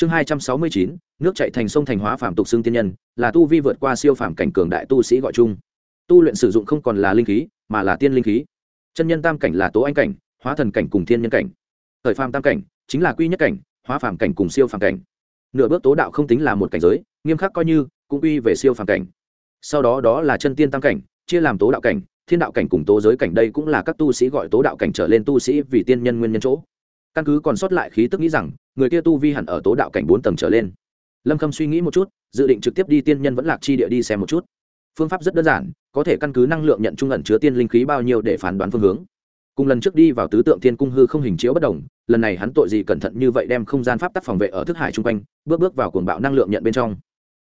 chương hai trăm sáu mươi chín, nước chạy thành sông thành hóa phạm tục xương tiên nhân, là tu vi vượt qua siêu phạm cảnh cường đại tu sĩ gọi chung. Tu luyện sử dụng không còn là linh khí, mà là tiên linh khí. Chân nhân tam cảnh là tố anh cảnh, hóa thần cảnh cùng thiên nhân cảnh. Thời phàm tam cảnh chính là quy nhất cảnh, hóa phàm cảnh cùng siêu phàm cảnh. Nửa bước tố đạo không tính là một cảnh giới, nghiêm khắc coi như, cũng quy về siêu phàm cảnh. Sau đó đó là chân tiên tam cảnh, chia làm tố đạo cảnh, thiên đạo cảnh cùng tố giới cảnh, đây cũng là các tu sĩ gọi tố đạo cảnh trở lên tu sĩ vì tiên nhân nguyên nhân chỗ căn cứ còn sót lại khí tức nghĩ rằng, người kia tu vi hẳn ở tố đạo cảnh bốn tầng trở lên. Lâm khâm suy nghĩ một chút, dự định trực tiếp đi tiên nhân vẫn lạc chi địa đi xem một chút. Phương pháp rất đơn giản, có thể căn cứ năng lượng nhận trung ẩn chứa tiên linh khí bao nhiêu để phán đoán phương hướng. Cùng lần trước đi vào tứ tượng thiên cung hư không hình chiếu bất đồng, lần này hắn tội gì cẩn thận như vậy đem không gian pháp tắc phòng vệ ở thức hải chung quanh, bước bước vào cuồng bạo năng lượng nhận bên trong.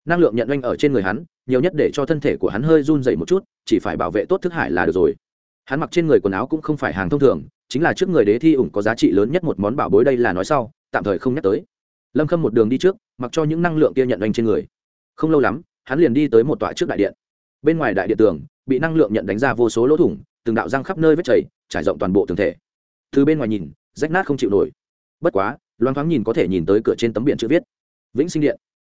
Năng lượng nhận oanh ở trên người hắn, nhiều nhất để cho thân thể của hắn hơi run dậy một chút, chỉ phải bảo vệ tốt thức hải là được rồi. Hắn mặc trên người quần áo cũng không phải hàng thông thường chính là trước người đế thi ủng có giá trị lớn nhất một món bảo bối đây là nói sau, tạm thời không nhắc tới. Lâm khâm một đường đi trước, mặc cho những năng lượng kia nhận đánh trên người. Không lâu lắm, hắn liền đi tới một tọa trước đại điện. Bên ngoài đại điện tường, bị năng lượng nhận đánh ra vô số lỗ thủng, từng đạo răng khắp nơi vết chảy, trải rộng toàn bộ tường thể. Từ bên ngoài nhìn, rách nát không chịu nổi. Bất quá, loáng thoáng nhìn có thể nhìn tới cửa trên tấm biển chữ viết, vĩnh sinh điện.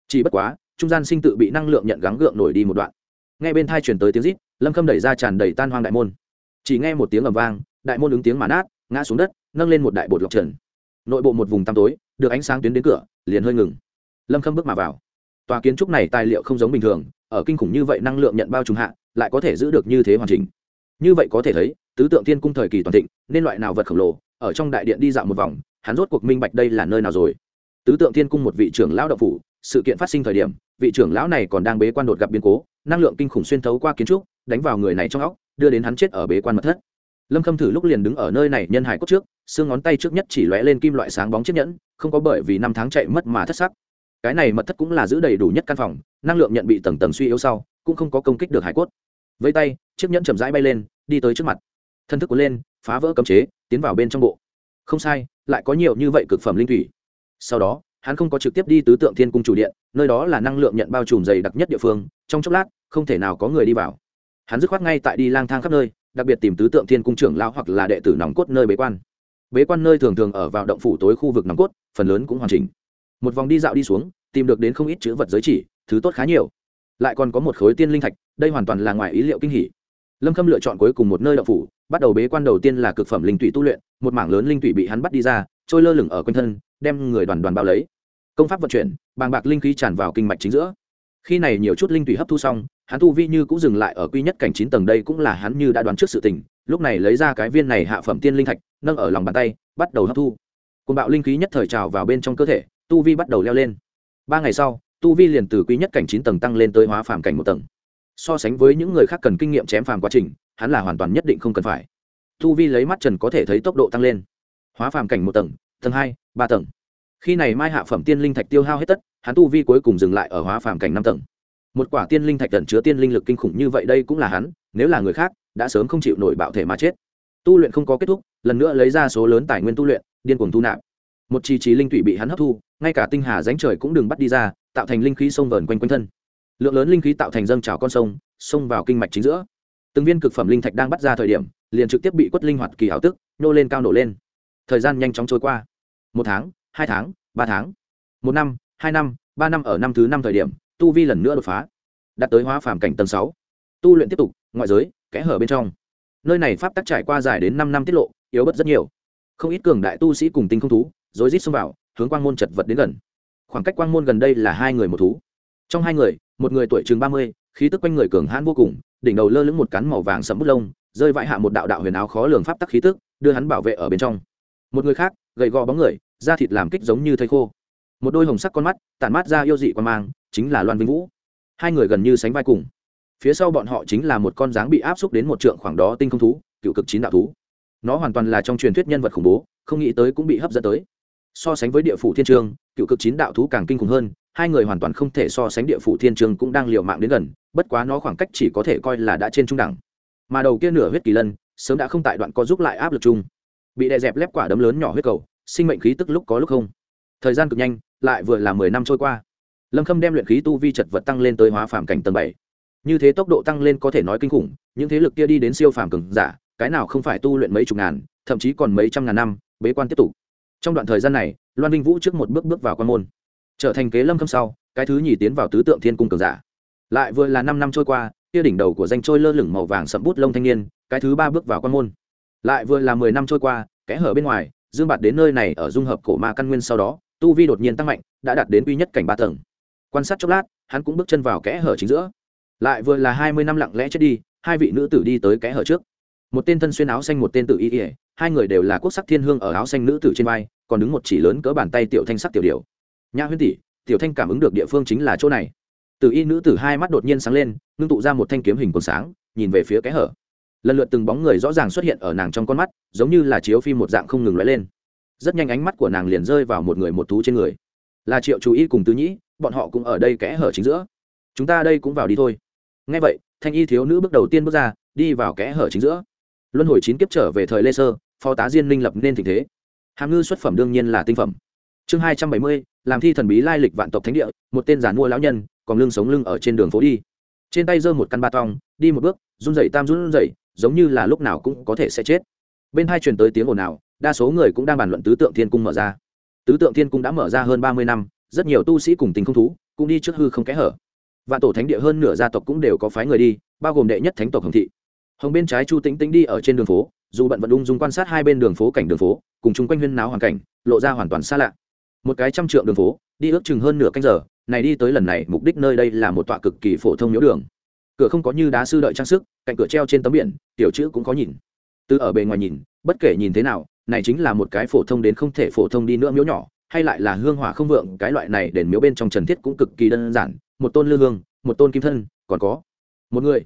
Chỉ bất quá, trung gian sinh tự bị năng lượng nhận gắng gượng nổi đi một đoạn. Nghe bên thai chuyển tới tiếng rít, lâm khâm đẩy ra tràn đầy tan hoang đại môn. Chỉ nghe một tiếng ầm vang đại môn ứng tiếng mà nát, ngã xuống đất, nâng lên một đại bột lọc trần. Nội bộ một vùng tăm tối, được ánh sáng tuyến đến cửa, liền hơi ngừng. Lâm khâm bước mà vào. Tòa kiến trúc này tài liệu không giống bình thường, ở kinh khủng như vậy năng lượng nhận bao trùng hạ, lại có thể giữ được như thế hoàn chỉnh. Như vậy có thể thấy, tứ tượng thiên cung thời kỳ toàn thịnh, nên loại nào vật khổng lồ, ở trong đại điện đi dạo một vòng, hắn rốt cuộc minh bạch đây là nơi nào rồi. Tứ tượng thiên cung một vị trưởng lão đạo phủ, sự kiện phát sinh thời điểm, vị trưởng lão này còn đang bế quan đột gặp biến cố, năng lượng kinh khủng xuyên thấu qua kiến trúc, đánh vào người này trong óc, đưa đến hắn chết ở bế quan mật thất lâm khâm thử lúc liền đứng ở nơi này nhân hải cốt trước, xương ngón tay trước nhất chỉ lóe lên kim loại sáng bóng chiếc nhẫn, không có bởi vì năm tháng chạy mất mà thất sắc. Cái này mật thất cũng là giữ đầy đủ nhất căn phòng, năng lượng nhận bị tầng tầng suy yếu sau, cũng không có công kích được hải cốt. Với tay, chiếc nhẫn chậm rãi bay lên, đi tới trước mặt. Thân thức cuốn lên, phá vỡ cấm chế, tiến vào bên trong bộ. Không sai, lại có nhiều như vậy cực phẩm linh thủy. Sau đó, hắn không có trực tiếp đi tứ tượng thiên cung chủ điện, nơi đó là năng lượng nhận bao trùm dày đặc nhất địa phương, trong chốc lát, không thể nào có người đi vào. Hắn dứt khoát ngay tại đi lang thang khắp nơi đặc biệt tìm tứ tượng thiên cung trưởng lao hoặc là đệ tử nòng cốt nơi bế quan. Bế quan nơi thường thường ở vào động phủ tối khu vực nòng cốt, phần lớn cũng hoàn chỉnh. Một vòng đi dạo đi xuống, tìm được đến không ít chữ vật giới chỉ, thứ tốt khá nhiều. Lại còn có một khối tiên linh thạch, đây hoàn toàn là ngoài ý liệu kinh hỉ. Lâm khâm lựa chọn cuối cùng một nơi động phủ, bắt đầu bế quan đầu tiên là cực phẩm linh tụy tu luyện, một mảng lớn linh tụy bị hắn bắt đi ra, trôi lơ lửng ở quanh thân, đem người đoàn đoàn bao lấy. Công pháp vận chuyển, bàng bạc linh khí tràn vào kinh mạch chính giữa. Khi này nhiều chút linh tụy hấp thu xong hắn tu vi như cũng dừng lại ở quy nhất cảnh chín tầng đây cũng là hắn như đã đoán trước sự tình, lúc này lấy ra cái viên này hạ phẩm tiên linh thạch, nâng ở lòng bàn tay, bắt đầu hấp thu. Côn bạo linh khí nhất thời trào vào bên trong cơ thể, tu vi bắt đầu leo lên. Ba ngày sau, tu vi liền từ quy nhất cảnh chín tầng tăng lên tới hóa phàm cảnh một tầng. So sánh với những người khác cần kinh nghiệm chém phàm quá trình, hắn là hoàn toàn nhất định không cần phải. Tu vi lấy mắt trần có thể thấy tốc độ tăng lên. Hóa phàm cảnh một tầng tầng hai, ba tầng. Khi này mai hạ phẩm tiên linh thạch tiêu hao hết tất, hắn tu vi cuối cùng dừng lại ở hóa phàm cảnh năm tầng một quả tiên linh thạch tần chứa tiên linh lực kinh khủng như vậy đây cũng là hắn, nếu là người khác, đã sớm không chịu nổi bạo thể mà chết. Tu luyện không có kết thúc, lần nữa lấy ra số lớn tài nguyên tu luyện, điên cuồng thu nạp. Một chi trí linh thủy bị hắn hấp thu, ngay cả tinh hà ránh trời cũng đừng bắt đi ra, tạo thành linh khí sông vờn quanh quanh thân. Lượng lớn linh khí tạo thành dâng trào con sông, xông vào kinh mạch chính giữa. Từng viên cực phẩm linh thạch đang bắt ra thời điểm, liền trực tiếp bị quất linh hoạt kỳ hảo tức, nhô lên cao nổ lên. Thời gian nhanh chóng trôi qua. Một tháng, hai tháng, ba tháng. Một năm, hai năm, ba năm ở năm thứ năm thời điểm tu vi lần nữa đột phá, đạt tới hóa phàm cảnh tầng sáu. Tu luyện tiếp tục, ngoại giới, kẽ hở bên trong. Nơi này pháp tắc trải qua dài đến năm năm tiết lộ, yếu bớt rất nhiều. Không ít cường đại tu sĩ cùng tinh không thú, rối rít xông vào, hướng quang môn chật vật đến gần. Khoảng cách quang môn gần đây là hai người một thú. Trong hai người, một người tuổi chừng ba mươi, khí tức quanh người cường hãn vô cùng, đỉnh đầu lơ lửng một cắn màu vàng sẫm bút lông, rơi vãi hạ một đạo đạo huyền áo khó lường pháp tắc khí tức, đưa hắn bảo vệ ở bên trong. Một người khác, gầy gò bóng người, da thịt làm kích giống như thây khô một đôi hồng sắc con mắt, tản mát ra yêu dị quan mang, chính là loan vinh vũ. Hai người gần như sánh vai cùng. Phía sau bọn họ chính là một con dáng bị áp xúc đến một trượng khoảng đó tinh không thú, cựu cực chín đạo thú. Nó hoàn toàn là trong truyền thuyết nhân vật khủng bố, không nghĩ tới cũng bị hấp dẫn tới. So sánh với địa phủ thiên trường, cựu cực chín đạo thú càng kinh khủng hơn, hai người hoàn toàn không thể so sánh địa phủ thiên trường cũng đang liều mạng đến gần, bất quá nó khoảng cách chỉ có thể coi là đã trên trung đẳng. Mà đầu kia nửa huyết kỳ lân, sớm đã không tại đoạn có giúp lại áp lực chung. Bị đè dẹp lép quả đấm lớn nhỏ huyết cầu, sinh mệnh khí tức lúc có lúc không thời gian cực nhanh, lại vừa là mười năm trôi qua. Lâm khâm đem luyện khí tu vi chật vật tăng lên tới hóa phàm cảnh tầng bảy. Như thế tốc độ tăng lên có thể nói kinh khủng, những thế lực kia đi đến siêu phàm cường giả, cái nào không phải tu luyện mấy chục ngàn, thậm chí còn mấy trăm ngàn năm, bế quan tiếp tục. Trong đoạn thời gian này, loan vinh vũ trước một bước bước vào quan môn. Trở thành kế lâm khâm sau, cái thứ nhì tiến vào tứ tượng thiên cung cường giả. Lại vừa là năm năm trôi qua, kia đỉnh đầu của danh trôi lơ lửng màu vàng sậm bút lông thanh niên, cái thứ ba bước vào quan môn. Lại vừa là mười năm trôi qua, kẽ hở bên ngoài, dương bạt đến nơi này ở dung hợp cổ ma căn nguyên sau đó tu vi đột nhiên tăng mạnh, đã đạt đến uy nhất cảnh ba tầng. Quan sát chốc lát, hắn cũng bước chân vào kẽ hở chính giữa. Lại vừa là hai mươi năm lặng lẽ chết đi, hai vị nữ tử đi tới kẽ hở trước. Một tên thân xuyên áo xanh, một tên tự y ỉa hai người đều là quốc sắc thiên hương ở áo xanh nữ tử trên vai, còn đứng một chỉ lớn cỡ bàn tay tiểu thanh sắc tiểu điều nhã huyên tỷ, tiểu thanh cảm ứng được địa phương chính là chỗ này. Tự y nữ tử hai mắt đột nhiên sáng lên, ngưng tụ ra một thanh kiếm hình còn sáng, nhìn về phía kẽ hở. Lần lượt từng bóng người rõ ràng xuất hiện ở nàng trong con mắt, giống như là chiếu phim một dạng không ngừng lóe lên rất nhanh ánh mắt của nàng liền rơi vào một người một thú trên người. Là triệu chú y cùng tứ nhĩ, bọn họ cũng ở đây kẽ hở chính giữa. Chúng ta đây cũng vào đi thôi. Ngay vậy, thanh y thiếu nữ bước đầu tiên bước ra, đi vào kẽ hở chính giữa. Luân hồi chín kiếp trở về thời lê sơ, phó tá diên minh lập nên tình thế. Hàm ngư xuất phẩm đương nhiên là tinh phẩm. Chương hai trăm bảy mươi, làm thi thần bí lai lịch vạn tộc thánh địa, một tên giàn mua lão nhân, còn lưng sống lưng ở trên đường phố đi. Trên tay giơ một căn ba tong, đi một bước, run dậy tam run dậy giống như là lúc nào cũng có thể sẽ chết. Bên hai truyền tới tiếng ồn ào đa số người cũng đang bàn luận tứ tượng thiên cung mở ra. Tứ tượng thiên cung đã mở ra hơn ba mươi năm, rất nhiều tu sĩ cùng tình không thú cũng đi trước hư không kẽ hở. Vạn tổ thánh địa hơn nửa gia tộc cũng đều có phái người đi, bao gồm đệ nhất thánh tộc hồng thị. Hồng bên trái chu tĩnh tĩnh đi ở trên đường phố, dù bận vận ung dung quan sát hai bên đường phố cảnh đường phố, cùng chung quanh huyên náo hoàn cảnh, lộ ra hoàn toàn xa lạ. Một cái trăm trượng đường phố, đi ước chừng hơn nửa canh giờ, này đi tới lần này, mục đích nơi đây là một tọa cực kỳ phổ thông miếu đường. Cửa không có như đá sư đợi trang sức, cạnh cửa treo trên tấm biển, tiểu chữ cũng có nhìn. Từ ở bề ngoài nhìn, bất kể nhìn thế nào này chính là một cái phổ thông đến không thể phổ thông đi nữa miếu nhỏ, hay lại là hương hỏa không vượng, cái loại này đền miếu bên trong trần thiết cũng cực kỳ đơn giản, một tôn lư hương, một tôn kim thân, còn có một người.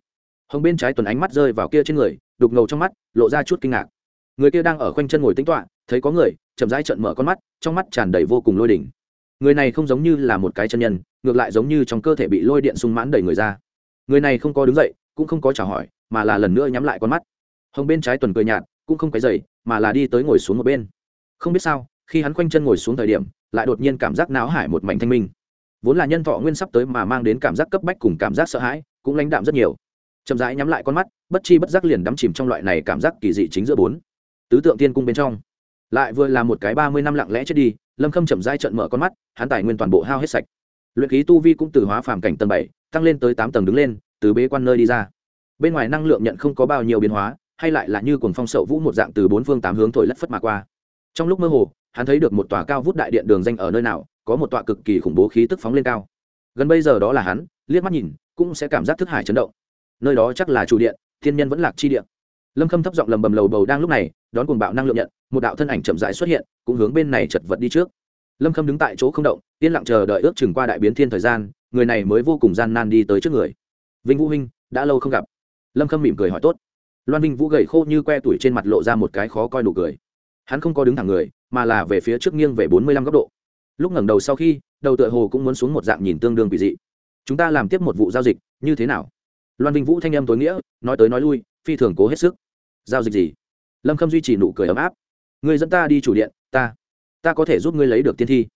Hồng bên trái tuần ánh mắt rơi vào kia trên người, đục ngầu trong mắt, lộ ra chút kinh ngạc. Người kia đang ở khoanh chân ngồi tính toạ thấy có người, chậm rãi trợn mở con mắt, trong mắt tràn đầy vô cùng lôi đỉnh người này không giống như là một cái chân nhân, ngược lại giống như trong cơ thể bị lôi điện sung mãn đẩy người ra. Người này không có đứng dậy, cũng không có chào hỏi, mà là lần nữa nhắm lại con mắt. Hồng bên trái tuần cười nhạt, cũng không cái dậy mà là đi tới ngồi xuống một bên. Không biết sao, khi hắn khoanh chân ngồi xuống thời điểm, lại đột nhiên cảm giác náo hải một mảnh thanh minh. Vốn là nhân thọ nguyên sắp tới mà mang đến cảm giác cấp bách cùng cảm giác sợ hãi, cũng lãnh đạm rất nhiều. Chậm rãi nhắm lại con mắt, bất chi bất giác liền đắm chìm trong loại này cảm giác kỳ dị chính giữa bốn. Tứ tượng tiên cung bên trong, lại vừa là một cái ba mươi năm lặng lẽ chết đi, lâm khâm chậm rãi trận mở con mắt, hắn tài nguyên toàn bộ hao hết sạch. Luyện khí tu vi cũng từ hóa phàm cảnh tầng bảy, tăng lên tới tám tầng đứng lên, từ bế quan nơi đi ra. Bên ngoài năng lượng nhận không có bao nhiêu biến hóa hay lại là như cuồng phong sậu vũ một dạng từ bốn phương tám hướng thổi lất phất mà qua. Trong lúc mơ hồ, hắn thấy được một tòa cao vút đại điện đường danh ở nơi nào, có một tòa cực kỳ khủng bố khí tức phóng lên cao. Gần bây giờ đó là hắn, liếc mắt nhìn, cũng sẽ cảm giác thức hải chấn động. Nơi đó chắc là chủ điện, thiên nhân vẫn lạc chi điện lâm khâm thấp giọng lầm bầm lầu bầu đang lúc này, đón cuồng bạo năng lượng nhận, một đạo thân ảnh chậm rãi xuất hiện, cũng hướng bên này chật vật đi trước. Lâm khâm đứng tại chỗ không động, yên lặng chờ đợi ước chừng qua đại biến thiên thời gian, người này mới vô cùng gian nan đi tới trước người. Vinh vũ huynh, đã lâu không gặp. Lâm khâm mỉm cười hỏi tốt loan vinh vũ gầy khô như que tuổi trên mặt lộ ra một cái khó coi nụ cười. Hắn không có đứng thẳng người, mà là về phía trước nghiêng về bốn mươi lăm góc độ. Lúc ngẩng đầu sau khi, đầu tựa hồ cũng muốn xuống một dạng nhìn tương đương kỳ dị. Chúng ta làm tiếp một vụ giao dịch, như thế nào? Loan vinh vũ thanh âm tối nghĩa, nói tới nói lui, phi thường cố hết sức. Giao dịch gì? Lâm khâm duy trì nụ cười ấm áp. Người dẫn ta đi chủ điện, ta ta có thể giúp ngươi lấy được tiên thi.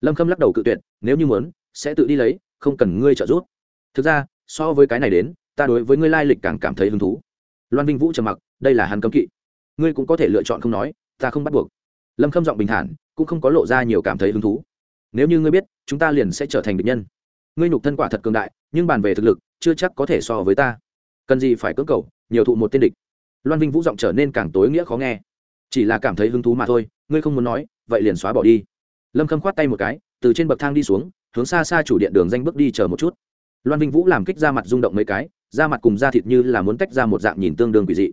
Lâm khâm lắc đầu cự tuyệt, nếu như muốn, sẽ tự đi lấy, không cần ngươi trợ giúp. Thực ra, so với cái này đến, ta đối với ngươi lai lịch càng cảm thấy hứng thú loan vinh vũ trầm mặc, đây là hắn cấm kỵ. Ngươi cũng có thể lựa chọn không nói, ta không bắt buộc. Lâm khâm giọng bình thản, cũng không có lộ ra nhiều cảm thấy hứng thú. Nếu như ngươi biết, chúng ta liền sẽ trở thành bệnh nhân. Ngươi nhục thân quả thật cường đại, nhưng bàn về thực lực, chưa chắc có thể so với ta. Cần gì phải cưỡng cầu, nhiều thụ một tên địch. Loan vinh vũ giọng trở nên càng tối nghĩa khó nghe. Chỉ là cảm thấy hứng thú mà thôi, ngươi không muốn nói, vậy liền xóa bỏ đi. Lâm khâm khoát tay một cái, từ trên bậc thang đi xuống, hướng xa xa chủ điện đường danh bước đi chờ một chút. Loan vinh vũ làm kích ra mặt rung động mấy cái da mặt cùng da thịt như là muốn tách ra một dạng nhìn tương đương quỷ dị.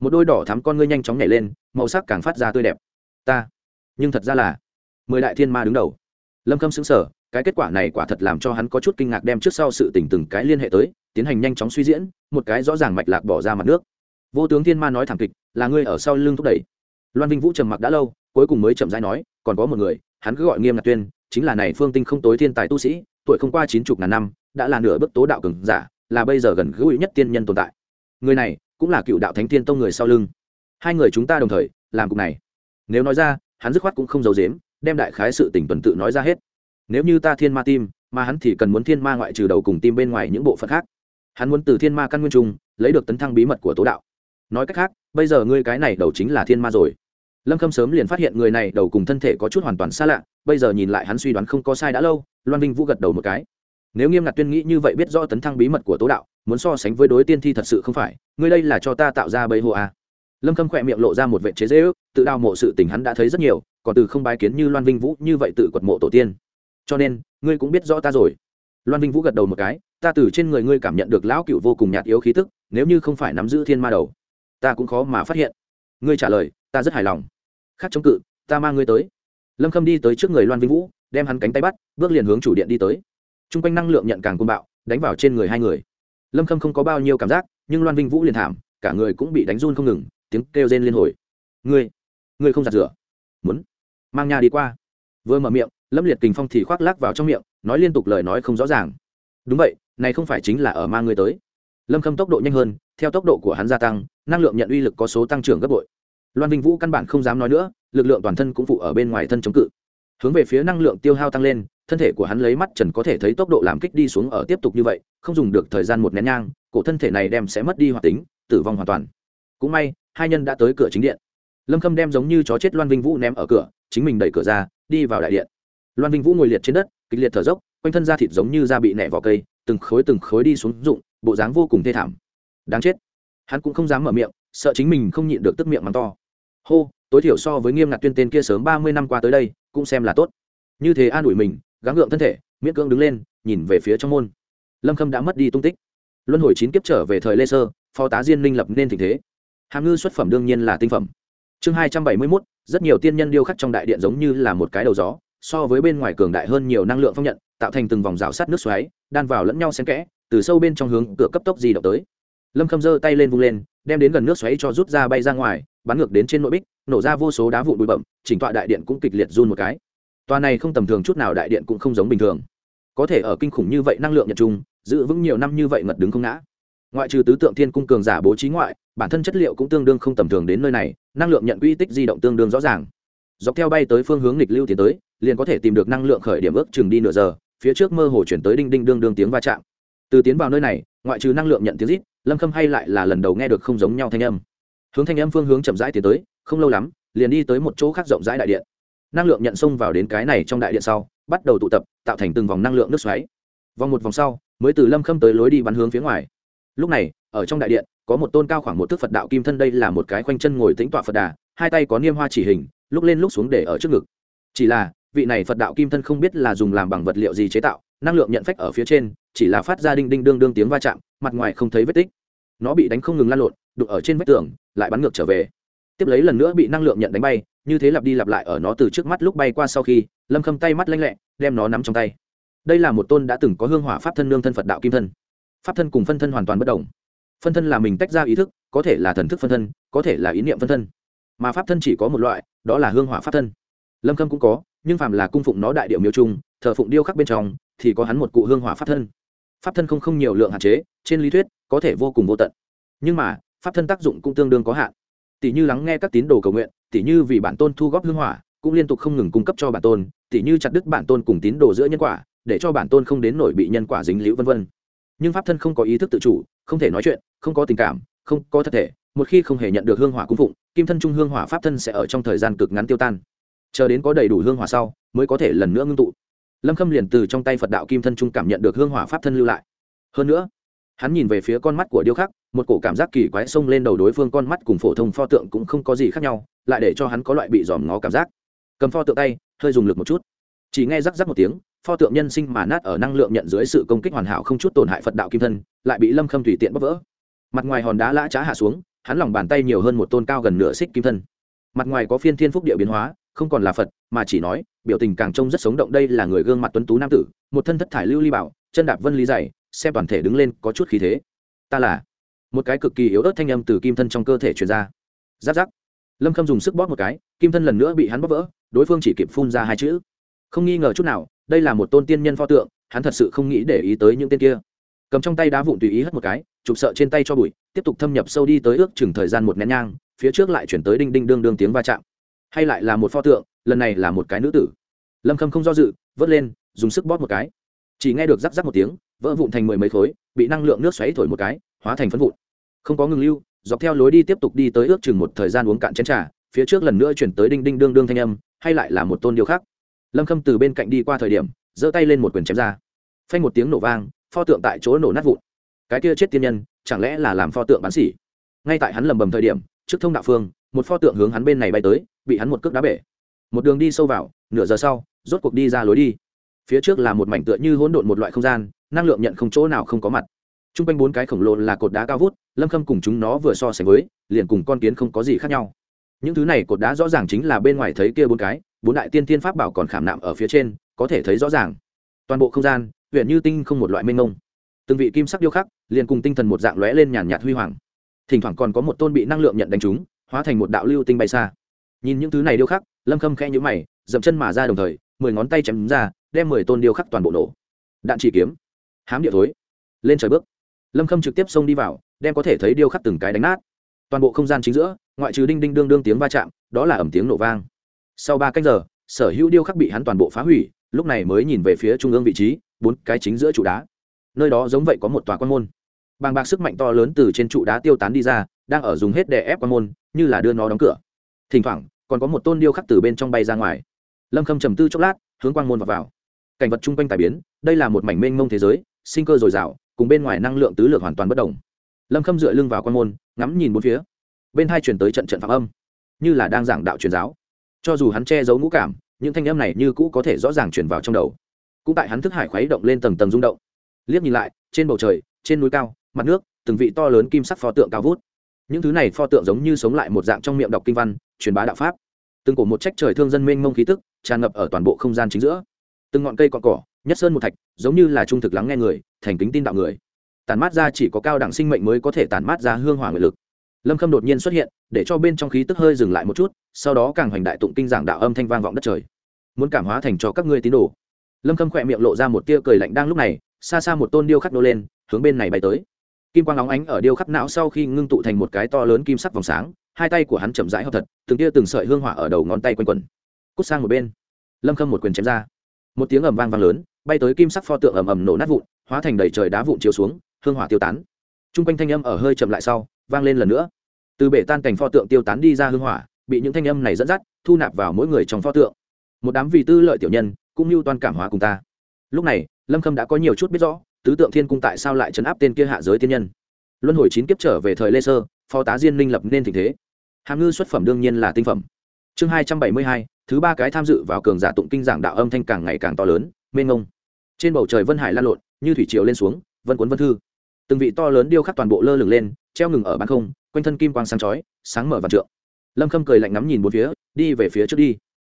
Một đôi đỏ thắm con ngươi nhanh chóng nhảy lên, màu sắc càng phát ra tươi đẹp. Ta. Nhưng thật ra là, mười đại thiên ma đứng đầu. Lâm khâm xứng sở cái kết quả này quả thật làm cho hắn có chút kinh ngạc đem trước sau sự tỉnh từng cái liên hệ tới, tiến hành nhanh chóng suy diễn, một cái rõ ràng mạch lạc bỏ ra mặt nước. Vô tướng thiên ma nói thẳng kịch, là ngươi ở sau lưng thúc đẩy. Loan vinh vũ trầm mặc đã lâu, cuối cùng mới chậm rãi nói, còn có một người, hắn cứ gọi nghiêm ngặt tuyên, chính là này phương tinh không tối thiên tài tu sĩ, tuổi không qua chín chục ngàn năm, đã là nửa bước tố đạo cường giả là bây giờ gần gũi nhất tiên nhân tồn tại. Người này cũng là cựu đạo thánh thiên tông người sau lưng. Hai người chúng ta đồng thời làm cục này. Nếu nói ra, hắn dứt khoát cũng không giấu dếm đem đại khái sự tỉnh tuần tự nói ra hết. Nếu như ta thiên ma tim, mà hắn thì cần muốn thiên ma ngoại trừ đầu cùng tim bên ngoài những bộ phận khác. Hắn muốn từ thiên ma căn nguyên trung lấy được tấn thăng bí mật của tố đạo. Nói cách khác, bây giờ ngươi cái này đầu chính là thiên ma rồi. Lâm khâm sớm liền phát hiện người này đầu cùng thân thể có chút hoàn toàn xa lạ, bây giờ nhìn lại hắn suy đoán không có sai đã lâu, loan vinh vũ gật đầu một cái nếu nghiêm ngặt tuyên nghĩ như vậy biết rõ tấn thăng bí mật của tố đạo, muốn so sánh với đối tiên thi thật sự không phải, ngươi đây là cho ta tạo ra bầy hồ à. lâm khâm khỏe miệng lộ ra một vệ chế dễ ước, tự đào mộ sự tình hắn đã thấy rất nhiều, còn từ không bái kiến như loan vinh vũ như vậy tự quật mộ tổ tiên. Cho nên, ngươi cũng biết rõ ta rồi. Loan vinh vũ gật đầu một cái, ta từ trên người ngươi cảm nhận được lão cựu vô cùng nhạt yếu khí tức, nếu như không phải nắm giữ thiên ma đầu, ta cũng khó mà phát hiện. Ngươi trả lời, ta rất hài lòng. Khác chống cự, ta mang ngươi tới. Lâm khâm đi tới trước người loan vinh vũ, đem hắn cánh tay bắt, bước liền hướng chủ điện đi tới t r u n g quanh năng lượng nhận càng côn bạo, đánh vào trên người hai người. Lâm khâm không có bao nhiêu cảm giác, nhưng loan vinh vũ liền thảm, cả người cũng bị đánh run không ngừng, tiếng kêu rên liên hồi. Ngươi ngươi không giặt rửa. Muốn. Mang nhà đi qua. Vừa mở miệng, lâm liệt kình phong thì khoác lác vào trong miệng, nói liên tục lời nói không rõ ràng. Đúng vậy, này không phải chính là ở mang ngươi tới. Lâm khâm tốc độ nhanh hơn, theo tốc độ của hắn gia tăng, năng lượng nhận uy lực có số tăng trưởng gấp bội. Loan vinh vũ căn bản không dám nói nữa, lực lượng toàn thân cũng phụ ở bên ngoài thân chống cự. Hướng về phía năng lượng tiêu hao tăng lên thân thể của hắn lấy mắt trần có thể thấy tốc độ làm kích đi xuống ở tiếp tục như vậy, không dùng được thời gian một nén nhang, cổ thân thể này đem sẽ mất đi hoạt tính, tử vong hoàn toàn. Cũng may, hai nhân đã tới cửa chính điện. Lâm khâm đem giống như chó chết loan vinh vũ ném ở cửa, chính mình đẩy cửa ra, đi vào đại điện. Loan vinh vũ ngồi liệt trên đất, kịch liệt thở dốc, quanh thân da thịt giống như da bị nẹ vào cây, từng khối từng khối đi xuống rụng bộ dáng vô cùng thê thảm. Đáng chết. Hắn cũng không dám mở miệng, sợ chính mình không nhịn được tức miệng mắng to. Hô, tối thiểu so với nghiêm ngặt tuyên tên kia sớm ba mươi năm qua tới đây, cũng xem là tốt. Như thế an ủi mình gắng gượng thân thể, miễn cưỡng đứng lên, nhìn về phía trong môn. Lâm khâm đã mất đi tung tích. Luân hồi chín kiếp trở về thời lê sơ, phó tá diên minh lập nên tình thế. Hàm ngư xuất phẩm đương nhiên là tinh phẩm. Chương hai trăm bảy mươi mốt, rất nhiều tiên nhân điêu khắc trong đại điện giống như là một cái đầu gió, so với bên ngoài cường đại hơn nhiều năng lượng phong nhận, tạo thành từng vòng rào sắt nước xoáy, đan vào lẫn nhau xen kẽ, từ sâu bên trong hướng cửa cấp tốc di động tới. Lâm khâm giơ tay lên vung lên, đem đến gần nước xoáy cho rút ra bay ra ngoài, bắn ngược đến trên nội bích, nổ ra vô số đá vụn bụi bậm chỉnh tọa đại điện cũng kịch liệt run một cái tòa này không tầm thường chút nào đại điện cũng không giống bình thường. Có thể ở kinh khủng như vậy năng lượng nhật trung giữ vững nhiều năm như vậy ngật đứng không ngã. Ngoại trừ tứ tượng thiên cung cường giả bố trí ngoại, bản thân chất liệu cũng tương đương không tầm thường đến nơi này, năng lượng nhận uy tích di động tương đương rõ ràng. Dọc theo bay tới phương hướng nghịch lưu tiến tới, liền có thể tìm được năng lượng khởi điểm ước chừng đi nửa giờ, phía trước mơ hồ chuyển tới đinh đinh đương đương tiếng va chạm. Từ tiến vào nơi này, ngoại trừ năng lượng nhận tiếng rít, lâm khâm hay lại là lần đầu nghe được không giống nhau thanh âm. Hướng thanh âm phương hướng chậm rãi tiến tới, không lâu lắm, liền đi tới một chỗ khác rộng rãi đại điện năng lượng nhận xông vào đến cái này trong đại điện sau, bắt đầu tụ tập, tạo thành từng vòng năng lượng nước xoáy. Vòng một vòng sau, mới từ lâm khâm tới lối đi bắn hướng phía ngoài. Lúc này, ở trong đại điện, có một tôn cao khoảng một thước phật đạo kim thân đây là một cái khoanh chân ngồi tĩnh tọa phật đà, hai tay có niêm hoa chỉ hình, lúc lên lúc xuống để ở trước ngực. Chỉ là, vị này phật đạo kim thân không biết là dùng làm bằng vật liệu gì chế tạo, năng lượng nhận phách ở phía trên, chỉ là phát ra đinh đinh đương đương tiếng va chạm, mặt ngoài không thấy vết tích. Nó bị đánh không ngừng lan lộn, đục ở trên vách tường, lại bắn ngược trở về. Tiếp lấy lần nữa bị năng lượng nhận đánh bay như thế lặp đi lặp lại ở nó từ trước mắt lúc bay qua sau khi, lâm khâm tay mắt lanh lẹ, đem nó nắm trong tay. Đây là một tôn đã từng có hương hỏa pháp thân nương thân phật đạo kim thân. Pháp thân cùng phân thân hoàn toàn bất đồng. Phân thân là mình tách ra ý thức, có thể là thần thức phân thân, có thể là ý niệm phân thân. Mà pháp thân chỉ có một loại, đó là hương hỏa pháp thân. Lâm khâm cũng có, nhưng phàm là cung phụng nó đại điệu miêu trung, thờ phụng điêu khắc bên trong, thì có hắn một cụ hương hỏa pháp thân. Pháp thân không không nhiều lượng hạn chế, trên lý thuyết, có thể vô cùng vô tận. Nhưng mà, pháp thân tác dụng cũng tương đương có hạn tỷ như lắng nghe các tín đồ cầu nguyện, tỷ như vì bản tôn thu góp hương hỏa, cũng liên tục không ngừng cung cấp cho bản tôn, tỷ như chặt đứt bản tôn cùng tín đồ giữa nhân quả, để cho bản tôn không đến nổi bị nhân quả dính liễu vân vân. Nhưng pháp thân không có ý thức tự chủ, không thể nói chuyện, không có tình cảm, không có thật thể, một khi không hề nhận được hương hỏa cung phụng, kim thân trung hương hỏa pháp thân sẽ ở trong thời gian cực ngắn tiêu tan. Chờ đến có đầy đủ hương hỏa sau, mới có thể lần nữa ngưng tụ. Lâm khâm liền từ trong tay phật đạo kim thân trung cảm nhận được hương hỏa pháp thân lưu lại. Hơn nữa, hắn nhìn về phía con mắt của điêu khắc một cổ cảm giác kỳ quái xông lên đầu đối phương con mắt cùng phổ thông pho tượng cũng không có gì khác nhau, lại để cho hắn có loại bị dòm ngó cảm giác. Cầm pho tượng tay, hơi dùng lực một chút. Chỉ nghe rắc rắc một tiếng, pho tượng nhân sinh mà nát ở năng lượng nhận dưới sự công kích hoàn hảo không chút tổn hại phật đạo kim thân, lại bị lâm khâm tùy tiện bóc vỡ. Mặt ngoài hòn đá lã trá hạ xuống, hắn lòng bàn tay nhiều hơn một tôn cao gần nửa xích kim thân. Mặt ngoài có phiên thiên phúc địa biến hóa, không còn là phật, mà chỉ nói, biểu tình càng trông rất sống động đây là người gương mặt tuấn tú nam tử, một thân thất thải lưu ly bảo, chân đạp vân lý dày, xem toàn thể đứng lên có chút khí thế. Ta là một cái cực kỳ yếu ớt thanh âm từ kim thân trong cơ thể truyền ra. Giáp giáp. Lâm khâm dùng sức bóp một cái, kim thân lần nữa bị hắn bóp vỡ, đối phương chỉ kịp phun ra hai chữ. Không nghi ngờ chút nào, đây là một tôn tiên nhân pho tượng, hắn thật sự không nghĩ để ý tới những tên kia. Cầm trong tay đá vụn tùy ý hất một cái, chụp sợ trên tay cho bụi, tiếp tục thâm nhập sâu đi tới ước chừng thời gian một nén nhang, phía trước lại chuyển tới đinh đinh đương đương tiếng va chạm. Hay lại là một pho tượng, lần này là một cái nữ tử. Lâm khâm không do dự, vớt lên, dùng sức bóp một cái. Chỉ nghe được rắc rắc một tiếng, vỡ vụn thành mười mấy khối, bị năng lượng nước xoáy thổi một cái, hóa thành phân vụn không có ngừng lưu, dọc theo lối đi tiếp tục đi tới ước chừng một thời gian uống cạn chén trà, phía trước lần nữa chuyển tới đinh đinh đương đương thanh âm, hay lại là một tôn điêu khác lâm khâm từ bên cạnh đi qua thời điểm, giơ tay lên một quyền chém ra. Phanh một tiếng nổ vang, pho tượng tại chỗ nổ nát vụn. Cái kia chết tiên nhân, chẳng lẽ là làm pho tượng bán xỉ ngay tại hắn lầm bầm thời điểm, trước thông đạo phương, một pho tượng hướng hắn bên này bay tới, bị hắn một cước đá bể. Một đường đi sâu vào, nửa giờ sau, rốt cuộc đi ra lối đi. Phía trước là một mảnh tựa như hỗn độn một loại không gian, năng lượng nhận không chỗ nào không có mặt t r u n g quanh bốn cái khổng lồ là cột đá cao vút, lâm khâm cùng chúng nó vừa so sánh với, liền cùng con kiến không có gì khác nhau. Những thứ này cột đá rõ ràng chính là bên ngoài thấy kia bốn cái, bốn đại tiên thiên pháp bảo còn khảm nạm ở phía trên, có thể thấy rõ ràng. Toàn bộ không gian huyện như tinh không một loại mênh mông. Từng vị kim sắc điêu khắc, liền cùng tinh thần một dạng lóe lên nhàn nhạt huy hoàng. Thỉnh thoảng còn có một tôn bị năng lượng nhận đánh trúng, hóa thành một đạo lưu tinh bay xa. Nhìn những thứ này điêu khắc, lâm khâm khẽ nhữ mày, dậm chân mà ra đồng thời, mười ngón tay chém ra, đem mười tôn điêu khắc toàn bộ nổ. Đạn chỉ kiếm. Hám địa thối. Lên trời bước lâm khâm trực tiếp xông đi vào đem có thể thấy điêu khắc từng cái đánh nát. Toàn bộ không gian chính giữa ngoại trừ đinh đinh đương đương tiếng va chạm đó là ẩm tiếng nổ vang. Sau ba cách giờ sở hữu điêu khắc bị hắn toàn bộ phá hủy lúc này mới nhìn về phía trung ương vị trí bốn cái chính giữa trụ đá. Nơi đó giống vậy có một tòa quan môn. Bàng bạc sức mạnh to lớn từ trên trụ đá tiêu tán đi ra đang ở dùng hết để ép quan môn như là đưa nó đóng cửa. Thỉnh thoảng còn có một tôn điêu khắc từ bên trong bay ra ngoài. Lâm khâm trầm tư chốc lát hướng quang môn vào, vào. cảnh vật chung quanh tài biến đây là một mảnh mênh mông thế giới sinh cơ dồi dào cùng bên ngoài năng lượng tứ lượng hoàn toàn bất đồng. Lâm khâm dựa lưng vào quan môn, ngắm nhìn bốn phía. Bên hai chuyển tới trận trận phạm âm, như là đang giảng đạo truyền giáo. Cho dù hắn che giấu ngũ cảm, những thanh âm này như cũ có thể rõ ràng chuyển vào trong đầu. Cũng tại hắn thức hải khuấy động lên tầng tầng rung động. Liếc nhìn lại, trên bầu trời, trên núi cao, mặt nước, từng vị to lớn kim sắc pho tượng cao vút. Những thứ này pho tượng giống như sống lại một dạng trong miệng đọc kinh văn, truyền bá đạo pháp. Từng cổ một trách trời thương dân mênh mông khí tức, tràn ngập ở toàn bộ không gian chính giữa. Từng ngọn cây cọn cỏ nhất sơn một thạch, giống như là trung thực lắng nghe người, thành kính tin đạo người. Tàn mát ra chỉ có cao đẳng sinh mệnh mới có thể tàn mát ra hương hỏa nguyện lực. Lâm khâm đột nhiên xuất hiện, để cho bên trong khí tức hơi dừng lại một chút, sau đó càng hoành đại tụng kinh giảng đạo âm thanh vang vọng đất trời. Muốn cảm hóa thành cho các ngươi tín đồ. Lâm khâm khỏe miệng lộ ra một tia cười lạnh đang lúc này, xa xa một tôn điêu khắc nô lên, hướng bên này bay tới. Kim quang óng ánh ở điêu khắc não sau khi ngưng tụ thành một cái to lớn kim sắc vòng sáng, hai tay của hắn chậm rãi hợp thật, từng tia từng sợi hương hỏa ở đầu ngón tay quanh quẩn. Cút sang một bên. Lâm khâm một quyền chém ra. Một tiếng ầm vang vang lớn bay tới kim sắc pho tượng ầm ầm nổ nát vụn, hóa thành đầy trời đá vụn chiếu xuống, hương hỏa tiêu tán. T r u n g quanh thanh âm ở hơi chậm lại sau, vang lên lần nữa. Từ bể tan cảnh pho tượng tiêu tán đi ra hương hỏa, bị những thanh âm này dẫn dắt, thu nạp vào mỗi người trong pho tượng. Một đám vì tư lợi tiểu nhân, cũng như toàn cảm hóa cùng ta. Lúc này, lâm khâm đã có nhiều chút biết rõ, tứ tượng thiên cung tại sao lại chấn áp tên kia hạ giới tiên nhân. Luân hồi chín kiếp trở về thời lê sơ, phó tá diên minh lập nên tình thế. Hàm ngư xuất phẩm đương nhiên là tinh phẩm. Chương hai trăm bảy mươi hai, thứ ba cái tham dự vào cường giả tụng kinh giảng đạo âm thanh càng ngày càng to lớn mênh ngông trên bầu trời vân hải lan lộn, như thủy triều lên xuống, vân cuốn vân thư. Từng vị to lớn điêu khắc toàn bộ lơ lửng lên, treo ngừng ở ban không, quanh thân kim quang sáng chói, sáng mở vạn trượng. Lâm khâm cười lạnh ngắm nhìn bốn phía, đi về phía trước đi.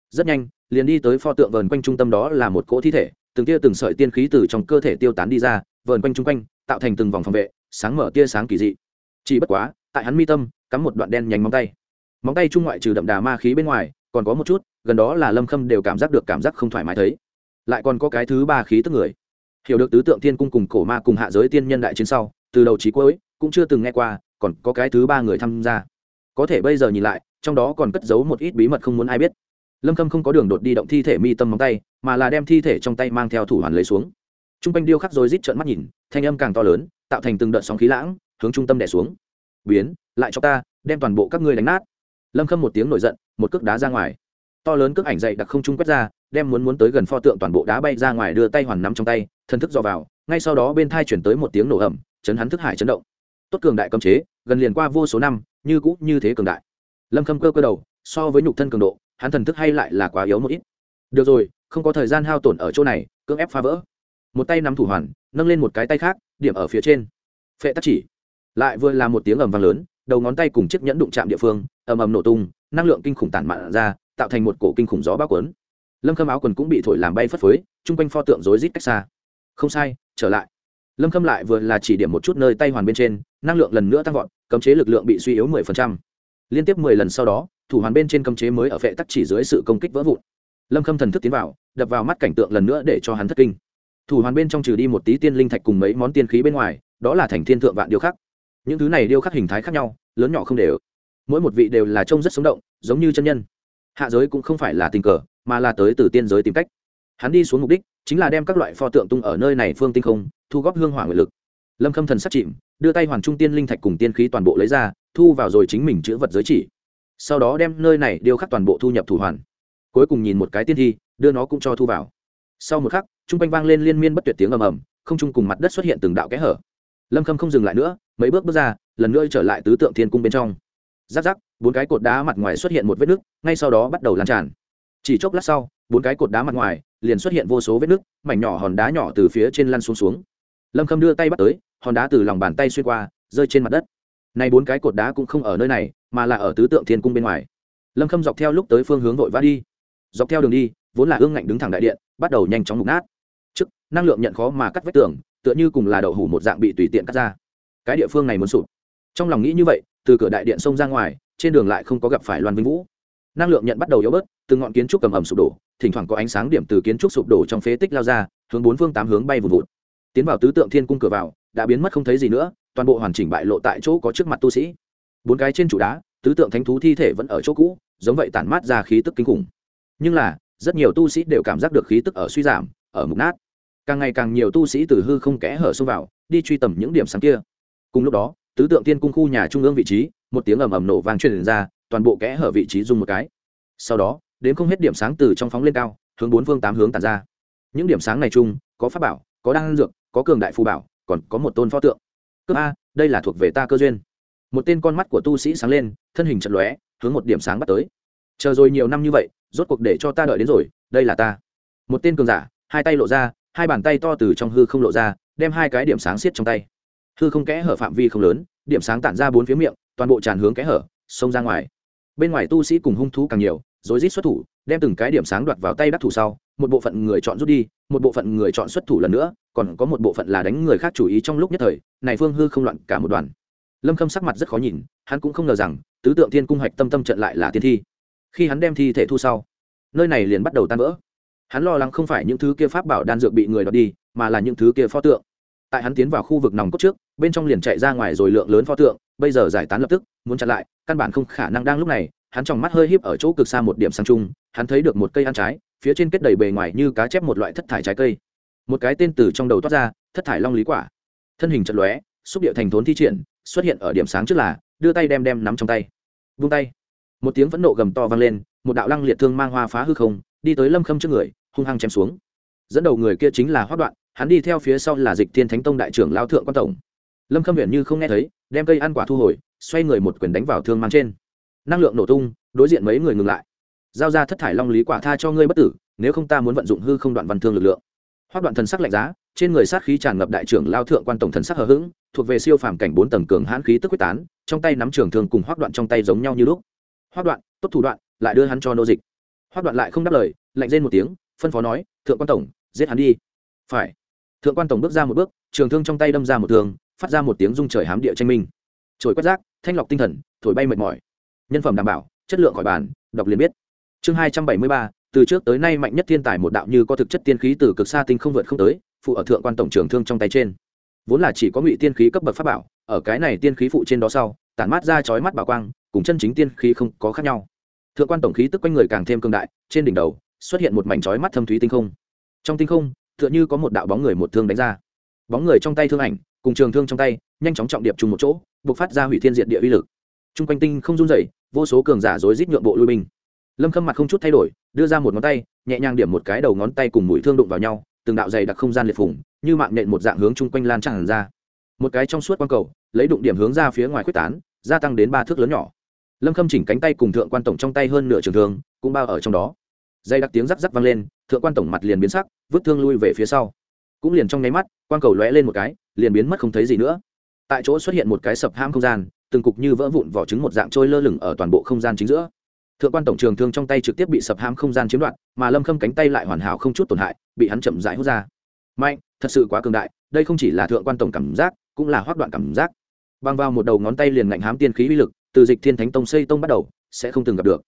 Rất nhanh, liền đi tới pho tượng vờn quanh trung tâm đó là một cỗ thi thể, từng tia từng sợi tiên khí từ trong cơ thể tiêu tán đi ra, vờn quanh chung quanh, tạo thành từng vòng phòng vệ, sáng mở tia sáng kỳ dị. Chỉ bất quá, tại hắn mi tâm, cắm một đoạn đen nhánh móng tay. Móng tay trung ngoại trừ đậm đà ma khí bên ngoài, còn có một chút, gần đó là lâm khâm đều cảm giác được cảm giác không thoải mái thấy lại còn có cái thứ ba khí tức người. Hiểu được tứ tượng thiên cung cùng cổ ma cùng hạ giới tiên nhân đại chiến sau, từ đầu trí cuối, cũng chưa từng nghe qua, còn có cái thứ ba người tham gia. Có thể bây giờ nhìn lại, trong đó còn cất giấu một ít bí mật không muốn ai biết. Lâm khâm không có đường đột đi động thi thể mi tâm móng tay, mà là đem thi thể trong tay mang theo thủ hoàn lấy xuống. T r u n g quanh điêu khắc rồi rít trợn mắt nhìn, thanh âm càng to lớn, tạo thành từng đợt sóng khí lãng, hướng trung tâm đẻ xuống. Biến, lại cho ta, đem toàn bộ các ngươi đánh nát. Lâm khâm một tiếng nổi giận, một cước đá ra ngoài. To lớn cước ảnh dậy đặc không trung quét ra đem muốn muốn tới gần pho tượng toàn bộ đá bay ra ngoài đưa tay hoàn nắm trong tay, thân thức dò vào, ngay sau đó bên thai chuyển tới một tiếng nổ ẩm chấn hắn thức hải chấn động. Tốt cường đại cấm chế, gần liền qua vô số năm, như cũ như thế cường đại. Lâm khâm cơ cơ đầu, so với nhục thân cường độ, hắn thần thức hay lại là quá yếu một ít. Được rồi, không có thời gian hao tổn ở chỗ này, cưỡng ép phá vỡ. Một tay nắm thủ hoàn, nâng lên một cái tay khác, điểm ở phía trên. Phệ tắc chỉ. Lại vừa là một tiếng ầm vang lớn, đầu ngón tay cùng chiếc nhẫn đụng chạm địa phương, ầm ầm nổ tung, năng lượng kinh khủng tản mạn ra, tạo thành một cổ kinh khủng gió bao quấn lâm khâm áo quần cũng bị thổi làm bay phất phới, chung quanh pho tượng rối rít cách xa. Không sai, trở lại. Lâm khâm lại vừa là chỉ điểm một chút nơi tay hoàn bên trên, năng lượng lần nữa tăng vọt, cấm chế lực lượng bị suy yếu mười phần trăm. Liên tiếp mười lần sau đó, thủ hoàn bên trên cấm chế mới ở vệ tắc chỉ dưới sự công kích vỡ vụn. Lâm khâm thần thức tiến vào, đập vào mắt cảnh tượng lần nữa để cho hắn thất kinh. Thủ hoàn bên trong trừ đi một tí tiên linh thạch cùng mấy món tiên khí bên ngoài, đó là thành thiên thượng vạn điêu khắc. Những thứ này điêu khắc hình thái khác nhau, lớn nhỏ không đều. Mỗi một vị đều là trông rất sống động, giống như chân nhân. Hạ giới cũng không phải là tình cờ mà là tới từ tiên giới tìm cách. Hắn đi xuống mục đích chính là đem các loại pho tượng tung ở nơi này phương tinh không, thu góp hương hỏa nguyện lực. Lâm khâm thần sắc chìm, đưa tay hoàn trung tiên linh thạch cùng tiên khí toàn bộ lấy ra, thu vào rồi chính mình chữ vật giới chỉ. Sau đó đem nơi này điêu khắc toàn bộ thu nhập thủ hoàn. Cuối cùng nhìn một cái tiên thi, đưa nó cũng cho thu vào. Sau một khắc t r u n g quanh vang lên liên miên bất tuyệt tiếng ầm ầm, không chung cùng mặt đất xuất hiện từng đạo kẽ hở. Lâm khâm không dừng lại nữa, mấy bước bước ra, lần nữa trở lại tứ tượng thiên cung bên trong. Giáp giáp bốn cái cột đá mặt ngoài xuất hiện một vết nứt, ngay sau đó bắt đầu lan tràn chỉ chốc lát sau, bốn cái cột đá mặt ngoài liền xuất hiện vô số vết nứt, mảnh nhỏ hòn đá nhỏ từ phía trên lăn xuống xuống. Lâm khâm đưa tay bắt tới, hòn đá từ lòng bàn tay xuyên qua, rơi trên mặt đất. Nay bốn cái cột đá cũng không ở nơi này, mà là ở tứ tượng thiên cung bên ngoài. Lâm khâm dọc theo lúc tới phương hướng vội vã đi. Dọc theo đường đi, vốn là ương ngạnh đứng thẳng đại điện, bắt đầu nhanh chóng mục nát. Trước, năng lượng nhận khó mà cắt vết tường, tựa như cùng là đậu hủ một dạng bị tùy tiện cắt ra. Cái địa phương này muốn sụp. Trong lòng nghĩ như vậy, từ cửa đại điện xông ra ngoài, trên đường lại không có gặp phải loan vinh vũ năng lượng nhận bắt đầu yếu bớt từ ngọn kiến trúc cầm ẩm sụp đổ, thỉnh thoảng có ánh sáng điểm từ kiến trúc sụp đổ trong phế tích lao ra, hướng bốn phương tám hướng bay vùn vụt. Tiến vào tứ tượng thiên cung cửa vào, đã biến mất không thấy gì nữa, toàn bộ hoàn chỉnh bại lộ tại chỗ có trước mặt tu sĩ. Bốn cái trên trụ đá, tứ tượng thánh thú thi thể vẫn ở chỗ cũ, giống vậy tản mát ra khí tức kinh khủng. Nhưng là, rất nhiều tu sĩ đều cảm giác được khí tức ở suy giảm, ở mục nát. Càng ngày càng nhiều tu sĩ từ hư không kẽ hở xông vào, đi truy tầm những điểm sáng kia. Cùng lúc đó, tứ tượng tiên cung khu nhà trung ương vị trí, một tiếng ầm ầm nổ vang truyền ra toàn bộ kẽ hở vị trí dùng một cái. Sau đó, đến không hết điểm sáng từ trong phóng lên cao, hướng bốn phương tám hướng tàn ra. Những điểm sáng này chung, có pháp bảo, có đan dược, có cường đại phù bảo, còn có một tôn pho tượng. Cướp a, đây là thuộc về ta cơ duyên. Một tên con mắt của tu sĩ sáng lên, thân hình trận lóe, hướng một điểm sáng bắt tới. Chờ rồi nhiều năm như vậy, rốt cuộc để cho ta đợi đến rồi, đây là ta. Một tên cường giả, hai tay lộ ra, hai bàn tay to từ trong hư không lộ ra, đem hai cái điểm sáng xiết trong tay. Hư không kẽ hở phạm vi không lớn, điểm sáng tản ra bốn phía miệng, toàn bộ tràn hướng kẽ hở, xông ra ngoài bên ngoài tu sĩ cùng hung thú càng nhiều rồi rít xuất thủ, đem từng cái điểm sáng đoạt vào tay đắc thủ sau, một bộ phận người chọn rút đi, một bộ phận người chọn xuất thủ lần nữa, còn có một bộ phận là đánh người khác chủ ý trong lúc nhất thời, này phương hư không loạn cả một đoàn. Lâm khâm sắc mặt rất khó nhìn, hắn cũng không ngờ rằng, tứ tượng thiên cung hoạch tâm tâm trận lại là tiên thi. Khi hắn đem thi thể thu sau, nơi này liền bắt đầu tan vỡ. Hắn lo lắng không phải những thứ kia pháp bảo đan dược bị người đọc đi, mà là những thứ kia pho tượng. Tại hắn tiến vào khu vực nòng cốt trước bên trong liền chạy ra ngoài rồi lượng lớn pho tượng bây giờ giải tán lập tức muốn chặn lại căn bản không khả năng đang lúc này hắn trong mắt hơi híp ở chỗ cực xa một điểm sang chung, hắn thấy được một cây ăn trái phía trên kết đầy bề ngoài như cá chép một loại thất thải trái cây. Một cái tên từ trong đầu toát ra thất thải long lý quả. Thân hình chật lóe xúc điệu thành thốn thi triển xuất hiện ở điểm sáng trước là đưa tay đem đem nắm trong tay. Vung tay. Một tiếng phẫn nộ gầm to vang lên một đạo lăng liệt thương mang hoa phá hư không đi tới lâm khâm trước người hung hăng chém xuống. Dẫn đầu người kia chính là hoác đoạn hắn đi theo phía sau là dịch thiên thánh tông đại trưởng lao thượng quan tổng lâm khâm huyện như không nghe thấy, đem cây ăn quả thu hồi, xoay người một quyền đánh vào thương mang trên. Năng lượng nổ tung, đối diện mấy người ngừng lại. Giao ra thất thải long lý quả tha cho ngươi bất tử, nếu không ta muốn vận dụng hư không đoạn văn thương lực lượng. Hoác đoạn thần sắc lạnh giá, trên người sát khí tràn ngập đại trưởng lao thượng quan tổng thần sắc hờ hững, thuộc về siêu phàm cảnh bốn tầng cường hãn khí tức quyết tán, trong tay nắm trường thương cùng hoác đoạn trong tay giống nhau như lúc. Hoác đoạn, tốt thủ đoạn, lại đưa hắn cho nô dịch. Hoác đoạn lại không đáp lời, lạnh rên một tiếng, phân phó nói, thượng quan tổng, giết hắn đi. Phải. Thượng quan tổng bước ra một bước, trường thương trong tay đâm ra một thường phát ra một tiếng rung trời hám địa tranh minh. Trồi quét rác, thanh lọc tinh thần, thổi bay mệt mỏi. Nhân phẩm đảm bảo, chất lượng khỏi bàn, đọc liền biết. Chương hai trăm bảy mươi ba, từ trước tới nay mạnh nhất thiên tài một đạo như có thực chất tiên khí từ cực xa tinh không vượt không tới, phụ ở thượng quan tổng trưởng thương trong tay trên. Vốn là chỉ có ngụy tiên khí cấp bậc pháp bảo, ở cái này tiên khí phụ trên đó sau, tản mát ra chói mắt bảo quang, cùng chân chính tiên khí không có khác nhau. Thượng quan tổng khí tức quanh người càng thêm cương đại, trên đỉnh đầu xuất hiện một mảnh chói mắt thâm thúy tinh không. Trong tinh không, tựa như có một đạo bóng người một thương đánh ra. Bóng người trong tay thương ảnh cùng trường thương trong tay nhanh chóng trọng điệp chung một chỗ buộc phát ra hủy thiên diện địa uy lực. T r u n g quanh tinh không run rẩy, vô số cường giả rối rít nhượng bộ lui binh. Lâm khâm mặt không chút thay đổi đưa ra một ngón tay nhẹ nhàng điểm một cái đầu ngón tay cùng mũi thương đụng vào nhau từng đạo dày đặc không gian liệt phủng như mạng nện một dạng hướng chung quanh lan tràn ra. Một cái trong suốt quang cầu lấy đụng điểm hướng ra phía ngoài quyết tán gia tăng đến ba thước lớn nhỏ. Lâm khâm chỉnh cánh tay cùng thượng quan tổng trong tay hơn nửa trường thương cũng bao ở trong đó. Dây đặc tiếng rắc rắc vang lên thượng quan tổng mặt liền biến sắc vứt thương lui về phía sau. Cũng liền trong nháy mắt quang cầu lóe lên một cái liền biến mất không thấy gì nữa. Tại chỗ xuất hiện một cái sập ham không gian, từng cục như vỡ vụn vỏ trứng một dạng trôi lơ lửng ở toàn bộ không gian chính giữa. Thượng quan tổng trường thương trong tay trực tiếp bị sập ham không gian chiếm đoạt, mà lâm khâm cánh tay lại hoàn hảo không chút tổn hại, bị hắn chậm rãi hút ra. Mạnh, thật sự quá cường đại, đây không chỉ là thượng quan tổng cảm giác, cũng là hoác đoạn cảm giác. Băng vào một đầu ngón tay liền ngạnh hám tiên khí uy lực, từ dịch thiên thánh tông xây tông bắt đầu, sẽ không từng gặp được.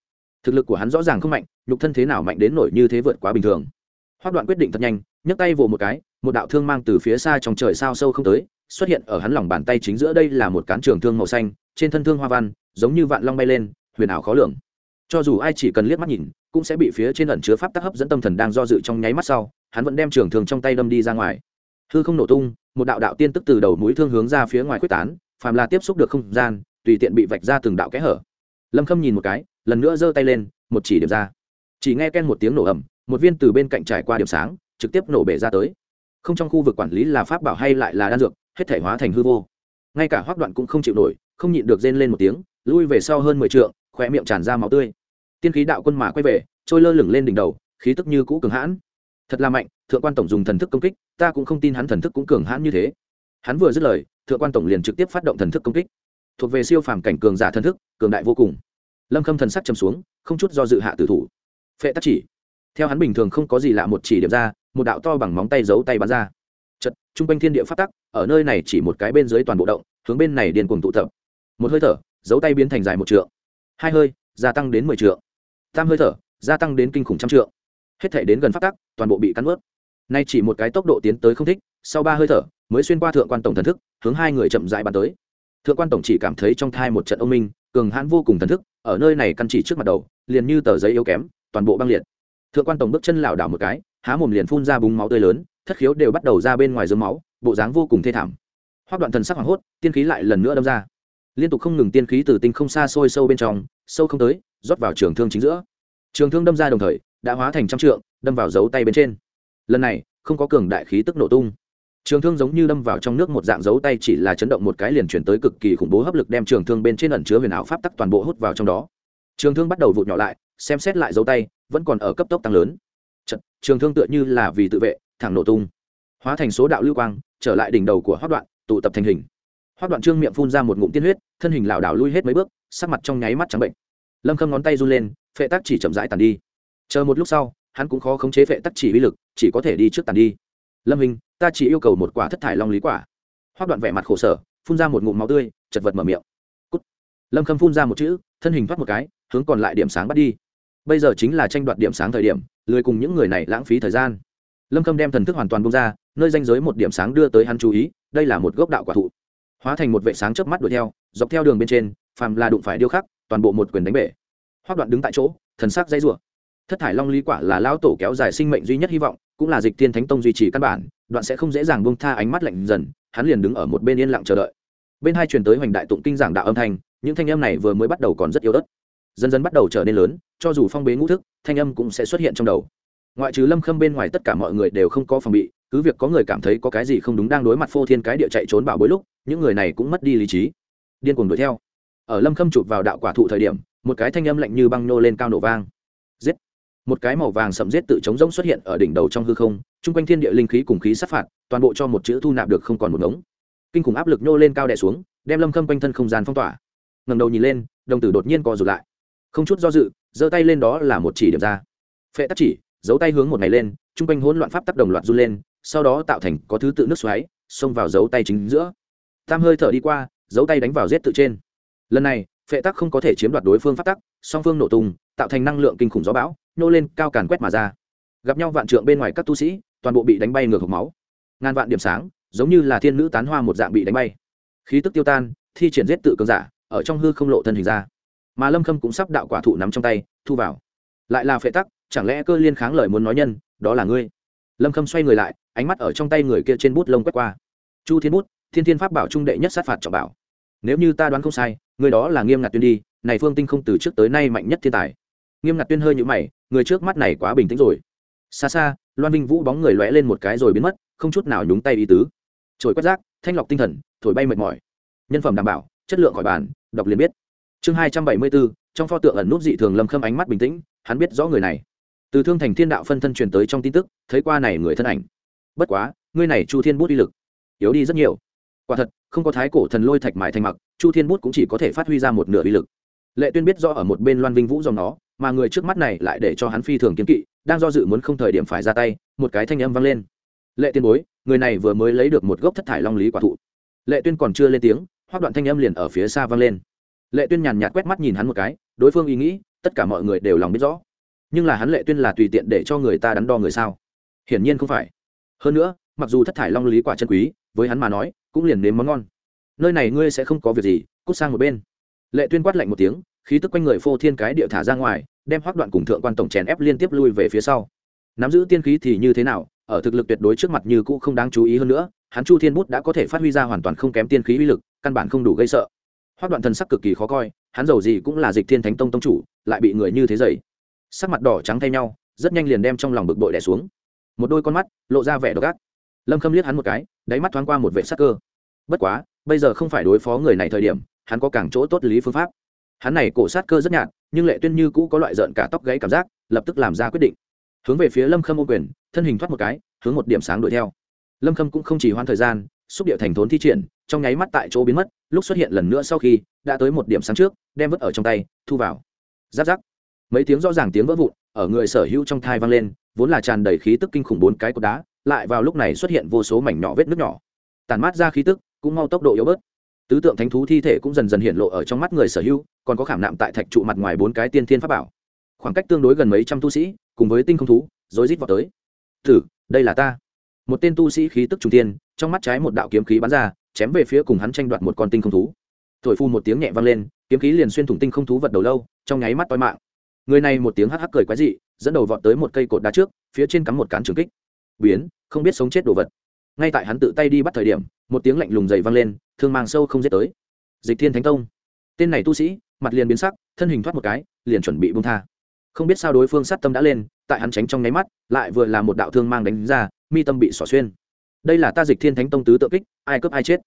Thực lực của hắn rõ ràng không mạnh, nhục thân thế nào mạnh đến nổi như thế vượt quá bình thường. Hoác đoạn quyết định thật nhanh, nhấc tay vồ một cái một đạo thương mang từ phía xa trong trời sao sâu không tới, xuất hiện ở hắn lòng bàn tay chính giữa đây là một cán trường thương màu xanh, trên thân thương hoa văn, giống như vạn long bay lên, huyền ảo khó lường. Cho dù ai chỉ cần liếc mắt nhìn, cũng sẽ bị phía trên ẩn chứa pháp tắc hấp dẫn tâm thần đang do dự trong nháy mắt sau, hắn vẫn đem trường thương trong tay đâm đi ra ngoài. Hư không nổ tung, một đạo đạo tiên tức từ đầu mũi thương hướng ra phía ngoài quyết tán, phàm là tiếp xúc được không gian, tùy tiện bị vạch ra từng đạo kẽ hở. Lâm khâm nhìn một cái, lần nữa giơ tay lên, một chỉ điểm ra. Chỉ nghe ken một tiếng nổ ẩm một viên từ bên cạnh trải qua điểm sáng, trực tiếp nổ bể ra tới không trong khu vực quản lý là pháp bảo hay lại là đan dược, hết thể hóa thành hư vô. Ngay cả hoác đoạn cũng không chịu nổi, không nhịn được rên lên một tiếng, lui về sau hơn mười t khoe miệng tràn ra máu tươi. Tiên khí đạo quân mà quay về, trôi lơ lửng lên đỉnh đầu, khí tức như cũ cường hãn. Thật là mạnh, thượng quan tổng dùng thần thức công kích, ta cũng không tin hắn thần thức cũng cường hãn như thế. Hắn vừa dứt lời, thượng quan tổng liền trực tiếp phát động thần thức công kích. Thuộc về siêu phàm cảnh cường giả thần thức, cường đại vô cùng. Lâm khâm thần sắc chầm xuống, không chút do dự hạ tử thủ. Phệ tắc chỉ. Theo hắn bình thường không có gì lạ một chỉ điểm ra một đạo to bằng móng tay giấu tay bắn ra. Chật t r u n g quanh thiên địa phát tắc, ở nơi này chỉ một cái bên dưới toàn bộ động, hướng bên này điên cuồng tụ tập. Một hơi thở, giấu tay biến thành dài một trượng. Hai hơi, gia tăng đến mười trượng. Tam hơi thở, gia tăng đến kinh khủng trăm trượng. Hết thể đến gần phát tắc, toàn bộ bị cắn ướt nay chỉ một cái tốc độ tiến tới không thích, sau ba hơi thở, mới xuyên qua thượng quan tổng thần thức, hướng hai người chậm dại bắn tới. Thượng quan tổng chỉ cảm thấy trong thai một trận ông minh, cường hãn vô cùng thần thức, ở nơi này căn chỉ trước mặt đầu, liền như tờ giấy yếu kém, toàn bộ băng liệt. Thượng quan tổng bước chân lảo đảo một cái há mồm liền phun ra búng máu tươi lớn, thất khiếu đều bắt đầu ra bên ngoài dướng máu, bộ dáng vô cùng thê thảm. Hoác đoạn thần sắc hoảng hốt, tiên khí lại lần nữa đâm ra. Liên tục không ngừng tiên khí từ tinh không xa xôi sâu bên trong, sâu không tới, rót vào trường thương chính giữa. Trường thương đâm ra đồng thời, đã hóa thành trăm trượng, đâm vào dấu tay bên trên. Lần này, không có cường đại khí tức nổ tung. Trường thương giống như đâm vào trong nước một dạng dấu tay chỉ là chấn động một cái liền chuyển tới cực kỳ khủng bố hấp lực đem trường thương bên trên ẩn chứa huyền ảo pháp tắc toàn bộ hút vào trong đó. Trường thương bắt đầu vụt nhỏ lại, xem xét lại dấu tay, vẫn còn ở cấp tốc tăng lớn trường thương tựa như là vì tự vệ, thẳng nổ tung. Hóa thành số đạo lưu quang, trở lại đỉnh đầu của hoác đoạn, tụ tập thành hình. Hoác đoạn trương miệng phun ra một ngụm tiên huyết, thân hình lảo đảo lui hết mấy bước, sắc mặt trong nháy mắt trắng bệnh. Lâm khâm ngón tay run lên, phệ tắc chỉ chậm rãi tàn đi. Chờ một lúc sau, hắn cũng khó khống chế phệ tắc chỉ uy lực, chỉ có thể đi trước tàn đi. Lâm hình ta chỉ yêu cầu một quả thất thải long lý quả. Hoác đoạn vẻ mặt khổ sở, phun ra một ngụm máu tươi, chật vật mở miệng. Cút. lâm khâm phun ra một chữ, thân hình thoát một cái, hướng còn lại điểm sáng bắt đi bây giờ chính là tranh đoạt điểm sáng thời điểm, lười cùng những người này lãng phí thời gian. Lâm khâm đem thần thức hoàn toàn bung ra, nơi danh giới một điểm sáng đưa tới hắn chú ý, đây là một gốc đạo quả thụ. Hóa thành một vệ sáng chớp mắt đuổi theo, dọc theo đường bên trên, phàm là đụng phải điêu khắc, toàn bộ một quyền đánh bể. Hoác đoạn đứng tại chỗ, thần sắc dây rủa. Thất thải long lý quả là lão tổ kéo dài sinh mệnh duy nhất hy vọng, cũng là dịch tiên thánh tông duy trì căn bản, đoạn sẽ không dễ dàng buông tha ánh mắt lạnh dần, hắn liền đứng ở một bên yên lặng chờ đợi. Bên hai truyền tới hoành đại tụng kinh giảng đạo âm thanh, những thanh âm này vừa mới bắt đầu còn rất yếu ớt dần dần bắt đầu trở nên lớn, cho dù phong bế ngũ thức, thanh âm cũng sẽ xuất hiện trong đầu. Ngoại trừ lâm khâm bên ngoài tất cả mọi người đều không có phòng bị, cứ việc có người cảm thấy có cái gì không đúng đang đối mặt phô thiên cái địa chạy trốn bảo bối lúc, những người này cũng mất đi lý trí. Điên cuồng đuổi theo. Ở lâm khâm chụp vào đạo quả thụ thời điểm, một cái thanh âm lạnh như băng nô lên cao nổ vang. Giết! Một cái màu vàng sậm giết tự chống rỗng xuất hiện ở đỉnh đầu trong hư không, chung quanh thiên địa linh khí cùng khí sát phạt, toàn bộ cho một chữ thu nạp được không còn một ngống. Kinh khủng áp lực nô lên cao đè xuống, đem lâm khâm quanh thân không gian phong tỏa. Ngầm đầu nhìn lên, đồng tử đột nhiên co rụt lại không chút do dự, giơ tay lên đó là một chỉ điểm ra. Phệ tắc chỉ, giấu tay hướng một ngày lên t r u n g quanh hỗn loạn pháp tắc đồng loạt run lên, sau đó tạo thành có thứ tự nước xoáy, xông vào dấu tay chính giữa. Tam hơi thở đi qua dấu tay đánh vào rết tự trên. Lần này, phệ tắc không có thể chiếm đoạt đối phương pháp tắc, song phương nổ tung, tạo thành năng lượng kinh khủng gió bão, nhô lên, cao càn quét mà ra. Gặp nhau vạn trượng bên ngoài các tu sĩ, toàn bộ bị đánh bay ngược hộp máu. Ngàn vạn điểm sáng, giống như là thiên nữ tán hoa một dạng bị đánh bay. Khí tức tiêu tan, thi triển giết tự cường giả, ở trong hư không lộ thân hình ra mà lâm khâm cũng sắp đạo quả thụ nắm trong tay, thu vào. Lại là phệ tắc, chẳng lẽ cơ liên kháng lời muốn nói nhân, đó là ngươi? Lâm khâm xoay người lại, ánh mắt ở trong tay người kia trên bút lông quét qua. Chu thiên bút, thiên thiên pháp bảo trung đệ nhất sát phạt trọng bảo. Nếu như ta đoán không sai, người đó là nghiêm ngặt tuyên đi, này phương tinh không từ trước tới nay mạnh nhất thiên tài. Nghiêm ngặt tuyên hơi như mày, người trước mắt này quá bình tĩnh rồi. Xa xa, loan vinh vũ bóng người lóe lên một cái rồi biến mất, không chút nào nhúng tay ý tứ. Trồi quét rác, thanh lọc tinh thần, thổi bay mệt mỏi. Nhân phẩm đảm bảo, chất lượng khỏi bàn, đọc liền biết chương hai trăm bảy mươi bốn trong pho tượng ẩn nút dị thường lâm khâm ánh mắt bình tĩnh, hắn biết rõ người này. Từ thương thành thiên đạo phân thân truyền tới trong tin tức, thấy qua này người thân ảnh. Bất quá, ngươi này chu thiên bút uy lực, yếu đi rất nhiều. Quả thật, không có thái cổ thần lôi thạch mài thành mặc, chu thiên bút cũng chỉ có thể phát huy ra một nửa uy lực. Lệ tuyên biết do ở một bên loan vinh vũ dòng nó, mà người trước mắt này lại để cho hắn phi thường kiếm kỵ, đang do dự muốn không thời điểm phải ra tay, một cái thanh âm vang lên. Lệ tiên bối, người này vừa mới lấy được một gốc thất thải long lý quả thụ. Lệ tuyên còn chưa lên tiếng, hoác đoạn thanh âm liền ở phía xa vang lên lệ tuyên nhàn nhạt quét mắt nhìn hắn một cái, đối phương ý nghĩ, tất cả mọi người đều lòng biết rõ. Nhưng là hắn lệ tuyên là tùy tiện để cho người ta đắn đo người sao? Hiển nhiên không phải. Hơn nữa, mặc dù thất thải long lý quả chân quý, với hắn mà nói, cũng liền nếm món ngon. Nơi này ngươi sẽ không có việc gì, cút sang một bên. Lệ tuyên quát lạnh một tiếng, khí tức quanh người phô thiên cái địa thả ra ngoài, đem hoác đoạn cùng thượng quan tổng chèn ép liên tiếp lui về phía sau. Nắm giữ tiên khí thì như thế nào, ở thực lực tuyệt đối trước mặt như cũ không đáng chú ý hơn nữa, hắn chu thiên bút đã có thể phát huy ra hoàn toàn không kém tiên khí uy lực, căn bản không đủ gây sợ hoác đoạn thần sắc cực kỳ khó coi, hắn giàu gì cũng là dịch thiên thánh tông tông chủ, lại bị người như thế dày sắc mặt đỏ trắng thay nhau, rất nhanh liền đem trong lòng bực bội đẻ xuống. Một đôi con mắt lộ ra vẻ độc ác. Lâm khâm liếc hắn một cái, đáy mắt thoáng qua một vệ sắc cơ. Bất quá, bây giờ không phải đối phó người này thời điểm, hắn có càng chỗ tốt lý phương pháp. Hắn này cổ sát cơ rất nhạt, nhưng lệ tuyên như cũ có loại rợn cả tóc gáy cảm giác, lập tức làm ra quyết định. Hướng về phía lâm khâm ô quyền, thân hình thoát một cái, hướng một điểm sáng đuổi theo. Lâm khâm cũng không chỉ hoãn thời gian xúc địa thành thốn thi triển, trong nháy mắt tại chỗ biến mất, lúc xuất hiện lần nữa sau khi, đã tới một điểm sáng trước, đem vứt ở trong tay, thu vào. Giáp giáp. Mấy tiếng rõ ràng tiếng vỡ vụn, ở người sở hữu trong thai vang lên, vốn là tràn đầy khí tức kinh khủng bốn cái cột đá, lại vào lúc này xuất hiện vô số mảnh nhỏ vết nước nhỏ. Tàn mát ra khí tức, cũng mau tốc độ yếu bớt. Tứ tượng thánh thú thi thể cũng dần dần hiện lộ ở trong mắt người sở hữu, còn có khảm nạm tại thạch trụ mặt ngoài bốn cái tiên thiên pháp bảo. Khoảng cách tương đối gần mấy trăm tu sĩ, cùng với tinh không thú, rối rít vào tới. Thử, đây là ta một tên tu sĩ khí tức trung tiên, trong mắt trái một đạo kiếm khí bắn ra, chém về phía cùng hắn tranh đoạt một con tinh không thú. Thổi phu một tiếng nhẹ vang lên, kiếm khí liền xuyên thủng tinh không thú vật đầu lâu, trong nháy mắt toi mạng. Người này một tiếng hắc hắc cười quái dị, dẫn đầu vọt tới một cây cột đá trước, phía trên cắm một cán trường kích. Biến, không biết sống chết đồ vật. Ngay tại hắn tự tay đi bắt thời điểm, một tiếng lạnh lùng dày vang lên, thương mang sâu không giết tới. Dịch thiên thánh tông. Tên này tu sĩ, mặt liền biến sắc, thân hình thoát một cái, liền chuẩn bị bung tha. Không biết sao đối phương sát tâm đã lên, tại hắn tránh trong nháy mắt, lại vừa là một đạo thương mang đánh ra mi tâm bị xỏ xuyên. Đây là ta dịch thiên thánh tông tứ tự kích, ai cướp ai chết.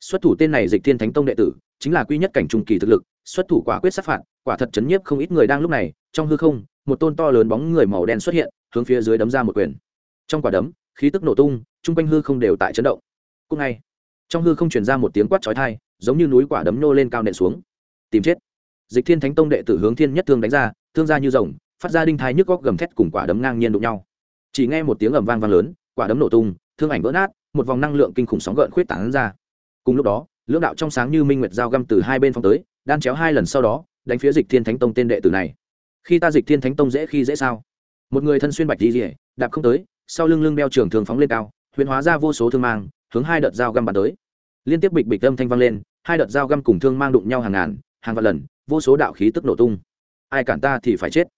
Xuất thủ tên này dịch thiên thánh tông đệ tử, chính là quy nhất cảnh trung kỳ thực lực, xuất thủ quả quyết sát phạt, quả thật chấn nhiếp không ít người đang lúc này, trong hư không, một tôn to lớn bóng người màu đen xuất hiện, hướng phía dưới đấm ra một quyền. Trong quả đấm, khí tức nổ tung, chung quanh hư không đều tại chấn động. Cùng ngay, trong hư không truyền ra một tiếng quát chói tai, giống như núi quả đấm nô lên cao nện xuống. Tìm chết. Dịch thiên thánh tông đệ tử hướng thiên nhất thương đánh ra, thương ra như rồng, phát ra đinh thai nhức góc gầm thét cùng quả đấm ngang nhiên đụng nhau. Chỉ nghe một tiếng ầm vang vang lớn quả đấm nổ tung, thương ảnh vỡ nát, một vòng năng lượng kinh khủng sóng gợn khuyết tảng ra. Cùng lúc đó, lưỡng đạo trong sáng như minh nguyệt giao găm từ hai bên phong tới, đan chéo hai lần sau đó, đánh phía dịch thiên thánh tông tên đệ tử này. Khi ta dịch thiên thánh tông dễ khi dễ sao? Một người thân xuyên bạch đi rỉa đạp không tới, sau lưng lưng đeo trường thường phóng lên cao, huyền hóa ra vô số thương mang, hướng hai đợt dao găm bắn tới. Liên tiếp bịch bịch âm thanh vang lên, hai đợt dao găm cùng thương mang đụng nhau hàng ngàn, hàng vạn lần, vô số đạo khí tức nổ tung. Ai cản ta thì phải chết.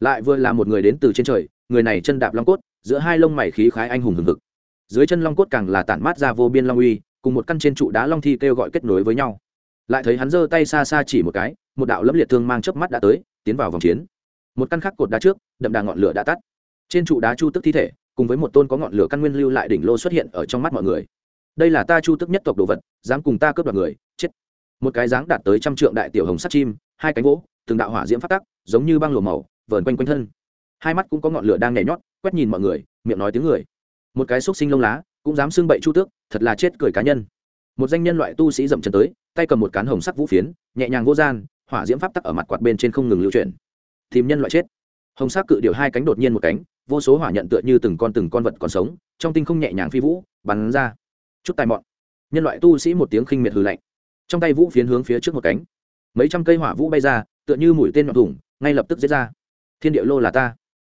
Lại vừa là một người đến từ trên trời người này chân đạp long cốt, giữa hai lông mày khí khái anh hùng hừng hực. Dưới chân long cốt càng là tản mát ra vô biên long uy, cùng một căn trên trụ đá long thi kêu gọi kết nối với nhau. Lại thấy hắn giơ tay xa xa chỉ một cái, một đạo lẫm liệt thương mang chớp mắt đã tới, tiến vào vòng chiến. Một căn khắc cột đá trước, đậm đà ngọn lửa đã tắt. Trên trụ đá chu tức thi thể, cùng với một tôn có ngọn lửa căn nguyên lưu lại đỉnh lô xuất hiện ở trong mắt mọi người. Đây là ta chu tức nhất tộc đồ vật, dám cùng ta cướp đoạt người, chết. Một cái dáng đạt tới trăm trượng đại tiểu hồng sắt chim, hai cánh gỗ, từng đạo hỏa diễm phát tắc, giống như băng lùa màu, vờn quanh quanh thân hai mắt cũng có ngọn lửa đang nhảy nhót, quét nhìn mọi người, miệng nói tiếng người. Một cái xúc sinh lông lá, cũng dám xưng bậy chu tước, thật là chết cười cá nhân. Một danh nhân loại tu sĩ dậm chân tới, tay cầm một cán hồng sắc vũ phiến, nhẹ nhàng vô gian, hỏa diễm pháp tắc ở mặt quạt bên trên không ngừng lưu chuyển. Tìm nhân loại chết. Hồng sắc cự điệu hai cánh đột nhiên một cánh, vô số hỏa nhận tựa như từng con từng con vật còn sống, trong tinh không nhẹ nhàng phi vũ, bắn ra. Chút tài mọn. Nhân loại tu sĩ một tiếng khinh miệt hư lạnh. Trong tay vũ phiến hướng phía trước một cánh. Mấy trăm cây hỏa vũ bay ra, tựa như mũi tên nhọn thủng, ngay lập tức giết ra. Thiên địa lô là ta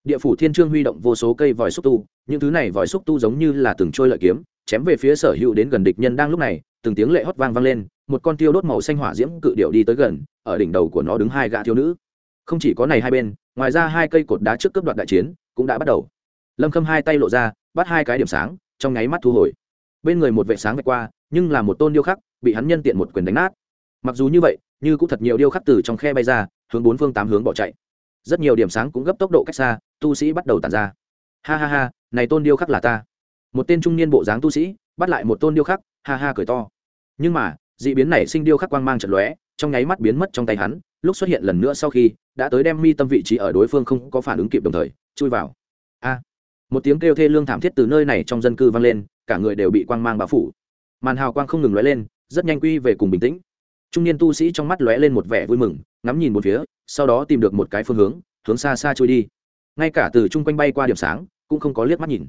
địa phủ thiên trương huy động vô số cây vòi xúc tu, những thứ này vòi xúc tu giống như là từng trôi lợi kiếm, chém về phía sở hữu đến gần địch nhân đang lúc này, từng tiếng lệ hót vang vang lên, một con tiêu đốt màu xanh hỏa diễm cự điệu đi tới gần, ở đỉnh đầu của nó đứng hai gã thiếu nữ. Không chỉ có này hai bên, ngoài ra hai cây cột đá trước cướp đoạt đại chiến cũng đã bắt đầu. Lâm khâm hai tay lộ ra, bắt hai cái điểm sáng, trong nháy mắt thu hồi. Bên người một vệ sáng vạch qua, nhưng là một tôn điêu khắc, bị hắn nhân tiện một quyền đánh nát. Mặc dù như vậy, như cũng thật nhiều điêu khắc từ trong khe bay ra, hướng bốn phương tám hướng bỏ chạy rất nhiều điểm sáng cũng gấp tốc độ cách xa, tu sĩ bắt đầu tàn ra. Ha ha ha, này tôn điêu khắc là ta. Một tên trung niên bộ dáng tu sĩ, bắt lại một tôn điêu khắc, ha ha cười to. Nhưng mà d ị biến này sinh điêu khắc quang mang trận lóe, trong nháy mắt biến mất trong tay hắn, lúc xuất hiện lần nữa sau khi, đã tới đem mi tâm vị trí ở đối phương không có phản ứng kịp đồng thời, chui vào. A! Một tiếng kêu thê lương thảm thiết từ nơi này trong dân cư vang lên, cả người đều bị quang mang bao phủ. Màn hào quang không ngừng lóe lên, rất nhanh quy về cùng bình tĩnh trung niên tu sĩ trong mắt lóe lên một vẻ vui mừng, ngắm nhìn một phía, sau đó tìm được một cái phương hướng hướng xa xa trôi đi. Ngay cả từ chung quanh bay qua điểm sáng, cũng không có liếc mắt nhìn.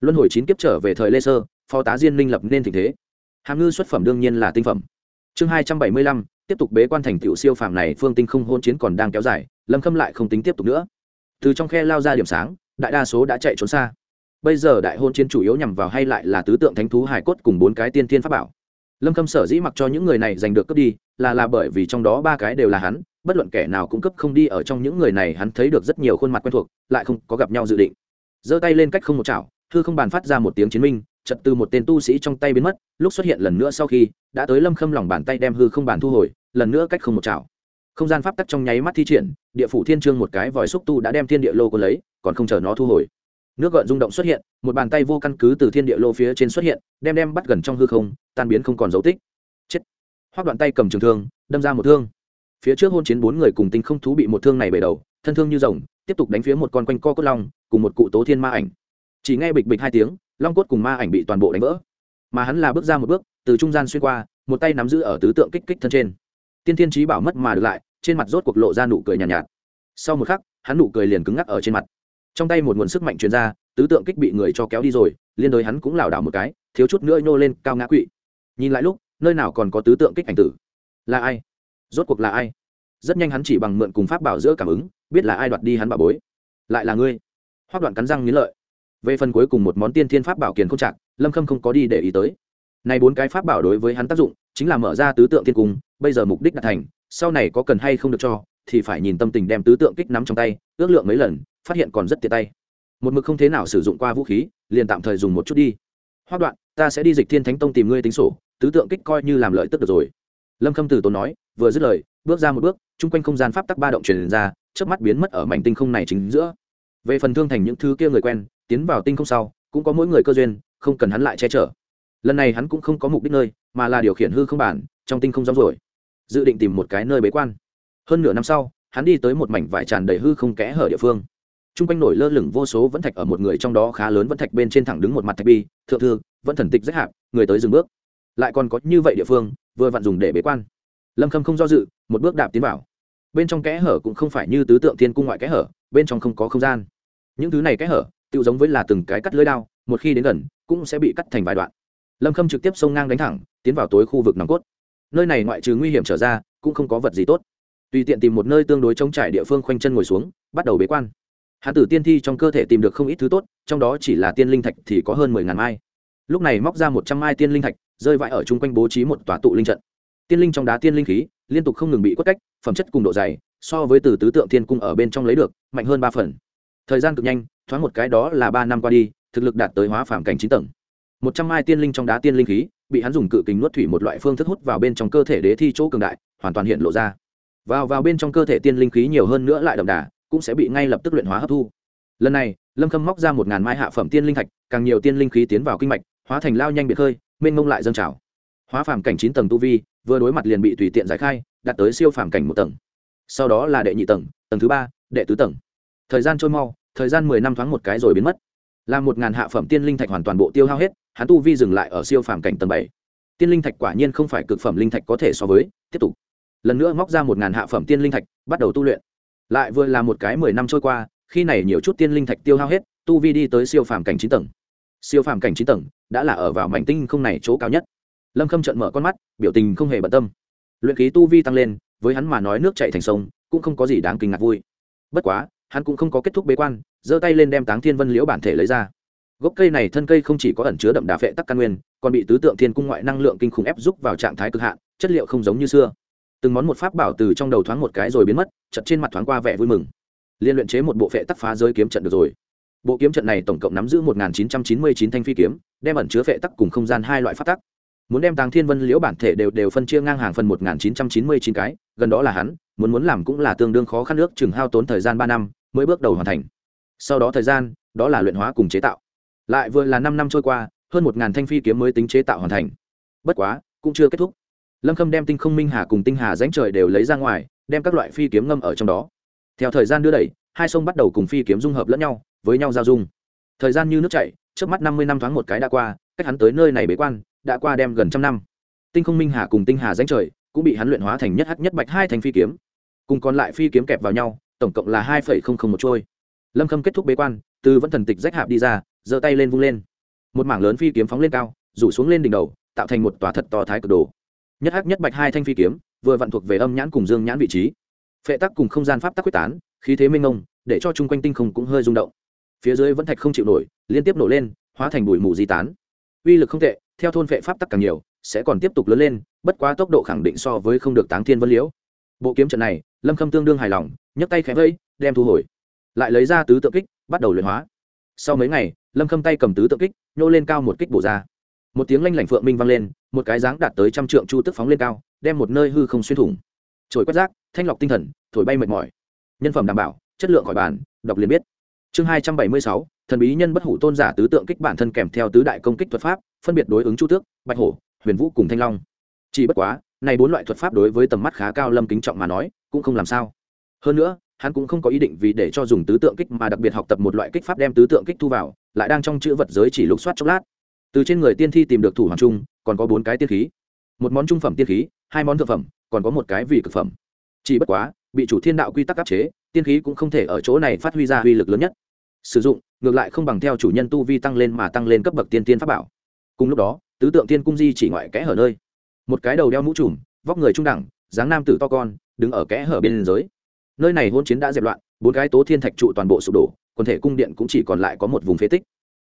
Luân hồi chín kiếp trở về thời lê sơ, phó tá diên minh lập nên tình thế. Hàm ngư xuất phẩm đương nhiên là tinh phẩm. Chương hai trăm bảy mươi lăm, tiếp tục bế quan thành tựu siêu phàm này, phương tinh không hôn chiến còn đang kéo dài, lâm khâm lại không tính tiếp tục nữa. Từ trong khe lao ra điểm sáng, đại đa số đã chạy trốn xa. Bây giờ đại hôn chiến chủ yếu nhằm vào hay lại là tứ tượng thánh thú hải cốt cùng bốn cái tiên thiên pháp bảo. Lâm khâm sở dĩ mặc cho những người này giành được cướp đi là là bởi vì trong đó ba cái đều là hắn, bất luận kẻ nào cũng cấp không đi ở trong những người này, hắn thấy được rất nhiều khuôn mặt quen thuộc, lại không có gặp nhau dự định. Giơ tay lên cách không một chảo thư không bàn phát ra một tiếng chiến minh, chật từ một tên tu sĩ trong tay biến mất, lúc xuất hiện lần nữa sau khi, đã tới lâm khâm lòng bàn tay đem hư không bàn thu hồi, lần nữa cách không một chảo. Không gian pháp tắc trong nháy mắt thi triển, địa phủ thiên trương một cái vòi xúc tu đã đem thiên địa lô quân lấy, còn không chờ nó thu hồi. Nước gợn rung động xuất hiện, một bàn tay vô căn cứ từ thiên địa lô phía trên xuất hiện, đem đem bắt gần trong hư không, tan biến không còn dấu tích hoác đoạn tay cầm trường thương đâm ra một thương. Phía trước hôn chiến bốn người cùng tinh không thú bị một thương này bể đầu thân thương như rồng tiếp tục đánh phía một con quanh co cốt long cùng một cụ tố thiên ma ảnh. Chỉ nghe bịch bịch hai tiếng long cốt cùng ma ảnh bị toàn bộ đánh vỡ. Mà hắn là bước ra một bước từ trung gian xuyên qua một tay nắm giữ ở tứ tượng kích kích thân trên. Tiên thiên trí bảo mất mà được lại trên mặt rốt cuộc lộ ra nụ cười nhàn nhạt, nhạt. Sau một khắc hắn nụ cười liền cứng ngắc ở trên mặt. Trong tay một nguồn sức mạnh truyền ra tứ tượng kích bị người cho kéo đi rồi liên đối hắn cũng lảo đảo một cái thiếu chút nữa nhô lên cao ngã quỵ. Nhìn lại lúc nơi nào còn có tứ tượng kích ảnh tử? Là ai? Rốt cuộc là ai? Rất nhanh hắn chỉ bằng mượn cùng pháp bảo giữa cảm ứng, biết là ai đoạt đi hắn bảo bối. Lại là ngươi. Hoác đoạn cắn răng nghĩ lợi. Về phần cuối cùng một món tiên thiên pháp bảo kiền không chặt lâm khâm không có đi để ý tới. Này bốn cái pháp bảo đối với hắn tác dụng, chính là mở ra tứ tượng thiên cung, bây giờ mục đích đạt thành, sau này có cần hay không được cho, thì phải nhìn tâm tình đem tứ tượng kích nắm trong tay, ước lượng mấy lần, phát hiện còn rất tiện tay. Một mực không thế nào sử dụng qua vũ khí, liền tạm thời dùng một chút đi. Hoác đoạn, ta sẽ đi dịch thiên thánh tông tìm ngươi tính sổ tứ tượng kích coi như làm lợi tức được rồi. Lâm khâm từ tốn nói, vừa dứt lời, bước ra một bước, chung quanh không gian pháp tắc ba động truyền ra trước mắt biến mất ở mảnh tinh không này chính giữa. Về phần thương thành những thứ kia người quen, tiến vào tinh không sau, cũng có mỗi người cơ duyên, không cần hắn lại che chở. Lần này hắn cũng không có mục đích nơi, mà là điều khiển hư không bản, trong tinh không rong rồi. Dự định tìm một cái nơi bế quan. Hơn nửa năm sau, hắn đi tới một mảnh vải tràn đầy hư không kẽ hở địa phương. T r u n g quanh nổi lơ lửng vô số vẫn thạch ở một người trong đó khá lớn vẫn thạch bên trên thẳng đứng một mặt thạch bi, thượng thư, vẫn thần tịch rất hạp, người tới dừng bước lại còn có như vậy địa phương, vừa vặn dùng để bế quan. Lâm khâm không do dự, một bước đạp tiến vào. Bên trong kẽ hở cũng không phải như tứ tượng thiên cung ngoại kẽ hở, bên trong không có không gian. Những thứ này kẽ hở tự giống với là từng cái cắt lưới đao, một khi đến gần, cũng sẽ bị cắt thành vài đoạn. Lâm khâm trực tiếp xông ngang đánh thẳng, tiến vào tối khu vực nòng cốt. Nơi này ngoại trừ nguy hiểm trở ra, cũng không có vật gì tốt. Tùy tiện tìm một nơi tương đối trống trải địa phương khoanh chân ngồi xuống, bắt đầu bế quan. Hạ tử tiên thi trong cơ thể tìm được không ít thứ tốt, trong đó chỉ là tiên linh thạch thì có hơn mười ngàn mai. Lúc này móc ra một trăm mai tiên linh thạch rơi vãi ở chung quanh bố trí một tòa tụ linh trận. Tiên linh trong đá tiên linh khí, liên tục không ngừng bị quất cách, phẩm chất cùng độ dày, so với từ tứ tượng thiên cung ở bên trong lấy được, mạnh hơn ba phần. Thời gian cực nhanh, thoáng một cái đó là ba năm qua đi, thực lực đạt tới hóa phản cảnh chín tầng. Một trăm mai tiên linh trong đá tiên linh khí, bị hắn dùng cự kính nuốt thủy một loại phương thức hút vào bên trong cơ thể đế thi chỗ cường đại, hoàn toàn hiện lộ ra. Vào vào bên trong cơ thể tiên linh khí nhiều hơn nữa lại đậm đà, cũng sẽ bị ngay lập tức luyện hóa hấp thu. Lần này, lâm khâm móc ra một ngàn mai hạ phẩm tiên linh thạch, càng nhiều tiên linh khí tiến vào kinh mạch, hóa thành lao nhanh biệt khơi mênh mông lại dâng trào. Hóa phàm cảnh chín tầng tu vi, vừa đối mặt liền bị tùy tiện giải khai, đạt tới siêu phàm cảnh một tầng. Sau đó là đệ nhị tầng tầng thứ ba, đệ tứ tầng. Thời gian trôi mau, thời gian mười năm thoáng một cái rồi biến mất. Làm một ngàn hạ phẩm tiên linh thạch hoàn toàn bộ tiêu hao hết, hắn tu vi dừng lại ở siêu phàm cảnh tầng bảy. Tiên linh thạch quả nhiên không phải cực phẩm linh thạch có thể so với, tiếp tục. Lần nữa móc ra một ngàn hạ phẩm tiên linh thạch, bắt đầu tu luyện. Lại vừa là một cái mười năm trôi qua, khi này nhiều chút tiên linh thạch tiêu hao hết, tu vi đi tới siêu phàm cảnh chín tầng. Siêu phàm cảnh chín tầng đã là ở vào mảnh tinh không này chỗ cao nhất. Lâm khâm trận mở con mắt, biểu tình không hề bận tâm. Luyện khí tu vi tăng lên, với hắn mà nói nước chạy thành sông, cũng không có gì đáng kinh ngạc vui. Bất quá, hắn cũng không có kết thúc bế quan, giơ tay lên đem táng thiên vân liễu bản thể lấy ra. Gốc cây này thân cây không chỉ có ẩn chứa đậm đà phệ tắc căn nguyên, còn bị tứ tượng thiên cung ngoại năng lượng kinh khủng ép giúp vào trạng thái cực hạn, chất liệu không giống như xưa. Từng món một pháp bảo từ trong đầu thoáng một cái rồi biến mất chật trên mặt thoáng qua vẻ vui mừng. Liên luyện chế một bộ phệ tắc phá giới kiếm trận được rồi bộ kiếm trận này tổng cộng nắm giữ một nghìn chín trăm chín mươi chín thanh phi kiếm, đem ẩn chứa phệ tắc cùng không gian hai loại phát tắc. Muốn đem tàng thiên vân liễu bản thể đều đều phân chia ngang hàng phần một nghìn chín trăm chín mươi chín cái, gần đó là hắn, muốn muốn làm cũng là tương đương khó khăn nước, chừng hao tốn thời gian ba năm mới bước đầu hoàn thành. Sau đó thời gian, đó là luyện hóa cùng chế tạo. Lại vừa là năm năm trôi qua, hơn một ngàn thanh phi kiếm mới tính chế tạo hoàn thành. Bất quá, cũng chưa kết thúc. Lâm khâm đem tinh không minh hà cùng tinh hà ránh trời đều lấy ra ngoài, đem các loại phi kiếm ngâm ở trong đó. Theo thời gian đưa đẩy, hai sông bắt đầu cùng phi kiếm dung hợp lẫn nhau với nhau giao dung. Thời gian như nước chảy, trước mắt năm mươi năm thoáng một cái đã qua, cách hắn tới nơi này bế quan, đã qua đem gần trăm năm. Tinh không minh hà cùng tinh hà danh trời cũng bị hắn luyện hóa thành nhất hắc nhất bạch hai thành phi kiếm. Cùng còn lại phi kiếm kẹp vào nhau, tổng cộng là hai phẩy không không một trôi. Lâm khâm kết thúc bế quan, từ vẫn thần tịch rách hạp đi ra, giơ tay lên vung lên. Một mảng lớn phi kiếm phóng lên cao, rủ xuống lên đỉnh đầu, tạo thành một tòa thật to thái cực đồ. Nhất hắc nhất bạch hai thanh phi kiếm, vừa vặn thuộc về âm nhãn cùng dương nhãn vị trí. Phệ tắc cùng không gian pháp tắc quyết tán, khí thế minh ngông để cho chung quanh tinh không cũng hơi rung động phía dưới vẫn thạch không chịu nổi, liên tiếp nổ lên, hóa thành bụi mù di tán. Uy lực không tệ, theo thôn vệ pháp tắc càng nhiều, sẽ còn tiếp tục lớn lên, bất quá tốc độ khẳng định so với không được táng thiên vân liễu. Bộ kiếm trận này, lâm khâm tương đương hài lòng, nhấc tay khẽ vẫy, đem thu hồi. Lại lấy ra tứ tự kích, bắt đầu luyện hóa. Sau mấy ngày, lâm khâm tay cầm tứ tự kích, nhô lên cao một kích bổ ra. Một tiếng lanh lảnh phượng minh vang lên, một cái dáng đạt tới trăm trượng chu tức phóng lên cao, đem một nơi hư không xuyên thủng. Trồi quét rác, thanh lọc tinh thần, thổi bay mệt mỏi. Nhân phẩm đảm bảo, chất lượng khỏi bàn, đọc liền biết chương hai trăm bảy mươi sáu, thần bí nhân bất hủ tôn giả tứ tượng kích bản thân kèm theo tứ đại công kích thuật pháp, phân biệt đối ứng chu tước, bạch hổ, huyền vũ cùng thanh long. Chỉ bất quá, này bốn loại thuật pháp đối với tầm mắt khá cao lâm kính trọng mà nói, cũng không làm sao. Hơn nữa, hắn cũng không có ý định vì để cho dùng tứ tượng kích mà đặc biệt học tập một loại kích pháp đem tứ tượng kích thu vào, lại đang trong chữ vật giới chỉ lục soát chốc lát. Từ trên người tiên thi tìm được thủ hoàng trung, còn có bốn cái tiên khí. Một món trung phẩm tiên khí, hai món thượng phẩm, còn có một cái vì cực phẩm. Chỉ bất quá, bị chủ thiên đạo quy tắc áp chế tiên khí cũng không thể ở chỗ này phát huy ra uy lực lớn nhất. Sử dụng, ngược lại không bằng theo chủ nhân tu vi tăng lên mà tăng lên cấp bậc tiên tiên pháp bảo. Cùng lúc đó, tứ tượng tiên cung di chỉ ngoại kẽ hở nơi. Một cái đầu đeo mũ trùm, vóc người trung đẳng, dáng nam tử to con, đứng ở kẽ hở bên giới nơi này hôn chiến đã dẹp loạn, bốn cái tố thiên thạch trụ toàn bộ sụp đổ, quần thể cung điện cũng chỉ còn lại có một vùng phế tích.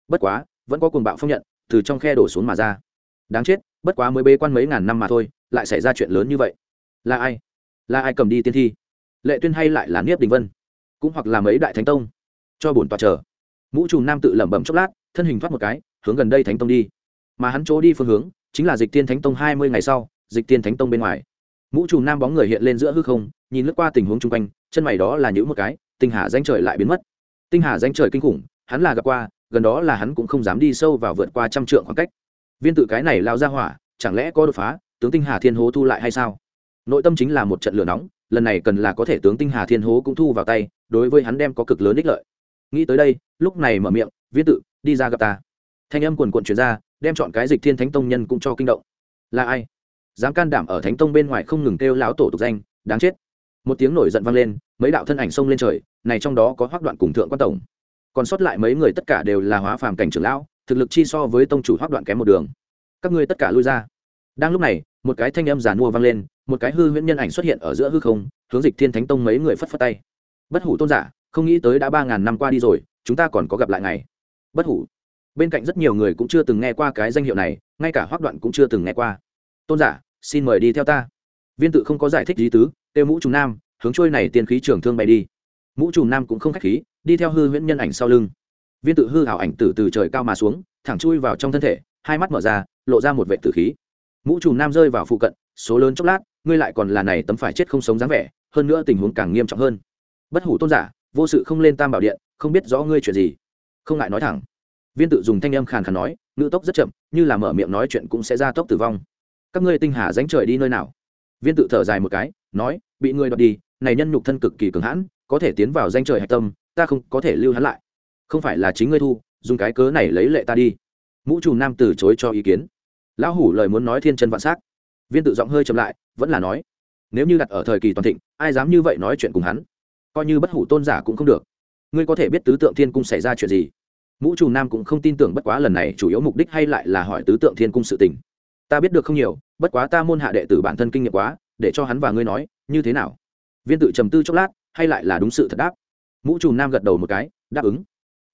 Bất quá, vẫn có cuồng bạo phong nhận, từ trong khe đổ xuống mà ra. Đáng chết, bất quá mới bê quan mấy ngàn năm mà thôi, lại xảy ra chuyện lớn như vậy. Là ai? Là ai cầm đi tiên thi? Lệ tuyên hay lại là niếp đình vân cũng hoặc là mấy đại thánh tông cho bổn tòa chờ mũ trùm nam tự lẩm bẩm chốc lát thân hình thoát một cái hướng gần đây thánh tông đi mà hắn chỗ đi phương hướng chính là dịch tiên thánh tông hai mươi ngày sau dịch tiên thánh tông bên ngoài mũ trùm nam bóng người hiện lên giữa hư không nhìn lướt qua tình huống chung quanh chân mày đó là những một cái tinh hà danh trời lại biến mất tinh hà danh trời kinh khủng hắn là gặp qua gần đó là hắn cũng không dám đi sâu vào vượt qua trăm trượng khoảng cách viên tự cái này lao ra hỏa chẳng lẽ có đột phá tướng tinh hà thiên hố thu lại hay sao nội tâm chính là một trận lửa nóng lần này cần là có thể tướng tinh hà thiên hố cũng thu vào tay, đối với hắn đem có cực lớn ích lợi. Nghĩ tới đây, lúc này mở miệng viết tự, đi ra gặp ta. Thanh âm quần quận chuyển ra, đem chọn cái dịch thiên thánh tông nhân cũng cho kinh động. Là ai? Dám can đảm ở thánh tông bên ngoài không ngừng kêu lão tổ tục danh, đáng chết. Một tiếng nổi giận vang lên, mấy đạo thân ảnh xông lên trời, này trong đó có hoác đoạn cùng thượng quan tổng. Còn sót lại mấy người tất cả đều là hóa phàm cảnh trưởng lão, thực lực chi so với tông chủ hoác đoạn kém một đường. Các ngươi tất cả lui ra. Đang lúc này, một cái thanh âm giàn mua vang lên một cái hư huyễn nhân ảnh xuất hiện ở giữa hư không, hướng dịch thiên thánh tông mấy người phất phất tay. Bất hủ tôn giả, không nghĩ tới đã ba ngàn năm qua đi rồi, chúng ta còn có gặp lại ngày bất hủ? Bên cạnh rất nhiều người cũng chưa từng nghe qua cái danh hiệu này, ngay cả hoác đoạn cũng chưa từng nghe qua. Tôn giả, xin mời đi theo ta. Viên tự không có giải thích lý tứ, tiêu mũ trùng nam, hướng trôi này tiên khí trường thương bay đi. Mũ trùng nam cũng không khách khí, đi theo hư huyễn nhân ảnh sau lưng. Viên tự hư hảo ảnh từ từ trời cao mà xuống, thẳng chui vào trong thân thể, hai mắt mở ra, lộ ra một vệ tử khí. Mũ trùng nam rơi vào phụ cận, số lớn chốc lát ngươi lại còn là này tấm phải chết không sống dáng vẻ, hơn nữa tình huống càng nghiêm trọng hơn. Bất hủ tôn giả, vô sự không lên tam bảo điện, không biết rõ ngươi chuyện gì. Không ngại nói thẳng. Viên tự dùng thanh âm khàn khàn nói, ngữ tốc rất chậm, như là mở miệng nói chuyện cũng sẽ ra tốc tử vong. Các ngươi tinh hà dánh trời đi nơi nào? Viên tự thở dài một cái, nói, bị ngươi đoạt đi, này nhân nhục thân cực kỳ cường hãn, có thể tiến vào danh trời hạch tâm, ta không có thể lưu hắn lại. Không phải là chính ngươi thu, dùng cái cớ này lấy lệ ta đi. Mũ trùm nam từ chối cho ý kiến. Lão hủ lời muốn nói thiên chân vạn s á c viên tự giọng hơi chậm lại, vẫn là nói, nếu như đặt ở thời kỳ toàn thịnh, ai dám như vậy nói chuyện cùng hắn? Coi như bất hủ tôn giả cũng không được. Ngươi có thể biết tứ tượng thiên cung xảy ra chuyện gì? Mũ Trù nam cũng không tin tưởng bất quá lần này chủ yếu mục đích hay lại là hỏi tứ tượng thiên cung sự tình. Ta biết được không nhiều, bất quá ta môn hạ đệ tử bản thân kinh nghiệm quá, để cho hắn và ngươi nói, như thế nào? Viên tự trầm tư chốc lát, hay lại là đúng sự thật đáp. Mũ Trù nam gật đầu một cái, đáp ứng.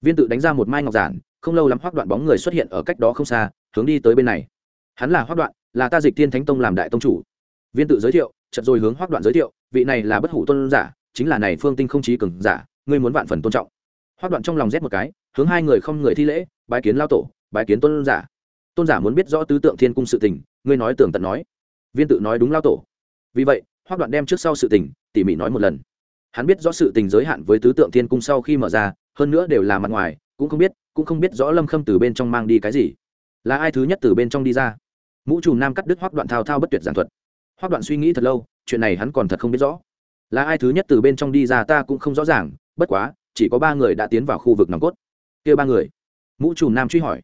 Viên tự đánh ra một mai ngọc giản, không lâu lắm hoác đoạn bóng người xuất hiện ở cách đó không xa, hướng đi tới bên này. Hắn là hoác đoạn là ta dịch thiên thánh tông làm đại tông chủ. Viên tự giới thiệu chật rồi hướng hoác đoạn giới thiệu, vị này là bất hủ tôn giả, chính là này phương tinh không trí cường giả, ngươi muốn vạn phần tôn trọng. Hoác đoạn trong lòng rét một cái, hướng hai người không người thi lễ, bái kiến lao tổ, bái kiến tôn giả. Tôn giả muốn biết rõ tứ tượng thiên cung sự tình, ngươi nói tường tận nói. Viên tự nói đúng lao tổ. Vì vậy hoác đoạn đem trước sau sự tình, tỉ mỉ nói một lần. Hắn biết rõ sự tình giới hạn với tứ tượng thiên cung sau khi mở ra, hơn nữa đều là mặt ngoài, cũng không biết, cũng không biết rõ lâm khâm từ bên trong mang đi cái gì. Là ai thứ nhất từ bên trong đi ra? Mũ trùm nam cắt đứt hoác đoạn thao thao bất tuyệt giảng thuật. Hoác đoạn suy nghĩ thật lâu, chuyện này hắn còn thật không biết rõ. Là ai thứ nhất từ bên trong đi ra ta cũng không rõ ràng, bất quá, chỉ có ba người đã tiến vào khu vực nòng cốt. Kia ba người. Mũ trùm nam truy hỏi.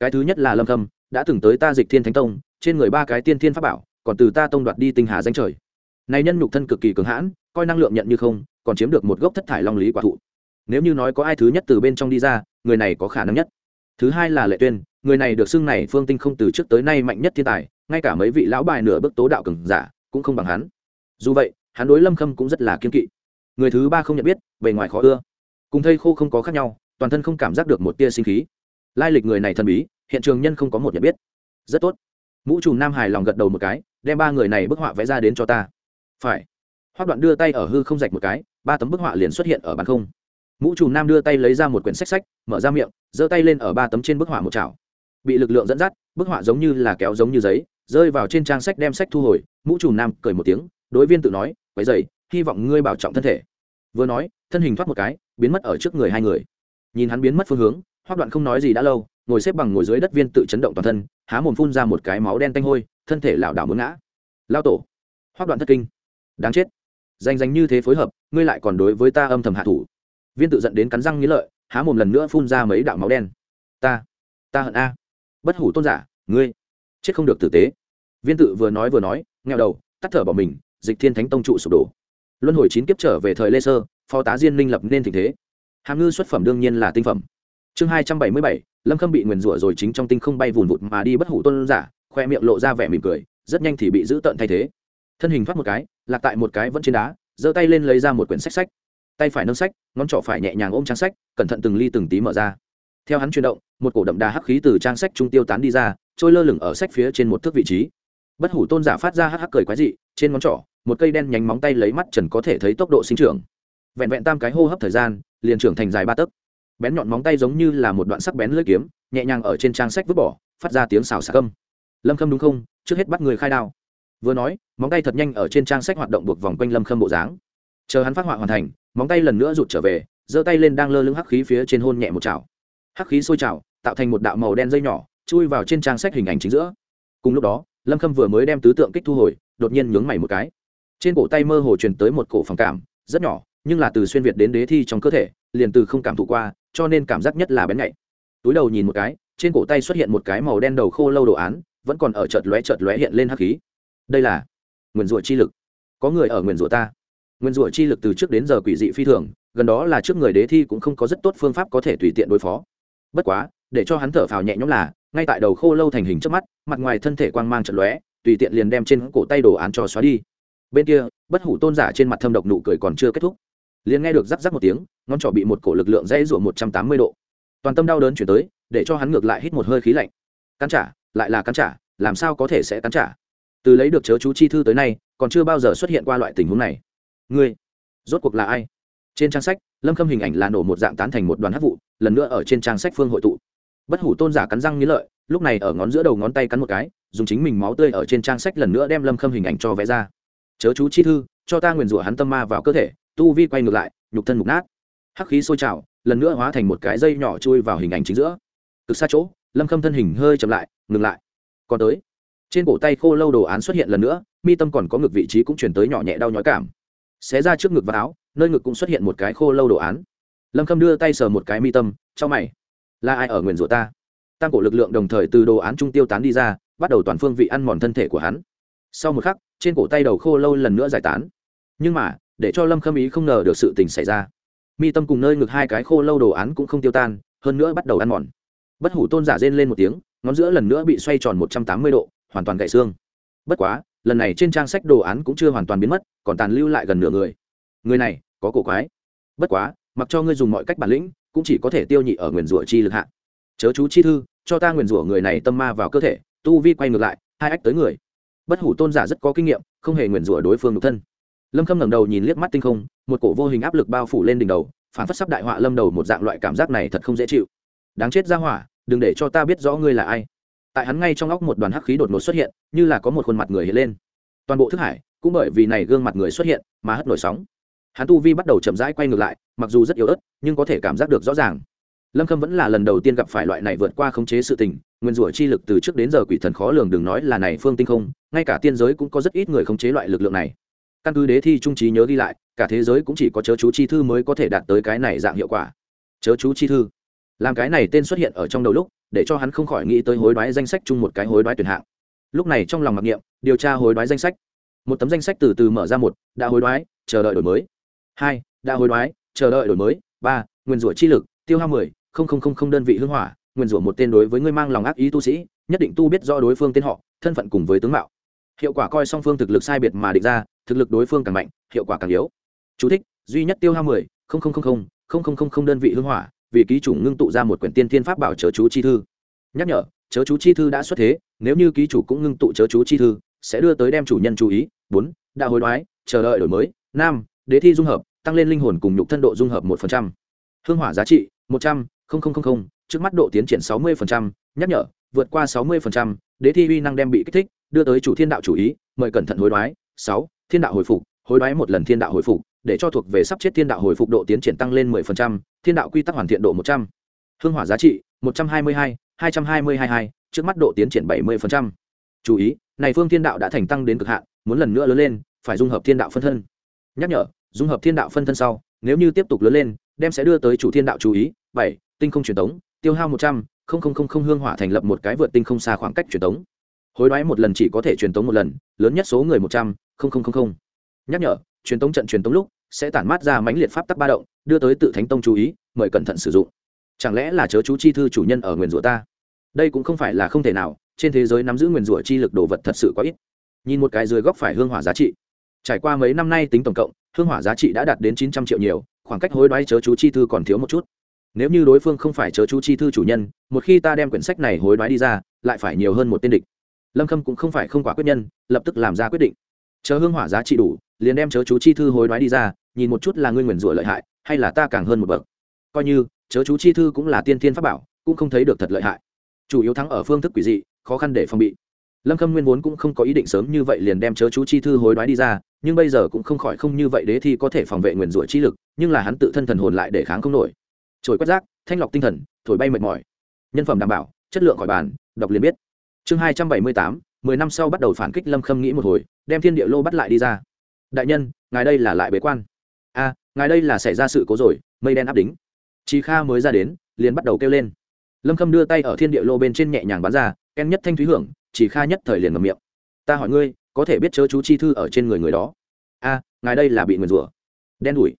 Cái thứ nhất là lâm khâm, đã từng tới ta dịch thiên thánh tông, trên người ba cái tiên thiên pháp bảo, còn từ ta tông đoạt đi tinh hà danh trời. Này nhân nhục thân cực kỳ cường hãn, coi năng lượng nhận như không, còn chiếm được một gốc thất thải long lý quả thụ. Nếu như nói có ai thứ nhất từ bên trong đi ra, người này có khả năng nhất thứ hai là lệ tuyên, người này được xưng này phương tinh không từ trước tới nay mạnh nhất thiên tài, ngay cả mấy vị lão bài nửa bước tố đạo cường giả cũng không bằng hắn. Dù vậy, hắn đối lâm khâm cũng rất là kiên kỵ. Người thứ ba không nhận biết, bề ngoài khó ưa. Cùng thây khô không có khác nhau, toàn thân không cảm giác được một tia sinh khí. Lai lịch người này thần bí, hiện trường nhân không có một nhận biết. Rất tốt. Mũ trùm nam hài lòng gật đầu một cái, đem ba người này bức họa vẽ ra đến cho ta. Phải. Hoác đoạn đưa tay ở hư không rạch một cái, ba tấm bức họa liền xuất hiện ở bàn không mũ trùm nam đưa tay lấy ra một quyển sách sách, mở ra miệng, giơ tay lên ở ba tấm trên bức họa một chảo. Bị lực lượng dẫn dắt, bức họa giống như là kéo giống như giấy, rơi vào trên trang sách đem sách thu hồi, mũ trùm nam cười một tiếng, đối viên tự nói, quấy dày hy vọng ngươi bảo trọng thân thể. Vừa nói, thân hình thoát một cái, biến mất ở trước người hai người. Nhìn hắn biến mất phương hướng hoác đoạn không nói gì đã lâu, ngồi xếp bằng ngồi dưới đất viên tự chấn động toàn thân, há mồm phun ra một cái máu đen tanh hôi, thân thể lảo đảo muốn ngã. Lao tổ. Hoác đoạn thất kinh. Đáng chết. Danh danh như thế phối hợp, ngươi lại còn đối với ta âm thầm hạ thủ viên tự giận đến cắn răng nghĩ lợi, há mồm lần nữa phun ra mấy đạo máu đen. Ta ta hận a. Bất hủ tôn giả, ngươi, chết không được tử tế. Viên tự vừa nói vừa nói nghèo đầu, tắt thở bỏ mình, dịch thiên thánh tông trụ sụp đổ. Luân hồi chín kiếp trở về thời lê sơ, phó tá diên minh lập nên tình thế. Hàm ngư xuất phẩm đương nhiên là tinh phẩm. Chương hai trăm bảy mươi bảy, lâm khâm bị nguyền rủa rồi chính trong tinh không bay vùn vụt mà đi bất hủ tôn giả, khoe miệng lộ ra vẻ mỉm cười, rất nhanh thì bị giữ tợn thay thế. Thân hình thoát một cái, lạc tại một cái vẫn trên đá, giơ tay lên lấy ra một quyển sách sách tay phải nâng sách, ngón trỏ phải nhẹ nhàng ôm trang sách, cẩn thận từng ly từng tí mở ra. Theo hắn chuyển động, một cổ đậm đà hắc khí từ trang sách trung tiêu tán đi ra, trôi lơ lửng ở sách phía trên một thước vị trí. Bất hủ tôn giả phát ra hắc hắc cười quái dị, trên ngón trỏ, một cây đen nhánh móng tay lấy mắt trần có thể thấy tốc độ sinh trưởng. Vẹn vẹn tam cái hô hấp thời gian, liền trưởng thành dài ba tấc. Bén nhọn móng tay giống như là một đoạn sắc bén lưỡi kiếm, nhẹ nhàng ở trên trang sách vứt bỏ, phát ra tiếng xào xà câm lâm khâm đúng không? Trước hết bắt người khai đao. Vừa nói, móng tay thật nhanh ở trên trang sách hoạt động buộc vòng quanh lâm khâm bộ dáng chờ hắn phát họa hoàn thành móng tay lần nữa rụt trở về giơ tay lên đang lơ lưng hắc khí phía trên hôn nhẹ một chảo. Hắc khí sôi chảo, tạo thành một đạo màu đen dây nhỏ chui vào trên trang sách hình ảnh chính giữa. Cùng lúc đó lâm khâm vừa mới đem tứ tượng kích thu hồi đột nhiên nhướng mày một cái. Trên cổ tay mơ hồ truyền tới một cổ phản cảm rất nhỏ nhưng là từ xuyên việt đến đế thi trong cơ thể liền từ không cảm thụ qua cho nên cảm giác nhất là bén nhạy. Túi đầu nhìn một cái trên cổ tay xuất hiện một cái màu đen đầu khô lâu đồ án vẫn còn ở chợt lóe chợt lóe hiện lên hắc khí. Đây là nguyền rủa chi lực. Có người ở nguyền rủa ta. Nguyên rủa chi lực từ trước đến giờ quỷ dị phi thường, gần đó là trước người đế thi cũng không có rất tốt phương pháp có thể tùy tiện đối phó. Bất quá, để cho hắn thở phào nhẹ nhõm là, ngay tại đầu khô lâu thành hình trước mắt, mặt ngoài thân thể quang mang trận lóe, tùy tiện liền đem trên cổ tay đồ án cho xóa đi. Bên kia, bất hủ tôn giả trên mặt thâm độc nụ cười còn chưa kết thúc, liền nghe được rắc rắc một tiếng, ngón trỏ bị một cổ lực lượng dãy rủa một trăm tám mươi độ. Toàn tâm đau đớn chuyển tới, để cho hắn ngược lại hít một hơi khí lạnh. Cắn trả, lại là cắn trả, làm sao có thể sẽ cắn trả? Từ lấy được chớ chú chi thư tới nay, còn chưa bao giờ xuất hiện qua loại tình huống này ngươi, rốt cuộc là ai? Trên trang sách, lâm khâm hình ảnh là nổ một dạng tán thành một đoàn hát vụ, lần nữa ở trên trang sách phương hội tụ. Bất hủ tôn giả cắn răng nghĩ lợi, lúc này ở ngón giữa đầu ngón tay cắn một cái, dùng chính mình máu tươi ở trên trang sách lần nữa đem lâm khâm hình ảnh cho vẽ ra. Chớ chú chi thư, cho ta nguyền rủa hắn tâm ma vào cơ thể, tu vi quay ngược lại, nhục thân mục nát. Hắc khí sôi trào, lần nữa hóa thành một cái dây nhỏ chui vào hình ảnh chính giữa. Cực xa chỗ, lâm khâm thân hình hơi chậm lại, ngừng lại. Còn tới. Trên cổ tay khô lâu đồ án xuất hiện lần nữa, mi tâm còn có ngực vị trí cũng chuyển tới nhỏ nhẹ đau nhói cảm xé ra trước ngực và áo, nơi ngực cũng xuất hiện một cái khô lâu đồ án. Lâm khâm đưa tay sờ một cái mi tâm trong mày, là ai ở nguyền rủa ta? Tăng cổ lực lượng đồng thời từ đồ án trung tiêu tán đi ra, bắt đầu toàn phương vị ăn mòn thân thể của hắn. Sau một khắc, trên cổ tay đầu khô lâu lần nữa giải tán. Nhưng mà, để cho lâm khâm ý không ngờ được sự tình xảy ra. Mi tâm cùng nơi ngực hai cái khô lâu đồ án cũng không tiêu tan, hơn nữa bắt đầu ăn mòn. Bất hủ tôn giả rên lên một tiếng, ngón giữa lần nữa bị xoay tròn một trăm tám mươi độ, hoàn toàn gãy xương. Bất quá lần này trên trang sách đồ án cũng chưa hoàn toàn biến mất, còn tàn lưu lại gần nửa người. Người này, có cổ quái. Bất quá, mặc cho ngươi dùng mọi cách bản lĩnh, cũng chỉ có thể tiêu nhị ở nguyền rủa chi lực hạ. Chớ chú chi thư, cho ta nguyền rủa người này tâm ma vào cơ thể, tu vi quay ngược lại, hai ách tới người. Bất hủ tôn giả rất có kinh nghiệm, không hề nguyền rủa đối phương độc thân. Lâm khâm ngẩng đầu nhìn liếc mắt tinh không, một cổ vô hình áp lực bao phủ lên đỉnh đầu, phản phất sắp đại họa lâm đầu một dạng loại cảm giác này thật không dễ chịu. Đáng chết ra hỏa, đừng để cho ta biết rõ ngươi là ai tại hắn ngay trong óc một đoàn hắc khí đột ngột xuất hiện, như là có một khuôn mặt người hiện lên. Toàn bộ thức hải, cũng bởi vì này gương mặt người xuất hiện, mà hất nổi sóng. Hắn tu vi bắt đầu chậm rãi quay ngược lại, mặc dù rất yếu ớt, nhưng có thể cảm giác được rõ ràng. Lâm khâm vẫn là lần đầu tiên gặp phải loại này vượt qua khống chế sự tình, nguyên rủa chi lực từ trước đến giờ quỷ thần khó lường đừng nói là này phương tinh không, ngay cả tiên giới cũng có rất ít người khống chế loại lực lượng này. Căn cứ đế thi trung trí nhớ ghi lại, cả thế giới cũng chỉ có chớ chú chi thư mới có thể đạt tới cái này dạng hiệu quả. Chớ chú chi thư. Làm cái này tên xuất hiện ở trong đầu lúc để cho hắn không khỏi nghĩ tới hối đoái danh sách chung một cái hối đoái tuyển hạng. Lúc này trong lòng mặc niệm điều tra hối đoái danh sách. Một tấm danh sách từ từ mở ra một đã hối đoái chờ đợi đổi mới. Hai đã hối đoái chờ đợi đổi mới. Ba nguyên rủa chi lực tiêu hao mười không không không không đơn vị hưng hỏa nguyên rủa một tên đối với người mang lòng ác ý tu sĩ nhất định tu biết do đối phương tên họ thân phận cùng với tướng mạo. Hiệu quả coi song phương thực lực sai biệt mà định ra thực lực đối phương càng mạnh hiệu quả càng yếu. Chú thích, duy nhất tiêu hao mười không không không không không không không đơn vị hưng hỏa vì ký chủ ngưng tụ ra một quyển tiên thiên pháp bảo chớ chú chi thư. Nhắc nhở chớ chú chi thư đã xuất thế nếu như ký chủ cũng ngưng tụ chớ chú chi thư sẽ đưa tới đem chủ nhân chú ý. Bốn đã hối đoái chờ đợi đổi mới. Năm đế thi dung hợp tăng lên linh hồn cùng nhục thân độ dung hợp một phần trăm. Hương hỏa giá trị một trăm linh trước mắt độ tiến triển sáu mươi phần trăm. nhắc nhở vượt qua sáu mươi phần trăm, đế thi uy năng đem bị kích thích đưa tới chủ thiên đạo chủ ý mời cẩn thận hối đoái. Sáu thiên đạo hồi phục hối đoái một lần thiên đạo hồi phục để cho thuộc về sắp chết thiên đạo hồi phục độ tiến triển tăng lên 10%, thiên đạo quy tắc hoàn thiện độ 100. hương hỏa giá trị 122, 2222, trước mắt độ tiến triển 70%. chú ý này phương thiên đạo đã thành tăng đến cực hạn muốn lần nữa lớn lên phải dung hợp thiên đạo phân thân nhắc nhở dung hợp thiên đạo phân thân sau nếu như tiếp tục lớn lên đem sẽ đưa tới chủ thiên đạo chú ý bảy tinh không truyền tống tiêu hao một trăm linh hương hỏa thành lập một cái vượt tinh không xa khoảng cách truyền tống hối đoái một lần chỉ có thể truyền tống một lần lớn nhất số người một trăm nhắc nhở truyền tống trận truyền tống lúc sẽ tản mát ra mãnh liệt pháp tắc ba động, đưa tới tự thánh tông chú ý, mời cẩn thận sử dụng. Chẳng lẽ là chớ chú chi thư chủ nhân ở nguyền rủa ta? Đây cũng không phải là không thể nào, trên thế giới nắm giữ nguyền rủa chi lực đồ vật thật sự quá ít. Nhìn một cái dưới góc phải hương hỏa giá trị. Trải qua mấy năm nay tính tổng cộng, hương hỏa giá trị đã đạt đến chín trăm triệu nhiều, khoảng cách hối đoái chớ chú chi thư còn thiếu một chút. Nếu như đối phương không phải chớ chú chi thư chủ nhân, một khi ta đem quyển sách này hối đoái đi ra, lại phải nhiều hơn một tên địch. Lâm khâm cũng không phải không quả quyết nhân, lập tức làm ra quyết định. Chờ hương hỏa giá trị đủ liền đem chớ chú chi thư hối đoái đi ra, nhìn một chút là ngươi nguyền rủa lợi hại, hay là ta càng hơn một bậc. Coi như, chớ chú chi thư cũng là tiên thiên pháp bảo, cũng không thấy được thật lợi hại. Chủ yếu thắng ở phương thức quỷ dị, khó khăn để phòng bị. Lâm khâm nguyên vốn cũng không có ý định sớm như vậy liền đem chớ chú chi thư hối đoái đi ra, nhưng bây giờ cũng không khỏi không như vậy đế thi có thể phòng vệ nguyền rủa chi lực, nhưng là hắn tự thân thần hồn lại để kháng không nổi. Trồi quét rác, thanh lọc tinh thần, thổi bay mệt mỏi. Nhân phẩm đảm bảo, chất lượng khỏi bàn, đọc liền biết. Chương hai trăm bảy mươi tám, mười năm sau bắt đầu phản kích lâm khâm nghĩ một hồi, đem thiên địa lô bắt lại đi ra đại nhân, ngài đây là lại bế quan. A ngài đây là xảy ra sự cố rồi, mây đen áp đính. Chị kha mới ra đến, liền bắt đầu kêu lên. Lâm khâm đưa tay ở thiên địa lô bên trên nhẹ nhàng bán ra, ken nhất thanh thúy hưởng chị kha nhất thời liền ngầm miệng. Ta hỏi ngươi, có thể biết chớ chú chi thư ở trên người người đó? A ngài đây là bị nguyền rủa. Đen đủi.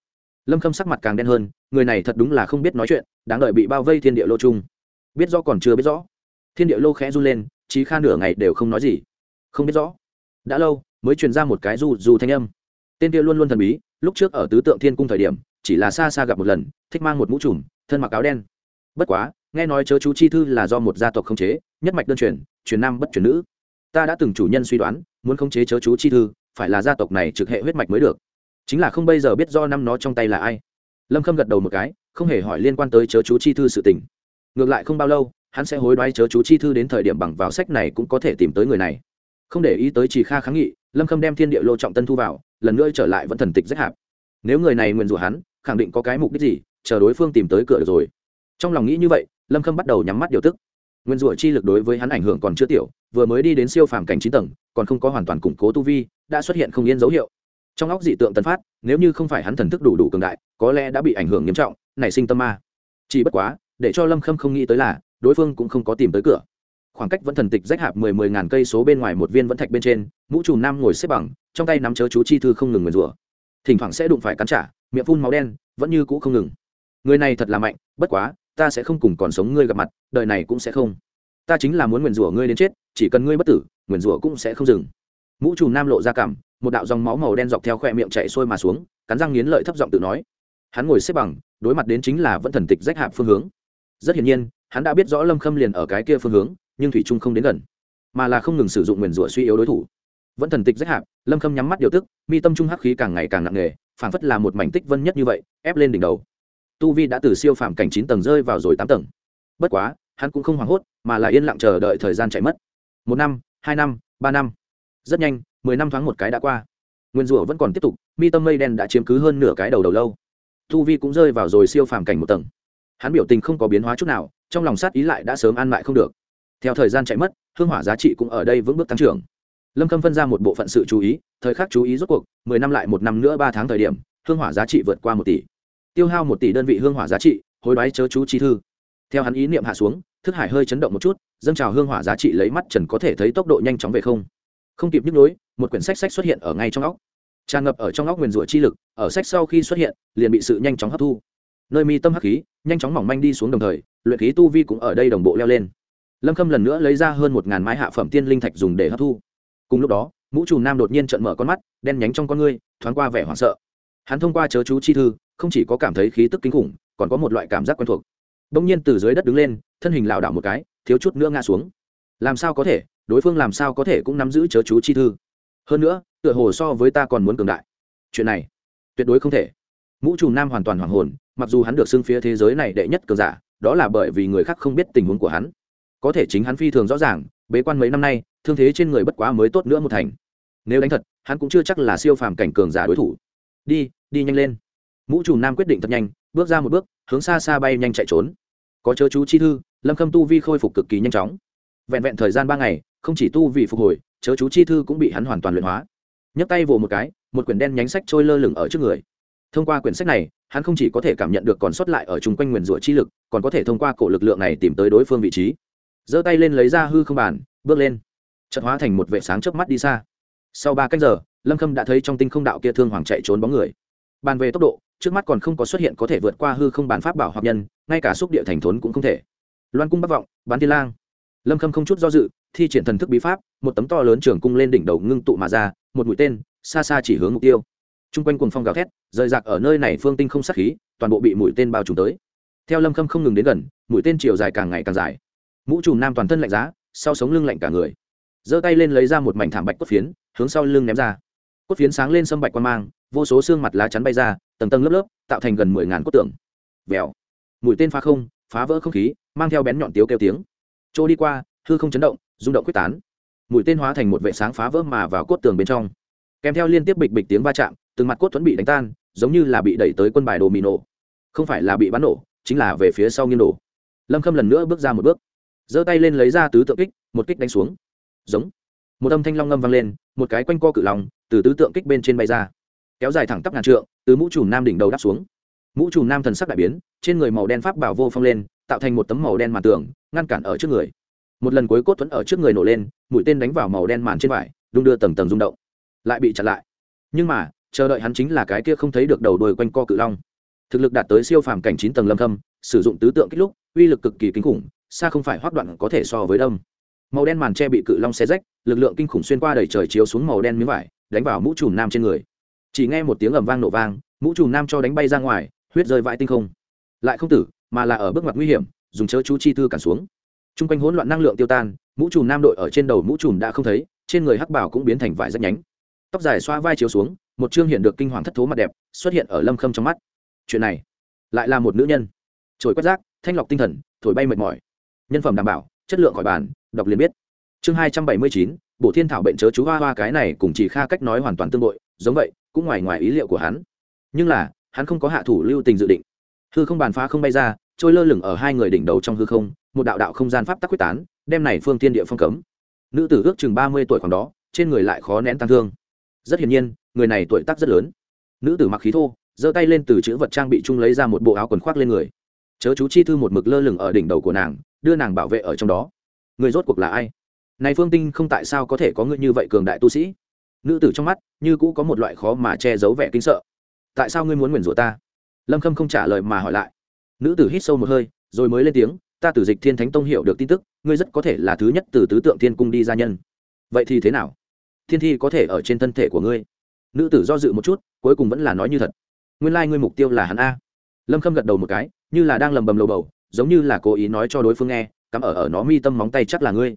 Lâm khâm sắc mặt càng đen hơn, người này thật đúng là không biết nói chuyện, đáng đợi bị bao vây thiên địa lô chung. Biết rõ còn chưa biết rõ. Thiên địa lô khẽ run lên chí kha nửa ngày đều không nói gì. Không biết rõ đã lâu, mới truyền ra một cái du du thanh âm. Tên kia luôn luôn thần bí, lúc trước ở tứ tượng thiên cung thời điểm, chỉ là xa xa gặp một lần, thích mang một mũ trùm, thân mặc áo đen. Bất quá, nghe nói chớ chú chi thư là do một gia tộc khống chế, nhất mạch đơn truyền truyền nam bất truyền nữ. Ta đã từng chủ nhân suy đoán, muốn khống chế chớ chú chi thư, phải là gia tộc này trực hệ huyết mạch mới được. Chính là không bây giờ biết do năm nó trong tay là ai. Lâm khâm gật đầu một cái, không hề hỏi liên quan tới chớ chú chi thư sự tình. Ngược lại không bao lâu, hắn sẽ hối đoái chớ chú chi thư đến thời điểm bằng vào sách này cũng có thể tìm tới người này không để ý tới chỉ kha kháng nghị, lâm khâm đem thiên địa lô trọng tân thu vào, lần nữa trở lại vẫn thần tịch rất hạp. Nếu người này nguyền rủa hắn, khẳng định có cái mục đích gì, chờ đối phương tìm tới cửa được rồi. Trong lòng nghĩ như vậy, lâm khâm bắt đầu nhắm mắt điều tức. Nguyên rủa chi lực đối với hắn ảnh hưởng còn chưa tiểu, vừa mới đi đến siêu phàm cảnh chín tầng, còn không có hoàn toàn củng cố tu vi, đã xuất hiện không yên dấu hiệu. Trong óc dị tượng tần phát, nếu như không phải hắn thần thức đủ đủ cường đại, có lẽ đã bị ảnh hưởng nghiêm trọng, nảy sinh tâm ma. Chỉ bất quá, để cho lâm khâm không nghĩ tới là, đối phương cũng không có tìm tới cửa khoảng cách vẫn thần tịch rách hạp mười mười ngàn cây số bên ngoài một viên vẫn thạch bên trên, mũ trùm nam ngồi xếp bằng, trong tay nắm chớ chú chi thư không ngừng nguyền rủa. Thỉnh thoảng sẽ đụng phải cắn trả, miệng phun máu đen, vẫn như cũ không ngừng. Người này thật là mạnh, bất quá, ta sẽ không cùng còn sống ngươi gặp mặt, đời này cũng sẽ không. Ta chính là muốn nguyền rủa ngươi đến chết, chỉ cần ngươi bất tử, nguyền rủa cũng sẽ không dừng. Mũ trùm nam lộ ra cảm, một đạo dòng máu màu đen dọc theo khoe miệng chạy sôi mà xuống, cắn răng nghiến lợi thấp giọng tự nói. Hắn ngồi xếp bằng, đối mặt đến chính là vẫn thần tịch rách hạp phương hướng. Rất hiển nhiên, hắn đã biết rõ lâm khâm liền ở cái kia phương hướng nhưng thủy trung không đến gần, mà là không ngừng sử dụng nguyền rủa suy yếu đối thủ. Vẫn thần tịch rách hạp, lâm khâm nhắm mắt điều tức, mi tâm trung hắc khí càng ngày càng nặng nề, phảng phất là một mảnh tích vân nhất như vậy, ép lên đỉnh đầu. Tu vi đã từ siêu phàm cảnh chín tầng rơi vào rồi tám tầng. Bất quá, hắn cũng không hoảng hốt, mà là yên lặng chờ đợi thời gian chạy mất. Một năm, hai năm, ba năm. Rất nhanh, mười năm tháng một cái đã qua. Nguyên rủa vẫn còn tiếp tục, mi tâm mây đen đã chiếm cứ hơn nửa cái đầu đầu lâu. Tu vi cũng rơi vào rồi siêu phàm cảnh một tầng. Hắn biểu tình không có biến hóa chút nào, trong lòng sát ý lại đã sớm an mại không được theo thời gian chạy mất, hương hỏa giá trị cũng ở đây vững bước tăng trưởng. Lâm khâm phân ra một bộ phận sự chú ý, thời khắc chú ý rốt cuộc, mười năm lại một năm nữa ba tháng thời điểm, hương hỏa giá trị vượt qua một tỷ. Tiêu hao một tỷ đơn vị hương hỏa giá trị, hối đoái chớ chú chi thư. Theo hắn ý niệm hạ xuống, thức hải hơi chấn động một chút, dâng trào hương hỏa giá trị lấy mắt trần có thể thấy tốc độ nhanh chóng về không. Không kịp nhức nối một quyển sách sách xuất hiện ở ngay trong óc. Tràn ngập ở trong óc nguyền rủa chi lực, ở sách sau khi xuất hiện, liền bị sự nhanh chóng hấp thu. Nơi mi tâm hắc khí, nhanh chóng mỏng manh đi xuống đồng thời, luyện khí tu vi cũng ở đây đồng bộ leo lên lâm khâm lần nữa lấy ra hơn một ngàn mái hạ phẩm tiên linh thạch dùng để hấp thu. Cùng lúc đó, mũ trùm nam đột nhiên trận mở con mắt, đen nhánh trong con ngươi, thoáng qua vẻ hoảng sợ. Hắn thông qua chớ chú chi thư, không chỉ có cảm thấy khí tức kinh khủng, còn có một loại cảm giác quen thuộc. Đông nhiên từ dưới đất đứng lên, thân hình lảo đảo một cái, thiếu chút nữa ngã xuống. Làm sao có thể, đối phương làm sao có thể cũng nắm giữ chớ chú chi thư. Hơn nữa, tựa hồ so với ta còn muốn cường đại. Chuyện này, tuyệt đối không thể. Mũ trùm nam hoàn toàn hoàng hồn, mặc dù hắn được xưng phía thế giới này đệ nhất cường giả, đó là bởi vì người khác không biết tình huống của hắn có thể chính hắn phi thường rõ ràng, bế quan mấy năm nay, thương thế trên người bất quá mới tốt nữa một thành. Nếu đánh thật, hắn cũng chưa chắc là siêu phàm cảnh cường giả đối thủ. Đi đi nhanh lên. Mũ trùm nam quyết định thật nhanh, bước ra một bước, hướng xa xa bay nhanh chạy trốn. Có chớ chú chi thư, lâm khâm tu vi khôi phục cực kỳ nhanh chóng. Vẹn vẹn thời gian ba ngày, không chỉ tu vì phục hồi, chớ chú chi thư cũng bị hắn hoàn toàn luyện hóa. Nhấc tay vồ một cái, một quyển đen nhánh sách trôi lơ lửng ở trước người. Thông qua quyển sách này, hắn không chỉ có thể cảm nhận được còn sót lại ở chung quanh nguyền rủa chi lực, còn có thể thông qua cổ lực lượng này tìm tới đối phương vị trí giơ tay lên lấy ra hư không bàn, bước lên. Chợt hóa thành một vệ sáng chớp mắt đi xa. Sau ba cách giờ, lâm khâm đã thấy trong tinh không đạo kia thương hoàng chạy trốn bóng người. Bàn về tốc độ, trước mắt còn không có xuất hiện có thể vượt qua hư không bàn pháp bảo hoặc nhân, ngay cả xúc địa thành thốn cũng không thể. Loan cung bắc vọng, bán tiên lang. Lâm khâm không chút do dự, thi triển thần thức bí pháp, một tấm to lớn trường cung lên đỉnh đầu ngưng tụ mà ra, một mũi tên, xa xa chỉ hướng mục tiêu. T r u n g quanh cuồng phong gào thét, rời rạc ở nơi này phương tinh không sát khí, toàn bộ bị mũi tên bao trùm tới. Theo lâm khâm không ngừng đến gần, mũi tên chiều dài càng ngày càng dài mũ trùm nam toàn thân lạnh giá, sau sống lưng lạnh cả người. Giơ tay lên lấy ra một mảnh thảm bạch cốt phiến, hướng sau lưng ném ra. Cốt phiến sáng lên sâm bạch quan mang, vô số xương mặt lá chắn bay ra, tầng tầng lớp lớp, tạo thành gần mười ngàn cốt tượng. Vèo. Mũi tên phá không, phá vỡ không khí, mang theo bén nhọn tiếu kêu tiếng. Trôi đi qua, hư không chấn động, rung động quyết tán. Mũi tên hóa thành một vệ sáng phá vỡ mà vào cốt tường bên trong. Kèm theo liên tiếp bịch bịch tiếng va chạm, từng mặt cốt thuẫn bị đánh tan, giống như là bị đẩy tới quân bài đồ mì nổ. Không phải là bị bắn nổ, chính là về phía sau nghiêng đổ. Lâm khâm lần nữa bước ra một bước giơ tay lên lấy ra tứ tượng kích, một kích đánh xuống. Giống. Một âm thanh long ngâm vang lên, một cái quanh co cự lòng từ tứ tượng kích bên trên bay ra. Kéo dài thẳng tắp ngàn trượng, từ mũ trùm nam đỉnh đầu đáp xuống. Mũ trùm nam thần sắc đại biến, trên người màu đen pháp bảo vô phong lên, tạo thành một tấm màu đen màn tường, ngăn cản ở trước người. Một lần cuối cốt thuẫn ở trước người nổ lên, mũi tên đánh vào màu đen màn trên vải, đung đưa tầng tầng rung động. Lại bị chặn lại. Nhưng mà, chờ đợi hắn chính là cái kia không thấy được đầu đuôi quanh co cự long thực lực đạt tới siêu phàm cảnh chín tầng lâm thâm, sử dụng tứ tượng kích lúc, uy lực cực kỳ kinh khủng, xa không phải hoác đoạn có thể so với đông màu đen màn tre bị cự long xé rách, lực lượng kinh khủng xuyên qua đầy trời chiếu xuống màu đen miếng vải, đánh vào mũ trùm nam trên người. Chỉ nghe một tiếng ầm vang nổ vang, mũ trùm nam cho đánh bay ra ngoài, huyết rơi vãi tinh không. Lại không tử, mà là ở bước ngoặt nguy hiểm, dùng chớ chú chi thư cản xuống. T r u n g quanh hỗn loạn năng lượng tiêu tan, mũ trùm nam đội ở trên đầu mũ trùm đã không thấy, trên người hắc bảo cũng biến thành vải rách nhánh. Tóc dài xoa vai chiếu xuống, một chương hiện được kinh hoàng thất thố mặt đẹp, xuất hiện ở lâm khâm trong mắt chuyện này lại là một nữ nhân trồi quét rác, thanh lọc tinh thần, thổi bay mệt mỏi. Nhân phẩm đảm bảo, chất lượng khỏi bàn, đọc liền biết. Chương hai trăm bảy mươi chín bộ thiên thảo bệnh chớ chú hoa hoa, cái này cùng chỉ kha cách nói hoàn toàn tương bội, giống vậy, cũng ngoài ngoài ý liệu của hắn. Nhưng là, hắn không có hạ thủ lưu tình dự định. Hư không bàn phá không bay ra, trôi lơ lửng ở hai người đỉnh đầu trong hư không, một đạo đạo không gian pháp tắc quyết tán, đem này phương tiên địa phong cấm. Nữ tử ước chừng ba mươi tuổi khoảng đó, trên người lại khó nén tăng thương. Rất hiển nhiên, người này tuổi tác rất lớn. Nữ tử mặc khí thô giơ tay lên từ chữ vật trang bị chung lấy ra một bộ áo quần khoác lên người. Chớ chú chi thư một mực lơ lửng ở đỉnh đầu của nàng, đưa nàng bảo vệ ở trong đó. Người rốt cuộc là ai? Này phương tinh không tại sao có thể có người như vậy cường đại tu sĩ? Nữ tử trong mắt như cũ có một loại khó mà che giấu vẻ kinh sợ. Tại sao ngươi muốn nguyền rủa ta? Lâm khâm không trả lời mà hỏi lại. Nữ tử hít sâu một hơi, rồi mới lên tiếng, ta từ dịch thiên thánh tông hiểu được tin tức, ngươi rất có thể là thứ nhất từ tứ tượng thiên cung đi gia nhân. Vậy thì thế nào? Thiên thi có thể ở trên thân thể của ngươi. Nữ tử do dự một chút, cuối cùng vẫn là nói như thật nguyên lai、like、ngươi mục tiêu là hắn a. Lâm khâm gật đầu một cái, như là đang lầm bầm lầu bầu, giống như là cố ý nói cho đối phương nghe, cắm ở ở nó mi tâm móng tay chắc là ngươi.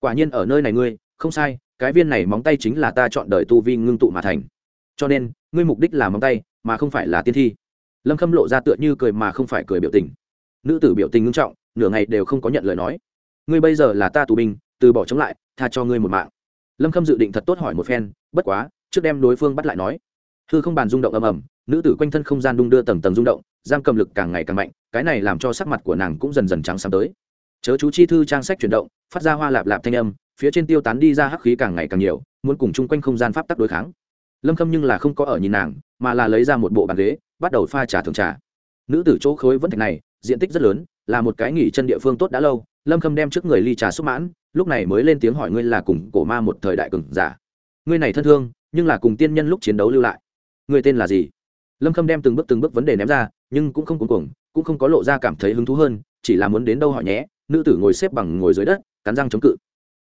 Quả nhiên ở nơi này ngươi, không sai, cái viên này móng tay chính là ta chọn đời tu vi ngưng tụ mà thành. Cho nên, ngươi mục đích là móng tay, mà không phải là tiên thi. Lâm khâm lộ ra tựa như cười mà không phải cười biểu tình. Nữ tử biểu tình ngưng trọng, nửa ngày đều không có nhận lời nói. Ngươi bây giờ là ta tù binh, từ bỏ chống lại, tha cho ngươi một mạng. Lâm khâm dự định thật tốt hỏi một phen, bất quá, trước đem đối phương bắt lại nói hư không bàn rung động ầm ầm, nữ tử quanh thân không gian đung đưa tầng tầng rung động, giam cầm lực càng ngày càng mạnh, cái này làm cho sắc mặt của nàng cũng dần dần trắng sáng tới. Chớ chú chi thư trang sách chuyển động, phát ra hoa lạp lạp thanh âm, phía trên tiêu tán đi ra hắc khí càng ngày càng nhiều, muốn cùng chung quanh không gian pháp tắc đối kháng. Lâm khâm nhưng là không có ở nhìn nàng, mà là lấy ra một bộ bàn ghế, bắt đầu pha trà thường trà. Nữ tử chỗ khối vẫn thạch này, diện tích rất lớn, là một cái nghỉ chân địa phương tốt đã lâu, lâm khâm đem trước người ly trà xúc mãn, lúc này mới lên tiếng hỏi ngươi là cùng cổ ma một thời đại cường giả. Ngươi này thân thương, nhưng là cùng tiên nhân lúc chiến đấu lưu lại ngươi tên là gì? Lâm khâm đem từng bước từng bước vấn đề ném ra, nhưng cũng không cuống cuồng, cũng không có lộ ra cảm thấy hứng thú hơn, chỉ là muốn đến đâu hỏi nhé, nữ tử ngồi xếp bằng ngồi dưới đất, cắn răng chống cự.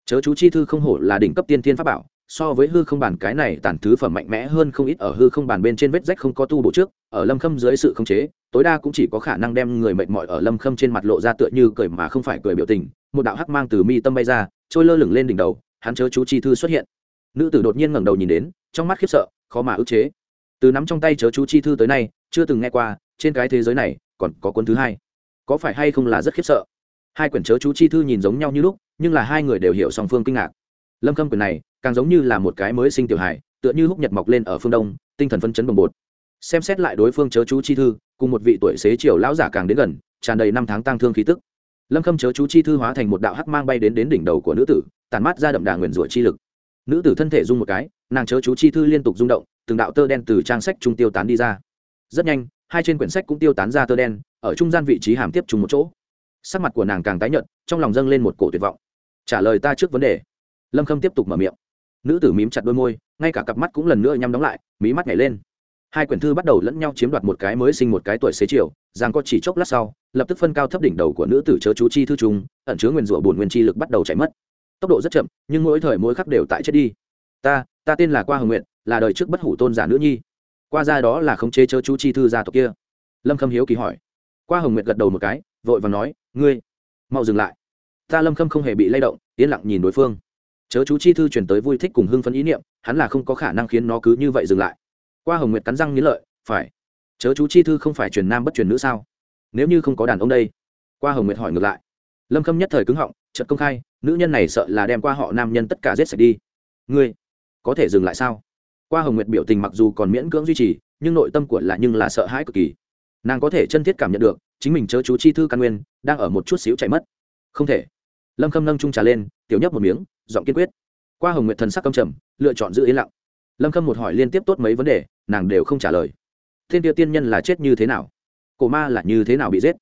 Chớ chú chi thư không hổ là đỉnh cấp tiên thiên pháp bảo, so với hư không bản cái này tàn thứ phẩm mạnh mẽ hơn không ít ở hư không bản bên trên vết rách không có tu bổ trước, ở lâm khâm dưới sự khống chế, tối đa cũng chỉ có khả năng đem người mệt mỏi ở lâm khâm trên mặt lộ ra tựa như cười mà không phải cười biểu tình, một đạo hắc mang từ mi tâm bay ra, trôi lơ lửng lên đỉnh đầu, hắn chớ chú chi thư xuất hiện. Nữ tử đột nhiên ngẩng đầu nhìn đến, trong mắt khiếp sợ, khó mà ức chế từ nắm trong tay chớ chú chi thư tới nay, chưa từng nghe qua, trên cái thế giới này, còn có cuốn thứ hai. Có phải hay không là rất khiếp sợ? Hai quyển chớ chú chi thư nhìn giống nhau như lúc, nhưng là hai người đều hiểu song phương kinh ngạc. Lâm khâm quyển này, càng giống như là một cái mới sinh tiểu hài, tựa như húc nhật mọc lên ở phương đông, tinh thần phân chấn bồng bột. Xem xét lại đối phương chớ chú chi thư, cùng một vị tuổi xế chiều lão giả càng đến gần, tràn đầy năm tháng tăng thương khí tức. Lâm khâm chớ chú chi thư hóa thành một đạo hắc mang bay đến đến đỉnh đầu của nữ tử tàn mát ra đậm đà nguyền rủa chi lực nữ tử thân thể rung một cái, nàng chớ chú chi thư liên tục rung động, từng đạo tơ đen từ trang sách trung tiêu tán đi ra. Rất nhanh, hai trên quyển sách cũng tiêu tán ra tơ đen, ở trung gian vị trí hàm tiếp trùng một chỗ. Sắc mặt của nàng càng tái nhợt, trong lòng dâng lên một cổ tuyệt vọng. Trả lời ta trước vấn đề. Lâm khâm tiếp tục mở miệng. Nữ tử mím chặt đôi môi, ngay cả cặp mắt cũng lần nữa nhắm đóng lại, mí mắt nhảy lên. Hai quyển thư bắt đầu lẫn nhau chiếm đoạt một cái mới sinh một cái tuổi xế chiều giang có chỉ chốc lát sau, lập tức phân cao thấp đỉnh đầu của nữ tử chớ chú chi thư trung, ẩn chứa nguyên rủa bổn nguyên chi lực bắt đầu chảy mất tốc độ rất chậm, nhưng mỗi thời mỗi khắc đều tại chết đi. Ta ta tên là qua hồng nguyện là đời trước bất hủ tôn giả nữ nhi. Qua ra đó là khống chế chớ chú chi thư gia tộc kia. Lâm khâm hiếu kỳ hỏi. Qua hồng nguyệt gật đầu một cái, vội và nói, ngươi, mau dừng lại. Ta lâm khâm không hề bị lay động, yên lặng nhìn đối phương. Chớ chú chi thư chuyển tới vui thích cùng hưng phấn ý niệm, hắn là không có khả năng khiến nó cứ như vậy dừng lại. Qua hồng nguyệt cắn răng nghĩ lợi, phải. Chớ chú chi thư không phải truyền nam bất truyền nữ sao? Nếu như không có đàn ông đây. Qua hồng nguyệt hỏi ngược lại. Lâm khâm nhất thời cứng họng trận công khai nữ nhân này sợ là đem qua họ nam nhân tất cả giết sạch đi. Ngươi, có thể dừng lại sao? Qua hồng nguyệt biểu tình mặc dù còn miễn cưỡng duy trì, nhưng nội tâm của là nhưng là sợ hãi cực kỳ. Nàng có thể chân thiết cảm nhận được, chính mình chớ chú chi thư căn nguyên, đang ở một chút xíu chạy mất. Không thể. Lâm khâm nâng trung trà lên, tiểu nhấp một miếng, giọng kiên quyết. Qua hồng nguyệt thần sắc căm trầm, lựa chọn giữ yên lặng. Lâm khâm một hỏi liên tiếp tốt mấy vấn đề, nàng đều không trả lời. Thiên tiêu tiên nhân là chết như thế nào? Cổ ma là như thế nào bị giết?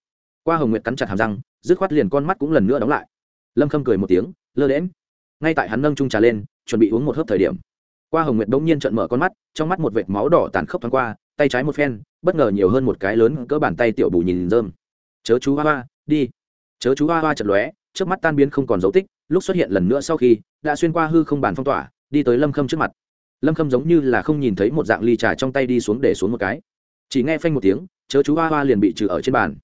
Qua hồng nguyệt cắn chặt hàm răng, dứt khoát liền con mắt cũng lần nữa đóng lại lâm khâm cười một tiếng, lơ đễm ngay tại hắn nâng trung trà lên, chuẩn bị uống một hớp thời điểm. Qua hồng nguyệt bỗng nhiên trận mở con mắt, trong mắt một vệt máu đỏ tàn khốc thoáng qua, tay trái một phen, bất ngờ nhiều hơn một cái lớn cỡ bàn tay tiểu bù nhìn rơm. Chớ chú hoa hoa, đi. Chớ chú hoa hoa chật lóe trước mắt tan biến không còn dấu tích, lúc xuất hiện lần nữa sau khi, đã xuyên qua hư không bàn phong tỏa, đi tới lâm khâm trước mặt. Lâm khâm giống như là không nhìn thấy một dạng ly trà trong tay đi xuống để xuống một cái. Chỉ nghe phanh một tiếng, chớ chú hoa hoa liền bị trừ ở trên bàn.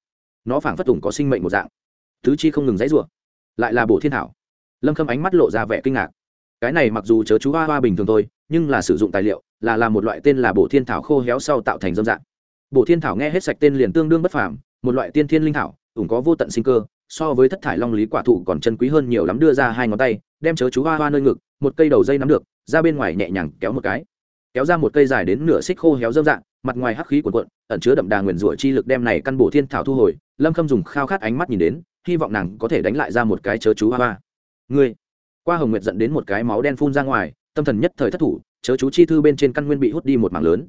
Nó phảng phất tùng có sinh mệnh một dạng. Thứ chi không ngừng dãy rủa lại là bổ thiên thảo. Lâm khâm ánh mắt lộ ra vẻ kinh ngạc. Cái này mặc dù chớ chú hoa hoa bình thường thôi, nhưng là sử dụng tài liệu, là làm một loại tên là bổ thiên thảo khô héo sau tạo thành dâm dạng. Bổ thiên thảo nghe hết sạch tên liền tương đương bất phàm, một loại tiên thiên linh thảo ủng có vô tận sinh cơ, so với thất thải long lý quả thụ còn chân quý hơn nhiều lắm đưa ra hai ngón tay, đem chớ chú hoa hoa nơi ngực, một cây đầu dây nắm được, ra bên ngoài nhẹ nhàng kéo một cái. Kéo ra một cây dài đến nửa xích khô héo dâm dạng, mặt ngoài hắc khí cuộn cuộn, ẩn chứa đậm đà nguyền rủa chi lực đem này căn bổ thiên thảo thu hồi, lâm khâm dùng khao khát ánh mắt nhìn đến hy vọng nàng có thể đánh lại ra một cái chớ chú hoa hoa. Ngươi, qua hồng nguyệt dẫn đến một cái máu đen phun ra ngoài, tâm thần nhất thời thất thủ, chớ chú chi thư bên trên căn nguyên bị hút đi một mảng lớn.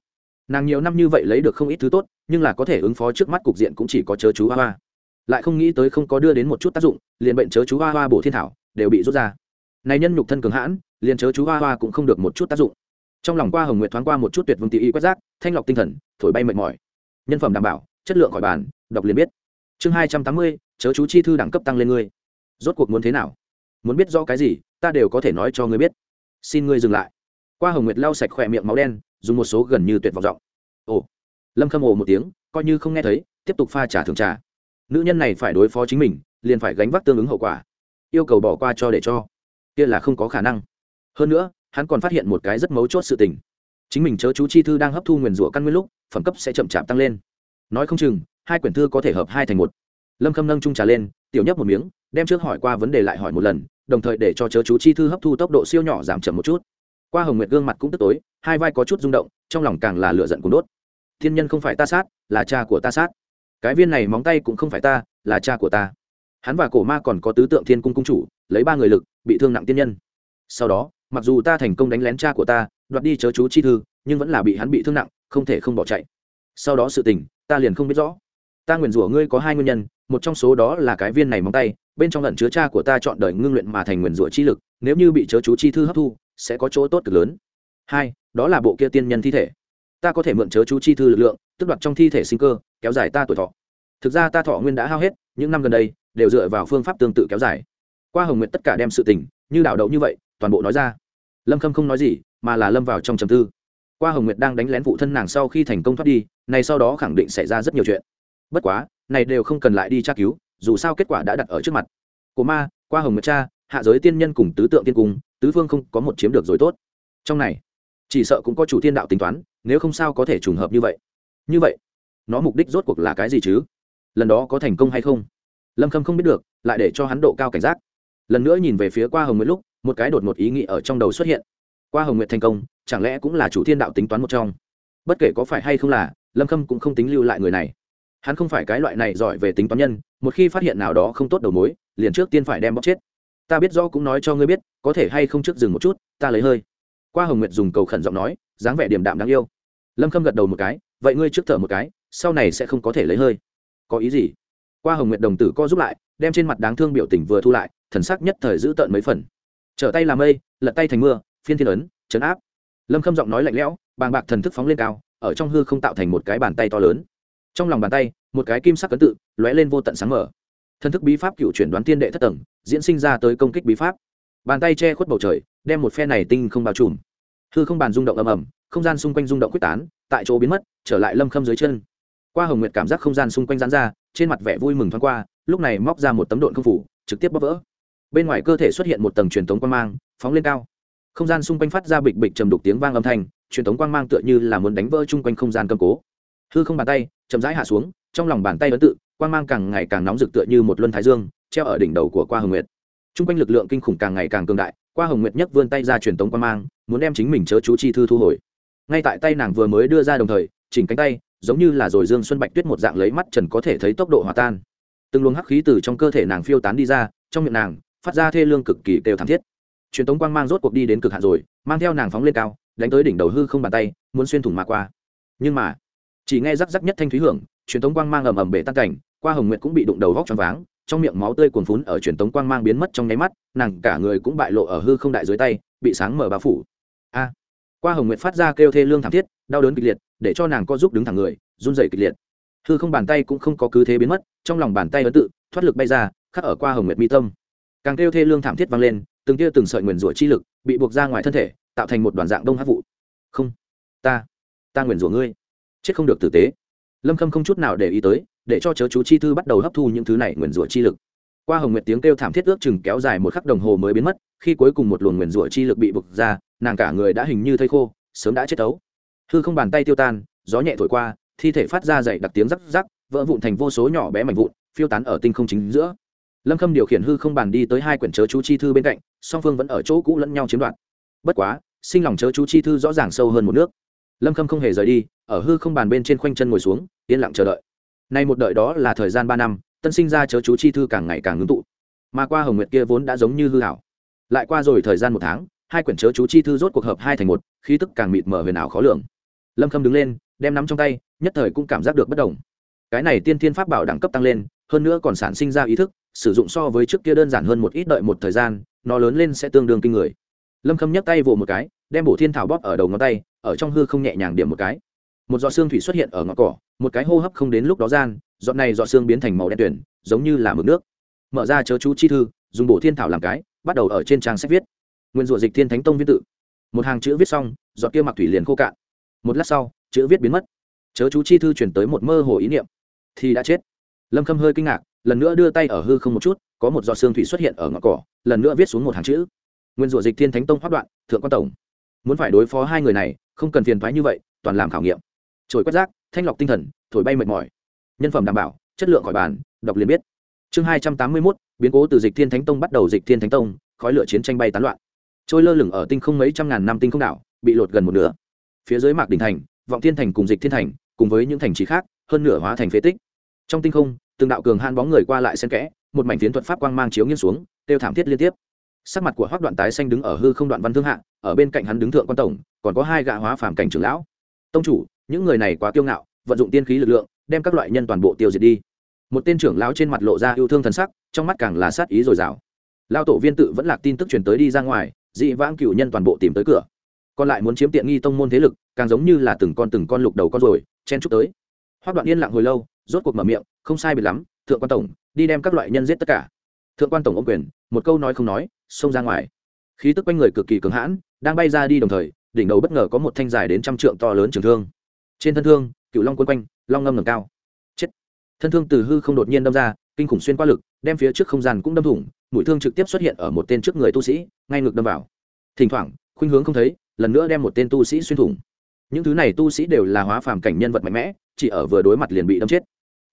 Nàng nhiều năm như vậy lấy được không ít thứ tốt, nhưng là có thể ứng phó trước mắt cục diện cũng chỉ có chớ chú hoa hoa. Lại không nghĩ tới không có đưa đến một chút tác dụng, liền bệnh chớ chú hoa hoa bổ thiên thảo, đều bị rút ra. Này nhân nhục thân cường hãn, liền chớ chú hoa hoa cũng không được một chút tác dụng. Trong lòng qua hồng nguyệt thoáng qua một chút tuyệt vương tỷ y quét rác, thanh lọc tinh thần, thổi bay mệt mỏi. Nhân phẩm đảm bảo, chất lượng khỏi bàn, đọc liền biết. Chương hai trăm tám mươi chớ chú chi thư đẳng cấp tăng lên ngươi. Rốt cuộc muốn thế nào? Muốn biết rõ cái gì, ta đều có thể nói cho ngươi biết. Xin ngươi dừng lại. Qua hồng nguyệt lau sạch khỏe miệng máu đen, dùng một số gần như tuyệt vọng giọng. Ồ. Lâm khâm ồ một tiếng, coi như không nghe thấy, tiếp tục pha trả thường trà. Nữ nhân này phải đối phó chính mình, liền phải gánh vác tương ứng hậu quả. Yêu cầu bỏ qua cho để cho. Kia là không có khả năng. Hơn nữa, hắn còn phát hiện một cái rất mấu chốt sự tình. Chính mình chớ chú chi thư đang hấp thu nguyền rủa căn nguyên lúc, phẩm cấp sẽ chậm chạp tăng lên. Nói không chừng, hai quyển thư có thể hợp hai thành một lâm khâm nâng trung trà lên, tiểu nhấp một miếng, đem trước hỏi qua vấn đề lại hỏi một lần, đồng thời để cho chớ chú chi thư hấp thu tốc độ siêu nhỏ giảm chậm một chút. Qua hồng nguyệt gương mặt cũng tức tối, hai vai có chút rung động, trong lòng càng là lửa giận cuốn đốt. Thiên nhân không phải ta sát, là cha của ta sát. Cái viên này móng tay cũng không phải ta, là cha của ta. Hắn và cổ ma còn có tứ tượng thiên cung cung chủ, lấy ba người lực, bị thương nặng tiên nhân. Sau đó, mặc dù ta thành công đánh lén cha của ta, đoạt đi chớ chú chi thư, nhưng vẫn là bị hắn bị thương nặng, không thể không bỏ chạy. Sau đó sự tình, ta liền không biết rõ. Ta nguyền rủa ngươi có hai nguyên nhân một trong số đó là cái viên này móng tay, bên trong lần chứa cha của ta chọn đời ngưng luyện mà thành nguyền rủa chi lực, nếu như bị chớ chú chi thư hấp thu, sẽ có chỗ tốt cực lớn. Hai, đó là bộ kia tiên nhân thi thể. Ta có thể mượn chớ chú chi thư lực lượng tức đoạt trong thi thể sinh cơ, kéo dài ta tuổi thọ. Thực ra ta thọ nguyên đã hao hết, những năm gần đây, đều dựa vào phương pháp tương tự kéo dài. Qua hồng nguyện tất cả đem sự tình, như đảo đậu như vậy, toàn bộ nói ra. Lâm khâm không nói gì, mà là lâm vào trong trầm tư. Qua hồng nguyệt đang đánh lén phụ thân nàng sau khi thành công thoát đi, này sau đó khẳng định xảy ra rất nhiều chuyện. Bất quá này đều không cần lại đi tra cứu, dù sao kết quả đã đặt ở trước mặt. Của ma, qua hồng nguyệt cha, hạ giới tiên nhân cùng tứ tượng tiên cung, tứ phương không có một chiếm được rồi tốt. Trong này, chỉ sợ cũng có chủ thiên đạo tính toán, nếu không sao có thể trùng hợp như vậy. Như vậy, nó mục đích rốt cuộc là cái gì chứ? Lần đó có thành công hay không? Lâm khâm không biết được, lại để cho hắn độ cao cảnh giác. Lần nữa nhìn về phía qua hồng nguyệt lúc, một cái đột một ý nghĩ ở trong đầu xuất hiện. Qua hồng nguyệt thành công, chẳng lẽ cũng là chủ thiên đạo tính toán một trong? Bất kể có phải hay không là, lâm khâm cũng không tính lưu lại người này hắn không phải cái loại này giỏi về tính toán nhân, một khi phát hiện nào đó không tốt đầu mối, liền trước tiên phải đem bóc chết. Ta biết rõ cũng nói cho ngươi biết, có thể hay không trước dừng một chút, ta lấy hơi. Qua hồng nguyệt dùng cầu khẩn giọng nói, dáng vẻ điểm đạm đáng yêu. Lâm khâm gật đầu một cái, vậy ngươi trước thở một cái, sau này sẽ không có thể lấy hơi. Có ý gì? Qua hồng nguyệt đồng tử co giúp lại, đem trên mặt đáng thương biểu tình vừa thu lại, thần sắc nhất thời giữ tợn mấy phần. Trở tay làm mây, lật tay thành mưa, phiên thiên ấn chấn áp. Lâm khâm giọng nói lạnh lẽo, bàng bạc thần thức phóng lên cao, ở trong hư không tạo thành một cái bàn tay to lớn trong lòng bàn tay, một cái kim sắc ấn tự lóe lên vô tận sáng mở thần thức bí pháp cựu chuyển đoán tiên đệ thất tầng, diễn sinh ra tới công kích bí pháp. Bàn tay che khuất bầu trời, đem một phe này tinh không bao trùm. Hư không bàn rung động ầm ầm, không gian xung quanh rung động quyết tán, tại chỗ biến mất, trở lại lâm khâm dưới chân. Qua hồng nguyệt cảm giác không gian xung quanh giãn ra, trên mặt vẻ vui mừng thoáng qua, lúc này móc ra một tấm độn không phủ, trực tiếp bóp vỡ. Bên ngoài cơ thể xuất hiện một tầng truyền thống quang mang, phóng lên cao. Không gian xung quanh phát ra bịch bịch trầm đục tiếng vang âm thanh, truyền thống quang mang tựa như là muốn đánh vỡ chung quanh không gian cầm cố hư không bàn tay, chậm rãi hạ xuống, trong lòng bàn tay ấn tự, quang mang càng ngày càng nóng rực tựa như một luân thái dương, treo ở đỉnh đầu của qua hồng nguyệt. Chung quanh lực lượng kinh khủng càng ngày càng cường đại, qua hồng nguyệt nhất vươn tay ra truyền tống quang mang, muốn đem chính mình chớ chú chi thư thu hồi. Ngay tại tay nàng vừa mới đưa ra đồng thời, chỉnh cánh tay, giống như là rồi dương xuân bạch tuyết một dạng lấy mắt trần có thể thấy tốc độ hòa tan. Từng luồng hắc khí từ trong cơ thể nàng phiêu tán đi ra, trong miệng nàng, phát ra thê lương cực kỳ kêu thảm thiết. Truyền tống quang mang rốt cuộc đi đến cực hạn rồi, mang theo nàng phóng lên cao, đánh tới đỉnh đầu hư không bàn tay, muốn xuyên thủng mà qua. Nhưng mà chỉ nghe rắc rắc nhất thanh thúy hưởng, truyền tống quang mang ầm ầm bể tan cảnh, qua hồng nguyệt cũng bị đụng đầu vóc choáng váng, trong miệng máu tươi cuồn phún ở truyền tống quang mang biến mất trong nháy mắt, nàng cả người cũng bại lộ ở hư không đại dưới tay, bị sáng mở bao phủ. A! Qua hồng nguyệt phát ra kêu thê lương thảm thiết, đau đớn kịch liệt, để cho nàng có giúp đứng thẳng người, run rẩy kịch liệt. Hư không bàn tay cũng không có cứ thế biến mất, trong lòng bàn tay ấn tự, thoát lực bay ra, khắc ở qua hồng nguyệt mi tâm. Càng kêu thê lương thảm thiết vang lên, từng tia từng sợi nguyền rủa chi lực bị buộc ra ngoài thân thể, tạo thành một đoàn dạng đông hát vụ. Không, ta ta nguyền rủa ngươi chết không được tử tế. Lâm khâm không chút nào để ý tới, để cho chớ chú chi thư bắt đầu hấp thu những thứ này nguyền rủa chi lực. Qua hồng nguyệt tiếng kêu thảm thiết ước chừng kéo dài một khắc đồng hồ mới biến mất, khi cuối cùng một luồng nguyền rủa chi lực bị bực ra, nàng cả người đã hình như thây khô, sớm đã chết tấu. Hư không bàn tay tiêu tan, gió nhẹ thổi qua, thi thể phát ra dậy đặc tiếng rắc rắc, vỡ vụn thành vô số nhỏ bé mảnh vụn, phiêu tán ở tinh không chính giữa. Lâm khâm điều khiển hư không bàn đi tới hai quyển chớ chú chi thư bên cạnh, song phương vẫn ở chỗ cũ lẫn nhau chiếm đoạt. Bất quá, sinh lòng chớ chú chi thư rõ ràng sâu hơn một nước. Lâm khâm không hề rời đi ở hư không bàn bên trên khoanh chân ngồi xuống, yên lặng chờ đợi. Nay một đợi đó là thời gian ba năm, tân sinh ra chớ chú chi thư càng ngày càng ngưng tụ. Mà qua hồng nguyệt kia vốn đã giống như hư hảo lại qua rồi thời gian một tháng, hai quyển chớ chú chi thư rốt cuộc hợp hai thành một, khí tức càng mịt mở huyền ảo khó lường. Lâm khâm đứng lên, đem nắm trong tay, nhất thời cũng cảm giác được bất đồng. Cái này tiên thiên pháp bảo đẳng cấp tăng lên, hơn nữa còn sản sinh ra ý thức, sử dụng so với trước kia đơn giản hơn một ít đợi một thời gian, nó lớn lên sẽ tương đương kinh người. Lâm khâm nhấc tay vỗ một cái, đem bổ thiên thảo bóp ở đầu ngón tay, ở trong hư không nhẹ nhàng điểm một cái một giọt xương thủy xuất hiện ở ngọn cỏ, một cái hô hấp không đến lúc đó gian, giọt này giọt xương biến thành màu đen tuyển giống như là mực nước. Mở ra chớ chú chi thư, dùng bổ thiên thảo làm cái, bắt đầu ở trên trang sách viết. Nguyên rủa dịch thiên thánh tông viết tự. Một hàng chữ viết xong, giọt kia mặc thủy liền khô cạn. Một lát sau, chữ viết biến mất. Chớ chú chi thư chuyển tới một mơ hồ ý niệm. Thì đã chết. Lâm khâm hơi kinh ngạc, lần nữa đưa tay ở hư không một chút, có một giọt xương thủy xuất hiện ở ngọn cỏ, lần nữa viết xuống một hàng chữ. Nguyên rủa dịch thiên thánh tông hoát đoạn, thượng quan tổng. Muốn phải đối phó hai người này, không cần phiền thoái như vậy, toàn làm khảo nghiệm trồi quét rác, thanh lọc tinh thần, thổi bay mệt mỏi. Nhân phẩm đảm bảo, chất lượng khỏi bàn, đọc liền biết. Chương hai trăm tám mươi mốt, biến cố từ dịch thiên thánh tông bắt đầu dịch thiên thánh tông, khói lửa chiến tranh bay tán loạn. Trôi lơ lửng ở tinh không mấy trăm ngàn năm tinh không đảo, bị lột gần một nửa. Phía dưới mạc đình thành, vọng thiên thành cùng dịch thiên thành, cùng với những thành trì khác, hơn nửa hóa thành phế tích. Trong tinh không, từng đạo cường han bóng người qua lại xen kẽ, một mảnh phiến thuật pháp quang mang chiếu nghiêng xuống tiêu thảm thiết liên tiếp. Sắc mặt của hoác đoạn tái xanh đứng ở hư không đoạn văn thương hạ, ở bên cạnh hắn đứng thượng quan tổng, còn có hai gã hóa phàm cảnh trưởng lão. Tông chủ những người này quá kiêu ngạo, vận dụng tiên khí lực lượng, đem các loại nhân toàn bộ tiêu diệt đi. Một tên trưởng lão trên mặt lộ ra yêu thương thần sắc, trong mắt càng là sát ý dồi dào. Lao tổ viên tự vẫn lạc tin tức truyền tới đi ra ngoài, dị vãng cựu nhân toàn bộ tìm tới cửa. Còn lại muốn chiếm tiện nghi tông môn thế lực, càng giống như là từng con từng con lục đầu con rồi chen chúc tới. Hoác đoạn yên lặng hồi lâu, rốt cuộc mở miệng, không sai biệt lắm, thượng quan tổng, đi đem các loại nhân giết tất cả. Thượng quan tổng ô quyền, một câu nói không nói, xông ra ngoài. Khí tức quanh người cực kỳ cường hãn, đang bay ra đi đồng thời, đỉnh đầu bất ngờ có một thanh dài đến trăm trượng to lớn trường thương trên thân thương, cựu long quân quanh, long ngâm ngầm cao. Chết. Thân thương từ hư không đột nhiên đâm ra, kinh khủng xuyên qua lực, đem phía trước không gian cũng đâm thủng, mũi thương trực tiếp xuất hiện ở một tên trước người tu sĩ, ngay ngực đâm vào. Thỉnh thoảng, khuynh hướng không thấy, lần nữa đem một tên tu sĩ xuyên thủng. Những thứ này tu sĩ đều là hóa phàm cảnh nhân vật mạnh mẽ, chỉ ở vừa đối mặt liền bị đâm chết.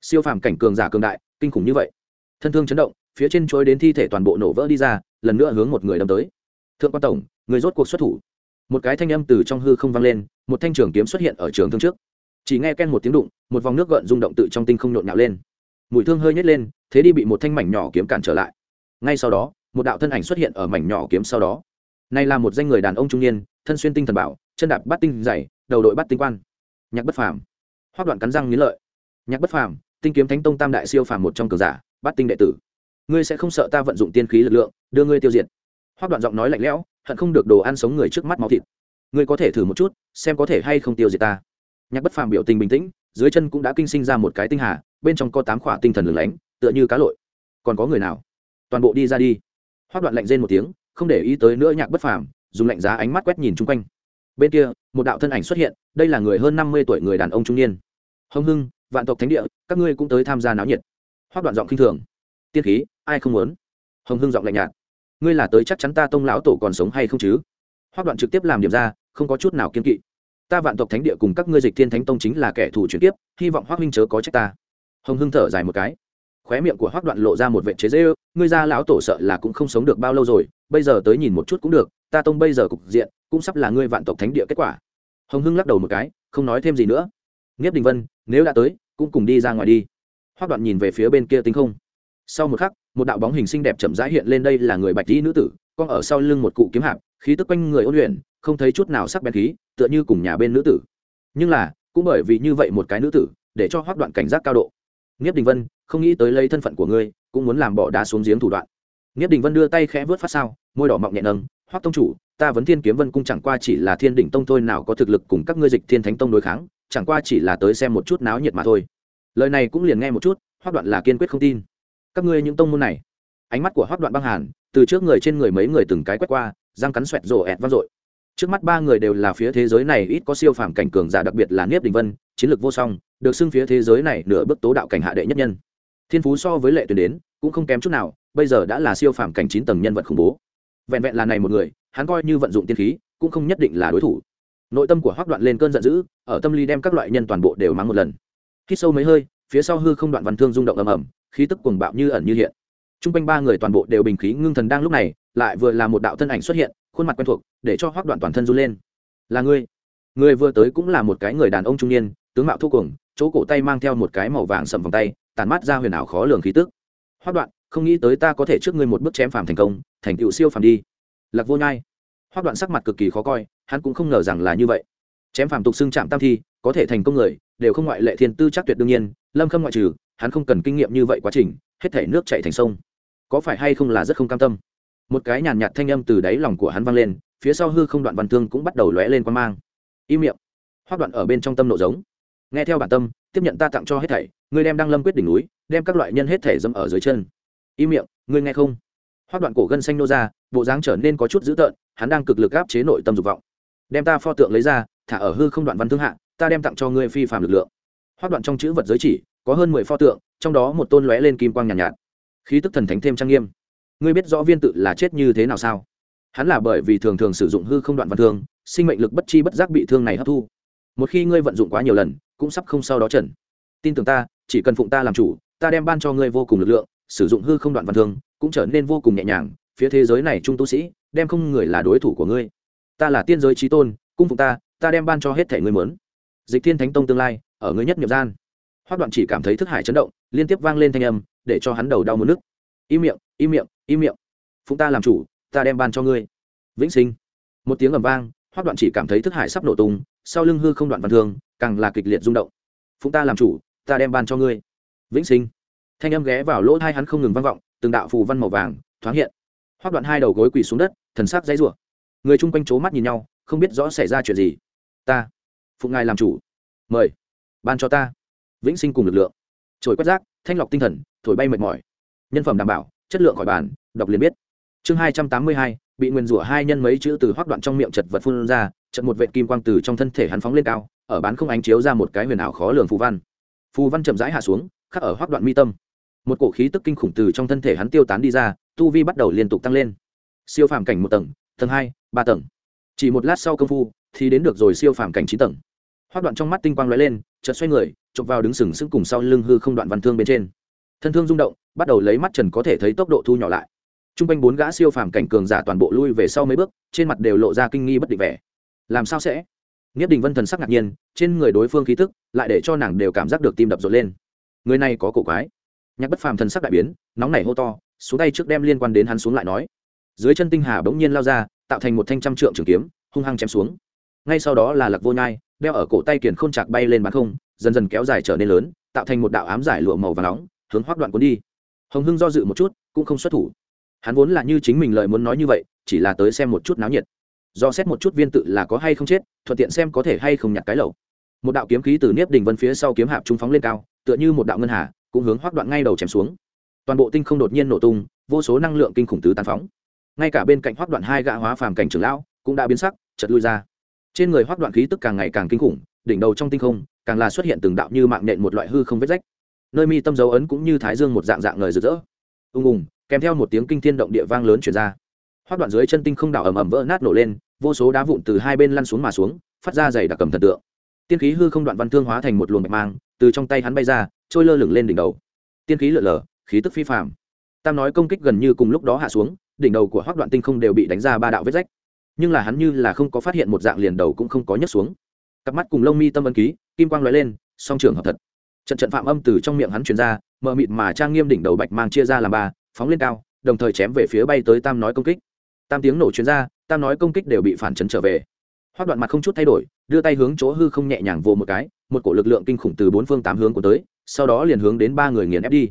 Siêu phàm cảnh cường giả cường đại, kinh khủng như vậy. Thân thương chấn động, phía trên chối đến thi thể toàn bộ nổ vỡ đi ra, lần nữa hướng một người đâm tới. Thượng quan tổng, người rốt cuộc xuất thủ một cái thanh âm từ trong hư không vang lên, một thanh trường kiếm xuất hiện ở trường thương trước. Chỉ nghe ken một tiếng đụng, một vòng nước gợn rung động tự trong tinh không nhộn nhạo lên. Mùi thương hơi nhét lên, thế đi bị một thanh mảnh nhỏ kiếm cản trở lại. Ngay sau đó, một đạo thân ảnh xuất hiện ở mảnh nhỏ kiếm sau đó. Này là một danh người đàn ông trung niên, thân xuyên tinh thần bảo, chân đạp bát tinh dày, đầu đội bát tinh quan. Nhạc bất phàm. Hoác đoạn cắn răng nghĩ lợi. Nhạc bất phàm, tinh kiếm thánh tông tam đại siêu phàm một trong cường giả, bát tinh đệ tử. Ngươi sẽ không sợ ta vận dụng tiên khí lực lượng, đưa ngươi tiêu diệt. Hoác đoạn giọng nói lạnh lẽo hận không được đồ ăn sống người trước mắt máu thịt. Ngươi có thể thử một chút, xem có thể hay không tiêu diệt ta. Nhạc bất phàm biểu tình bình tĩnh, dưới chân cũng đã kinh sinh ra một cái tinh hà, bên trong có tám khỏa tinh thần lửng lánh, tựa như cá lội. Còn có người nào? Toàn bộ đi ra đi. Hoác đoạn lạnh rên một tiếng, không để ý tới nữa nhạc bất phàm, dùng lạnh giá ánh mắt quét nhìn chung quanh. Bên kia, một đạo thân ảnh xuất hiện, đây là người hơn năm mươi tuổi người đàn ông trung niên. Hồng hưng, vạn tộc thánh địa, các ngươi cũng tới tham gia náo nhiệt. Hoác đoạn giọng khinh thường. Tiên khí, ai không muốn? Hồng hưng giọng lạnh nhạt ngươi là tới chắc chắn ta tông lão tổ còn sống hay không chứ? Hoác đoạn trực tiếp làm điểm ra, không có chút nào kiên kỵ. Ta vạn tộc thánh địa cùng các ngươi dịch thiên thánh tông chính là kẻ thù chuyển tiếp hy vọng hoác huynh chớ có trách ta. Hồng hưng thở dài một cái. Khóe miệng của hoác đoạn lộ ra một vệ chế dễ ư ngươi ra lão tổ sợ là cũng không sống được bao lâu rồi, bây giờ tới nhìn một chút cũng được, ta tông bây giờ cục diện, cũng sắp là ngươi vạn tộc thánh địa kết quả. Hồng hưng lắc đầu một cái, không nói thêm gì nữa. Nghiếp đình vân, nếu đã tới, cũng cùng đi ra ngoài đi. Hoác đoạn nhìn về phía bên kia tính không sau một khắc, một đạo bóng hình xinh đẹp chậm rãi hiện lên đây là người bạch dĩ nữ tử, con ở sau lưng một cụ kiếm hạp, khí tức quanh người ôn luyện, không thấy chút nào sắc bén khí, tựa như cùng nhà bên nữ tử. Nhưng là, cũng bởi vì như vậy một cái nữ tử, để cho hoác đoạn cảnh giác cao độ. Nghiếp đình vân, không nghĩ tới lấy thân phận của ngươi, cũng muốn làm bỏ đá xuống giếng thủ đoạn. Nghiếp đình vân đưa tay khẽ vớt phát sao, môi đỏ mọng nhẹ nâng, hoác tông chủ, ta vẫn thiên kiếm vân cung chẳng qua chỉ là thiên đỉnh tông thôi, nào có thực lực cùng các ngươi dịch thiên thánh tông đối kháng, chẳng qua chỉ là tới xem một chút náo nhiệt mà thôi. Lời này cũng liền nghe một chút, hoác đoạn là kiên quyết không tin các ngươi những tông môn này. Ánh mắt của hoác đoạn băng hàn, từ trước người trên người mấy người từng cái quét qua, răng cắn xoẹt rổ ẹt vang dội. Trước mắt ba người đều là phía thế giới này ít có siêu phàm cảnh cường giả, đặc biệt là niếp đình vân, chiến lược vô song, được xưng phía thế giới này nửa bước tố đạo cảnh hạ đệ nhất nhân. Thiên phú so với lệ tuyển đến, cũng không kém chút nào, bây giờ đã là siêu phàm cảnh chín tầng nhân vật khủng bố. Vẹn vẹn là này một người, hắn coi như vận dụng tiên khí, cũng không nhất định là đối thủ. Nội tâm của hoác đoạn lên cơn giận dữ, ở tâm lý đem các loại nhân toàn bộ đều mắng một lần. Khi sâu mấy hơi phía sau hư không đoạn văn thương rung động ầm ầm, khí tức cuồng bạo như ẩn như hiện. T r u n g quanh ba người toàn bộ đều bình khí ngưng thần đang lúc này, lại vừa là một đạo thân ảnh xuất hiện, khuôn mặt quen thuộc, để cho hoác đoạn toàn thân run lên. Là ngươi. Người vừa tới cũng là một cái người đàn ông trung niên, tướng mạo thô cuồng, chỗ cổ tay mang theo một cái màu vàng sầm vòng tay, tàn mắt ra huyền ảo khó lường khí tức. Hoác đoạn, không nghĩ tới ta có thể trước ngươi một bước chém phàm thành công, thành tựu siêu phàm đi. Lạc vô nhai. Hoác đoạn sắc mặt cực kỳ khó coi, hắn cũng không ngờ rằng là như vậy chém phàm tục xưng chạm tam thi, có thể thành công người, đều không ngoại lệ thiên tư chắc tuyệt đương nhiên, lâm khâm ngoại trừ, hắn không cần kinh nghiệm như vậy quá trình, hết thể nước chạy thành sông. Có phải hay không là rất không cam tâm? Một cái nhàn nhạt thanh âm từ đáy lòng của hắn vang lên, phía sau hư không đoạn văn thương cũng bắt đầu lóe lên quan mang. Im miệng. Hoác đoạn ở bên trong tâm nộ giống. Nghe theo bản tâm, tiếp nhận ta tặng cho hết thảy, ngươi đem đăng lâm quyết đỉnh núi, đem các loại nhân hết thể dâm ở dưới chân. Im miệng, ngươi nghe không? Hoác đoạn cổ gân xanh nô ra, bộ dáng trở nên có chút dữ tợn, hắn đang cực lực áp chế nội tâm dục vọng. Đem ta pho tượng lấy ra thả ở hư không đoạn văn thương hạ ta đem tặng cho ngươi phi phạm lực lượng. Hoác đoạn trong chữ vật giới chỉ có hơn mười pho tượng trong đó một tôn lóe lên kim quang nhàn nhạt, nhạt. Khí tức thần thánh thêm trang nghiêm. Ngươi biết rõ viên tự là chết như thế nào sao? Hắn là bởi vì thường thường sử dụng hư không đoạn văn thương sinh mệnh lực bất chi bất giác bị thương này hấp thu. Một khi ngươi vận dụng quá nhiều lần cũng sắp không sau đó trần. Tin tưởng ta chỉ cần phụng ta làm chủ ta đem ban cho ngươi vô cùng lực lượng sử dụng hư không đoạn văn thương cũng trở nên vô cùng nhẹ nhàng. Phía thế giới này trung tu sĩ đem không người là đối thủ của ngươi. Ta là tiên giới trí tôn cung phụng ta ta đem ban cho hết thể ngươi muốn, dịch thiên thánh tông tương lai ở ngươi nhất nhập gian. Hoác đoạn chỉ cảm thấy thức hải chấn động liên tiếp vang lên thanh âm để cho hắn đầu đau mất nước. Im miệng im miệng im miệng. Phụng ta làm chủ ta đem ban cho ngươi. Vĩnh sinh. Một tiếng ầm vang hoác đoạn chỉ cảm thấy thức hải sắp nổ tung sau lưng hư không đoạn văn thương càng là kịch liệt rung động. Phụng ta làm chủ ta đem ban cho ngươi. Vĩnh sinh. Thanh âm ghé vào lỗ tai hắn không ngừng vang vọng từng đạo phù văn màu vàng thoáng hiện. Hoác đoạn hai đầu gối quỳ xuống đất thần sắc dãy rủa. Người chung quanh c mắt nhìn nhau không biết rõ xảy ra chuyện gì ta phụng ngài làm chủ mời ban cho ta vĩnh sinh cùng lực lượng trồi quét rác thanh lọc tinh thần thổi bay mệt mỏi nhân phẩm đảm bảo chất lượng khỏi bàn đọc liền biết chương hai trăm tám mươi hai bị nguyền rủa hai nhân mấy chữ từ hoác đoạn trong miệng chật vật phun ra chật một vệ kim quang từ trong thân thể hắn phóng lên cao ở bán không ánh chiếu ra một cái huyền ảo khó lường phù văn phù văn chậm rãi hạ xuống khắc ở hoác đoạn mi tâm một cổ khí tức kinh khủng từ trong thân thể hắn tiêu tán đi ra tu vi bắt đầu liên tục tăng lên siêu phàm cảnh một tầng tầng hai ba tầng chỉ một lát sau công phu thì đến được rồi siêu phàm cảnh chín tầng. Hoác đoạn trong mắt tinh quang lóe lên, chợt xoay người, chụp vào đứng sừng sững cùng sau lưng hư không đoạn văn thương bên trên. Thân thương rung động, bắt đầu lấy mắt trần có thể thấy tốc độ thu nhỏ lại. T r u n g quanh bốn gã siêu phàm cảnh cường giả toàn bộ lui về sau mấy bước, trên mặt đều lộ ra kinh nghi bất định vẻ. Làm sao sẽ? Nghiếp đình vân thần sắc ngạc nhiên, trên người đối phương khí tức, lại để cho nàng đều cảm giác được tim đập rộn lên. Người này có cổ quái. Nhạc bất phàm thần sắc đại biến, nóng nảy hô to, xuống tay trước đem liên quan đến hắn xuống lại nói. Dưới chân tinh hà bỗng nhiên lao ra, tạo thành một thanh trăm trượng trường kiếm, hung hăng chém xuống ngay sau đó là lạc vô nhai, đeo ở cổ tay kiền khôn chạc bay lên bán không, dần dần kéo dài trở nên lớn, tạo thành một đạo ám giải lụa màu và nóng, hướng hoác đoạn cuốn đi. Hồng hưng do dự một chút, cũng không xuất thủ. Hắn vốn là như chính mình lời muốn nói như vậy, chỉ là tới xem một chút náo nhiệt. Do xét một chút viên tự là có hay không chết, thuận tiện xem có thể hay không nhặt cái lẩu. Một đạo kiếm khí từ nếp đình vân phía sau kiếm hạp trung phóng lên cao, tựa như một đạo ngân hà, cũng hướng hoác đoạn ngay đầu chém xuống. Toàn bộ tinh không đột nhiên nổ tung, vô số năng lượng kinh khủng tứ tàn phóng. Ngay cả bên cạnh hoác đoạn hai gã hóa phàm cảnh trưởng lão cũng đã biến sắc chật lui ra trên người hoác đoạn khí tức càng ngày càng kinh khủng, đỉnh đầu trong tinh không, càng là xuất hiện từng đạo như mạng nện một loại hư không vết rách. Nơi mi tâm dấu ấn cũng như thái dương một dạng dạng ngời rực rỡ. Ùng ùng, kèm theo một tiếng kinh thiên động địa vang lớn chuyển ra. Hoác đoạn dưới chân tinh không đảo ầm ầm vỡ nát nổ lên, vô số đá vụn từ hai bên lăn xuống mà xuống, phát ra dày đặc cầm thần tượng. Tiên khí hư không đoạn văn thương hóa thành một luồng bạch mang, từ trong tay hắn bay ra, trôi lơ lửng lên đỉnh đầu. Tiên khí lượn lờ, khí tức phi phạm tam nói công kích gần như cùng lúc đó hạ xuống, đỉnh đầu của hoác đoạn tinh không đều bị đánh ra ba đạo vết rách nhưng là hắn như là không có phát hiện một dạng liền đầu cũng không có nhấc xuống. Cặp mắt cùng lông mi tâm ân ký, kim quang lóe lên, song trường hợp thật. Trận trận phạm âm từ trong miệng hắn truyền ra, mờ mịt mà trang nghiêm đỉnh đầu bạch mang chia ra làm ba, phóng lên cao, đồng thời chém về phía bay tới tam nói công kích. Tam tiếng nổ chuyên ra, tam nói công kích đều bị phản chấn trở về. Hoác đoạn mặt không chút thay đổi, đưa tay hướng chỗ hư không nhẹ nhàng vô một cái, một cổ lực lượng kinh khủng từ bốn phương tám hướng của tới, sau đó liền hướng đến ba người nghiền ép đi.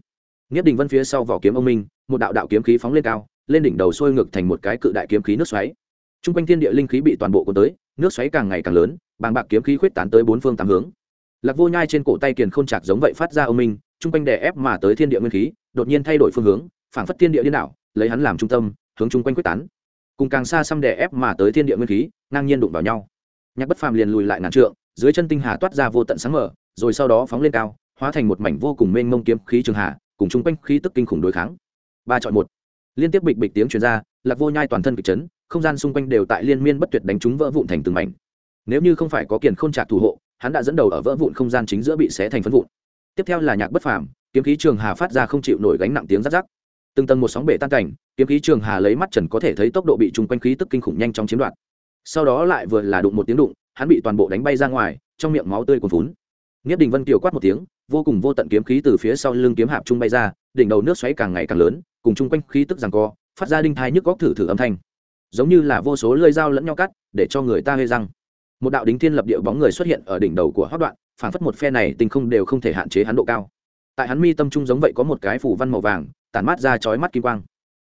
Nhất đình vân phía sau vỏ kiếm ông minh, một đạo đạo kiếm khí phóng lên cao, lên đỉnh đầu sôi ngược thành một cái cự đại kiếm khí nước xoáy t r u n g quanh thiên địa linh khí bị toàn bộ cuốn tới, nước xoáy càng ngày càng lớn, bàng bạc kiếm khí khuyết tán tới bốn phương tám hướng. Lạc vô nhai trên cổ tay kiền k h ô n chạc giống vậy phát ra âm minh t r u n g quanh đè ép mà tới thiên địa nguyên khí, đột nhiên thay đổi phương hướng, phảng phất thiên địa điên đảo, lấy hắn làm trung tâm, hướng chung quanh quyết tán. Cùng càng xa xăm đè ép mà tới thiên địa nguyên khí, ngang nhiên đụng vào nhau. Nhạc bất phàm liền lùi lại ngàn trượng, dưới chân tinh hà toát ra vô tận sáng mở rồi sau đó phóng lên cao, hóa thành một mảnh vô cùng mênh mông kiếm khí trường hà cùng chung quanh khí tức kinh khủng đối kháng. Ba chọn một. Liên tiếp bịch bịch tiếng truyền ra, lạc vô nhai toàn thân kịch chấn không gian xung quanh đều tại liên miên bất tuyệt đánh chúng vỡ vụn thành từng mảnh. Nếu như không phải có kiền khôn trạc thủ hộ hắn đã dẫn đầu ở vỡ vụn không gian chính giữa bị xé thành phân vụn. Tiếp theo là nhạc bất phàm kiếm khí trường hà phát ra không chịu nổi gánh nặng tiếng rát rắc. Từng tầng một sóng bể tan cảnh kiếm khí trường hà lấy mắt trần có thể thấy tốc độ bị chung quanh khí tức kinh khủng nhanh chóng chiếm đoạt. Sau đó lại vừa là đụng một tiếng đụng hắn bị toàn bộ đánh bay ra ngoài trong miệng máu tươi cuồn vún Niết Đình Vân kiều quát một tiếng, vô cùng vô tận kiếm khí từ phía sau lưng kiếm hạp trung bay ra, đỉnh đầu nước xoáy càng ngày càng lớn, cùng chung quanh khí tức giằng co, phát ra đinh thai nhức góc thử thử âm thanh giống như là vô số lưỡi dao lẫn nhau cắt, để cho người ta hơi răng. Một đạo đính thiên lập địa bóng người xuất hiện ở đỉnh đầu của hót đoạn phản phất một phe này tình không đều không thể hạn chế hắn độ cao. Tại hắn mi tâm trung giống vậy có một cái phủ văn màu vàng, tản mát ra chói mắt kim quang.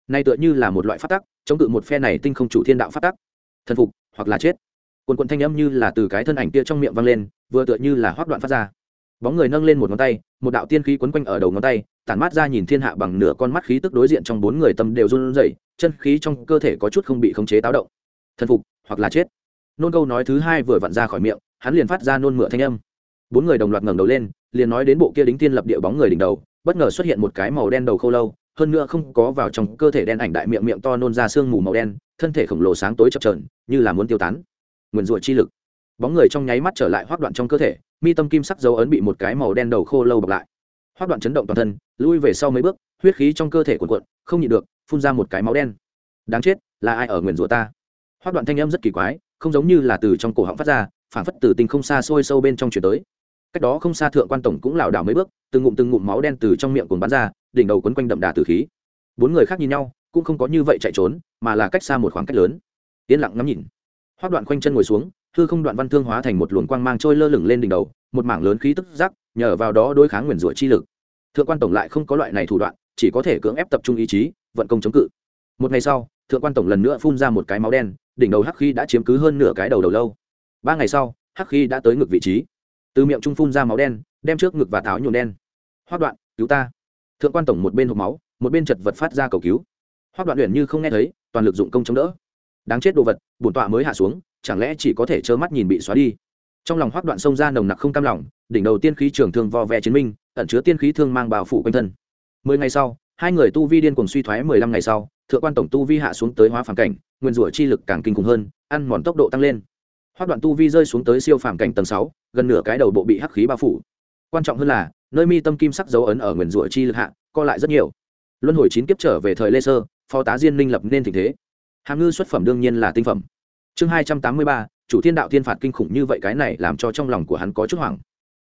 Nay tựa như là một loại phát tắc, chống cự một phe này tinh không chủ thiên đạo phát tắc. Thần phục hoặc là chết. Quần quần thanh âm như là từ cái thân ảnh kia trong miệng vang lên, vừa tựa như là hoác đoạn phát ra bóng người nâng lên một ngón tay, một đạo tiên khí quấn quanh ở đầu ngón tay, tản mát ra nhìn thiên hạ bằng nửa con mắt khí tức đối diện trong bốn người tâm đều run rẩy, chân khí trong cơ thể có chút không bị khống chế táo động. Thần phục, hoặc là chết. Nôn câu nói thứ hai vừa vặn ra khỏi miệng, hắn liền phát ra nôn mửa thanh âm. Bốn người đồng loạt ngẩng đầu lên, liền nói đến bộ kia đính tiên lập địa bóng người đỉnh đầu, bất ngờ xuất hiện một cái màu đen đầu khô lâu, hơn nữa không có vào trong cơ thể đen ảnh đại miệng miệng to nôn ra sương mù màu đen, thân thể khổng lồ sáng tối chập trờn như là muốn tiêu tán. Nguyền rủa chi lực bóng người trong nháy mắt trở lại hoác đoạn trong cơ thể, mi tâm kim sắc dấu ấn bị một cái màu đen đầu khô lâu bọc lại. Hoác đoạn chấn động toàn thân, lui về sau mấy bước, huyết khí trong cơ thể cuộn cuộn, không nhịn được, phun ra một cái máu đen. Đáng chết, là ai ở nguyền rủa ta? Hoác đoạn thanh âm rất kỳ quái, không giống như là từ trong cổ họng phát ra phản phất từ tình không xa xôi sâu bên trong chuyển tới. Cách đó không xa thượng quan tổng cũng lảo đảo mấy bước, từng ngụm từng ngụm máu đen từ trong miệng cuồng bắn ra, đỉnh đầu quấn quanh đậm đà từ khí. Bốn người khác nhìn nhau, cũng không có như vậy chạy trốn, mà là cách xa một khoảng cách lớn. Yên lặng ngắm nhìn. Hoác đoạn khoanh chân ngồi xuống hư không đoạn văn thương hóa thành một luồng quang mang trôi lơ lửng lên đỉnh đầu, một mảng lớn khí tức giác nhờ vào đó đối kháng nguyền rủa chi lực. Thượng quan tổng lại không có loại này thủ đoạn, chỉ có thể cưỡng ép tập trung ý chí, vận công chống cự. Một ngày sau, thượng quan tổng lần nữa phun ra một cái máu đen, đỉnh đầu hắc khí đã chiếm cứ hơn nửa cái đầu đầu lâu. Ba ngày sau, hắc khí đã tới ngực vị trí. Từ miệng trung phun ra máu đen, đem trước ngực và tháo nhuộm đen. Hoác đoạn, cứu ta. Thượng quan tổng một bên hộp máu, một bên chật vật phát ra cầu cứu. Hoác đoạn luyện như không nghe thấy, toàn lực dụng công chống đỡ đáng chết đồ vật, bổn tọa mới hạ xuống, chẳng lẽ chỉ có thể trơ mắt nhìn bị xóa đi? Trong lòng hoác đoạn sông ra nồng nặc không cam lòng, đỉnh đầu tiên khí trường thương vo ve chiến minh, ẩn chứa tiên khí thương mang bào phủ quanh thân. Mười ngày sau, hai người tu vi điên cùng suy thoái mười lăm ngày sau, thượng quan tổng tu vi hạ xuống tới hóa phản cảnh, nguyên rủa chi lực càng kinh khủng hơn, ăn mòn tốc độ tăng lên. Hoác đoạn tu vi rơi xuống tới siêu phản cảnh tầng sáu, gần nửa cái đầu bộ bị hắc khí bao phủ. Quan trọng hơn là, nơi mi tâm kim sắc dấu ấn ở nguyên rủa chi lực hạ, co lại rất nhiều. Luân hồi chín kiếp trở về thời lê sơ, phó tá diên minh lập nên tình thế hàm ngư xuất phẩm đương nhiên là tinh phẩm. Chương hai trăm tám mươi ba, chủ thiên đạo thiên phạt kinh khủng như vậy cái này làm cho trong lòng của hắn có chút hoảng.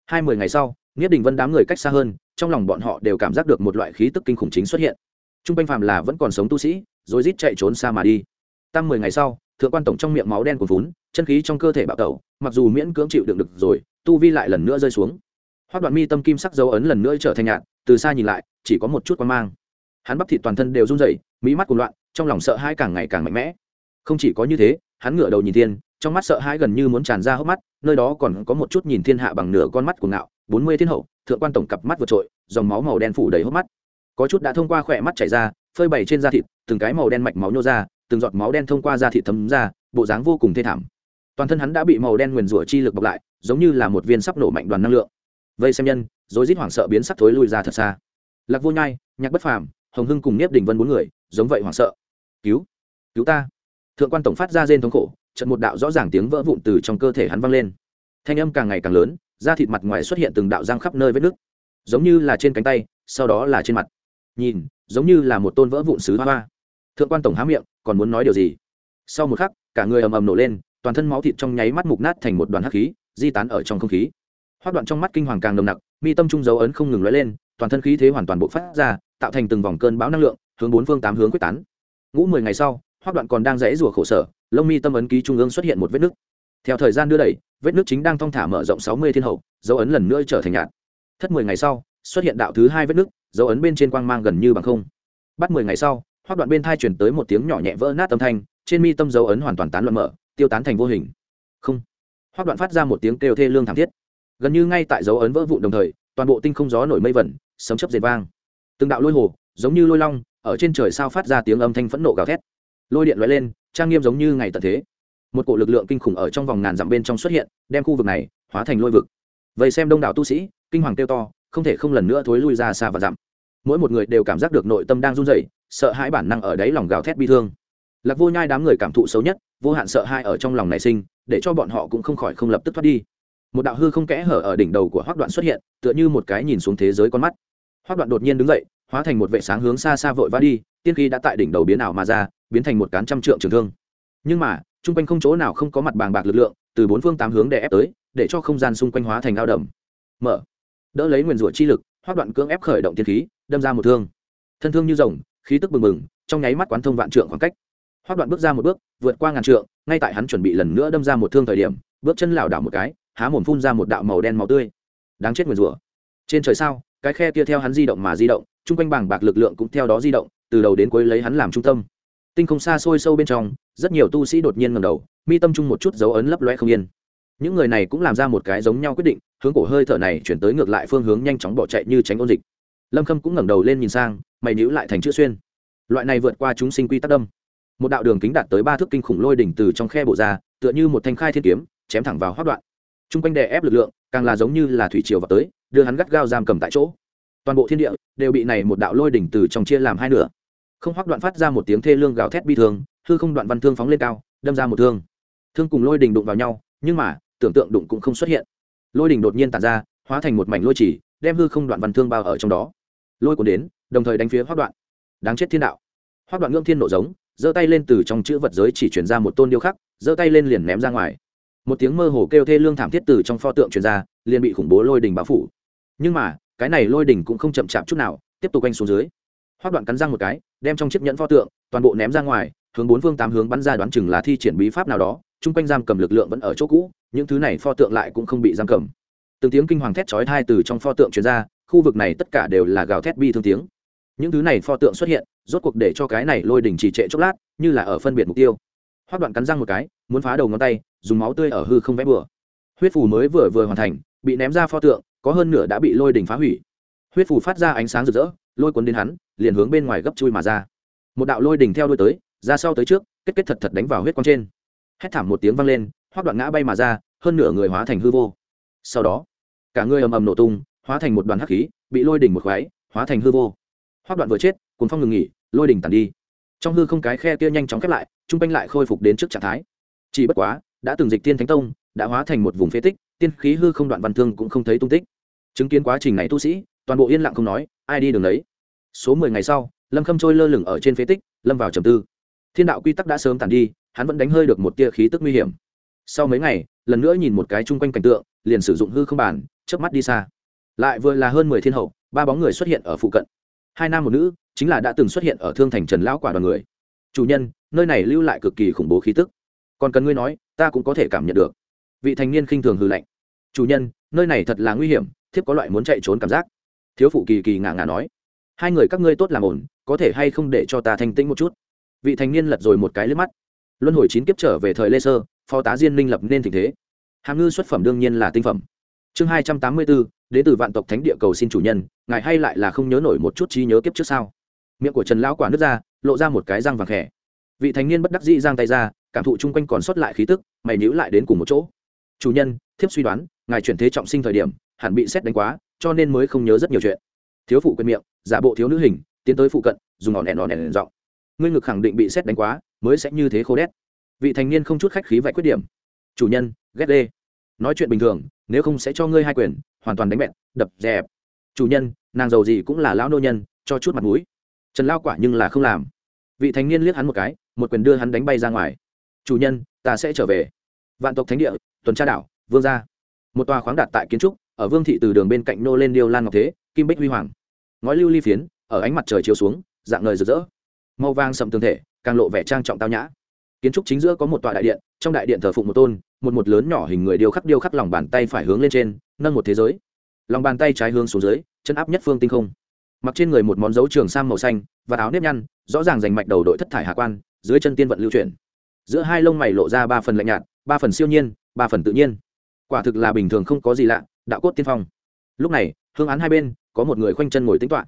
Hai mươi ngày sau, nghiết đình vân đám người cách xa hơn, trong lòng bọn họ đều cảm giác được một loại khí tức kinh khủng chính xuất hiện. T r u n g quanh phàm là vẫn còn sống tu sĩ, rồi rít chạy trốn xa mà đi. Tăng mười ngày sau, thượng quan tổng trong miệng máu đen cuồn vún chân khí trong cơ thể bạo tẩu, mặc dù miễn cưỡng chịu đựng được rồi, tu vi lại lần nữa rơi xuống. Hoác đoạn mi tâm kim sắc dấu ấn lần nữa trở thành nhạt, từ xa nhìn lại, chỉ có một chút quan mang. Hắn bắp thịt toàn thân đều run rẩy mỹ mắt cuồng loạn trong lòng sợ hãi càng ngày càng mạnh mẽ. Không chỉ có như thế, hắn ngửa đầu nhìn thiên, trong mắt sợ hãi gần như muốn tràn ra hốc mắt, nơi đó còn có một chút nhìn thiên hạ bằng nửa con mắt của ngạo, bốn mươi thiên hậu, thượng quan tổng cặp mắt vượt trội, dòng máu màu đen phủ đầy hốc mắt. Có chút đã thông qua khỏe mắt chảy ra, phơi bày trên da thịt, từng cái màu đen mạch máu nhô ra, từng giọt máu đen thông qua da thịt thấm ra, bộ dáng vô cùng thê thảm. Toàn thân hắn đã bị màu đen nguyền rủa chi lực bọc lại, giống như là một viên sắp nổ mạnh đoàn năng lượng. Vây xem nhân, rối rít hoảng sợ biến sắc thối lui ra thật xa. Lạc vô nhai, nhạc bất phàm, hồng hưng cùng nếp đình vân bốn người giống vậy hoảng sợ. Cứu cứu ta. Thượng quan tổng phát ra rên thống khổ trận một đạo rõ ràng tiếng vỡ vụn từ trong cơ thể hắn vang lên. Thanh âm càng ngày càng lớn, da thịt mặt ngoài xuất hiện từng đạo răng khắp nơi vết nứt. Giống như là trên cánh tay, sau đó là trên mặt. Nhìn, giống như là một tôn vỡ vụn sứ hoa hoa. Thượng quan tổng há miệng, còn muốn nói điều gì? Sau một khắc, cả người ầm ầm nổ lên, toàn thân máu thịt trong nháy mắt mục nát thành một đoàn hắc khí, di tán ở trong không khí. Hoác đoạn trong mắt kinh hoàng càng nồng nặc, mi tâm trung dấu ấn không ngừng lóe lên, toàn thân khí thế hoàn toàn bộ phát ra, tạo thành từng vòng cơn bão năng lượng hướng bốn phương tám hướng quyết tán. Ngũ mười ngày sau hoác đoạn còn đang rẽ rùa khổ sở, lông mi tâm ấn ký trung ương xuất hiện một vết nứt. Theo thời gian đưa đẩy, vết nứt chính đang thong thả mở rộng sáu mươi thiên hậu, dấu ấn lần nữa trở thành nhạt. Thất mười ngày sau, xuất hiện đạo thứ hai vết nứt, dấu ấn bên trên quang mang gần như bằng không. Bắt mười ngày sau hoác đoạn bên thai chuyển tới một tiếng nhỏ nhẹ vỡ nát âm thanh, trên mi tâm dấu ấn hoàn toàn tán loạn mở, tiêu tán thành vô hình. Không. Hoác đoạn phát ra một tiếng kêu thê lương thảm thiết. Gần như ngay tại dấu ấn vỡ vụn đồng thời, toàn bộ tinh không gió nổi mây vẩn, sấm chấp dệt vang. Từng đạo lôi hồ, giống như lôi long ở trên trời sao phát ra tiếng âm thanh phẫn nộ gào thét. Lôi điện lóe lên, trang nghiêm giống như ngày tận thế. Một cổ lực lượng kinh khủng ở trong vòng ngàn dặm bên trong xuất hiện, đem khu vực này hóa thành lôi vực. Vậy xem đông đảo tu sĩ, kinh hoàng kêu to, không thể không lần nữa thối lui ra xa và dặm. Mỗi một người đều cảm giác được nội tâm đang run rẩy, sợ hãi bản năng ở đáy lòng gào thét bi thương. Lạc vô nhai đám người cảm thụ xấu nhất, vô hạn sợ hãi ở trong lòng nảy sinh, để cho bọn họ cũng không khỏi không lập tức thoát đi. Một đạo hư không kẽ hở ở đỉnh đầu của hoác đoạn xuất hiện, tựa như một cái nhìn xuống thế giới con mắt. Hoác đoạn đột nhiên đứng dậy hóa thành một vệ sáng hướng xa xa vội vã đi, tiên khí đã tại đỉnh đầu biến ảo mà ra, biến thành một cán trăm trượng trường thương. Nhưng mà, chung quanh không chỗ nào không có mặt bàng bạc lực lượng, từ bốn phương tám hướng để ép tới, để cho không gian xung quanh hóa thành ao đầm. Mở. Đỡ lấy nguyền rủa chi lực, hoác đoạn cưỡng ép khởi động tiên khí, đâm ra một thương. Thân thương như rồng, khí tức bừng bừng, trong nháy mắt quán thông vạn trượng khoảng cách. Hoác đoạn bước ra một bước, vượt qua ngàn trượng, ngay tại hắn chuẩn bị lần nữa đâm ra một thương thời điểm, bước chân lảo đảo một cái, há mồm phun ra một đạo màu đen màu tươi. Đáng chết nguyền rủa. Trên trời sao? Cái khe kia theo hắn di động mà di động, chung quanh bảng bạc lực lượng cũng theo đó di động, từ đầu đến cuối lấy hắn làm trung tâm. Tinh không xa xôi sâu bên trong, rất nhiều tu sĩ đột nhiên ngầm đầu, mi tâm chung một chút dấu ấn lấp loe không yên. Những người này cũng làm ra một cái giống nhau quyết định, hướng cổ hơi thở này chuyển tới ngược lại phương hướng nhanh chóng bỏ chạy như tránh ôn dịch. Lâm khâm cũng ngẩng đầu lên nhìn sang, mày nhữ lại thành chữ xuyên. Loại này vượt qua chúng sinh quy tắc đâm. Một đạo đường kính đạt tới ba thước kinh khủng lôi đỉnh từ trong khe bộ ra, tựa như một thanh khai thiên kiếm, chém thẳng vào hoác đoạn. T r u n g quanh đè ép lực lượng, càng là giống như là thủy triều vào tới đưa hắn gắt gao giam cầm tại chỗ. Toàn bộ thiên địa đều bị này một đạo lôi đỉnh từ trong chia làm hai nửa. Không hoắc đoạn phát ra một tiếng thê lương gào thét bi thương, hư không đoạn văn thương phóng lên cao, đâm ra một thương. Thương cùng lôi đỉnh đụng vào nhau, nhưng mà, tưởng tượng đụng cũng không xuất hiện. Lôi đỉnh đột nhiên tàn ra, hóa thành một mảnh lôi chỉ, đem hư không đoạn văn thương bao ở trong đó. Lôi cuốn đến, đồng thời đánh phía hoắc đoạn. Đáng chết thiên đạo. Hoắc đoạn ngưỡng thiên nộ giống, giơ tay lên từ trong chữ vật giới chỉ truyền ra một tôn điêu khắc, giơ tay lên liền ném ra ngoài. Một tiếng mơ hồ kêu thê lương thảm thiết từ trong pho tượng truyền ra, liền bị khủng bố lôi đỉnh báo phủ nhưng mà, cái này lôi đỉnh cũng không chậm chạp chút nào, tiếp tục quanh xuống dưới. Hoác đoạn cắn răng một cái, đem trong chiếc nhẫn pho tượng, toàn bộ ném ra ngoài, hướng bốn phương tám hướng bắn ra đoán chừng là thi triển bí pháp nào đó, chung quanh giam cầm lực lượng vẫn ở chỗ cũ, những thứ này pho tượng lại cũng không bị giam cầm. Từng tiếng kinh hoàng thét chói thai từ trong pho tượng truyền ra, khu vực này tất cả đều là gào thét bi thương tiếng. Những thứ này pho tượng xuất hiện, rốt cuộc để cho cái này lôi đỉnh trì trệ chốc lát, như là ở phân biệt mục tiêu. Hoác đoạn cắn răng một cái, muốn phá đầu ngón tay, dùng máu tươi ở hư không vẽ bừa. Huyết phù mới vừa vừa hoàn thành, bị ném ra pho tượng có hơn nửa đã bị lôi đỉnh phá hủy. Huyết phù phát ra ánh sáng rực rỡ, lôi cuốn đến hắn, liền hướng bên ngoài gấp chui mà ra. Một đạo lôi đỉnh theo đuôi tới, ra sau tới trước, kết kết thật thật đánh vào huyết quang trên. Hét thảm một tiếng vang lên, hoác đoạn ngã bay mà ra, hơn nửa người hóa thành hư vô. Sau đó, cả người ầm ầm nổ tung, hóa thành một đoàn hắc khí, bị lôi đỉnh một khoái, hóa thành hư vô. Hoác đoạn vừa chết cuốn phong ngừng nghỉ, lôi đỉnh tàn đi. Trong hư không cái khe kia nhanh chóng khép lại, trung quanh lại khôi phục đến trước trạng thái. Chỉ bất quá, đã từng dịch tiên thánh tông, đã hóa thành một vùng phế tích, tiên khí hư không đoạn văn thương cũng không thấy tung tích chứng kiến quá trình này tu sĩ, toàn bộ yên lặng không nói, ai đi đường đấy số mười ngày sau, lâm khâm trôi lơ lửng ở trên phế tích, lâm vào trầm tư. Thiên đạo quy tắc đã sớm tàn đi, hắn vẫn đánh hơi được một tia khí tức nguy hiểm. Sau mấy ngày, lần nữa nhìn một cái chung quanh cảnh tượng, liền sử dụng hư không bàn, chớp mắt đi xa. Lại vừa là hơn mười thiên hậu, ba bóng người xuất hiện ở phụ cận. Hai nam một nữ, chính là đã từng xuất hiện ở thương thành trần lão quả đoàn người. Chủ nhân, nơi này lưu lại cực kỳ khủng bố khí tức. Còn cần ngươi nói, ta cũng có thể cảm nhận được. Vị thành niên khinh thường hư lạnh. Chủ nhân, nơi này thật là nguy hiểm thiếp có loại muốn chạy trốn cảm giác. Thiếu phụ kỳ kỳ ngả ngả nói, hai người các ngươi tốt làm ổn, có thể hay không để cho ta thanh tĩnh một chút? Vị thành niên lật rồi một cái lướt mắt. Luân hồi chín kiếp trở về thời lê sơ, phó tá diên minh lập nên tình thế. Hàm ngư xuất phẩm đương nhiên là tinh phẩm. Chương hai trăm tám mươi bốn đến từ vạn tộc thánh địa cầu xin chủ nhân, ngài hay lại là không nhớ nổi một chút trí nhớ kiếp trước sao? Miệng của trần lão quả nước ra, lộ ra một cái răng vàng khẽ. Vị thành niên bất đắc dĩ giang tay ra, cảm thụ chung quanh còn sót lại khí tức, mày nhữ lại đến cùng một chỗ. Chủ nhân, thiếp suy đoán, ngài chuyển thế trọng sinh thời điểm hẳn bị xét đánh quá, cho nên mới không nhớ rất nhiều chuyện. Thiếu phụ quyền miệng, giả bộ thiếu nữ hình, tiến tới phụ cận, dùng ngọn đèn đỏ đèn giọng. Ngươi ngực khẳng định bị xét đánh quá, mới sẽ như thế khô đét. Vị thành niên không chút khách khí vạch khuyết điểm. Chủ nhân, ghét đê nói chuyện bình thường, nếu không sẽ cho ngươi hai quyền, hoàn toàn đánh bẹn, đập, dẹp. Chủ nhân, nàng giàu gì cũng là lão nô nhân, cho chút mặt mũi. Trần lao quả nhưng là không làm. Vị thành niên liếc hắn một cái, một quyền đưa hắn đánh bay ra ngoài. Chủ nhân, ta sẽ trở về. Vạn tộc thánh địa, tuần tra đảo, vương gia. Một tòa khoáng đạt tại kiến trúc ở vương thị từ đường bên cạnh nô lên điêu lan ngọc thế, kim bích huy hoàng. Ngói lưu ly phiến, ở ánh mặt trời chiếu xuống, dạng ngời rực rỡ. Màu vàng sầm tương thể, càng lộ vẻ trang trọng tao nhã. Kiến trúc chính giữa có một tòa đại điện, trong đại điện thờ phụng một tôn, một một lớn nhỏ hình người điêu khắc điêu khắc lòng bàn tay phải hướng lên trên, nâng một thế giới. Lòng bàn tay trái hướng xuống dưới, chân áp nhất phương tinh không. Mặc trên người một món dấu trường sam màu xanh, và áo nếp nhăn, rõ ràng giành mạch đầu đội thất thải hạ quan, dưới chân tiên vận lưu chuyển. Giữa hai lông mày lộ ra ba phần lạnh nhạt, ba phần siêu nhiên, ba phần tự nhiên. Quả thực là bình thường không có gì lạ đạo cốt tiên phong. Lúc này, hương án hai bên, có một người khoanh chân ngồi tính toạ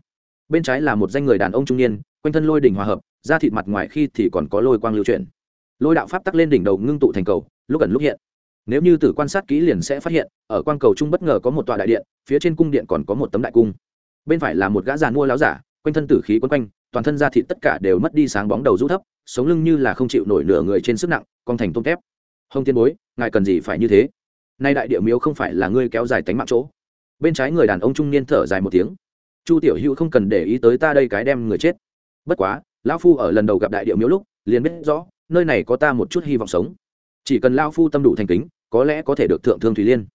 bên trái là một danh người đàn ông trung niên, quanh thân lôi đỉnh hòa hợp, da thịt mặt ngoài khi thì còn có lôi quang lưu chuyển. Lôi đạo pháp tắc lên đỉnh đầu ngưng tụ thành cầu, lúc ẩn lúc hiện. Nếu như từ quan sát kỹ liền sẽ phát hiện, ở quang cầu trung bất ngờ có một tòa đại điện, phía trên cung điện còn có một tấm đại cung. Bên phải là một gã giàn mua láo giả, quanh thân tử khí quấn quanh, toàn thân da thịt tất cả đều mất đi sáng bóng đầu rũ thấp, sống lưng như là không chịu nổi nửa người trên sức nặng con thành tôm thép. Hông tiên bối, ngài cần gì phải như thế? Nay đại địa miếu không phải là ngươi kéo dài tánh mạng chỗ. Bên trái người đàn ông trung niên thở dài một tiếng. Chu tiểu hữu không cần để ý tới ta đây cái đem người chết. Bất quá, lão phu ở lần đầu gặp đại địa miếu lúc, liền biết rõ, nơi này có ta một chút hy vọng sống. Chỉ cần lão phu tâm đủ thành kính, có lẽ có thể được thượng thương thủy liên.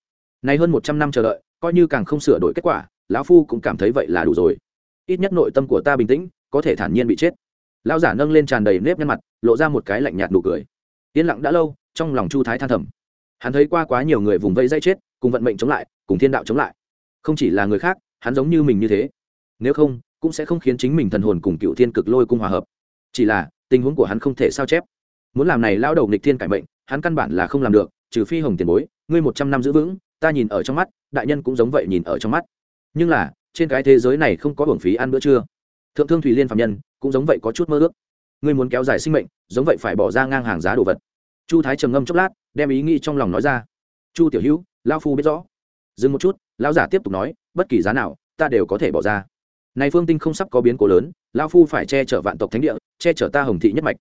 Nay hơn một trăm năm chờ đợi, coi như càng không sửa đổi kết quả, lão phu cũng cảm thấy vậy là đủ rồi. Ít nhất nội tâm của ta bình tĩnh, có thể thản nhiên bị chết. Lão giả nâng lên tràn đầy nếp nhăn mặt, lộ ra một cái lạnh nhạt nụ cười. Yên lặng đã lâu, trong lòng chu thái than thầm hắn thấy qua quá nhiều người vùng vây dây chết, cùng vận mệnh chống lại, cùng thiên đạo chống lại. Không chỉ là người khác, hắn giống như mình như thế. Nếu không, cũng sẽ không khiến chính mình thần hồn cùng cựu thiên cực lôi cung hòa hợp. Chỉ là, tình huống của hắn không thể sao chép. Muốn làm này lao đầu nghịch thiên cải mệnh, hắn căn bản là không làm được, trừ phi hồng tiền bối, ngươi một trăm năm giữ vững, ta nhìn ở trong mắt, đại nhân cũng giống vậy nhìn ở trong mắt. Nhưng là, trên cái thế giới này không có hưởng phí ăn bữa trưa. Thượng thương thủy liên phạm nhân cũng giống vậy có chút mơ ước. Ngươi muốn kéo dài sinh mệnh, giống vậy phải bỏ ra ngang hàng giá đồ vật chu thái trầm ngâm chốc lát, đem ý nghĩ trong lòng nói ra. Chu tiểu hữu lao phu biết rõ. Dừng một chút, lão giả tiếp tục nói, bất kỳ giá nào, ta đều có thể bỏ ra. Này phương tinh không sắp có biến cố lớn lao phu phải che chở vạn tộc thánh địa, che chở ta hồng thị nhất mạch.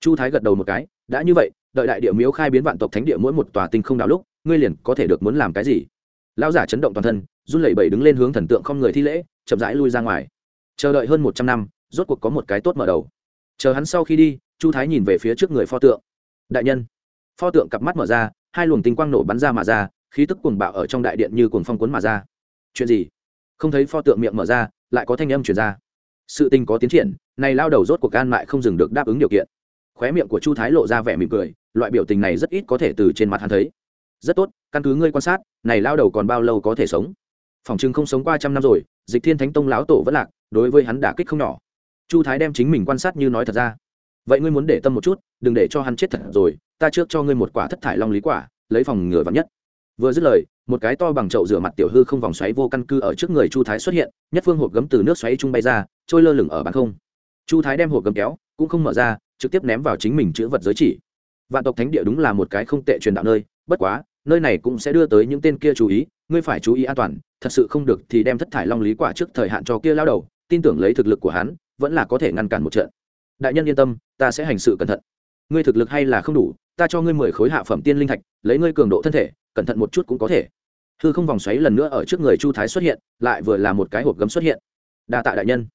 Chu thái gật đầu một cái, đã như vậy, đợi đại địa miếu khai biến vạn tộc thánh địa mỗi một tòa tinh không đạo lúc, ngươi liền có thể được muốn làm cái gì? Lão giả chấn động toàn thân, run lẩy bẩy đứng lên hướng thần tượng không người thi lễ, chậm rãi lui ra ngoài. Chờ đợi hơn một trăm năm, rốt cuộc có một cái tốt mở đầu. Chờ hắn sau khi đi, chu thái nhìn về phía trước người pho tượng đại nhân. Pho tượng cặp mắt mở ra, hai luồng tinh quang nổ bắn ra mà ra, khí tức cuồng bạo ở trong đại điện như cuồng phong cuốn mà ra. Chuyện gì? Không thấy pho tượng miệng mở ra, lại có thanh âm truyền ra. Sự tình có tiến triển này lao đầu rốt cuộc can mại không dừng được đáp ứng điều kiện. Khóe miệng của chu thái lộ ra vẻ mỉm cười, loại biểu tình này rất ít có thể từ trên mặt hắn thấy. Rất tốt, căn cứ ngươi quan sát, này lao đầu còn bao lâu có thể sống? Phòng chừng không sống qua trăm năm rồi, dịch thiên thánh tông lão tổ vẫn lạc, đối với hắn đả kích không nhỏ. Chu thái đem chính mình quan sát như nói thật ra vậy ngươi muốn để tâm một chút, đừng để cho hắn chết thật rồi, ta trước cho ngươi một quả thất thải long lý quả, lấy phòng ngừa vắng nhất. Vừa dứt lời, một cái to bằng chậu rửa mặt tiểu hư không vòng xoáy vô căn cứ ở trước người chu thái xuất hiện, nhất phương hộp gấm từ nước xoáy trung bay ra, trôi lơ lửng ở bàn không. Chu thái đem hộp gấm kéo, cũng không mở ra, trực tiếp ném vào chính mình chữ vật giới chỉ. Vạn tộc thánh địa đúng là một cái không tệ truyền đạo nơi, bất quá, nơi này cũng sẽ đưa tới những tên kia chú ý, ngươi phải chú ý an toàn, thật sự không được thì đem thất thải long lý quả trước thời hạn cho kia lao đầu, tin tưởng lấy thực lực của hắn, vẫn là có thể ngăn cản một trận đại nhân yên tâm, ta sẽ hành sự cẩn thận. Ngươi thực lực hay là không đủ, ta cho ngươi mười khối hạ phẩm tiên linh thạch, lấy ngươi cường độ thân thể, cẩn thận một chút cũng có thể. Hư không vòng xoáy lần nữa ở trước người chu thái xuất hiện, lại vừa là một cái hộp gấm xuất hiện. Đa tạ đại nhân.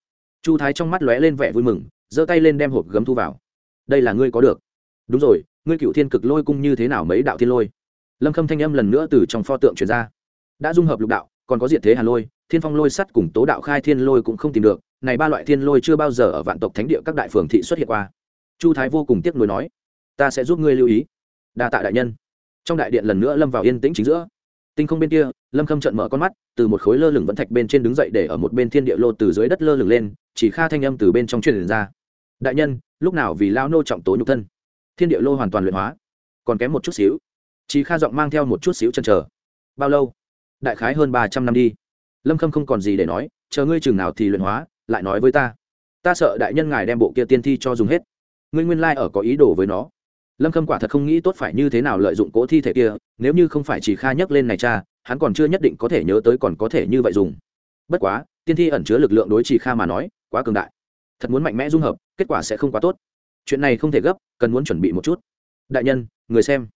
Chu thái trong mắt lóe lên vẻ vui mừng, giơ tay lên đem hộp gấm thu vào. Đây là ngươi có được. Đúng rồi, ngươi cựu thiên cực lôi cung như thế nào mấy đạo thiên lôi? Lâm khâm thanh âm lần nữa từ trong pho tượng truyền ra. Đã dung hợp lục đạo, còn có diện thế hà lôi thiên phong lôi sắt cùng tố đạo khai thiên lôi cũng không tìm được, này ba loại thiên lôi chưa bao giờ ở vạn tộc thánh địa các đại phường thị xuất hiện qua. Chu thái vô cùng tiếc nuối nói, ta sẽ giúp ngươi lưu ý. Đa tạ đại nhân. Trong đại điện lần nữa lâm vào yên tĩnh chính giữa. Tinh không bên kia, lâm khâm trận mở con mắt, từ một khối lơ lửng vẫn thạch bên trên đứng dậy để ở một bên thiên địa lô từ dưới đất lơ lửng lên, chỉ kha thanh âm từ bên trong truyền ra. Đại nhân, lúc nào vì lao nô trọng tố nhục thân? Thiên địa lô hoàn toàn luyện hóa. Còn kém một chút xíu. Chỉ kha giọng mang theo một chút xíu chân chờ. Bao lâu? Đại khái hơn ba trăm năm đi lâm khâm không còn gì để nói, chờ ngươi chừng nào thì luyện hóa, lại nói với ta. Ta sợ đại nhân ngài đem bộ kia tiên thi cho dùng hết. Ngươi nguyên lai ở có ý đồ với nó. Lâm khâm quả thật không nghĩ tốt phải như thế nào lợi dụng cỗ thi thể kia, nếu như không phải chỉ kha nhấc lên này cha, hắn còn chưa nhất định có thể nhớ tới còn có thể như vậy dùng. Bất quá, tiên thi ẩn chứa lực lượng đối chỉ kha mà nói, quá cường đại. Thật muốn mạnh mẽ dung hợp, kết quả sẽ không quá tốt. Chuyện này không thể gấp, cần muốn chuẩn bị một chút. Đại nhân, người xem.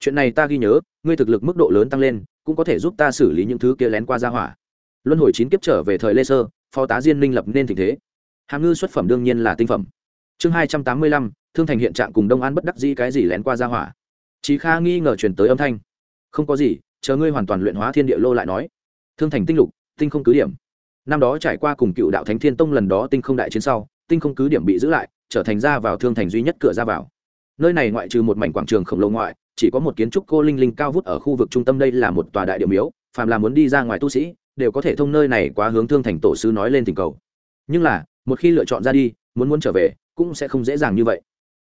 Chuyện này ta ghi nhớ, ngươi thực lực mức độ lớn tăng lên, cũng có thể giúp ta xử lý những thứ kia lén qua ra hỏa luân hồi chín kiếp trở về thời lê sơ, phó tá diên minh lập nên tình thế. Hàm ngư xuất phẩm đương nhiên là tinh phẩm. Chương hai trăm tám mươi lăm, thương thành hiện trạng cùng đông an bất đắc dĩ cái gì lén qua ra hỏa. Chí kha nghi ngờ truyền tới âm thanh. Không có gì, chờ ngươi hoàn toàn luyện hóa thiên địa lô lại nói. Thương thành tinh lục, tinh không cứ điểm. Năm đó trải qua cùng cựu đạo thánh thiên tông lần đó tinh không đại chiến sau, tinh không cứ điểm bị giữ lại, trở thành ra vào thương thành duy nhất cửa ra vào. Nơi này ngoại trừ một mảnh quảng trường khổng lồ ngoại, chỉ có một kiến trúc cô linh linh cao vút ở khu vực trung tâm đây là một tòa đại điểm miếu, phàm là muốn đi ra ngoài tu sĩ đều có thể thông nơi này quá hướng thương thành tổ sư nói lên tình cầu. Nhưng là, một khi lựa chọn ra đi, muốn muốn trở về, cũng sẽ không dễ dàng như vậy.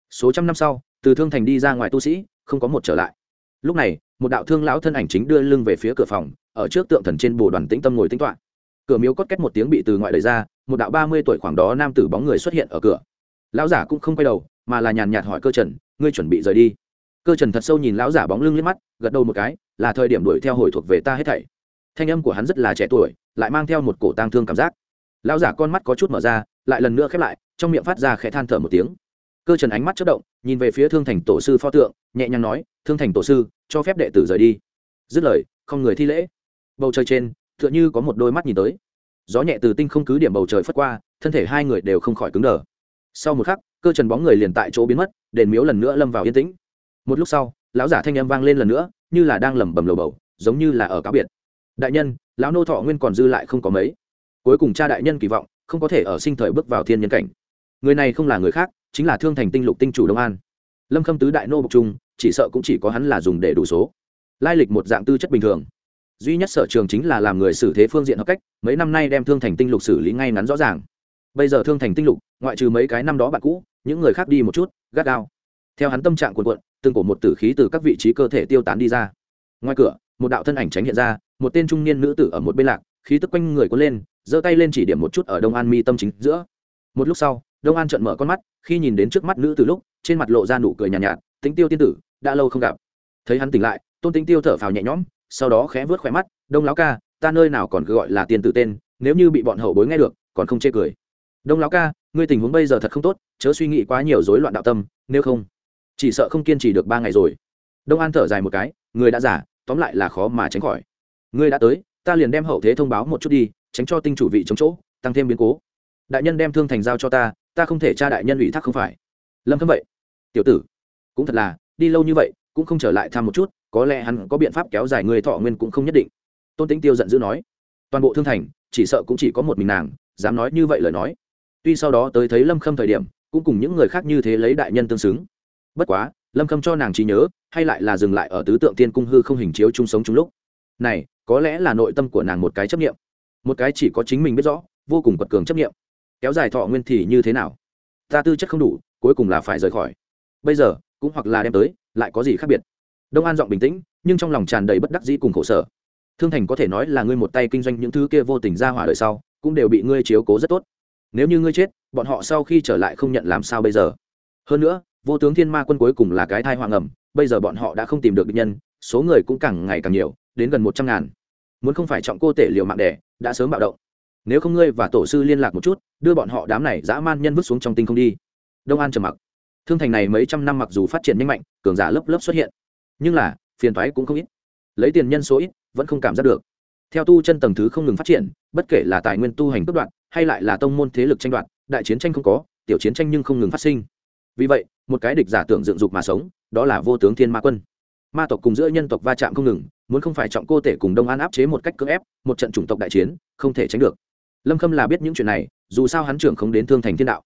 Số trăm năm sau, từ thương thành đi ra ngoài tu sĩ, không có một trở lại. Lúc này, một đạo thương lão thân ảnh chính đưa lưng về phía cửa phòng, ở trước tượng thần trên bồ đoàn tĩnh tâm ngồi tính toạ cửa miếu cốt két một tiếng bị từ ngoại đời ra, một đạo ba mươi tuổi khoảng đó nam tử bóng người xuất hiện ở cửa. Lão giả cũng không quay đầu, mà là nhàn nhạt hỏi cơ trần, ngươi chuẩn bị rời đi? Cơ trần thật sâu nhìn lão giả bóng lưng liếc mắt, gật đầu một cái, là thời điểm đuổi theo hồi thuộc về ta hết thảy thanh âm của hắn rất là trẻ tuổi, lại mang theo một cổ tang thương cảm giác. Lão giả con mắt có chút mở ra, lại lần nữa khép lại, trong miệng phát ra khẽ than thở một tiếng. Cơ trần ánh mắt chất động, nhìn về phía thương thành tổ sư pho tượng, nhẹ nhàng nói, thương thành tổ sư, cho phép đệ tử rời đi. Dứt lời, không người thi lễ. Bầu trời trên, tựa như có một đôi mắt nhìn tới. Gió nhẹ từ tinh không cứ điểm bầu trời phất qua, thân thể hai người đều không khỏi cứng đờ. Sau một khắc, cơ trần bóng người liền tại chỗ biến mất, đền miếu lần nữa lâm vào yên tĩnh. Một lúc sau, lão giả thanh âm vang lên lần nữa, như là đang lẩm bẩm lầu bầu, giống như là ở cáo biệt đại nhân, lão nô thọ nguyên còn dư lại không có mấy. Cuối cùng cha đại nhân kỳ vọng, không có thể ở sinh thời bước vào thiên nhân cảnh. Người này không là người khác, chính là thương thành tinh lục tinh chủ đông an. Lâm khâm tứ đại nô bộc trung, chỉ sợ cũng chỉ có hắn là dùng để đủ số. Lai lịch một dạng tư chất bình thường. Duy nhất sở trường chính là làm người xử thế phương diện hợp cách, mấy năm nay đem thương thành tinh lục xử lý ngay ngắn rõ ràng. Bây giờ thương thành tinh lục, ngoại trừ mấy cái năm đó bạn cũ, những người khác đi một chút, gắt gao. Theo hắn tâm trạng cuộn cuộn, từng cổ một tử khí từ các vị trí cơ thể tiêu tán đi ra. Ngoài cửa, một đạo thân ảnh tránh hiện ra một tên trung niên nữ tử ở một bên lạc khí tức quanh người có lên giơ tay lên chỉ điểm một chút ở đông an mi tâm chính giữa. Một lúc sau đông an trợn mở con mắt khi nhìn đến trước mắt nữ từ lúc trên mặt lộ ra nụ cười nhàn nhạt, nhạt tính tiêu tiên tử đã lâu không gặp. Thấy hắn tỉnh lại tôn tính tiêu thở phào nhẹ nhõm sau đó khẽ vớt khỏe mắt đông lão ca ta nơi nào còn cứ gọi là tiên tử tên nếu như bị bọn hậu bối nghe được còn không chê cười. Đông lão ca ngươi tình huống bây giờ thật không tốt chớ suy nghĩ quá nhiều rối loạn đạo tâm nếu không chỉ sợ không kiên trì được ba ngày rồi. Đông an thở dài một cái người đã giả tóm lại là khó mà tránh khỏi ngươi đã tới, ta liền đem hậu thế thông báo một chút đi, tránh cho tinh chủ vị chống chỗ, tăng thêm biến cố. Đại nhân đem thương thành giao cho ta ta không thể tra đại nhân ủy thác không phải. Lâm khâm vậy. Tiểu tử, cũng thật là, đi lâu như vậy, cũng không trở lại thăm một chút, có lẽ hắn có biện pháp kéo dài người thọ nguyên cũng không nhất định. Tôn tĩnh tiêu giận dữ nói. Toàn bộ thương thành, chỉ sợ cũng chỉ có một mình nàng, dám nói như vậy lời nói. Tuy sau đó tới thấy lâm khâm thời điểm, cũng cùng những người khác như thế lấy đại nhân tương xứng. Bất quá, lâm khâm cho nàng trí nhớ, hay lại là dừng lại ở tứ tượng tiên cung hư không hình chiếu chung sống chung lúc. Này có lẽ là nội tâm của nàng một cái chấp nghiệm một cái chỉ có chính mình biết rõ, vô cùng quật cường chấp nghiệm kéo dài thọ nguyên thì như thế nào? Ta tư chất không đủ, cuối cùng là phải rời khỏi. Bây giờ, cũng hoặc là đem tới, lại có gì khác biệt? Đông an giọng bình tĩnh, nhưng trong lòng tràn đầy bất đắc dĩ cùng khổ sở. Thương thành có thể nói là ngươi một tay kinh doanh những thứ kia vô tình ra hỏa đời sau, cũng đều bị ngươi chiếu cố rất tốt. Nếu như ngươi chết, bọn họ sau khi trở lại không nhận làm sao bây giờ? Hơn nữa, vô tướng thiên ma quân cuối cùng là cái thai hoàng ẩm bây giờ bọn họ đã không tìm được địch nhân, số người cũng càng ngày càng nhiều đến gần một trăm ngàn. Muốn không phải trọng cô tể liều mạng đẻ, đã sớm bạo động. Nếu không ngươi và tổ sư liên lạc một chút, đưa bọn họ đám này dã man nhân vứt xuống trong tinh không đi. Đông an trầm mặc. Thương thành này mấy trăm năm mặc dù phát triển nhanh mạnh, cường giả lớp lớp xuất hiện, nhưng là, phiền thoái cũng không ít. Lấy tiền nhân số ít, vẫn không cảm giác được. Theo tu chân tầng thứ không ngừng phát triển, bất kể là tài nguyên tu hành cấp đoạn, hay lại là tông môn thế lực tranh đoạt, đại chiến tranh không có, tiểu chiến tranh nhưng không ngừng phát sinh. Vì vậy, một cái địch giả tưởng dựng dục mà sống, đó là vô tướng thiên ma quân. Ma tộc cùng giữa nhân tộc va chạm không ngừng muốn không phải trọng cô tể cùng đông an áp chế một cách cưỡng ép, một trận chủng tộc đại chiến, không thể tránh được. Lâm khâm là biết những chuyện này, dù sao hắn trưởng không đến thương thành thiên đạo.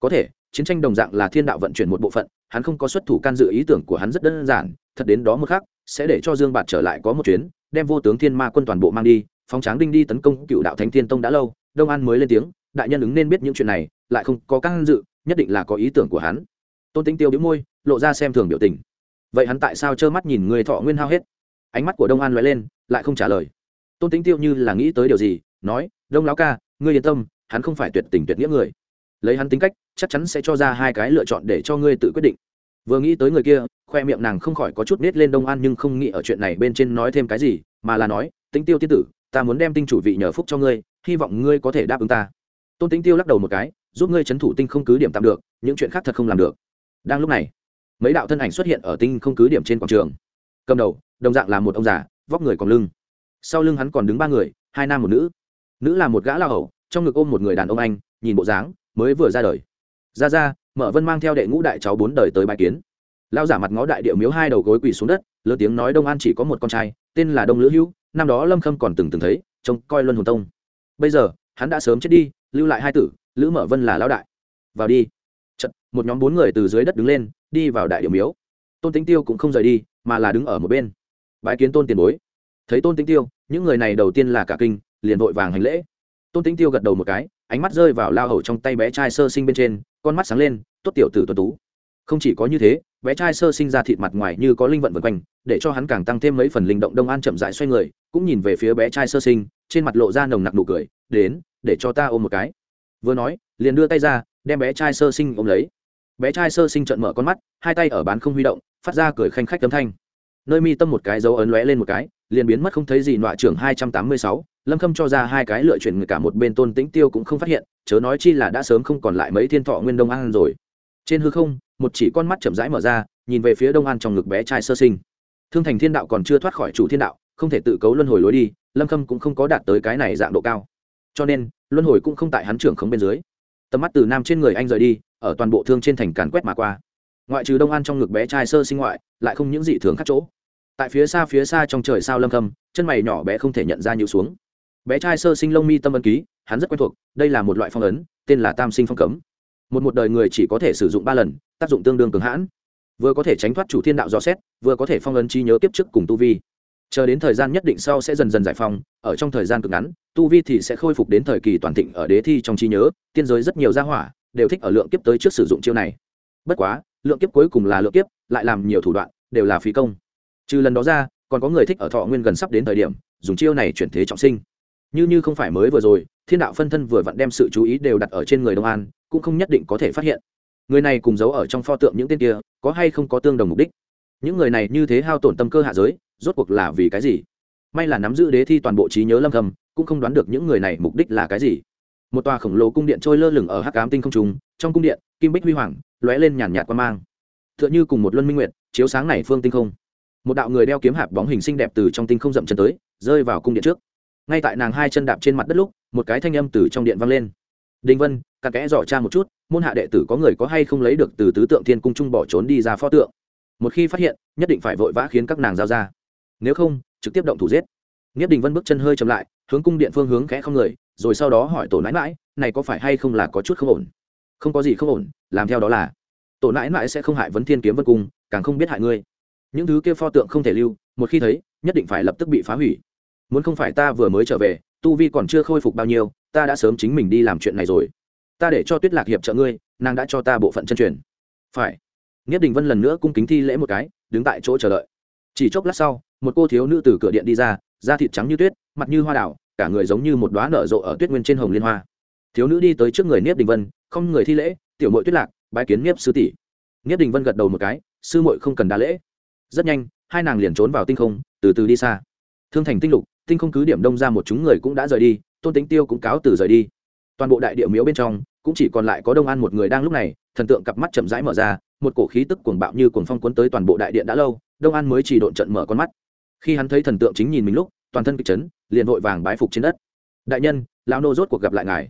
Có thể, chiến tranh đồng dạng là thiên đạo vận chuyển một bộ phận, hắn không có xuất thủ can dự ý tưởng của hắn rất đơn giản, thật đến đó một khác sẽ để cho dương bạt trở lại có một chuyến, đem vô tướng thiên ma quân toàn bộ mang đi, phóng tráng đinh đi tấn công cựu đạo thánh thiên tông đã lâu, đông an mới lên tiếng, đại nhân ứng nên biết những chuyện này, lại không có can dự, nhất định là có ý tưởng của hắn. Tôn tính tiêu đĩu môi, lộ ra xem thường biểu tình. Vậy hắn tại sao trơ mắt nhìn người thọ nguyên hao hết? Ánh mắt của đông an loại lên, lại không trả lời. Tôn tính tiêu như là nghĩ tới điều gì, nói, đông lão ca, ngươi yên tâm, hắn không phải tuyệt tình tuyệt nghĩa người. Lấy hắn tính cách, chắc chắn sẽ cho ra hai cái lựa chọn để cho ngươi tự quyết định. Vừa nghĩ tới người kia, khoe miệng nàng không khỏi có chút nết lên đông an nhưng không nghĩ ở chuyện này bên trên nói thêm cái gì, mà là nói tính tiêu tiên tử, ta muốn đem tinh chủ vị nhờ phúc cho ngươi, hy vọng ngươi có thể đáp ứng ta. Tôn tính tiêu lắc đầu một cái, giúp ngươi c thủ tinh không cứ điểm tạm được, những chuyện khác thật không làm được. Đang lúc này, mấy đạo thân ảnh xuất hiện ở tinh không cứ điểm trên quảng trường cầm đầu đồng dạng là một ông già vóc người còn lưng. Sau lưng hắn còn đứng ba người hai nam một nữ. Nữ là một gã lao hầu trong ngực ôm một người đàn ông anh nhìn bộ dáng mới vừa ra đời. Ra ra mở vân mang theo đệ ngũ đại cháu bốn đời tới bài kiến. Lao giả mặt ngó đại điệu miếu hai đầu gối quỳ xuống đất lớn tiếng nói đông an chỉ có một con trai tên là đông lữ hữu năm đó lâm khâm còn từng từng thấy trông coi luân hồn tông. Bây giờ hắn đã sớm chết đi lưu lại hai tử lữ mở vân là lão đại. Vào đi. Chật, một nhóm bốn người từ dưới đất đứng lên đi vào đại điệu miếu. Tôn tính tiêu cũng không rời đi mà là đứng ở một bên. Bãi kiến tôn tiền bối. Thấy tôn tính tiêu, những người này đầu tiên là cả kinh, liền vội vàng hành lễ. Tôn tính tiêu gật đầu một cái, ánh mắt rơi vào lao hầu trong tay bé trai sơ sinh bên trên, con mắt sáng lên, tốt tiểu tử tuần tú. Không chỉ có như thế, bé trai sơ sinh ra thịt mặt ngoài như có linh vận vân quanh, để cho hắn càng tăng thêm mấy phần linh động đông an chậm dại xoay người, cũng nhìn về phía bé trai sơ sinh, trên mặt lộ ra nồng nặc nụ cười, đến, để cho ta ôm một cái. Vừa nói, liền đưa tay ra, đem bé trai sơ sinh ôm lấy. Bé trai sơ sinh trợn mở con mắt, hai tay ở bán không huy động phát ra cười khanh khách tấm thanh. Nơi mi tâm một cái dấu ấn lóe lên một cái, liền biến mất không thấy gì, nọa trưởng hai trăm tám mươi sáu, lâm khâm cho ra hai cái lựa chuyển người cả một bên tôn tĩnh tiêu cũng không phát hiện, chớ nói chi là đã sớm không còn lại mấy thiên thọ nguyên đông an rồi. Trên hư không, một chỉ con mắt chậm rãi mở ra, nhìn về phía đông an trong ngực bé trai sơ sinh. Thương thành thiên đạo còn chưa thoát khỏi chủ thiên đạo, không thể tự cấu luân hồi lối đi, lâm khâm cũng không có đạt tới cái này dạng độ cao. Cho nên, luân hồi cũng không tại hắn trưởng không bên dưới. Tầm mắt từ nam trên người anh rời đi, ở toàn bộ thương trên thành càn quét mà qua ngoại trừ đông an trong ngực bé trai sơ sinh ngoại, lại không những dị thường khác chỗ. Tại phía xa phía xa trong trời sao lâm khâm chân mày nhỏ bé không thể nhận ra nhiều xuống. Bé trai sơ sinh lông mi tâm ấn ký, hắn rất quen thuộc, đây là một loại phong ấn, tên là tam sinh phong cấm. Một một đời người chỉ có thể sử dụng ba lần, tác dụng tương đương cường hãn. Vừa có thể tránh thoát chủ thiên đạo do xét, vừa có thể phong ấn trí nhớ tiếp trước cùng tu vi. Chờ đến thời gian nhất định sau sẽ dần dần giải phong ở trong thời gian cực ngắn, tu vi thì sẽ khôi phục đến thời kỳ toàn thịnh ở đế thi trong trí nhớ, tiên giới rất nhiều gia hỏa, đều thích ở lượng kiếp tới trước sử dụng chiêu này. Bất quá lượng kiếp cuối cùng là lượng kiếp, lại làm nhiều thủ đoạn, đều là phí công. Trừ lần đó ra, còn có người thích ở thọ nguyên gần sắp đến thời điểm, dùng chiêu này chuyển thế trọng sinh. Như như không phải mới vừa rồi, thiên đạo phân thân vừa vặn đem sự chú ý đều đặt ở trên người đông an, cũng không nhất định có thể phát hiện. Người này cùng giấu ở trong pho tượng những tên kia, có hay không có tương đồng mục đích? Những người này như thế hao tổn tâm cơ hạ giới, rốt cuộc là vì cái gì? May là nắm giữ đế thi toàn bộ trí nhớ lâm thầm cũng không đoán được những người này mục đích là cái gì một tòa khổng lồ cung điện trôi lơ lửng ở hắc ám tinh không trung trong cung điện kim bích huy hoàng lóe lên nhàn nhạt qua mang. T h ư ợ n h ư cùng một luân minh nguyệt chiếu sáng này phương tinh không. Một đạo người đeo kiếm hạp bóng hình xinh đẹp từ trong tinh không dậm chân tới rơi vào cung điện trước. Ngay tại nàng hai chân đạp trên mặt đất lúc một cái thanh âm từ trong điện vang lên. Đinh vân cặn kẽ dò cha một chút môn hạ đệ tử có người có hay không lấy được từ tứ tượng thiên cung trung bỏ trốn đi ra pho tượng? Một khi phát hiện nhất định phải vội vã khiến các nàng giao ra. Nếu không trực tiếp động thủ giết. Nghiếp Đình Vân bước chân hơi chậm lại, hướng cung điện phương hướng khẽ không người, rồi sau đó hỏi tổ nãi nãi, này có phải hay không là có chút không ổn? Không có gì không ổn, làm theo đó là. Tổ nãi nãi sẽ không hại Vấn Thiên Kiếm Vân cung, càng không biết hại ngươi. Những thứ kia pho tượng không thể lưu, một khi thấy, nhất định phải lập tức bị phá hủy. Muốn không phải ta vừa mới trở về, tu vi còn chưa khôi phục bao nhiêu, ta đã sớm chính mình đi làm chuyện này rồi. Ta để cho Tuyết Lạc hiệp trợ ngươi, nàng đã cho ta bộ phận chân truyền. Phải. nghiết Đình Vân lần nữa cung kính thi lễ một cái, đứng tại chỗ chờ đợi. Chỉ chốc lát sau, một cô thiếu nữ từ cửa điện đi ra, da thịt trắng như tuyết mặt như hoa đảo cả người giống như một đoá nở rộ ở tuyết nguyên trên hồng liên hoa. Thiếu nữ đi tới trước người niếp đình vân, không người thi lễ, tiểu mội tuyết lạc, bái kiến niếp sư tỷ. Niếp đình vân gật đầu một cái, sư mội không cần đa lễ. Rất nhanh, hai nàng liền trốn vào tinh không, từ từ đi xa. Thương thành tinh lục, tinh không cứ điểm đông ra một chúng người cũng đã rời đi, tôn tính tiêu cũng cáo từ rời đi. Toàn bộ đại địa miếu bên trong, cũng chỉ còn lại có đông an một người đang lúc này, thần tượng cặp mắt chậm rãi mở ra, một cổ khí tức cuồng bạo như cuồng phong cuốn tới toàn bộ đại điện đã lâu, đông an mới chỉ độn trận mở con mắt. Khi hắn thấy thần tượng chính nhìn mình lúc toàn thân kịch chấn, liền vội vàng bái phục trên đất. Đại nhân, lão nô rốt cuộc gặp lại ngài.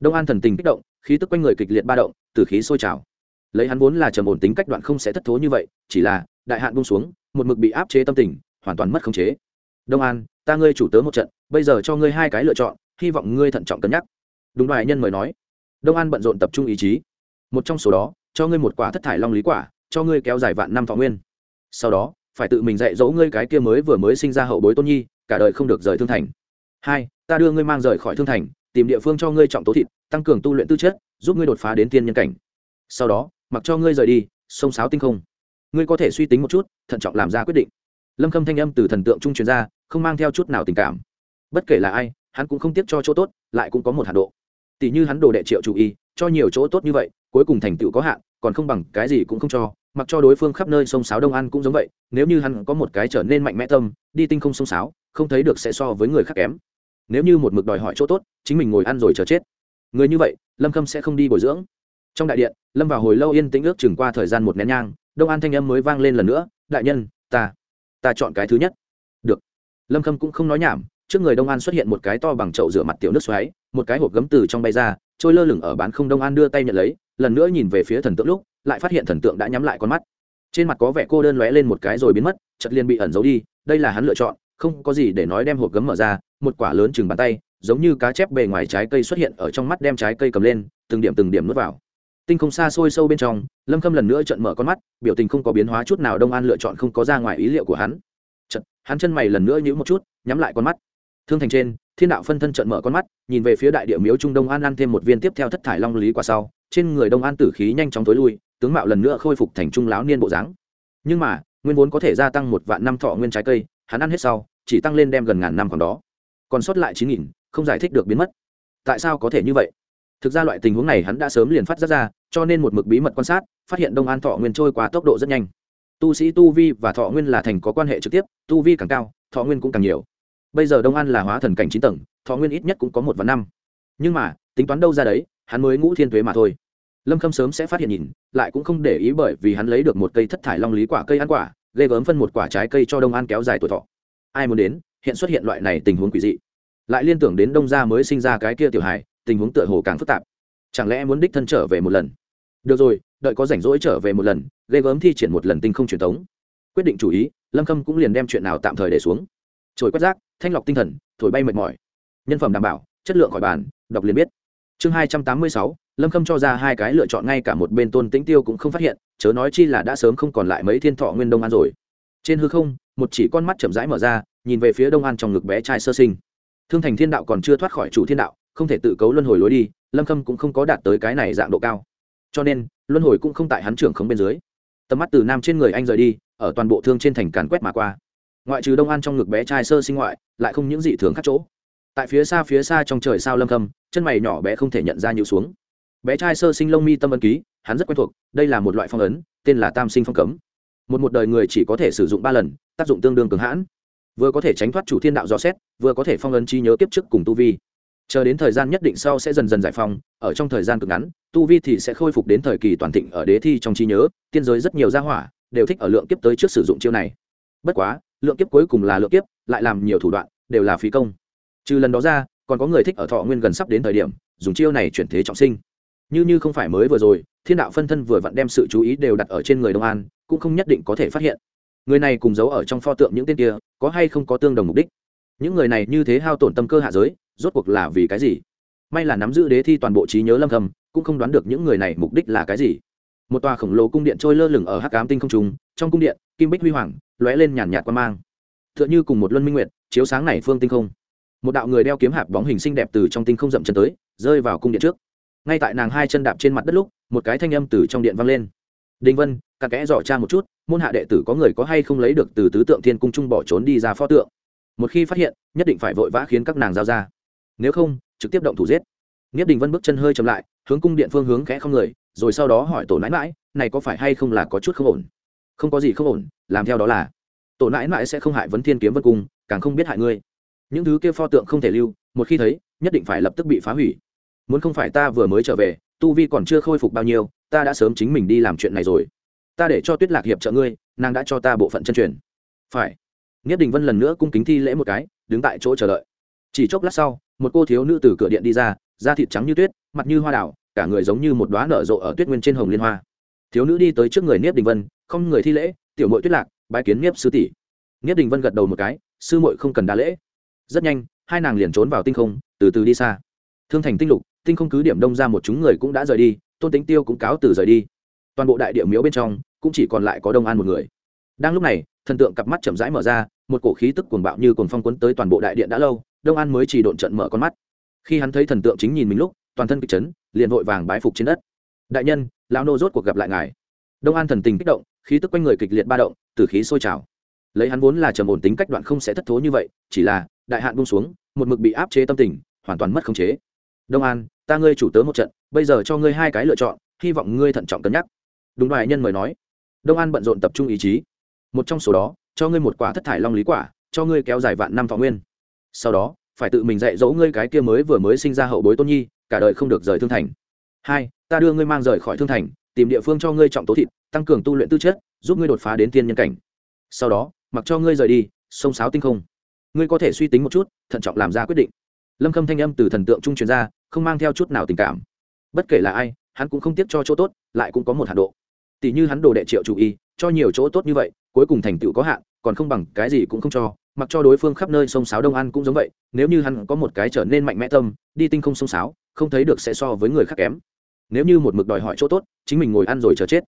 Đông an thần tình kích động, khí tức quanh người kịch liệt ba động, từ khí sôi trào. Lấy hắn vốn là trầm ổn tính cách đoạn không sẽ thất thố như vậy, chỉ là đại hạn bung xuống, một mực bị áp chế tâm tình, hoàn toàn mất khống chế. Đông an, ta ngươi chủ tớ một trận, bây giờ cho ngươi hai cái lựa chọn, hy vọng ngươi thận trọng cân nhắc. Đúng đoài nhân mời nói. Đông an bận rộn tập trung ý chí. Một trong số đó, cho ngươi một quả thất thải long lý quả, cho ngươi kéo dài vạn năm thọ nguyên. Sau đó phải tự mình dạy dỗ ngươi cái kia mới vừa mới sinh ra hậu bối tôn nhi, cả đời không được rời thương thành. Hai, ta đưa ngươi mang rời khỏi thương thành, tìm địa phương cho ngươi trọng tố thịt, tăng cường tu luyện tư chất, giúp ngươi đột phá đến tiên nhân cảnh. Sau đó, mặc cho ngươi rời đi, sông sáo tinh không. Ngươi có thể suy tính một chút, thận trọng làm ra quyết định. Lâm khâm thanh âm từ thần tượng trung truyền ra, không mang theo chút nào tình cảm. Bất kể là ai, hắn cũng không tiếc cho chỗ tốt, lại cũng có một hạ độ. Tỷ như hắn đồ đệ triệu chủ y, cho nhiều chỗ tốt như vậy, cuối cùng thành tựu có hạn, còn không bằng cái gì cũng không cho mặc cho đối phương khắp nơi sông sáo đông an cũng giống vậy, nếu như hắn có một cái trở nên mạnh mẽ tâm, đi tinh không sông sáo, không thấy được sẽ so với người khác kém. Nếu như một mực đòi hỏi chỗ tốt, chính mình ngồi ăn rồi chờ chết. Người như vậy, lâm khâm sẽ không đi bồi dưỡng. Trong đại điện, lâm vào hồi lâu yên tĩnh ước chừng qua thời gian một nén nhang, đông an thanh âm mới vang lên lần nữa, đại nhân, ta ta chọn cái thứ nhất. Được. Lâm khâm cũng không nói nhảm, trước người đông an xuất hiện một cái to bằng chậu rửa mặt tiểu nước xoáy, một cái hộp gấm từ trong bay ra, trôi lơ lửng ở bán không đông an đưa tay nhận lấy, lần nữa nhìn về phía thần tượng lúc lại phát hiện thần tượng đã nhắm lại con mắt. Trên mặt có vẻ cô đơn lóe lên một cái rồi biến mất chật liền bị ẩn giấu đi đây là hắn lựa chọn không có gì để nói đem hộp gấm mở ra một quả lớn chừng bàn tay giống như cá chép bề ngoài trái cây xuất hiện ở trong mắt đem trái cây cầm lên từng điểm từng điểm nuốt vào. Tinh không xa xôi sâu bên trong lâm khâm lần nữa trận mở con mắt biểu tình không có biến hóa chút nào đông an lựa chọn không có ra ngoài ý liệu của hắn. Chật, hắn chân mày lần nữa nhíu một chút nhắm lại con mắt. Thương thành trên thiên đạo phân thân trận mở con mắt nhìn về phía đại địa miếu trung đông an ăn thêm một viên tiếp theo thất thải long lý qua sau trên người đông an tử khí nhanh chóng tối lui tướng mạo lần nữa khôi phục thành trung lão niên bộ dáng. Nhưng mà, nguyên vốn có thể gia tăng một vạn năm thọ nguyên trái cây, hắn ăn hết sau, chỉ tăng lên đem gần ngàn năm còn đó. Còn sót lại chín nghìn, không giải thích được biến mất. Tại sao có thể như vậy? Thực ra loại tình huống này hắn đã sớm liền phát ra ra, cho nên một mực bí mật quan sát, phát hiện đông an thọ nguyên trôi qua tốc độ rất nhanh. Tu sĩ tu vi và thọ nguyên là thành có quan hệ trực tiếp, tu vi càng cao, thọ nguyên cũng càng nhiều. Bây giờ đông an là hóa thần cảnh chín tầng, thọ nguyên ít nhất cũng có một vạn năm. Nhưng mà, tính toán đâu ra đấy, hắn mới ngũ thiên tuế mà thôi lâm khâm sớm sẽ phát hiện nhìn, lại cũng không để ý bởi vì hắn lấy được một cây thất thải long lý quả cây ăn quả, ghê gớm phân một quả trái cây cho đông an kéo dài tuổi thọ. Ai muốn đến, hiện xuất hiện loại này tình huống quỷ dị. Lại liên tưởng đến đông gia mới sinh ra cái kia tiểu hài, tình huống tựa hồ càng phức tạp. Chẳng lẽ muốn đích thân trở về một lần? Được rồi, đợi có rảnh rỗi trở về một lần, ghê gớm thi triển một lần tinh không truyền thống quyết định chủ ý, lâm khâm cũng liền đem chuyện nào tạm thời để xuống. Trồi quét rác, thanh lọc tinh thần, thổi bay mệt mỏi. Nhân phẩm đảm bảo, chất lượng khỏi bàn, đọc liền biết. Chương hai trăm tám mươi sáu lâm khâm cho ra hai cái lựa chọn, ngay cả một bên tôn tĩnh tiêu cũng không phát hiện, chớ nói chi là đã sớm không còn lại mấy thiên thọ nguyên đông an rồi. Trên hư không, một chỉ con mắt chậm rãi mở ra, nhìn về phía đông an trong ngực bé trai sơ sinh. Thương thành thiên đạo còn chưa thoát khỏi chủ thiên đạo, không thể tự cấu luân hồi lối đi, lâm khâm cũng không có đạt tới cái này dạng độ cao. Cho nên, luân hồi cũng không tại hắn trưởng khống bên dưới. Tầm mắt từ nam trên người anh rời đi, ở toàn bộ thương trên thành càn quét mà qua. Ngoại trừ đông an trong ngực bé trai sơ sinh ngoại, lại không những dị thường khác chỗ. Tại phía xa phía xa trong trời sao lâm khâm, chân mày nhỏ bé không thể nhận ra nhịu xuống bé trai sơ sinh lông mi tâm ấn ký, hắn rất quen thuộc, đây là một loại phong ấn, tên là tam sinh phong cấm. Một một đời người chỉ có thể sử dụng ba lần, tác dụng tương đương cường hãn. Vừa có thể tránh thoát chủ thiên đạo dò xét, vừa có thể phong ấn trí nhớ kiếp trước cùng tu vi. Chờ đến thời gian nhất định sau sẽ dần dần giải phong ở trong thời gian cực ngắn, tu vi thì sẽ khôi phục đến thời kỳ toàn thịnh ở đế thi trong trí nhớ, tiên giới rất nhiều gia hỏa đều thích ở lượng kiếp tới trước sử dụng chiêu này. Bất quá, lượng kiếp cuối cùng là lượng kiếp, lại làm nhiều thủ đoạn, đều là phí công. Trừ lần đó ra, còn có người thích ở thọ nguyên gần sắp đến thời điểm, dùng chiêu này chuyển thế trọng sinh như như không phải mới vừa rồi, thiên đạo phân thân vừa vặn đem sự chú ý đều đặt ở trên người đông an, cũng không nhất định có thể phát hiện. Người này cùng giấu ở trong pho tượng những tên kia, có hay không có tương đồng mục đích? Những người này như thế hao tổn tâm cơ hạ giới, rốt cuộc là vì cái gì? May là nắm giữ đế thi toàn bộ trí nhớ lâm thầm, cũng không đoán được những người này mục đích là cái gì. Một tòa khổng lồ cung điện trôi lơ lửng ở hắc ám tinh không trùng trong cung điện, kim bích huy hoàng, lóe lên nhàn nhạt quan mang. T h ư ợ n h ư cùng một luân minh nguyệt, chiếu sáng này phương tinh không. Một đạo người đeo kiếm hạp bóng hình xinh đẹp từ trong tinh không rậm chân tới, rơi vào cung điện trước ngay tại nàng hai chân đạp trên mặt đất lúc, một cái thanh âm từ trong điện vang lên. Đinh vân cặn kẽ dò cha một chút, môn hạ đệ tử có người có hay không lấy được từ tứ tượng thiên cung trung bỏ trốn đi ra pho tượng. Một khi phát hiện, nhất định phải vội vã khiến các nàng giao ra. Nếu không, trực tiếp động thủ giết. Nghiết đình vân bước chân hơi chậm lại, hướng cung điện phương hướng kẽ không người, rồi sau đó hỏi tổ nãi mãi này có phải hay không là có chút không ổn? Không có gì không ổn, làm theo đó là, tổ nãi mãi sẽ không hại vấn thiên kiếm vân cung, càng không biết hại ngươi. Những thứ kia pho tượng không thể lưu, một khi thấy, nhất định phải lập tức bị phá hủy muốn không phải ta vừa mới trở về, tu vi còn chưa khôi phục bao nhiêu, ta đã sớm chính mình đi làm chuyện này rồi. Ta để cho tuyết lạc hiệp trợ ngươi, nàng đã cho ta bộ phận chân truyền. Phải. Nghiết đình vân lần nữa cung kính thi lễ một cái, đứng tại chỗ chờ đợi. Chỉ chốc lát sau, một cô thiếu nữ từ cửa điện đi ra, da thịt trắng như tuyết, mặt như hoa đảo cả người giống như một đoá nở rộ ở tuyết nguyên trên hồng liên hoa. Thiếu nữ đi tới trước người niếp đình vân, không người thi lễ, tiểu mội tuyết lạc, bái kiến niếp sư tỷ. Niếp đình vân gật đầu một cái, sư mội không cần đa lễ. Rất nhanh, hai nàng liền trốn vào tinh không, từ từ đi xa. Thương thành tinh lục tinh không cứ điểm đông ra một chúng người cũng đã rời đi, tôn tính tiêu cũng cáo từ rời đi. Toàn bộ đại địa miếu bên trong cũng chỉ còn lại có đông an một người. Đang lúc này, thần tượng cặp mắt chậm rãi mở ra, một cổ khí tức cuồng bạo như cuồng phong quấn tới toàn bộ đại điện đã lâu, đông an mới chỉ độn trận mở con mắt. Khi hắn thấy thần tượng chính nhìn mình lúc, toàn thân kịch chấn, liền vội vàng bái phục trên đất. Đại nhân, lão nô rốt cuộc gặp lại ngài. Đông an thần tình kích động, khí tức quanh người kịch liệt ba động, từ khí sôi trào. Lấy hắn vốn là trầm ổn tính cách đoạn không sẽ thất thố như vậy, chỉ là đại hạn buông xuống, một mực bị áp chế tâm tình, hoàn toàn mất khống chế đông an, ta ngươi chủ tớ một trận, bây giờ cho ngươi hai cái lựa chọn, hy vọng ngươi thận trọng cân nhắc. Đúng đoài nhân mời nói. Đông an bận rộn tập trung ý chí. Một trong số đó, cho ngươi một quả thất thải long lý quả, cho ngươi kéo dài vạn năm thọ nguyên. Sau đó, phải tự mình dạy dỗ ngươi cái kia mới vừa mới sinh ra hậu bối tôn nhi, cả đời không được rời thương thành. Hai, ta đưa ngươi mang rời khỏi thương thành, tìm địa phương cho ngươi trọng tố thịt, tăng cường tu luyện tư chất, giúp ngươi đột phá đến tiên nhân cảnh. Sau đó, mặc cho ngươi rời đi, sông sáo tinh không. Ngươi có thể suy tính một chút, thận trọng làm ra quyết định lâm khâm thanh âm từ thần tượng trung truyền ra, không mang theo chút nào tình cảm. Bất kể là ai, hắn cũng không tiếc cho chỗ tốt, lại cũng có một hạ độ. Tỷ như hắn đồ đệ triệu chủ y, cho nhiều chỗ tốt như vậy, cuối cùng thành tựu có hạn, còn không bằng cái gì cũng không cho, mặc cho đối phương khắp nơi sông sáo đông an cũng giống vậy, nếu như hắn có một cái trở nên mạnh mẽ tâm, đi tinh không sông sáo, không thấy được sẽ so với người khác kém. Nếu như một mực đòi hỏi chỗ tốt, chính mình ngồi ăn rồi chờ chết.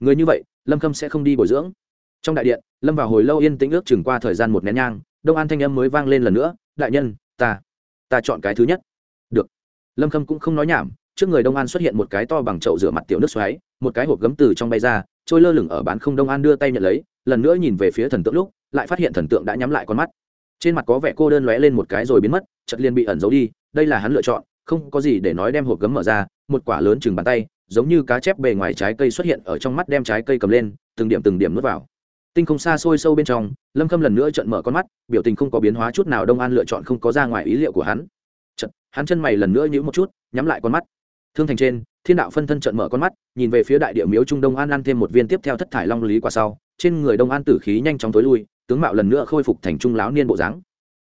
Người như vậy, lâm khâm sẽ không đi bồi dưỡng. Trong đại điện, lâm vào hồi lâu yên tĩnh ước chừng qua thời gian một nén nhang, đông an thanh âm mới vang lên lần nữa, đại nhân, ta ta chọn cái thứ nhất. Được. Lâm khâm cũng không nói nhảm, trước người đông an xuất hiện một cái to bằng chậu rửa mặt tiểu nước xoáy, một cái hộp gấm từ trong bay ra, trôi lơ lửng ở bán không đông an đưa tay nhận lấy, lần nữa nhìn về phía thần tượng lúc, lại phát hiện thần tượng đã nhắm lại con mắt. Trên mặt có vẻ cô đơn lóe lên một cái rồi biến mất chật liền bị ẩn giấu đi, đây là hắn lựa chọn, không có gì để nói đem hộp gấm mở ra, một quả lớn chừng bàn tay, giống như cá chép bề ngoài trái cây xuất hiện ở trong mắt đem trái cây cầm lên, từng điểm từng điểm nuốt vào tinh không xa xôi sâu bên trong lâm khâm lần nữa trận mở con mắt biểu tình không có biến hóa chút nào đông an lựa chọn không có ra ngoài ý liệu của hắn. Chật, hắn chân mày lần nữa nhíu một chút nhắm lại con mắt. Thương thành trên thiên đạo phân thân trận mở con mắt nhìn về phía đại địa miếu trung đông an ăn thêm một viên tiếp theo thất thải long lý qua sau trên người đông an tử khí nhanh chóng tối lui tướng mạo lần nữa khôi phục thành trung lão niên bộ dáng.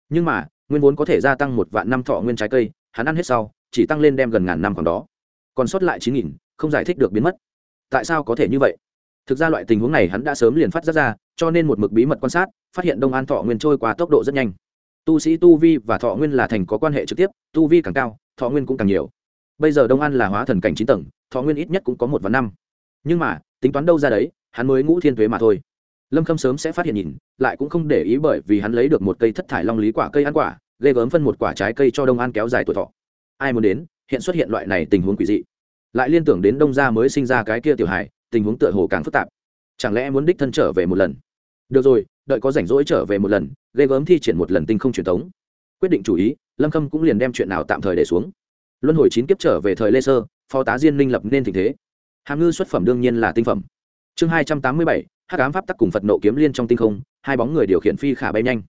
Nhưng mà nguyên vốn có thể gia tăng một vạn năm thọ nguyên trái cây hắn ăn hết sau chỉ tăng lên đem gần ngàn năm còn đó. Còn sót lại chín nghìn không giải thích được biến mất. Tại sao có thể như vậy? Thực ra loại tình huống này hắn đã sớm liền phát ra ra, cho nên một mực bí mật quan sát, phát hiện đông an thọ nguyên trôi qua tốc độ rất nhanh. Tu sĩ tu vi và thọ nguyên là thành có quan hệ trực tiếp, tu vi càng cao, thọ nguyên cũng càng nhiều. Bây giờ đông an là hóa thần cảnh chín tầng, thọ nguyên ít nhất cũng có một và năm. Nhưng mà, tính toán đâu ra đấy, hắn mới ngũ thiên thuế mà thôi. Lâm khâm sớm sẽ phát hiện nhìn, lại cũng không để ý bởi vì hắn lấy được một cây thất thải long lý quả, cây ăn quả, ghê gớm phân một quả trái cây cho đông an kéo dài tuổi thọ. Ai muốn đến, hiện xuất hiện loại này tình huống quỷ dị. Lại liên tưởng đến đông gia mới sinh ra cái kia tiểu hải tình huống tựa hồ càng phức tạp. Chẳng lẽ muốn đích thân trở về một lần? Được rồi, đợi có rảnh rỗi trở về một lần, ghê gớm thi triển một lần tinh không truyền thống. Quyết định chủ ý, lâm khâm cũng liền đem chuyện nào tạm thời để xuống. Luân hồi chín kiếp trở về thời lê sơ, phó tá diên minh lập nên tình thế. Hàm ngư xuất phẩm đương nhiên là tinh phẩm. Chương hai trăm tám mươi bảy, hắc ám pháp tắc cùng phật nộ kiếm liên trong tinh không, hai bóng người điều khiển phi khả bay nhanh.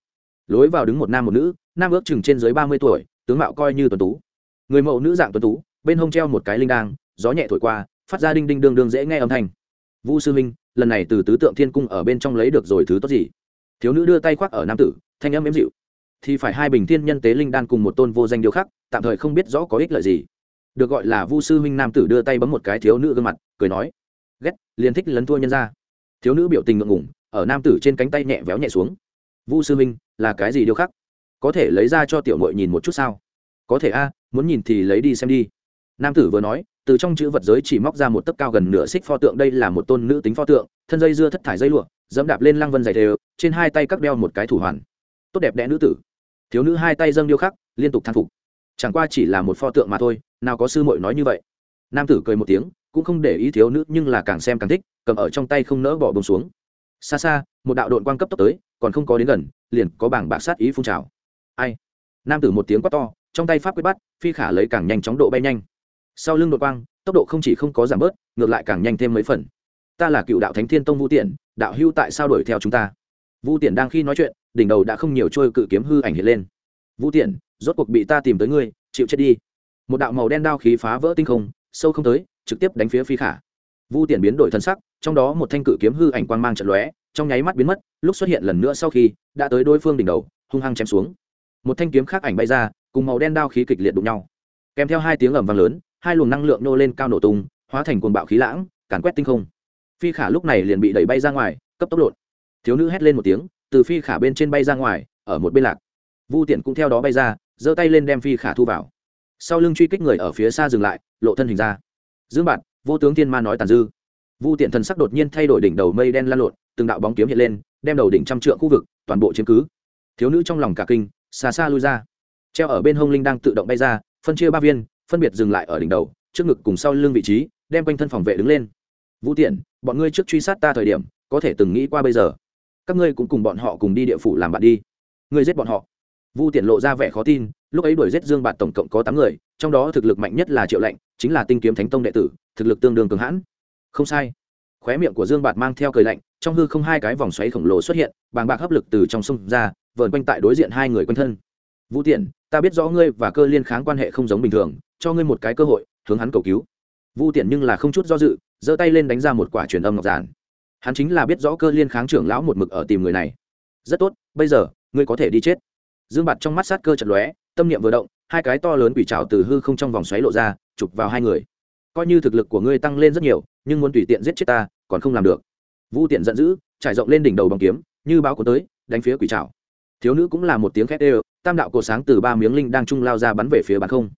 Lối vào đứng một nam một nữ, nam ước chừng trên dưới ba mươi tuổi, tướng mạo coi như tuần tú. Người mẫu nữ dạng tuần tú, bên hông treo một cái linh đang gió nhẹ thổi qua phát ra đinh đinh đương đương dễ nghe âm thanh. Vu sư minh lần này từ tứ tượng thiên cung ở bên trong lấy được rồi thứ tốt gì? Thiếu nữ đưa tay khoác ở nam tử, thanh âm ếm dịu. Thì phải hai bình thiên nhân tế linh đan cùng một tôn vô danh điều khắc, tạm thời không biết rõ có ích lợi gì. Được gọi là vu sư huynh nam tử đưa tay bấm một cái thiếu nữ gương mặt, cười nói, ghét, liền thích lấn thua nhân ra. Thiếu nữ biểu tình ngượng ngủng ở nam tử trên cánh tay nhẹ véo nhẹ xuống. Vu sư huynh, là cái gì điều khác có thể lấy ra cho tiểu mội nhìn một chút sao? Có thể a, muốn nhìn thì lấy đi xem đi. Nam tử vừa nói từ trong chữ vật giới chỉ móc ra một tấc cao gần nửa xích pho tượng, đây là một tôn nữ tính pho tượng, thân dây dưa thất thải dây lụa, dẫm đạp lên lăng vân dày đều, trên hai tay cắt đeo một cái thủ hoàn. Tốt đẹp đẽ nữ tử. Thiếu nữ hai tay dâng điêu khắc, liên tục thang phục. Chẳng qua chỉ là một pho tượng mà thôi, nào có sư muội nói như vậy. Nam tử cười một tiếng, cũng không để ý thiếu nữ, nhưng là càng xem càng thích, cầm ở trong tay không nỡ bỏ bông xuống. Xa xa, một đạo đội quan cấp tốc tới, còn không có đến gần, liền có bảng bạc sát ý phun trào. Ai? Nam tử một tiếng quát to, trong tay pháp quyết bắt, phi khả lấy càng nhanh chóng độ bay nhanh sau lưng đột quang, tốc độ không chỉ không có giảm bớt, ngược lại càng nhanh thêm mấy phần. Ta là cựu đạo thánh thiên tông vu tiện đạo hưu tại sao đuổi theo chúng ta? Vu tiện đang khi nói chuyện, đỉnh đầu đã không nhiều trôi cự kiếm hư ảnh hiện lên. Vu tiện rốt cuộc bị ta tìm tới ngươi, chịu chết đi. Một đạo màu đen đao khí phá vỡ tinh không, sâu không tới, trực tiếp đánh phía phi khả. Vu tiện biến đổi thân sắc, trong đó một thanh cự kiếm hư ảnh quang mang trận lóe, trong nháy mắt biến mất, lúc xuất hiện lần nữa sau khi, đã tới đối phương đỉnh đầu, hung hăng chém xuống. Một thanh kiếm khác ảnh bay ra, cùng màu đen đao khí kịch liệt đụng nhau. Kèm theo hai tiếng ầm vang lớn hai luồng năng lượng nô lên cao nổ tung, hóa thành cuồng bạo khí lãng, càn quét tinh không. Phi khả lúc này liền bị đẩy bay ra ngoài, cấp tốc lộn. Thiếu nữ hét lên một tiếng, từ phi khả bên trên bay ra ngoài, ở một bên lạc. Vu tiện cũng theo đó bay ra, giơ tay lên đem phi khả thu vào. Sau lưng truy kích người ở phía xa dừng lại, lộ thân hình ra. Dương bạn vô tướng Thiên ma nói tàn dư. Vu tiện thần sắc đột nhiên thay đổi đỉnh đầu mây đen lan lộn, từng đạo bóng kiếm hiện lên, đem đầu đỉnh trăm trượng khu vực, toàn bộ chiếm cứ. Thiếu nữ trong lòng cả kinh, xa xa lui ra. Treo ở bên hông linh đang tự động bay ra, phân chia ba viên phân biệt dừng lại ở đỉnh đầu, trước ngực cùng sau lưng vị trí, đem quanh thân phòng vệ đứng lên. Vũ tiện bọn ngươi trước truy sát ta thời điểm, có thể từng nghĩ qua bây giờ. Các ngươi cũng cùng bọn họ cùng đi địa phủ làm bạn đi. Ngươi giết bọn họ. Vu tiện lộ ra vẻ khó tin, lúc ấy đuổi giết dương bạn tổng cộng có tám người, trong đó thực lực mạnh nhất là triệu lệnh, chính là tinh kiếm thánh tông đệ tử, thực lực tương đương cường hãn. Không sai. Khóe miệng của dương bạt mang theo cười lạnh, trong hư không hai cái vòng xoáy khổng lồ xuất hiện, bàng bạc hấp lực từ trong sông ra, vờn quanh tại đối diện hai người quanh thân. Vũ tiện ta biết rõ ngươi và cơ liên kháng quan hệ không giống bình thường cho ngươi một cái cơ hội, hướng hắn cầu cứu. Vu tiện nhưng là không chút do dự, giơ tay lên đánh ra một quả truyền âm ngọc giản. Hắn chính là biết rõ cơ liên kháng trưởng lão một mực ở tìm người này. Rất tốt, bây giờ, ngươi có thể đi chết. Dương bạt trong mắt sát cơ chật lóe, tâm niệm vừa động, hai cái to lớn quỷ trào từ hư không trong vòng xoáy lộ ra, chụp vào hai người. Coi như thực lực của ngươi tăng lên rất nhiều, nhưng muốn tùy tiện giết chết ta, còn không làm được. Vu tiện giận dữ, trải rộng lên đỉnh đầu bằng kiếm, như báo cuốn tới, đánh phía quỷ trào thiếu nữ cũng là một tiếng khét đều, tam đạo cổ sáng từ ba miếng linh đang trung lao ra bắn về phía bàn không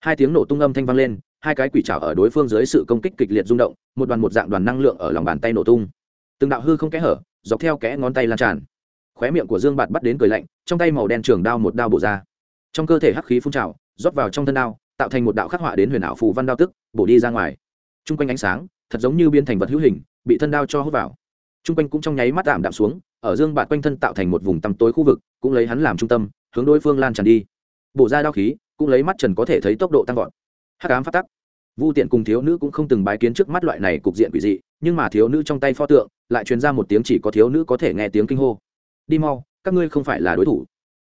hai tiếng nổ tung âm thanh vang lên, hai cái quỷ trào ở đối phương dưới sự công kích kịch liệt rung động, một đoàn một dạng đoàn năng lượng ở lòng bàn tay nổ tung. Từng đạo hư không kẽ hở, dọc theo kẽ ngón tay lan tràn. Khóe miệng của dương bạt bắt đến cười lạnh, trong tay màu đen trường đao một đao bổ ra. Trong cơ thể hắc khí phun trào, rót vào trong thân đao, tạo thành một đạo khắc họa đến huyền ảo phù văn đao tức, bổ đi ra ngoài. T r u n g quanh ánh sáng, thật giống như biến thành vật hữu hình, bị thân đao cho hút vào. T r u n g quanh cũng trong nháy mắt tạm đạm xuống, ở dương bạt quanh thân tạo thành một vùng tăm tối khu vực, cũng lấy hắn làm trung tâm, hướng đối phương lan tràn đi. Bổ ra đao khí cũng lấy mắt trần có thể thấy tốc độ tăng vọt. Hắc ám phát tắc. Vu tiện cùng thiếu nữ cũng không từng bái kiến trước mắt loại này cục diện quỷ dị, nhưng mà thiếu nữ trong tay pho tượng, lại truyền ra một tiếng chỉ có thiếu nữ có thể nghe tiếng kinh hô. Đi mau, các ngươi không phải là đối thủ.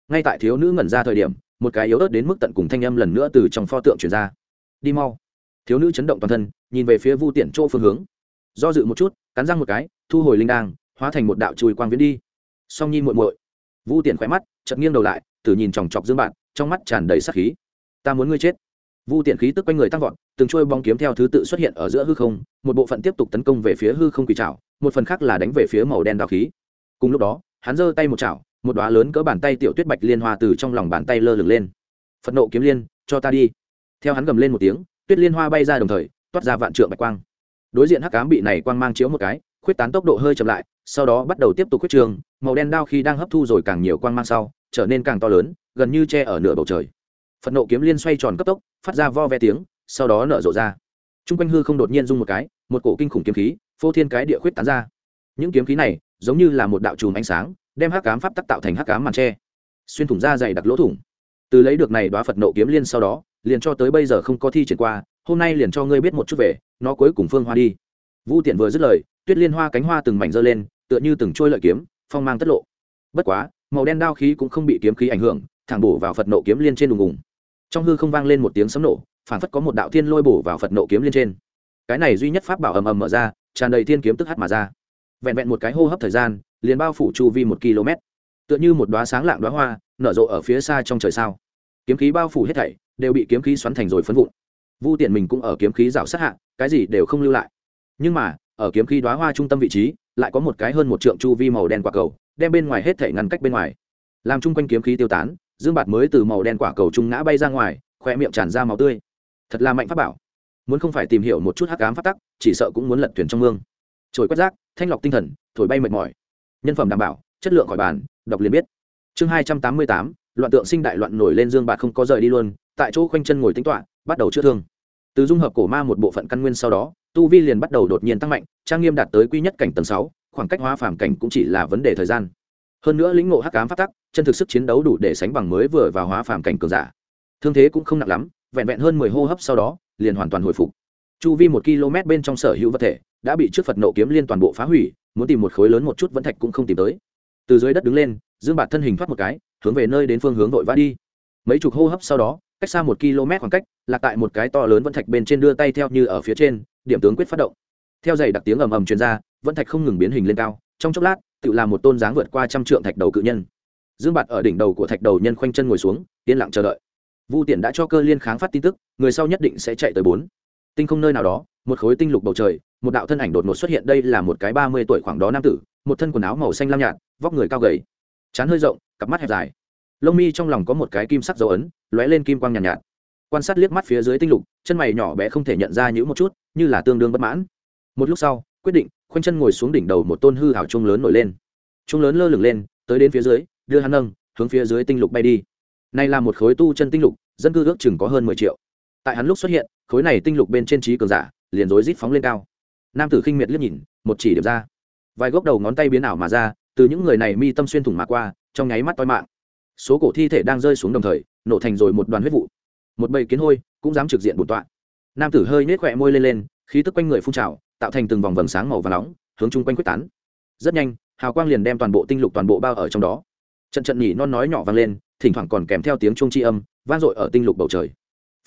Ngay tại thiếu nữ ngẩn ra thời điểm, một cái yếu ớt đến mức tận cùng thanh âm lần nữa từ trong pho tượng truyền ra. Đi mau. Thiếu nữ chấn động toàn thân, nhìn về phía vu tiện chỗ phương hướng. Do dự một chút, cắn răng một cái, thu hồi linh đang hóa thành một đạo chùi quang viễn đi. Song nhi muội muội. Vu tiện khỏe mắt, chợt nghiêng đầu lại từ nhìn chòng chọc dương bạn, trong mắt tràn đầy sát khí ta muốn ngươi chết. Vu tiện khí tức quanh người tăng vọt, từng trôi bóng kiếm theo thứ tự xuất hiện ở giữa hư không, một bộ phận tiếp tục tấn công về phía hư không quỷ trào một phần khác là đánh về phía màu đen đạo khí. Cùng lúc đó, hắn giơ tay một chảo, một đóa lớn cỡ bàn tay tiểu tuyết bạch liên hoa từ trong lòng bàn tay lơ lửng lên. Phật nộ kiếm liên, cho ta đi. Theo hắn gầm lên một tiếng, tuyết liên hoa bay ra đồng thời, toát ra vạn trượng bạch quang. Đối diện hắc ám bị này quang mang chiếu một cái, khuyết tán tốc độ hơi chậm lại, sau đó bắt đầu tiếp tục khuyết trường, màu đen đao khi đang hấp thu rồi càng nhiều quang mang sau, trở nên càng to lớn, gần như che ở nửa bầu trời phật nộ kiếm liên xoay tròn cấp tốc, phát ra vo ve tiếng, sau đó nở rộ ra. T r u n g quanh hư không đột nhiên rung một cái, một cổ kinh khủng kiếm khí, phô thiên cái địa khuyết tán ra. Những kiếm khí này, giống như là một đạo chùm ánh sáng, đem hắc cám pháp tắc tạo thành hắc cám màn tre xuyên thủng ra dày đặc lỗ thủng. Từ lấy được này đoá phật nộ kiếm liên sau đó, liền cho tới bây giờ không có thi triển qua, hôm nay liền cho ngươi biết một chút về, nó cuối cùng phương hoa đi. Vu tiện vừa dứt lời, tuyết liên hoa cánh hoa từng mảnh dơ lên, tựa như từng trôi lợi kiếm, phong mang tất lộ. Bất quá, màu đen đao khí cũng không bị kiếm khí ảnh hưởng, thẳng bổ vào phật nộ kiếm liên trên đùng đùng trong hư không vang lên một tiếng sấm nổ phản phất có một đạo thiên lôi bổ vào phật nộ kiếm lên trên. Cái này duy nhất pháp bảo ầm ầm mở ra, tràn đầy thiên kiếm tức hắt mà ra. Vẹn vẹn một cái hô hấp thời gian, liền bao phủ chu vi một km. Tựa như một đoá sáng lạng đoá hoa, nở rộ ở phía xa trong trời sao. Kiếm khí bao phủ hết thảy, đều bị kiếm khí xoắn thành rồi phấn vụn. Vu tiện mình cũng ở kiếm khí rào sát hạ, cái gì đều không lưu lại. Nhưng mà, ở kiếm khí đoá hoa trung tâm vị trí, lại có một cái hơn một trượng chu vi màu đen quả cầu, đem bên ngoài hết thảy ngăn cách bên ngoài. Làm chung quanh kiếm khí tiêu tán dương bạt mới từ màu đen quả cầu trung ngã bay ra ngoài, khoe miệng tràn ra máu tươi. Thật là mạnh pháp bảo. Muốn không phải tìm hiểu một chút hắc ám phát tắc, chỉ sợ cũng muốn lật thuyền trong mương. Trồi quét rác, thanh lọc tinh thần, thổi bay mệt mỏi. Nhân phẩm đảm bảo, chất lượng khỏi bàn, đọc liền biết. Chương hai trăm tám mươi tám, loạn tượng sinh đại loạn nổi lên dương Bạt không có rời đi luôn, tại chỗ khoanh chân ngồi tính toạ bắt đầu chữa thương. Từ dung hợp cổ ma một bộ phận căn nguyên sau đó, tu vi liền bắt đầu đột nhiên tăng mạnh, trang nghiêm đạt tới quy nhất cảnh tầng sáu, khoảng cách hóa phàm cảnh cũng chỉ là vấn đề thời gian. Hơn nữa lĩnh ngộ hắc ám phát tắc chân thực sức chiến đấu đủ để sánh bằng mới vừa vào hóa phàm cảnh cường giả. Thương thế cũng không nặng lắm, vẹn vẹn hơn mười hô hấp sau đó, liền hoàn toàn hồi phục. Chu vi một km bên trong sở hữu vật thể đã bị trước phật nộ kiếm liên toàn bộ phá hủy, muốn tìm một khối lớn một chút vẫn thạch cũng không tìm tới. Từ dưới đất đứng lên, dương bạt thân hình thoát một cái, hướng về nơi đến phương hướng vội vã đi. Mấy chục hô hấp sau đó, cách xa một km khoảng cách, lạc tại một cái to lớn vẫn thạch bên trên đưa tay theo như ở phía trên, điểm tướng quyết phát động. Theo giày đặc tiếng ầm ầm truyền ra, vẫn thạch không ngừng biến hình lên cao, trong chốc lát, tự làm một tôn dáng vượt qua trăm trượng thạch đầu cự nhân dương bạt ở đỉnh đầu của thạch đầu nhân khoanh chân ngồi xuống yên lặng chờ đợi. Vu tiện đã cho cơ liên kháng phát tin tức người sau nhất định sẽ chạy tới bốn. Tinh không nơi nào đó một khối tinh lục bầu trời một đạo thân ảnh đột ngột xuất hiện đây là một cái ba mươi tuổi khoảng đó nam tử một thân quần áo màu xanh lam nhạt vóc người cao gầy. Chán hơi rộng cặp mắt hẹp dài. Lông mi trong lòng có một cái kim sắc dấu ấn lóe lên kim quang nhàn nhạt, nhạt. Quan sát liếc mắt phía dưới tinh lục chân mày nhỏ bé không thể nhận ra những một chút như là tương đương bất mãn. Một lúc sau quyết định khoanh chân ngồi xuống đỉnh đầu một tôn hư hảo trung lớn nổi lên. Trung lớn lơ lửng lên tới đến phía dưới đưa hắn nâng, hướng phía dưới tinh lục bay đi. Này là một khối tu chân tinh lục, dân cư ước chừng có hơn mười triệu. Tại hắn lúc xuất hiện, khối này tinh lục bên trên trí cường giả, liền rối rít phóng lên cao. Nam tử khinh miệt liếc nhìn, một chỉ điểm ra. Vài gốc đầu ngón tay biến ảo mà ra, từ những người này mi tâm xuyên thủng mà qua, trong nháy mắt toi mạng. Số cổ thi thể đang rơi xuống đồng thời, nổ thành rồi một đoàn huyết vụ. Một bầy kiến hôi cũng dám trực diện bổn tọa. Nam tử hơi nết khỏe môi lên lên, khí tức quanh người phun trào, tạo thành từng vòng vầng sáng màu và nóng, hướng chung quanh quyết tán. Rất nhanh, hào quang liền đem toàn bộ tinh lục toàn bộ bao ở trong đó trận trận nhỉ non nói nhỏ vang lên, thỉnh thoảng còn kèm theo tiếng chuông tri âm, vang dội ở tinh lục bầu trời.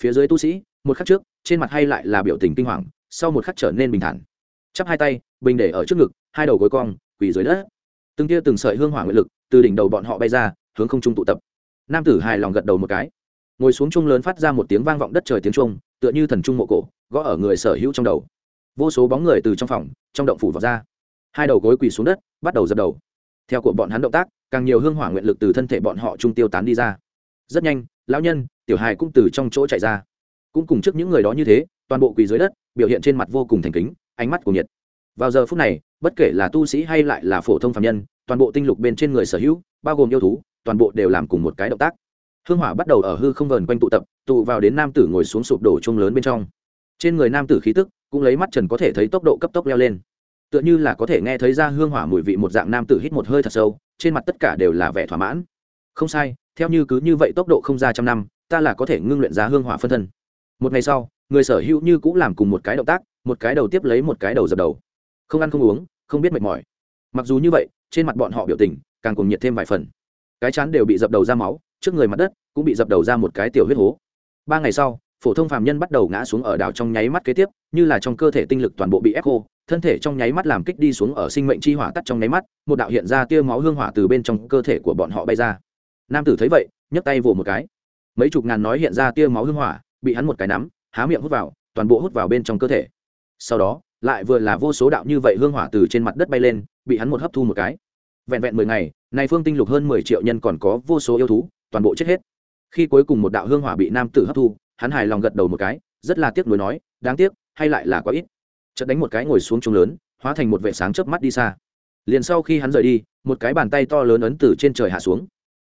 Phía dưới tu sĩ, một khắc trước, trên mặt hay lại là biểu tình kinh hoàng, sau một khắc trở nên bình thản. Chắp hai tay, bình để ở trước ngực, hai đầu gối cong, quỳ dưới đất. Từng tia từng sợi hương hỏa nguyện lực từ đỉnh đầu bọn họ bay ra, hướng không trung tụ tập. Nam tử hài lòng gật đầu một cái. Ngồi xuống chung lớn phát ra một tiếng vang vọng đất trời tiếng trung tựa như thần trung mộ cổ, gõ ở người sở hữu trong đầu. Vô số bóng người từ trong phòng, trong động phủ vào ra. Hai đầu gối quỳ xuống đất, bắt đầu dập đầu. Theo của bọn hắn động tác càng nhiều hương hỏa nguyện lực từ thân thể bọn họ trung tiêu tán đi ra. Rất nhanh, lão nhân, tiểu hài cũng từ trong chỗ chạy ra. Cũng cùng trước những người đó như thế, toàn bộ quỳ dưới đất, biểu hiện trên mặt vô cùng thành kính, ánh mắt của nhiệt. Vào giờ phút này, bất kể là tu sĩ hay lại là phổ thông phạm nhân, toàn bộ tinh lục bên trên người sở hữu, bao gồm yêu thú, toàn bộ đều làm cùng một cái động tác. Hương hỏa bắt đầu ở hư không vờn quanh tụ tập, tụ vào đến nam tử ngồi xuống sụp đổ chung lớn bên trong. Trên người nam tử khí tức, cũng lấy mắt trần có thể thấy tốc độ cấp tốc leo lên. Tựa như là có thể nghe thấy ra hương hỏa mùi vị một dạng nam tử hít một hơi thật sâu trên mặt tất cả đều là vẻ thỏa mãn. Không sai, theo như cứ như vậy tốc độ không ra trăm năm, ta là có thể ngưng luyện ra hương hỏa phân thân. Một ngày sau, người sở hữu như cũng làm cùng một cái động tác, một cái đầu tiếp lấy một cái đầu dập đầu. Không ăn không uống, không biết mệt mỏi. Mặc dù như vậy, trên mặt bọn họ biểu tình càng cùng nhiệt thêm vài phần. Cái chán đều bị dập đầu ra máu, trước người mặt đất cũng bị dập đầu ra một cái tiểu huyết hố. Ba ngày sau, phổ thông phàm nhân bắt đầu ngã xuống ở đảo trong nháy mắt kế tiếp, như là trong cơ thể tinh lực toàn bộ bị ép khô thân thể trong nháy mắt làm kích đi xuống ở sinh mệnh chi hỏa tắt trong nháy mắt, một đạo hiện ra tia máu hương hỏa từ bên trong cơ thể của bọn họ bay ra. Nam tử thấy vậy, nhấc tay vồ một cái. Mấy chục ngàn nói hiện ra tia máu hương hỏa, bị hắn một cái nắm, há miệng hút vào, toàn bộ hút vào bên trong cơ thể. Sau đó, lại vừa là vô số đạo như vậy hương hỏa từ trên mặt đất bay lên, bị hắn một hấp thu một cái. Vẹn vẹn mười ngày này phương tinh lục hơn mười triệu nhân còn có vô số yêu thú, toàn bộ chết hết. Khi cuối cùng một đạo hương hỏa bị nam tử hấp thu, hắn hài lòng gật đầu một cái, rất là tiếc nuối nói, đáng tiếc, hay lại là quá ít chợt đánh một cái ngồi xuống trống lớn, hóa thành một vệ sáng chớp mắt đi xa. Liền sau khi hắn rời đi, một cái bàn tay to lớn ấn từ trên trời hạ xuống.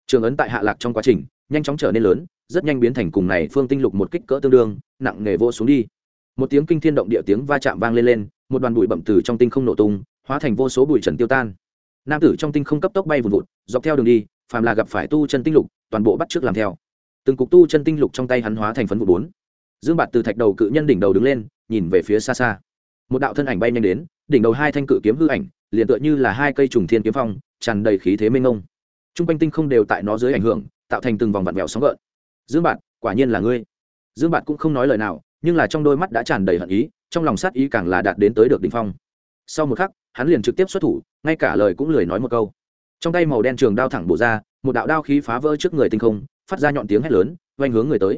Trường ấn tại hạ lạc trong quá trình, nhanh chóng trở nên lớn, rất nhanh biến thành cùng này phương tinh lục một kích cỡ tương đương, nặng nề vô xuống đi. Một tiếng kinh thiên động địa tiếng va chạm vang lên lên, một đoàn bụi bậm từ trong tinh không nổ tung, hóa thành vô số bụi trần tiêu tan. Nam tử trong tinh không cấp tốc bay vùn vụt, dọc theo đường đi, phàm là gặp phải tu chân tinh lục, toàn bộ bắt trước làm theo. Từng cục tu chân tinh lục trong tay hắn hóa thành phấn vụ bốn. Dương bạt từ thạch đầu cự nhân đỉnh đầu đứng lên, nhìn về phía xa xa một đạo thân ảnh bay nhanh đến, đỉnh đầu hai thanh cự kiếm hư ảnh, liền tựa như là hai cây trùng thiên kiếm phong, tràn đầy khí thế mênh ngông t r u n g quanh tinh không đều tại nó dưới ảnh hưởng, tạo thành từng vòng vặn vẹo sóng gợn. Dương bạt, quả nhiên là ngươi. Dương bạt cũng không nói lời nào, nhưng là trong đôi mắt đã tràn đầy hận ý, trong lòng sát ý càng là đạt đến tới được đ ỉ n h phong. Sau một khắc, hắn liền trực tiếp xuất thủ, ngay cả lời cũng lười nói một câu. Trong tay màu đen trường đao thẳng bổ ra, một đạo đao khí phá vỡ trước người tinh không, phát ra nhọn tiếng hét lớn oanh hướng người tới.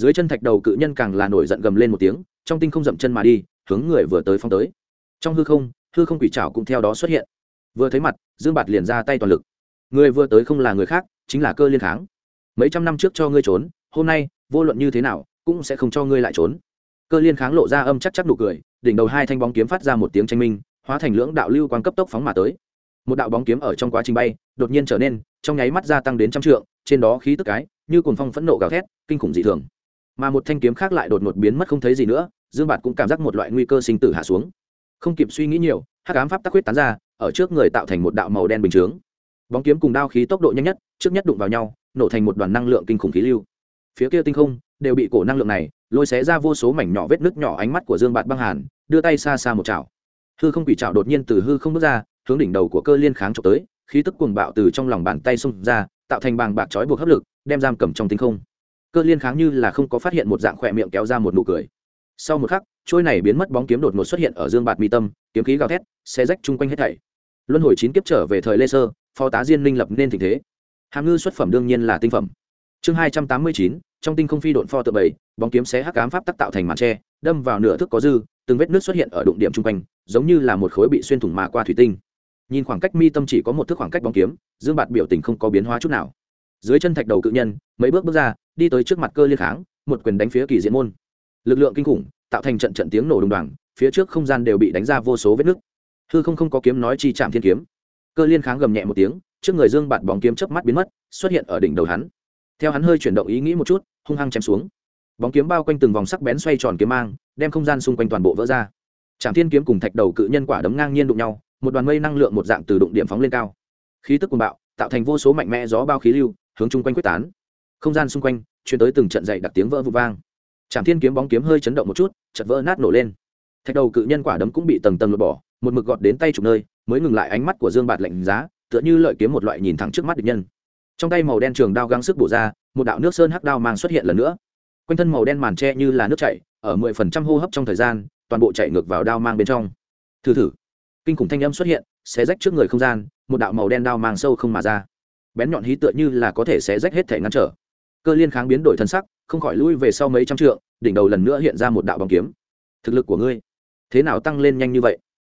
Dưới chân thạch đầu cự nhân càng là nổi giận gầm lên một tiếng, trong tinh không dậm chân mà đi hướng người vừa tới phong tới. Trong hư không hư không quỷ trảo cũng theo đó xuất hiện. Vừa thấy mặt, dương bạt liền ra tay toàn lực. Người vừa tới không là người khác, chính là cơ liên kháng. Mấy trăm năm trước cho ngươi trốn, hôm nay, vô luận như thế nào, cũng sẽ không cho ngươi lại trốn. Cơ liên kháng lộ ra âm chắc chắc nụ cười, đỉnh đầu hai thanh bóng kiếm phát ra một tiếng tranh minh, hóa thành lưỡng đạo lưu quan cấp tốc phóng mà tới. Một đạo bóng kiếm ở trong quá trình bay, đột nhiên trở nên, trong nháy mắt gia tăng đến trăm trượng, trên đó khí tức cái, như cồn phong phẫn nộ gào thét, kinh khủng dị thường. Mà một thanh kiếm khác lại đột ngột biến mất không thấy gì nữa dương bạt cũng cảm giác một loại nguy cơ sinh tử hạ xuống. Không kịp suy nghĩ nhiều, hắc ám pháp tắc huyết tán ra, ở trước người tạo thành một đạo màu đen bình chướng. Bóng kiếm cùng đao khí tốc độ nhanh nhất, trước nhất đụng vào nhau, nổ thành một đoàn năng lượng kinh khủng khí lưu. Phía kia tinh không, đều bị cổ năng lượng này, lôi xé ra vô số mảnh nhỏ vết nứt nhỏ ánh mắt của dương bạt băng hàn, đưa tay xa xa một chảo. Hư không quỷ chảo đột nhiên từ hư không bước ra, hướng đỉnh đầu của cơ liên kháng trộm tới, khí tức cuồng bạo từ trong lòng bàn tay xung ra, tạo thành bàng bạc trói buộc hấp lực, đem giam cầm trong tinh không. Cơ liên kháng như là không có phát hiện một dạng khỏe miệng kéo ra một nụ cười sau một khắc, trôi này biến mất bóng kiếm đột ngột xuất hiện ở dương bạt mi tâm, kiếm khí gào thét xe rách chung quanh hết thảy. Luân hồi chín kiếp trở về thời lê sơ, phó tá diên minh lập nên tình thế. Hàm ngư xuất phẩm đương nhiên là tinh phẩm. Chương hai trăm tám mươi chín, trong tinh không phi độn pho tự bảy, bóng kiếm xé hắc ám pháp tắc tạo thành màn tre, đâm vào nửa thức có dư, từng vết nước xuất hiện ở đụng điểm chung quanh, giống như là một khối bị xuyên thủng mà qua thủy tinh. Nhìn khoảng cách mi tâm chỉ có một thước khoảng cách bóng kiếm, dương bạt biểu tình không có biến hóa chút nào. Dưới chân thạch đầu cự nhân, mấy bước bước ra, đi tới trước mặt cơ liên kháng, một quyền đánh phía kỳ diễn môn lực lượng kinh khủng, tạo thành trận trận tiếng nổ đùng đoàng, phía trước không gian đều bị đánh ra vô số vết nứt. Hư không không có kiếm nói chi chạm thiên kiếm. Cơ liên kháng gầm nhẹ một tiếng, trước người dương bạt bóng kiếm chớp mắt biến mất, xuất hiện ở đỉnh đầu hắn. Theo hắn hơi chuyển động ý nghĩ một chút, hung hăng chém xuống. Bóng kiếm bao quanh từng vòng sắc bén xoay tròn kiếm mang, đem không gian xung quanh toàn bộ vỡ ra. Trạm thiên kiếm cùng thạch đầu cự nhân quả đấm ngang nhiên đụng nhau, một đoàn mây năng lượng một dạng từ đụng điểm phóng lên cao. Khí tức cuồng bạo, tạo thành vô số mạnh mẽ gió bao khí lưu, hướng chung quanh quyết tán. Không gian xung quanh chuyển tới từng trận dậy đặc tiếng vỡ vụ vang. Trảm thiên kiếm bóng kiếm hơi chấn động một chút chật vỡ nát nổ lên. Thạch đầu cự nhân quả đấm cũng bị tầng tầng lột bỏ, một mực gọt đến tay chụp nơi, mới ngừng lại ánh mắt của dương bạt lạnh giá, tựa như lợi kiếm một loại nhìn thẳng trước mắt địch nhân. Trong tay màu đen trường đao gắng sức bổ ra, một đạo nước sơn hắc đao mang xuất hiện lần nữa. Quanh thân màu đen màn che như là nước chảy, ở mười phần trăm hô hấp trong thời gian, toàn bộ chạy ngược vào đao mang bên trong. Thử thử. Kinh khủng thanh âm xuất hiện, xé rách trước người không gian, một đạo màu đen đao mang sâu không mà ra. Bén nhọn hí tựa như là có thể xé rách hết thể ngăn trở cơ liên kháng biến đổi thân sắc, không khỏi lui về sau mấy trăm trượng, đỉnh đầu lần nữa hiện ra một đạo bóng kiếm. Thực lực của ngươi, thế nào tăng lên nhanh như vậy?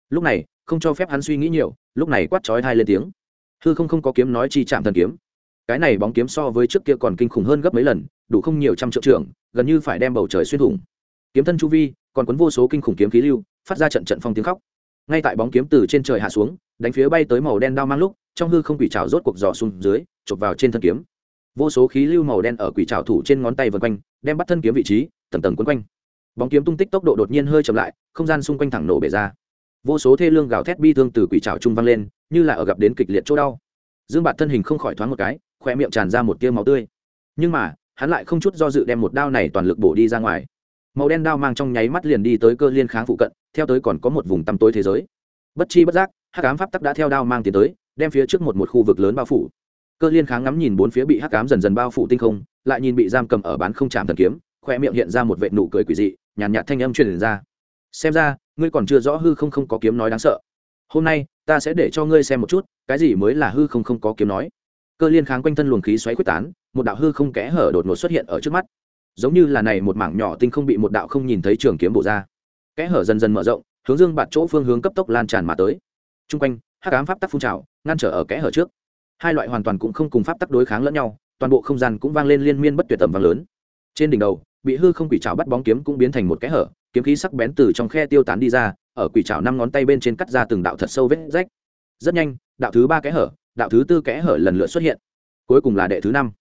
Lúc này, không cho phép hắn suy nghĩ nhiều, lúc này quát chói hai lên tiếng. Hư không không có kiếm nói chi chạm thần kiếm. Cái này bóng kiếm so với trước kia còn kinh khủng hơn gấp mấy lần, đủ không nhiều trăm triệu trưởng, gần như phải đem bầu trời xuyên thủng. Kiếm thân chu vi, còn cuốn vô số kinh khủng kiếm khí lưu, phát ra trận trận phong tiếng khóc. Ngay tại bóng kiếm từ trên trời hạ xuống, đánh phía bay tới màu đen đao mang lúc, trong hư không quỷ trào rốt cuộc giò xuống dưới, chụp vào trên thân kiếm vô số khí lưu màu đen ở quỷ trào thủ trên ngón tay vân quanh, đem bắt thân kiếm vị trí, tầng tầng quấn quanh. Bóng kiếm tung tích tốc độ đột nhiên hơi chậm lại, không gian xung quanh thẳng nổ bể ra. Vô số thê lương gào thét bi thương từ quỷ trào trung vang lên, như là ở gặp đến kịch liệt chỗ đau. Dương bạt thân hình không khỏi thoáng một cái khoe miệng tràn ra một tia máu tươi. Nhưng mà, hắn lại không chút do dự đem một đao này toàn lực bổ đi ra ngoài. Màu đen đao mang trong nháy mắt liền đi tới cơ liên kháng phụ cận, theo tới còn có một vùng tăm tối thế giới. Bất chi bất giác, hắc ám pháp tắc đã theo đao mang tiến tới, đem phía trước một một khu vực lớn bao phủ cơ liên kháng ngắm nhìn bốn phía bị hắc ám dần dần bao phủ tinh không, lại nhìn bị giam cầm ở bán không chạm thần kiếm khoe miệng hiện ra một vệ nụ cười quỷ dị, nhàn nhạt thanh âm truyền ra. Xem ra, ngươi còn chưa rõ hư không không có kiếm nói đáng sợ. Hôm nay, ta sẽ để cho ngươi xem một chút, cái gì mới là hư không không có kiếm nói. Cơ liên kháng quanh thân luồng khí xoáy quyết tán, một đạo hư không kẽ hở đột ngột xuất hiện ở trước mắt. Giống như là này một mảng nhỏ tinh không bị một đạo không nhìn thấy trường kiếm bổ ra. Kẽ hở dần dần mở rộng, hướng dương bạt chỗ phương hướng cấp tốc lan tràn mà tới. T r u n g quanh, hắc ám pháp tắc phun trào, ngăn trở ở kẽ hở trước hai loại hoàn toàn cũng không cùng pháp tắc đối kháng lẫn nhau, toàn bộ không gian cũng vang lên liên miên bất tuyệt tầm vang lớn. Trên đỉnh đầu, bị hư không quỷ trào bắt bóng kiếm cũng biến thành một kẽ hở, kiếm khí sắc bén từ trong khe tiêu tán đi ra, ở quỷ trào năm ngón tay bên trên cắt ra từng đạo thật sâu vết rách. Rất nhanh, đạo thứ ba kẽ hở, đạo thứ tư kẽ hở lần lượt xuất hiện. Cuối cùng là đệ thứ năm.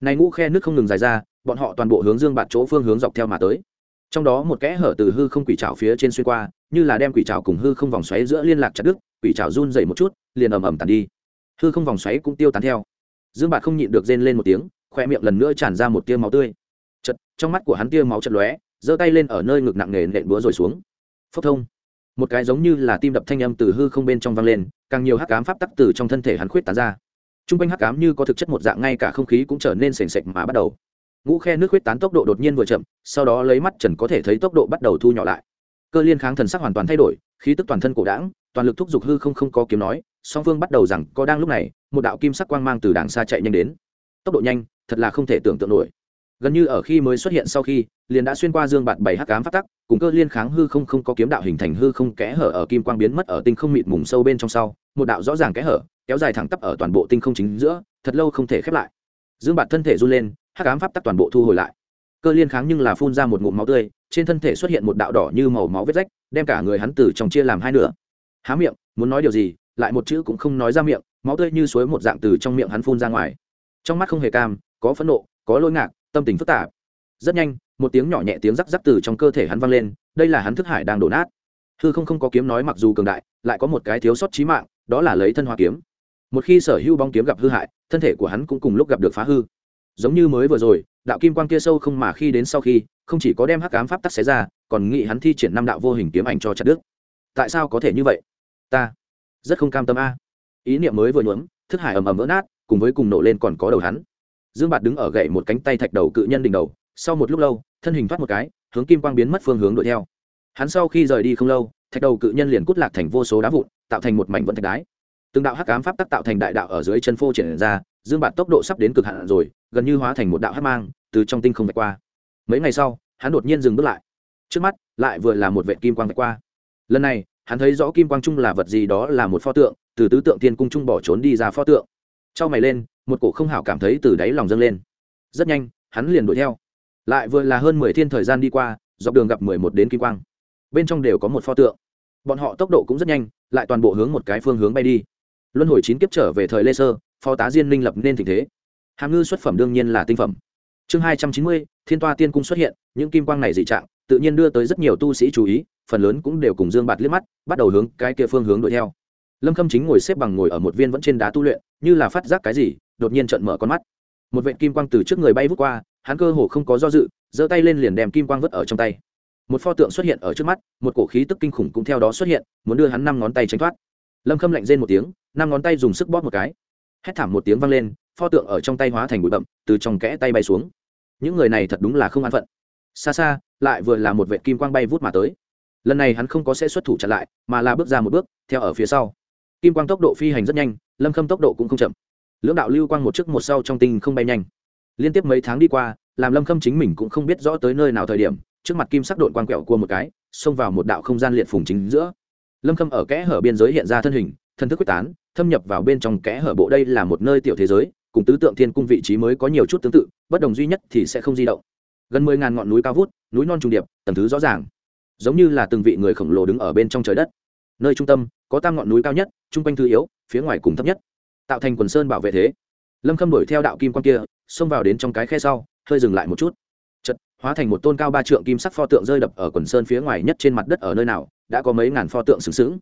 Này ngũ khe nước không ngừng dài ra, bọn họ toàn bộ hướng dương bạt chỗ phương hướng dọc theo mà tới. Trong đó một kẽ hở từ hư không quỷ trào phía trên xuyên qua, như là đem quỷ trào cùng hư không vòng xoáy giữa liên lạc chặt đứt, quỷ trào run dày một chút, liền ầm ầm tàn đi hư không vòng xoáy cũng tiêu tán theo. Dương bạt không nhịn được rên lên một tiếng khoe miệng lần nữa tràn ra một tia máu tươi. Chật trong mắt của hắn tia máu chật lóe, giơ tay lên ở nơi ngực nặng nề nện búa rồi xuống. Phốc thông. Một cái giống như là tim đập thanh âm từ hư không bên trong vang lên, càng nhiều hắc ám pháp tắc từ trong thân thể hắn khuyết tán ra. T r u n g quanh hắc ám như có thực chất một dạng, ngay cả không khí cũng trở nên sềnh sệch mà bắt đầu. Ngũ khe nước khuyết tán tốc độ đột nhiên vừa chậm, sau đó lấy mắt trần có thể thấy tốc độ bắt đầu thu nhỏ lại. Cơ liên kháng thần sắc hoàn toàn thay đổi, khí tức toàn thân cổ đảng toàn lực thúc giục hư không không có kiếm nói song phương bắt đầu rằng có đang lúc này, một đạo kim sắc quang mang từ đàng xa chạy nhanh đến. Tốc độ nhanh, thật là không thể tưởng tượng nổi. Gần như ở khi mới xuất hiện sau khi, liền đã xuyên qua dương bạt bảy hắc ám phát tắc, cùng cơ liên kháng hư không không có kiếm đạo hình thành hư không kẽ hở ở kim quang biến mất ở tinh không mịt mùng sâu bên trong sau, một đạo rõ ràng kẽ hở, kéo dài thẳng tắp ở toàn bộ tinh không chính giữa, thật lâu không thể khép lại. Dương bạt thân thể run lên, hắc ám pháp tắc toàn bộ thu hồi lại. Cơ liên kháng nhưng là phun ra một ngụm máu tươi, trên thân thể xuất hiện một đạo đỏ như màu máu vết rách, đem cả người hắn từ trong chia làm hai nửa. Há miệng, muốn nói điều gì lại một chữ cũng không nói ra miệng, máu tươi như suối một dạng từ trong miệng hắn phun ra ngoài. Trong mắt không hề cam, có phẫn nộ, có lỗi ngạc, tâm tình phức tạp. Rất nhanh, một tiếng nhỏ nhẹ tiếng rắc rắc từ trong cơ thể hắn vang lên, đây là hắn thức hải đang đổ nát. Hư không không có kiếm nói mặc dù cường đại, lại có một cái thiếu sót trí mạng, đó là lấy thân hoa kiếm. Một khi sở hữu bóng kiếm gặp hư hại, thân thể của hắn cũng cùng lúc gặp được phá hư. Giống như mới vừa rồi, đạo kim quang kia sâu không mà khi đến sau khi, không chỉ có đem hắc ám pháp tắc xé ra, còn nghĩ hắn thi triển năm đạo vô hình kiếm ảnh cho chặt đức tại sao có thể như vậy? Ta rất không cam tâm a. Ý niệm mới vừa nhuốm, thức hải ầm ầm vỡ nát, cùng với cùng nổ lên còn có đầu hắn. Dương bạt đứng ở gậy một cánh tay thạch đầu cự nhân đỉnh đầu, sau một lúc lâu, thân hình thoát một cái, hướng kim quang biến mất phương hướng đuổi theo. Hắn sau khi rời đi không lâu, thạch đầu cự nhân liền cút lạc thành vô số đá vụn, tạo thành một mảnh vận thạch đái. Từng đạo hắc ám pháp tắc tạo thành đại đạo ở dưới chân phô triển ra, dương bạt tốc độ sắp đến cực hạn rồi, gần như hóa thành một đạo hắc mang, từ trong tinh không vạch qua. Mấy ngày sau, hắn đột nhiên dừng bước lại. Trước mắt, lại vừa là một vệ kim quang vạch qua. Lần này hắn thấy rõ kim quang trung là vật gì đó là một pho tượng, từ tứ tượng tiên cung trung bỏ trốn đi ra pho tượng. Trong mày lên, một cổ không hảo cảm thấy từ đáy lòng dâng lên. Rất nhanh, hắn liền đuổi theo. Lại vừa là hơn mười thiên thời gian đi qua, dọc đường gặp mười một đến kim quang. Bên trong đều có một pho tượng. Bọn họ tốc độ cũng rất nhanh, lại toàn bộ hướng một cái phương hướng bay đi. Luân hồi chín kiếp trở về thời lê sơ, phó tá diên minh lập nên tình thế. Hàm ngư xuất phẩm đương nhiên là tinh phẩm. Chương hai trăm chín mươi, thiên toa tiên cung xuất hiện, những kim quang này dị trạng, tự nhiên đưa tới rất nhiều tu sĩ chú ý phần lớn cũng đều cùng dương bạt liếc mắt, bắt đầu hướng cái kia phương hướng đuổi theo. Lâm khâm chính ngồi xếp bằng ngồi ở một viên vẫn trên đá tu luyện, như là phát giác cái gì, đột nhiên trận mở con mắt. Một vệ kim quang từ trước người bay vút qua, hắn cơ hồ không có do dự, giơ tay lên liền đem kim quang vứt ở trong tay. Một pho tượng xuất hiện ở trước mắt, một cổ khí tức kinh khủng cũng theo đó xuất hiện, muốn đưa hắn năm ngón tay tránh thoát. Lâm khâm lạnh rên một tiếng, năm ngón tay dùng sức bóp một cái. Hét thảm một tiếng vang lên, pho tượng ở trong tay hóa thành bụi bậm từ trong kẽ tay bay xuống. Những người này thật đúng là không an phận. Xa xa, lại vừa là một vệ kim quang bay vút mà tới lần này hắn không có sẽ xuất thủ chặn lại, mà là bước ra một bước, theo ở phía sau. Kim quang tốc độ phi hành rất nhanh, lâm khâm tốc độ cũng không chậm. Lưỡng đạo lưu quang một trước một sau trong tinh không bay nhanh. Liên tiếp mấy tháng đi qua, làm lâm khâm chính mình cũng không biết rõ tới nơi nào thời điểm, trước mặt kim sắc đội quang quẹo cua một cái, xông vào một đạo không gian liệt phùng chính giữa. Lâm khâm ở kẽ hở biên giới hiện ra thân hình, thân thức quyết tán, thâm nhập vào bên trong kẽ hở bộ đây là một nơi tiểu thế giới, cùng tứ tượng thiên cung vị trí mới có nhiều chút tương tự, bất đồng duy nhất thì sẽ không di động. Gần mười ngàn ngọn núi cao vút, núi non trùng điệp tầm thứ rõ ràng giống như là từng vị người khổng lồ đứng ở bên trong trời đất. Nơi trung tâm, có tam ngọn núi cao nhất, chung quanh thứ yếu, phía ngoài cùng thấp nhất. Tạo thành quần sơn bảo vệ thế. Lâm khâm đuổi theo đạo kim quan kia, xông vào đến trong cái khe sau, hơi dừng lại một chút. Chật hóa thành một tôn cao ba trượng kim sắc pho tượng rơi đập ở quần sơn phía ngoài nhất trên mặt đất ở nơi nào, đã có mấy ngàn pho tượng sừng sững.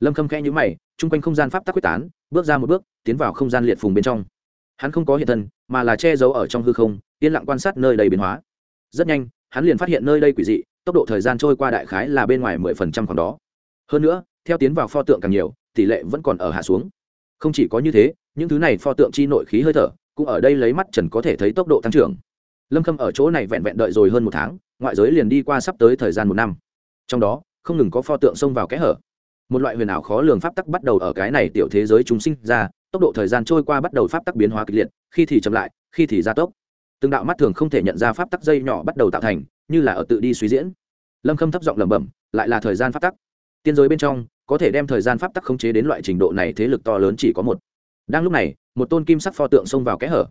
Lâm khâm khẽ nhữ mày, chung quanh không gian pháp tắc quyết tán, bước ra một bước, tiến vào không gian liệt phùng bên trong. Hắn không có hiện thân, mà là che giấu ở trong hư không, yên lặng quan sát nơi đầy biến hóa. Rất nhanh, hắn liền phát hiện nơi đây quỷ dị tốc độ thời gian trôi qua đại khái là bên ngoài mười phần trăm khoảng đó. Hơn nữa, theo tiến vào pho tượng càng nhiều, tỷ lệ vẫn còn ở hạ xuống. Không chỉ có như thế, những thứ này pho tượng chi nội khí hơi thở cũng ở đây lấy mắt trần có thể thấy tốc độ tăng trưởng. Lâm khâm ở chỗ này vẹn vẹn đợi rồi hơn một tháng, ngoại giới liền đi qua sắp tới thời gian một năm. Trong đó, không ngừng có pho tượng xông vào kẽ hở. Một loại huyền ảo khó lường pháp tắc bắt đầu ở cái này tiểu thế giới chúng sinh ra, tốc độ thời gian trôi qua bắt đầu pháp tắc biến hóa kịch liệt, khi thì chậm lại, khi thì gia tốc. Từng đạo mắt thường không thể nhận ra pháp tắc dây nhỏ bắt đầu tạo thành như là ở tự đi suy diễn. Lâm khâm thấp giọng lẩm bẩm, lại là thời gian pháp tắc. Tiên giới bên trong, có thể đem thời gian pháp tắc khống chế đến loại trình độ này thế lực to lớn chỉ có một. Đang lúc này, một tôn kim sắc pho tượng xông vào kẽ hở.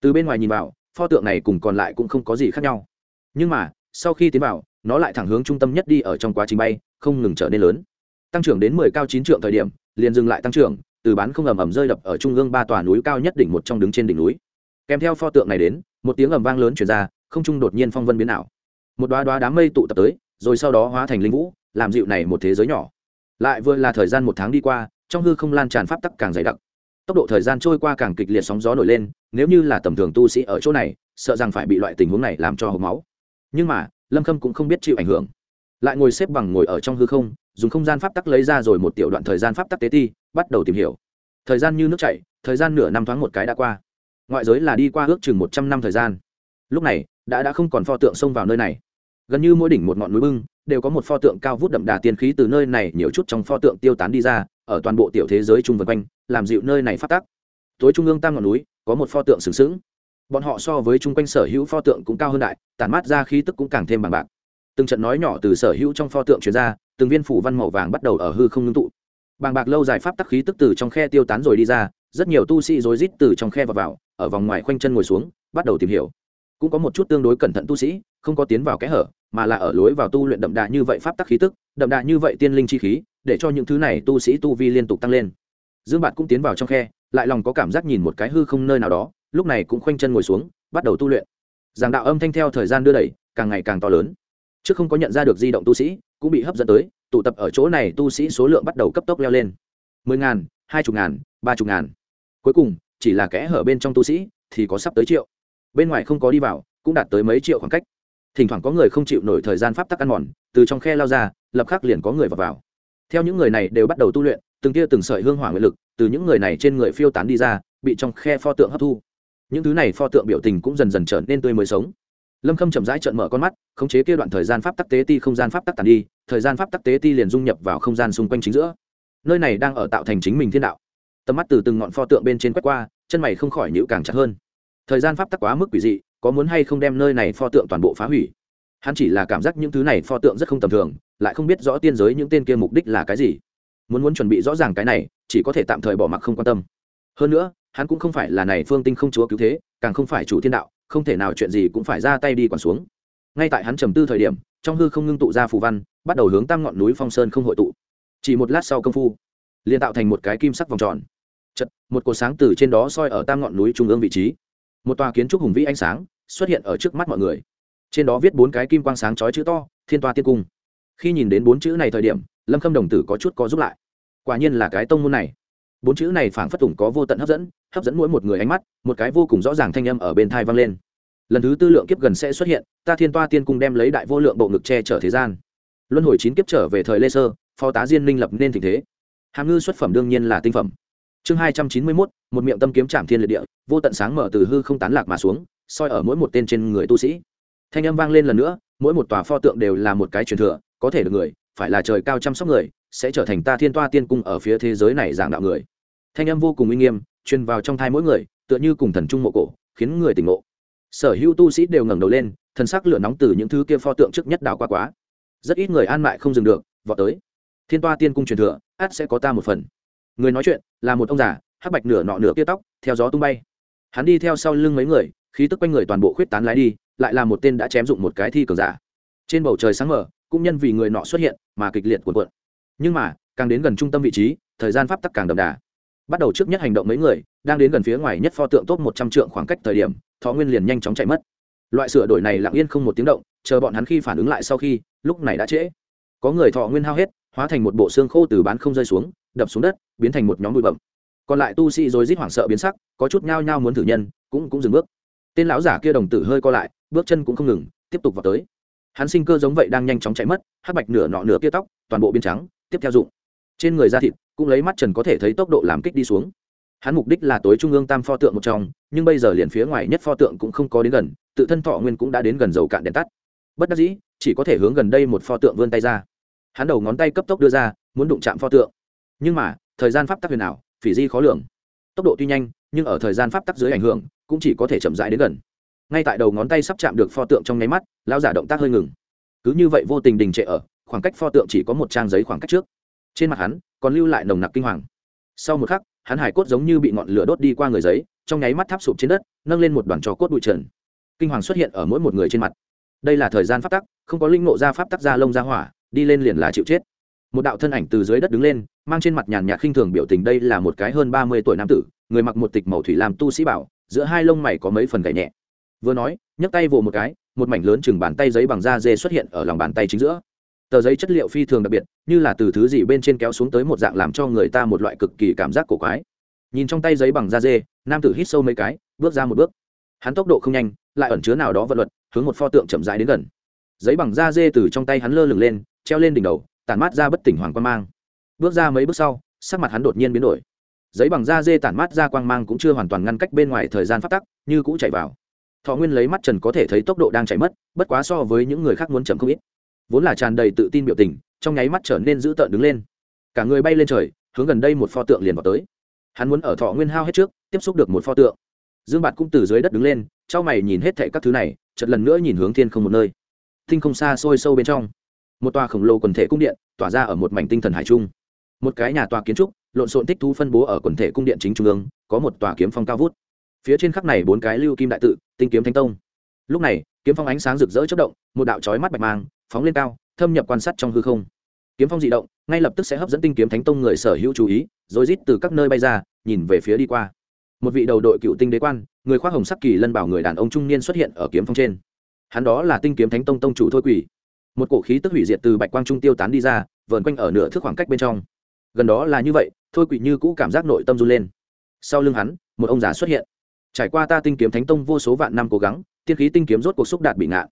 Từ bên ngoài nhìn vào, pho tượng này cùng còn lại cũng không có gì khác nhau. Nhưng mà, sau khi tiến vào, nó lại thẳng hướng trung tâm nhất đi ở trong quá trình bay, không ngừng trở nên lớn. Tăng trưởng đến mười cao chín trượng thời điểm, liền dừng lại tăng trưởng, từ bán không ầm ầm rơi đập ở trung ương ba tòa núi cao nhất đỉnh một trong đứng trên đỉnh núi. Kèm theo pho tượng này đến, một tiếng ầm vang lớn chuyển ra, không trung đột nhiên phong vân biến ảo một đoá đoá đám mây tụ tập tới, rồi sau đó hóa thành linh vũ, làm dịu này một thế giới nhỏ. Lại vừa là thời gian một tháng đi qua, trong hư không lan tràn pháp tắc càng dày đặc. Tốc độ thời gian trôi qua càng kịch liệt sóng gió nổi lên, nếu như là tầm thường tu sĩ ở chỗ này, sợ rằng phải bị loại tình huống này làm cho hộp máu. Nhưng mà, lâm khâm cũng không biết chịu ảnh hưởng. Lại ngồi xếp bằng ngồi ở trong hư không, dùng không gian pháp tắc lấy ra rồi một tiểu đoạn thời gian pháp tắc tế ti, bắt đầu tìm hiểu. Thời gian như nước chảy, thời gian nửa năm thoáng một cái đã qua. Ngoại giới là đi qua ước chừng một trăm năm thời gian. Lúc này, đã đã không còn pho tượng xông vào nơi này gần như mỗi đỉnh một ngọn núi bưng, đều có một pho tượng cao vút đậm đà tiên khí từ nơi này nhiều chút trong pho tượng tiêu tán đi ra, ở toàn bộ tiểu thế giới chung vân quanh, làm dịu nơi này phát tác tối trung ương tam ngọn núi, có một pho tượng sừng sững. Bọn họ so với chung quanh sở hữu pho tượng cũng cao hơn đại, tản mát ra khí tức cũng càng thêm bằng bạc. Từng trận nói nhỏ từ sở hữu trong pho tượng chuyển ra, từng viên phủ văn màu vàng bắt đầu ở hư không ngưng tụ. Bàng bạc lâu dài pháp tắc khí tức từ trong khe tiêu tán rồi đi ra, rất nhiều tu sĩ rối rít từ trong khe vào vào, ở vòng ngoài khoanh chân ngồi xuống, bắt đầu tìm hiểu. Cũng có một chút tương đối cẩn thận tu sĩ, không có tiến vào kẽ hở mà là ở lối vào tu luyện đậm đà như vậy pháp tắc khí tức, đậm đà như vậy tiên linh chi khí, để cho những thứ này tu sĩ tu vi liên tục tăng lên. Dương bạt cũng tiến vào trong khe, lại lòng có cảm giác nhìn một cái hư không nơi nào đó, lúc này cũng khoanh chân ngồi xuống, bắt đầu tu luyện. Giảng đạo âm thanh theo thời gian đưa đẩy, càng ngày càng to lớn. Trước không có nhận ra được di động tu sĩ, cũng bị hấp dẫn tới, tụ tập ở chỗ này tu sĩ số lượng bắt đầu cấp tốc leo lên. Mười ngàn, hai chục ngàn, ba chục ngàn. Cuối cùng, chỉ là kẽ hở bên trong tu sĩ, thì có sắp tới triệu. Bên ngoài không có đi vào, cũng đạt tới mấy triệu khoảng cách thỉnh thoảng có người không chịu nổi thời gian pháp tắc ăn mòn từ trong khe lao ra lập khắc liền có người vào, vào. theo những người này đều bắt đầu tu luyện từng tia từng sợi hương hỏa nguyện lực từ những người này trên người phiêu tán đi ra bị trong khe pho tượng hấp thu. Những thứ này pho tượng biểu tình cũng dần dần trở nên tươi mới sống. Lâm khâm chậm rãi trợn mở con mắt khống chế kia đoạn thời gian pháp tắc tế ti không gian pháp tắc tàn đi thời gian pháp tắc tế ti liền dung nhập vào không gian xung quanh chính giữa. Nơi này đang ở tạo thành chính mình thiên đạo. Tầm mắt từ từng ngọn pho tượng bên trên quét qua chân mày không khỏi nhữ càng chặt hơn. Thời gian pháp tắc quá mức quỷ dị có muốn hay không đem nơi này pho tượng toàn bộ phá hủy? Hắn chỉ là cảm giác những thứ này pho tượng rất không tầm thường, lại không biết rõ tiên giới những tên kia mục đích là cái gì. Muốn muốn chuẩn bị rõ ràng cái này, chỉ có thể tạm thời bỏ mặc không quan tâm. Hơn nữa, hắn cũng không phải là này phương tinh không chúa cứu thế, càng không phải chủ thiên đạo, không thể nào chuyện gì cũng phải ra tay đi quản xuống. Ngay tại hắn trầm tư thời điểm, trong hư không ngưng tụ ra phù văn, bắt đầu hướng tam ngọn núi phong sơn không hội tụ. Chỉ một lát sau công phu, liền tạo thành một cái kim sắc vòng tròn. Chật, một cột sáng từ trên đó soi ở tam ngọn núi trung ương vị trí một tòa kiến trúc hùng vĩ ánh sáng xuất hiện ở trước mắt mọi người. Trên đó viết bốn cái kim quang sáng chói chữ to, thiên toa tiên cung. Khi nhìn đến bốn chữ này thời điểm, lâm khâm đồng tử có chút có giúp lại. Quả nhiên là cái tông môn này. Bốn chữ này phảng phất tùng có vô tận hấp dẫn hấp dẫn mỗi một người ánh mắt, một cái vô cùng rõ ràng thanh âm ở bên thai vang lên. Lần thứ tư lượng kiếp gần sẽ xuất hiện, ta thiên toa tiên cung đem lấy đại vô lượng bộ ngực che chở thế gian. Luân hồi chín kiếp trở về thời lê sơ, phó tá diên minh lập nên tình thế. Hàm ngư xuất phẩm đương nhiên là tinh phẩm. Chương hai trăm chín mươi mốt một miệng tâm kiếm chạm thiên liệt địa, vô tận sáng mở từ hư không tán lạc mà xuống, soi ở mỗi một tên trên người tu sĩ. Thanh âm vang lên lần nữa, mỗi một tòa pho tượng đều là một cái truyền thừa, có thể được người, phải là trời cao chăm sóc người, sẽ trở thành ta thiên toa tiên cung ở phía thế giới này giảng đạo người. Thanh âm vô cùng uy nghiêm, truyền vào trong thai mỗi người, tựa như cùng thần trung mộ cổ, khiến người tỉnh ngộ. Sở hữu tu sĩ đều ngẩng đầu lên, thần sắc lửa nóng từ những thứ kia pho tượng trước nhất đảo qua quá. Rất ít người an mại không dừng được, vọt tới. Thiên toa tiên cung truyền thừa át sẽ có ta một phần. Người nói chuyện là một ông già hắc bạch nửa nọ nửa kia tóc, theo gió tung bay. Hắn đi theo sau lưng mấy người, khí tức quanh người toàn bộ khuyết tán lái đi, lại là một tên đã chém dụng một cái thi cường giả. Trên bầu trời sáng mở cũng nhân vì người nọ xuất hiện mà kịch liệt cuộn cuộn. Nhưng mà, càng đến gần trung tâm vị trí, thời gian pháp tắc càng đậm đà. Bắt đầu trước nhất hành động mấy người, đang đến gần phía ngoài nhất pho tượng tốt một trăm trượng khoảng cách thời điểm, thọ nguyên liền nhanh chóng chạy mất. Loại sửa đổi này lặng yên không một tiếng động, chờ bọn hắn khi phản ứng lại sau khi, lúc này đã trễ. Có người thọ nguyên hao hết, hóa thành một bộ xương khô từ bán không rơi xuống, đập xuống đất, biến thành một nhóm bụi bẩm còn lại tu sĩ rồi rít hoảng sợ biến sắc, có chút nhao nhao muốn thử nhân, cũng cũng dừng bước. Tên lão giả kia đồng tử hơi co lại, bước chân cũng không ngừng, tiếp tục vào tới. Hắn sinh cơ giống vậy đang nhanh chóng chạy mất, hắc bạch nửa nọ nửa kia tóc, toàn bộ biến trắng, tiếp theo dụng. Trên người da thịt cũng lấy mắt trần có thể thấy tốc độ làm kích đi xuống. Hắn mục đích là tối trung ương tam pho tượng một trong, nhưng bây giờ liền phía ngoài nhất pho tượng cũng không có đến gần, tự thân thọ nguyên cũng đã đến gần dầu cạn đèn tắt. Bất đắc dĩ, chỉ có thể hướng gần đây một pho tượng vươn tay ra. Hắn đầu ngón tay cấp tốc đưa ra, muốn đụng chạm pho tượng. Nhưng mà, thời gian pháp tắc huyền ảo phỉ di khó lường. Tốc độ tuy nhanh, nhưng ở thời gian pháp tắc dưới ảnh hưởng, cũng chỉ có thể chậm rãi đến gần. Ngay tại đầu ngón tay sắp chạm được pho tượng trong nháy mắt, Lão giả động tác hơi ngừng. Cứ như vậy vô tình đình trệ ở, khoảng cách pho tượng chỉ có một trang giấy khoảng cách trước. Trên mặt hắn, còn lưu lại nồng nặc kinh hoàng. Sau một khắc, hắn hải cốt giống như bị ngọn lửa đốt đi qua người giấy, trong nháy mắt tháp sụp trên đất, nâng lên một đoàn trò cốt bụi trần. Kinh hoàng xuất hiện ở mỗi một người trên mặt. Đây là thời gian pháp tắc, không có linh nộ ra pháp tắc ra lông ra hỏa, đi lên liền là chịu chết. Một đạo thân ảnh từ dưới đất đứng lên mang trên mặt nhàn nhạt khinh thường biểu tình đây là một cái hơn ba mươi tuổi nam tử, người mặc một tịch màu thủy làm tu sĩ bảo, giữa hai lông mày có mấy phần gậy nhẹ. Vừa nói, nhấc tay vồ một cái, một mảnh lớn chừng bàn tay giấy bằng da dê xuất hiện ở lòng bàn tay chính giữa. Tờ giấy chất liệu phi thường đặc biệt, như là từ thứ gì bên trên kéo xuống tới một dạng làm cho người ta một loại cực kỳ cảm giác cổ quái. Nhìn trong tay giấy bằng da dê, nam tử hít sâu mấy cái, bước ra một bước. Hắn tốc độ không nhanh, lại ẩn chứa nào đó vật luật, hướng một pho tượng chậm rãi đến gần. Giấy bằng da dê từ trong tay hắn lơ lửng lên, treo lên đỉnh đầu, tản mát ra bất tỉnh hoàng quan mang bước ra mấy bước sau, sắc mặt hắn đột nhiên biến đổi. Giấy bằng da dê tản mát ra quang mang cũng chưa hoàn toàn ngăn cách bên ngoài thời gian phát tắc, như cũ chạy vào. Thọ nguyên lấy mắt trần có thể thấy tốc độ đang chạy mất, bất quá so với những người khác muốn chậm không ít. Vốn là tràn đầy tự tin biểu tình, trong nháy mắt trở nên dữ tợn đứng lên. Cả người bay lên trời, hướng gần đây một pho tượng liền vào tới. Hắn muốn ở thọ nguyên hao hết trước, tiếp xúc được một pho tượng. Dương bạt cũng từ dưới đất đứng lên trao mày nhìn hết thệ các thứ này chật lần nữa nhìn hướng thiên không một nơi. Thinh không xa xôi sâu bên trong. Một tòa khổng lồ quần thể cung điện, tỏa ra ở một mảnh tinh thần hải trung một cái nhà tòa kiến trúc, lộn xộn tích thu phân bố ở quần thể cung điện chính trung ương, có một tòa kiếm phong cao vút. Phía trên khắc này bốn cái lưu kim đại tự, tinh kiếm thánh tông. Lúc này, kiếm phong ánh sáng rực rỡ chất động, một đạo trói mắt bạch mang, phóng lên cao, thâm nhập quan sát trong hư không. Kiếm phong dị động, ngay lập tức sẽ hấp dẫn tinh kiếm thánh tông người sở hữu chú ý, rồi rít từ các nơi bay ra, nhìn về phía đi qua. Một vị đầu đội cựu tinh đế quan, người khoác hồng sắc kỳ lân bảo người đàn ông trung niên xuất hiện ở kiếm phong trên. Hắn đó là tinh kiếm thánh tông tông chủ thôi quỷ. Một cổ khí tức hủy diệt từ bạch quang trung tiêu tán đi ra, vờn quanh ở nửa thước khoảng cách bên trong gần đó là như vậy, thôi quỷ như cũ cảm giác nội tâm run lên. Sau lưng hắn, một ông già xuất hiện. Trải qua ta tinh kiếm thánh tông vô số vạn năm cố gắng, tiên khí tinh kiếm rốt cuộc xúc đạt bị ngạn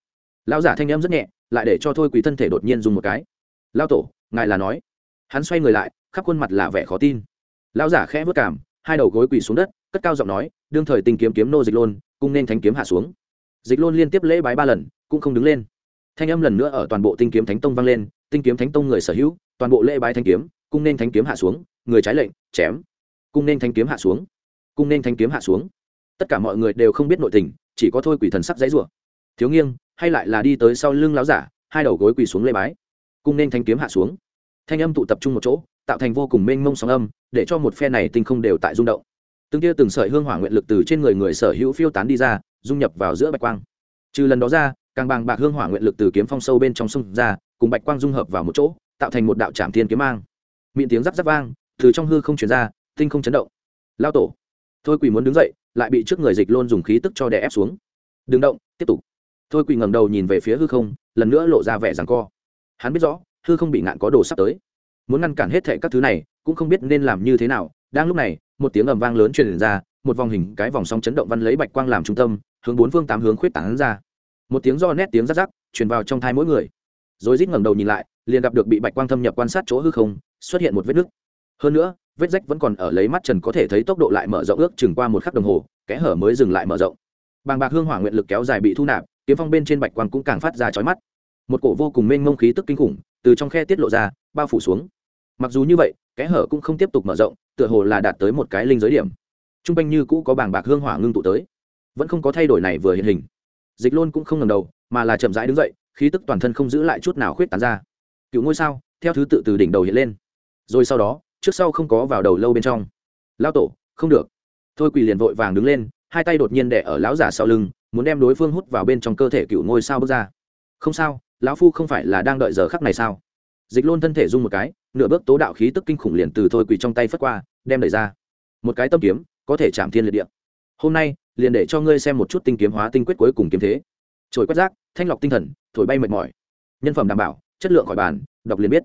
lão giả thanh em rất nhẹ, lại để cho thôi quỷ thân thể đột nhiên dùng một cái. Lao tổ, ngài là nói. Hắn xoay người lại, khắp khuôn mặt là vẻ khó tin. Lão giả khẽ vất cảm hai đầu gối quỳ xuống đất, cất cao giọng nói, đương thời tinh kiếm kiếm nô dịch lôn cung nên thánh kiếm hạ xuống. Dịch lôn liên tiếp lễ bái ba lần, cũng không đứng lên. Thanh âm lần nữa ở toàn bộ tinh kiếm thánh tông vang lên, tinh kiếm thánh tông người sở hữu, toàn bộ lễ bái thanh kiếm cung nên thanh kiếm hạ xuống, người trái lệnh, chém. Cung nên thanh kiếm hạ xuống. Cung nên thanh kiếm hạ xuống. Tất cả mọi người đều không biết nội tình, chỉ có thôi quỷ thần sắc dãy rủa. Thiếu nghiêng, hay lại là đi tới sau lưng láo giả, hai đầu gối quỳ xuống lê bái. Cung nên thanh kiếm hạ xuống. Thanh âm tụ tập trung một chỗ, tạo thành vô cùng mênh mông sóng âm, để cho một phe này tinh không đều tại rung động. Từng tia từng sợi hương hỏa nguyện lực từ trên người người sở hữu phiêu tán đi ra, dung nhập vào giữa bạch quang. Trừ lần đó ra, càng bàng bạc hương hỏa nguyện lực từ kiếm phong sâu bên trong sông ra, cùng bạch quang dung hợp vào một chỗ, tạo thành một đạo trạm thiên kiếm mang miệng tiếng rắc rắc vang, từ trong hư không chuyển ra, tinh không chấn động. Lao tổ, thôi quỳ muốn đứng dậy, lại bị trước người dịch lôn dùng khí tức cho đè ép xuống. Đừng động, tiếp tục. Thôi quỳ ngẩng đầu nhìn về phía hư không, lần nữa lộ ra vẻ rằng co. Hắn biết rõ, hư không bị ngạn có đồ sắp tới. Muốn ngăn cản hết thệ các thứ này, cũng không biết nên làm như thế nào. Đang lúc này, một tiếng ầm vang lớn truyền ra, một vòng hình, cái vòng sóng chấn động văn lấy bạch quang làm trung tâm, hướng bốn phương tám hướng khuyết tảng ra. Một tiếng do nét tiếng rắc rắc truyền vào trong thai mỗi người. Rồi rít ngẩng đầu nhìn lại, liền gặp được bị bạch quang thâm nhập quan sát chỗ hư không xuất hiện một vết nứt. Hơn nữa, vết rách vẫn còn ở lấy mắt trần có thể thấy tốc độ lại mở rộng ước chừng qua một khắc đồng hồ, kẽ hở mới dừng lại mở rộng. Bàng bạc hương hỏa nguyện lực kéo dài bị thu nạp, kiếm phong bên trên bạch quang cũng càng phát ra chói mắt. Một cổ vô cùng mênh mông khí tức kinh khủng, từ trong khe tiết lộ ra, bao phủ xuống. Mặc dù như vậy, kẽ hở cũng không tiếp tục mở rộng, tựa hồ là đạt tới một cái linh giới điểm. T r u n g quanh như cũ có bảng bạc hương hỏa ngưng tụ tới, vẫn không có thay đổi này vừa hiện hình. Dịch lôn cũng không ngầm đầu, mà là chậm rãi đứng dậy, khí tức toàn thân không giữ lại chút nào khuyết tán ra. Cựu ngôi sao, theo thứ tự từ đỉnh đầu hiện lên rồi sau đó, trước sau không có vào đầu lâu bên trong. Lao tổ, không được. Thôi quỳ liền vội vàng đứng lên, hai tay đột nhiên đẻ ở lão giả sau lưng, muốn đem đối phương hút vào bên trong cơ thể cựu ngôi sao bước ra. Không sao, lão phu không phải là đang đợi giờ khắc này sao? Dịch luôn thân thể rung một cái, nửa bước tố đạo khí tức kinh khủng liền từ thôi quỳ trong tay phất qua, đem đẩy ra. Một cái tâm kiếm, có thể chạm thiên liệt địa. Hôm nay, liền để cho ngươi xem một chút tinh kiếm hóa tinh quyết cuối cùng kiếm thế. Trồi quét rác, thanh lọc tinh thần, thổi bay mệt mỏi. Nhân phẩm đảm bảo, chất lượng khỏi bàn, đọc liền biết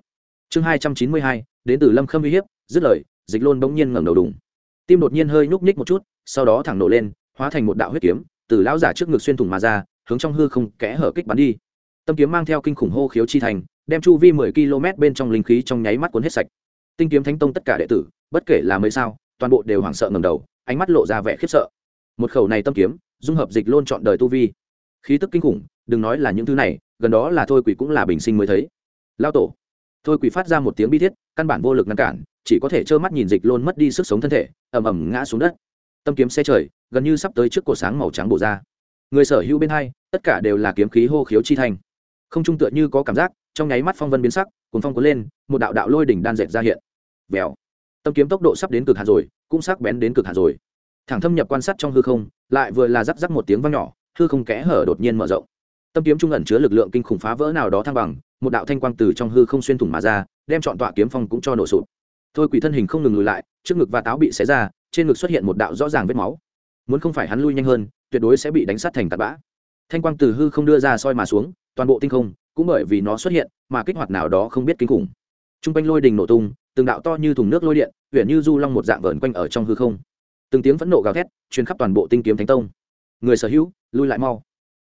chương hai trăm chín mươi hai, đến từ lâm khâm uy hiếp, dứt lời, dịch lôn bỗng nhiên ngẩng đầu đùng. Tim đột nhiên hơi nhúc nhích một chút, sau đó thẳng nổ lên, hóa thành một đạo huyết kiếm, từ lão giả trước ngực xuyên thủng mà ra, hướng trong hư không kẽ hở kích bắn đi. Tâm kiếm mang theo kinh khủng hô khiếu chi thành, đem chu vi mười km bên trong linh khí trong nháy mắt cuốn hết sạch. Tinh kiếm thánh tông tất cả đệ tử, bất kể là mấy sao, toàn bộ đều hoảng sợ ngầm đầu, ánh mắt lộ ra vẻ khiếp sợ. Một khẩu này tâm kiếm, dung hợp dịch lôn chọn đời tu vi. Khí tức kinh khủng, đừng nói là những thứ này, gần đó là thôi quỷ cũng là bình sinh mới thấy. Lao tổ thôi quỷ phát ra một tiếng bi thiết, căn bản vô lực ngăn cản, chỉ có thể trơ mắt nhìn dịch lôn mất đi sức sống thân thể, ầm ầm ngã xuống đất. Tâm kiếm xe trời, gần như sắp tới trước cổ sáng màu trắng bổ ra. Người sở hữu bên hai, tất cả đều là kiếm khí hô khiếu chi thành. Không trung tựa như có cảm giác, trong nháy mắt phong vân biến sắc cùng phong cuốn lên, một đạo đạo lôi đỉnh đan dệt ra hiện. Vèo. Tâm kiếm tốc độ sắp đến cực hạt rồi, cũng sắc bén đến cực hạt rồi. Thẳng thâm nhập quan sát trong hư không, lại vừa là rắc rắc một tiếng vang nhỏ, hư không kẽ hở đột nhiên mở rộng. Tâm kiếm trung ẩn chứa lực lượng kinh khủng phá vỡ nào đó thăng bằng một đạo thanh quang từ trong hư không xuyên thủng mà ra, đem chọn tọa kiếm phong cũng cho nổ sụp. Thôi quỷ thân hình không ngừng lùi lại, trước ngực và táo bị xé ra, trên ngực xuất hiện một đạo rõ ràng vết máu. Muốn không phải hắn lui nhanh hơn, tuyệt đối sẽ bị đánh sát thành tạt bã. Thanh quang từ hư không đưa ra soi mà xuống, toàn bộ tinh không cũng bởi vì nó xuất hiện mà kích hoạt nào đó không biết kinh khủng. T r u n g quanh lôi đình nổ tung, từng đạo to như thùng nước lôi điện huyện như du long một dạng vờn quanh ở trong hư không. Từng tiếng phẫn nộ gào thét chuyến khắp toàn bộ tinh kiếm thánh tông. Người sở hữu, lui lại mau.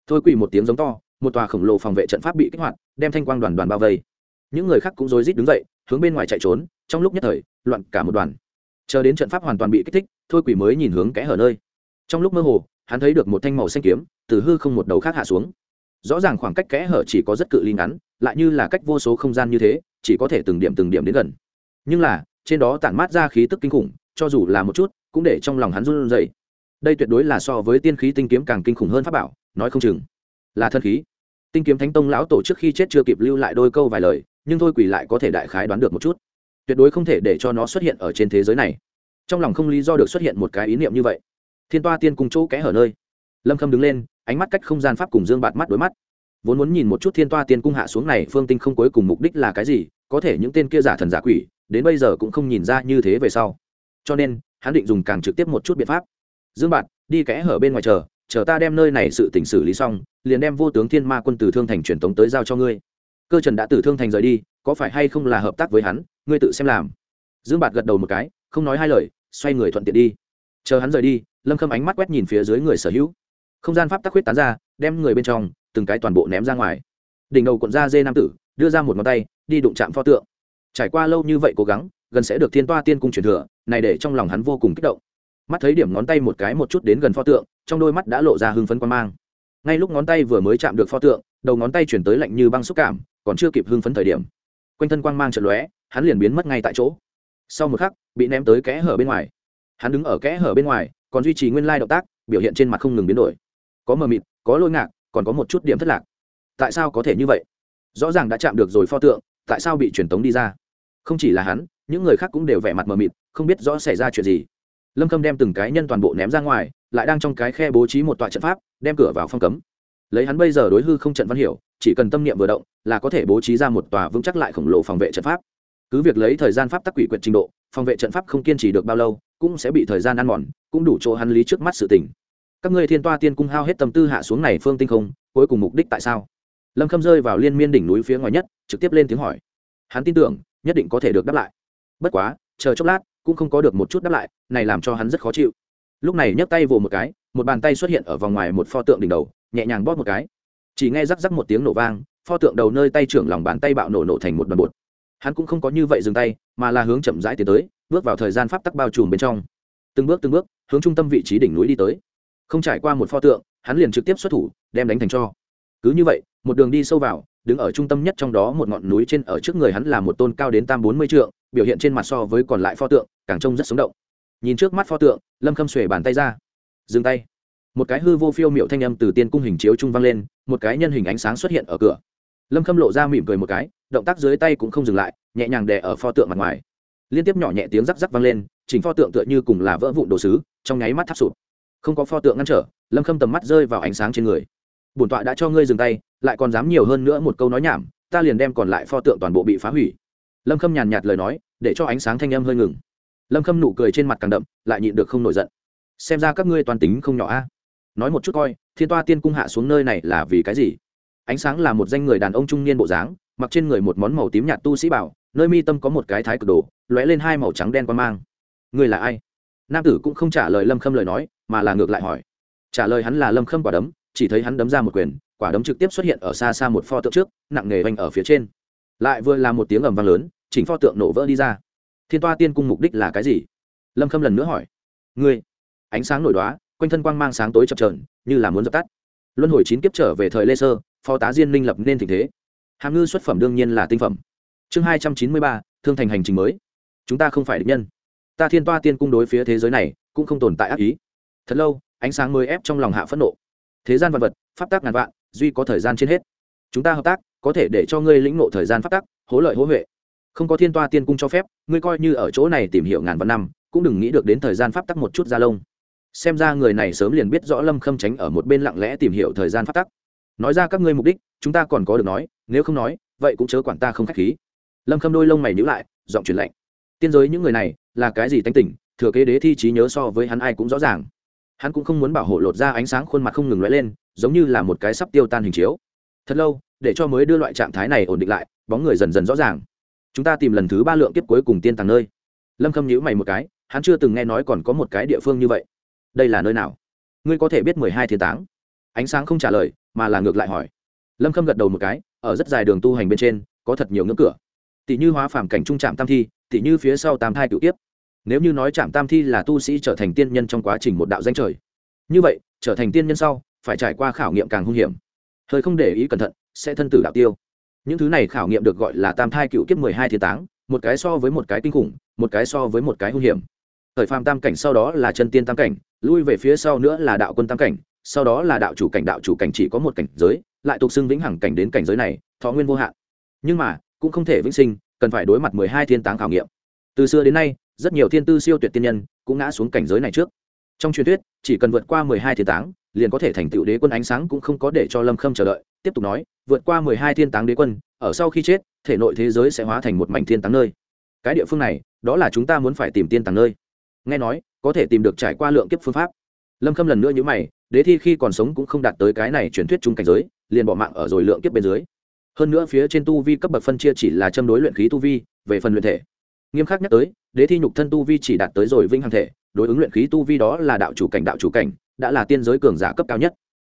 Thôi quỷ một tiếng giống to một tòa khổng lồ phòng vệ trận pháp bị kích hoạt, đem thanh quang đoàn đoàn bao vây. Những người khác cũng rối rít đứng dậy, hướng bên ngoài chạy trốn, trong lúc nhất thời, loạn cả một đoàn. Chờ đến trận pháp hoàn toàn bị kích thích, thôi quỷ mới nhìn hướng kẽ hở nơi. Trong lúc mơ hồ, hắn thấy được một thanh màu xanh kiếm, từ hư không một đầu khác hạ xuống. Rõ ràng khoảng cách kẽ hở chỉ có rất cự ly ngắn, lại như là cách vô số không gian như thế, chỉ có thể từng điểm từng điểm đến gần. Nhưng là, trên đó tản mát ra khí tức kinh khủng, cho dù là một chút, cũng để trong lòng hắn run rẩy. Đây tuyệt đối là so với tiên khí tinh kiếm càng kinh khủng hơn pháp bảo, nói không chừng là thân khí. Tinh kiếm thánh tông lão tổ trước khi chết chưa kịp lưu lại đôi câu vài lời, nhưng thôi quỷ lại có thể đại khái đoán được một chút. Tuyệt đối không thể để cho nó xuất hiện ở trên thế giới này. Trong lòng không lý do được xuất hiện một cái ý niệm như vậy. Thiên toa tiên cùng chỗ kẽ hở nơi. Lâm khâm đứng lên, ánh mắt cách không gian pháp cùng dương bạt mắt đối mắt. Vốn muốn nhìn một chút thiên toa tiên cung hạ xuống này phương tinh không cuối cùng mục đích là cái gì, có thể những tên kia giả thần giả quỷ, đến bây giờ cũng không nhìn ra như thế về sau. Cho nên, hắn định dùng càng trực tiếp một chút biện pháp. Dương bạt, đi kẽ hở bên ngoài chờ chờ ta đem nơi này sự tình xử lý xong, liền đem vô tướng thiên ma quân từ thương thành truyền tống tới giao cho ngươi. Cơ trần đã từ thương thành rời đi, có phải hay không là hợp tác với hắn, ngươi tự xem làm. Dương bạt gật đầu một cái, không nói hai lời, xoay người thuận tiện đi. Chờ hắn rời đi, lâm khâm ánh mắt quét nhìn phía dưới người sở hữu. Không gian pháp tắc huyết tán ra, đem người bên trong, từng cái toàn bộ ném ra ngoài. Đỉnh đầu cuộn ra dê nam tử, đưa ra một ngón tay, đi đụng chạm pho tượng. Trải qua lâu như vậy cố gắng, gần sẽ được thiên toa tiên cung truyền thừa, này để trong lòng hắn vô cùng kích động mắt thấy điểm ngón tay một cái một chút đến gần pho tượng, trong đôi mắt đã lộ ra hưng phấn quan mang. Ngay lúc ngón tay vừa mới chạm được pho tượng, đầu ngón tay chuyển tới lạnh như băng xúc cảm, còn chưa kịp hưng phấn thời điểm, quanh thân quang mang trận lóe, hắn liền biến mất ngay tại chỗ. Sau một khắc, bị ném tới kẽ hở bên ngoài. Hắn đứng ở kẽ hở bên ngoài, còn duy trì nguyên lai động tác, biểu hiện trên mặt không ngừng biến đổi. Có mờ mịt, có lôi ngạc, còn có một chút điểm thất lạc. Tại sao có thể như vậy? Rõ ràng đã chạm được rồi pho tượng, tại sao bị truyền tống đi ra? Không chỉ là hắn, những người khác cũng đều vẻ mặt mờ mịt, không biết rõ xảy ra chuyện gì lâm khâm đem từng cái nhân toàn bộ ném ra ngoài, lại đang trong cái khe bố trí một tọa trận pháp, đem cửa vào phong cấm. Lấy hắn bây giờ đối hư không trận văn hiểu, chỉ cần tâm niệm vừa động, là có thể bố trí ra một tòa vững chắc lại khổng lồ phòng vệ trận pháp. Cứ việc lấy thời gian pháp tắc quỷ quyệt trình độ, phòng vệ trận pháp không kiên trì được bao lâu, cũng sẽ bị thời gian ăn mòn, cũng đủ chỗ hắn lý trước mắt sự tình. Các ngươi thiên toa tiên cung hao hết tâm tư hạ xuống này phương tinh không, cuối cùng mục đích tại sao? Lâm khâm rơi vào liên miên đỉnh núi phía ngoài nhất, trực tiếp lên tiếng hỏi. Hắn tin tưởng, nhất định có thể được đáp lại. Bất quá, chờ chốc lát cũng không có được một chút đáp lại, này làm cho hắn rất khó chịu. Lúc này nhấc tay vồ một cái, một bàn tay xuất hiện ở vòng ngoài một pho tượng đỉnh đầu, nhẹ nhàng bóp một cái. Chỉ nghe rắc rắc một tiếng nổ vang, pho tượng đầu nơi tay trưởng lòng bàn tay bạo nổ nổ thành một đoàn bột. Hắn cũng không có như vậy dừng tay, mà là hướng chậm rãi tiến tới, bước vào thời gian pháp tắc bao trùm bên trong. Từng bước từng bước, hướng trung tâm vị trí đỉnh núi đi tới. Không trải qua một pho tượng, hắn liền trực tiếp xuất thủ, đem đánh thành cho. Cứ như vậy, một đường đi sâu vào, đứng ở trung tâm nhất trong đó một ngọn núi trên ở trước người hắn là một tôn cao đến tam bốn mươi trượng, biểu hiện trên mặt so với còn lại pho tượng càng trông rất sống động. Nhìn trước mắt pho tượng, lâm khâm xuề bàn tay ra. Dừng tay. Một cái hư vô phiêu m i ệ u thanh âm từ tiên cung hình chiếu trung vang lên, một cái nhân hình ánh sáng xuất hiện ở cửa. Lâm khâm lộ ra mỉm cười một cái, động tác dưới tay cũng không dừng lại, nhẹ nhàng đè ở pho tượng mặt ngoài. Liên tiếp nhỏ nhẹ tiếng rắc rắc vang lên, chỉnh pho tượng tựa như cùng là vỡ vụn đồ sứ, trong nháy mắt thắp sụp. Không có pho tượng ngăn trở, lâm khâm tầm mắt rơi vào ánh sáng trên người. Bổn tọa đã cho ngươi dừng tay, lại còn dám nhiều hơn nữa một câu nói nhảm, ta liền đem còn lại pho tượng toàn bộ bị phá hủy. Lâm khâm nhàn nhạt lời nói, để cho ánh sáng thanh âm hơi ngừng lâm khâm nụ cười trên mặt càng đậm, lại nhịn được không nổi giận. Xem ra các ngươi toàn tính không nhỏ a. Nói một chút coi, thiên toa tiên cung hạ xuống nơi này là vì cái gì? Ánh sáng là một danh người đàn ông trung niên bộ dáng, mặc trên người một món màu tím nhạt tu sĩ bảo, nơi mi tâm có một cái thái cực đồ, lóe lên hai màu trắng đen quan mang. Người là ai? Nam tử cũng không trả lời lâm khâm lời nói, mà là ngược lại hỏi. Trả lời hắn là lâm khâm quả đấm, chỉ thấy hắn đấm ra một quyền, quả đấm trực tiếp xuất hiện ở xa xa một pho tượng trước, nặng nề vành ở phía trên. Lại vừa là một tiếng ầm vang lớn, chỉnh pho tượng nổ vỡ đi ra thiên toa tiên cung mục đích là cái gì? Lâm khâm lần nữa hỏi. Ngươi, ánh sáng nổi đoá quanh thân quang mang sáng tối chập trờn như là muốn dập tắt. Luân hồi chín kiếp trở về thời lê sơ, phó tá diên minh lập nên tình thế. Hàm ngư xuất phẩm đương nhiên là tinh phẩm. Chương hai trăm chín mươi ba, thương thành hành trình mới. Chúng ta không phải định nhân. Ta thiên toa tiên cung đối phía thế giới này, cũng không tồn tại ác ý. Thật lâu, ánh sáng mới ép trong lòng hạ phẫn nộ. Thế gian vật vật, pháp tác ngàn vạn, duy có thời gian trên hết. Chúng ta hợp tác, có thể để cho ngươi lĩnh ngộ thời gian pháp tắc, hố lợi hố huệ không có thiên toa tiên cung cho phép, ngươi coi như ở chỗ này tìm hiểu ngàn vạn năm, cũng đừng nghĩ được đến thời gian pháp tắc một chút ra lông. Xem ra người này sớm liền biết rõ lâm khâm tránh ở một bên lặng lẽ tìm hiểu thời gian pháp tắc. Nói ra các ngươi mục đích, chúng ta còn có được nói, nếu không nói, vậy cũng chớ quản ta không k h á c h khí. Lâm khâm đôi lông mày nhữ lại, giọng truyền lệnh tiên giới những người này, là cái gì tánh tỉnh thừa kế đế thi trí nhớ so với hắn ai cũng rõ ràng. Hắn cũng không muốn bảo hộ lột ra ánh sáng khuôn mặt không ngừng lóe lên, giống như là một cái sắp tiêu tan hình chiếu. Thật lâu, để cho mới đưa loại trạng thái này ổn định lại, bóng người dần dần rõ ràng chúng ta tìm lần thứ ba lượng kiếp cuối cùng tiên tàng nơi. Lâm khâm nhữ mày một cái, hắn chưa từng nghe nói còn có một cái địa phương như vậy. Đây là nơi nào? Ngươi có thể biết mười hai thiên táng. Ánh sáng không trả lời, mà là ngược lại hỏi. Lâm khâm gật đầu một cái, ở rất dài đường tu hành bên trên, có thật nhiều ngưỡng cửa. Tỷ như hóa phàm cảnh trung trạm tam thi, tỷ như phía sau tam thai cựu tiếp nếu như nói trạm tam thi là tu sĩ trở thành tiên nhân trong quá trình một đạo danh trời, như vậy, trở thành tiên nhân sau, phải trải qua khảo nghiệm càng hung hiểm. Hơi không để ý cẩn thận, sẽ thân tử đạo tiêu những thứ này khảo nghiệm được gọi là tam thai cựu kiếp mười hai thiên táng, một cái so với một cái kinh khủng, một cái so với một cái hung hiểm. Thời phàm tam cảnh sau đó là chân tiên tam cảnh, lui về phía sau nữa là đạo quân tam cảnh, sau đó là đạo chủ cảnh, đạo chủ cảnh chỉ có một cảnh giới, lại tục xưng vĩnh hằng cảnh đến cảnh giới này, thọ nguyên vô hạn. Nhưng mà, cũng không thể vĩnh sinh, cần phải đối mặt mười hai thiên táng khảo nghiệm. Từ xưa đến nay, rất nhiều thiên tư siêu tuyệt tiên nhân cũng ngã xuống cảnh giới này trước. Trong truyền thuyết, chỉ cần vượt qua mười hai thiên táng liền có thể thành tựu đế quân ánh sáng cũng không có để cho lâm khâm chờ đợi, tiếp tục nói, vượt qua mười hai thiên táng đế quân, ở sau khi chết, thể nội thế giới sẽ hóa thành một mảnh thiên táng nơi. Cái địa phương này, đó là chúng ta muốn phải tìm tiên tàng nơi. Nghe nói, có thể tìm được trải qua lượng kiếp phương pháp. Lâm khâm lần nữa nhữ mày, đế thi khi còn sống cũng không đạt tới cái này truyền thuyết chung cảnh giới, liền bỏ mạng ở rồi lượng kiếp bên dưới. Hơn nữa phía trên tu vi cấp bậc phân chia chỉ là châm đối luyện khí tu vi, về phần luyện thể. Nghiêm khắc nhắc tới, đế thi nhục thân tu vi chỉ đạt tới rồi vinh hằng thể đối ứng luyện khí tu vi đó là đạo chủ cảnh đạo chủ cảnh, đã là tiên giới cường giả cấp cao nhất.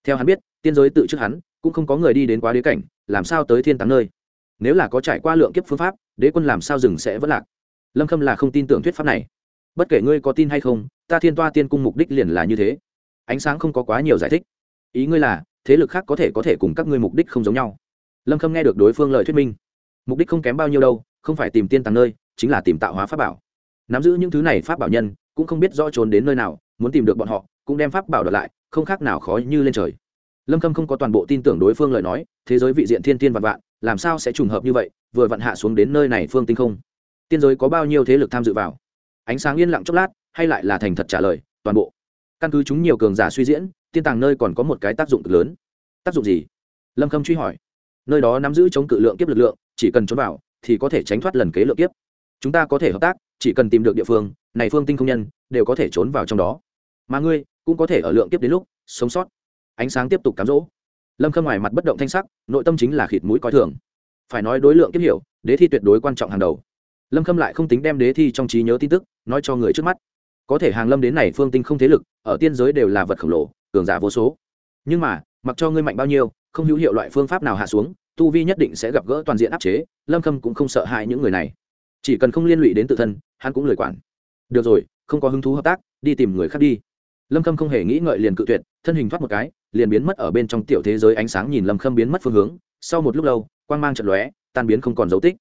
Theo hắn biết, tiên giới tự trước hắn, cũng không có người đi đến quá đế cảnh, làm sao tới thiên táng nơi? Nếu là có trải qua lượng kiếp phương pháp, đế quân làm sao rừng sẽ vất lạc? Lâm khâm là không tin tưởng thuyết pháp này. Bất kể ngươi có tin hay không, ta thiên toa tiên cung mục đích liền là như thế. Ánh sáng không có quá nhiều giải thích. Ý ngươi là, thế lực khác có thể có thể cùng các ngươi mục đích không giống nhau. Lâm khâm nghe được đối phương lời thuyết minh. Mục đích không kém bao nhiêu đâu, không phải tìm tiên tàng nơi, chính là tìm tạo hóa pháp bảo. Nắm giữ những thứ này pháp bảo nhân cũng không biết rõ trốn đến nơi nào, muốn tìm được bọn họ, cũng đem pháp bảo đợt lại, không khác nào khó như lên trời. Lâm khâm không có toàn bộ tin tưởng đối phương lời nói, thế giới vị diện thiên tiên vạn vạn, làm sao sẽ trùng hợp như vậy, vừa vặn hạ xuống đến nơi này phương tinh không. Tiên giới có bao nhiêu thế lực tham dự vào? Ánh sáng yên lặng chốc lát, hay lại là thành thật trả lời, toàn bộ. Căn cứ chúng nhiều cường giả suy diễn, tiên tàng nơi còn có một cái tác dụng cực lớn. Tác dụng gì? Lâm khâm truy hỏi. Nơi đó nắm giữ chống cự lượng kiếp lực lượng, chỉ cần trốn vào, thì có thể tránh thoát lần kế lượng kiếp. Chúng ta có thể hợp tác chỉ cần tìm được địa phương, này phương tinh không nhân đều có thể trốn vào trong đó. Mà ngươi cũng có thể ở lượng kiếp đến lúc sống sót. Ánh sáng tiếp tục cám dỗ. Lâm khâm ngoài mặt bất động thanh sắc, nội tâm chính là khịt mũi coi thường. Phải nói đối lượng kiếp hiểu, đế thi tuyệt đối quan trọng hàng đầu. Lâm khâm lại không tính đem đế thi trong trí nhớ tin tức nói cho người trước mắt. Có thể hàng lâm đến này phương tinh không thế lực, ở tiên giới đều là vật khổng lồ, cường giả vô số. Nhưng mà, mặc cho ngươi mạnh bao nhiêu, không hữu hiệu loại phương pháp nào hạ xuống, tu vi nhất định sẽ gặp gỡ toàn diện áp chế, lâm khâm cũng không sợ hãi những người này chỉ cần không liên lụy đến tự thân, hắn cũng lười quản. Được rồi, không có hứng thú hợp tác, đi tìm người khác đi. Lâm khâm không hề nghĩ ngợi liền cự tuyệt, thân hình thoát một cái, liền biến mất ở bên trong tiểu thế giới ánh sáng nhìn lâm khâm biến mất phương hướng. Sau một lúc lâu, quang mang trận lóe, tan biến không còn dấu tích.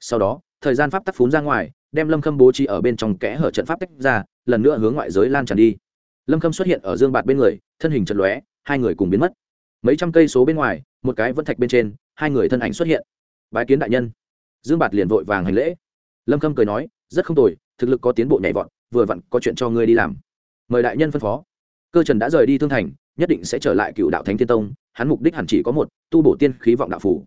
Sau đó, thời gian pháp tắc phún ra ngoài, đem lâm khâm bố trí ở bên trong kẽ hở trận pháp tách ra, lần nữa hướng ngoại giới lan tràn đi. Lâm khâm xuất hiện ở dương bạt bên người, thân hình trận lóe, hai người cùng biến mất. Mấy trăm cây số bên ngoài, một cái vẫn thạch bên trên, hai người thân ảnh xuất hiện. Bái kiến đại nhân. Dương bạt liền vội vàng hành lễ lâm khâm cười nói, rất không tồi, thực lực có tiến bộ nhảy vọt, vừa vặn có chuyện cho ngươi đi làm. Mời đại nhân phân phó. Cơ trần đã rời đi thương thành, nhất định sẽ trở lại cựu đạo thánh thiên tông, hắn mục đích hẳn chỉ có một, tu bổ tiên khí vọng đạo phủ.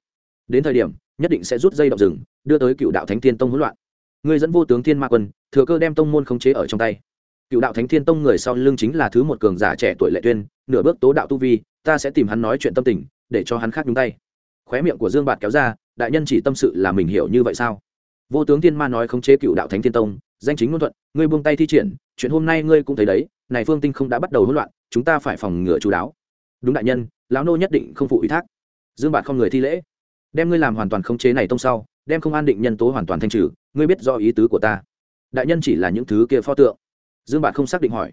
Đến thời điểm, nhất định sẽ rút dây động rừng, đưa tới cựu đạo thánh thiên tông hỗn loạn. Người dẫn vô tướng thiên ma quân, thừa cơ đem tông môn khống chế ở trong tay. Cựu đạo thánh thiên tông người sau lưng chính là thứ một cường giả trẻ tuổi lệ tuyên, nửa bước tố đạo tu vi, ta sẽ tìm hắn nói chuyện tâm tình, để cho hắn khác nhúng tay. Khóe miệng của dương bạt kéo ra, đại nhân chỉ tâm sự là mình hiểu như vậy sao? Vô tướng thiên ma nói khống chế cựu đạo thánh thiên tông, danh chính ngôn thuận, ngươi buông tay thi triển, chuyện hôm nay ngươi cũng thấy đấy, này phương tinh không đã bắt đầu hỗn loạn, chúng ta phải phòng ngừa chú đáo. Đúng đại nhân, lão nô nhất định không phụ ủy thác. Dương bạn không người thi lễ. Đem ngươi làm hoàn toàn khống chế này tông sau, đem không an định nhân tố hoàn toàn thanh trừ, ngươi biết do ý tứ của ta. Đại nhân chỉ là những thứ kia pho tượng. Dương bạn không xác định hỏi.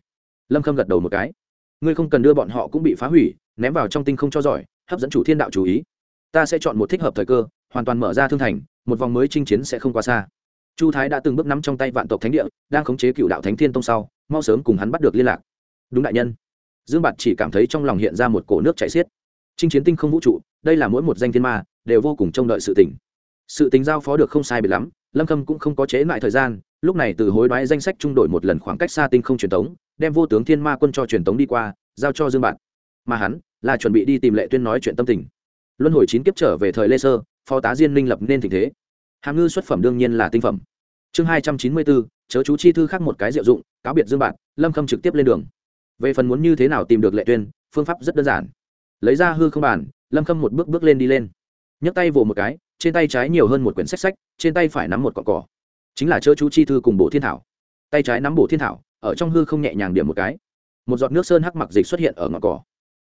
Lâm khâm gật đầu một cái. Ngươi không cần đưa bọn họ cũng bị phá hủy, ném vào trong tinh không cho giỏi, hấp dẫn chủ thiên đạo chú ý. Ta sẽ chọn một thích hợp thời cơ, hoàn toàn mở ra thương thành một vòng mới chinh chiến sẽ không quá xa. Chu thái đã từng bước nắm trong tay vạn tộc thánh địa, đang khống chế cựu đạo thánh thiên tông sau, mau sớm cùng hắn bắt được liên lạc. Đúng đại nhân. Dương bạt chỉ cảm thấy trong lòng hiện ra một cổ nước chảy xiết. Chinh chiến tinh không vũ trụ, đây là mỗi một danh thiên ma, đều vô cùng trông đợi sự tỉnh sự tính giao phó được không sai biệt lắm, lâm khâm cũng không có chế lại thời gian, lúc này từ hối đoái danh sách trung đổi một lần khoảng cách xa tinh không truyền tống, đem vô tướng thiên ma quân cho truyền tống đi qua, giao cho dương bạn mà hắn là chuẩn bị đi tìm lệ tuyên nói chuyện tâm tình. Luân hồi chín kiếp trở về thời lê sơ phó tá diên minh lập nên tình thế. Hàm ngư xuất phẩm đương nhiên là tinh phẩm. Chương hai trăm chín mươi bốn, chớ chú chi thư khác một cái diệu dụng, cáo biệt dương bạn lâm khâm trực tiếp lên đường. Về phần muốn như thế nào tìm được lệ tuyên, phương pháp rất đơn giản. Lấy ra hư không bản lâm khâm một bước bước lên đi lên. Nhấc tay vồ một cái, trên tay trái nhiều hơn một quyển sách sách, trên tay phải nắm một cọn cỏ. Chính là chớ chú chi thư cùng bộ thiên thảo. Tay trái nắm bộ thiên thảo, ở trong hư không nhẹ nhàng điểm một cái. Một giọt nước sơn hắc mặc dịch xuất hiện ở ngọn cỏ.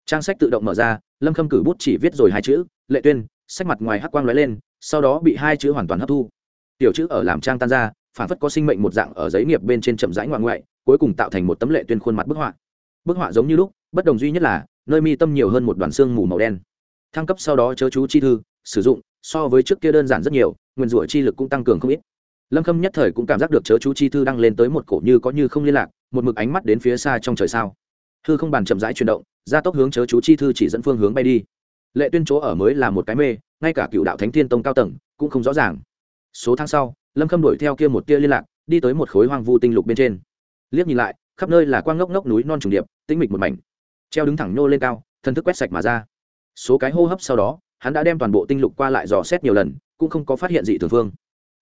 Trang sách tự động mở ra, lâm khâm cử bút chỉ viết rồi hai chữ, lệ tuyên sách mặt ngoài hắc quang lóe lên, sau đó bị hai chữ hoàn toàn hấp thu. Tiểu chữ ở làm trang tan ra, phản phất có sinh mệnh một dạng ở giấy nghiệp bên trên chậm rãi ngoại ngoại, cuối cùng tạo thành một tấm lệ tuyên khuôn mặt bức họa. Bức họa giống như lúc, bất đồng duy nhất là, nơi mi tâm nhiều hơn một đoàn xương mù màu đen. Thăng cấp sau đó chớ chú chi thư, sử dụng, so với trước kia đơn giản rất nhiều, nguyên rủa chi lực cũng tăng cường không ít. Lâm khâm nhất thời cũng cảm giác được chớ chú chi thư đang lên tới một cổ như có như không liên lạc, một mực ánh mắt đến phía xa trong trời sao. Hư không bàn chậm rãi chuyển động ra tốc hướng chớ chú chi thư chỉ dẫn phương hướng bay đi lệ tuyên chỗ ở mới là một cái mê, ngay cả cựu đạo thánh thiên tông cao tầng cũng không rõ ràng. Số tháng sau, lâm khâm đuổi theo kia một tia liên lạc, đi tới một khối hoang vu tinh lục bên trên. Liếc nhìn lại, khắp nơi là quang ngốc ngốc núi non trùng điệp, tĩnh mịch một mảnh. Treo đứng thẳng nhô lên cao thân thức quét sạch mà ra. Số cái hô hấp sau đó, hắn đã đem toàn bộ tinh lục qua lại dò xét nhiều lần, cũng không có phát hiện gì thường phương.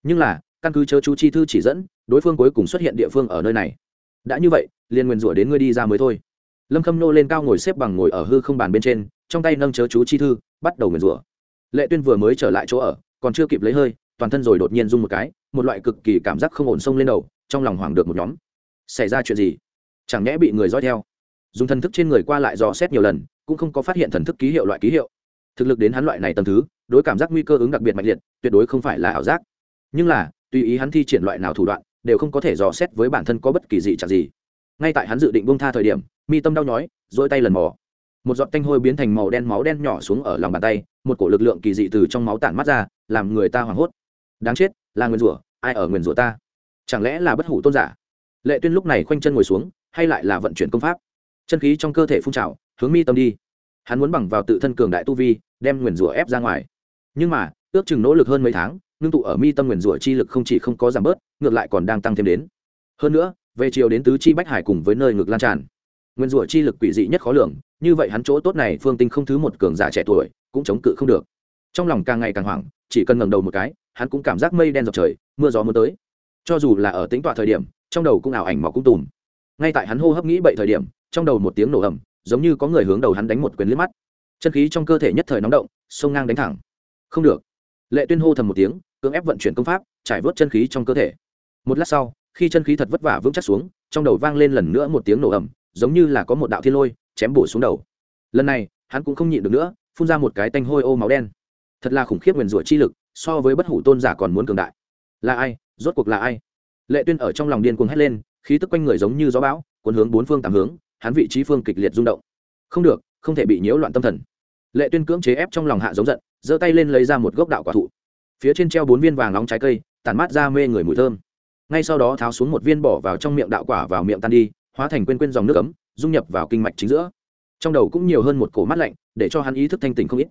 Nhưng là, căn cứ chớ chú chi thư chỉ dẫn, đối phương cuối cùng xuất hiện địa phương ở nơi này. Đã như vậy, liền nguyền rủa đến ngươi đi ra mới thôi. Lâm khâm nô lên cao ngồi xếp bằng ngồi ở hư không bàn bên trên trong tay nâng chớ chú chi thư, bắt đầu nguyền rủa. Lệ tuyên vừa mới trở lại chỗ ở, còn chưa kịp lấy hơi, toàn thân rồi đột nhiên rung một cái, một loại cực kỳ cảm giác không ổn sông lên đầu, trong lòng hoảng được một nhóm. Xảy ra chuyện gì? Chẳng nhẽ bị người dõi theo? Dùng thần thức trên người qua lại dò xét nhiều lần, cũng không có phát hiện thần thức ký hiệu loại ký hiệu. Thực lực đến hắn loại này tầm thứ, đối cảm giác nguy cơ ứng đặc biệt mạnh liệt, tuyệt đối không phải là ảo giác. Nhưng là, tùy ý hắn thi triển loại nào thủ đoạn, đều không có thể dò xét với bản thân có bất kỳ gì chẳng gì. Ngay tại hắn dự định bông tha thời điểm, mi tâm đau nhói dỗi tay lần mò một giọt tanh hôi biến thành màu đen máu đen nhỏ xuống ở lòng bàn tay, một cổ lực lượng kỳ dị từ trong máu tản mắt ra, làm người ta hoảng hốt. Đáng chết, là nguyền rủa, ai ở nguyền rủa ta? Chẳng lẽ là bất hủ tôn giả? Lệ tuyên lúc này khoanh chân ngồi xuống, hay lại là vận chuyển công pháp? Chân khí trong cơ thể phun trào, hướng mi tâm đi. Hắn muốn bằng vào tự thân cường đại tu vi, đem nguyền rủa ép ra ngoài. Nhưng mà, ước chừng nỗ lực hơn mấy tháng, ngưng tụ ở mi tâm nguyền rủa chi lực không chỉ không có giảm bớt, ngược lại còn đang tăng thêm đến. Hơn nữa, về chiều đến tứ chi bách hải cùng với nơi ngực lan tràn nguyên rủa chi lực quỷ dị nhất khó lường, như vậy hắn chỗ tốt này phương tinh không thứ một cường giả trẻ tuổi, cũng chống cự không được. Trong lòng càng ngày càng hoảng, chỉ cần ngẩng đầu một cái, hắn cũng cảm giác mây đen dọc trời, mưa gió muốn tới. Cho dù là ở tính tọa thời điểm, trong đầu cũng ảo ảnh mà cũng tùm. Ngay tại hắn hô hấp nghĩ bậy thời điểm, trong đầu một tiếng nổ ầm, giống như có người hướng đầu hắn đánh một quyền liếc mắt. Chân khí trong cơ thể nhất thời nóng động, sông ngang đánh thẳng. Không được. Lệ tuyên hô thầm một tiếng, cưỡng ép vận chuyển công pháp, trải vớt chân khí trong cơ thể. Một lát sau, khi chân khí thật vất vả vững chắc xuống, trong đầu vang lên lần nữa một tiếng nổ ầm giống như là có một đạo thiên lôi chém bổ xuống đầu. Lần này, hắn cũng không nhịn được nữa, phun ra một cái tanh hôi ô máu đen. Thật là khủng khiếp nguyền rủa chi lực, so với bất hủ tôn giả còn muốn cường đại. Là ai? Rốt cuộc là ai? Lệ tuyên ở trong lòng điên cuồng hét lên, khí tức quanh người giống như gió bão, cuốn hướng bốn phương tám hướng, hắn vị trí phương kịch liệt rung động. Không được, không thể bị nhiễu loạn tâm thần. Lệ tuyên cưỡng chế ép trong lòng hạ giống giận, giơ tay lên lấy ra một gốc đạo quả thụ. Phía trên treo bốn viên vàng nóng trái cây, tản mát ra mê người mùi thơm. Ngay sau đó tháo xuống một viên bỏ vào trong miệng đạo quả vào miệng tan đi hóa thành quên quên dòng nước ấm, dung nhập vào kinh mạch chính giữa. Trong đầu cũng nhiều hơn một cổ mắt lạnh, để cho hắn ý thức thanh tỉnh không ít.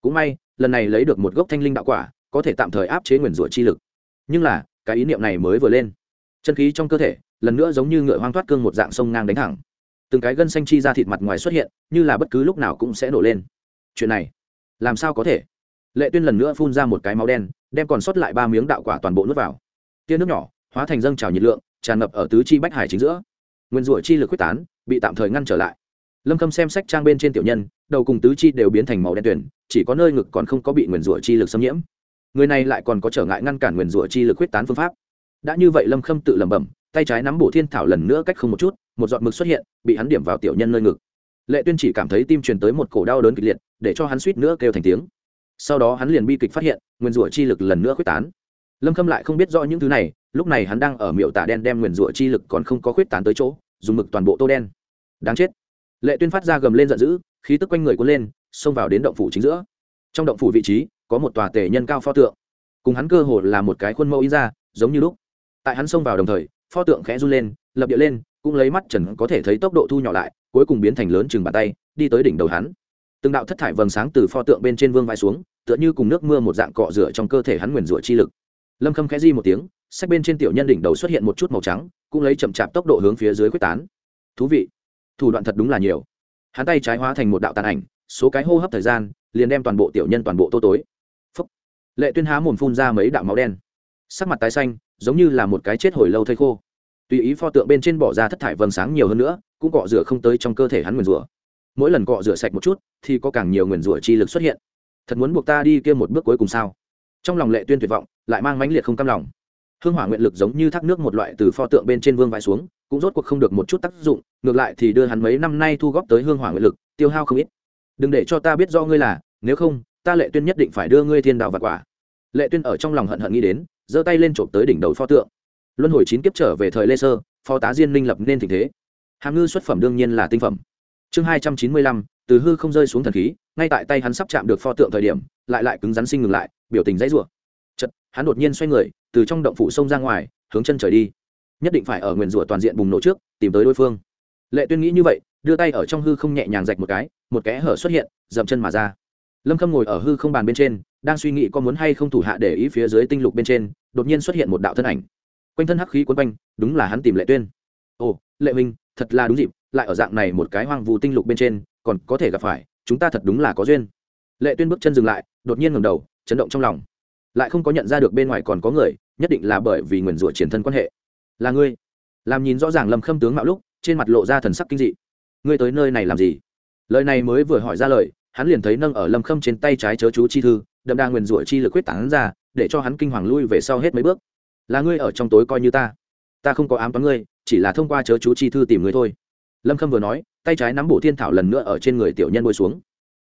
Cũng may, lần này lấy được một gốc thanh linh đạo quả, có thể tạm thời áp chế nguyền rủa chi lực. Nhưng là, cái ý niệm này mới vừa lên. Chân khí trong cơ thể, lần nữa giống như ngựa hoang thoát cương một dạng sông ngang đánh thẳng. Từng cái gân xanh chi ra thịt mặt ngoài xuất hiện, như là bất cứ lúc nào cũng sẽ nổ lên. Chuyện này, làm sao có thể? Lệ tuyên lần nữa phun ra một cái máu đen, đem còn sót lại ba miếng đạo quả toàn bộ nước vào. Tia nước nhỏ, hóa thành dâng trào nhiệt lượng, tràn ngập ở tứ chi bách hải chính giữa nguyên rủa chi lực quyết tán, bị tạm thời ngăn trở lại. Lâm khâm xem sách trang bên trên tiểu nhân, đầu cùng tứ chi đều biến thành màu đen tuyển chỉ có nơi ngực còn không có bị nguyền rủa chi lực xâm nhiễm. Người này lại còn có trở ngại ngăn cản nguyền rủa chi lực quyết tán phương pháp. Đã như vậy lâm khâm tự lẩm bẩm, tay trái nắm bổ thiên thảo lần nữa cách không một chút, một giọt mực xuất hiện, bị hắn điểm vào tiểu nhân nơi ngực. Lệ tuyên chỉ cảm thấy tim truyền tới một cổ đau đớn kịch liệt, để cho hắn suýt nữa kêu thành tiếng. Sau đó hắn liền bi kịch phát hiện, nguyên rủa chi lực lần nữa quyết tán. Lâm khâm lại không biết rõ những thứ này lúc này hắn đang ở miệu tả đen đem nguyền rủa chi lực còn không có khuyết tán tới chỗ, dùng mực toàn bộ tô đen. Đáng chết. Lệ tuyên phát ra gầm lên giận dữ, khí tức quanh người cuốn lên, xông vào đến động phủ chính giữa. Trong động phủ vị trí, có một tòa tể nhân cao pho tượng. Cùng hắn cơ hồ là một cái khuôn mẫu in ra, giống như lúc. Tại hắn xông vào đồng thời, pho tượng khẽ run lên, lập địa lên, cũng lấy mắt trần có thể thấy tốc độ thu nhỏ lại, cuối cùng biến thành lớn chừng bàn tay, đi tới đỉnh đầu hắn. Từng đạo thất thải vầng sáng từ pho tượng bên trên vương vai xuống, tựa như cùng nước mưa một dạng cọ rửa trong cơ thể hắn nguyền rủa chi lực lâm khâm khẽ di một tiếng, sách bên trên tiểu nhân đỉnh đầu xuất hiện một chút màu trắng, cũng lấy chậm chạp tốc độ hướng phía dưới quyết tán. Thú vị, thủ đoạn thật đúng là nhiều. Hắn tay trái hóa thành một đạo tàn ảnh, số cái hô hấp thời gian, liền đem toàn bộ tiểu nhân toàn bộ tô tối. Phúc. lệ tuyên há mồm phun ra mấy đạo máu đen. Sắc mặt tái xanh, giống như là một cái chết hồi lâu thây khô. Tùy ý pho tượng bên trên bỏ ra thất thải vầng sáng nhiều hơn nữa, cũng cọ rửa không tới trong cơ thể hắn nguyền rủa. Mỗi lần cọ rửa sạch một chút, thì có càng nhiều nguyền rủa chi lực xuất hiện. Thật muốn buộc ta đi kia một bước cuối cùng sao? Trong lòng lệ tuyên tuyệt vọng, lại mang mãnh liệt không cam lòng. Hương hỏa nguyện lực giống như thác nước một loại từ pho tượng bên trên vương vãi xuống, cũng rốt cuộc không được một chút tác dụng, ngược lại thì đưa hắn mấy năm nay thu góp tới hương hỏa nguyện lực, tiêu hao không ít. Đừng để cho ta biết do ngươi là, nếu không, ta lệ tuyên nhất định phải đưa ngươi thiên đạo vật quả. Lệ tuyên ở trong lòng hận hận nghĩ đến, giơ tay lên trộm tới đỉnh đầu pho tượng. Luân hồi chín kiếp trở về thời lê sơ, phó tá diên minh lập nên tình thế. Hàm ngư xuất phẩm đương nhiên là tinh phẩm. Chương hai trăm chín mươi lăm, từ hư không rơi xuống thần khí, ngay tại tay hắn sắp chạm được pho tượng thời điểm, lại lại cứng rắn sinh ngừng lại biểu tình dãy rủa. Chợt, hắn đột nhiên xoay người từ trong động phủ sông ra ngoài hướng chân trời đi. Nhất định phải ở nguyền rủa toàn diện bùng nổ trước tìm tới đối phương. Lệ tuyên nghĩ như vậy đưa tay ở trong hư không nhẹ nhàng rạch một cái một kẽ hở xuất hiện dậm chân mà ra. Lâm khâm ngồi ở hư không bàn bên trên đang suy nghĩ có muốn hay không thủ hạ để ý phía dưới tinh lục bên trên đột nhiên xuất hiện một đạo thân ảnh. Quanh thân hắc khí cuốn quanh đúng là hắn tìm lệ tuyên. Ồ lệ minh thật là đúng dịp lại ở dạng này một cái hoang vu tinh lục bên trên còn có thể gặp phải chúng ta thật đúng là có duyên. Lệ tuyên bước chân dừng lại đột nhiên ngẩng đầu chấn động trong lòng. Lại không có nhận ra được bên ngoài còn có người, nhất định là bởi vì nguyền rủa triển thân quan hệ. Là ngươi. Làm nhìn rõ ràng lâm khâm tướng mạo lúc, trên mặt lộ ra thần sắc kinh dị. Ngươi tới nơi này làm gì? Lời này mới vừa hỏi ra lời, hắn liền thấy nâng ở lâm khâm trên tay trái chớ chú chi thư, đậm đà nguyền rủa chi lực quyết tán ra, để cho hắn kinh hoàng lui về sau hết mấy bước. Là ngươi ở trong tối coi như ta. Ta không có ám toán ngươi, chỉ là thông qua chớ chú chi thư tìm ngươi thôi. Lâm khâm vừa nói, tay trái nắm bổ thiên thảo lần nữa ở trên người tiểu nhân bôi xuống.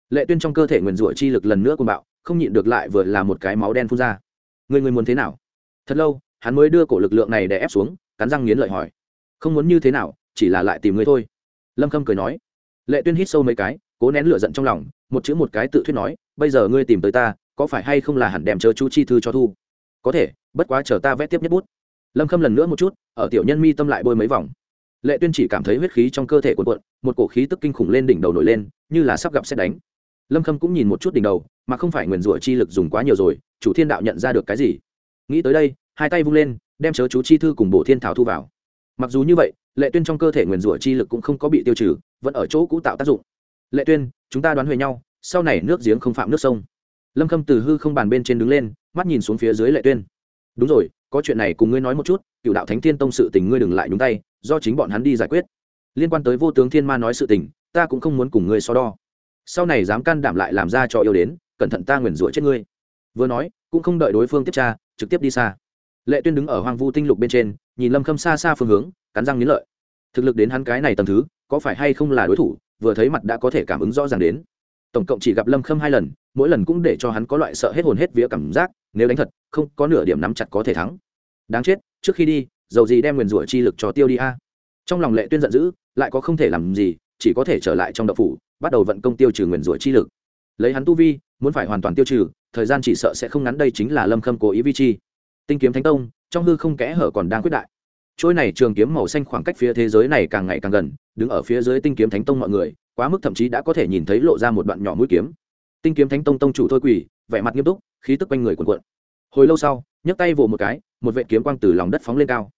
Lệ tuyên trong cơ thể nguyền rủa chi lực lần nữa cùng bạo không nhịn được lại vừa là một cái máu đen phun ra. Người người muốn thế nào? Thật lâu, hắn mới đưa cổ lực lượng này để ép xuống, cắn răng nghiến lợi hỏi. Không muốn như thế nào, chỉ là lại tìm ngươi thôi. Lâm khâm cười nói. Lệ tuyên hít sâu mấy cái, cố nén lửa giận trong lòng, một chữ một cái tự thuyết nói, bây giờ ngươi tìm tới ta, có phải hay không là hẳn đem chờ chú chi thư cho thu? Có thể, bất quá chờ ta vẽ tiếp nhất bút. Lâm khâm lần nữa một chút, ở tiểu nhân mi tâm lại bôi mấy vòng. Lệ tuyên chỉ cảm thấy huyết khí trong cơ thể cuộn cuộn, một cổ khí tức kinh khủng lên đỉnh đầu nổi lên, như là sắp gặp xét đánh lâm khâm cũng nhìn một chút đỉnh đầu, mà không phải nguyền rủa chi lực dùng quá nhiều rồi, chủ thiên đạo nhận ra được cái gì? Nghĩ tới đây, hai tay vung lên, đem chớ chú chi thư cùng bổ thiên thảo thu vào. Mặc dù như vậy, lệ tuyên trong cơ thể nguyền rủa chi lực cũng không có bị tiêu trừ, vẫn ở chỗ cũ tạo tác dụng. Lệ tuyên, chúng ta đoán huề nhau, sau này nước giếng không phạm nước sông. Lâm khâm từ hư không bàn bên trên đứng lên, mắt nhìn xuống phía dưới lệ tuyên. Đúng rồi, có chuyện này cùng ngươi nói một chút, cựu đạo thánh thiên tông sự tình ngươi đừng lại nhúng tay, do chính bọn hắn đi giải quyết. Liên quan tới vô tướng thiên ma nói sự tình, ta cũng không muốn cùng ngươi so đo sau này dám can đảm lại làm ra cho yêu đến, cẩn thận ta nguyền rủa chết ngươi. Vừa nói, cũng không đợi đối phương tiếp tra, trực tiếp đi xa. Lệ tuyên đứng ở hoang vu tinh lục bên trên, nhìn lâm khâm xa xa phương hướng, cắn răng nghiến lợi. Thực lực đến hắn cái này tầm thứ, có phải hay không là đối thủ, vừa thấy mặt đã có thể cảm ứng rõ ràng đến. Tổng cộng chỉ gặp lâm khâm hai lần, mỗi lần cũng để cho hắn có loại sợ hết hồn hết vía cảm giác, nếu đánh thật, không có nửa điểm nắm chặt có thể thắng. Đáng chết, trước khi đi, dầu gì đem nguyền rủa chi lực cho tiêu đi a. Trong lòng lệ tuyên giận dữ, lại có không thể làm gì, chỉ có thể trở lại trong đậu phủ bắt đầu vận công tiêu trừ nguyền rủa chi lực. Lấy hắn tu vi, muốn phải hoàn toàn tiêu trừ, thời gian chỉ sợ sẽ không ngắn, đây chính là lâm khâm cố ý vi chi. Tinh kiếm thánh tông, trong hư không kẽ hở còn đang quyết đại. Trôi này trường kiếm màu xanh khoảng cách phía thế giới này càng ngày càng gần, đứng ở phía dưới tinh kiếm thánh tông mọi người, quá mức thậm chí đã có thể nhìn thấy lộ ra một đoạn nhỏ mũi kiếm. Tinh kiếm thánh tông tông chủ thôi quỳ, vẻ mặt nghiêm túc, khí tức quanh người cuộn cuộn. Hồi lâu sau, nhấc tay vồ một cái, một vệ kiếm quang từ lòng đất phóng lên cao.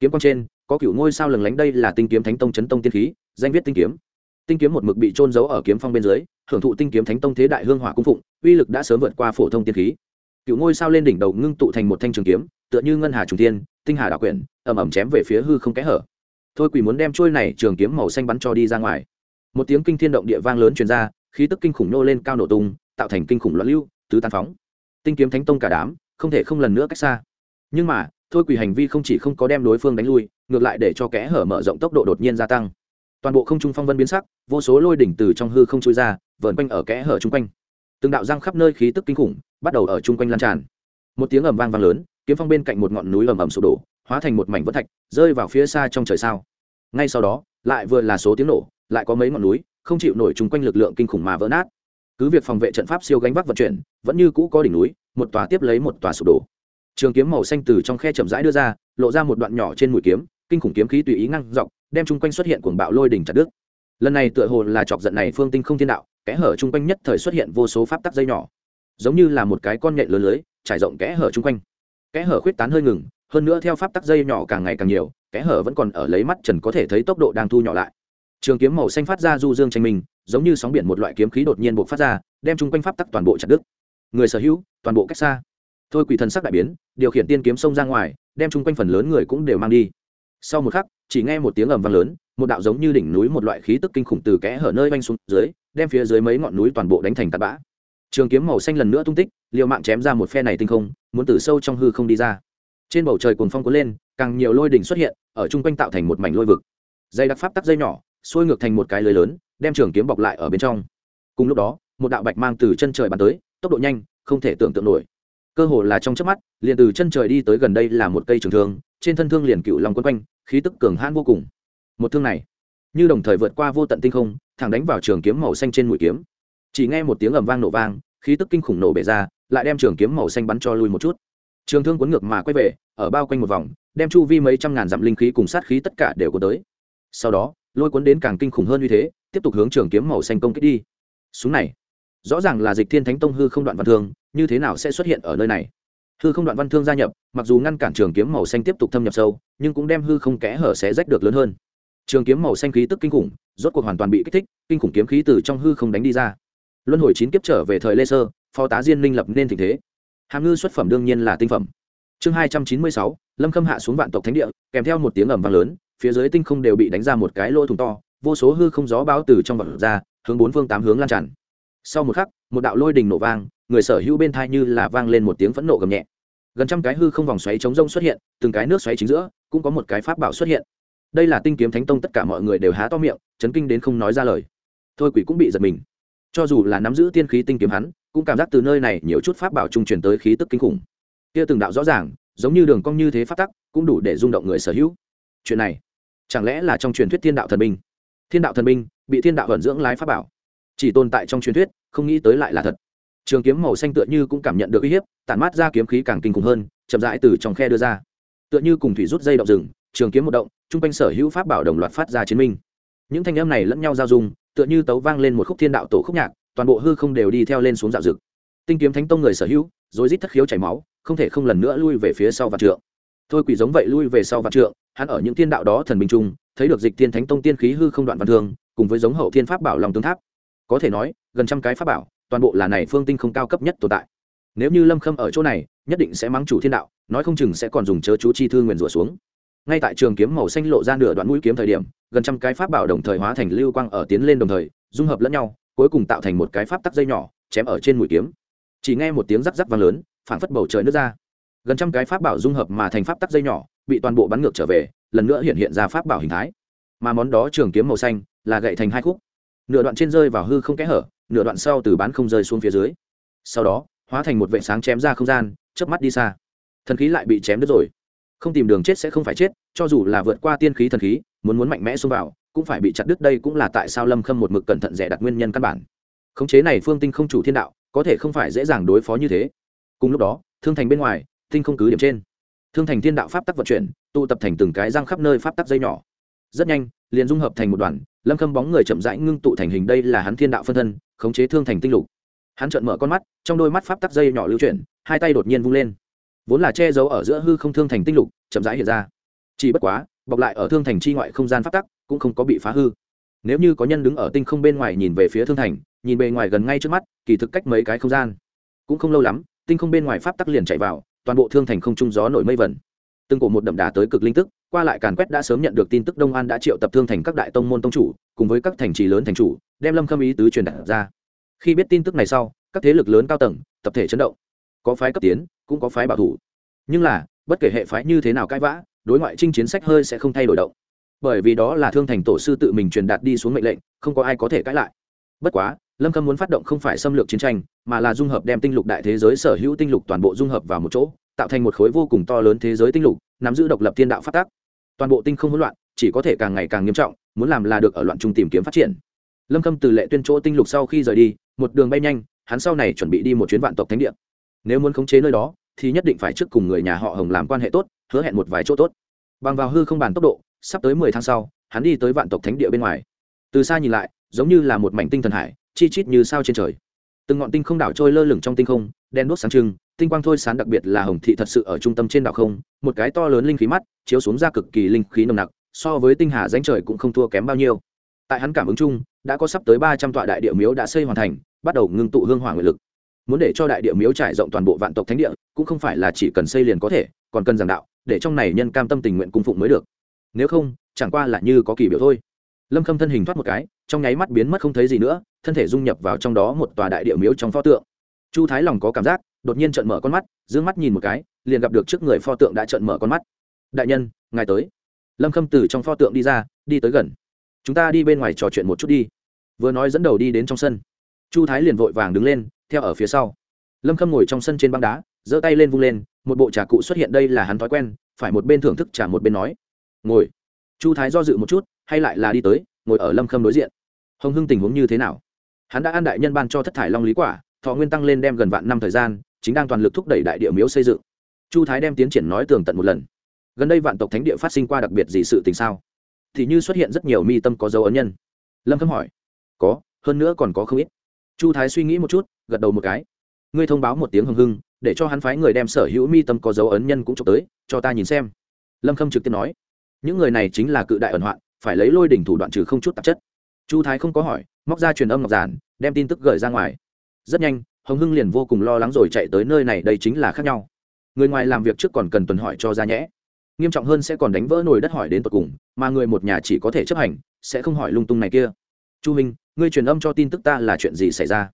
Kiếm quang trên, có cựu ngôi sao lừng lánh, đây là tinh kiếm thánh tông chấn tông tiên khí, danh viết tinh kiếm tinh kiếm một mực bị trôn giấu ở kiếm phong bên dưới, hưởng thụ tinh kiếm thánh tông thế đại hương hỏa cung phụng, uy lực đã sớm vượt qua phổ thông tiên khí. Cựu ngôi sao lên đỉnh đầu ngưng tụ thành một thanh trường kiếm, tựa như ngân hà trùng tiên tinh hà đạo quyển ẩm ẩm chém về phía hư không kẽ hở. Thôi quỷ muốn đem trôi này trường kiếm màu xanh bắn cho đi ra ngoài. Một tiếng kinh thiên động địa vang lớn truyền ra, khí tức kinh khủng nô lên cao nổ tung, tạo thành kinh khủng loạn lưu, tứ tàn phóng. Tinh kiếm thánh tông cả đám, không thể không lần nữa cách xa. Nhưng mà, thôi quỷ hành vi không chỉ không có đem đối phương đánh lui, ngược lại để cho kẽ hở mở rộng tốc độ đột nhiên gia tăng toàn bộ không trung phong vân biến sắc, vô số lôi đỉnh từ trong hư không trôi ra, vờn quanh ở kẽ hở chung quanh. Từng đạo răng khắp nơi khí tức kinh khủng bắt đầu ở chung quanh lan tràn. Một tiếng ầm vang vang lớn, kiếm phong bên cạnh một ngọn núi ầm ầm sụp đổ, hóa thành một mảnh vỡ thạch, rơi vào phía xa trong trời sao. Ngay sau đó, lại vừa là số tiếng nổ, lại có mấy ngọn núi, không chịu nổi chung quanh lực lượng kinh khủng mà vỡ nát. Cứ việc phòng vệ trận pháp siêu gánh vác vận chuyển, vẫn như cũ có đỉnh núi, một tòa tiếp lấy một tòa sụp đổ. Trường kiếm màu xanh từ trong khe chậm rãi đưa ra, lộ ra một đoạn nhỏ trên mũi kiếm, kinh khủng kiếm khí tùy ý ngăn dọc đem chung quanh xuất hiện cuồng bạo lôi đỉnh chặt đứt. Lần này tựa hồ là chọc giận này phương tinh không thiên đạo, kẽ hở chung quanh nhất thời xuất hiện vô số pháp tắc dây nhỏ. Giống như là một cái con nhện lớn lưới, trải rộng kẽ hở chung quanh. Kẽ hở khuyết tán hơi ngừng, hơn nữa theo pháp tắc dây nhỏ càng ngày càng nhiều, kẽ hở vẫn còn ở lấy mắt trần có thể thấy tốc độ đang thu nhỏ lại. Trường kiếm màu xanh phát ra du dương tranh mình giống như sóng biển một loại kiếm khí đột nhiên buộc phát ra, đem chung quanh pháp tắc toàn bộ chặt đứt. Người sở hữu, toàn bộ cách xa. Thôi quỷ thần sắc đại biến, điều khiển tiên kiếm xông ra ngoài, đem chung quanh phần lớn người cũng đều mang đi. Sau một khắc chỉ nghe một tiếng ầm vang lớn, một đạo giống như đỉnh núi một loại khí tức kinh khủng từ kẽ hở nơi vanh xuống dưới, đem phía dưới mấy ngọn núi toàn bộ đánh thành tạt bã. Trường kiếm màu xanh lần nữa tung tích, liều mạng chém ra một phe này tinh không, muốn từ sâu trong hư không đi ra. Trên bầu trời cuồng phong cuốn lên, càng nhiều lôi đỉnh xuất hiện, ở chung quanh tạo thành một mảnh lôi vực. Dây đặc pháp tắc dây nhỏ, xuôi ngược thành một cái lưới lớn, đem trường kiếm bọc lại ở bên trong. Cùng lúc đó, một đạo bạch mang từ chân trời bắn tới, tốc độ nhanh, không thể tưởng tượng nổi. Cơ hồ là trong chớp mắt, liền từ chân trời đi tới gần đây là một cây trường thương trên thân thương liền cựu lòng quân quanh, khí tức cường hãn vô cùng. Một thương này, như đồng thời vượt qua vô tận tinh không, thẳng đánh vào trường kiếm màu xanh trên mũi kiếm. Chỉ nghe một tiếng ầm vang nổ vang, khí tức kinh khủng nổ bể ra, lại đem trường kiếm màu xanh bắn cho lui một chút. Trường thương cuốn ngược mà quay về, ở bao quanh một vòng, đem chu vi mấy trăm ngàn dặm linh khí cùng sát khí tất cả đều có tới. Sau đó, lôi cuốn đến càng kinh khủng hơn như thế, tiếp tục hướng trường kiếm màu xanh công kích đi. Súng này, rõ ràng là dịch thiên thánh tông hư không đoạn văn thương như thế nào sẽ xuất hiện ở nơi này? Hư không đoạn văn thương gia nhập, mặc dù ngăn cản trường kiếm màu xanh tiếp tục thâm nhập sâu, nhưng cũng đem hư không kẽ hở xé rách được lớn hơn. Trường kiếm màu xanh khí tức kinh khủng, rốt cuộc hoàn toàn bị kích thích, kinh khủng kiếm khí từ trong hư không đánh đi ra. Luân hồi chín kiếp trở về thời lê sơ, phó tá diên minh lập nên tình thế. Hàm ngư xuất phẩm đương nhiên là tinh phẩm. Chương hai trăm chín mươi sáu, lâm khâm hạ xuống vạn tộc thánh địa, kèm theo một tiếng ầm vang lớn, phía dưới tinh không đều bị đánh ra một cái lỗ thùng to, vô số hư không gió báo từ trong vật ra, hướng bốn phương tám hướng lan tràn. Sau một khắc, một đạo lôi đình nổ vang người sở hữu bên thai như là vang lên một tiếng phẫn nộ gầm nhẹ. Gần trăm cái hư không vòng xoáy chống rông xuất hiện, từng cái nước xoáy chính giữa, cũng có một cái pháp bảo xuất hiện. Đây là tinh kiếm thánh tông tất cả mọi người đều há to miệng, chấn kinh đến không nói ra lời. Thôi quỷ cũng bị giật mình. Cho dù là nắm giữ tiên khí tinh kiếm hắn, cũng cảm giác từ nơi này nhiều chút pháp bảo trung truyền tới khí tức kinh khủng. Kia từng đạo rõ ràng, giống như đường cong như thế phát tắc, cũng đủ để rung động người sở hữu. Chuyện này, chẳng lẽ là trong truyền thuyết thiên đạo thần binh? Thiên đạo thần binh bị thiên đạo vận dưỡng lái pháp bảo. Chỉ tồn tại trong truyền thuyết, không nghĩ tới lại là thật trường kiếm màu xanh tựa như cũng cảm nhận được uy hiếp, tản mát ra kiếm khí càng kinh khủng hơn, chậm rãi từ trong khe đưa ra. Tựa như cùng thủy rút dây động rừng, trường kiếm một động chung quanh sở hữu pháp bảo đồng loạt phát ra chiến minh. Những thanh âm này lẫn nhau giao dung, tựa như tấu vang lên một khúc thiên đạo tổ khúc nhạc, toàn bộ hư không đều đi theo lên xuống dạo rực tinh kiếm thánh tông người sở hữu rồi rít thất khiếu chảy máu, không thể không lần nữa lui về phía sau vạn trượng. Thôi quỷ giống vậy lui về sau vạn trượng, hắn ở những thiên đạo đó thần bình trung thấy được dịch thiên thánh tông tiên khí hư không đoạn văn thương, cùng với giống hậu thiên pháp bảo lòng tướng tháp. Có thể nói, gần trăm cái pháp bảo toàn bộ là này phương tinh không cao cấp nhất tồn tại. Nếu như lâm khâm ở chỗ này, nhất định sẽ mắng chủ thiên đạo, nói không chừng sẽ còn dùng chớ chú chi thư nguyền rủa xuống. Ngay tại trường kiếm màu xanh lộ ra nửa đoạn mũi kiếm thời điểm, gần trăm cái pháp bảo đồng thời hóa thành lưu quang ở tiến lên đồng thời, dung hợp lẫn nhau, cuối cùng tạo thành một cái pháp tắc dây nhỏ, chém ở trên mũi kiếm. Chỉ nghe một tiếng rắc rắc vang lớn, phảng phất bầu trời nước ra. Gần trăm cái pháp bảo dung hợp mà thành pháp tắc dây nhỏ, bị toàn bộ bắn ngược trở về, lần nữa hiện hiện ra pháp bảo hình thái. Mà món đó trường kiếm màu xanh là gậy thành hai khúc. Nửa đoạn trên rơi vào hư không kẽ hở nửa đoạn sau từ bán không rơi xuống phía dưới. Sau đó, hóa thành một vệ sáng chém ra không gian, chớp mắt đi xa. Thần khí lại bị chém đứt rồi. Không tìm đường chết sẽ không phải chết, cho dù là vượt qua tiên khí thần khí, muốn muốn mạnh mẽ xông vào, cũng phải bị chặt đứt đây cũng là tại sao lâm khâm một mực cẩn thận rẻ đặt nguyên nhân căn bản. Khống chế này phương tinh không chủ thiên đạo, có thể không phải dễ dàng đối phó như thế. Cùng lúc đó, thương thành bên ngoài, tinh không cứ điểm trên. Thương thành thiên đạo pháp tắc vận chuyển, tụ tập thành từng cái răng khắp nơi pháp tắc dây nhỏ. Rất nhanh, liền dung hợp thành một đoàn, lâm khâm bóng người chậm rãi ngưng tụ thành hình, đây là hắn thiên đạo phân thân khống chế thương thành tinh lục. Hắn trợn mở con mắt, trong đôi mắt pháp tắc dây nhỏ lưu chuyển, hai tay đột nhiên vung lên. Vốn là che giấu ở giữa hư không thương thành tinh lục, chậm rãi hiện ra. Chỉ bất quá, bọc lại ở thương thành chi ngoại không gian pháp tắc, cũng không có bị phá hư. Nếu như có nhân đứng ở tinh không bên ngoài nhìn về phía thương thành, nhìn bề ngoài gần ngay trước mắt, kỳ thực cách mấy cái không gian. Cũng không lâu lắm, tinh không bên ngoài pháp tắc liền chạy vào, toàn bộ thương thành không trung gió nổi mây vẩn từng cổ một đậm đà tới cực linh tức, qua lại càn quét đã sớm nhận được tin tức đông an đã triệu tập thương thành các đại tông môn tông chủ, cùng với các thành trì lớn thành chủ đem lâm khâm ý tứ truyền đạt ra. Khi biết tin tức này sau, các thế lực lớn cao tầng, tập thể chấn động. Có phái cấp tiến, cũng có phái bảo thủ. Nhưng là, bất kể hệ phái như thế nào cãi vã, đối ngoại trinh chiến sách hơi sẽ không thay đổi động. Bởi vì đó là thương thành tổ sư tự mình truyền đạt đi xuống mệnh lệnh, không có ai có thể cãi lại. Bất quá, lâm khâm muốn phát động không phải xâm lược chiến tranh, mà là dung hợp đem tinh lục đại thế giới sở hữu tinh lục toàn bộ dung hợp vào một chỗ, tạo thành một khối vô cùng to lớn thế giới tinh lục, nắm giữ độc lập thiên đạo phát tác toàn bộ tinh không hỗn loạn, chỉ có thể càng ngày càng nghiêm trọng, muốn làm là được ở loạn trung tìm kiếm phát triển lâm khâm từ lệ tuyên chỗ tinh lục sau khi rời đi, một đường bay nhanh, hắn sau này chuẩn bị đi một chuyến vạn tộc thánh địa. Nếu muốn khống chế nơi đó, thì nhất định phải trước cùng người nhà họ hồng làm quan hệ tốt, hứa hẹn một vài chỗ tốt. Bằng vào hư không bàn tốc độ, sắp tới mười tháng sau, hắn đi tới vạn tộc thánh địa bên ngoài. Từ xa nhìn lại, giống như là một mảnh tinh thần hải, chi chít như sao trên trời. Từng ngọn tinh không đảo trôi lơ lửng trong tinh không, đen đuốc sáng trưng, tinh quang thôi sán đặc biệt là hồng thị thật sự ở trung tâm trên đảo không, một cái to lớn linh khí mắt, chiếu xuống ra cực kỳ linh khí nồng nặc, so với tinh hà danh trời cũng không thua kém bao nhiêu. Tại hắn cảm ứng chung đã có sắp tới ba trăm tọa đại địa miếu đã xây hoàn thành, bắt đầu ngưng tụ hương hỏa nguyện lực. Muốn để cho đại địa miếu trải rộng toàn bộ vạn tộc thánh địa, cũng không phải là chỉ cần xây liền có thể, còn cần giảng đạo, để trong này nhân cam tâm tình nguyện cung phụng mới được. Nếu không, chẳng qua là như có kỳ biểu thôi. Lâm khâm thân hình thoát một cái, trong nháy mắt biến mất không thấy gì nữa, thân thể dung nhập vào trong đó một tòa đại địa miếu trong pho tượng. Chu thái lòng có cảm giác, đột nhiên trợn mở con mắt d ư ơ n g mắt nhìn một cái, liền gặp được trước người pho tượng đã trợn mở con mắt. Đại nhân, ngài tới. Lâm khâm từ trong pho tượng đi ra, đi tới gần chúng ta đi bên ngoài trò chuyện một chút đi. Vừa nói dẫn đầu đi đến trong sân. Chu thái liền vội vàng đứng lên, theo ở phía sau. Lâm khâm ngồi trong sân trên băng đá, giơ tay lên vung lên, một bộ trà cụ xuất hiện đây là hắn thói quen, phải một bên thưởng thức trà một bên nói. Ngồi. Chu thái do dự một chút, hay lại là đi tới, ngồi ở lâm khâm đối diện. Hồng hưng tình huống như thế nào? Hắn đã ăn đại nhân ban cho thất thải long lý quả, thọ nguyên tăng lên đem gần vạn năm thời gian, chính đang toàn lực thúc đẩy đại địa miếu xây dựng. Chu thái đem tiến triển nói tường tận một lần. Gần đây vạn tộc thánh địa phát sinh qua đặc biệt gì sự tình sao? Thì như xuất hiện rất nhiều mi tâm có dấu ấn nhân. Lâm khâm hỏi, có, hơn nữa còn có không ít. Chu thái suy nghĩ một chút, gật đầu một cái. Ngươi thông báo một tiếng hưng hưng, để cho hắn phái người đem sở hữu mi tâm có dấu ấn nhân cũng trộm tới, cho ta nhìn xem. Lâm khâm trực tiếp nói, những người này chính là cự đại ẩn hoạn, phải lấy lôi đỉnh thủ đoạn trừ không chút tạp chất. Chu thái không có hỏi, móc ra truyền âm ngọc giản, đem tin tức gửi ra ngoài. Rất nhanh, hồng hưng liền vô cùng lo lắng rồi chạy tới nơi này, đây chính là khác nhau. Người ngoài làm việc trước còn cần tuần hỏi cho ra nhẽ nghiêm trọng hơn sẽ còn đánh vỡ nồi đất hỏi đến tột cùng, mà người một nhà chỉ có thể chấp hành, sẽ không hỏi lung tung này kia. Chu minh, ngươi truyền âm cho tin tức ta là chuyện gì xảy ra?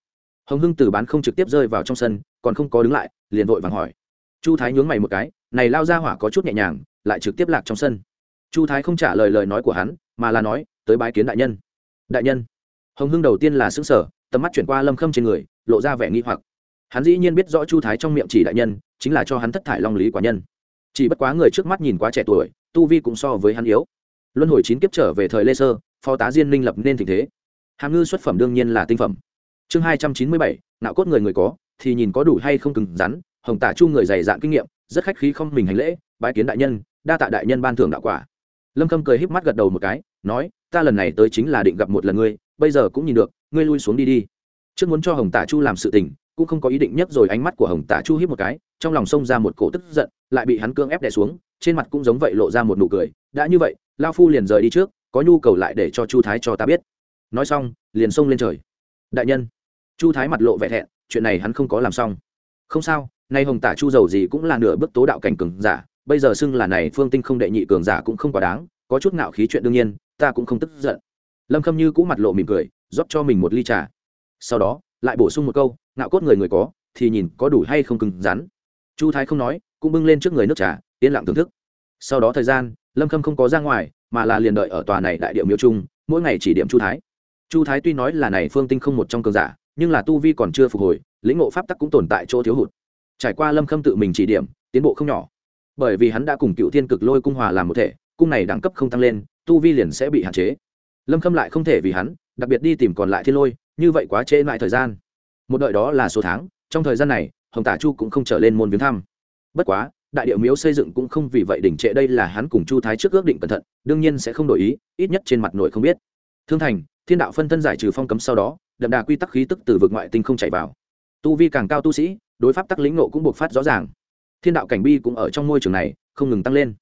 Hồng hưng từ bán không trực tiếp rơi vào trong sân, còn không có đứng lại, liền vội vàng hỏi. Chu thái nhướng mày một cái, này lao ra hỏa có chút nhẹ nhàng, lại trực tiếp lạc trong sân. Chu thái không trả lời lời nói của hắn, mà là nói, tới bái kiến đại nhân. Đại nhân. Hồng hưng đầu tiên là xứng sở tầm mắt chuyển qua lâm khâm trên người, lộ ra vẻ nghi hoặc. Hắn dĩ nhiên biết rõ chu thái trong miệng chỉ đại nhân, chính là cho hắn thất thải long lý quả nhân chỉ bất quá người trước mắt nhìn quá trẻ tuổi, tu vi cũng so với hắn yếu. Luân hồi chín kiếp trở về thời lê sơ phó tá diên minh lập nên tình thế. Hàm ngư xuất phẩm đương nhiên là tinh phẩm. Chương hai trăm chín mươi bảy, nạo cốt người người có, thì nhìn có đủ hay không cứng rắn, hồng tả chu người dày dạn kinh nghiệm, rất khách khí không mình hành lễ, bái kiến đại nhân, đa tạ đại nhân ban thưởng đạo quả. Lâm khâm cười híp mắt gật đầu một cái, nói, ta lần này tới chính là định gặp một lần ngươi, bây giờ cũng nhìn được, ngươi lui xuống đi đi trước muốn cho hồng tả chu làm sự tình, cũng không có ý định nhất rồi ánh mắt của hồng tả chu hít một cái, trong lòng xông ra một cổ tức giận, lại bị hắn cưỡng ép đè xuống, trên mặt cũng giống vậy lộ ra một nụ cười. Đã như vậy, lao phu liền rời đi trước, có nhu cầu lại để cho chu thái cho ta biết. Nói xong, liền xông lên trời. Đại nhân. Chu thái mặt lộ vẻ thẹn, chuyện này hắn không có làm xong. Không sao, nay hồng tả chu giàu gì cũng là nửa bước tố đạo cảnh cường giả, bây giờ xưng là này phương tinh không đệ nhị cường giả cũng không quá đáng, có chút ngạo khí chuyện đương nhiên, ta cũng không tức giận. Lâm khâm như cũng mặt lộ mỉm cười, rót cho mình một ly trà sau đó lại bổ sung một câu, ngạo cốt người người có, thì nhìn có đủ hay không cứng rắn. Chu thái không nói, cũng bưng lên trước người nước trà, yên lặng thưởng thức. Sau đó thời gian, lâm khâm không có ra ngoài, mà là liền đợi ở tòa này đại điệu miêu trung, mỗi ngày chỉ điểm chu thái. Chu thái tuy nói là này phương tinh không một trong cường giả, nhưng là tu vi còn chưa phục hồi, lĩnh ngộ pháp tắc cũng tồn tại chỗ thiếu hụt. Trải qua lâm khâm tự mình chỉ điểm, tiến bộ không nhỏ. Bởi vì hắn đã cùng cựu thiên cực lôi cung hòa làm một thể, cung này đẳng cấp không tăng lên, tu vi liền sẽ bị hạn chế. Lâm khâm lại không thể vì hắn, đặc biệt đi tìm còn lại thiên lôi như vậy quá trễ lại thời gian. Một đợi đó là số tháng, trong thời gian này, hồng tả chu cũng không trở lên môn viếng thăm. Bất quá, đại điệu miếu xây dựng cũng không vì vậy đỉnh trệ đây là hắn cùng chu thái trước ước định cẩn thận, đương nhiên sẽ không đổi ý, ít nhất trên mặt nội không biết. Thương thành, thiên đạo phân thân giải trừ phong cấm sau đó, đậm đà quy tắc khí tức từ vực ngoại tinh không chạy vào. Tu vi càng cao tu sĩ, đối pháp tắc lĩnh nộ cũng buộc phát rõ ràng. Thiên đạo cảnh bi cũng ở trong môi trường này, không ngừng tăng lên.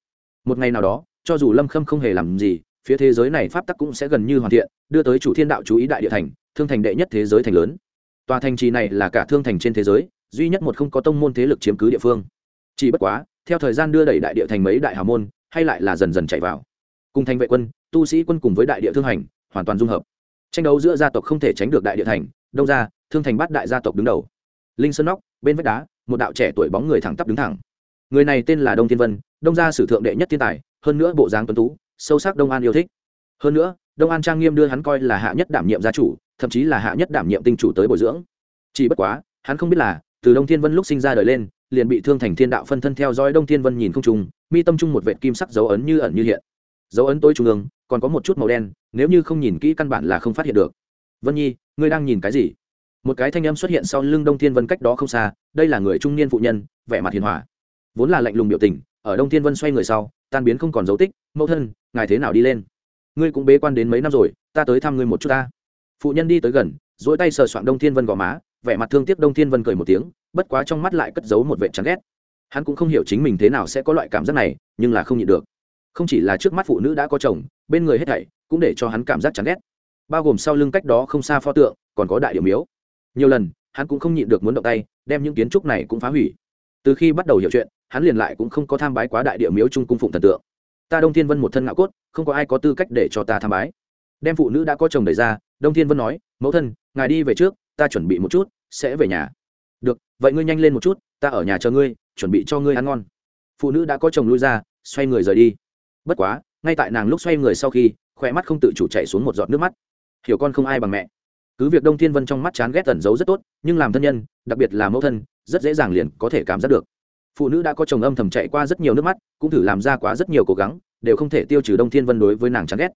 Một ngày nào đó, cho dù lâm khâm không hề làm gì, phía thế giới này pháp tắc cũng sẽ gần như hoàn thiện, đưa tới chủ thiên đạo chú ý đại địa thành thương thành đệ nhất thế giới thành lớn. Tòa thành trì này là cả thương thành trên thế giới, duy nhất một không có tông môn thế lực chiếm cứ địa phương. Chỉ bất quá, theo thời gian đưa đẩy đại địa thành mấy đại hào môn, hay lại là dần dần chạy vào. Cùng thành vệ quân, tu sĩ quân cùng với đại địa thương hành, hoàn toàn dung hợp. Tranh đấu giữa gia tộc không thể tránh được đại địa thành, đông gia thương thành bắt đại gia tộc đứng đầu. Linh sơn nóc, bên vách đá, một đạo trẻ tuổi bóng người thẳng tắp đứng thẳng. Người này tên là đông thiên vân, đông gia sử thượng đệ nhất thiên tài, hơn nữa bộ dáng tuấn tú, sâu sắc đông an yêu thích. Hơn nữa đông an trang nghiêm đưa hắn coi là hạ nhất đảm nhiệm gia chủ, thậm chí là hạ nhất đảm nhiệm tinh chủ tới bồi dưỡng. Chỉ bất quá, hắn không biết là, từ đông thiên vân lúc sinh ra đời lên, liền bị thương thành thiên đạo phân thân theo dõi đông thiên vân nhìn không trùng mi tâm trung một vệt kim sắc dấu ấn như ẩn như hiện. Dấu ấn tối trung ương, còn có một chút màu đen, nếu như không nhìn kỹ căn bản là không phát hiện được. Vân nhi, ngươi đang nhìn cái gì? Một cái thanh âm xuất hiện sau lưng đông thiên vân cách đó không xa, đây là người trung niên phụ nhân, vẻ mặt hiền hòa. Vốn là lạnh lùng biểu tình, ở đông thiên vân xoay người sau, tan biến không còn dấu tích, mẫu thân, ngài thế nào đi lên? Ngươi cũng bế quan đến mấy năm rồi, ta tới thăm ngươi một chút ta. Phụ nhân đi tới gần dỗi tay sờ soạn đông thiên vân gò má, vẻ mặt thương tiếc đông thiên vân cười một tiếng, bất quá trong mắt lại cất giấu một vệ chán ghét. Hắn cũng không hiểu chính mình thế nào sẽ có loại cảm giác này, nhưng là không nhịn được. Không chỉ là trước mắt phụ nữ đã có chồng, bên người hết thảy cũng để cho hắn cảm giác chán ghét. Bao gồm sau lưng cách đó không xa pho tượng, còn có đại điểm miếu. Nhiều lần, hắn cũng không nhịn được muốn động tay, đem những kiến trúc này cũng phá hủy. Từ khi bắt đầu hiểu chuyện, hắn liền lại cũng không có tham bái quá đại địa miếu trung cung phụng thần tượng ta đông thiên vân một thân ngạo cốt, không có ai có tư cách để cho ta tham bái. Đem phụ nữ đã có chồng đẩy ra, đông thiên vân nói, mẫu thân, ngài đi về trước, ta chuẩn bị một chút, sẽ về nhà. Được, vậy ngươi nhanh lên một chút, ta ở nhà chờ ngươi, chuẩn bị cho ngươi ăn ngon. Phụ nữ đã có chồng lui ra, xoay người rời đi. Bất quá, ngay tại nàng lúc xoay người sau khi khỏe mắt không tự chủ chạy xuống một giọt nước mắt. Hiểu con không ai bằng mẹ. Cứ việc đông thiên vân trong mắt chán ghét tẩn giấu rất tốt, nhưng làm thân nhân, đặc biệt là mẫu thân, rất dễ dàng liền có thể cảm giác được phụ nữ đã có chồng âm thầm chạy qua rất nhiều nước mắt, cũng thử làm ra quá rất nhiều cố gắng, đều không thể tiêu trừ đông thiên vân đối với nàng chán ghét.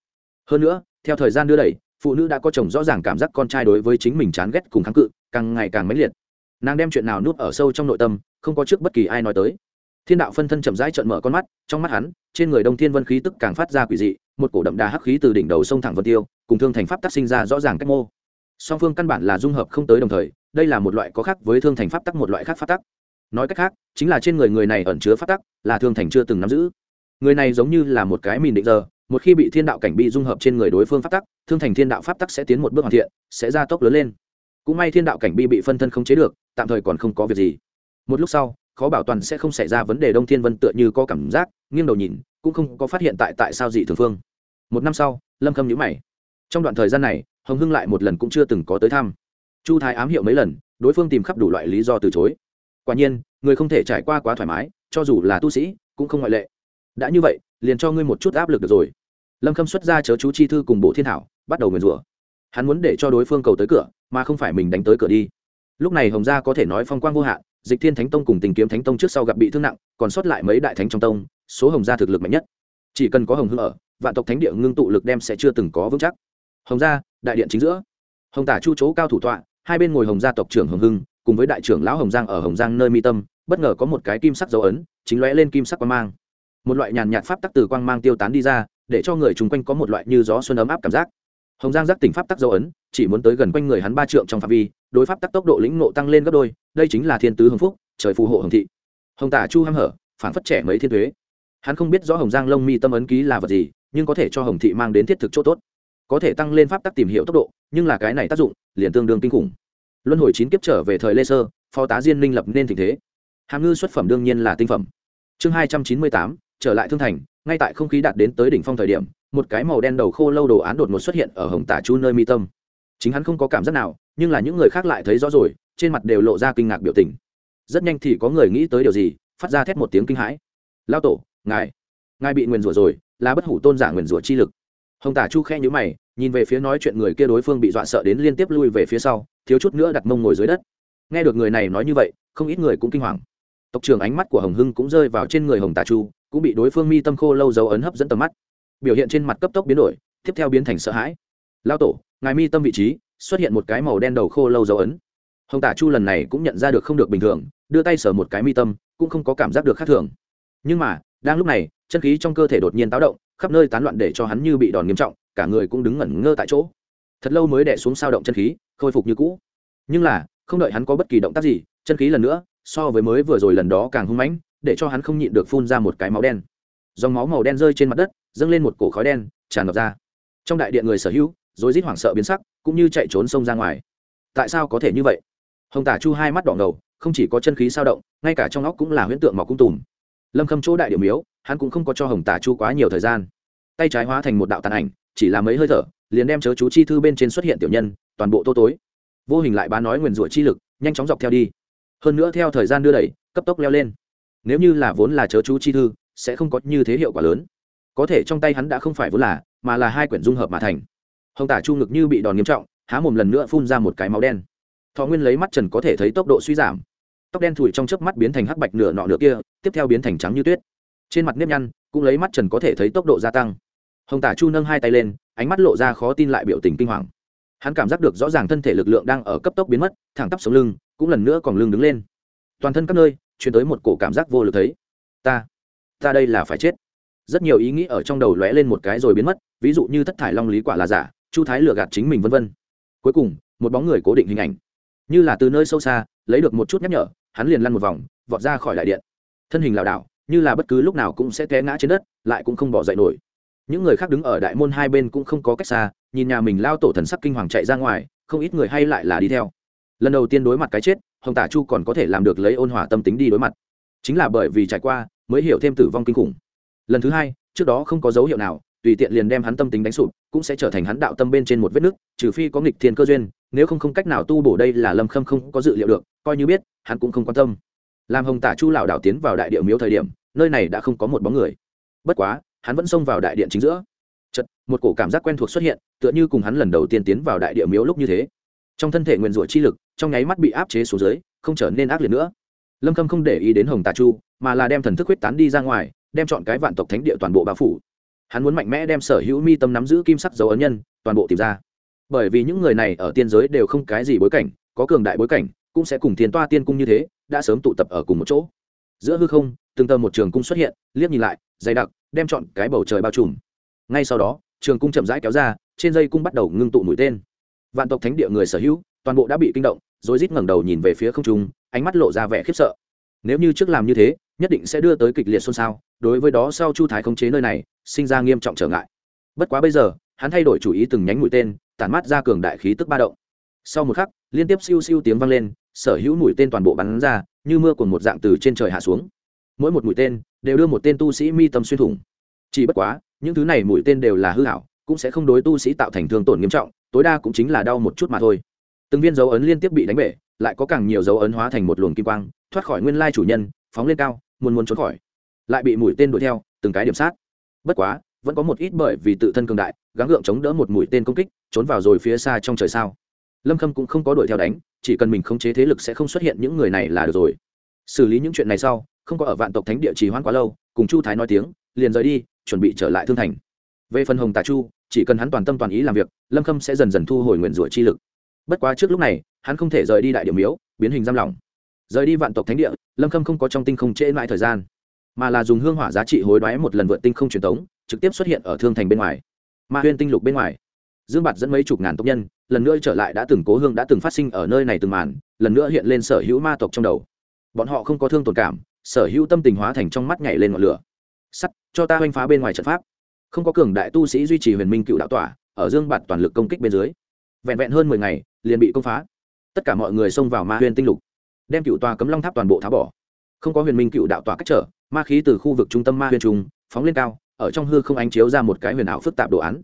Hơn nữa, theo thời gian đưa đẩy, phụ nữ đã có chồng rõ ràng cảm giác con trai đối với chính mình chán ghét cùng kháng cự, càng ngày càng mãnh liệt. Nàng đem chuyện nào nuốt ở sâu trong nội tâm, không có trước bất kỳ ai nói tới. Thiên đạo phân thân chậm rãi trợn mở con mắt, trong mắt hắn, trên người đông thiên vân khí tức càng phát ra quỷ dị, một cổ đậm đà hắc khí từ đỉnh đầu sông thẳng vân tiêu, cùng thương thành pháp tắc sinh ra rõ ràng cách mô. Song phương căn bản là dung hợp không tới đồng thời, đây là một loại có khác với thương thành pháp tắc một loại khác pháp tắc nói cách khác, chính là trên người người này ẩn chứa pháp tắc, là thương thành chưa từng nắm giữ. Người này giống như là một cái mìn định giờ, một khi bị thiên đạo cảnh bị dung hợp trên người đối phương pháp tắc, thương thành thiên đạo pháp tắc sẽ tiến một bước hoàn thiện, sẽ gia tốc lớn lên. Cũng may thiên đạo cảnh bi bị phân thân không chế được, tạm thời còn không có việc gì. Một lúc sau, khó bảo toàn sẽ không xảy ra vấn đề đông thiên vân tựa như có cảm giác, nghiêng đầu nhìn, cũng không có phát hiện tại tại sao dị thường phương. Một năm sau, lâm khâm nhữ mày. Trong đoạn thời gian này, hồng hưng lại một lần cũng chưa từng có tới thăm. Chu thái ám hiệu mấy lần, đối phương tìm khắp đủ loại lý do từ chối quả nhiên, người không thể trải qua quá thoải mái, cho dù là tu sĩ, cũng không ngoại lệ. Đã như vậy, liền cho ngươi một chút áp lực được rồi. Lâm khâm xuất ra chớ chú chi thư cùng bộ thiên thảo, bắt đầu nguyền rủa. Hắn muốn để cho đối phương cầu tới cửa, mà không phải mình đánh tới cửa đi. Lúc này hồng gia có thể nói phong quang vô hạn, dịch thiên thánh tông cùng tình kiếm thánh tông trước sau gặp bị thương nặng, còn sót lại mấy đại thánh trong tông, số hồng gia thực lực mạnh nhất. Chỉ cần có hồng hưng ở, vạn tộc thánh địa ngưng tụ lực đem sẽ chưa từng có vững chắc. Hồng gia, đại điện chính giữa. Hồng tả chu chỗ cao thủ tọa, hai bên ngồi hồng gia tộc trưởng hồng hưng cùng với đại trưởng lão hồng giang ở hồng giang nơi mi tâm, bất ngờ có một cái kim sắc dấu ấn, chính lóe lên kim sắc quang mang. Một loại nhàn nhạt pháp tắc từ quang mang tiêu tán đi ra, để cho người chung quanh có một loại như gió xuân ấm áp cảm giác. Hồng giang giác tỉnh pháp tắc dấu ấn, chỉ muốn tới gần quanh người hắn ba trượng trong phạm vi, đối pháp tắc tốc độ lĩnh ngộ tăng lên gấp đôi, đây chính là thiên tứ hồng phúc, trời phù hộ hồng thị. Hồng tả chu hăm hở phản phất trẻ mấy thiên thuế hắn không biết rõ hồng giang lông mi tâm ấn ký là vật gì, nhưng có thể cho hồng thị mang đến thiết thực chỗ tốt. Có thể tăng lên pháp tắc tìm hiểu tốc độ, nhưng là cái này tác dụng, liền tương đương kinh khủng luân hồi chín kiếp trở về thời lê sơ, phó tá diên minh lập nên tình thế. Hàm ngư xuất phẩm đương nhiên là tinh phẩm. Chương hai trăm chín mươi tám, trở lại thương thành, ngay tại không khí đạt đến tới đỉnh phong thời điểm, một cái màu đen đầu khô lâu đồ án đột ngột xuất hiện ở hồng tả chu nơi mi tâm. Chính hắn không có cảm giác nào, nhưng là những người khác lại thấy rõ rồi, trên mặt đều lộ ra kinh ngạc biểu tình. Rất nhanh thì có người nghĩ tới điều gì, phát ra thét một tiếng kinh hãi. Lao tổ, ngài ngài bị nguyền rủa rồi, là bất hủ tôn giả nguyền rủa chi lực. Hồng tả chu khe nhữ mày, nhìn về phía nói chuyện người kia đối phương bị dọa sợ đến liên tiếp lui về phía sau thiếu chút nữa đặt mông ngồi dưới đất. Nghe được người này nói như vậy, không ít người cũng kinh hoàng. Tộc trưởng ánh mắt của hồng hưng cũng rơi vào trên người hồng tả chu, cũng bị đối phương mi tâm khô lâu dấu ấn hấp dẫn tầm mắt. Biểu hiện trên mặt cấp tốc biến đổi, tiếp theo biến thành sợ hãi. Lao tổ, ngài mi tâm vị trí, xuất hiện một cái màu đen đầu khô lâu dấu ấn. Hồng tả chu lần này cũng nhận ra được không được bình thường, đưa tay sờ một cái mi tâm, cũng không có cảm giác được khác thường. Nhưng mà, đang lúc này, chân khí trong cơ thể đột nhiên táo động, khắp nơi tán loạn để cho hắn như bị đòn nghiêm trọng, cả người cũng đứng ngẩn ngơ tại chỗ thật lâu mới đẻ xuống sao động chân khí, khôi phục như cũ. Nhưng là, không đợi hắn có bất kỳ động tác gì, chân khí lần nữa, so với mới vừa rồi lần đó càng hung mãnh, để cho hắn không nhịn được phun ra một cái máu đen. Dòng máu màu đen rơi trên mặt đất, dâng lên một cổ khói đen, tràn ngập ra. Trong đại điện người sở hữu rồi rít hoảng sợ biến sắc, cũng như chạy trốn sông ra ngoài. Tại sao có thể như vậy? Hồng tả chu hai mắt đỏ ngầu, không chỉ có chân khí sao động, ngay cả trong óc cũng là huyễn tượng mọc cung tùm. Lâm khâm chỗ đại điệu miếu hắn cũng không có cho hồng tả chu quá nhiều thời gian. Tay trái hóa thành một đạo tàn ảnh, chỉ là mấy hơi thở liền đem chớ chú chi thư bên trên xuất hiện tiểu nhân, toàn bộ tô tối. Vô hình lại bá nói nguyền rủa chi lực, nhanh chóng dọc theo đi. Hơn nữa theo thời gian đưa đẩy, cấp tốc leo lên. Nếu như là vốn là chớ chú chi thư, sẽ không có như thế hiệu quả lớn. Có thể trong tay hắn đã không phải vốn là, mà là hai quyển dung hợp mà thành. Hồng tả chu ngực như bị đòn nghiêm trọng, há mồm lần nữa phun ra một cái máu đen. Thọ nguyên lấy mắt trần có thể thấy tốc độ suy giảm. Tóc đen thủi trong chớp mắt biến thành hắc bạch nửa nọ nửa kia, tiếp theo biến thành trắng như tuyết. Trên mặt nếp nhăn cũng lấy mắt trần có thể thấy tốc độ gia tăng hồng tả chu nâng hai tay lên, ánh mắt lộ ra khó tin lại biểu tình kinh hoàng. Hắn cảm giác được rõ ràng thân thể lực lượng đang ở cấp tốc biến mất, thẳng tắp sống lưng, cũng lần nữa còn lưng đứng lên. Toàn thân các nơi chuyển tới một cổ cảm giác vô lực thấy. Ta ta đây là phải chết. Rất nhiều ý nghĩ ở trong đầu lóe lên một cái rồi biến mất, ví dụ như thất thải long lý quả là giả, chu thái lừa gạt chính mình vân vân. Cuối cùng, một bóng người cố định hình ảnh. Như là từ nơi sâu xa, lấy được một chút nhắc nhở, hắn liền lăn một vòng, vọt ra khỏi đại điện. Thân hình lảo đảo, như là bất cứ lúc nào cũng sẽ té ngã trên đất, lại cũng không bỏ dậy nổi những người khác đứng ở đại môn hai bên cũng không có cách xa, nhìn nhà mình lao tổ thần sắc kinh hoàng chạy ra ngoài, không ít người hay lại là đi theo. Lần đầu tiên đối mặt cái chết, hồng tả chu còn có thể làm được lấy ôn hòa tâm tính đi đối mặt. Chính là bởi vì trải qua, mới hiểu thêm tử vong kinh khủng. Lần thứ hai, trước đó không có dấu hiệu nào, tùy tiện liền đem hắn tâm tính đánh sụp, cũng sẽ trở thành hắn đạo tâm bên trên một vết nứt, trừ phi có nghịch thiên cơ duyên, nếu không không cách nào tu bổ đây là lâm khâm không có dự liệu được, coi như biết, hắn cũng không quan tâm. Làm hồng tả chu lảo đảo tiến vào đại địa miếu thời điểm, nơi này đã không có một bóng người. Bất quá hắn vẫn xông vào đại điện chính giữa. Chật một cổ cảm giác quen thuộc xuất hiện, tựa như cùng hắn lần đầu tiên tiến vào đại địa miếu lúc như thế. Trong thân thể nguyền rủa chi lực, trong nháy mắt bị áp chế xuống dưới, không trở nên ác liệt nữa. Lâm khâm không để ý đến hồng tà chu, mà là đem thần thức huyết tán đi ra ngoài, đem chọn cái vạn tộc thánh địa toàn bộ bao phủ. Hắn muốn mạnh mẽ đem sở hữu mi tâm nắm giữ kim sắc dấu ấn nhân, toàn bộ tìm ra. Bởi vì những người này ở tiên giới đều không cái gì bối cảnh, có cường đại bối cảnh, cũng sẽ cùng thiên toa tiên cung như thế, đã sớm tụ tập ở cùng một chỗ. Giữa hư không, từng tờ một trường cung xuất hiện, liếc nhìn lại dày đặc, đem chọn cái bầu trời bao trùm. Ngay sau đó, trường cung chậm rãi kéo ra, trên dây cung bắt đầu ngưng tụ mũi tên. Vạn tộc thánh địa người sở hữu, toàn bộ đã bị kinh động, rồi rít ngẩng đầu nhìn về phía không trung, ánh mắt lộ ra vẻ khiếp sợ. Nếu như trước làm như thế, nhất định sẽ đưa tới kịch liệt xôn xao, đối với đó sau chu thái khống chế nơi này, sinh ra nghiêm trọng trở ngại. Bất quá bây giờ, hắn thay đổi chủ ý từng nhánh mũi tên, tản mát ra cường đại khí tức ba động. Sau một khắc, liên tiếp siêu siêu tiếng vang lên, sở hữu mũi tên toàn bộ bắn ra, như mưa cùng một dạng từ trên trời hạ xuống. Mỗi một mũi tên đều đưa một tên tu sĩ mi tâm xuyên thủng. Chỉ bất quá, những thứ này mũi tên đều là hư hảo cũng sẽ không đối tu sĩ tạo thành thương tổn nghiêm trọng, tối đa cũng chính là đau một chút mà thôi. Từng viên dấu ấn liên tiếp bị đánh bể, lại có càng nhiều dấu ấn hóa thành một luồng kim quang, thoát khỏi nguyên lai chủ nhân, phóng lên cao, muốn muốn trốn khỏi. Lại bị mũi tên đuổi theo, từng cái điểm sát. Bất quá, vẫn có một ít bởi vì tự thân cường đại, gắng gượng chống đỡ một mũi tên công kích, trốn vào rồi phía xa trong trời sao. Lâm khâm cũng không có đuổi theo đánh, chỉ cần mình khống chế thế lực sẽ không xuất hiện những người này là được rồi. Xử lý những chuyện này sau không có ở vạn tộc thánh địa trì hoãn quá lâu, cùng chu thái nói tiếng, liền rời đi, chuẩn bị trở lại thương thành. Về phần hồng tà chu, chỉ cần hắn toàn tâm toàn ý làm việc, lâm khâm sẽ dần dần thu hồi nguyện rủa chi lực. Bất quá trước lúc này, hắn không thể rời đi đại điểm miếu, biến hình giam lỏng. Rời đi vạn tộc thánh địa, lâm khâm không có trong tinh không trễ mãi thời gian, mà là dùng hương hỏa giá trị hối đoái một lần vượt tinh không truyền thống trực tiếp xuất hiện ở thương thành bên ngoài. Ma huyên tinh lục bên ngoài. Dương bạt dẫn mấy chục ngàn tộc nhân, lần nữa trở lại đã từng cố hương đã từng phát sinh ở nơi này từng màn, lần nữa hiện lên sở hữu ma tộc trong đầu. Bọn họ không có thương tổn cảm sở hữu tâm tình hóa thành trong mắt nhảy lên ngọn lửa. Sắt, cho ta oanh phá bên ngoài trận pháp. Không có cường đại tu sĩ duy trì huyền minh cựu đạo tỏa, ở dương bạt toàn lực công kích bên dưới. Vẹn vẹn hơn mười ngày, liền bị công phá. Tất cả mọi người xông vào ma huyền tinh lục, đem cựu tòa cấm long tháp toàn bộ tháo bỏ. Không có huyền minh cựu đạo tỏa cách trở, ma khí từ khu vực trung tâm ma huyền trung phóng lên cao, ở trong hư không ánh chiếu ra một cái huyền ảo phức tạp đồ án.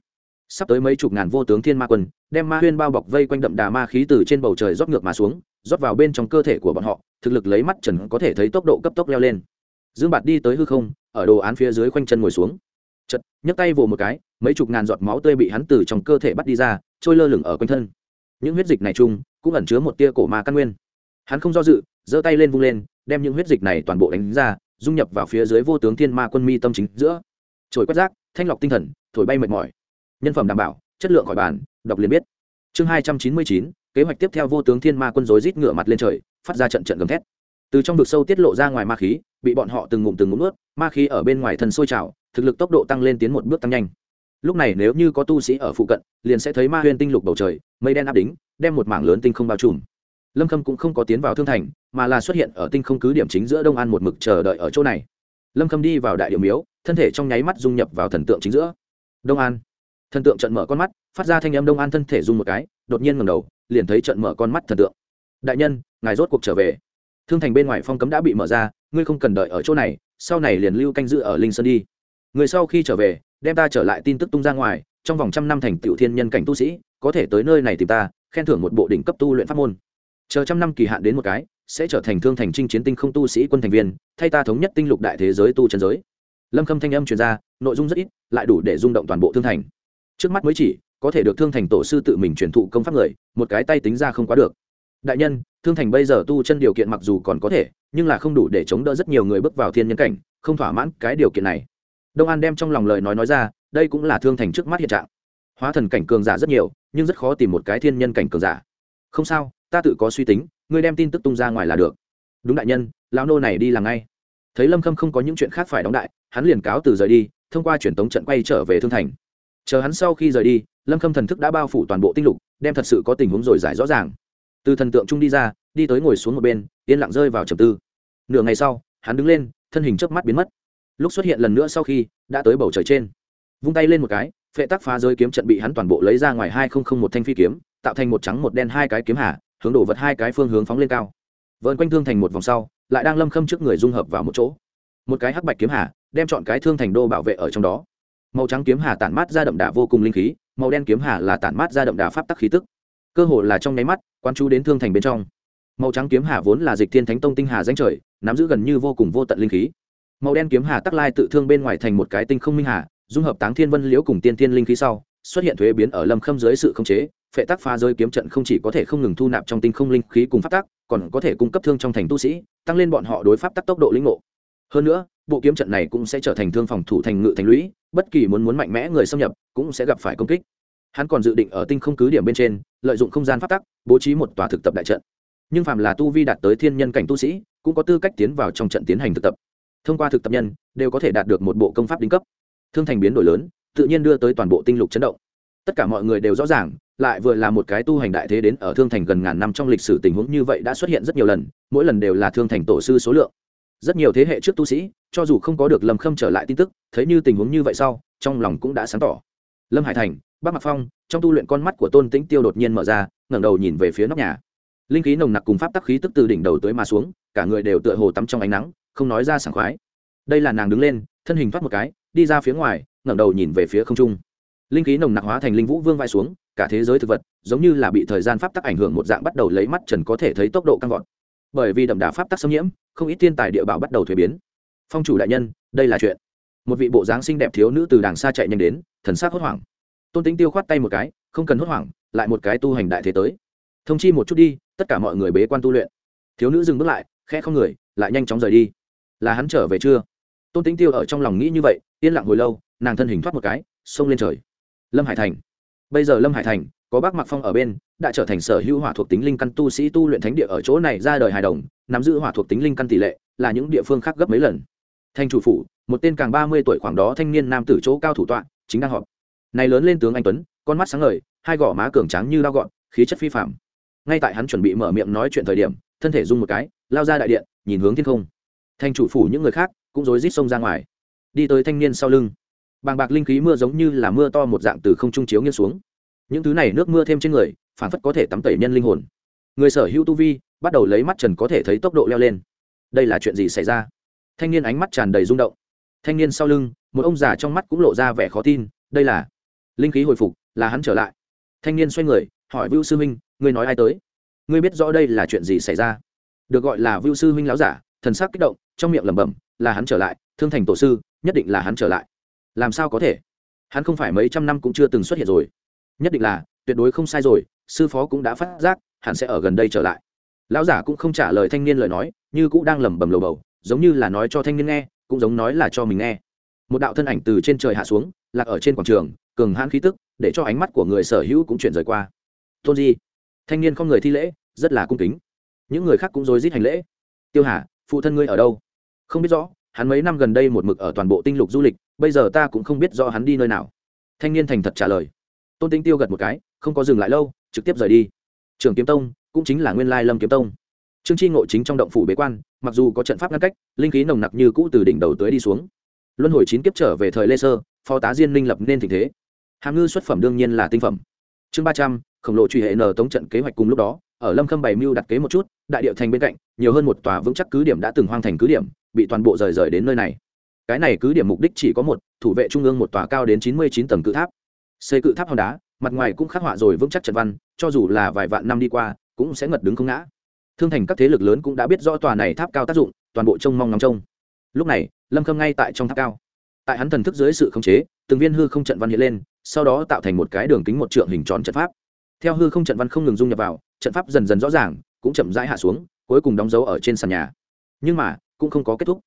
Sắp tới mấy chục ngàn vô tướng thiên ma quân, đem ma huyên bao bọc vây quanh đậm đà ma khí từ trên bầu trời rót ngược mà xuống rót vào bên trong cơ thể của bọn họ, thực lực lấy mắt trần có thể thấy tốc độ cấp tốc leo lên. Dương bạt đi tới hư không, ở đồ án phía dưới khoanh chân ngồi xuống. Chật nhấc tay vồ một cái, mấy chục ngàn giọt máu tươi bị hắn từ trong cơ thể bắt đi ra, trôi lơ lửng ở quanh thân. Những huyết dịch này chung, cũng ẩn chứa một tia cổ ma căn nguyên. Hắn không do dự, giơ tay lên vung lên, đem những huyết dịch này toàn bộ đánh ra, dung nhập vào phía dưới vô tướng thiên ma quân mi tâm chính giữa. Trồi quét rác, thanh lọc tinh thần, thổi bay mệt mỏi. Nhân phẩm đảm bảo, chất lượng khỏi bàn, đọc liền biết. Chương hai trăm chín mươi chín kế hoạch tiếp theo vô tướng thiên ma quân rối rít ngửa mặt lên trời, phát ra trận trận gầm thét. Từ trong vực sâu tiết lộ ra ngoài ma khí, bị bọn họ từng ngụm từng ngụm ướt ma khí ở bên ngoài thần sôi trào, thực lực tốc độ tăng lên tiến một bước tăng nhanh. Lúc này nếu như có tu sĩ ở phụ cận, liền sẽ thấy ma huyên tinh lục bầu trời, mây đen áp đính, đem một mảng lớn tinh không bao trùm. Lâm khâm cũng không có tiến vào thương thành, mà là xuất hiện ở tinh không cứ điểm chính giữa đông an một mực chờ đợi ở chỗ này. Lâm khâm đi vào đại điệu miếu, thân thể trong nháy mắt dung nhập vào thần tượng chính giữa. Đông an. Thần tượng trận mở con mắt, phát ra thanh âm đông an thân thể dung một cái, đột nhiên ngầm đầu liền thấy trận mở con mắt thần tượng. Đại nhân, ngài rốt cuộc trở về. Thương thành bên ngoài phong cấm đã bị mở ra, ngươi không cần đợi ở chỗ này, sau này liền lưu canh giữ ở linh sơn đi. Người sau khi trở về, đem ta trở lại tin tức tung ra ngoài, trong vòng trăm năm thành tiểu thiên nhân cảnh tu sĩ, có thể tới nơi này tìm ta, khen thưởng một bộ đỉnh cấp tu luyện pháp môn. Chờ trăm năm kỳ hạn đến một cái, sẽ trở thành thương thành trinh chiến tinh không tu sĩ quân thành viên, thay ta thống nhất tinh lục đại thế giới tu trần giới. Lâm khâm thanh âm truyền ra, nội dung rất ít, lại đủ để rung động toàn bộ thương thành. Trước mắt mới chỉ có thể được thương thành tổ sư tự mình truyền thụ công pháp người, một cái tay tính ra không quá được. Đại nhân, thương thành bây giờ tu chân điều kiện mặc dù còn có thể, nhưng là không đủ để chống đỡ rất nhiều người bước vào thiên nhân cảnh, không thỏa mãn cái điều kiện này. Đông an đem trong lòng lời nói nói ra, đây cũng là thương thành trước mắt hiện trạng. Hóa thần cảnh cường giả rất nhiều, nhưng rất khó tìm một cái thiên nhân cảnh cường giả. Không sao, ta tự có suy tính, ngươi đem tin tức tung ra ngoài là được. Đúng đại nhân, lão nô này đi làm ngay. Thấy lâm khâm không có những chuyện khác phải đóng đại, hắn liền cáo từ rời đi, thông qua truyền tống trận quay trở về thương thành chờ hắn sau khi rời đi, lâm khâm thần thức đã bao phủ toàn bộ tinh lục, đem thật sự có tình huống rồi giải rõ ràng. Từ thần tượng trung đi ra, đi tới ngồi xuống một bên, yên lặng rơi vào trầm tư. Nửa ngày sau, hắn đứng lên, thân hình chớp mắt biến mất. Lúc xuất hiện lần nữa sau khi, đã tới bầu trời trên. Vung tay lên một cái, phệ tắc phá rơi kiếm trận bị hắn toàn bộ lấy ra ngoài hai không một thanh phi kiếm, tạo thành một trắng một đen hai cái kiếm hạ hướng đổ vật hai cái phương hướng phóng lên cao. Vợn quanh thương thành một vòng sau, lại đang lâm khâm trước người dung hợp vào một chỗ. Một cái hắc bạch kiếm hạ đem chọn cái thương thành đô bảo vệ ở trong đó màu trắng kiếm hà tản mát ra đậm đà vô cùng linh khí, màu đen kiếm hà là tản mát ra đậm đà pháp tắc khí tức. Cơ hồ là trong nháy mắt quan chú đến thương thành bên trong. Màu trắng kiếm hà vốn là dịch thiên thánh tông tinh hà danh trời, nắm giữ gần như vô cùng vô tận linh khí. Màu đen kiếm hà tắc lai tự thương bên ngoài thành một cái tinh không minh hà, dung hợp táng thiên vân liễu cùng tiên thiên linh khí sau, xuất hiện thuế biến ở lâm khâm dưới sự khống chế, phệ tắc pha rơi kiếm trận không chỉ có thể không ngừng thu nạp trong tinh không linh khí cùng pháp tắc, còn có thể cung cấp thương trong thành tu sĩ, tăng lên bọn họ đối pháp tắc tốc độ linh ngộ. Hơn nữa bộ kiếm trận này cũng sẽ trở thành thương phòng thủ thành ngự thành lũy, bất kỳ muốn muốn mạnh mẽ người xâm nhập cũng sẽ gặp phải công kích. Hắn còn dự định ở tinh không cứ điểm bên trên, lợi dụng không gian phát tắc, bố trí một tòa thực tập đại trận. Nhưng phạm là tu vi đạt tới thiên nhân cảnh tu sĩ, cũng có tư cách tiến vào trong trận tiến hành thực tập. Thông qua thực tập nhân, đều có thể đạt được một bộ công pháp đính cấp. Thương thành biến đổi lớn, tự nhiên đưa tới toàn bộ tinh lục chấn động. Tất cả mọi người đều rõ ràng, lại vừa là một cái tu hành đại thế đến ở thương thành gần ngàn năm trong lịch sử tình huống như vậy đã xuất hiện rất nhiều lần, mỗi lần đều là thương thành tổ sư số lượng rất nhiều thế hệ trước tu sĩ, cho dù không có được lâm khâm trở lại tin tức, thấy như tình huống như vậy sau, trong lòng cũng đã sáng tỏ. Lâm hải thành, bắc mạc phong, trong tu luyện con mắt của tôn tĩnh tiêu đột nhiên mở ra, ngẩng đầu nhìn về phía nóc nhà. Linh khí nồng nặc cùng pháp tắc khí tức từ đỉnh đầu tới mà xuống, cả người đều tựa hồ tắm trong ánh nắng, không nói ra sảng khoái. Đây là nàng đứng lên, thân hình thoát một cái, đi ra phía ngoài, ngẩng đầu nhìn về phía không trung. Linh khí nồng nặc hóa thành linh vũ vương vai xuống, cả thế giới thực vật, giống như là bị thời gian pháp tắc ảnh hưởng một dạng bắt đầu lấy mắt trần có thể thấy tốc độ căng vọt bởi vì đậm đà pháp tắc xâm nhiễm, không ít thiên tài địa bảo bắt đầu thuế biến. Phong chủ đại nhân, đây là chuyện. Một vị bộ dáng xinh đẹp thiếu nữ từ đàng xa chạy nhanh đến, thần sắc hốt hoảng. Tôn tính tiêu khoát tay một cái, không cần hốt hoảng, lại một cái tu hành đại thế tới. Thông chi một chút đi, tất cả mọi người bế quan tu luyện. Thiếu nữ dừng bước lại, khẽ không người, lại nhanh chóng rời đi. Là hắn trở về chưa? Tôn tính tiêu ở trong lòng nghĩ như vậy, yên lặng hồi lâu, nàng thân hình thoát một cái, xông lên trời. Lâm hải thành. Bây giờ lâm hải thành, có bác mặc phong ở bên đã trở thành sở hữu hỏa thuộc tính linh căn tu sĩ tu luyện thánh địa ở chỗ này ra đời hài đồng, nắm giữ hỏa thuộc tính linh căn tỷ lệ là những địa phương khác gấp mấy lần. Thanh chủ phủ, một tên càng ba mươi tuổi khoảng đó thanh niên nam tử chỗ cao thủ tọa, chính đang họp. Này lớn lên tướng anh tuấn, con mắt sáng ngời, hai gò má cường tráng như lao gọn, khí chất phi phạm ngay tại hắn chuẩn bị mở miệng nói chuyện thời điểm, thân thể rung một cái, lao ra đại điện, nhìn hướng thiên không. Thanh chủ phủ những người khác cũng rối rít xông ra ngoài. Đi tới thanh niên sau lưng. Bàng bạc linh khí mưa giống như là mưa to một dạng từ không trung chiếu nghiêng xuống. Những thứ này nước mưa thêm trên người phản phất có thể tắm tẩy nhân linh hồn. Người sở hữu tu vi, bắt đầu lấy mắt trần có thể thấy tốc độ leo lên. Đây là chuyện gì xảy ra? Thanh niên ánh mắt tràn đầy rung động. Thanh niên sau lưng, một ông già trong mắt cũng lộ ra vẻ khó tin, đây là linh khí hồi phục, là hắn trở lại. Thanh niên xoay người, hỏi vưu sư huynh ngươi nói ai tới? Ngươi biết rõ đây là chuyện gì xảy ra? Được gọi là vưu sư huynh láo giả, thần sắc kích động, trong miệng lẩm bẩm, là hắn trở lại, thương thành tổ sư, nhất định là hắn trở lại. Làm sao có thể? Hắn không phải mấy trăm năm cũng chưa từng xuất hiện rồi. Nhất định là tuyệt đối không sai rồi, sư phó cũng đã phát giác, hẳn sẽ ở gần đây trở lại. Lão giả cũng không trả lời thanh niên lời nói, như cũng đang lẩm bẩm lầu bầu, giống như là nói cho thanh niên nghe, cũng giống nói là cho mình nghe. Một đạo thân ảnh từ trên trời hạ xuống, lạc ở trên quảng trường, cường hãn khí tức, để cho ánh mắt của người sở hữu cũng chuyển rời qua. Tôn di. Thanh niên không người thi lễ, rất là cung kính. Những người khác cũng rối rít hành lễ. Tiêu hà, phụ thân ngươi ở đâu? Không biết rõ, hắn mấy năm gần đây một mực ở toàn bộ tinh lục du lịch, bây giờ ta cũng không biết rõ hắn đi nơi nào. Thanh niên thành thật trả lời. Tôn tinh tiêu gật một cái không có dừng lại lâu, trực tiếp rời đi. Trường kiếm tông cũng chính là nguyên lai lâm kiếm tông. Trương tri ngộ chính trong động phủ bế quan, mặc dù có trận pháp ngăn cách, linh khí nồng nặc như cũ từ đỉnh đầu tới đi xuống. Luân hồi chín kiếp trở về thời lê sơ, phó tá diên minh lập nên tình thế. Hàm ngư xuất phẩm đương nhiên là tinh phẩm. Chương ba trăm, khổng lồ truy hệ nờ tống trận kế hoạch cùng lúc đó, ở lâm khâm bày mưu đặt kế một chút, đại điệu thành bên cạnh, nhiều hơn một tòa vững chắc cứ điểm đã từng hoang thành cứ điểm, bị toàn bộ rời rời đến nơi này. Cái này cứ điểm mục đích chỉ có một, thủ vệ trung ương một tòa cao đến chín mươi chín tầng cự tháp. Xây cự tháp hòn đá mặt ngoài cũng khắc họa rồi vững chắc trận văn, cho dù là vài vạn năm đi qua, cũng sẽ ngật đứng không ngã. Thương thành các thế lực lớn cũng đã biết rõ tòa này tháp cao tác dụng, toàn bộ trông mong ngóng trông. Lúc này, lâm khâm ngay tại trong tháp cao. Tại hắn thần thức dưới sự khống chế, từng viên hư không trận văn hiện lên, sau đó tạo thành một cái đường kính một trượng hình tròn trận pháp. Theo hư không trận văn không ngừng dung nhập vào, trận pháp dần dần rõ ràng, cũng chậm rãi hạ xuống, cuối cùng đóng dấu ở trên sàn nhà. Nhưng mà, cũng không có kết thúc.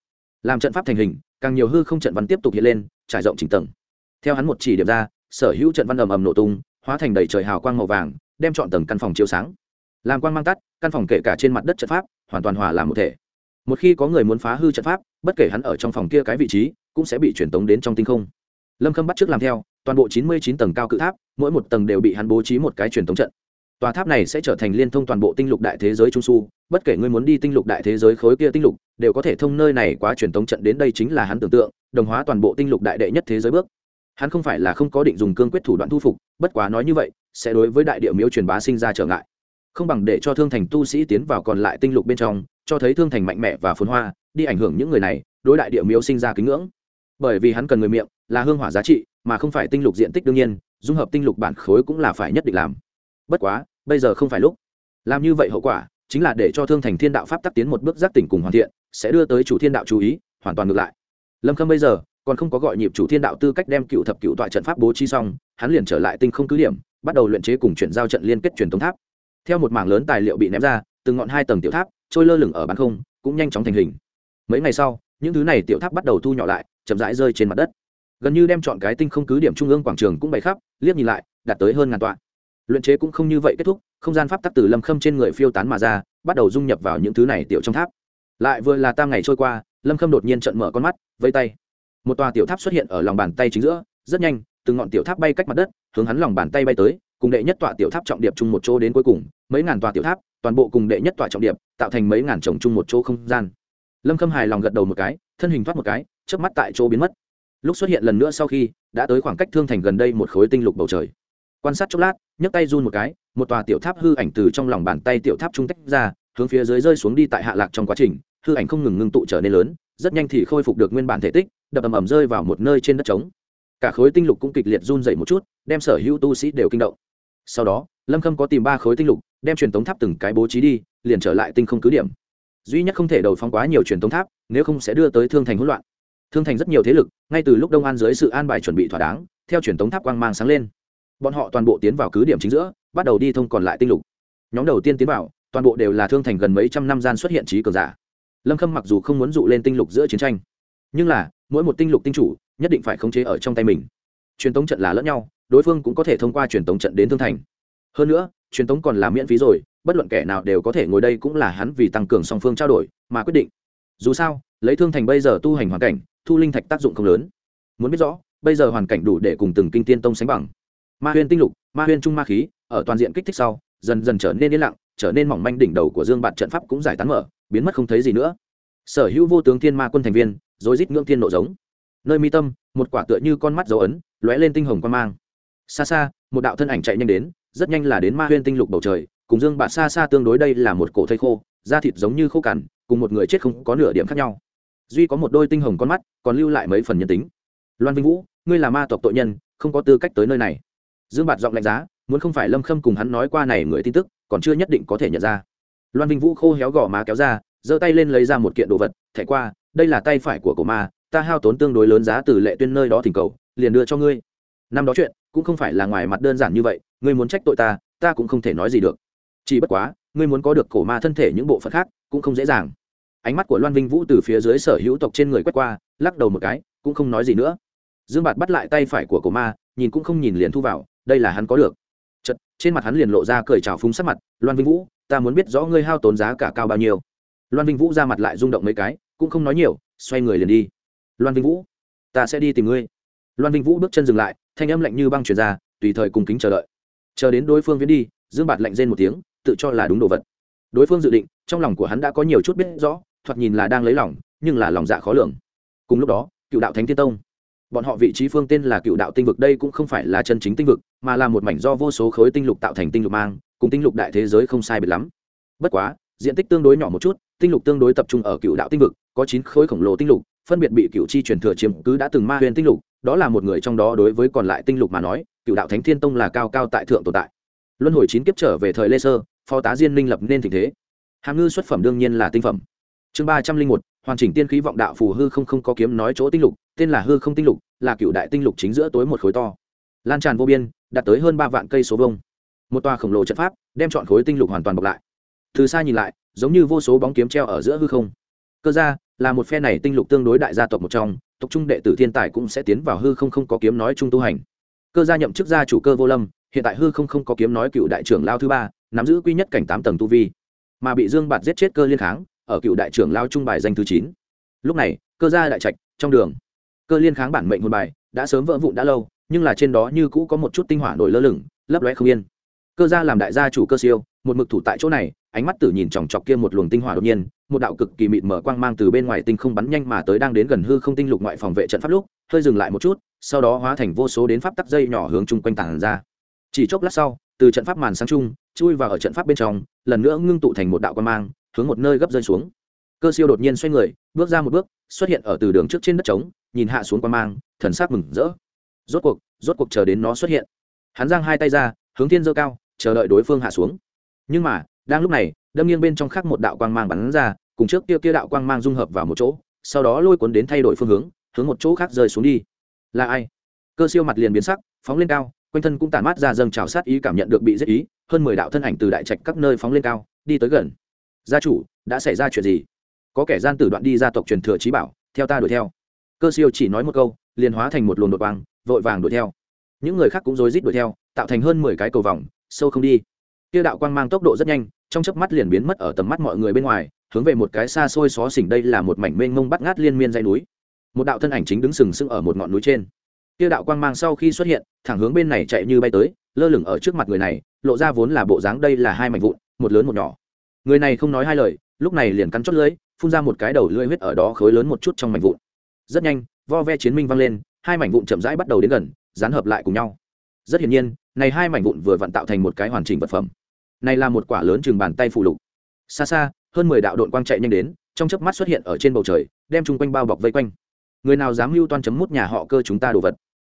Làm trận pháp thành hình, càng nhiều hư không trận văn tiếp tục hiện lên, trải rộng trình tầng. Theo hắn một chỉ điểm ra sở hữu trận văn ầm ầm nổ tung, hóa thành đầy trời hào quang màu vàng, đem chọn tầng căn phòng chiếu sáng. Làm quang mang tắt, căn phòng kể cả trên mặt đất trận pháp, hoàn toàn hòa làm một thể. Một khi có người muốn phá hư trận pháp, bất kể hắn ở trong phòng kia cái vị trí, cũng sẽ bị truyền tống đến trong tinh không. Lâm khâm bắt trước làm theo, toàn bộ chín mươi chín tầng cao cự tháp, mỗi một tầng đều bị hắn bố trí một cái truyền tống trận. Tòa tháp này sẽ trở thành liên thông toàn bộ tinh lục đại thế giới trung su, bất kể ngươi muốn đi tinh lục đại thế giới khối kia tinh lục, đều có thể thông nơi này quá truyền tống trận đến đây chính là hắn tưởng tượng, đồng hóa toàn bộ tinh lục đại đệ nhất thế giới bước hắn không phải là không có định dùng cương quyết thủ đoạn thu phục, bất quá nói như vậy, sẽ đối với đại địa miếu truyền bá sinh ra trở ngại. Không bằng để cho thương thành tu sĩ tiến vào còn lại tinh lục bên trong, cho thấy thương thành mạnh mẽ và phồn hoa, đi ảnh hưởng những người này, đối đại địa miếu sinh ra kính ngưỡng. Bởi vì hắn cần người miệng, là hương hỏa giá trị, mà không phải tinh lục diện tích đương nhiên, dung hợp tinh lục bản khối cũng là phải nhất định làm. Bất quá, bây giờ không phải lúc. Làm như vậy hậu quả, chính là để cho thương thành thiên đạo pháp tắc tiến một bước giác tỉnh cùng hoàn thiện, sẽ đưa tới chủ thiên đạo chú ý, hoàn toàn ngược lại. Lâm khâm bây giờ còn không có gọi nhịp chủ thiên đạo tư cách đem cựu thập cựu tọa trận pháp bố trí xong, hắn liền trở lại tinh không cứ điểm, bắt đầu luyện chế cùng chuyển giao trận liên kết truyền thống tháp. Theo một mảng lớn tài liệu bị ném ra, từng ngọn hai tầng tiểu tháp trôi lơ lửng ở bán không, cũng nhanh chóng thành hình. Mấy ngày sau, những thứ này tiểu tháp bắt đầu thu nhỏ lại, chậm rãi rơi trên mặt đất. Gần như đem chọn cái tinh không cứ điểm trung ương quảng trường cũng bày khắp, liếc nhìn lại, đạt tới hơn ngàn tọa. Luyện chế cũng không như vậy kết thúc, không gian pháp tắc từ lâm khâm trên người phiêu tán mà ra, bắt đầu dung nhập vào những thứ này tiểu trong tháp. Lại vừa là tam ngày trôi qua, lâm khâm đột nhiên trận mở con mắt vây tay một tòa tiểu tháp xuất hiện ở lòng bàn tay chính giữa, rất nhanh, từng ngọn tiểu tháp bay cách mặt đất, hướng hắn lòng bàn tay bay tới, cùng đệ nhất tọa tiểu tháp trọng điệp chung một chỗ đến cuối cùng. Mấy ngàn tòa tiểu tháp, toàn bộ cùng đệ nhất tọa trọng điệp, tạo thành mấy ngàn chồng chung một chỗ không gian. Lâm khâm hài lòng gật đầu một cái, thân hình thoát một cái, chớp mắt tại chỗ biến mất. Lúc xuất hiện lần nữa sau khi, đã tới khoảng cách thương thành gần đây một khối tinh lục bầu trời. Quan sát chốc lát, nhấc tay run một cái, một tòa tiểu tháp hư ảnh từ trong lòng bàn tay tiểu tháp trung tách ra, hướng phía dưới rơi xuống đi tại hạ lạc trong quá trình. Hư ảnh không ngừng ngưng tụ trở nên lớn, rất nhanh thì khôi phục được nguyên bản thể tích đập ầm ầm rơi vào một nơi trên đất trống. Cả khối tinh lục cũng kịch liệt run dậy một chút, đem sở hữu tu sĩ đều kinh động. Sau đó, lâm khâm có tìm ba khối tinh lục, đem truyền tống tháp từng cái bố trí đi, liền trở lại tinh không cứ điểm. Duy nhất không thể đầu phóng quá nhiều truyền tống tháp, nếu không sẽ đưa tới thương thành hỗn loạn. Thương thành rất nhiều thế lực, ngay từ lúc đông an dưới sự an bài chuẩn bị thỏa đáng, theo truyền tống tháp quang mang sáng lên. Bọn họ toàn bộ tiến vào cứ điểm chính giữa, bắt đầu đi thông còn lại tinh lục. Nhóm đầu tiên tiến vào, toàn bộ đều là thương thành gần mấy trăm năm gian xuất hiện trí cường giả. Lâm khâm mặc dù không muốn dụ lên tinh lục giữa chiến tranh, nhưng là mỗi một tinh lục tinh chủ nhất định phải khống chế ở trong tay mình. Truyền tống trận là lẫn nhau, đối phương cũng có thể thông qua truyền tống trận đến thương thành. Hơn nữa, truyền tống còn là miễn phí rồi, bất luận kẻ nào đều có thể ngồi đây cũng là hắn vì tăng cường song phương trao đổi mà quyết định. Dù sao, lấy thương thành bây giờ tu hành hoàn cảnh, thu linh thạch tác dụng không lớn. Muốn biết rõ, bây giờ hoàn cảnh đủ để cùng từng kinh tiên tông sánh bằng. Ma huyên tinh lục, ma huyên trung ma khí, ở toàn diện kích thích sau, dần dần trở nên yên lặng, trở nên mỏng manh đỉnh đầu của dương bạn trận pháp cũng giải tán mở, biến mất không thấy gì nữa. Sở hữu vô tướng thiên ma quân thành viên rồi rít ngưỡng thiên nộ giống. Nơi mi tâm, một quả tựa như con mắt dấu ấn, lóe lên tinh hồng quan mang. Xa xa, một đạo thân ảnh chạy nhanh đến, rất nhanh là đến ma huyên tinh lục bầu trời, cùng dương bạt xa xa tương đối đây là một cổ thây khô, da thịt giống như khô cằn, cùng một người chết không có nửa điểm khác nhau. Duy có một đôi tinh hồng con mắt, còn lưu lại mấy phần nhân tính. Loan vinh vũ, ngươi là ma tộc tội nhân, không có tư cách tới nơi này. Dương bạt giọng lạnh giá, muốn không phải lâm khâm cùng hắn nói qua này người tin tức, còn chưa nhất định có thể nhận ra. Loan vinh vũ khô héo gò má kéo ra, giơ tay lên lấy ra một kiện đồ vật, thẻ qua đây là tay phải của cổ ma, ta hao tốn tương đối lớn giá từ lệ tuyên nơi đó thỉnh cầu, liền đưa cho ngươi. Năm đó chuyện, cũng không phải là ngoài mặt đơn giản như vậy, ngươi muốn trách tội ta ta cũng không thể nói gì được. Chỉ bất quá, ngươi muốn có được cổ ma thân thể những bộ phận khác, cũng không dễ dàng. Ánh mắt của loan vinh vũ từ phía dưới sở hữu tộc trên người quét qua, lắc đầu một cái, cũng không nói gì nữa. Dương bạt bắt lại tay phải của cổ ma, nhìn cũng không nhìn liền thu vào, đây là hắn có được. Chật trên mặt hắn liền lộ ra cười trào phúng sắc mặt, loan vinh vũ, ta muốn biết rõ ngươi hao tốn giá cả cao bao nhiêu loan vinh vũ ra mặt lại rung động mấy cái, cũng không nói nhiều, xoay người liền đi. Loan vinh vũ, ta sẽ đi tìm ngươi. Loan vinh vũ bước chân dừng lại, thanh âm lạnh như băng truyền ra, tùy thời cùng kính chờ đợi. Chờ đến đối phương viễn đi, dương bạt lạnh rên một tiếng, tự cho là đúng đồ vật. Đối phương dự định, trong lòng của hắn đã có nhiều chút biết rõ, thoạt nhìn là đang lấy lòng, nhưng là lòng dạ khó lường. Cùng lúc đó, cựu đạo thánh tiên tông. Bọn họ vị trí phương tên là cựu đạo tinh vực đây cũng không phải là chân chính tinh vực, mà là một mảnh do vô số khối tinh lục tạo thành tinh lục mang, cùng tinh lục đại thế giới không sai biệt lắm. Bất quá diện tích tương đối nhỏ một chút, tinh lục tương đối tập trung ở cựu đạo tinh vực, có chín khối khổng lồ tinh lục, phân biệt bị cựu chi truyền thừa chiếm cứ đã từng ma huyền tinh lục, đó là một người trong đó đối với còn lại tinh lục mà nói, cựu đạo thánh thiên tông là cao cao tại thượng tồn tại. Luân hồi chín kiếp trở về thời lê sơ, phó tá diên minh lập nên tình thế. Hàm ngư xuất phẩm đương nhiên là tinh phẩm. Chương ba trăm linh một, hoàn chỉnh tiên khí vọng đạo phù hư không không có kiếm nói chỗ tinh lục, tên là hư không tinh lục, là cựu đại tinh lục chính giữa tối một khối to. Lan tràn vô biên, đạt tới hơn ba vạn cây số vông một tòa khổng lồ trận pháp, đem chọn khối tinh lục hoàn toàn bọc lại từ xa nhìn lại, giống như vô số bóng kiếm treo ở giữa hư không. Cơ ra, là một phe này tinh lục tương đối đại gia tộc một trong, tộc trung đệ tử thiên tài cũng sẽ tiến vào hư không không có kiếm nói trung tu hành. Cơ gia nhậm chức gia chủ cơ vô lâm, hiện tại hư không không có kiếm nói cựu đại trưởng lao thứ ba, nắm giữ quy nhất cảnh tám tầng tu vi. Mà bị dương bạt giết chết cơ liên kháng, ở cựu đại trưởng lao trung bài danh thứ chín. Lúc này, cơ gia đại trạch, trong đường. Cơ liên kháng bản mệnh hồn bài, đã sớm vỡ vụn đã lâu, nhưng là trên đó như cũ có một chút tinh hỏa nổi lơ lửng, lấp lóe không yên. Cơ gia làm đại gia chủ cơ siêu một mực thủ tại chỗ này, ánh mắt tử nhìn chòng chọc kia một luồng tinh hỏa đột nhiên, một đạo cực kỳ mịt mở quang mang từ bên ngoài tinh không bắn nhanh mà tới đang đến gần hư không tinh lục ngoại phòng vệ trận pháp lúc, hơi dừng lại một chút, sau đó hóa thành vô số đến pháp tắc dây nhỏ hướng chung quanh tảng ra. Chỉ chốc lát sau, từ trận pháp màn sáng chung, chui vào ở trận pháp bên trong, lần nữa ngưng tụ thành một đạo quang mang, hướng một nơi gấp rơi xuống. Cơ siêu đột nhiên xoay người, bước ra một bước, xuất hiện ở từ đường trước trên đất trống, nhìn hạ xuống quang mang, thần sắc mừng rỡ. Rốt cuộc rốt cuộc chờ đến nó xuất hiện. Hắn giang hai tay ra, hướng thiên dơ cao, chờ đợi đối phương hạ xuống nhưng mà, đang lúc này, đâm nghiêng bên trong khác một đạo quang mang bắn ra, cùng trước kia kia đạo quang mang dung hợp vào một chỗ, sau đó lôi cuốn đến thay đổi phương hướng hướng một chỗ khác rơi xuống đi. Là ai? Cơ siêu mặt liền biến sắc, phóng lên cao, quanh thân cũng tản mát ra dâng trào sát ý cảm nhận được bị giết ý, hơn mười đạo thân ảnh từ đại trạch các nơi phóng lên cao, đi tới gần. Gia chủ, đã xảy ra chuyện gì? Có kẻ gian tử đoạn đi gia tộc truyền thừa trí bảo, theo ta đuổi theo. Cơ siêu chỉ nói một câu, liền hóa thành một luồng đột vàng vội vàng đuổi theo. Những người khác cũng rối rít đuổi theo, tạo thành hơn mười cái cầu vòng, sâu không đi tiêu đạo quang mang tốc độ rất nhanh, trong chớp mắt liền biến mất ở tầm mắt mọi người bên ngoài, hướng về một cái xa xôi xó xỉnh đây là một mảnh mênh mông bắt ngát liên miên dãy núi. Một đạo thân ảnh chính đứng sừng sững ở một ngọn núi trên. Tiêu đạo quang mang sau khi xuất hiện, thẳng hướng bên này chạy như bay tới, lơ lửng ở trước mặt người này, lộ ra vốn là bộ dáng đây là hai mảnh vụn, một lớn một nhỏ. Người này không nói hai lời, lúc này liền cắn chót lưỡi, phun ra một cái đầu lưỡi huyết ở đó khối lớn một chút trong mảnh vụn. Rất nhanh, vo ve chiến minh văng lên, hai mảnh vụn chậm rãi bắt đầu đến gần, dán hợp lại cùng nhau. Rất hiển nhiên, này hai mảnh vụn vừa vặn tạo thành một cái hoàn chỉnh vật phẩm này là một quả lớn chừng bàn tay phụ lục. Xa xa, hơn mười đạo đội quang chạy nhanh đến, trong chớp mắt xuất hiện ở trên bầu trời, đem chung quanh bao bọc vây quanh. Người nào dám mưu toan chấm mút nhà họ cơ chúng ta đồ vật?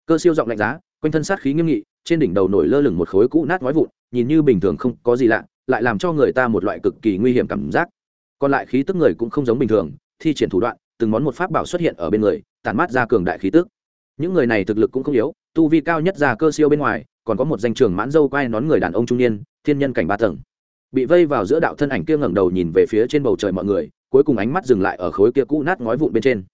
Cơ siêu giọng lạnh giá, quanh thân sát khí nghiêm nghị, trên đỉnh đầu nổi lơ lửng một khối cũ nát nói vụn, nhìn như bình thường không có gì lạ, lại làm cho người ta một loại cực kỳ nguy hiểm cảm giác. Còn lại khí tức người cũng không giống bình thường, thi triển thủ đoạn, từng món một pháp bảo xuất hiện ở bên người, tản mát ra cường đại khí tức. Những người này thực lực cũng không yếu, tu vi cao nhất ra cơ siêu bên ngoài còn có một danh trường mãn dâu quai nón người đàn ông trung niên, thiên nhân cảnh ba tầng. Bị vây vào giữa đạo thân ảnh kia ngẩng đầu nhìn về phía trên bầu trời mọi người, cuối cùng ánh mắt dừng lại ở khối kia cũ nát ngói vụn bên trên.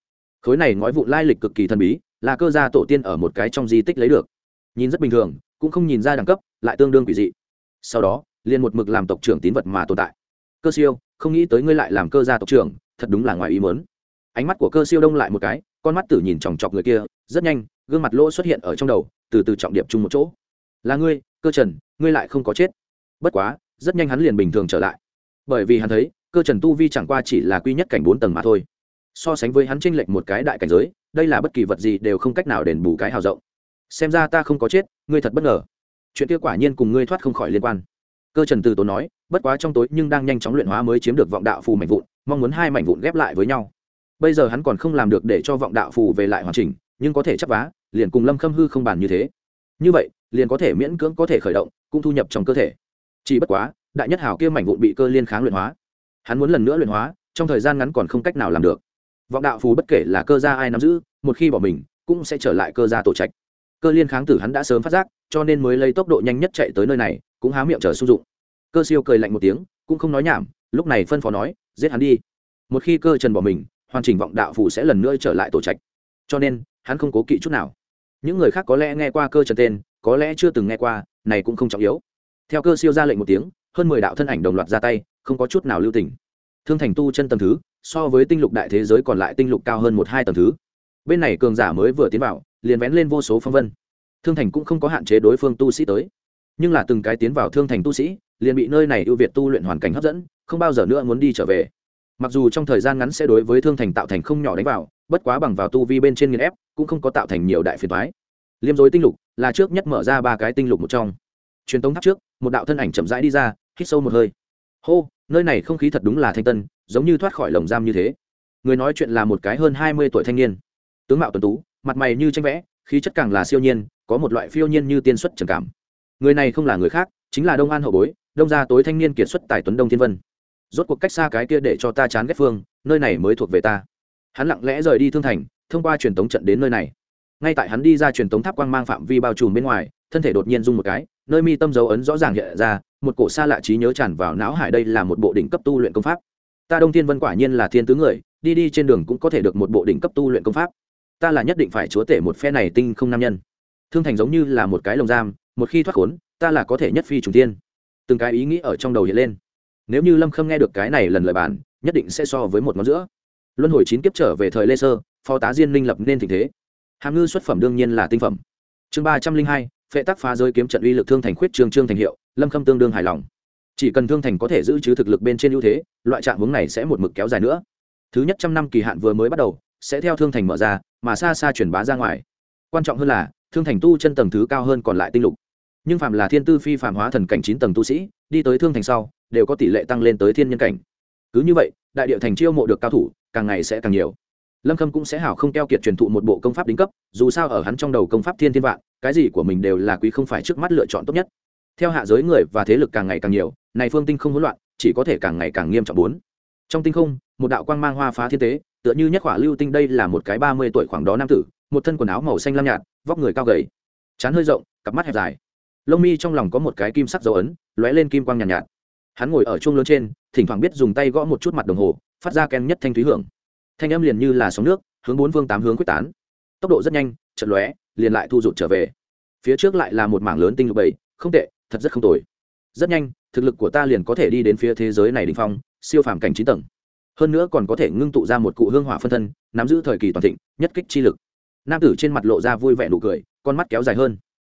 Khối này ngói vụn lai lịch cực kỳ thần bí, là cơ gia tổ tiên ở một cái trong di tích lấy được. Nhìn rất bình thường, cũng không nhìn ra đẳng cấp, lại tương đương quỷ dị. Sau đó, liền một mực làm tộc trưởng tín vật mà tồn tại. Cơ siêu, không nghĩ tới ngươi lại làm cơ gia tộc trưởng, thật đúng là ngoài ý mớn ánh mắt của cơ siêu đông lại một cái, con mắt tử nhìn chòng chọc người kia, rất nhanh, gương mặt lỗ xuất hiện ở trong đầu, từ từ trọng điệp chung một chỗ là ngươi, cơ trần, ngươi lại không có chết. Bất quá, rất nhanh hắn liền bình thường trở lại. Bởi vì hắn thấy, cơ trần tu vi chẳng qua chỉ là quy nhất cảnh bốn tầng mà thôi. So sánh với hắn tranh lệch một cái đại cảnh giới, đây là bất kỳ vật gì đều không cách nào đền bù cái hào rộng. Xem ra ta không có chết, ngươi thật bất ngờ. Chuyện kia quả nhiên cùng ngươi thoát không khỏi liên quan. Cơ trần từ tốn nói, bất quá trong tối nhưng đang nhanh chóng luyện hóa mới chiếm được vọng đạo phù mảnh vụn, mong muốn hai mảnh vụn ghép lại với nhau. Bây giờ hắn còn không làm được để cho vọng đạo phù về lại hoàn chỉnh, nhưng có thể chấp vá, liền cùng lâm khâm hư không bàn như thế. Như vậy liền có thể miễn cưỡng có thể khởi động, cũng thu nhập trong cơ thể. Chỉ bất quá, đại nhất hào kia mảnh vụn bị cơ liên kháng luyện hóa. Hắn muốn lần nữa luyện hóa, trong thời gian ngắn còn không cách nào làm được. Vọng đạo phù bất kể là cơ gia ai nắm giữ, một khi bỏ mình, cũng sẽ trở lại cơ gia tổ trạch. Cơ liên kháng tử hắn đã sớm phát giác, cho nên mới lấy tốc độ nhanh nhất chạy tới nơi này, cũng há miệng chờ sung dụng. Cơ siêu cười lạnh một tiếng, cũng không nói nhảm, lúc này phân phó nói, giết hắn đi. Một khi cơ trần bỏ mình, hoàn chỉnh vọng đạo phù sẽ lần nữa trở lại tổ trạch. Cho nên, hắn không cố kỵ chút nào. Những người khác có lẽ nghe qua cơ trần tên có lẽ chưa từng nghe qua, này cũng không trọng yếu. Theo cơ siêu ra lệnh một tiếng, hơn mười đạo thân ảnh đồng loạt ra tay, không có chút nào lưu tình. Thương thành tu chân tầm thứ, so với tinh lục đại thế giới còn lại tinh lục cao hơn một hai tầng thứ. Bên này cường giả mới vừa tiến vào, liền vén lên vô số phong vân. Thương thành cũng không có hạn chế đối phương tu sĩ tới. Nhưng là từng cái tiến vào thương thành tu sĩ, liền bị nơi này ưu việt tu luyện hoàn cảnh hấp dẫn, không bao giờ nữa muốn đi trở về. Mặc dù trong thời gian ngắn sẽ đối với thương thành tạo thành không nhỏ đánh vào, bất quá bằng vào tu vi bên trên nghiên ép, cũng không có tạo thành nhiều đại phiền thoái liêm dối tinh lục là trước nhất mở ra ba cái tinh lục một trong. Truyền tống tháp trước, một đạo thân ảnh chậm rãi đi ra, hít sâu một hơi. Hô, nơi này không khí thật đúng là thanh tân, giống như thoát khỏi lồng giam như thế. Người nói chuyện là một cái hơn hai mươi tuổi thanh niên. Tướng mạo tuần tú, mặt mày như tranh vẽ, khí chất càng là siêu nhiên, có một loại phiêu nhiên như tiên xuất trầm cảm. Người này không là người khác, chính là đông an hậu bối, đông gia tối thanh niên kiệt xuất tài tuấn đông thiên vân. Rốt cuộc cách xa cái kia để cho ta chán ghét phương, nơi này mới thuộc về ta. Hắn lặng lẽ rời đi thương thành, thông qua truyền tống trận đến nơi này ngay tại hắn đi ra truyền tống tháp quang mang phạm vi bao trùm bên ngoài, thân thể đột nhiên rung một cái, nơi mi tâm dấu ấn rõ ràng hiện ra, một cổ xa lạ trí nhớ tràn vào não hải đây là một bộ đỉnh cấp tu luyện công pháp. Ta đông thiên vân quả nhiên là thiên tứ người, đi đi trên đường cũng có thể được một bộ đỉnh cấp tu luyện công pháp. Ta là nhất định phải chúa tể một phe này tinh không nam nhân. Thương thành giống như là một cái lồng giam, một khi thoát khốn, ta là có thể nhất phi trùng tiên từng cái ý nghĩ ở trong đầu hiện lên. Nếu như lâm khâm nghe được cái này lần lời bản nhất định sẽ so với một ngón giữa. Luân hồi chín kiếp trở về thời lê sơ, phó tá diên minh lập nên tình thế hàm ngư xuất phẩm đương nhiên là tinh phẩm. Chương ba trăm linh hai, phệ tác phá giới kiếm trận uy lực thương thành khuyết trương trương thành hiệu, lâm khâm tương đương hài lòng. Chỉ cần thương thành có thể giữ chứ thực lực bên trên ưu thế, loại trạng hướng này sẽ một mực kéo dài nữa. Thứ nhất trăm năm kỳ hạn vừa mới bắt đầu, sẽ theo thương thành mở ra, mà xa xa truyền bá ra ngoài. Quan trọng hơn là, thương thành tu chân tầng thứ cao hơn còn lại tinh lục. Nhưng phạm là thiên tư phi phạm hóa thần cảnh chín tầng tu sĩ, đi tới thương thành sau, đều có tỷ lệ tăng lên tới thiên nhân cảnh. Cứ như vậy, đại địa thành chiêu mộ được cao thủ, càng ngày sẽ càng nhiều lâm khâm cũng sẽ hảo không keo kiệt truyền thụ một bộ công pháp đính cấp dù sao ở hắn trong đầu công pháp thiên thiên vạn cái gì của mình đều là quý không phải trước mắt lựa chọn tốt nhất. Theo hạ giới người và thế lực càng ngày càng nhiều này phương tinh không hỗn loạn chỉ có thể càng ngày càng nghiêm trọng bốn. Trong tinh không một đạo quang mang hoa phá thiên tế tựa như nhất hỏa lưu tinh đây là một cái ba mươi tuổi khoảng đó nam tử một thân quần áo màu xanh lam nhạt vóc người cao gầy. Chán hơi rộng cặp mắt hẹp dài. Lông mi trong lòng có một cái kim sắc dấu ấn lóe lên kim quang nhàn nhạt, nhạt. Hắn ngồi ở chuông lớn trên thỉnh thoảng biết dùng tay gõ một chút mặt đồng hồ phát ra ken nhất thanh thúy hưởng thanh âm liền như là sóng nước, hướng bốn phương tám hướng quyết tán. Tốc độ rất nhanh chật lóe, liền lại thu rụt trở về. Phía trước lại là một mảng lớn tinh lục bảy, không tệ, thật rất không tồi. Rất nhanh, thực lực của ta liền có thể đi đến phía thế giới này đình phong, siêu phàm cảnh chín tầng. Hơn nữa còn có thể ngưng tụ ra một cụ hương hỏa phân thân, nắm giữ thời kỳ toàn thịnh, nhất kích chi lực. Nam tử trên mặt lộ ra vui vẻ nụ cười, con mắt kéo dài hơn.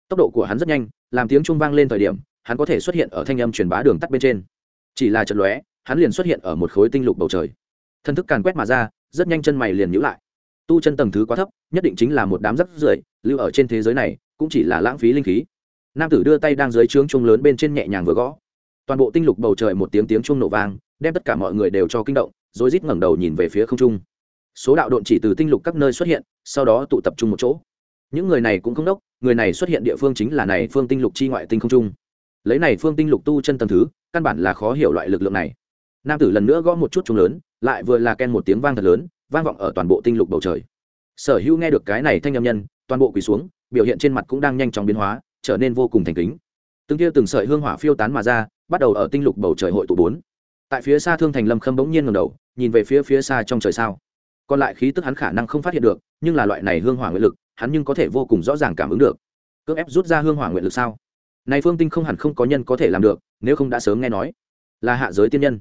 Tốc độ của hắn rất nhanh, làm tiếng trung vang lên thời điểm, hắn có thể xuất hiện ở thanh âm truyền bá đường tắt bên trên. Chỉ là trận lóe, hắn liền xuất hiện ở một khối tinh lục bầu trời. Thân thức càn quét mà ra rất nhanh chân mày liền nhữ lại. Tu chân tầng thứ quá thấp, nhất định chính là một đám rắc rưởi, lưu ở trên thế giới này, cũng chỉ là lãng phí linh khí. Nam tử đưa tay đang dưới trướng chuông lớn bên trên nhẹ nhàng vừa gõ. Toàn bộ tinh lục bầu trời một tiếng tiếng chuông nổ vang, đem tất cả mọi người đều cho kinh động rồi rít ngẩng đầu nhìn về phía không trung. Số đạo độn chỉ từ tinh lục các nơi xuất hiện, sau đó tụ tập trung một chỗ. Những người này cũng không đốc, người này xuất hiện địa phương chính là này phương tinh lục chi ngoại tinh không trung. Lấy này phương tinh lục tu chân tầng thứ, căn bản là khó hiểu loại lực lượng này nam tử lần nữa gõ một chút chung lớn, lại vừa là ken một tiếng vang thật lớn, vang vọng ở toàn bộ tinh lục bầu trời. Sở hữu nghe được cái này thanh âm nhân, toàn bộ quỳ xuống, biểu hiện trên mặt cũng đang nhanh chóng biến hóa, trở nên vô cùng thành kính. Từng kia từng sợi hương hỏa phiêu tán mà ra, bắt đầu ở tinh lục bầu trời hội tụ bốn. Tại phía xa thương thành lâm khâm bỗng nhiên ngầm đầu, nhìn về phía phía xa trong trời sao. Còn lại khí tức hắn khả năng không phát hiện được, nhưng là loại này hương hỏa nguyện lực, hắn nhưng có thể vô cùng rõ ràng cảm ứng được. Cưỡng ép rút ra hương hỏa nguyện lực sao? Này phương tinh không hẳn không có nhân có thể làm được, nếu không đã sớm nghe nói. Là hạ giới tiên nhân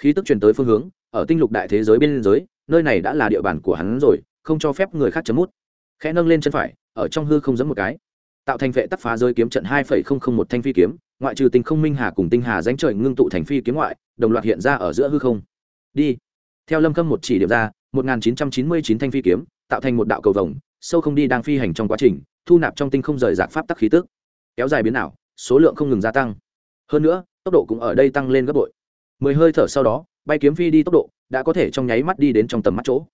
khí tức truyền tới phương hướng, ở tinh lục đại thế giới bên giới nơi này đã là địa bàn của hắn rồi, không cho phép người khác chấm mút. Khẽ nâng lên chân phải, ở trong hư không giấm một cái. Tạo thành vệ tắc phá rơi kiếm trận hai phẩy không không một thanh phi kiếm, ngoại trừ tinh không minh hà cùng tinh hà danh trời ngưng tụ thành phi kiếm ngoại, đồng loạt hiện ra ở giữa hư không. Đi. Theo lâm khâm một chỉ điểm ra, một nghìn chín trăm chín mươi chín thanh phi kiếm, tạo thành một đạo cầu vồng, sâu không đi đang phi hành trong quá trình, thu nạp trong tinh không rời rạc pháp tắc khí tức. Kéo dài biến ảo, số lượng không ngừng gia tăng. Hơn nữa, tốc độ cũng ở đây tăng lên gấp bội mười hơi thở sau đó, bay kiếm phi đi tốc độ, đã có thể trong nháy mắt đi đến trong tầm mắt chỗ.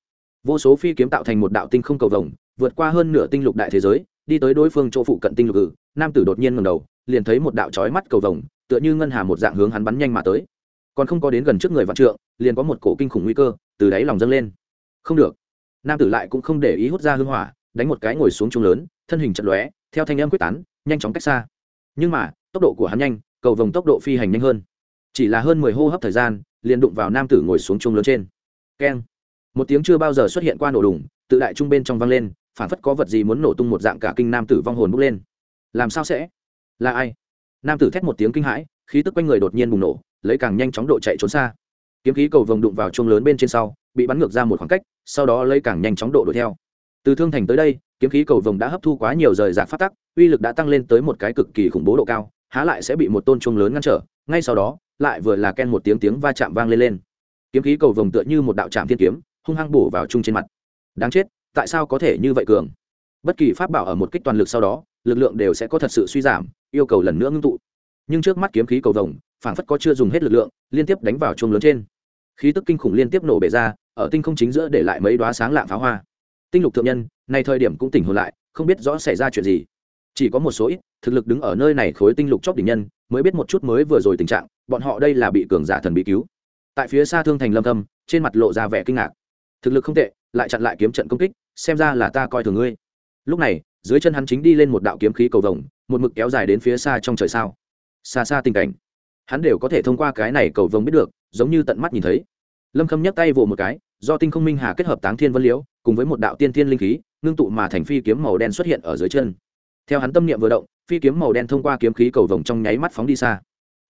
Vô số phi kiếm tạo thành một đạo tinh không cầu vồng, vượt qua hơn nửa tinh lục đại thế giới, đi tới đối phương chỗ phụ cận tinh lục ử. Nam tử đột nhiên ngầm đầu, liền thấy một đạo trói mắt cầu vồng, tựa như ngân hà một dạng hướng hắn bắn nhanh mà tới. Còn không có đến gần trước người vạn trượng, liền có một cổ kinh khủng nguy cơ, từ đáy lòng dâng lên. Không được. Nam tử lại cũng không để ý hút ra hưng hỏa, đánh một cái ngồi xuống chung lớn, thân hình chật lóe, theo thanh âm quyết tán, nhanh chóng cách xa. Nhưng mà, tốc độ của hắn nhanh, cầu vồng tốc độ phi hành nhanh hơn chỉ là hơn mười hô hấp thời gian, liền đụng vào nam tử ngồi xuống chung lớn trên. Keng. Một tiếng chưa bao giờ xuất hiện qua nổ đùng, tự đại trung bên trong vang lên, phản phất có vật gì muốn nổ tung một dạng cả kinh nam tử vong hồn bốc lên. Làm sao sẽ? Là ai? Nam tử thét một tiếng kinh hãi, khí tức quanh người đột nhiên bùng nổ, lấy càng nhanh chóng độ chạy trốn xa. Kiếm khí cầu vồng đụng vào chuông lớn bên trên sau, bị bắn ngược ra một khoảng cách, sau đó lấy càng nhanh chóng độ đuổi theo. Từ thương thành tới đây, kiếm khí cầu vồng đã hấp thu quá nhiều rời rạc phát tắc, uy lực đã tăng lên tới một cái cực kỳ khủng bố độ cao, há lại sẽ bị một tôn chuông lớn ngăn trở ngay sau đó, lại vừa là ken một tiếng tiếng va chạm vang lên lên. Kiếm khí cầu vồng tựa như một đạo trạm thiên kiếm, hung hăng bổ vào chung trên mặt. Đáng chết, tại sao có thể như vậy cường? Bất kỳ pháp bảo ở một kích toàn lực sau đó, lực lượng đều sẽ có thật sự suy giảm, yêu cầu lần nữa ngưng tụ. Nhưng trước mắt kiếm khí cầu vồng, phảng phất có chưa dùng hết lực lượng, liên tiếp đánh vào chuông lớn trên. Khí tức kinh khủng liên tiếp nổ bể ra, ở tinh không chính giữa để lại mấy đoá sáng lạng pháo hoa. Tinh lục thượng nhân, nay thời điểm cũng tỉnh hồn lại, không biết rõ xảy ra chuyện gì. Chỉ có một số ít thực lực đứng ở nơi này khối tinh lục chóp đỉnh nhân mới biết một chút mới vừa rồi tình trạng, bọn họ đây là bị cường giả thần bị cứu. Tại phía xa thương thành lâm thâm, trên mặt lộ ra vẻ kinh ngạc. Thực lực không tệ, lại chặn lại kiếm trận công kích, xem ra là ta coi thường ngươi. Lúc này, dưới chân hắn chính đi lên một đạo kiếm khí cầu vồng, một mực kéo dài đến phía xa trong trời sao. Xa xa tình cảnh, hắn đều có thể thông qua cái này cầu vồng biết được, giống như tận mắt nhìn thấy. Lâm khâm nhấc tay vỗ một cái, do tinh không minh hà kết hợp táng thiên vân liễu, cùng với một đạo tiên thiên linh khí, ngưng tụ mà thành phi kiếm màu đen xuất hiện ở dưới chân. Theo hắn tâm niệm vừa động phi kiếm màu đen thông qua kiếm khí cầu vồng trong nháy mắt phóng đi xa.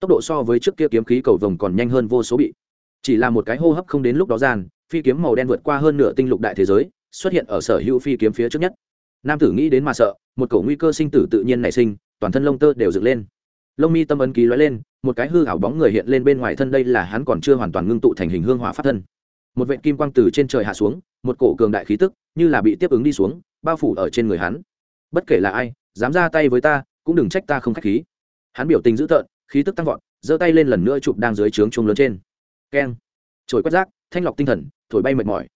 Tốc độ so với trước kia kiếm khí cầu vồng còn nhanh hơn vô số bị. Chỉ là một cái hô hấp không đến lúc đó gian, phi kiếm màu đen vượt qua hơn nửa tinh lục đại thế giới, xuất hiện ở sở hữu phi kiếm phía trước nhất. Nam tử nghĩ đến mà sợ, một cổ nguy cơ sinh tử tự nhiên nảy sinh, toàn thân lông tơ đều dựng lên. Lông mi tâm ấn ký lóe lên, một cái hư ảo bóng người hiện lên bên ngoài thân đây là hắn còn chưa hoàn toàn ngưng tụ thành hình hương hỏa phát thân. Một vệ kim quang từ trên trời hạ xuống, một cổ cường đại khí tức, như là bị tiếp ứng đi xuống, bao phủ ở trên người hắn. Bất kể là ai dám ra tay với ta, cũng đừng trách ta không k h á c h khí. Hắn biểu tình dữ tợn, khí tức tăng vọt, giơ tay lên lần nữa chụp đang dưới trướng chung lớn trên. Keng. Trồi quét rác, thanh lọc tinh thần, thổi bay mệt mỏi.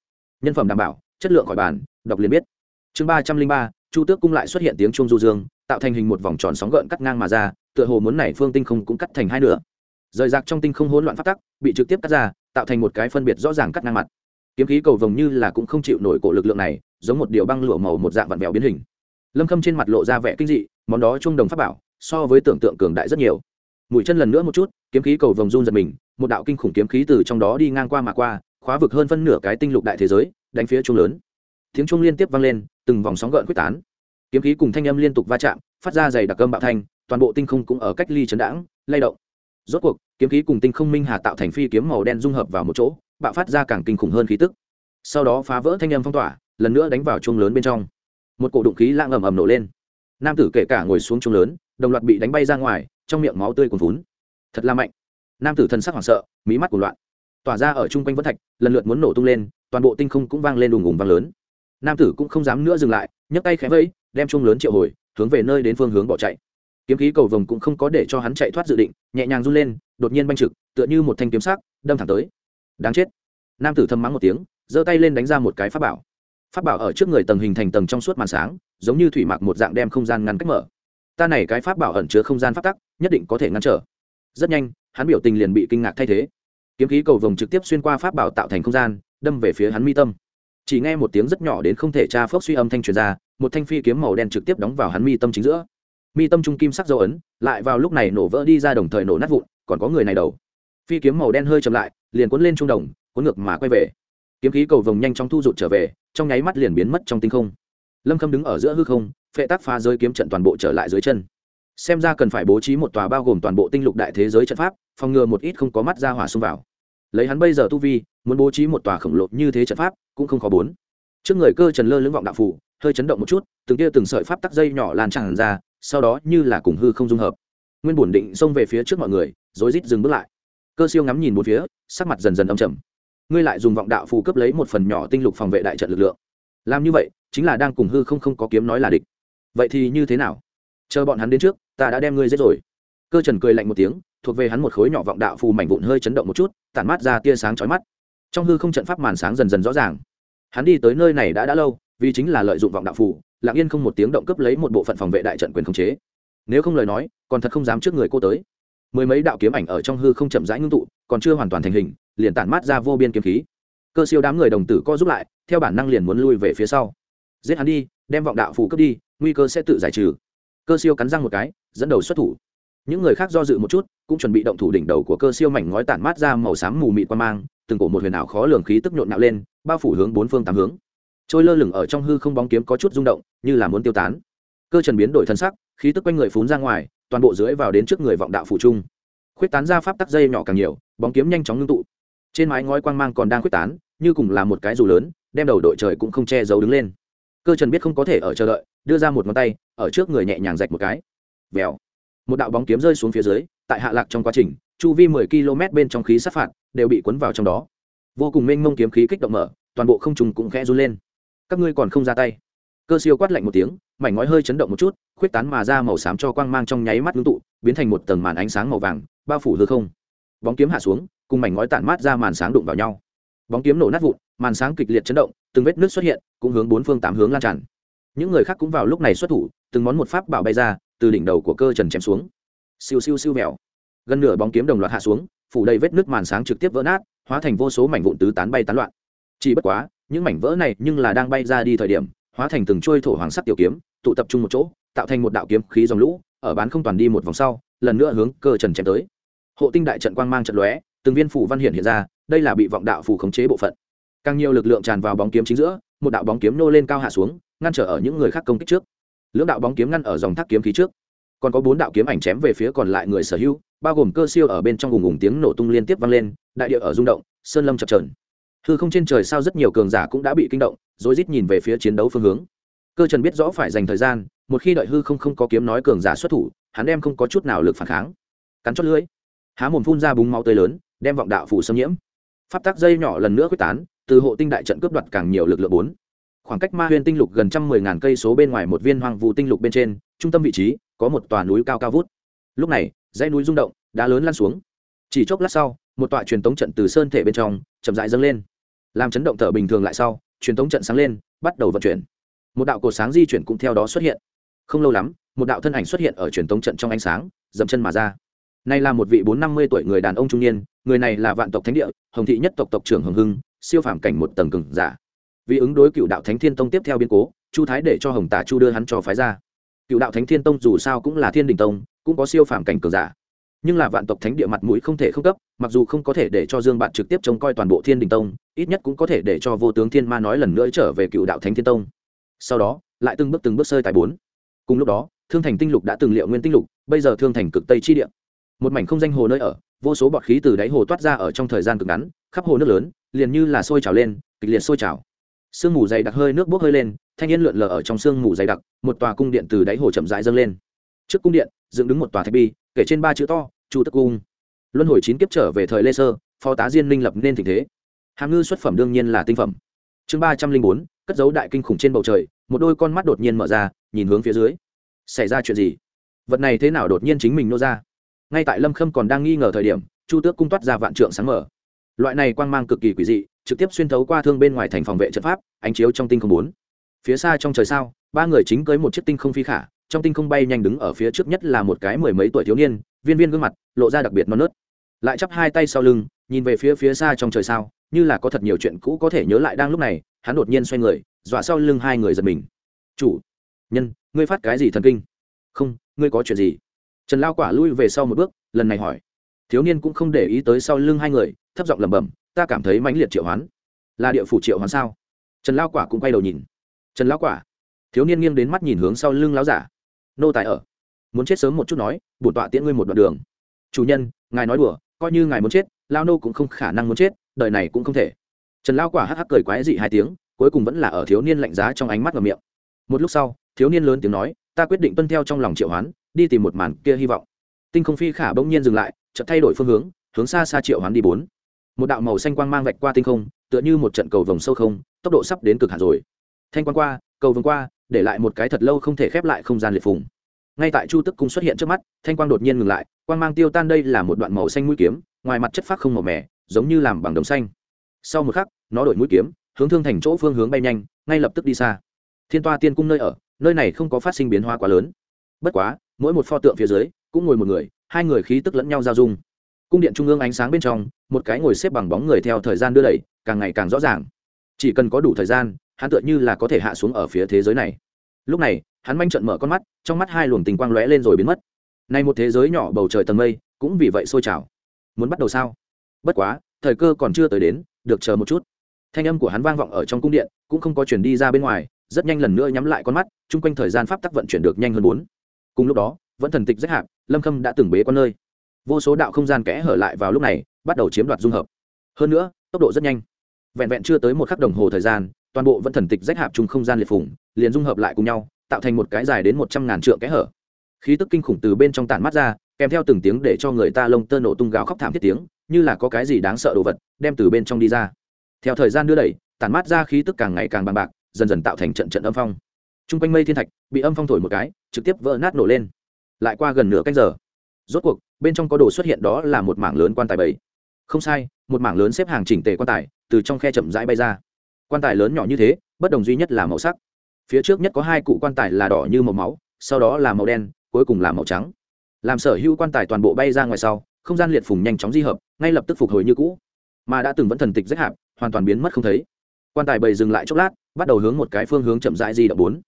Nhân phẩm đảm bảo, chất lượng khỏi bàn, đọc liền biết. Chương ba trăm linh ba, chu tước cung lại xuất hiện tiếng chuông du dương, tạo thành hình một vòng tròn sóng gợn cắt ngang mà ra, tựa hồ muốn nảy phương tinh không cũng cắt thành hai nửa. Rời rạc trong tinh không hỗn loạn phát tắc, bị trực tiếp cắt ra, tạo thành một cái phân biệt rõ ràng cắt ngang mặt. Kiếm khí cầu vồng như là cũng không chịu nổi cổ lực lượng này, giống một điệu băng lụa màu một dạng vặn vẹo biến hình lâm khâm trên mặt lộ ra vẻ kinh dị, món đó trung đồng pháp bảo, so với tưởng tượng cường đại rất nhiều. Mũi chân lần nữa một chút, kiếm khí cầu vồng run giật mình, một đạo kinh khủng kiếm khí từ trong đó đi ngang qua mà qua, khóa vực hơn phân nửa cái tinh lục đại thế giới, đánh phía trung lớn. Tiếng trung liên tiếp vang lên, từng vòng sóng gợn quyết tán. Kiếm khí cùng thanh âm liên tục va chạm, phát ra dày đặc âm bạo thanh, toàn bộ tinh không cũng ở cách ly chấn đãng, lay động. Rốt cuộc, kiếm khí cùng tinh không minh hà tạo thành phi kiếm màu đen dung hợp vào một chỗ, bạo phát ra càng kinh khủng hơn khí tức. Sau đó phá vỡ thanh âm phong tỏa, lần nữa đánh vào chuông lớn bên trong một cổ đụng khí lãng ầm ầm nổ lên. Nam tử kể cả ngồi xuống trông lớn, đồng loạt bị đánh bay ra ngoài, trong miệng máu tươi cuồn vún thật là mạnh. Nam tử thần sắc hoảng sợ, mí mắt cuồng loạn. Tỏa ra ở chung quanh vân thạch, lần lượt muốn nổ tung lên, toàn bộ tinh không cũng vang lên đùng ùng vang lớn. Nam tử cũng không dám nữa dừng lại, nhấc tay khẽ vẫy, đem chuông lớn triệu hồi, hướng về nơi đến phương hướng bỏ chạy. Kiếm khí cầu vồng cũng không có để cho hắn chạy thoát dự định, nhẹ nhàng run lên, đột nhiên banh trực, tựa như một thanh kiếm sắc, đâm thẳng tới. Đáng chết. Nam tử thầm mắng một tiếng, giơ tay lên đánh ra một cái pháp bảo pháp bảo ở trước người tầng hình thành tầng trong suốt màn sáng, giống như thủy mặc một dạng đem không gian ngăn cách mở. Ta này cái pháp bảo ẩn chứa không gian pháp tắc, nhất định có thể ngăn trở. Rất nhanh, hắn biểu tình liền bị kinh ngạc thay thế. Kiếm khí cầu vồng trực tiếp xuyên qua pháp bảo tạo thành không gian, đâm về phía hắn mi tâm. Chỉ nghe một tiếng rất nhỏ đến không thể tra phước suy âm thanh truyền ra, một thanh phi kiếm màu đen trực tiếp đóng vào hắn mi tâm chính giữa. Mi tâm trung kim sắc dấu ấn, lại vào lúc này nổ vỡ đi ra đồng thời nổ nát vụn, còn có người này đầu. Phi kiếm màu đen hơi chậm lại, liền cuốn lên trung đồng, cuốn ngược mà quay về kiếm khí cầu vồng nhanh chóng thu rụt trở về, trong nháy mắt liền biến mất trong tinh không. Lâm khâm đứng ở giữa hư không, phệ tác phá rơi kiếm trận toàn bộ trở lại dưới chân. Xem ra cần phải bố trí một tòa bao gồm toàn bộ tinh lục đại thế giới trận pháp, phòng ngừa một ít không có mắt ra hỏa xung vào. Lấy hắn bây giờ tu vi, muốn bố trí một tòa khổng lồ như thế trận pháp cũng không khó bốn. Trước người cơ trần lơ lưỡng vọng đạo phủ hơi chấn động một chút, từng tia từng sợi pháp tắc dây nhỏ lan tràn ra, sau đó như là cùng hư không dung hợp. Nguyên bổn định xông về phía trước mọi người, rối rít dừng bước lại. Cơ siêu ngắm nhìn một phía, sắc mặt dần dần âm trầm ngươi lại dùng vọng đạo phù cấp lấy một phần nhỏ tinh lục phòng vệ đại trận lực lượng. Làm như vậy, chính là đang cùng hư không không có kiếm nói là địch. Vậy thì như thế nào? Chờ bọn hắn đến trước, ta đã đem ngươi giết rồi. Cơ trần cười lạnh một tiếng, thuộc về hắn một khối nhỏ vọng đạo phù mảnh vụn hơi chấn động một chút, tản mát ra tia sáng chói mắt. Trong hư không trận pháp màn sáng dần dần rõ ràng. Hắn đi tới nơi này đã đã lâu, vì chính là lợi dụng vọng đạo phù, lặng yên không một tiếng động cấp lấy một bộ phận phòng vệ đại trận quyền khống chế. Nếu không lời nói, còn thật không dám trước người cô tới mười mấy đạo kiếm ảnh ở trong hư không chậm rãi ngưng tụ, còn chưa hoàn toàn thành hình, liền tản mát ra vô biên kiếm khí. Cơ siêu đám người đồng tử co giúp lại, theo bản năng liền muốn lui về phía sau. Giết hắn đi, đem vọng đạo phủ cướp đi, nguy cơ sẽ tự giải trừ. Cơ siêu cắn răng một cái, dẫn đầu xuất thủ. Những người khác do dự một chút, cũng chuẩn bị động thủ đỉnh đầu của cơ siêu mảnh ngói tản mát ra màu xám mù mịt qua mang, từng cổ một huyền ảo khó lường khí tức nhộn nạo lên, bao phủ hướng bốn phương tám hướng. Trôi lơ lửng ở trong hư không bóng kiếm có chút rung động, như là muốn tiêu tán cơ trần biến đổi thân sắc, khí tức quanh người phún ra ngoài, toàn bộ dưới vào đến trước người vọng đạo phủ trung. Khuyết tán ra pháp tắc dây nhỏ càng nhiều, bóng kiếm nhanh chóng ngưng tụ. Trên mái ngói quang mang còn đang khuyết tán, như cùng là một cái dù lớn, đem đầu đội trời cũng không che giấu đứng lên. Cơ trần biết không có thể ở chờ đợi, đưa ra một ngón tay, ở trước người nhẹ nhàng rạch một cái. Vèo. Một đạo bóng kiếm rơi xuống phía dưới, tại hạ lạc trong quá trình, chu vi mười km bên trong khí sát phạt, đều bị cuốn vào trong đó. Vô cùng mênh mông kiếm khí kích động mở, toàn bộ không trùng cũng khẽ run lên. Các ngươi còn không ra tay cơ siêu quát lạnh một tiếng, mảnh ngói hơi chấn động một chút, khuyết tán mà ra màu xám cho quang mang trong nháy mắt ngưng tụ, biến thành một tầng màn ánh sáng màu vàng, bao phủ hư không. Bóng kiếm hạ xuống, cùng mảnh ngói tản mát ra màn sáng đụng vào nhau. Bóng kiếm nổ nát vụn, màn sáng kịch liệt chấn động, từng vết nước xuất hiện, cũng hướng bốn phương tám hướng lan tràn. Những người khác cũng vào lúc này xuất thủ, từng món một pháp bảo bay ra, từ đỉnh đầu của cơ trần chém xuống. Siêu siêu siêu mèo gần nửa bóng kiếm đồng loạt hạ xuống, phủ đầy vết nước màn sáng trực tiếp vỡ nát, hóa thành vô số mảnh vụn tứ tán bay tán loạn. Chỉ bất quá, những mảnh vỡ này nhưng là đang bay ra đi thời điểm hóa thành từng trôi thổ hoàng sắc tiểu kiếm, tụ tập trung một chỗ, tạo thành một đạo kiếm khí dòng lũ, ở bán không toàn đi một vòng sau, lần nữa hướng cơ trần chém tới. Hộ tinh đại trận quang mang trận lóe, từng viên phủ văn hiện hiện ra, đây là bị vọng đạo phủ khống chế bộ phận. Càng nhiều lực lượng tràn vào bóng kiếm chính giữa, một đạo bóng kiếm nô lên cao hạ xuống, ngăn trở ở những người khác công kích trước. Lưỡng đạo bóng kiếm ngăn ở dòng thác kiếm khí trước. Còn có bốn đạo kiếm ảnh chém về phía còn lại người sở hữu, bao gồm cơ siêu ở bên trong vùng ủng tiếng nổ tung liên tiếp vang lên, đại địa ở rung động, sơn lâm chập trờn hư không trên trời sao rất nhiều cường giả cũng đã bị kinh động, rối rít nhìn về phía chiến đấu phương hướng. Cơ trần biết rõ phải dành thời gian, một khi đợi hư không không có kiếm nói cường giả xuất thủ, hắn em không có chút nào lực phản kháng. Cắn chót lưỡi, há mồm phun ra búng máu tươi lớn, đem vọng đạo phủ xâm nhiễm. Pháp tắc dây nhỏ lần nữa quyết tán, từ hộ tinh đại trận cướp đoạt càng nhiều lực lượng bốn. Khoảng cách ma huyên tinh lục gần trăm mười ngàn cây số bên ngoài một viên hoàng vụ tinh lục bên trên, trung tâm vị trí, có một tòa núi cao cao vút. Lúc này, dãy núi rung động, đá lớn lăn xuống. Chỉ chốc lát sau, một tòa truyền tống trận từ sơn thể bên trong chậm rãi dâng lên. Làm chấn động thở bình thường lại sau, truyền tống trận sáng lên, bắt đầu vận chuyển. Một đạo cột sáng di chuyển cũng theo đó xuất hiện. Không lâu lắm, một đạo thân ảnh xuất hiện ở truyền tống trận trong ánh sáng, dậm chân mà ra. Nay là một vị bốn năm mươi tuổi người đàn ông trung niên, người này là vạn tộc thánh địa, hồng thị nhất tộc tộc trưởng hồng hưng, siêu phàm cảnh một tầng cường giả. Vì ứng đối cựu đạo thánh thiên tông tiếp theo biến cố, chu thái để cho hồng tả chu đưa hắn cho phái ra. Cựu đạo thánh thiên tông dù sao cũng là thiên đình tông, cũng có siêu phàm cảnh cường giả nhưng là vạn tộc thánh địa mặt mũi không thể không cấp, mặc dù không có thể để cho dương bạn trực tiếp trông coi toàn bộ thiên đình tông, ít nhất cũng có thể để cho vô tướng thiên ma nói lần nữa trở về cựu đạo thánh thiên tông. Sau đó, lại từng bước từng bước sơi tại bốn. Cùng lúc đó, thương thành tinh lục đã từng liệu nguyên tinh lục, bây giờ thương thành cực tây chi địa. Một mảnh không danh hồ nơi ở, vô số bọt khí từ đáy hồ toát ra ở trong thời gian cực ngắn, khắp hồ nước lớn, liền như là sôi trào lên, kịch liệt sôi trào. Sương mù dày đặc hơi nước bốc hơi lên, thanh niên lượn lờ ở trong sương mù dày đặc, một tòa cung điện từ đáy hồ chậm rãi dâng lên. Trước cung điện, dựng đứng một tòa thạch bi kể trên ba chữ to, chu tức cung. Luân hồi chín kiếp trở về thời lê sơ, phó tá diên minh lập nên tình thế. Hàm ngư xuất phẩm đương nhiên là tinh phẩm. Chương ba trăm linh bốn, cất dấu đại kinh khủng trên bầu trời, một đôi con mắt đột nhiên mở ra, nhìn hướng phía dưới. Xảy ra chuyện gì? Vật này thế nào đột nhiên chính mình nô ra? Ngay tại lâm khâm còn đang nghi ngờ thời điểm, chu tước cung toát ra vạn trượng sáng mở. Loại này quang mang cực kỳ quỷ dị, trực tiếp xuyên thấu qua thương bên ngoài thành phòng vệ trận pháp, ánh chiếu trong tinh không bốn. Phía xa trong trời sao, ba người chính cưới một chiếc tinh không phi khả trong tinh không bay nhanh đứng ở phía trước nhất là một cái mười mấy tuổi thiếu niên, viên viên gương mặt, lộ ra đặc biệt non nớt. Lại chắp hai tay sau lưng, nhìn về phía phía xa trong trời sao, như là có thật nhiều chuyện cũ có thể nhớ lại đang lúc này, hắn đột nhiên xoay người, dọa sau lưng hai người giật mình. Chủ, nhân, ngươi phát cái gì thần kinh? Không, ngươi có chuyện gì? Trần lao quả lui về sau một bước, lần này hỏi. Thiếu niên cũng không để ý tới sau lưng hai người, thấp giọng lẩm bẩm, ta cảm thấy mãnh liệt triệu hoán. Là địa phủ triệu hoán sao? Trần lao quả cũng quay đầu nhìn. Trần lao quả? Thiếu niên nghiêng đến mắt nhìn hướng sau lưng lao giả nô tài ở. Muốn chết sớm một chút nói, bổn tọa tiễn ngươi một đoạn đường. Chủ nhân, ngài nói đùa, coi như ngài muốn chết lao nô cũng không khả năng muốn chết, đời này cũng không thể. Trần lao quả hắc hắc cười quái dị hai tiếng, cuối cùng vẫn là ở thiếu niên lạnh giá trong ánh mắt và miệng. Một lúc sau, thiếu niên lớn tiếng nói, ta quyết định tuân theo trong lòng triệu hoán, đi tìm một màn kia hy vọng. Tinh không phi khả bỗng nhiên dừng lại, chợt thay đổi phương hướng hướng xa xa triệu hoán đi bốn. Một đạo màu xanh quang mang vạch qua tinh không, tựa như một trận cầu vồng sâu không, tốc độ sắp đến cực hạn rồi. Thanh quang qua, cầu vồng qua để lại một cái thật lâu không thể khép lại không gian liệt phùng. Ngay tại chu tức cung xuất hiện trước mắt, thanh quang đột nhiên ngừng lại, quang mang tiêu tan đây là một đoạn màu xanh mũi kiếm, ngoài mặt chất phát không màu mẻ giống như làm bằng đồng xanh. Sau một khắc, nó đổi mũi kiếm, hướng thương thành chỗ phương hướng bay nhanh, ngay lập tức đi xa. Thiên toa tiên cung nơi ở, nơi này không có phát sinh biến hóa quá lớn. Bất quá, mỗi một pho tượng phía dưới, cũng ngồi một người, hai người khí tức lẫn nhau giao dung. Cung điện trung ương ánh sáng bên trong, một cái ngồi xếp bằng bóng người theo thời gian đưa đẩy, càng ngày càng rõ ràng. Chỉ cần có đủ thời gian hắn tựa như là có thể hạ xuống ở phía thế giới này. Lúc này, hắn manh trận mở con mắt, trong mắt hai luồng tình quang lóe lên rồi biến mất. Nay một thế giới nhỏ bầu trời tầng mây, cũng vì vậy sôi trào. Muốn bắt đầu sao? Bất quá, thời cơ còn chưa tới đến, được chờ một chút. Thanh âm của hắn vang vọng ở trong cung điện, cũng không có chuyển đi ra bên ngoài, rất nhanh lần nữa nhắm lại con mắt, chung quanh thời gian pháp tắc vận chuyển được nhanh hơn bốn. Cùng lúc đó, vẫn thần tịch rất hạc, lâm khâm đã từng bế con nơi. Vô số đạo không gian kẽ hở lại vào lúc này, bắt đầu chiếm đoạt dung hợp. Hơn nữa, tốc độ rất nhanh. Vẹn vẹn chưa tới một khắc đồng hồ thời gian toàn bộ vẫn thần tịch rách hạp chung không gian liệt phủng liền dung hợp lại cùng nhau, tạo thành một cái dài đến một trăm ngàn trượng kẽ hở. Khí tức kinh khủng từ bên trong tản mắt ra, kèm theo từng tiếng để cho người ta lông tơ nổ tung gào khóc thảm thiết tiếng, như là có cái gì đáng sợ đồ vật, đem từ bên trong đi ra. Theo thời gian đưa đẩy, tản mát ra khí tức càng ngày càng bằng bạc, dần dần tạo thành trận trận âm phong. T r u n g quanh mây thiên thạch bị âm phong thổi một cái, trực tiếp vỡ nát nổ lên. Lại qua gần nửa canh giờ, rốt cuộc, bên trong có đồ xuất hiện đó là một mảng lớn quan tài bảy. Không sai, một mảng lớn xếp hàng chỉnh tề quan tài từ trong khe chậm rãi bay ra quan tài lớn nhỏ như thế, bất đồng duy nhất là màu sắc. Phía trước nhất có hai cụ quan tài là đỏ như màu máu, sau đó là màu đen, cuối cùng là màu trắng. Làm sở hữu quan tài toàn bộ bay ra ngoài sau, không gian liệt phùng nhanh chóng di hợp, ngay lập tức phục hồi như cũ. Mà đã từng vẫn thần tịch rách hạp, hoàn toàn biến mất không thấy. Quan tài bầy dừng lại chốc lát, bắt đầu hướng một cái phương hướng chậm rãi di động bốn.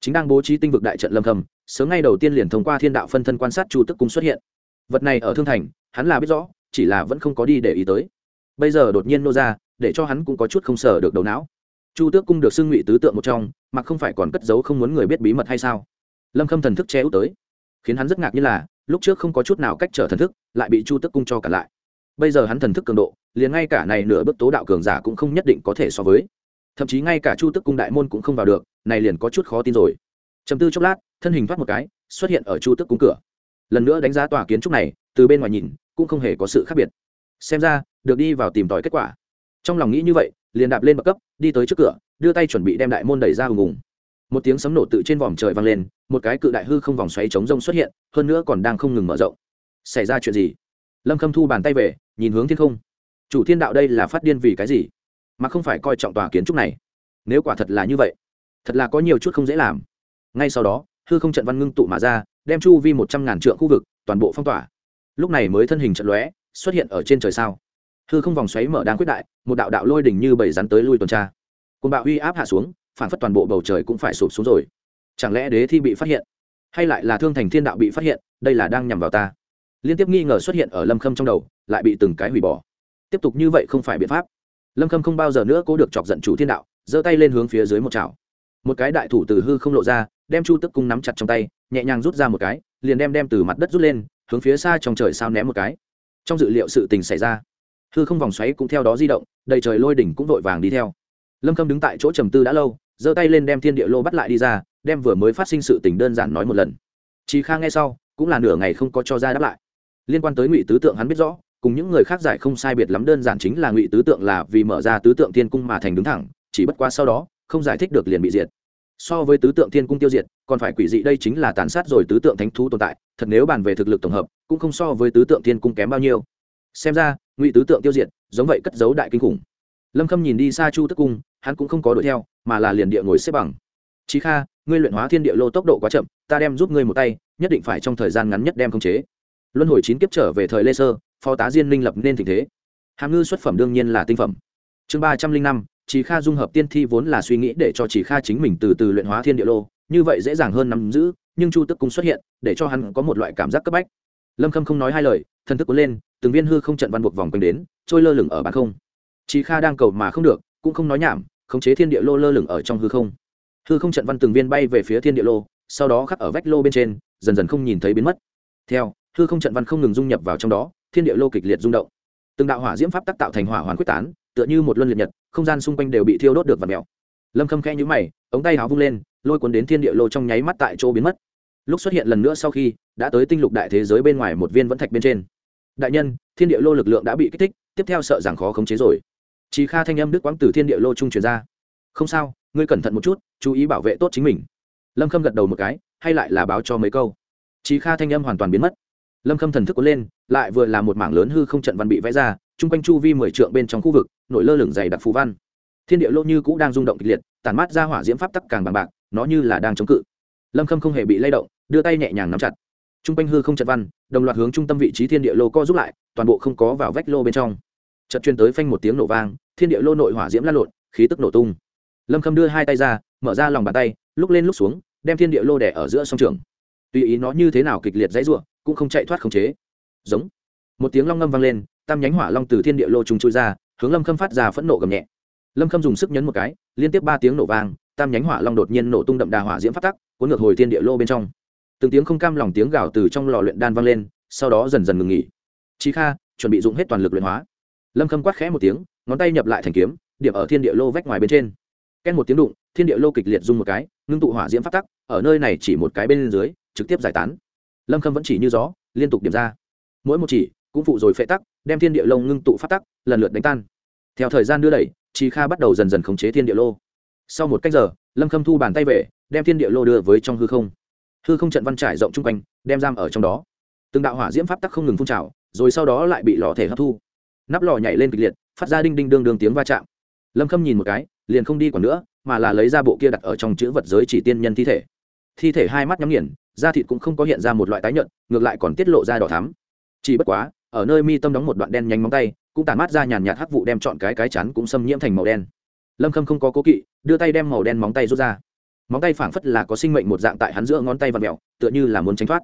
Chính đang bố trí tinh vực đại trận lâm thầm, sớm ngay đầu tiên liền thông qua thiên đạo phân thân quan sát chu tức cung xuất hiện. Vật này ở thương thành, hắn là biết rõ, chỉ là vẫn không có đi để ý tới. Bây giờ đột nhiên nô ra để cho hắn cũng có chút không sở được đầu não. Chu tước cung được xưng ngụy tứ tượng một trong mà không phải còn cất giấu không muốn người biết bí mật hay sao? Lâm khâm thần thức che út tới, khiến hắn rất ngạc như là, lúc trước không có chút nào cách trở thần thức, lại bị chu tước cung cho cả lại. Bây giờ hắn thần thức cường độ, liền ngay cả này nửa bước tố đạo cường giả cũng không nhất định có thể so với. Thậm chí ngay cả chu Tước cung đại môn cũng không vào được, này liền có chút khó tin rồi. Chầm tư chốc lát, thân hình thoát một cái, xuất hiện ở chu Tước cung cửa. Lần nữa đánh giá tòa kiến trúc này, từ bên ngoài nhìn, cũng không hề có sự khác biệt. Xem ra, được đi vào tìm tòi kết quả trong lòng nghĩ như vậy, liền đạp lên bậc cấp, đi tới trước cửa, đưa tay chuẩn bị đem đại môn đẩy ra hùng hùng một tiếng sấm nổ tự trên vòm trời vang lên, một cái cự đại hư không vòng xoáy chống rông xuất hiện, hơn nữa còn đang không ngừng mở rộng. Xảy ra chuyện gì? Lâm khâm thu bàn tay về, nhìn hướng thiên không. Chủ thiên đạo đây là phát điên vì cái gì? Mà không phải coi trọng tòa kiến trúc này. Nếu quả thật là như vậy, thật là có nhiều chút không dễ làm. Ngay sau đó, hư không trận văn ngưng tụ mà ra, đem chu vi một trăm ngàn trượng khu vực, toàn bộ phong tỏa. Lúc này mới thân hình trận lóe, xuất hiện ở trên trời sao? Hư không vòng xoáy mở đang quyết đại, một đạo đạo lôi đỉnh như bảy rắn tới lui tuần tra. Côn bạo uy áp hạ xuống, phản phất toàn bộ bầu trời cũng phải sụp xuống rồi. Chẳng lẽ đế thi bị phát hiện? Hay lại là thương thành thiên đạo bị phát hiện, đây là đang nhằm vào ta? Liên tiếp nghi ngờ xuất hiện ở lâm khâm trong đầu, lại bị từng cái hủy bỏ. Tiếp tục như vậy không phải biện pháp. Lâm khâm không bao giờ nữa cố được chọc giận chủ thiên đạo, giơ tay lên hướng phía dưới một chảo. Một cái đại thủ từ hư không lộ ra, đem chu tức cung nắm chặt trong tay, nhẹ nhàng rút ra một cái, liền đem đem từ mặt đất rút lên, hướng phía xa trong trời sao ném một cái. Trong dự liệu sự tình xảy ra hư không vòng xoáy cũng theo đó di động, đầy trời lôi đỉnh cũng vội vàng đi theo. Lâm khâm đứng tại chỗ trầm tư đã lâu, giơ tay lên đem thiên địa lô bắt lại đi ra, đem vừa mới phát sinh sự tình đơn giản nói một lần. Chị kha nghe sau, cũng là nửa ngày không có cho ra đáp lại. Liên quan tới ngụy tứ tượng hắn biết rõ, cùng những người khác giải không sai biệt lắm đơn giản chính là ngụy tứ tượng là vì mở ra tứ tượng thiên cung mà thành đứng thẳng, chỉ bất quá sau đó, không giải thích được liền bị diệt. So với tứ tượng thiên cung tiêu diệt, còn phải quỷ dị đây chính là tàn sát rồi tứ tượng thánh thú tồn tại, thật nếu bàn về thực lực tổng hợp, cũng không so với tứ tượng thiên cung kém bao nhiêu. Xem ra ngụy tứ tượng tiêu diệt, giống vậy cất giấu đại kinh khủng. Lâm khâm nhìn đi xa chu tức cung, hắn cũng không có đuổi theo, mà là liền địa ngồi xếp bằng. Chí kha, ngươi luyện hóa thiên địa lô tốc độ quá chậm, ta đem giúp ngươi một tay, nhất định phải trong thời gian ngắn nhất đem khống chế. Luân hồi chín kiếp trở về thời lê sơ, phó tá diên linh lập nên tình thế. Hàm ngư xuất phẩm đương nhiên là tinh phẩm. Chương ba trăm linh năm, Chí kha dung hợp tiên thi vốn là suy nghĩ để cho Chí kha chính mình từ từ luyện hóa thiên địa lô, như vậy dễ dàng hơn nắm giữ, nhưng chu tức cung xuất hiện, để cho hắn có một loại cảm giác cấp bách lâm khâm không nói hai lời thân thức cuốn lên, từng viên hư không trận văn buộc vòng quanh đến, trôi lơ lửng ở bàn không. Chỉ kha đang cầu mà không được, cũng không nói nhảm, khống chế thiên địa lô lơ lửng ở trong hư không. Hư không trận văn từng viên bay về phía thiên địa lô, sau đó khắc ở vách lô bên trên, dần dần không nhìn thấy biến mất. Theo, hư không trận văn không ngừng dung nhập vào trong đó, thiên địa lô kịch liệt rung động. Từng đạo hỏa diễm pháp tác tạo thành hỏa hoàn quyết tán, tựa như một luân liệt nhật, không gian xung quanh đều bị thiêu đốt được và mèo lâm khâm khẽ nhũ mày, ống tay háo vung lên, lôi cuốn đến thiên địa lô trong nháy mắt tại chỗ biến mất lúc xuất hiện lần nữa sau khi đã tới tinh lục đại thế giới bên ngoài một viên vẫn thạch bên trên đại nhân thiên địa lô lực lượng đã bị kích thích tiếp theo sợ rằng khó khống chế rồi chị Kha thanh âm đức quãng từ thiên địa lô trung truyền ra. "Không sao, ngươi cẩn thận một chút, chú ý bảo vệ tốt chính mình." Lâm Khâm gật đầu một cái, hay lại là báo cho mấy câu. chị Kha thanh âm hoàn toàn biến mất. Lâm Khâm thần thức cuốn lên, lại vừa là một mảng lớn hư không trận văn bị vẽ ra, trung quanh chu vi mười trượng bên trong khu vực, nổi lơ lửng dày đặc phù văn. Thiên địa lô như cũ đang rung động kịch liệt, tản mát ra hỏa diễm pháp tắc càng bằng bạc, nó như là đang chống cự. Lâm Khâm không hề bị lay động, đưa tay nhẹ nhàng nắm chặt. Trung quanh hư không chật văn, đồng loạt hướng trung tâm vị trí thiên địa lô co rút lại, toàn bộ không có vào vách lô bên trong. chật truyền tới phanh một tiếng nổ vang, thiên địa lô nội hỏa diễm lan lộn khí tức nổ tung. Lâm khâm đưa hai tay ra mở ra lòng bàn tay lúc lên lúc xuống đem thiên địa lô đẻ ở giữa sông trường. Tùy ý nó như thế nào kịch liệt dãy ruộng cũng không chạy thoát khống chế. Giống. Một tiếng long ngâm vang lên tam nhánh hỏa long từ thiên địa lô trùng trôi ra hướng lâm khâm phát ra phẫn nộ gầm nhẹ. Lâm khâm dùng sức nhấn một cái liên tiếp ba tiếng nổ vang tam nhánh hỏa long đột nhiên nổ tung đậm đà hỏa diễm phát tắc cuốn ngược hồi thiên địa lô bên trong từng tiếng không cam lòng tiếng gào từ trong lò luyện đan vang lên, sau đó dần dần ngừng nghỉ. Chí kha, chuẩn bị dùng hết toàn lực luyện hóa. Lâm khâm quát khẽ một tiếng, ngón tay nhập lại thành kiếm, điểm ở thiên địa lô vách ngoài bên trên. Ken một tiếng đụng, thiên địa lô kịch liệt rung một cái, ngưng tụ hỏa diễm phát tắc, ở nơi này chỉ một cái bên dưới, trực tiếp giải tán. Lâm khâm vẫn chỉ như gió, liên tục điểm ra. Mỗi một chỉ, cũng phụ rồi phệ tắc, đem thiên địa lông ngưng tụ phát tắc, lần lượt đánh tan. Theo thời gian đưa đẩy chi kha bắt đầu dần dần khống chế thiên địa lô. Sau một cách giờ, lâm khâm thu bàn tay về, đem thiên địa lô đưa với trong hư không hư không trận văn trải rộng chung quanh, đem giam ở trong đó. Từng đạo hỏa diễm pháp tắc không ngừng phun trào, rồi sau đó lại bị lò thể hấp thu. Nắp lò nhảy lên kịch liệt, phát ra đinh đinh đương đương tiếng va chạm. Lâm khâm nhìn một cái, liền không đi còn nữa, mà là lấy ra bộ kia đặt ở trong chữ vật giới chỉ tiên nhân thi thể. Thi thể hai mắt nhắm nghiền, da thịt cũng không có hiện ra một loại tái nhợt, ngược lại còn tiết lộ ra đỏ thắm. Chỉ bất quá, ở nơi mi tâm đóng một đoạn đen nhanh móng tay, cũng tàn mát ra nhàn nhạt hắc vụ đem chọn cái cái chắn cũng xâm nhiễm thành màu đen. Lâm khâm không có cố kỵ, đưa tay đem màu đen móng tay rút ra móng tay phảng phất là có sinh mệnh một dạng tại hắn giữa ngón tay và mèo tựa như là muốn tránh thoát.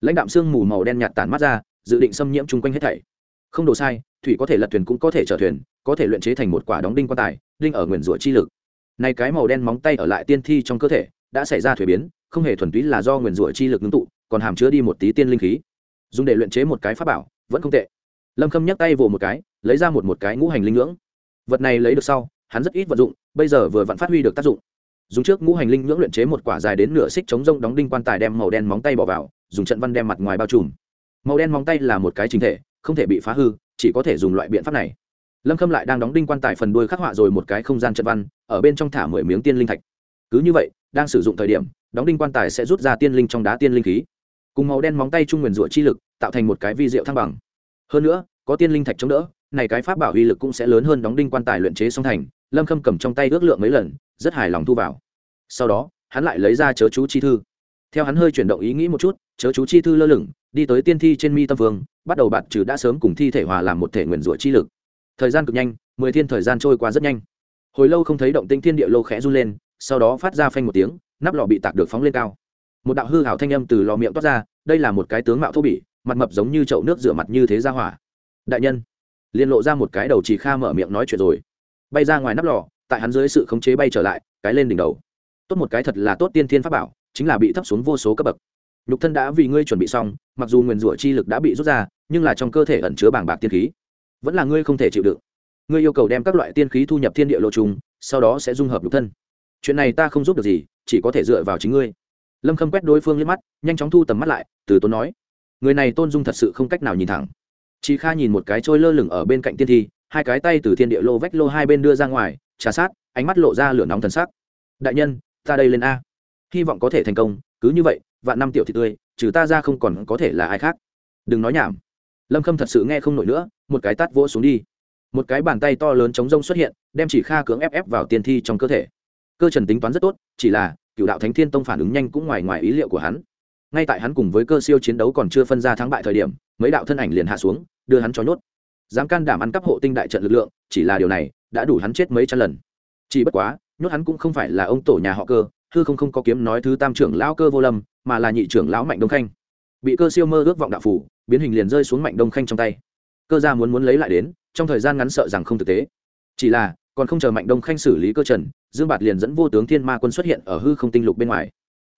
Lãnh đạm xương mù màu đen nhạt tản mắt ra, dự định xâm nhiễm chung quanh hết thảy. Không đồ sai, thủy có thể lật thuyền cũng có thể chở thuyền, có thể luyện chế thành một quả đóng đinh quan tài, đinh ở nguyền rủa chi lực. Này cái màu đen móng tay ở lại tiên thi trong cơ thể, đã xảy ra thuế biến, không hề thuần túy là do nguyền rủa chi lực ngưng tụ, còn hàm chứa đi một tí tiên linh khí. Dùng để luyện chế một cái pháp bảo, vẫn không tệ. Lâm khâm nhắc tay vồ một cái, lấy ra một một cái ngũ hành linh ngưỡng. Vật này lấy được sau, hắn rất ít vận dụng, bây giờ vừa vặn phát huy được tác dụng dùng trước ngũ hành linh ngưỡng luyện chế một quả dài đến nửa xích chống rông đóng đinh quan tài đem màu đen móng tay bỏ vào, dùng trận văn đem mặt ngoài bao trùm. Màu đen móng tay là một cái chính thể, không thể bị phá hư, chỉ có thể dùng loại biện pháp này. Lâm khâm lại đang đóng đinh quan tài phần đuôi khắc họa rồi một cái không gian trận văn, ở bên trong thả mười miếng tiên linh thạch. Cứ như vậy, đang sử dụng thời điểm, đóng đinh quan tài sẽ rút ra tiên linh trong đá tiên linh khí. Cùng màu đen móng tay trung nguyền rủa chi lực, tạo thành một cái vi diệu thăng bằng. Hơn nữa, có tiên linh thạch chống đỡ, này cái pháp bảo uy lực cũng sẽ lớn hơn đóng đinh quan tài luyện chế song thành, lâm khâm cầm trong tay ước lượng mấy lần rất hài lòng thu vào. Sau đó, hắn lại lấy ra chớ chú chi thư. Theo hắn hơi chuyển động ý nghĩ một chút, chớ chú chi thư lơ lửng, đi tới tiên thi trên mi tâm vương, bắt đầu bạn trừ đã sớm cùng thi thể hòa làm một thể nguyền rủa chi lực. Thời gian cực nhanh, mười thiên thời gian trôi qua rất nhanh. Hồi lâu không thấy động tinh thiên địa lô khẽ run lên, sau đó phát ra phanh một tiếng, nắp lò bị tạc được phóng lên cao. Một đạo hư hảo thanh âm từ lò miệng toát ra, đây là một cái tướng mạo thô bỉ, mặt mập giống như chậu nước rửa mặt như thế ra hỏa. Đại nhân liên lộ ra một cái đầu chỉ kha mở miệng nói chuyện rồi. Bay ra ngoài nắp lò tại hắn dưới sự khống chế bay trở lại, cái lên đỉnh đầu. Tốt một cái thật là tốt tiên thiên pháp bảo, chính là bị thấp xuống vô số cấp bậc. Nhục thân đã vì ngươi chuẩn bị xong, mặc dù nguyền rủa chi lực đã bị rút ra, nhưng là trong cơ thể ẩn chứa bảng bạc tiên khí. Vẫn là ngươi không thể chịu đựng. Ngươi yêu cầu đem các loại tiên khí thu nhập thiên địa lộ trùng, sau đó sẽ dung hợp nhục thân. Chuyện này ta không giúp được gì, chỉ có thể dựa vào chính ngươi. Lâm khâm quét đối phương liếc mắt, nhanh chóng thu tầm mắt lại, từ tốn nói, người này tôn dung thật sự không cách nào nhìn thẳng. Chị kha nhìn một cái trôi lơ lửng ở bên cạnh tiên thi, hai cái tay từ thiên địa lô vách lô hai bên đưa ra ngoài trà sát, ánh mắt lộ ra lửa nóng thần sắc. Đại nhân, ta đây lên a. Hy vọng có thể thành công, cứ như vậy, vạn năm tiểu thị tươi, trừ ta ra không còn có thể là ai khác. Đừng nói nhảm. Lâm khâm thật sự nghe không nổi nữa, một cái tát vỗ xuống đi. Một cái bàn tay to lớn chống rông xuất hiện, đem chỉ kha cưỡng ép ép vào tiên thi trong cơ thể. Cơ trần tính toán rất tốt, chỉ là, cựu đạo thánh thiên tông phản ứng nhanh cũng ngoài ngoài ý liệu của hắn. Ngay tại hắn cùng với cơ siêu chiến đấu còn chưa phân ra thắng bại thời điểm, mấy đạo thân ảnh liền hạ xuống, đưa hắn cho nhốt. Dám can đảm ăn cắp hộ tinh đại trận lực lượng, chỉ là điều này đã đủ hắn chết mấy trăm lần. Chỉ bất quá, nhốt hắn cũng không phải là ông tổ nhà họ cơ, hư không không có kiếm nói thứ tam trưởng lão cơ vô lâm, mà là nhị trưởng lão mạnh đông khanh. Bị cơ siêu mơ ước vọng đạo phủ, biến hình liền rơi xuống mạnh đông khanh trong tay. Cơ gia muốn muốn lấy lại đến, trong thời gian ngắn sợ rằng không thực tế. Chỉ là, còn không chờ mạnh đông khanh xử lý cơ trần, dương bạt liền dẫn vô tướng thiên ma quân xuất hiện ở hư không tinh lục bên ngoài.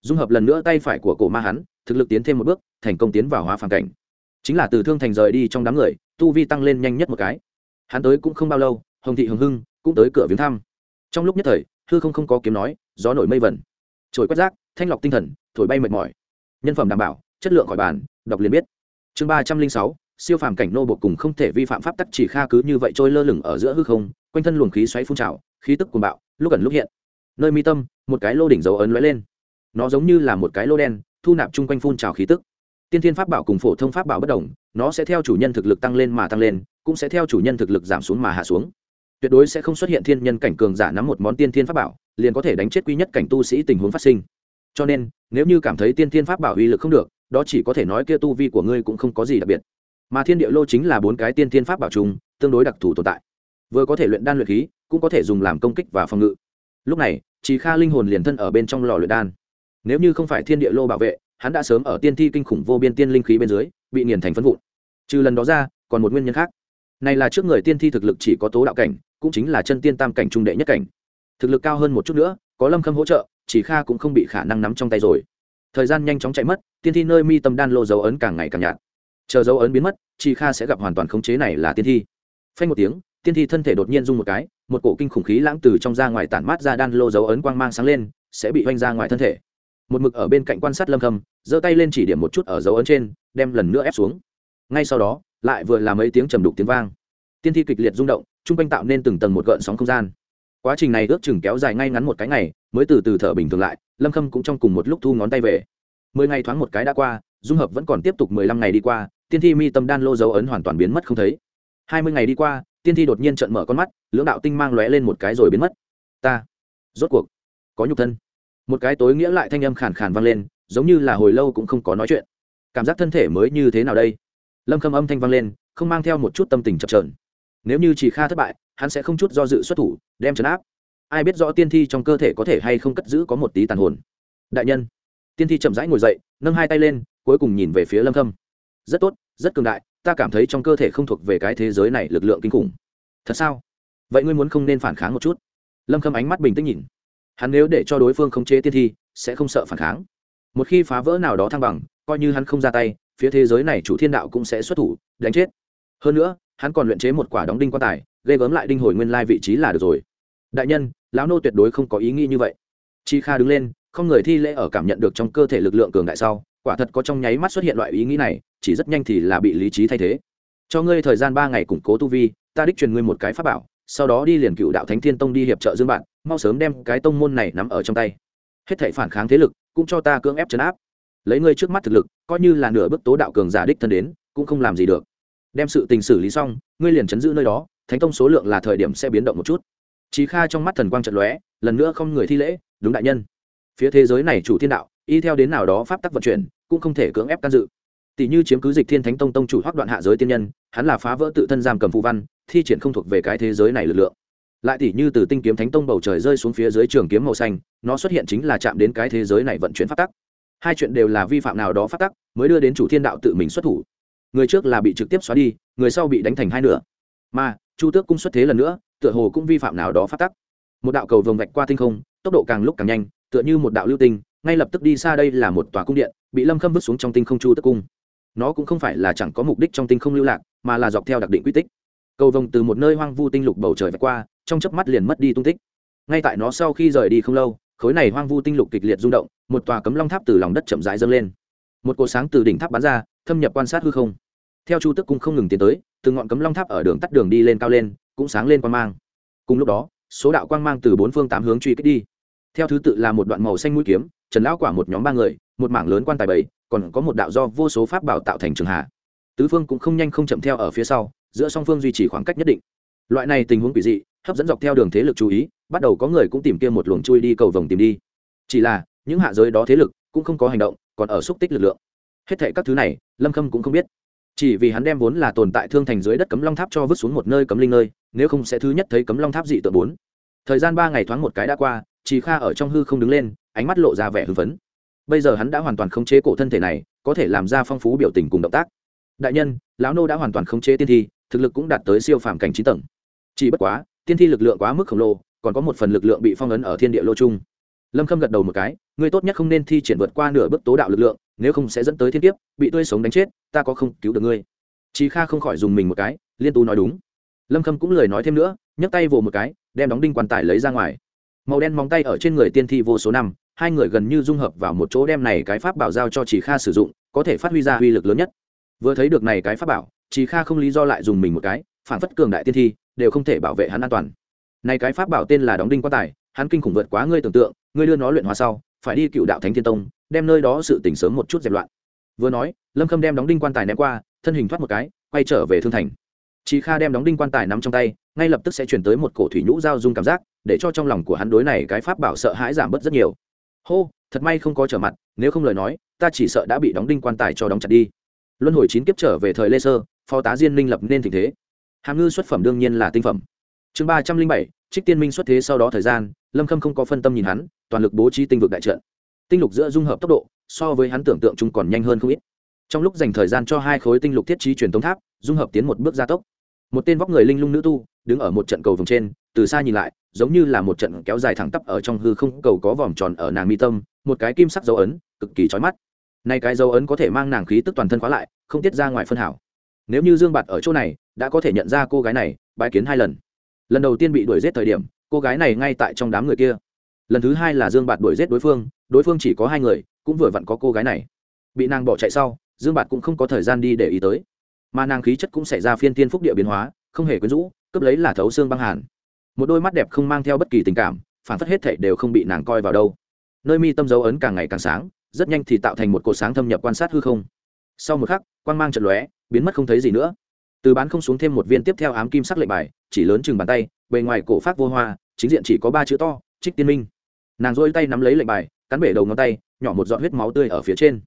Dung hợp lần nữa tay phải của cổ ma hắn, thực lực tiến thêm một bước, thành công tiến vào hóa phản cảnh. Chính là từ thương thành rời đi trong đám người, tu vi tăng lên nhanh nhất một cái. Hắn tới cũng không bao lâu hồng thị hồng hưng cũng tới cửa viếng thăm. Trong lúc nhất thời, hư không không có kiếm nói, gió nổi mây vẩn trồi quét rác, thanh lọc tinh thần, thổi bay mệt mỏi. Nhân phẩm đảm bảo, chất lượng khỏi bàn, đọc liền biết. Chương ba trăm linh sáu, siêu phàm cảnh nô bột cùng không thể vi phạm pháp tắc chỉ kha cứ như vậy trôi lơ lửng ở giữa hư không, quanh thân luồng khí xoáy phun trào, khí tức cuồng bạo, lúc ẩn lúc hiện. Nơi mi tâm, một cái lô đỉnh dấu ấn lóe lên. Nó giống như là một cái lô đen, thu nạp chung quanh phun trào khí tức. Tiên thiên pháp bảo cùng phổ thông pháp bảo bất đồng, nó sẽ theo chủ nhân thực lực tăng lên mà tăng lên, cũng sẽ theo chủ nhân thực lực giảm xuống mà hạ xuống tuyệt đối sẽ không xuất hiện thiên nhân cảnh cường giả nắm một món tiên thiên pháp bảo, liền có thể đánh chết quy nhất cảnh tu sĩ tình huống phát sinh. Cho nên, nếu như cảm thấy tiên thiên pháp bảo uy lực không được, đó chỉ có thể nói kia tu vi của ngươi cũng không có gì đặc biệt. Mà thiên địa lô chính là bốn cái tiên thiên pháp bảo chung, tương đối đặc thù tồn tại. Vừa có thể luyện đan luyện khí, cũng có thể dùng làm công kích và phòng ngự. Lúc này chỉ kha linh hồn liền thân ở bên trong lò luyện đan. Nếu như không phải thiên địa lô bảo vệ, hắn đã sớm ở tiên thi kinh khủng vô biên tiên linh khí bên dưới, bị nghiền thành phân vụn. Trừ lần đó ra, còn một nguyên nhân khác. Này là trước người tiên thi thực lực chỉ có tố đạo cảnh cũng chính là chân tiên tam cảnh trung đệ nhất cảnh. Thực lực cao hơn một chút nữa, có lâm khâm hỗ trợ, chỉ kha cũng không bị khả năng nắm trong tay rồi. Thời gian nhanh chóng chạy mất, tiên thi nơi mi tâm đan lô dấu ấn càng ngày càng nhạt. Chờ dấu ấn biến mất, chỉ kha sẽ gặp hoàn toàn khống chế này là tiên thi. Phanh một tiếng, tiên thi thân thể đột nhiên rung một cái, một cổ kinh khủng khí lãng từ trong ra ngoài tản mát ra đan lô dấu ấn quang mang sáng lên, sẽ bị oanh ra ngoài thân thể. Một mực ở bên cạnh quan sát lâm khâm, giơ tay lên chỉ điểm một chút ở dấu ấn trên, đem lần nữa ép xuống. Ngay sau đó, lại vừa làm mấy tiếng trầm đục tiếng vang. Tiên thi kịch liệt rung động chung quanh tạo nên từng tầng một gợn sóng không gian. Quá trình này ước chừng kéo dài ngay ngắn một cái ngày, mới từ từ thở bình thường lại, lâm khâm cũng trong cùng một lúc thu ngón tay về. Mười ngày thoáng một cái đã qua, dung hợp vẫn còn tiếp tục mười lăm ngày đi qua, tiên thi mi tâm đan lô dấu ấn hoàn toàn biến mất không thấy. Hai mươi ngày đi qua, tiên thi đột nhiên trận mở con mắt, lưỡng đạo tinh mang lóe lên một cái rồi biến mất. Ta, rốt cuộc, có nhục thân. Một cái tối nghĩa lại thanh âm khàn khàn vang lên, giống như là hồi lâu cũng không có nói chuyện. Cảm giác thân thể mới như thế nào đây? Lâm khâm âm thanh vang lên, không mang theo một chút tâm tình chập trờn nếu như chỉ kha thất bại, hắn sẽ không chút do dự xuất thủ, đem trấn áp. Ai biết rõ tiên thi trong cơ thể có thể hay không cất giữ có một tí tàn hồn. Đại nhân. Tiên thi chậm rãi ngồi dậy, nâng hai tay lên, cuối cùng nhìn về phía lâm khâm. Rất tốt, rất cường đại, ta cảm thấy trong cơ thể không thuộc về cái thế giới này lực lượng kinh khủng. Thật sao? Vậy ngươi muốn không nên phản kháng một chút? Lâm khâm ánh mắt bình tĩnh nhìn. Hắn nếu để cho đối phương khống chế tiên thi, sẽ không sợ phản kháng. Một khi phá vỡ nào đó thăng bằng, coi như hắn không ra tay, phía thế giới này chủ thiên đạo cũng sẽ xuất thủ, đánh chết. Hơn nữa hắn còn luyện chế một quả đóng đinh quan tài gây gớm lại đinh hồi nguyên lai vị trí là được rồi. Đại nhân, lão nô tuyệt đối không có ý nghĩ như vậy. Chi kha đứng lên, không người thi lễ ở cảm nhận được trong cơ thể lực lượng cường đại sau, quả thật có trong nháy mắt xuất hiện loại ý nghĩ này, chỉ rất nhanh thì là bị lý trí thay thế. Cho ngươi thời gian ba ngày củng cố tu vi, ta đích truyền ngươi một cái pháp bảo, sau đó đi liền cựu đạo thánh thiên tông đi hiệp trợ dương bạn, mau sớm đem cái tông môn này nắm ở trong tay. Hết thảy phản kháng thế lực, cũng cho ta cưỡng ép chấn áp. Lấy ngươi trước mắt thực lực, coi như là nửa bước tố đạo cường giả đích thân đến, cũng không làm gì được đem sự tình xử lý xong ngươi liền chấn giữ nơi đó thánh tông số lượng là thời điểm sẽ biến động một chút Chí Kha trong mắt thần quang trận lóe, lần nữa không người thi lễ, đúng đại nhân. Phía thế giới này chủ thiên đạo, y theo đến nào đó pháp tắc vận chuyển, cũng không thể cưỡng ép can dự. Tỷ như chiếm cứ Dịch Thiên Thánh Tông tông chủ hoặc đoạn hạ giới tiên nhân, hắn là phá vỡ tự thân giam cầm phụ văn, thi triển không thuộc về cái thế giới này lực lượng. Lại tỷ như từ tinh kiếm thánh tông bầu trời rơi xuống phía dưới trường kiếm màu xanh, nó xuất hiện chính là chạm đến cái thế giới này vận chuyển pháp tắc. Hai chuyện đều là vi phạm nào đó pháp tắc, mới đưa đến chủ thiên đạo tự mình xuất thủ. Người trước là bị trực tiếp xóa đi, người sau bị đánh thành hai nửa. Mà, Chu Tước cung xuất thế lần nữa, tựa hồ cũng vi phạm nào đó phát tắc. Một đạo cầu vồng vạch qua tinh không tốc độ càng lúc càng nhanh tựa như một đạo lưu tinh ngay lập tức đi xa đây là một tòa cung điện bị lâm khâm vứt xuống trong tinh không chu tước cung. Nó cũng không phải là chẳng có mục đích trong tinh không lưu lạc mà là dọc theo đặc định quy tích. Cầu vồng từ một nơi hoang vu tinh lục bầu trời vạch qua trong chớp mắt liền mất đi tung tích. Ngay tại nó sau khi rời đi không lâu khối này hoang vu tinh lục kịch liệt rung động một tòa cấm long tháp từ lòng đất chậm rãi dâng lên. Một cột sáng từ đỉnh tháp bắn ra thâm nhập quan sát hư không. Theo chu tức cung không ngừng tiến tới từ ngọn cấm long tháp ở đường tắt đường đi lên cao lên, cũng sáng lên quang mang. Cùng lúc đó, số đạo quang mang từ bốn phương tám hướng truy kích đi. Theo thứ tự là một đoạn màu xanh mũi kiếm, trần lão quả một nhóm ba người, một mảng lớn quan tài bảy còn có một đạo do vô số pháp bảo tạo thành trường hạ. Tứ phương cũng không nhanh không chậm theo ở phía sau, giữa song phương duy trì khoảng cách nhất định. Loại này tình huống quỷ dị, hấp dẫn dọc theo đường thế lực chú ý, bắt đầu có người cũng tìm kia một luồng chui đi cầu vồng tìm đi. Chỉ là, những hạ giới đó thế lực cũng không có hành động, còn ở xúc tích lực lượng hết thệ các thứ này, lâm khâm cũng không biết. Chỉ vì hắn đem vốn là tồn tại thương thành dưới đất cấm long tháp cho vứt xuống một nơi cấm linh nơi, nếu không sẽ thứ nhất thấy cấm long tháp dị tượng bốn. Thời gian ba ngày thoáng một cái đã qua chỉ kha ở trong hư không đứng lên, ánh mắt lộ ra vẻ hưng phấn. Bây giờ hắn đã hoàn toàn khống chế cổ thân thể này, có thể làm ra phong phú biểu tình cùng động tác. Đại nhân, lão nô đã hoàn toàn khống chế tiên thi, thực lực cũng đạt tới siêu phàm cảnh trí tầng. Chỉ bất quá, tiên thi lực lượng quá mức khổng lồ, còn có một phần lực lượng bị phong ấn ở thiên địa lô trung. lâm khâm gật đầu một cái ngươi tốt nhất không nên thi triển vượt qua nửa bước tố đạo lực lượng nếu không sẽ dẫn tới thiên kiếp, bị tươi sống đánh chết, ta có không cứu được ngươi. Chị kha không khỏi dùng mình một cái, liên tú nói đúng. Lâm khâm cũng lời nói thêm nữa, nhấc tay vồ một cái, đem đóng đinh quan tài lấy ra ngoài. Màu đen móng tay ở trên người tiên thi vô số năm, hai người gần như dung hợp vào một chỗ đem này cái pháp bảo giao cho chỉ kha sử dụng, có thể phát huy ra uy lực lớn nhất. Vừa thấy được này cái pháp bảo chỉ kha không lý do lại dùng mình một cái, phản phất cường đại tiên thi, đều không thể bảo vệ hắn an toàn. Này cái pháp bảo tên là đóng đinh quan tài, hắn kinh khủng vượt quá ngươi tưởng tượng, ngươi đưa nó luyện hóa sau, phải đi cựu đạo thánh thiên tông đem nơi đó sự tỉnh sớm một chút dẹp loạn. Vừa nói, lâm khâm đem đóng đinh quan tài ném qua, thân hình thoát một cái, quay trở về thương thành. Chị kha đem đóng đinh quan tài nắm trong tay, ngay lập tức sẽ chuyển tới một cổ thủy nhũ giao dung cảm giác, để cho trong lòng của hắn đối này cái pháp bảo sợ hãi giảm bớt rất nhiều. Hô, thật may không có trở mặt, nếu không lời nói, ta chỉ sợ đã bị đóng đinh quan tài cho đóng chặt đi. Luân hồi chín kiếp trở về thời lê sơ, phó tá diên minh lập nên tình thế. Hàm ngư xuất phẩm đương nhiên là tinh phẩm. Chương ba trăm linh bảy, trích tiên minh xuất thế sau đó thời gian, lâm khâm không có phân tâm nhìn hắn, toàn lực bố trí tinh vực đại trận tinh lục giữa dung hợp tốc độ, so với hắn tưởng tượng chung còn nhanh hơn không ít. Trong lúc dành thời gian cho hai khối tinh lục thiết trí truyền tống tháp, dung hợp tiến một bước gia tốc. Một tên vóc người linh lung nữ tu, đứng ở một trận cầu vùng trên, từ xa nhìn lại, giống như là một trận kéo dài thẳng tắp ở trong hư không, cầu có vòm tròn ở nàng mi tâm, một cái kim sắc dấu ấn, cực kỳ trói mắt. Nay cái dấu ấn có thể mang nàng khí tức toàn thân khóa lại, không tiết ra ngoài phân hảo nếu như dương bạt ở chỗ này, đã có thể nhận ra cô gái này bãi kiến hai lần. Lần đầu tiên bị đuổi giết thời điểm, cô gái này ngay tại trong đám người kia. Lần thứ hai là dương bạt đuổi giết đối phương đối phương chỉ có hai người, cũng vừa vặn có cô gái này. Bị nàng bỏ chạy sau, dương bạt cũng không có thời gian đi để ý tới. Mà nàng khí chất cũng xảy ra phiên tiên phúc địa biến hóa, không hề quyến rũ, cướp lấy là thấu xương băng hàn. Một đôi mắt đẹp không mang theo bất kỳ tình cảm, phản phất hết thảy đều không bị nàng coi vào đâu. Nơi mi tâm dấu ấn càng ngày càng sáng, rất nhanh thì tạo thành một cột sáng thâm nhập quan sát hư không. Sau một khắc, quang mang trận lóe, biến mất không thấy gì nữa. Từ bán không xuống thêm một viên tiếp theo ám kim sắc lệnh bài, chỉ lớn chừng bàn tay, bề ngoài cổ phát vô hoa, chính diện chỉ có ba chữ to, trích tiên minh. Nàng dỗi tay nắm lấy lệnh bài cắn bể đầu ngón tay, nhỏ một giọt huyết máu tươi ở phía trên.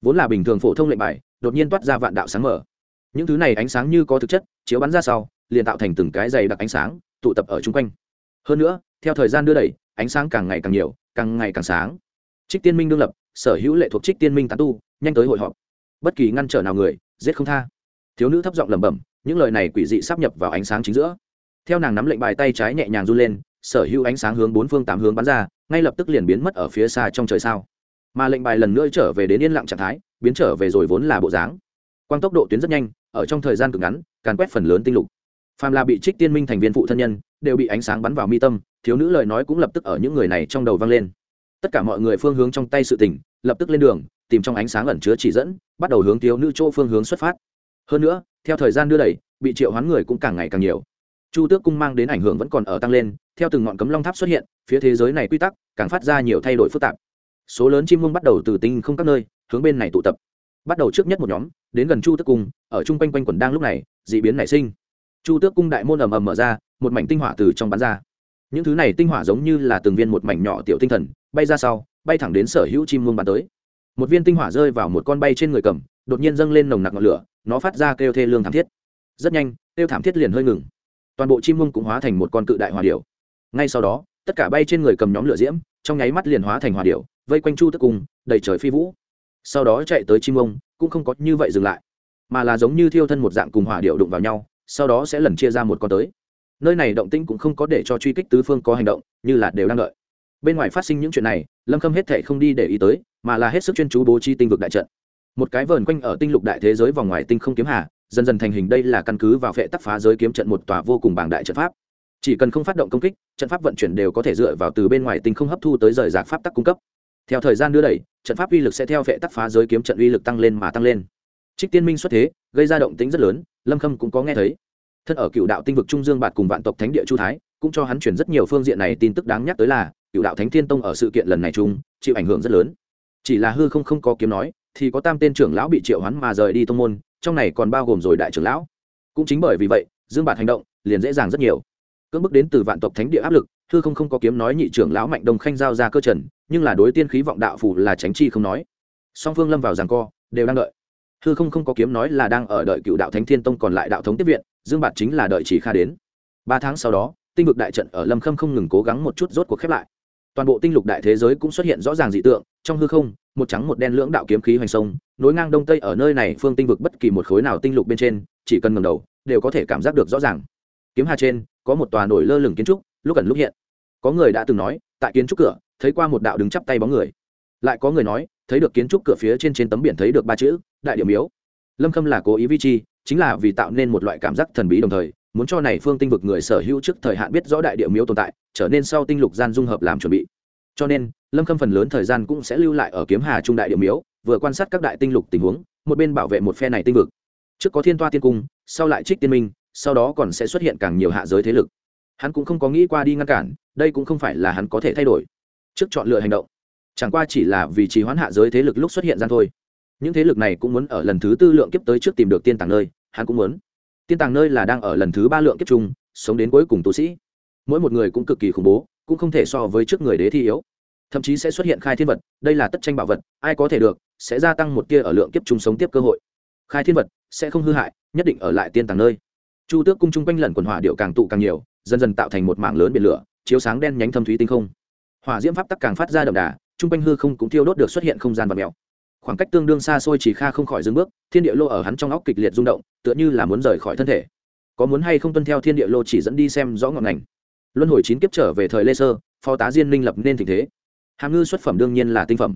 Vốn là bình thường phổ thông lệnh bài, đột nhiên toát ra vạn đạo sáng mở. Những thứ này ánh sáng như có thực chất, chiếu bắn ra sau, liền tạo thành từng cái dày đặc ánh sáng, tụ tập ở chung quanh. Hơn nữa, theo thời gian đưa đẩy, ánh sáng càng ngày càng nhiều, càng ngày càng sáng. Trích tiên minh đương lập, sở hữu lệ thuộc trích tiên minh tán tu, nhanh tới hội họp. Bất kỳ ngăn trở nào người, giết không tha. Thiếu nữ thấp giọng lẩm bẩm, những lời này quỷ dị sắp nhập vào ánh sáng chính giữa. Theo nàng nắm lệnh bài tay trái nhẹ nhàng run lên, sở hữu ánh sáng hướng bốn phương tám hướng bắn ra ngay lập tức liền biến mất ở phía xa trong trời sao. Mà lệnh bài lần nữa trở về đến yên lặng trạng thái, biến trở về rồi vốn là bộ dáng. Quang tốc độ tuyến rất nhanh, ở trong thời gian cực ngắn, càn quét phần lớn tinh lục. Phàm là bị trích tiên minh thành viên phụ thân nhân, đều bị ánh sáng bắn vào mi tâm, thiếu nữ lời nói cũng lập tức ở những người này trong đầu vang lên. Tất cả mọi người phương hướng trong tay sự tỉnh lập tức lên đường, tìm trong ánh sáng ẩn chứa chỉ dẫn, bắt đầu hướng thiếu nữ chỗ phương hướng xuất phát. Hơn nữa, theo thời gian đưa đẩy, bị triệu hoán người cũng càng ngày càng nhiều chu tước cung mang đến ảnh hưởng vẫn còn ở tăng lên, theo từng ngọn cấm long tháp xuất hiện, phía thế giới này quy tắc càng phát ra nhiều thay đổi phức tạp. Số lớn chim mông bắt đầu từ tinh không các nơi, hướng bên này tụ tập. Bắt đầu trước nhất một nhóm, đến gần chu tước cung, ở chung quanh quanh quần đang lúc này d ị biến nảy sinh. Chu tước cung đại môn ầm ầm mở ra, một mảnh tinh hỏa từ trong bắn ra. Những thứ này tinh hỏa giống như là từng viên một mảnh nhỏ tiểu tinh thần, bay ra sau, bay thẳng đến sở hữu chim mông bắn tới. Một viên tinh hỏa rơi vào một con bay trên người cầm, đột nhiên dâng lên nồng nặc ngọn lửa, nó phát ra kêu thê lương thảm thiết. Rất nhanh, kêu thảm thiết liền hơi ngừng toàn bộ chim mông cũng hóa thành một con cự đại hòa điểu. Ngay sau đó, tất cả bay trên người cầm nhóm lửa diễm, trong nháy mắt liền hóa thành hòa điểu, vây quanh chu tức cung đầy trời phi vũ. Sau đó chạy tới chim mông, cũng không có như vậy dừng lại, mà là giống như thiêu thân một dạng cùng hỏa điệu đụng vào nhau, sau đó sẽ lần chia ra một con tới. Nơi này động tĩnh cũng không có để cho truy kích tứ phương có hành động, như là đều đang đợi. Bên ngoài phát sinh những chuyện này, lâm khâm hết thệ không đi để ý tới, mà là hết sức chuyên chú bố trí tinh vực đại trận. Một cái vờn quanh ở tinh lục đại thế giới vòng ngoài tinh không kiếm hà dần dần thành hình đây là căn cứ vào phệ tắc phá giới kiếm trận một tòa vô cùng bảng đại trận pháp. Chỉ cần không phát động công kích, trận pháp vận chuyển đều có thể dựa vào từ bên ngoài tinh không hấp thu tới rời rạc pháp tắc cung cấp. Theo thời gian đưa đẩy, trận pháp uy lực sẽ theo phệ tắc phá giới kiếm trận uy lực tăng lên mà tăng lên. Trích tiên minh xuất thế, gây ra động tính rất lớn, lâm khâm cũng có nghe thấy. Thân ở cựu đạo tinh vực trung dương bạt cùng vạn tộc thánh địa chu thái, cũng cho hắn chuyển rất nhiều phương diện này tin tức đáng nhắc tới là, cựu đạo thánh thiên tông ở sự kiện lần này chung, chịu ảnh hưởng rất lớn. Chỉ là hư không không có kiếm nói, thì có tam tên trưởng lão bị triệu hắn mà rời đi tông môn trong này còn bao gồm rồi đại trưởng lão. Cũng chính bởi vì vậy, dương bạt hành động liền dễ dàng rất nhiều. Cưỡng bức đến từ vạn tộc thánh địa áp lực, hư không không có kiếm nói nhị trưởng lão mạnh đông khanh giao ra cơ trần, nhưng là đối tiên khí vọng đạo phủ là tránh chi không nói. Song phương lâm vào giằng co, đều đang đợi. Hư không không có kiếm nói là đang ở đợi cựu đạo thánh thiên tông còn lại đạo thống tiếp viện, dương bạt chính là đợi chỉ kha đến. Ba tháng sau đó, tinh vực đại trận ở lâm khâm không ngừng cố gắng một chút rốt cuộc khép lại. Toàn bộ tinh lục đại thế giới cũng xuất hiện rõ ràng dị tượng, trong hư không một trắng một đen lưỡng đạo kiếm khí hoành sông, nối ngang đông tây ở nơi này phương tinh vực bất kỳ một khối nào tinh lục bên trên, chỉ cần ngầm đầu, đều có thể cảm giác được rõ ràng. Kiếm hà trên, có một tòa nổi lơ lửng kiến trúc, lúc gần lúc hiện. Có người đã từng nói, tại kiến trúc cửa, thấy qua một đạo đứng chắp tay bóng người. Lại có người nói, thấy được kiến trúc cửa phía trên trên tấm biển thấy được ba chữ, đại điểm miếu lâm khâm là cố ý vi chi, chính là vì tạo nên một loại cảm giác thần bí đồng thời, muốn cho này phương tinh vực người sở hữu trước thời hạn biết rõ đại địa miếu tồn tại, trở nên sau tinh lục gian dung hợp làm chuẩn bị. Cho nên lâm khâm phần lớn thời gian cũng sẽ lưu lại ở kiếm hà trung đại địa miếu, vừa quan sát các đại tinh lục tình huống, một bên bảo vệ một phe này tinh vực. Trước có thiên toa tiên cung, sau lại trích tiên minh, sau đó còn sẽ xuất hiện càng nhiều hạ giới thế lực. Hắn cũng không có nghĩ qua đi ngăn cản, đây cũng không phải là hắn có thể thay đổi. Trước chọn lựa hành động, chẳng qua chỉ là vì trì hoãn hạ giới thế lực lúc xuất hiện gian thôi. Những thế lực này cũng muốn ở lần thứ tư lượng kiếp tới trước tìm được tiên tàng nơi, hắn cũng muốn. Tiên tàng nơi là đang ở lần thứ ba lượng kiếp chung, sống đến cuối cùng tu sĩ. Mỗi một người cũng cực kỳ khủng bố, cũng không thể so với trước người đế thi yếu thậm chí sẽ xuất hiện khai thiên vật, đây là tất tranh bảo vật, ai có thể được, sẽ gia tăng một tia ở lượng kiếp chúng sống tiếp cơ hội. Khai thiên vật sẽ không hư hại, nhất định ở lại tiên tàng nơi. Chu tước cung chung quanh lần quần hỏa điệu càng tụ càng nhiều, dần dần tạo thành một mảng lớn biển lửa, chiếu sáng đen nhánh thâm thúy tinh không. Hỏa diễm pháp tắc càng phát ra đậm đà, chung quanh hư không cũng thiêu đốt được xuất hiện không gian và mèo. Khoảng cách tương đương xa xôi chỉ kha không khỏi dừng bước, thiên địa lô ở hắn trong óc kịch liệt rung động, tựa như là muốn rời khỏi thân thể. Có muốn hay không tuân theo thiên địa lô chỉ dẫn đi xem rõ ngọn ngành. Luân hồi chín kiếp trở về thời lê sơ, phó tá diên minh lập nên tình thế hàm ngư xuất phẩm đương nhiên là tinh phẩm.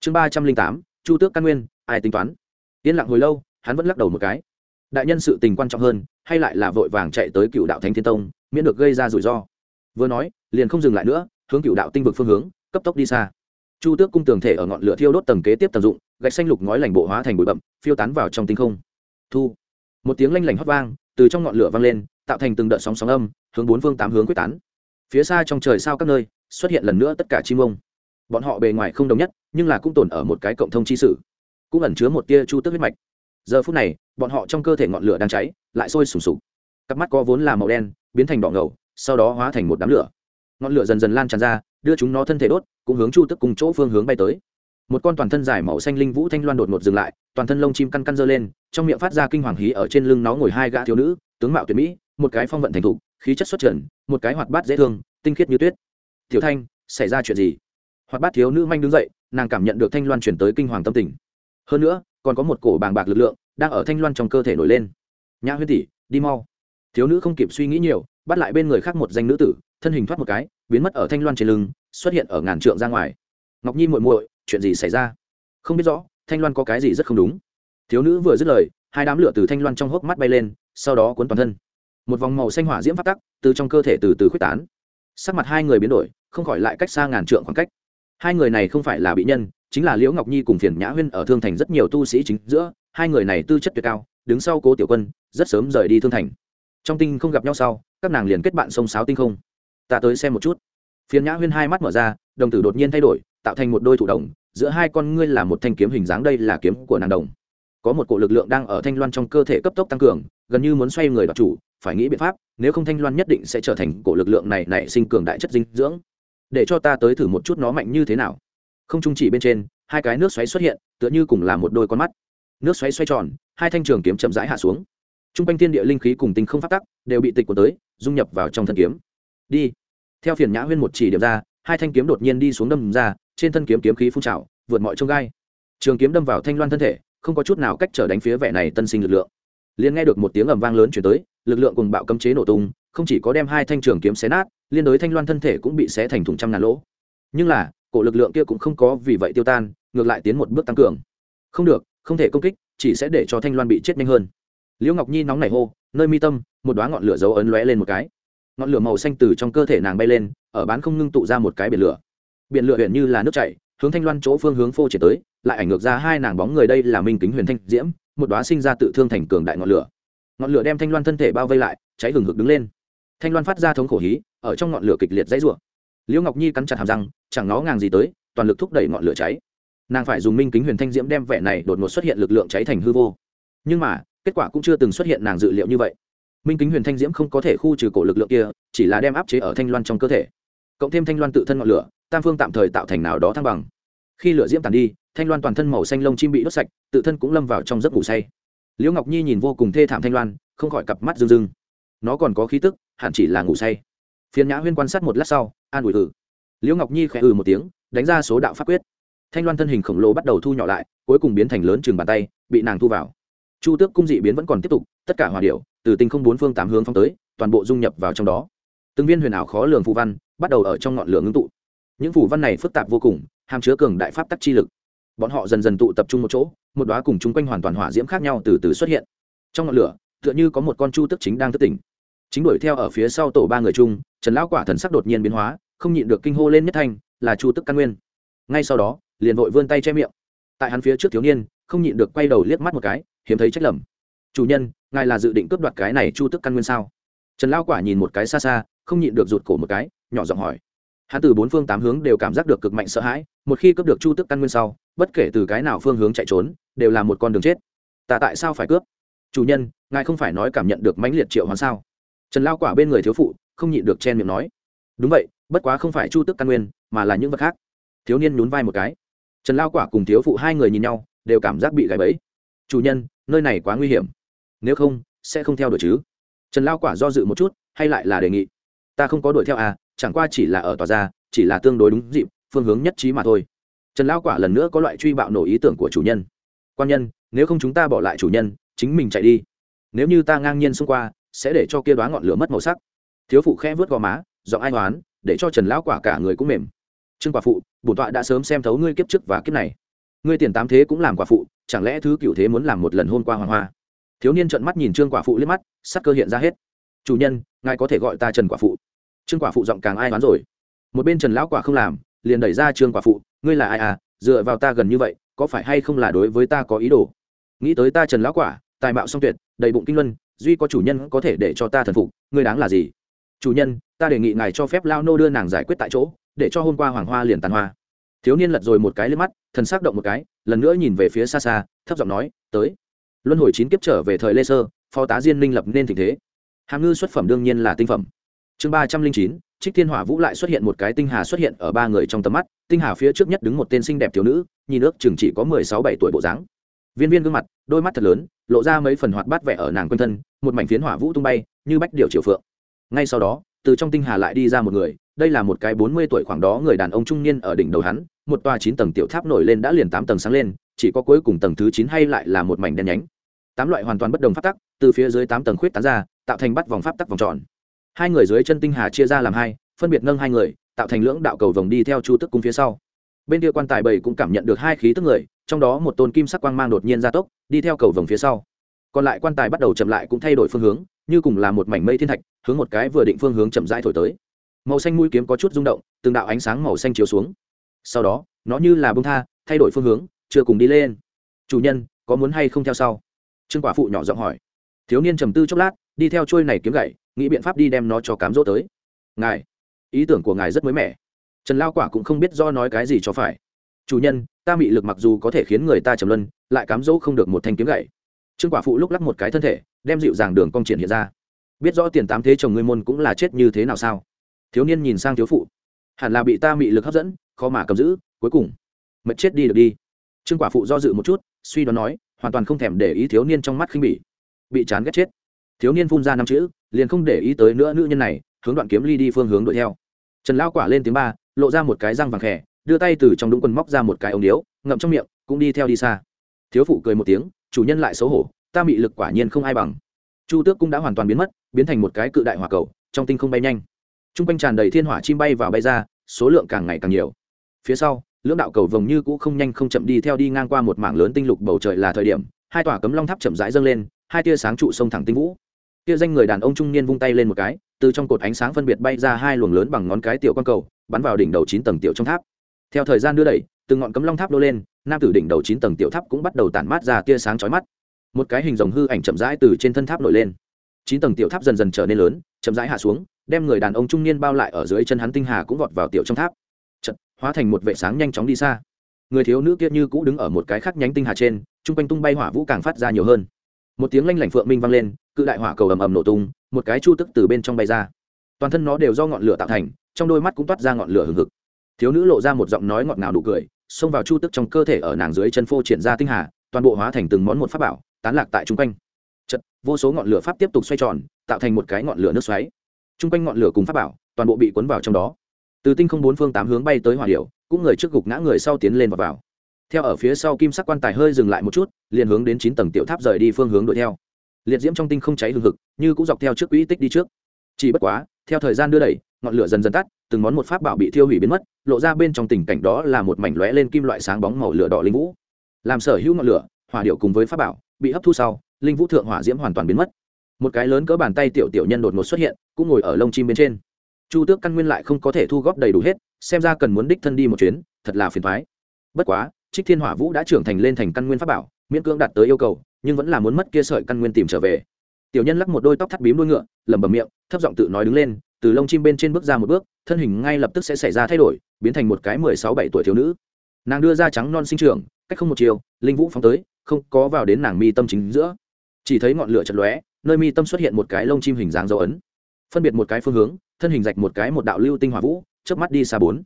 Chương ba trăm linh tám, chu tước căn nguyên, ai tính toán? Yên lặng hồi lâu, hắn vẫn lắc đầu một cái. Đại nhân sự tình quan trọng hơn, hay lại là vội vàng chạy tới cựu đạo thánh thiên tông, miễn được gây ra rủi ro. Vừa nói, liền không dừng lại nữa, hướng cựu đạo tinh vực phương hướng, cấp tốc đi xa. Chu tước cung tường thể ở ngọn lửa thiêu đốt tầng kế tiếp tầng dụng, gạch xanh lục ngói lành bộ hóa thành bụi bậm phiêu tán vào trong tinh không. Thu. Một tiếng lanh lảnh hót vang, từ trong ngọn lửa vang lên, tạo thành từng đợt sóng sóng âm, hướng bốn phương tám hướng quyết tán. Phía xa trong trời sao các nơi, xuất hiện lần nữa tất cả chim ông bọn họ bề ngoài không đồng nhất, nhưng là cũng tồn ở một cái cộng thông chi sử cũng ẩn chứa một tia chu tước huyết mạch. Giờ phút này, bọn họ trong cơ thể ngọn lửa đang cháy, lại sôi sùng sục. Cặp mắt có vốn là màu đen, biến thành đỏ ngầu, sau đó hóa thành một đám lửa. Ngọn lửa dần dần lan tràn ra, đưa chúng nó thân thể đốt, cũng hướng chu tức cùng chỗ phương hướng bay tới. Một con toàn thân dài màu xanh linh vũ thanh loan đột ngột dừng lại, toàn thân lông chim căn căn dơ lên, trong miệng phát ra kinh hoàng hí ở trên lưng nó ngồi hai gã thiếu nữ, tướng mạo tuyệt mỹ, một cái phong vận thành thục, khí chất xuất trần, một cái hoạt bát dễ thương, tinh khiết như tuyết. Tiểu thanh, xảy ra chuyện gì? Hoạt bát thiếu nữ manh đứng dậy, nàng cảm nhận được thanh loan chuyển tới kinh hoàng tâm tình. Hơn nữa, còn có một cổ bàng bạc lực lượng đang ở thanh loan trong cơ thể nổi lên. Nhã huyên tỷ, đi mau. Thiếu nữ không kịp suy nghĩ nhiều, bắt lại bên người khác một danh nữ tử, thân hình thoát một cái, biến mất ở thanh loan trên lưng, xuất hiện ở ngàn trượng ra ngoài. Ngọc nhi muội muội, chuyện gì xảy ra? Không biết rõ, thanh loan có cái gì rất không đúng. Thiếu nữ vừa dứt lời, hai đám lửa từ thanh loan trong hốc mắt bay lên, sau đó cuốn toàn thân. Một vòng màu xanh hỏa diễm phát tắc, từ trong cơ thể từ từ khuếch tán. Sắc mặt hai người biến đổi, không khỏi lại cách xa ngàn trượng khoảng cách hai người này không phải là bị nhân, chính là liễu ngọc nhi cùng phiền nhã huyên ở thương thành rất nhiều tu sĩ chính giữa, hai người này tư chất tuyệt cao, đứng sau cố tiểu quân, rất sớm rời đi thương thành. Trong tinh không gặp nhau sau, các nàng liền kết bạn sông sáo tinh không. Ta tới xem một chút. Phiền nhã huyên hai mắt mở ra, đồng tử đột nhiên thay đổi, tạo thành một đôi thủ đồng, giữa hai con ngươi là một thanh kiếm hình dáng đây là kiếm của nàng đồng. Có một cổ lực lượng đang ở thanh loan trong cơ thể cấp tốc tăng cường, gần như muốn xoay người đoạt chủ, phải nghĩ biện pháp, nếu không thanh loan nhất định sẽ trở thành cổ lực lượng này nảy sinh cường đại chất dinh dưỡng để cho ta tới thử một chút nó mạnh như thế nào. Không chung chỉ bên trên, hai cái nước xoáy xuất hiện, tựa như cùng là một đôi con mắt. Nước xoáy xoay tròn, hai thanh trường kiếm chậm rãi hạ xuống. T r u n g quanh thiên địa linh khí cùng tinh không phát tắc đều bị tịch của tới, dung nhập vào trong thân kiếm. Đi. Theo phiền nhã huyên một chỉ điểm ra, hai thanh kiếm đột nhiên đi xuống đâm ra, trên thân kiếm kiếm khí phun trào, vượt mọi trông gai. Trường kiếm đâm vào thanh loan thân thể, không có chút nào cách trở đánh phía vẻ này tân sinh lực lượng. Liền nghe được một tiếng ầm vang lớn chuyển tới, lực lượng cùng bạo cấm chế nổ tung, không chỉ có đem hai thanh trường kiếm xé nát liên đối thanh loan thân thể cũng bị xé thành thùng trăm ngàn lỗ. Nhưng là, cổ lực lượng kia cũng không có vì vậy tiêu tan, ngược lại tiến một bước tăng cường. Không được, không thể công kích, chỉ sẽ để cho thanh loan bị chết nhanh hơn. Liễu ngọc nhi nóng nảy hô, nơi mi tâm! Một đoá ngọn lửa dấu ấn lóe lên một cái. Ngọn lửa màu xanh từ trong cơ thể nàng bay lên, ở bán không ngưng tụ ra một cái biển lửa. Biển lửa huyện như là nước chảy, hướng thanh loan chỗ phương hướng phô triển tới, lại ảnh ngược ra hai nàng bóng người đây là minh kính huyền thanh diễm, một đoá sinh ra tự thương thành cường đại ngọn lửa. Ngọn lửa đem thanh loan thân thể bao vây lại, cháy hừng hực đứng lên. Thanh loan phát ra thống khổ hí ở trong ngọn lửa kịch liệt dãy rủa. Liễu ngọc nhi cắn chặt hàm răng, chẳng nó ngàng gì tới, toàn lực thúc đẩy ngọn lửa cháy. Nàng phải dùng minh kính huyền thanh diễm đem vẻ này đột ngột xuất hiện lực lượng cháy thành hư vô. Nhưng mà, kết quả cũng chưa từng xuất hiện nàng dự liệu như vậy. Minh kính huyền thanh diễm không có thể khu trừ cổ lực lượng kia, chỉ là đem áp chế ở thanh loan trong cơ thể. Cộng thêm thanh loan tự thân ngọn lửa, tam phương tạm thời tạo thành nào đó thăng bằng. Khi lửa diễm tàn đi, thanh loan toàn thân màu xanh lông chim bị đốt sạch, tự thân cũng lâm vào trong giấc ngủ say. Liễu ngọc nhi nhìn vô cùng thê thảm thanh loan, không khỏi cặp mắt rưng rưng. Nó còn có khí tức, hẳn chỉ là ngủ say phiền nhã huyên quan sát một lát sau, an ủi ừ liễu ngọc nhi khẽ ừ một tiếng, đánh ra số đạo pháp quyết. Thanh loan thân hình khổng lồ bắt đầu thu nhỏ lại, cuối cùng biến thành lớn chừng bàn tay, bị nàng thu vào. Chu tước cung dị biến vẫn còn tiếp tục, tất cả hòa điệu từ tinh không bốn phương tám hướng phong tới, toàn bộ dung nhập vào trong đó. Từng viên huyền ảo khó lường phù văn bắt đầu ở trong ngọn lửa ngưng tụ. Những phù văn này phức tạp vô cùng, hàm chứa cường đại pháp tắc chi lực. Bọn họ dần dần tụ tập trung một chỗ, một đoá cùng chung quanh hoàn toàn hỏa diễm khác nhau từ từ xuất hiện. Trong ngọn lửa, tựa như có một con chu tước chính đang thức tỉnh chính đuổi theo ở phía sau tổ ba người chung, trần lão quả thần sắc đột nhiên biến hóa, không nhịn được kinh hô lên nhất thanh, là chu tức căn nguyên. Ngay sau đó, liền vội vươn tay che miệng. Tại hắn phía trước thiếu niên, không nhịn được quay đầu liếc mắt một cái, hiếm thấy trách lầm. Chủ nhân, ngài là dự định cướp đoạt cái này chu tức căn nguyên sao? Trần lão quả nhìn một cái xa xa, không nhịn được rụt cổ một cái, nhỏ giọng hỏi. Hắn từ bốn phương tám hướng đều cảm giác được cực mạnh sợ hãi, một khi cướp được chu tức căn nguyên sau, bất kể từ cái nào phương hướng chạy trốn, đều là một con đường chết. Ta tại sao phải cướp? Chủ nhân, ngài không phải nói cảm nhận được mãnh liệt triệu hoán sao? Trần lao quả bên người thiếu phụ không nhịn được chen miệng nói, đúng vậy, bất quá không phải chu tức căn nguyên, mà là những vật khác. Thiếu niên nhún vai một cái. Trần lao quả cùng thiếu phụ hai người nhìn nhau, đều cảm giác bị gãy bẫy. Chủ nhân, nơi này quá nguy hiểm. Nếu không, sẽ không theo đuổi chứ. Trần lao quả do dự một chút, hay lại là đề nghị, ta không có đuổi theo à chẳng qua chỉ là ở tòa ra, chỉ là tương đối đúng dịp, phương hướng nhất trí mà thôi. Trần lao quả lần nữa có loại truy bạo nổ ý tưởng của chủ nhân. Quan nhân, nếu không chúng ta bỏ lại chủ nhân, chính mình chạy đi. Nếu như ta ngang nhiên xông qua sẽ để cho kia đoá ngọn lửa mất màu sắc. Thiếu phụ khẽ vớt gò má, giọng ai oán để cho trần lão quả cả người cũng mềm. Trương quả phụ, bổn tọa đã sớm xem thấu ngươi kiếp trước và kiếp này. Ngươi tiền tám thế cũng làm quả phụ, chẳng lẽ thứ cựu thế muốn làm một lần hôn qua hoàng hoa? Thiếu niên trợn mắt nhìn trương quả phụ liếc mắt, sắc cơ hiện ra hết. Chủ nhân, ngài có thể gọi ta trần quả phụ. Trương quả phụ giọng càng ai oán rồi. Một bên trần lão quả không làm, liền đẩy ra trương quả phụ, ngươi là ai à dựa vào ta gần như vậy, có phải hay không là đối với ta có ý đồ? Nghĩ tới ta trần lão quả, tài mạo song tuyệt, đầy bụng kinh luân duy có chủ nhân có thể để cho ta thần phục, ngươi đáng là gì? Chủ nhân, ta đề nghị ngài cho phép lao nô đưa nàng giải quyết tại chỗ, để cho hôm qua hoàng hoa liền tàn hoa. Thiếu niên lật rồi một cái lên mắt, thần s ắ c động một cái, lần nữa nhìn về phía xa xa, thấp giọng nói, tới. Luân hồi chín kiếp trở về thời lê sơ, phó tá diên minh lập nên tình thế. Hàm ngư xuất phẩm đương nhiên là tinh phẩm. Chương ba trăm linh chín, trích thiên hỏa vũ lại xuất hiện một cái tinh hà xuất hiện ở ba người trong tầm mắt, tinh hà phía trước nhất đứng một tên xinh đẹp thiếu nữ, nhìn ước chừng chỉ có mười sáu bảy tuổi bộ dáng. Viên viên gương mặt, đôi mắt thật lớn lộ ra mấy phần hoạt bát vẻ ở nàng quanh thân, một mảnh phiến hỏa vũ tung bay, như bách điều triều phượng. Ngay sau đó, từ trong tinh hà lại đi ra một người, đây là một cái bốn mươi tuổi khoảng đó người đàn ông trung niên ở đỉnh đầu hắn, một tòa chín tầng tiểu tháp nổi lên đã liền tám tầng sáng lên, chỉ có cuối cùng tầng thứ chín hay lại là một mảnh đen nhánh. Tám loại hoàn toàn bất đồng pháp tắc, từ phía dưới tám tầng khuyết tán ra, tạo thành bắt vòng pháp tắc vòng tròn. Hai người dưới chân tinh hà chia ra làm hai, phân biệt nâng hai người, tạo thành lưỡng đạo cầu vòng đi theo chu tức cung phía sau bên kia quan tài bảy cũng cảm nhận được hai khí tức người, trong đó một tôn kim sắc quang mang đột nhiên gia tốc, đi theo cầu vòng phía sau. Còn lại quan tài bắt đầu chậm lại cũng thay đổi phương hướng, như cùng là một mảnh mây thiên thạch, hướng một cái vừa định phương hướng chậm rãi thổi tới. Màu xanh mũi kiếm có chút rung động, từng đạo ánh sáng màu xanh chiếu xuống. Sau đó, nó như là bông tha, thay đổi phương hướng, chưa cùng đi lên. Chủ nhân, có muốn hay không theo sau? Trương quả phụ nhỏ giọng hỏi. Thiếu niên trầm tư chốc lát, đi theo trôi này kiếm gậy, nghĩ biện pháp đi đem nó cho cám dỗ tới. Ngài, ý tưởng của ngài rất mới mẻ trần lao quả cũng không biết do nói cái gì cho phải. Chủ nhân, ta mị lực mặc dù có thể khiến người ta trầm luân, lại cám dỗ không được một thanh kiếm gậy. Trương quả phụ lúc lắc một cái thân thể, đem dịu dàng đường cong triển hiện ra. Biết rõ tiền tám thế chồng ngươi môn cũng là chết như thế nào sao? Thiếu niên nhìn sang thiếu phụ. Hẳn là bị ta mị lực hấp dẫn, khó mà cầm giữ, cuối cùng mật chết đi được đi. Trương quả phụ do dự một chút, suy đoán nói, hoàn toàn không thèm để ý thiếu niên trong mắt khinh bỉ. Bị chán ghét chết. Thiếu niên phun ra năm chữ, liền không để ý tới nữa nữ nhân này, hướng đoạn kiếm ly đi phương hướng đuổi theo. Trần lao quả lên tiếng ba lộ ra một cái răng vàng khẽ đưa tay từ trong đúng quần móc ra một cái ống điếu, ngậm trong miệng, cũng đi theo đi xa. Thiếu phụ cười một tiếng, chủ nhân lại xấu hổ, ta mị lực quả nhiên không ai bằng. Chu tước cũng đã hoàn toàn biến mất, biến thành một cái cự đại hỏa cầu, trong tinh không bay nhanh. T r u n g quanh tràn đầy thiên hỏa chim bay vào bay ra, số lượng càng ngày càng nhiều. Phía sau, lưỡng đạo cầu vồng như cũ không nhanh không chậm đi theo đi ngang qua một mảng lớn tinh lục bầu trời là thời điểm, hai tòa cấm long tháp chậm rãi dâng lên, hai tia sáng trụ sông thẳng tinh vũ. Tia danh người đàn ông trung niên vung tay lên một cái từ trong cột ánh sáng phân biệt bay ra hai luồng lớn bằng ngón cái tiểu quan cầu, bắn vào đỉnh đầu chín tầng tiểu trong tháp. Theo thời gian đưa đẩy, từng ngọn cấm long tháp đô lên, nam tử đỉnh đầu chín tầng tiểu tháp cũng bắt đầu tản mát ra tia sáng chói mắt. Một cái hình rồng hư ảnh chậm rãi từ trên thân tháp nổi lên. Chín tầng tiểu tháp dần dần trở nên lớn, chậm rãi hạ xuống, đem người đàn ông trung niên bao lại ở dưới chân hắn tinh hà cũng vọt vào tiểu trong tháp. Chật hóa thành một vệ sáng nhanh chóng đi xa. Người thiếu nữ kia như cũ đứng ở một cái khác nhánh tinh hà trên, chung quanh tung bay hỏa vũ càng phát ra nhiều hơn một tiếng lanh lảnh phượng minh vang lên, cự đại hỏa cầu ầm ầm nổ tung, một cái chu tức từ bên trong bay ra. Toàn thân nó đều do ngọn lửa tạo thành, trong đôi mắt cũng toát ra ngọn lửa hừng hực. Thiếu nữ lộ ra một giọng nói ngọt ngào đủ cười, xông vào chu tức trong cơ thể ở nàng dưới chân phô triển ra tinh hà, toàn bộ hóa thành từng món một pháp bảo, tán lạc tại chung quanh. Chật, vô số ngọn lửa pháp tiếp tục xoay tròn, tạo thành một cái ngọn lửa nước xoáy. Chung quanh ngọn lửa cùng pháp bảo, toàn bộ bị cuốn vào trong đó. Từ tinh không bốn phương tám hướng bay tới hỏa điệu cũng người trước gục ngã người sau tiến lên và vào theo ở phía sau kim sắc quan tài hơi dừng lại một chút, liền hướng đến chín tầng tiểu tháp rời đi phương hướng đuổi theo. Liệt diễm trong tinh không cháy hừng hực, như cũng dọc theo trước quỹ tích đi trước. Chỉ bất quá, theo thời gian đưa đẩy, ngọn lửa dần dần tắt, từng món một pháp bảo bị thiêu hủy biến mất, lộ ra bên trong tình cảnh đó là một mảnh lóe lên kim loại sáng bóng màu lửa đỏ linh vũ. Làm sở hữu ngọn lửa, hỏa điệu cùng với pháp bảo, bị hấp thu sau, linh vũ thượng hỏa diễm hoàn toàn biến mất. Một cái lớn cỡ bàn tay tiểu tiểu nhân đột ngột xuất hiện, cũng ngồi ở lông chim bên trên. Chu tước căn nguyên lại không có thể thu góp đầy đủ hết, xem ra cần muốn đích thân đi một chuyến, thật là phiền thoái bất quá trích thiên hỏa vũ đã trưởng thành lên thành căn nguyên pháp bảo, miễn cưỡng đạt tới yêu cầu, nhưng vẫn là muốn mất kia sợi căn nguyên tìm trở về. Tiểu nhân lắc một đôi tóc thắt bím đuôi ngựa, lẩm bẩm miệng, thấp giọng tự nói đứng lên, từ lông chim bên trên bước ra một bước, thân hình ngay lập tức sẽ xảy ra thay đổi, biến thành một cái mười sáu bảy tuổi thiếu nữ. Nàng đưa ra trắng non sinh trưởng, cách không một chiều, linh vũ phóng tới, không có vào đến nàng mi tâm chính giữa. Chỉ thấy ngọn lửa chật lóe, nơi mi tâm xuất hiện một cái lông chim hình dáng dấu ấn. Phân biệt một cái phương hướng, thân hình rạch một cái một đạo lưu tinh hỏa vũ trước mắt đi xa bốn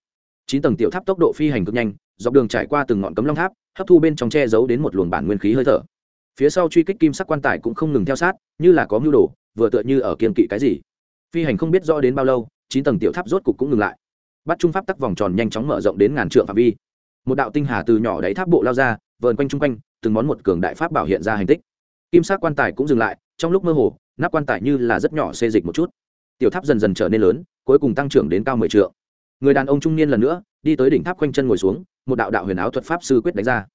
chín tầng tiểu tháp tốc độ phi hành cực nhanh, dọc đường trải qua từng ngọn cấm long tháp, hấp thu bên trong che giấu đến một luồng bản nguyên khí hơi thở. Phía sau truy kích kim sắc quan tài cũng không ngừng theo sát, như là có mưu đồ, vừa tựa như ở kiên kỵ cái gì. Phi hành không biết rõ đến bao lâu, chín tầng tiểu tháp rốt cục cũng ngừng lại. Bắt trung pháp tắc vòng tròn nhanh chóng mở rộng đến ngàn trượng phạm vi. Một đạo tinh hà từ nhỏ đáy tháp bộ lao ra, vờn quanh chung quanh, từng món một cường đại pháp bảo hiện ra hành tích. Kim sắc quan tài cũng dừng lại, trong lúc mơ hồ, nắp quan tài như là rất nhỏ xê dịch một chút. Tiểu tháp dần dần trở nên lớn, cuối cùng tăng trưởng đến cao mười trượng người đàn ông trung niên lần nữa đi tới đỉnh tháp quanh chân ngồi xuống, một đạo đạo huyền áo thuật pháp sư quyết đánh ra.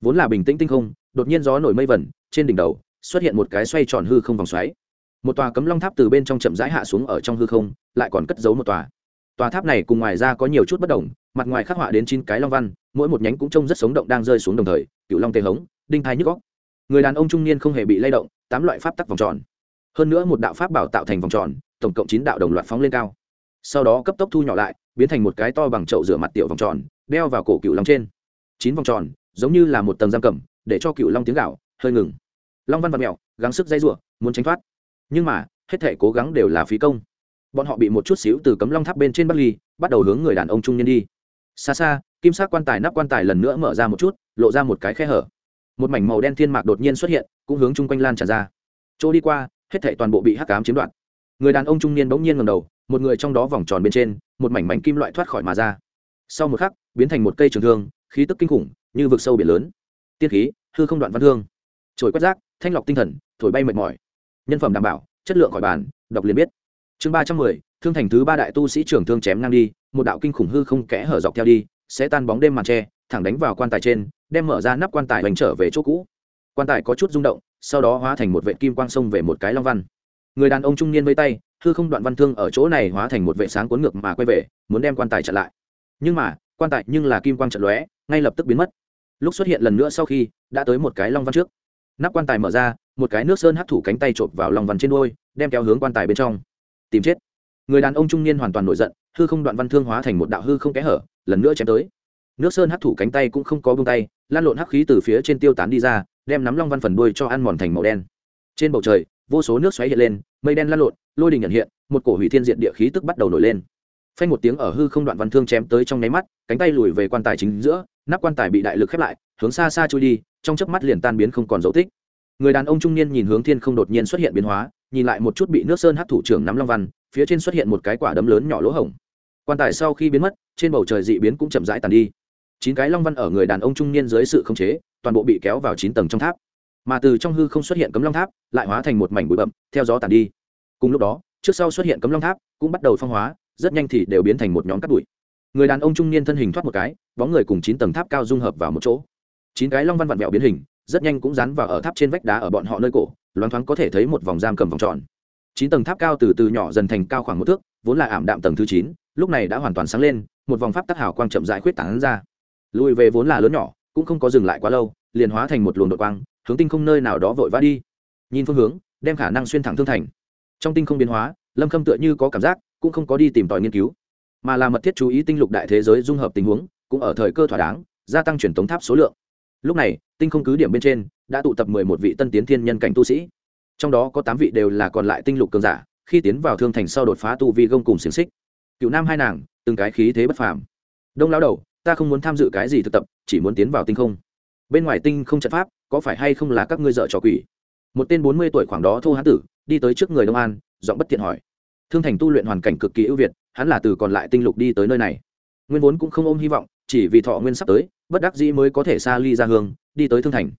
Vốn là bình tĩnh tinh không, đột nhiên gió nổi mây vẩn, trên đỉnh đầu xuất hiện một cái xoay tròn hư không vòng xoáy. Một tòa cấm long tháp từ bên trong chậm rãi hạ xuống ở trong hư không, lại còn cất giấu một tòa. Tòa tháp này cùng ngoài ra có nhiều chút bất đồng, mặt ngoài khắc họa đến chín cái long văn, mỗi một nhánh cũng trông rất sống động đang rơi xuống đồng thời, cựu long tê hống, đinh thai nhức góc người đàn ông trung niên không hề bị lay động, tám loại pháp tắc vòng tròn. Hơn nữa một đạo pháp bảo tạo thành vòng tròn, tổng cộng chín đạo đồng loạt phóng lên cao. Sau đó cấp tốc thu nhỏ lại biến thành một cái to bằng chậu rửa mặt tiểu vòng tròn đeo vào cổ cựu long trên. Chín vòng tròn giống như là một tầng giam cầm để cho cựu long tiếng gạo hơi ngừng. Long văn và mèo gắng sức dây rủa, muốn tránh thoát. Nhưng mà hết thể cố gắng đều là phí công. Bọn họ bị một chút xíu từ cấm long tháp bên trên bắc ly bắt đầu hướng người đàn ông trung niên đi. Xa xa kim sắc quan tài nắp quan tài lần nữa mở ra một chút lộ ra một cái khe hở. Một mảnh màu đen thiên mạc đột nhiên xuất hiện cũng hướng chung quanh lan tràn ra. Chỗ đi qua hết thảy toàn bộ bị hắc ám chiếm đoạt. Người đàn ông trung niên bỗng nhiên ngầm đầu một người trong đó vòng tròn bên trên một mảnh mảnh kim loại thoát khỏi mà ra. Sau một khắc, biến thành một cây trường thương, khí tức kinh khủng, như vực sâu biển lớn. Tiên khí, hư không đoạn văn thương. Trồi quét rác, thanh lọc tinh thần, thổi bay mệt mỏi. Nhân phẩm đảm bảo, chất lượng khỏi bàn, đọc liền biết. Chương ba trăm mười, thương thành thứ ba đại tu sĩ trưởng thương chém ngang đi, một đạo kinh khủng hư không kẽ hở dọc theo đi, sẽ tan bóng đêm màn tre, thẳng đánh vào quan tài trên, đem mở ra nắp quan tài hoành trở về chỗ cũ. Quan tài có chút rung động, sau đó hóa thành một vệ kim quang sông về một cái long văn. Người đàn ông trung niên vây tay hư không đoạn văn thương ở chỗ này hóa thành một vệ sáng cuốn ngược mà quay về, muốn đem quan tài chặn lại. Nhưng mà, quan tài nhưng là kim quang trận lóe, ngay lập tức biến mất. Lúc xuất hiện lần nữa sau khi, đã tới một cái long văn trước. Nắp quan tài mở ra, một cái nước sơn hấp thủ cánh tay chộp vào long văn trên đôi đem kéo hướng quan tài bên trong. Tìm chết. Người đàn ông trung niên hoàn toàn nổi giận, hư không đoạn văn thương hóa thành một đạo hư không kẽ hở, lần nữa chém tới. Nước sơn hấp thủ cánh tay cũng không có bông tay, lan lộn hắc khí từ phía trên tiêu tán đi ra, đem nắm long văn phần đuôi cho ăn mòn thành màu đen. Trên bầu trời, vô số nước xoáy hiện lên, mây đen lan lộn lôi đình nhận hiện, một cổ hủy thiên diện địa khí tức bắt đầu nổi lên. Phanh một tiếng ở hư không đoạn văn thương chém tới trong nháy mắt, cánh tay lùi về quan tài chính giữa, nắp quan tài bị đại lực khép lại, hướng xa xa trôi đi, trong chớp mắt liền tan biến không còn dấu tích. Người đàn ông trung niên nhìn hướng thiên không đột nhiên xuất hiện biến hóa, nhìn lại một chút bị nước sơn hắc thủ trưởng nắm long văn, phía trên xuất hiện một cái quả đấm lớn nhỏ lỗ hổng. Quan tài sau khi biến mất, trên bầu trời dị biến cũng chậm rãi tàn đi. Chín cái long văn ở người đàn ông trung niên dưới sự khống chế, toàn bộ bị kéo vào chín tầng trong tháp. Mà từ trong hư không xuất hiện cấm long tháp, lại hóa thành một mảnh bụi bậm theo gió tàn đi cùng lúc đó, trước sau xuất hiện cấm long tháp, cũng bắt đầu phong hóa, rất nhanh thì đều biến thành một nhóm cắt bụi. Người đàn ông trung niên thân hình thoát một cái, bóng người cùng chín tầng tháp cao dung hợp vào một chỗ. Chín cái long văn vặn vẹo biến hình, rất nhanh cũng dán vào ở tháp trên vách đá ở bọn họ nơi cổ, loáng thoáng có thể thấy một vòng giam cầm vòng tròn. Chín tầng tháp cao từ từ nhỏ dần thành cao khoảng một thước, vốn là ảm đạm tầng thứ chín, lúc này đã hoàn toàn sáng lên, một vòng pháp tắc hào quang chậm dại khuyết tảng ra. Lùi về vốn là lớn nhỏ, cũng không có dừng lại quá lâu, liền hóa thành một luồng đội quang, hướng tinh không nơi nào đó vội vã đi. Nhìn phương hướng, đem khả năng xuyên thẳng thương thành trong tinh không biến hóa, lâm khâm tựa như có cảm giác, cũng không có đi tìm tòi nghiên cứu, mà là mật thiết chú ý tinh lục đại thế giới dung hợp tình huống, cũng ở thời cơ thỏa đáng, gia tăng truyền tống tháp số lượng. Lúc này, tinh không cứ điểm bên trên, đã tụ tập mười một vị tân tiến thiên nhân cảnh tu sĩ. Trong đó có tám vị đều là còn lại tinh lục cường giả, khi tiến vào thương thành sau đột phá tu vi gông cùng xiềng xích. Cựu nam hai nàng, từng cái khí thế bất phàm. Đông lao đầu, ta không muốn tham dự cái gì thực tập, chỉ muốn tiến vào tinh không. Bên ngoài tinh không trận pháp, có phải hay không là các ngươi dợ trò quỷ? Một tên bốn mươi tuổi khoảng đó thô hán tử đi tới trước người đông an, giọng bất tiện hỏi. Thương thành tu luyện hoàn cảnh cực kỳ ưu việt, hắn là từ còn lại tinh lục đi tới nơi này. Nguyên vốn cũng không ôm hy vọng, chỉ vì thọ nguyên sắp tới, bất đắc dĩ mới có thể xa ly ra hương, đi tới thương thành.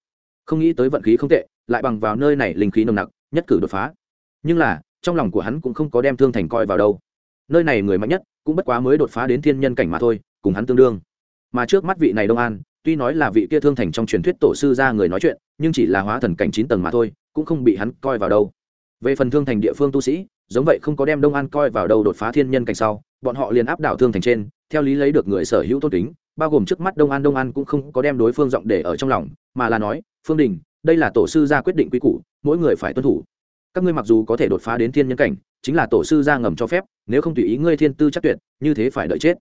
Không nghĩ tới vận khí không tệ, lại bằng vào nơi này linh khí nồng nặc, nhất cử đột phá. Nhưng là, trong lòng của hắn cũng không có đem thương thành coi vào đâu. Nơi này người mạnh nhất, cũng bất quá mới đột phá đến thiên nhân cảnh mà thôi, cùng hắn tương đương. Mà trước mắt vị này đông an, tuy nói là vị kia thương thành trong truyền thuyết tổ sư ra người nói chuyện, nhưng chỉ là hóa thần cảnh chín tầng mà thôi, cũng không bị hắn coi vào đâu về phần thương thành địa phương tu sĩ, giống vậy không có đem đông an coi vào đâu đột phá thiên nhân cảnh sau, bọn họ liền áp đảo thương thành trên, theo lý lấy được người sở hữu tôn kính, bao gồm trước mắt đông an đông an cũng không có đem đối phương giọng để ở trong lòng, mà là nói, phương đình, đây là tổ sư ra quyết định quy củ, mỗi người phải tuân thủ. Các ngươi mặc dù có thể đột phá đến thiên nhân cảnh, chính là tổ sư ra ngầm cho phép, nếu không tùy ý ngươi thiên tư chắc tuyệt, như thế phải đợi chết.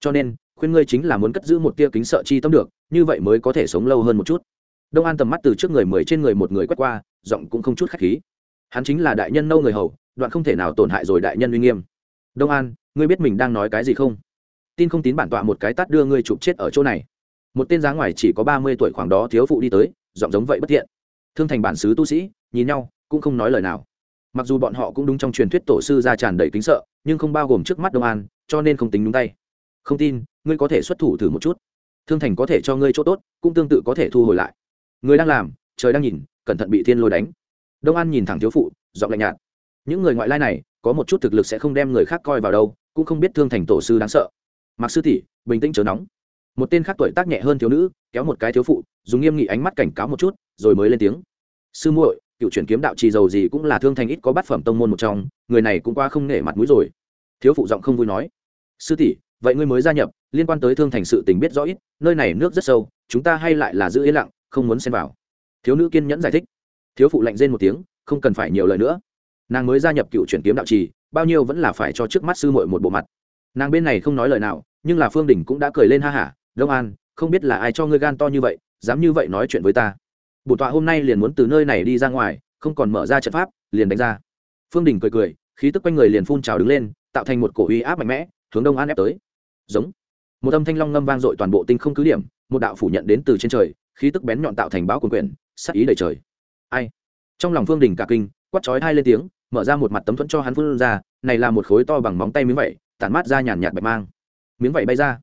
Cho nên, khuyên ngươi chính là muốn cất giữ một tia kính sợ chi tâm được, như vậy mới có thể sống lâu hơn một chút. Đông an tầm mắt từ trước người mười trên người một người quét qua, giọng cũng không chút khách khí hắn chính là đại nhân nâu người hầu, đoạn không thể nào tổn hại rồi đại nhân uy nghiêm. Đông an, ngươi biết mình đang nói cái gì không? Tin không tín bản tọa một cái tát đưa ngươi chụp chết ở chỗ này. Một tên giá ngoài chỉ có ba mươi tuổi khoảng đó thiếu phụ đi tới, giọng giống vậy bất thiện. Thương thành bản xứ tu sĩ, nhìn nhau, cũng không nói lời nào. Mặc dù bọn họ cũng đúng trong truyền thuyết tổ sư ra tràn đầy kính sợ, nhưng không bao gồm trước mắt đông an, cho nên không tính đúng tay. Không tin, ngươi có thể xuất thủ thử một chút. Thương thành có thể cho ngươi chỗ tốt, cũng tương tự có thể thu hồi lại. Người đang làm, trời đang nhìn, cẩn thận bị thiên lôi đánh đông an nhìn thẳng thiếu phụ, giọng lạnh nhạt. Những người ngoại lai này, có một chút thực lực sẽ không đem người khác coi vào đâu, cũng không biết thương thành tổ sư đáng sợ. Mặc sư tỷ, bình tĩnh chớ nóng. Một tên khác tuổi tác nhẹ hơn thiếu nữ, kéo một cái thiếu phụ, dùng nghiêm nghị ánh mắt cảnh cáo một chút, rồi mới lên tiếng. Sư muội, cựu chuyển kiếm đạo trì dầu gì cũng là thương thành ít có bát phẩm tông môn một trong, người này cũng qua không nể mặt mũi rồi. Thiếu phụ giọng không vui nói. Sư tỷ, vậy ngươi mới gia nhập, liên quan tới thương thành sự tình biết rõ ít, nơi này nước rất sâu, chúng ta hay lại là giữ yên lặng, không muốn xen vào. Thiếu nữ kiên nhẫn giải thích thiếu phụ lạnh rên một tiếng, không cần phải nhiều lời nữa. Nàng mới gia nhập cựu chuyển kiếm đạo trì, bao nhiêu vẫn là phải cho trước mắt sư muội một bộ mặt. Nàng bên này không nói lời nào, nhưng là phương đình cũng đã cười lên ha hả, đông an, không biết là ai cho ngươi gan to như vậy, dám như vậy nói chuyện với ta. Bổn tọa hôm nay liền muốn từ nơi này đi ra ngoài, không còn mở ra trận pháp, liền đánh ra. Phương đình cười cười, khí tức quanh người liền phun trào đứng lên, tạo thành một cổ uy áp mạnh mẽ, hướng đông an ép tới. Giống. Một âm thanh long ngâm vang dội toàn bộ tinh không cứ điểm, một đạo phủ nhận đến từ trên trời, khí tức bén nhọn tạo thành báo quần quyển sắc ý đầy trời ai? Trong lòng phương đình cả kinh, quát chói hai lên tiếng, mở ra một mặt tấm thuẫn cho hắn phương ra, này là một khối to bằng móng tay miếng vẩy tản mát ra nhàn nhạt bạch mang. Miếng vẩy bay ra,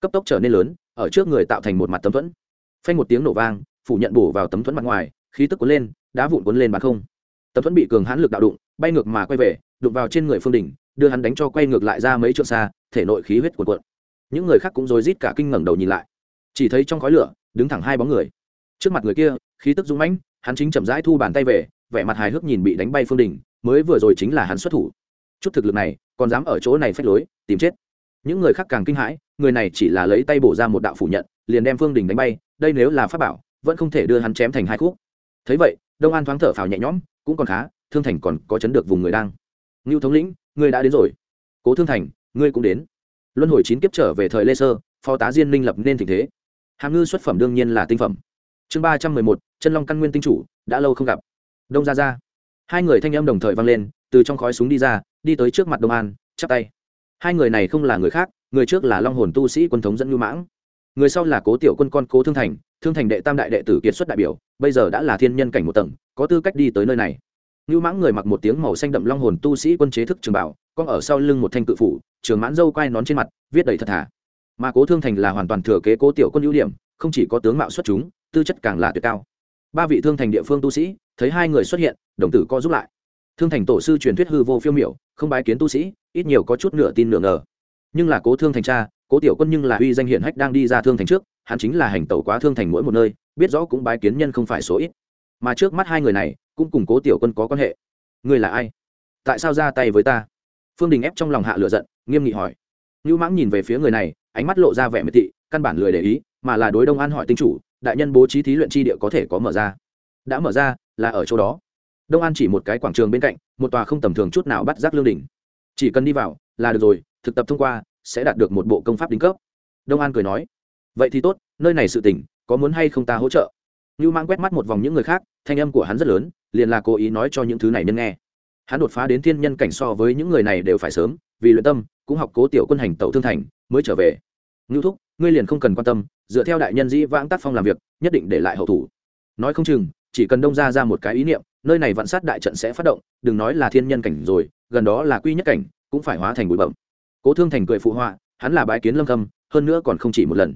cấp tốc trở nên lớn, ở trước người tạo thành một mặt tấm thuẫn. Phanh một tiếng nổ vang, phủ nhận bổ vào tấm thuẫn mặt ngoài, khí tức cuốn lên, đá vụn cuốn lên bàn không. Tấm thuẫn bị cường hãn lực đạo đụng, bay ngược mà quay về, đụng vào trên người phương đỉnh đưa hắn đánh cho quay ngược lại ra mấy trượng xa, thể nội khí huyết cuộn cuộn. Những người khác cũng rối rít cả kinh ngẩng đầu nhìn lại. Chỉ thấy trong khói lửa, đứng thẳng hai bóng người. Trước mặt người kia, khí tức dũng mãnh hắn chính chậm rãi thu bàn tay về, vẻ mặt hài hước nhìn bị đánh bay phương đỉnh, mới vừa rồi chính là hắn xuất thủ. Chút thực lực này, còn dám ở chỗ này phách lối, tìm chết. Những người khác càng kinh hãi, người này chỉ là lấy tay bổ ra một đạo phủ nhận, liền đem phương đình đánh bay, đây nếu là pháp bảo, vẫn không thể đưa hắn chém thành hai khúc. Thấy vậy, đông an thoáng thở phào nhẹ nhõm, cũng còn khá, thương thành còn có chấn được vùng người đang. Ngưu thống lĩnh, ngươi đã đến rồi. Cố thương thành, ngươi cũng đến. Luân hồi chín kiếp trở về thời lê sơ, phó tá diên minh lập nên tình thế. Hàm ngư xuất phẩm đương nhiên là tinh phẩm chương ba trăm mười một, chân long căn nguyên tinh chủ, đã lâu không gặp. Đông ra ra hai người thanh âm đồng thời vang lên, từ trong khói súng đi ra, đi tới trước mặt đông an, chắp tay. Hai người này không là người khác, người trước là long hồn tu sĩ quân thống dẫn lưu mãng. Người sau là cố tiểu quân con cố thương thành thương thành đệ tam đại đệ tử kiệt xuất đại biểu, bây giờ đã là thiên nhân cảnh một tầng, có tư cách đi tới nơi này. Lưu mãng người mặc một tiếng màu xanh đậm long hồn tu sĩ quân chế thức trường bảo, con ở sau lưng một thanh cự phủ, trường mãn dâu quai nón trên mặt, viết đầy thật thà. Mà cố thương thành là hoàn toàn thừa kế cố tiểu quân ưu điểm, không chỉ có tướng mạo xuất chúng tư chất càng là tuyệt cao. Ba vị thương thành địa phương tu sĩ, thấy hai người xuất hiện, đồng tử co giúp lại. Thương thành tổ sư truyền thuyết hư vô phiêu miểu, không bái kiến tu sĩ, ít nhiều có chút nửa tin nửa ngờ. Nhưng là cố thương thành cha, cố tiểu quân nhưng là uy danh hiển hách đang đi ra thương thành trước, hắn chính là hành tẩu quá thương thành mỗi một nơi, biết rõ cũng bái kiến nhân không phải số ít. Mà trước mắt hai người này, cũng cùng cố tiểu quân có quan hệ. Người là ai? Tại sao ra tay với ta? Phương đình ép trong lòng hạ lựa giận, nghiêm nghị hỏi. Ngưu mãng nhìn về phía người này, ánh mắt lộ ra vẻ miệt thị, căn bản lười để ý, mà là đối đông an hỏi tinh chủ đại nhân bố trí thí luyện chi địa có thể có mở ra. Đã mở ra, là ở chỗ đó. Đông an chỉ một cái quảng trường bên cạnh, một tòa không tầm thường chút nào bắt giác lương đỉnh. Chỉ cần đi vào, là được rồi, thực tập thông qua, sẽ đạt được một bộ công pháp đính cấp. Đông an cười nói, vậy thì tốt, nơi này sự tỉnh, có muốn hay không ta hỗ trợ? Như mang quét mắt một vòng những người khác, thanh âm của hắn rất lớn, liền là cố ý nói cho những thứ này nhân nghe. Hắn đột phá đến thiên nhân cảnh so với những người này đều phải sớm, vì luyện tâm, cũng học cố tiểu quân hành tẩu thương thành, mới trở về. Ngưu thúc ngươi liền không cần quan tâm, dựa theo đại nhân dĩ vãng tác phong làm việc, nhất định để lại hậu thủ. Nói không chừng, chỉ cần đông ra ra một cái ý niệm, nơi này vạn sát đại trận sẽ phát động, đừng nói là thiên nhân cảnh rồi, gần đó là quy nhất cảnh, cũng phải hóa thành bụi bẩm cố thương thành cười phụ họa, hắn là bái kiến lâm khâm, hơn nữa còn không chỉ một lần.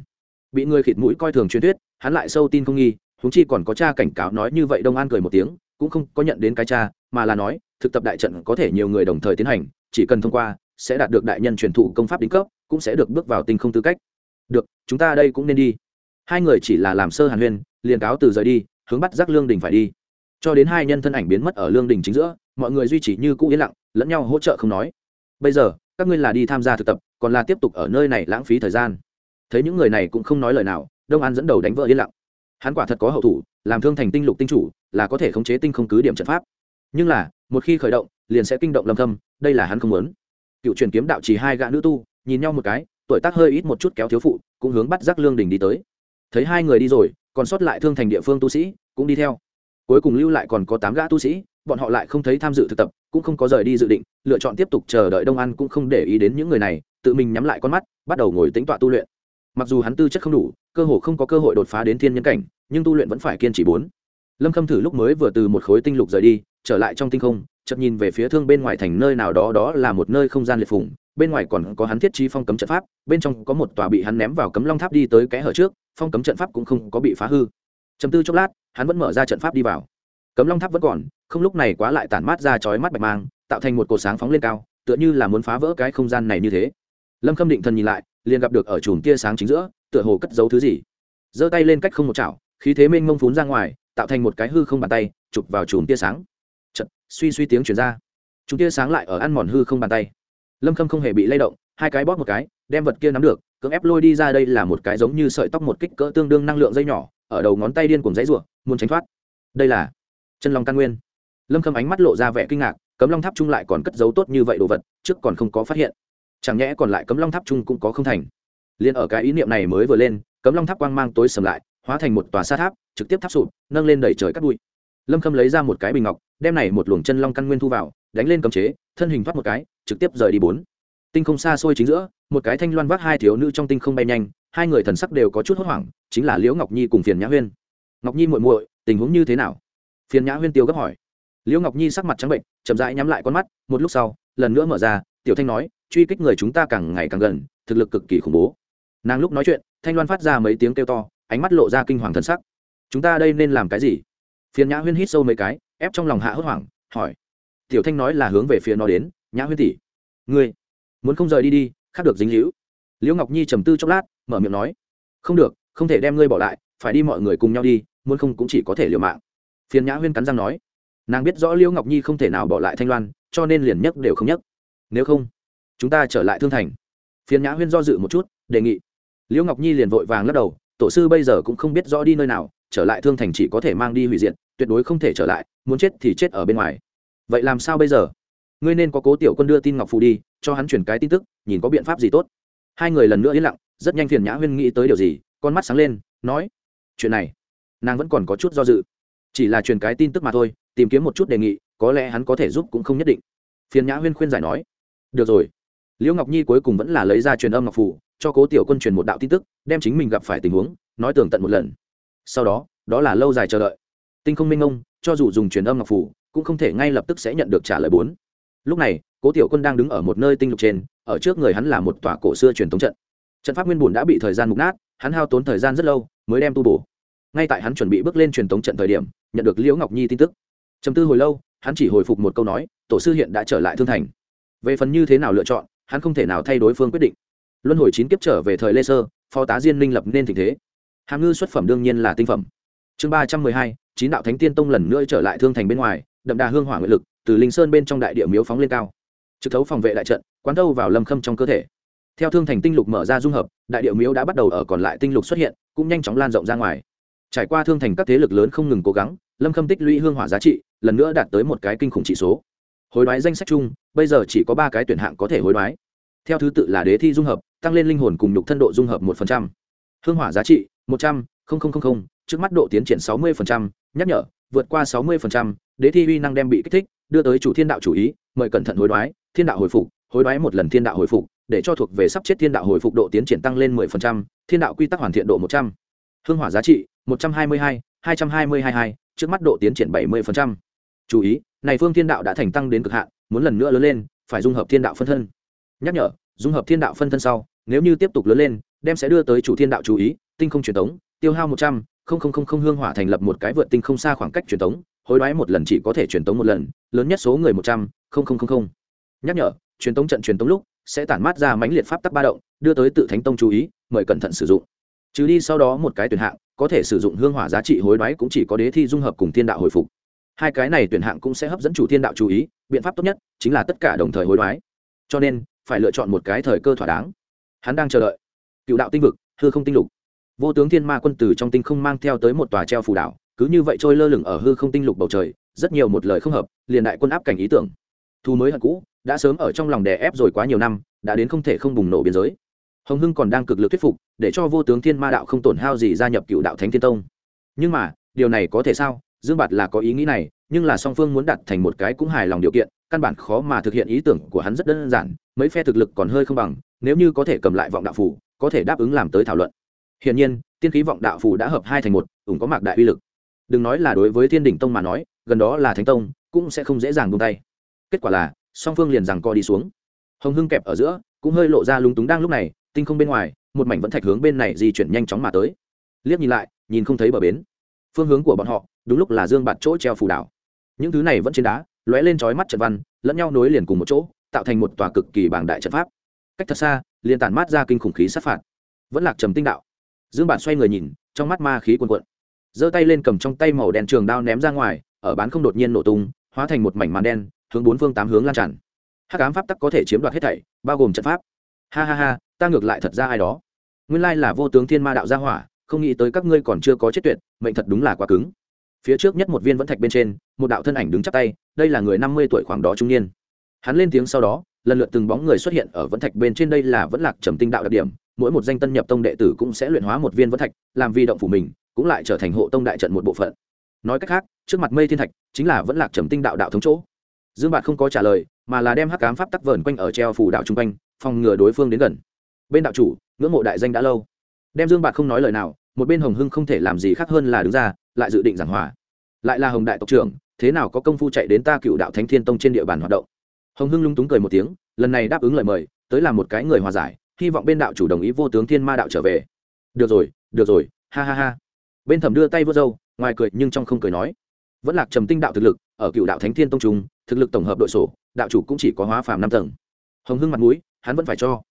Bị người khịt mũi coi thường truyền thuyết, hắn lại sâu tin không nghi húng chi còn có cha cảnh cáo nói như vậy đông an cười một tiếng, cũng không có nhận đến cái cha, mà là nói, thực tập đại trận có thể nhiều người đồng thời tiến hành, chỉ cần thông qua, sẽ đạt được đại nhân truyền thụ công pháp đính cấp, cũng sẽ được bước vào tinh không tư cách được, chúng ta đây cũng nên đi. Hai người chỉ là làm sơ hàn huyên, liền cáo từ rời đi, hướng bắt giác lương đình phải đi. Cho đến hai nhân thân ảnh biến mất ở lương đình chính giữa, mọi người duy trì như cũ yên lặng, lẫn nhau hỗ trợ không nói. Bây giờ, các ngươi là đi tham gia thực tập, còn là tiếp tục ở nơi này lãng phí thời gian. Thấy những người này cũng không nói lời nào, đông an dẫn đầu đánh vợ yên lặng. Hắn quả thật có hậu thủ, làm thương thành tinh lục tinh chủ, là có thể khống chế tinh không cứ điểm trận pháp. Nhưng là, một khi khởi động, liền sẽ kinh động lâm thâm, đây là hắn không muốn. Cựu truyền kiếm đạo chỉ hai gã nữ tu, nhìn nhau một cái tuổi tác hơi ít một chút kéo thiếu phụ, cũng hướng bắt giác lương đình đi tới. Thấy hai người đi rồi, còn sót lại thương thành địa phương tu sĩ, cũng đi theo. Cuối cùng lưu lại còn có tám gã tu sĩ, bọn họ lại không thấy tham dự thực tập, cũng không có rời đi dự định, lựa chọn tiếp tục chờ đợi đông ăn cũng không để ý đến những người này, tự mình nhắm lại con mắt, bắt đầu ngồi tính tọa tu luyện. Mặc dù hắn tư chất không đủ, cơ hồ không có cơ hội đột phá đến thiên nhân cảnh, nhưng tu luyện vẫn phải kiên trì bốn. Lâm khâm thử lúc mới vừa từ một khối tinh lục rời đi, trở lại trong tinh không, chợt nhìn về phía thương bên ngoài thành nơi nào đó đó là một nơi không gian liệt phủng bên ngoài còn có hắn thiết trí phong cấm trận pháp bên trong có một tòa bị hắn ném vào cấm long tháp đi tới kẽ hở trước phong cấm trận pháp cũng không có bị phá hư. Chầm tư chốc lát hắn vẫn mở ra trận pháp đi vào. Cấm long tháp vẫn còn không lúc này quá lại tản mát ra chói mắt bạch mang tạo thành một cột sáng phóng lên cao tựa như là muốn phá vỡ cái không gian này như thế. Lâm khâm định thần nhìn lại liền gặp được ở chùm tia sáng chính giữa tựa hồ cất giấu thứ gì. Giơ tay lên cách không một chảo khí thế mênh mông phún ra ngoài tạo thành một cái hư không bàn tay chụp vào chùm tia sáng. Chật, suy suy tiếng chuyển ra. Chúng tia sáng lại ở ăn mòn hư không bàn tay lâm khâm không hề bị lay động, hai cái bóp một cái, đem vật kia nắm được, cưỡng ép lôi đi ra đây là một cái giống như sợi tóc một kích cỡ tương đương năng lượng dây nhỏ, ở đầu ngón tay điên cùng dãy ruộng muốn tránh thoát. Đây là chân long căn nguyên. Lâm khâm ánh mắt lộ ra vẻ kinh ngạc, cấm long tháp trung lại còn cất giấu tốt như vậy đồ vật, trước còn không có phát hiện. Chẳng nhẽ còn lại cấm long tháp trung cũng có không thành. Liền ở cái ý niệm này mới vừa lên, cấm long tháp quang mang tối sầm lại, hóa thành một tòa sa tháp, trực tiếp tháp sụp, nâng lên đẩy trời cắt bụi lâm khâm lấy ra một cái bình ngọc, đem này một luồng chân long căn nguyên thu vào, đánh lên cấm chế, thân hình thoát một cái, trực tiếp rời đi bốn. Tinh không xa xôi chính giữa, một cái thanh loan vác hai thiếu nữ trong tinh không bay nhanh, hai người thần sắc đều có chút hốt hoảng, chính là liễu ngọc nhi cùng phiền nhã huyên. Ngọc nhi muội muội, tình huống như thế nào? Phiền nhã huyên tiêu gấp hỏi. Liễu ngọc nhi sắc mặt trắng bệnh, chậm rãi nhắm lại con mắt, một lúc sau, lần nữa mở ra, tiểu thanh nói, truy kích người chúng ta càng ngày càng gần, thực lực cực kỳ khủng bố. Nàng lúc nói chuyện, thanh loan phát ra mấy tiếng kêu to, ánh mắt lộ ra kinh hoàng thần sắc. Chúng ta đây nên làm cái gì? Phiền nhã huyên hít sâu mấy cái, ép trong lòng hạ hốt hoảng, hỏi. Tiểu thanh nói là hướng về phía nó đến, nhã huyên tỷ, ngươi muốn không rời đi đi, khác được dính hữu liễu ngọc nhi trầm tư chốc lát, mở miệng nói. Không được, không thể đem ngươi bỏ lại, phải đi mọi người cùng nhau đi, muốn không cũng chỉ có thể liều mạng. Phiền nhã huyên cắn răng nói. Nàng biết rõ liễu ngọc nhi không thể nào bỏ lại thanh loan, cho nên liền nhấc đều không nhấc. Nếu không, chúng ta trở lại thương thành. Phiền nhã huyên do dự một chút, đề nghị. Liễu ngọc nhi liền vội vàng lắc đầu, tổ sư bây giờ cũng không biết rõ đi nơi nào trở lại thương thành chỉ có thể mang đi hủy diệt, tuyệt đối không thể trở lại, muốn chết thì chết ở bên ngoài. Vậy làm sao bây giờ? Ngươi nên có cố tiểu quân đưa tin ngọc phù đi, cho hắn chuyển cái tin tức, nhìn có biện pháp gì tốt. Hai người lần nữa yên lặng, rất nhanh phiền nhã huyên nghĩ tới điều gì, con mắt sáng lên, nói, chuyện này, nàng vẫn còn có chút do dự. Chỉ là truyền cái tin tức mà thôi, tìm kiếm một chút đề nghị, có lẽ hắn có thể giúp cũng không nhất định. Phiền nhã huyên khuyên giải nói, được rồi. Liễu ngọc nhi cuối cùng vẫn là lấy ra truyền âm ngọc phủ cho cố tiểu quân truyền một đạo tin tức, đem chính mình gặp phải tình huống, nói tường tận một lần sau đó đó là lâu dài chờ đợi. Tinh không minh ông cho dù dùng truyền âm ngọc phủ, cũng không thể ngay lập tức sẽ nhận được trả lời bốn. Lúc này, cố tiểu quân đang đứng ở một nơi tinh lục trên, ở trước người hắn là một tòa cổ xưa truyền thống trận. Trận pháp nguyên bùn đã bị thời gian mục nát, hắn hao tốn thời gian rất lâu mới đem tu bổ. Ngay tại hắn chuẩn bị bước lên truyền thống trận thời điểm, nhận được liễu ngọc nhi tin tức. Chấm tư hồi lâu, hắn chỉ hồi phục một câu nói, tổ sư hiện đã trở lại thương thành. Về phần như thế nào lựa chọn, hắn không thể nào thay đối phương quyết định. Luân hồi chín kiếp trở về thời lê sơ, phó tá diên minh lập nên tình thế hàm ngư xuất phẩm đương nhiên là tinh phẩm. Chương ba trăm mười hai, chín đạo thánh tiên tông lần nữa trở lại thương thành bên ngoài, đậm đà hương hỏa nguyện lực từ linh sơn bên trong đại địa miếu phóng lên cao. Trực thấu phòng vệ đại trận, quán thâu vào lâm khâm trong cơ thể. Theo thương thành tinh lục mở ra dung hợp, đại địa miếu đã bắt đầu ở còn lại tinh lục xuất hiện, cũng nhanh chóng lan rộng ra ngoài. Trải qua thương thành các thế lực lớn không ngừng cố gắng, lâm khâm tích lũy hương hỏa giá trị, lần nữa đạt tới một cái kinh khủng trị số. Hối đoái danh sách chung, bây giờ chỉ có ba cái tuyển hạng có thể hối đoái. Theo thứ tự là đế thi dung hợp, tăng lên linh hồn cùng nhục thân độ dung hợp một phần trăm. Hương hỏa giá trị một trăm linh trước mắt độ tiến triển sáu mươi nhắc nhở vượt qua sáu mươi đế thi uy năng đem bị kích thích đưa tới chủ thiên đạo chủ ý mời cẩn thận hối đoái thiên đạo hồi phục hối đoái một lần thiên đạo hồi phục để cho thuộc về sắp chết thiên đạo hồi phục độ tiến triển tăng lên 10%, thiên đạo quy tắc hoàn thiện độ 100. Hương hỏa giá trị 122, 222 trước mắt độ tiến triển 70%. Chú ý, này phương thiên đạo đã thành tăng đến cực hạn, muốn lần nữa lớn lên, phải dung hợp thiên đạo phân thân. Nhắc nhở, dung hợp thiên đạo phân thân sau, nếu như tiếp tục lớn lên, đem sẽ đưa tới chủ thiên đạo chú ý, tinh không truyền tống, tiêu hao 100, không không không không hương hỏa thành lập một cái vượt tinh không xa khoảng cách truyền tống, hối đoái một lần chỉ có thể truyền tống một lần, lớn nhất số người 100, không không không không. Nhắc nhở, truyền tống trận truyền tống lúc sẽ tản mát ra mãnh liệt pháp tắc ba động, đưa tới tự thánh tông chú ý, mời cẩn thận sử dụng. Trừ đi sau đó một cái tuyển hạng, có thể sử dụng hương hỏa giá trị hối đoái cũng chỉ có đế thi dung hợp cùng thiên đạo hồi phục. hai cái này tuyển hạng cũng sẽ hấp dẫn chủ thiên đạo chú ý biện pháp tốt nhất chính là tất cả đồng thời hối đoái cho nên phải lựa chọn một cái thời cơ thỏa đáng hắn đang chờ đợi cựu đạo tinh vực hư không tinh lục vô tướng thiên ma quân tử trong tinh không mang theo tới một tòa treo phù đảo, cứ như vậy trôi lơ lửng ở hư không tinh lục bầu trời, rất nhiều một lời không hợp, liền đại quân áp cảnh ý tưởng. Thu mới hận cũ, đã sớm ở trong lòng đè ép rồi quá nhiều năm, đã đến không thể không bùng nổ biên giới. Hồng hưng còn đang cực lực thuyết phục, để cho vô tướng thiên ma đạo không tổn hao gì gia nhập cựu đạo thánh thiên tông. Nhưng mà, điều này có thể sao? Dương bạt là có ý nghĩ này, nhưng là song phương muốn đặt thành một cái cũng hài lòng điều kiện, căn bản khó mà thực hiện ý tưởng của hắn rất đơn giản, mấy phe thực lực còn hơi không bằng, nếu như có thể cầm lại vọng đạo phủ, có thể đáp ứng làm tới thảo luận hiển nhiên, tiên khí vọng đạo phù đã hợp hai thành một, ủng có mạc đại uy lực. Đừng nói là đối với thiên đỉnh tông mà nói, gần đó là thánh tông, cũng sẽ không dễ dàng buông tay. Kết quả là, song phương liền rằng co đi xuống. Hồng hưng kẹp ở giữa, cũng hơi lộ ra lúng túng đang lúc này, tinh không bên ngoài, một mảnh vẫn thạch hướng bên này di chuyển nhanh chóng mà tới. Liếc nhìn lại, nhìn không thấy bờ bến. Phương hướng của bọn họ, đúng lúc là dương bạt chỗ treo phù đảo. Những thứ này vẫn trên đá, lóe lên trói mắt trận văn, lẫn nhau nối liền cùng một chỗ, tạo thành một tòa cực kỳ bảng đại trận pháp. Cách thật xa, liền tản mát ra kinh khủng khí sát phạt. Vẫn lạc trầm tinh đạo dương bản xoay người nhìn, trong mắt ma khí cuồn cuộn. Giơ tay lên cầm trong tay màu đen trường đao ném ra ngoài, ở bán không đột nhiên nổ tung, hóa thành một mảnh màn đen, hướng bốn phương tám hướng lan tràn. Hắc ám pháp tắc có thể chiếm đoạt hết thảy, bao gồm trận pháp. Ha ha ha, ta ngược lại thật ra ai đó. Nguyên lai là vô tướng thiên ma đạo gia hỏa, không nghĩ tới các ngươi còn chưa có chết tuyệt, mệnh thật đúng là quá cứng. Phía trước nhất một viên vẫn thạch bên trên, một đạo thân ảnh đứng chắp tay, đây là người năm mươi tuổi khoảng đó trung niên. Hắn lên tiếng sau đó, lần lượt từng bóng người xuất hiện ở vẫn thạch bên trên đây là vẫn lạc trầm tinh đạo đặc điểm mỗi một danh tân nhập tông đệ tử cũng sẽ luyện hóa một viên vẫn thạch, làm vi động phủ mình, cũng lại trở thành hộ tông đại trận một bộ phận. Nói cách khác, trước mặt mây thiên thạch chính là vẫn lạc trầm tinh đạo đạo thống chỗ. Dương bạt không có trả lời, mà là đem hắc cám pháp tắc vờn quanh ở treo phủ đạo chung quanh, phòng ngừa đối phương đến gần. Bên đạo chủ, ngưỡng mộ đại danh đã lâu. Đem dương bạt không nói lời nào, một bên hồng hưng không thể làm gì khác hơn là đứng ra, lại dự định giảng hòa. Lại là hồng đại tộc trưởng, thế nào có công phu chạy đến ta cựu đạo thánh thiên tông trên địa bàn hoạt động? Hồng hưng lung túng cười một tiếng, lần này đáp ứng lời mời, tới làm một cái người hòa giải hy vọng bên đạo chủ đồng ý vô tướng thiên ma đạo trở về. Được rồi được rồi, ha ha ha. Bên thẩm đưa tay vô dâu ngoài cười nhưng trong không cười nói. Vẫn lạc trầm tinh đạo thực lực, ở cựu đạo thánh thiên tông trung, thực lực tổng hợp đội sổ, đạo chủ cũng chỉ có hóa phàm năm tầng. Hồng hưng mặt mũi, hắn vẫn phải cho.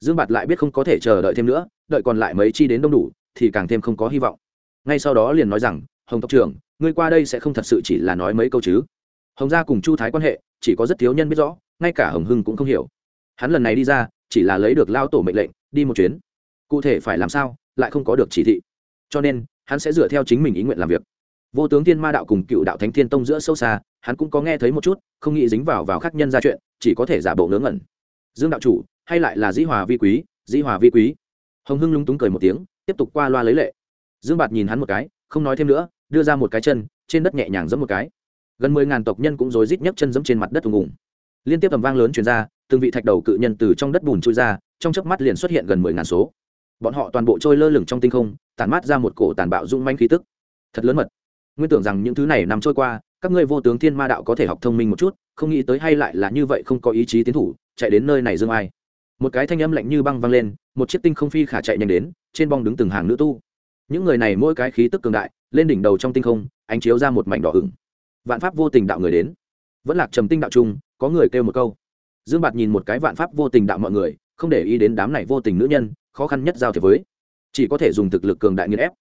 Dương bạt lại biết không có thể chờ đợi thêm nữa, đợi còn lại mấy chi đến đông đủ, thì càng thêm không có hy vọng. Ngay sau đó liền nói rằng, hồng tộc trưởng, ngươi qua đây sẽ không thật sự chỉ là nói mấy câu chứ? Hồng gia cùng chu thái quan hệ, chỉ có rất thiếu nhân biết rõ, ngay cả hồng hưng cũng không hiểu. Hắn lần này đi ra chỉ là lấy được lao tổ mệnh lệnh, đi một chuyến. Cụ thể phải làm sao, lại không có được chỉ thị. Cho nên, hắn sẽ dựa theo chính mình ý nguyện làm việc. Vô tướng thiên ma đạo cùng cựu đạo thánh thiên tông giữa sâu xa, hắn cũng có nghe thấy một chút, không nghĩ dính vào vào khác nhân ra chuyện, chỉ có thể giả bộ ngớ ngẩn. Dương đạo chủ, hay lại là dĩ hòa vi quý, dĩ hòa vi quý. Hồng hưng lung túng cười một tiếng, tiếp tục qua loa lấy lệ. Dương bạt nhìn hắn một cái, không nói thêm nữa, đưa ra một cái chân, trên đất nhẹ nhàng giẫm một cái. Gần mười ngàn tộc nhân cũng rối rít nhấc chân giẫm trên mặt đất ùng ùng liên tiếp tầm vang lớn truyền ra, từng vị thạch đầu cự nhân từ trong đất bùn trôi ra, trong chớp mắt liền xuất hiện gần mười ngàn số. Bọn họ toàn bộ trôi lơ lửng trong tinh không, tản mát ra một cổ tàn bạo dung manh khí tức. Thật lớn mật. Nguyên tưởng rằng những thứ này nằm trôi qua, các ngươi vô tướng thiên ma đạo có thể học thông minh một chút, không nghĩ tới hay lại là như vậy không có ý chí tiến thủ, chạy đến nơi này dương ai. Một cái thanh âm lạnh như băng vang lên, một chiếc tinh không phi khả chạy nhanh đến, trên bong đứng từng hàng nữ tu. Những người này mỗi cái khí tức cường đại, lên đỉnh đầu trong tinh không, ánh chiếu ra một mảnh đỏ hửng vạn pháp vô tình đạo người đến. Vẫn lạc trầm tinh đạo chung có người kêu một câu. Dương bạt nhìn một cái vạn pháp vô tình đạo mọi người, không để ý đến đám này vô tình nữ nhân, khó khăn nhất giao thế với. Chỉ có thể dùng thực lực cường đại nghiên ép.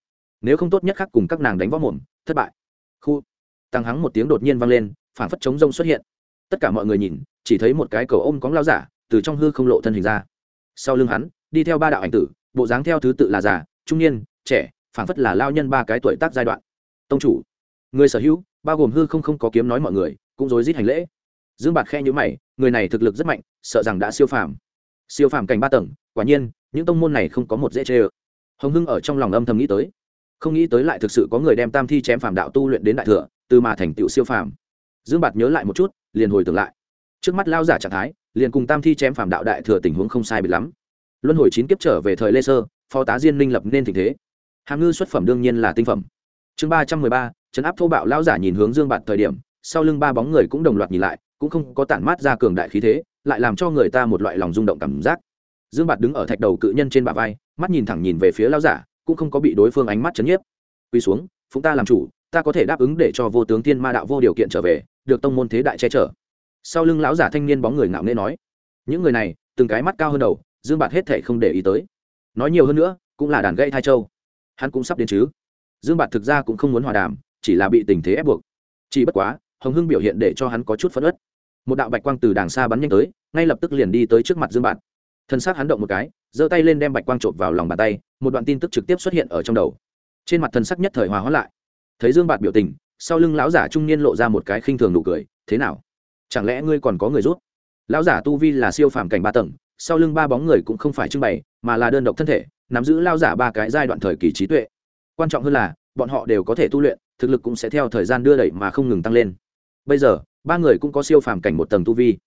Nếu không tốt nhất khác cùng các nàng đánh võ mồm, thất bại. Khu. Tăng hắng một tiếng đột nhiên vang lên phản phất chống rông xuất hiện. Tất cả mọi người nhìn, chỉ thấy một cái cầu ôm cóng lao giả, từ trong hư không lộ thân hình ra. Sau lưng hắn, đi theo ba đạo ảnh tử, bộ dáng theo thứ tự là già, trung niên, trẻ phản phất là lao nhân ba cái tuổi tác giai đoạn. Tông chủ, người sở hữu, bao gồm hư không không có kiếm nói mọi người, cũng rối rít hành lễ dương bạt khe nhữ mày, người này thực lực rất mạnh, sợ rằng đã siêu phàm. Siêu phàm cảnh ba tầng, quả nhiên, những tông môn này không có một dễ chê ơ. Hồng hưng ở trong lòng âm thầm nghĩ tới. Không nghĩ tới lại thực sự có người đem tam thi chém phàm đạo tu luyện đến đại thừa, từ mà thành tựu siêu phàm. Dương bạt nhớ lại một chút, liền hồi tưởng lại. Trước mắt lao giả trạng thái, liền cùng tam thi chém phàm đạo đại thừa tình huống không sai bị lắm. Luân hồi chín kiếp trở về thời lê sơ, phó tá diên minh lập nên tình thế. Hàm ngư xuất phẩm đương nhiên là tinh phẩm. Chương ba trăm mười ba, trấn áp thô bạo, lao giả nhìn hướng dương bạt thời điểm, sau lưng ba bóng người cũng đồng loạt nhìn lại cũng không có tản mát ra cường đại khí thế, lại làm cho người ta một loại lòng rung động cảm giác. Dương bạt đứng ở thạch đầu cự nhân trên bả vai, mắt nhìn thẳng nhìn về phía lao giả, cũng không có bị đối phương ánh mắt chấn nhiếp. Quy xuống, phụng ta làm chủ, ta có thể đáp ứng để cho vô tướng tiên ma đạo vô điều kiện trở về, được tông môn thế đại che chở. Sau lưng lão giả thanh niên bóng người ngạo nghễ nói, những người này, từng cái mắt cao hơn đầu, dương bạt hết thể không để ý tới. Nói nhiều hơn nữa, cũng là đàn gây thai châu. Hắn cũng sắp đến chứ. Dương bạt thực ra cũng không muốn hòa đàm, chỉ là bị tình thế ép buộc. Chỉ bất quá hồng hưng biểu hiện để cho hắn có chút phẫn ớt một đạo bạch quang từ đàng xa bắn nhanh tới, ngay lập tức liền đi tới trước mặt dương bạn. Thân xác hắn động một cái, giơ tay lên đem bạch quang trộm vào lòng bàn tay, một đoạn tin tức trực tiếp xuất hiện ở trong đầu. Trên mặt thân sắc nhất thời hòa hóa lại. Thấy dương bạt biểu tình, sau lưng lão giả trung niên lộ ra một cái khinh thường nụ cười, thế nào? Chẳng lẽ ngươi còn có người rút lão giả tu vi là siêu phàm cảnh ba tầng, sau lưng ba bóng người cũng không phải trưng bày, mà là đơn độc thân thể, nắm giữ lao giả ba cái giai đoạn thời kỳ trí tuệ. Quan trọng hơn là, bọn họ đều có thể tu luyện, thực lực cũng sẽ theo thời gian đưa đẩy mà không ngừng tăng lên bây giờ, ba người cũng có siêu phàm cảnh một tầng tu vi.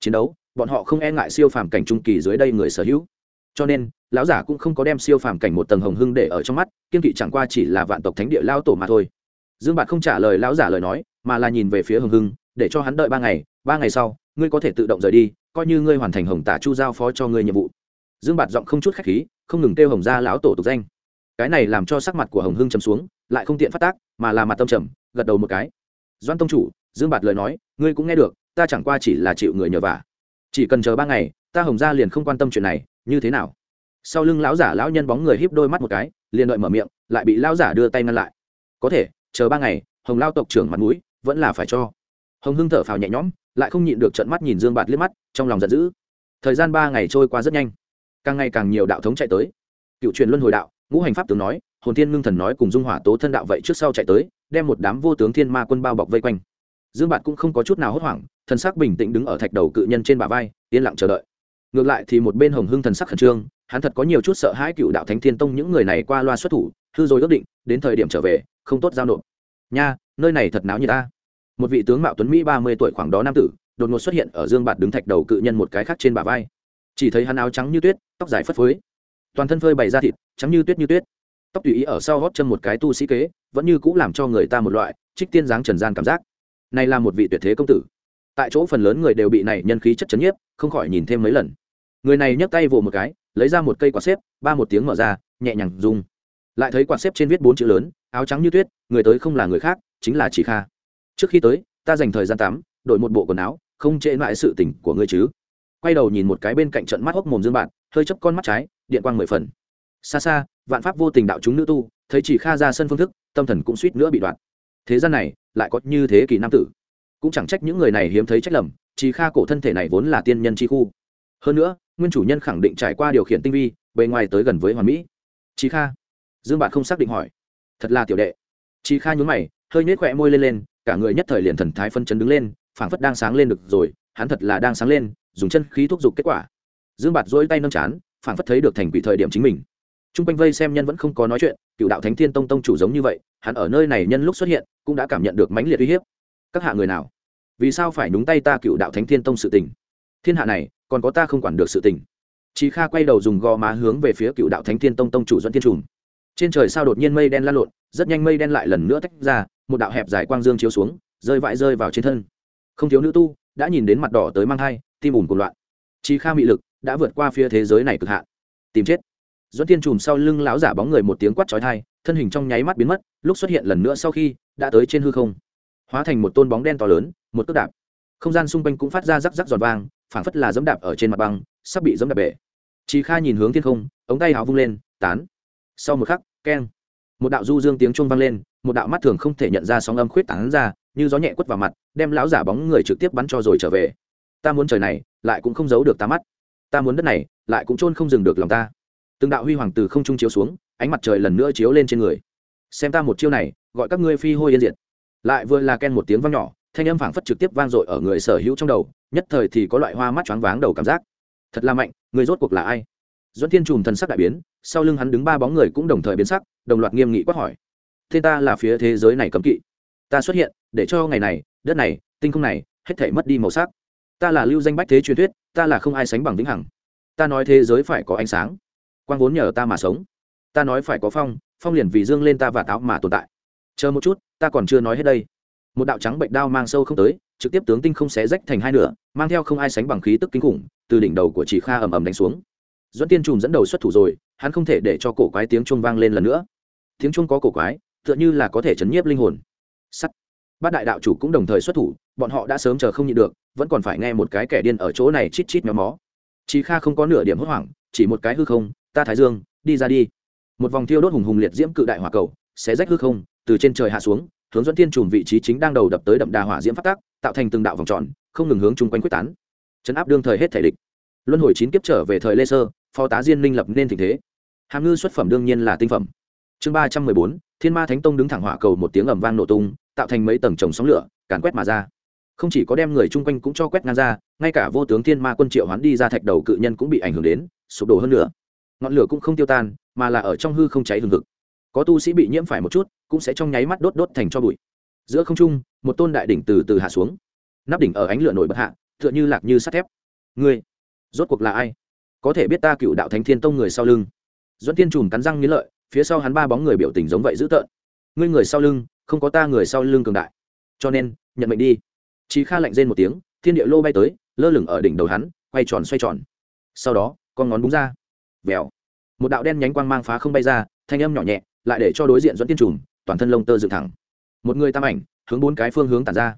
Chiến đấu, bọn họ không e ngại siêu phàm cảnh trung kỳ dưới đây người sở hữu. Cho nên, lão giả cũng không có đem siêu phàm cảnh một tầng hồng hưng để ở trong mắt, kiên kỵ chẳng qua chỉ là vạn tộc thánh địa lao tổ mà thôi. Dương bạt không trả lời lão giả lời nói, mà là nhìn về phía hồng hưng, để cho hắn đợi ba ngày ba ngày sau, ngươi có thể tự động rời đi, coi như ngươi hoàn thành hồng tả chu giao phó cho ngươi nhiệm vụ. Dương bạt giọng không chút khách khí, không ngừng kêu hồng ra lão tổ tục danh. Cái này làm cho sắc mặt của hồng hưng chấm xuống, lại không tiện phát tác, mà là mặt tâm trầm, gật đầu một cái. Doan tông chủ dương bạt lời nói, ngươi cũng nghe được, ta chẳng qua chỉ là chịu người nhờ vả. Chỉ cần chờ ba ngày, ta hồng ra liền không quan tâm chuyện này, như thế nào? Sau lưng lão giả lão nhân bóng người híp đôi mắt một cái, liền đợi mở miệng, lại bị lão giả đưa tay ngăn lại. Có thể, chờ ba ngày, hồng lao tộc trưởng mặt mũi, vẫn là phải cho. Hồng hưng thở phào nhẹ nhõm, lại không nhịn được trận mắt nhìn dương bạt liếc mắt, trong lòng giận dữ. Thời gian ba ngày trôi qua rất nhanh. Càng ngày càng nhiều đạo thống chạy tới. Cựu truyền luân hồi đạo, ngũ hành pháp tướng nói, hồn thiên ngưng thần nói cùng dung hỏa tố thân đạo vậy trước sau chạy tới, đem một đám vô tướng thiên ma quân bao bọc vây quanh dương bạt cũng không có chút nào hốt hoảng, thần sắc bình tĩnh đứng ở thạch đầu cự nhân trên bả vai, yên lặng chờ đợi. Ngược lại thì một bên hồng hưng thần sắc khẩn trương, hắn thật có nhiều chút sợ hãi cựu đạo thánh thiên tông những người này qua loa xuất thủ, hư rồi ước định, đến thời điểm trở về, không tốt giao nộp. Nha, nơi này thật náo như ta. Một vị tướng mạo tuấn mỹ ba mươi tuổi khoảng đó nam tử, đột ngột xuất hiện ở dương bạt đứng thạch đầu cự nhân một cái khác trên bả vai. Chỉ thấy hắn áo trắng như tuyết, tóc dài phất phới, toàn thân phơi bày ra thịt, trắng như tuyết như tuyết. Tóc tùy ý ở sau gót chân một cái tu sĩ kế, vẫn như cũng làm cho người ta một loại trích tiên dáng trần gian cảm giác này là một vị tuyệt thế công tử. Tại chỗ phần lớn người đều bị này nhân khí chất chấn nhiếp, không khỏi nhìn thêm mấy lần. Người này nhấc tay vỗ một cái, lấy ra một cây quạt xếp, ba một tiếng mở ra, nhẹ nhàng rung. Lại thấy quạt xếp trên viết bốn chữ lớn, áo trắng như tuyết, người tới không là người khác, chính là chỉ kha. Trước khi tới, ta dành thời gian tắm, đổi một bộ quần áo, không trễ lại sự tỉnh của ngươi chứ. Quay đầu nhìn một cái bên cạnh trận mắt hốc mồm dương bạn, hơi chấp con mắt trái, điện quang mười phần. Xa xa, vạn pháp vô tình đạo chúng nữ tu, thấy chỉ kha ra sân phương thức, tâm thần cũng suýt nữa bị đoạn thế gian này lại có như thế kỳ nam tử. Cũng chẳng trách những người này hiếm thấy trách lầm, chỉ kha cổ thân thể này vốn là tiên nhân chi khu. Hơn nữa, nguyên chủ nhân khẳng định trải qua điều khiển tinh vi, bề ngoài tới gần với hoàn mỹ. Chỉ kha. Dương bạn không xác định hỏi. Thật là tiểu đệ. Chỉ kha nhún mày, hơi nhếch khỏe môi lên lên, cả người nhất thời liền thần thái phân chấn đứng lên, phảng phất đang sáng lên được rồi, hắn thật là đang sáng lên, dùng chân khí thúc giục kết quả. Dương bạt dỗi tay nâng chán, phảng phất thấy được thành quỷ thời điểm chính mình. Trung quanh vây xem nhân vẫn không có nói chuyện, cựu đạo thánh thiên tông tông chủ giống như vậy, hắn ở nơi này nhân lúc xuất hiện, cũng đã cảm nhận được mãnh liệt uy hiếp. Các hạ người nào? Vì sao phải nhúng tay ta cựu đạo thánh thiên tông sự tình? Thiên hạ này, còn có ta không quản được sự tình. Chị kha quay đầu dùng gò má hướng về phía cựu đạo thánh thiên tông tông chủ dẫn thiên trùng. trên trời sao đột nhiên mây đen lan lộn, rất nhanh mây đen lại lần nữa tách ra, một đạo hẹp dài quang dương chiếu xuống, rơi vãi rơi vào trên thân. Không thiếu nữ tu, đã nhìn đến mặt đỏ tới mang thai, tim ùn cuồng loạn. Chi kha mị lực đã vượt qua phía thế giới này cực hạn. Tìm chết dẫn thiên chùm sau lưng lão giả bóng người một tiếng quát chói thai thân hình trong nháy mắt biến mất, lúc xuất hiện lần nữa sau khi, đã tới trên hư không. Hóa thành một tôn bóng đen to lớn, một cước đạp. Không gian xung quanh cũng phát ra rắc rắc giòn vang, phảng phất là dẫm đạp ở trên mặt băng, sắp bị dẫm đạp bể. Chi kha nhìn hướng thiên không, ống tay hào vung lên, tán. Sau một khắc, keng. Một đạo du dương tiếng chuông vang lên, một đạo mắt thường không thể nhận ra sóng âm khuyết tán ra, như gió nhẹ quất vào mặt, đem lão giả bóng người trực tiếp bắn cho rồi trở về. Ta muốn trời này, lại cũng không giấu được ta mắt. Ta muốn đất này, lại cũng trôn không dừng được lòng ta từng đạo huy hoàng từ không trung chiếu xuống ánh mặt trời lần nữa chiếu lên trên người xem ta một chiêu này gọi các ngươi phi hôi yên diệt lại vừa là ken một tiếng vang nhỏ thanh âm phảng phất trực tiếp vang dội ở người sở hữu trong đầu nhất thời thì có loại hoa mắt choáng váng đầu cảm giác thật là mạnh người rốt cuộc là ai dẫn Thiên Trùm thần sắc đại biến, sau lưng hắn đứng ba bóng người cũng đồng thời biến sắc, đồng loạt nghiêm nghị quát hỏi: thế ta là phía thế giới này cấm kỵ. Ta xuất hiện, để cho ngày này, đất này, tinh không này, hết thảy mất đi màu sắc. Ta là lưu danh bách thế truyền thuyết, ta là không ai sánh bằng vĩnh hằng. Ta nói thế giới phải có ánh sáng, quang vốn nhờ ta mà sống. Ta nói phải có phong, phong liền vì dương lên ta và táo mà tồn tại. Chờ một chút, ta còn chưa nói hết đây." Một đạo trắng bệnh đao mang sâu không tới, trực tiếp tướng tinh không xé rách thành hai nửa, mang theo không ai sánh bằng khí tức kinh khủng, từ đỉnh đầu của chị Kha ầm ầm đánh xuống dẫn tiên trùm dẫn đầu xuất thủ rồi hắn không thể để cho cổ quái tiếng chuông vang lên lần nữa tiếng chuông có cổ quái tựa như là có thể chấn nhiếp linh hồn sắt bát đại đạo chủ cũng đồng thời xuất thủ bọn họ đã sớm chờ không nhịn được vẫn còn phải nghe một cái kẻ điên ở chỗ này chít chít méo mó chị kha không có nửa điểm hốt hoảng chỉ một cái hư không ta thái dương, đi ra đi. Một vòng thiêu đốt hùng hùng liệt diễm cự đại hỏa cầu, xé rách hư không, từ trên trời hạ xuống, hướng dẫn thiên trùm vị trí chính đang đầu đập tới đậm đà hỏa diễm phát tác, tạo thành từng đạo vòng tròn, không ngừng hướng chung quanh quyết tán. Chấn áp đương thời hết thể địch. Luân hồi chín kiếp trở về thời lê sơ, phó tá diên minh lập nên tình thế. Hàm ngư xuất phẩm đương nhiên là tinh phẩm. Chương ba trăm mười bốn, thiên ma thánh tông đứng thẳng hỏa cầu một tiếng ầm vang nổ tung, tạo thành mấy tầng trồng sóng lửa, càn quét mà ra. Không chỉ có đem người chung quanh cũng cho quét ngang ra, ngay cả vô tướng thiên ma quân triệu hoán đi ra thạch đầu cự nhân cũng bị ảnh hưởng đến, sụp đổ hơn nữa ngọn lửa cũng không tiêu tan mà là ở trong hư không cháy hừng hực. Có tu sĩ bị nhiễm phải một chút cũng sẽ trong nháy mắt đốt đốt thành cho bụi. Giữa không trung một tôn đại đỉnh từ từ hạ xuống. Nắp đỉnh ở ánh lửa nổi bật hạ tựa như lạc như sắt thép. Ngươi rốt cuộc là ai? Có thể biết ta cựu đạo thánh thiên tông người sau lưng. Dẫn tiên trùm cắn răng nghĩ lợi phía sau hắn ba bóng người biểu tình giống vậy dữ tợn. Ngươi người sau lưng không có ta người sau lưng cường đại. Cho nên nhận mệnh đi. Chí Kha lạnh rên một tiếng, thiên địa lô bay tới, lơ lửng ở đỉnh đầu hắn, quay tròn xoay tròn. Sau đó, con ngón búng ra. Vèo. Một đạo đen nhánh quang mang phá không bay ra, thanh âm nhỏ nhẹ, lại để cho đối diện dẫn tiên trùm, toàn thân lông tơ dựng thẳng. Một người tam ảnh, hướng bốn cái phương hướng tản ra.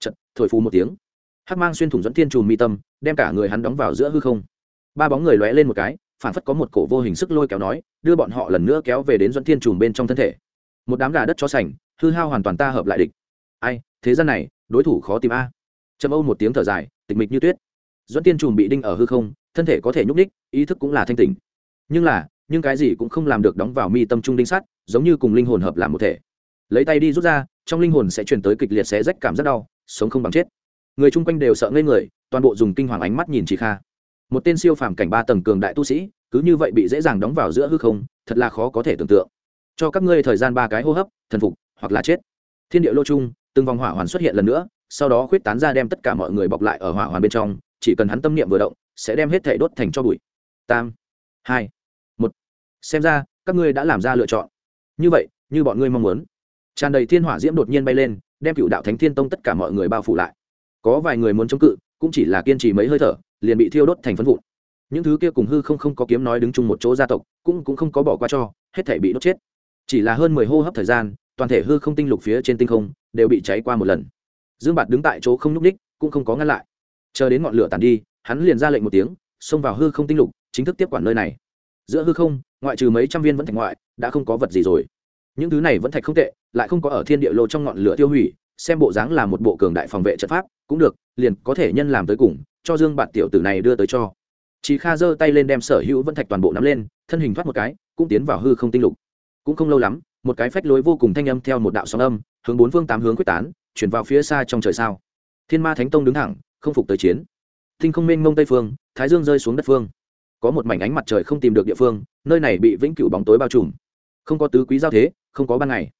chật thổi phù một tiếng. Hắc mang xuyên thủng dẫn tiên trùm mi tâm, đem cả người hắn đóng vào giữa hư không. Ba bóng người lóe lên một cái, phản phất có một cổ vô hình sức lôi kéo nói, đưa bọn họ lần nữa kéo về đến dẫn tiên trùm bên trong thân thể. Một đám gà đất cho sành, hư hao hoàn toàn ta hợp lại địch. Ai, thế gian này, đối thủ khó tìm a trầm âu một tiếng thở dài tịch mịch như tuyết dẫn tiên trùm bị đinh ở hư không thân thể có thể nhúc ních ý thức cũng là thanh tỉnh nhưng là, nhưng cái gì cũng không làm được đóng vào mi tâm trung đinh sắt giống như cùng linh hồn hợp làm một thể. Lấy tay đi rút ra, trong linh hồn sẽ truyền tới kịch liệt xé rách cảm rất đau, sống không bằng chết. Người chung quanh đều sợ ngây người, toàn bộ dùng kinh hoàng ánh mắt nhìn chị kha. Một tên siêu phàm cảnh ba tầng cường đại tu sĩ, cứ như vậy bị dễ dàng đóng vào giữa hư không, thật là khó có thể tưởng tượng. Cho các ngươi thời gian ba cái hô hấp, thần phục, hoặc là chết. Thiên địa lô chung, từng vòng hỏa hoàn xuất hiện lần nữa, sau đó khuyết tán ra đem tất cả mọi người bọc lại ở hỏa hoàn bên trong, chỉ cần hắn tâm niệm vừa động, sẽ đem hết thể đốt thành cho bụi. Tam, hai xem ra, các ngươi đã làm ra lựa chọn. Như vậy, như bọn ngươi mong muốn. Tràn đầy thiên hỏa diễm đột nhiên bay lên, đem cựu đạo thánh thiên tông tất cả mọi người bao phủ lại. Có vài người muốn chống cự, cũng chỉ là kiên trì mấy hơi thở, liền bị thiêu đốt thành phân vụn. Những thứ kia cùng hư không không có kiếm nói đứng chung một chỗ gia tộc, cũng cũng không có bỏ qua cho, hết thể bị đốt chết. Chỉ là hơn mười hô hấp thời gian, toàn thể hư không tinh lục phía trên tinh không đều bị cháy qua một lần. Dương bạt đứng tại chỗ không nhúc ních cũng không có ngăn lại. Chờ đến ngọn lửa tàn đi, hắn liền ra lệnh một tiếng, xông vào hư không tinh lục, chính thức tiếp quản nơi này giữa hư không, ngoại trừ mấy trăm viên vẫn thạch ngoại, đã không có vật gì rồi. Những thứ này vẫn thạch không tệ, lại không có ở thiên địa lô trong ngọn lửa tiêu hủy, xem bộ dáng là một bộ cường đại phòng vệ trận pháp, cũng được, liền có thể nhân làm tới cùng, cho dương bạn tiểu tử này đưa tới cho. Chị kha giơ tay lên đem sở hữu vẫn thạch toàn bộ nắm lên, thân hình thoát một cái, cũng tiến vào hư không tinh lục. Cũng không lâu lắm, một cái phách lối vô cùng thanh âm theo một đạo sóng âm, hướng bốn phương tám hướng quyết tán, chuyển vào phía xa trong trời sao. Thiên ma thánh tông đứng thẳng, không phục tới chiến. Thinh không mênh mông tây phương, thái dương rơi xuống đất phương có một mảnh ánh mặt trời không tìm được địa phương, nơi này bị vĩnh cửu bóng tối bao trùm. Không có tứ quý giao thế, không có ban ngày.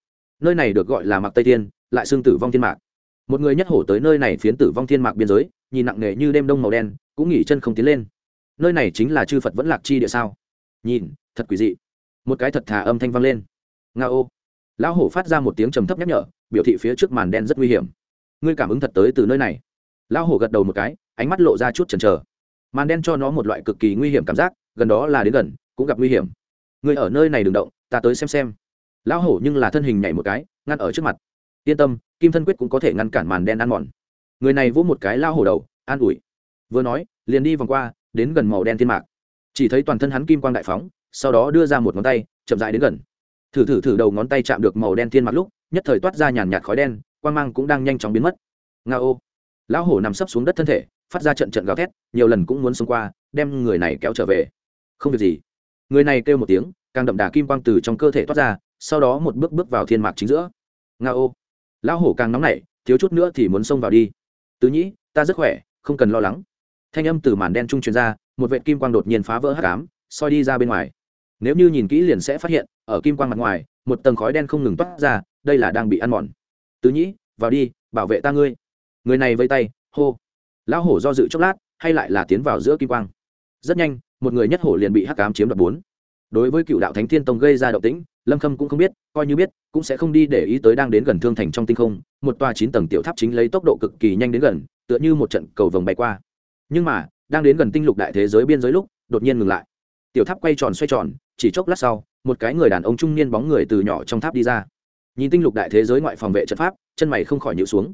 Nơi này được gọi là mạc tây thiên, lại xương tử vong thiên mạc. Một người nhất hổ tới nơi này phiến tử vong thiên mạc biên giới, nhìn nặng nề như đêm đông màu đen, cũng nghỉ chân không tiến lên. Nơi này chính là chư phật vẫn lạc chi địa sao? Nhìn, thật quỷ dị. Một cái thật thà âm thanh vang lên. Nga ô. Lão hổ phát ra một tiếng trầm thấp nhắc nhở, biểu thị phía trước màn đen rất nguy hiểm. Ngươi cảm ứng thật tới từ nơi này. Lão hổ gật đầu một cái, ánh mắt lộ ra chút chần chờ màn đen cho nó một loại cực kỳ nguy hiểm cảm giác, gần đó là đến gần, cũng gặp nguy hiểm. Người ở nơi này đừng động, ta tới xem xem. Lão hổ nhưng là thân hình nhảy một cái, ngăn ở trước mặt. Yên tâm, kim thân quyết cũng có thể ngăn cản màn đen ăn mòn. Người này vỗ một cái lao hổ đầu, an ủi. Vừa nói, liền đi vòng qua, đến gần màu đen thiên mạc. Chỉ thấy toàn thân hắn kim quang đại phóng, sau đó đưa ra một ngón tay, chậm dại đến gần. Thử thử thử đầu ngón tay chạm được màu đen thiên mạc lúc, nhất thời toát ra nhàn nhạt khói đen, quang mang cũng đang nhanh chóng biến mất. Nga ô lão hổ nằm sấp xuống đất thân thể phát ra trận trận gào thét, nhiều lần cũng muốn xông qua, đem người này kéo trở về. Không việc gì. Người này kêu một tiếng, càng đậm đà kim quang từ trong cơ thể toát ra, sau đó một bước bước vào thiên mạc chính giữa. Nga ô lão hổ càng nóng nảy, thiếu chút nữa thì muốn xông vào đi. Tứ nhĩ, ta rất khỏe, không cần lo lắng. Thanh âm từ màn đen trung truyền ra, một vệ kim quang đột nhiên phá vỡ hắc ám, soi đi ra bên ngoài. Nếu như nhìn kỹ liền sẽ phát hiện, ở kim quang mặt ngoài, một tầng khói đen không ngừng toát ra, đây là đang bị ăn mòn. Tứ nhĩ, vào đi, bảo vệ ta ngươi. Người này vây tay, hô lão hổ do dự chốc lát, hay lại là tiến vào giữa kim quang. Rất nhanh, một người nhất hổ liền bị hắc cám chiếm đoạt bốn. Đối với cựu đạo thánh thiên tông gây ra động tĩnh, lâm khâm cũng không biết, coi như biết, cũng sẽ không đi để ý tới đang đến gần thương thành trong tinh không, một tòa chín tầng tiểu tháp chính lấy tốc độ cực kỳ nhanh đến gần, tựa như một trận cầu vồng bay qua. Nhưng mà, đang đến gần tinh lục đại thế giới biên giới lúc, đột nhiên ngừng lại. Tiểu tháp quay tròn xoay tròn, chỉ chốc lát sau, một cái người đàn ông trung niên bóng người từ nhỏ trong tháp đi ra. Nhìn tinh lục đại thế giới ngoại phòng vệ trận pháp, chân mày không khỏi nhịu xuống.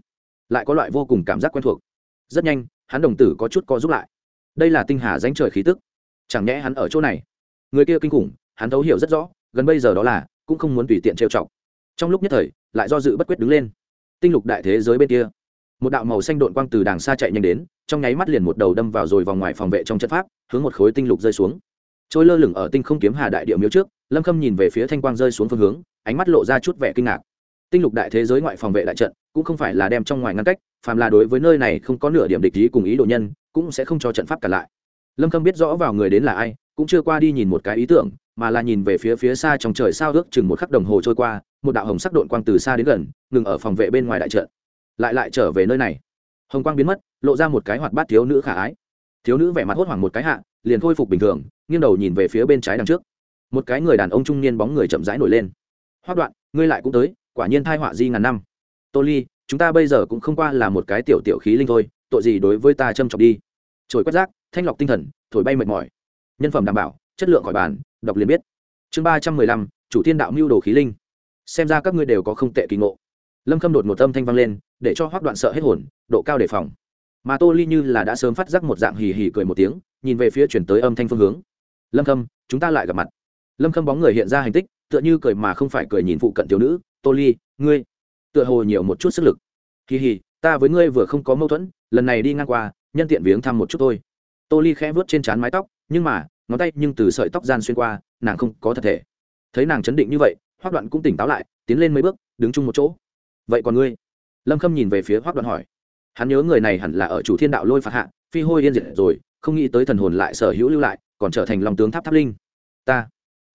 Lại có loại vô cùng cảm giác quen thuộc rất nhanh, hắn đồng tử có chút co giúp lại. Đây là tinh hà danh trời khí tức. Chẳng nhẽ hắn ở chỗ này? Người kia kinh khủng, hắn thấu hiểu rất rõ, gần bây giờ đó là, cũng không muốn tùy tiện trêu chọc. Trong lúc nhất thời, lại do dự bất quyết đứng lên. Tinh lục đại thế giới bên kia. Một đạo màu xanh đột quang từ đàng xa chạy nhanh đến, trong nháy mắt liền một đầu đâm vào rồi vòng ngoài phòng vệ trong trận pháp, hướng một khối tinh lục rơi xuống. Trôi lơ lửng ở tinh không kiếm hà đại điệu miếu trước, lâm khâm nhìn về phía thanh quang rơi xuống phương hướng, ánh mắt lộ ra chút vẻ kinh ngạc. Tinh lục đại thế giới ngoại phòng vệ đại trận cũng không phải là đem trong ngoài ngăn cách, phàm là đối với nơi này không có nửa điểm địch ý cùng ý đồ nhân, cũng sẽ không cho trận pháp cả lại. Lâm khâm biết rõ vào người đến là ai, cũng chưa qua đi nhìn một cái ý tưởng, mà là nhìn về phía phía xa trong trời sao ước chừng một khắc đồng hồ trôi qua, một đạo hồng sắc đội quang từ xa đến gần, ngừng ở phòng vệ bên ngoài đại trận. Lại lại trở về nơi này. Hồng quang biến mất, lộ ra một cái hoạt bát thiếu nữ khả ái. Thiếu nữ vẻ mặt hốt hoảng một cái hạ, liền khôi phục bình thường, nghiêng đầu nhìn về phía bên trái đằng trước. Một cái người đàn ông trung niên bóng người chậm rãi nổi lên. Hoác đoạn, ngươi lại cũng tới, quả nhiên thai họa di ngàn năm tô ly, chúng ta bây giờ cũng không qua là một cái tiểu tiểu khí linh thôi, tội gì đối với ta châm trọng đi. Trồi quét rác, thanh lọc tinh thần, thổi bay mệt mỏi. Nhân phẩm đảm bảo, chất lượng khỏi bàn, đọc liền biết. Chương ba trăm mười lăm, chủ thiên đạo mưu đồ khí linh. Xem ra các ngươi đều có không tệ kỳ ngộ. Lâm khâm đột một âm thanh vang lên, để cho hoác đoạn sợ hết hồn, độ cao đề phòng. Mà tô ly như là đã sớm phát giác một dạng hì hì cười một tiếng, nhìn về phía chuyển tới âm thanh phương hướng. Lâm khâm, chúng ta lại gặp mặt. Lâm khâm bóng người hiện ra hành tích, tựa như cười mà không phải cười nhìn phụ cận thiếu nữ. Tô ly, ngươi tựa hồ nhiều một chút sức lực. Kỳ hì, ta với ngươi vừa không có mâu thuẫn, lần này đi ngang qua, nhân tiện viếng thăm một chút thôi. Tô ly khẽ vớt trên trán mái tóc, nhưng mà, ngón tay nhưng từ sợi tóc gian xuyên qua, nàng không có thật thể. Thấy nàng chấn định như vậy hoác đoạn cũng tỉnh táo lại, tiến lên mấy bước, đứng chung một chỗ. Vậy còn ngươi? Lâm khâm nhìn về phía hoác đoạn hỏi. Hắn nhớ người này hẳn là ở chủ thiên đạo lôi phạt hạ, phi hôi yên diệt rồi, không nghĩ tới thần hồn lại sở hữu lưu lại, còn trở thành lòng tướng tháp tháp linh. Ta.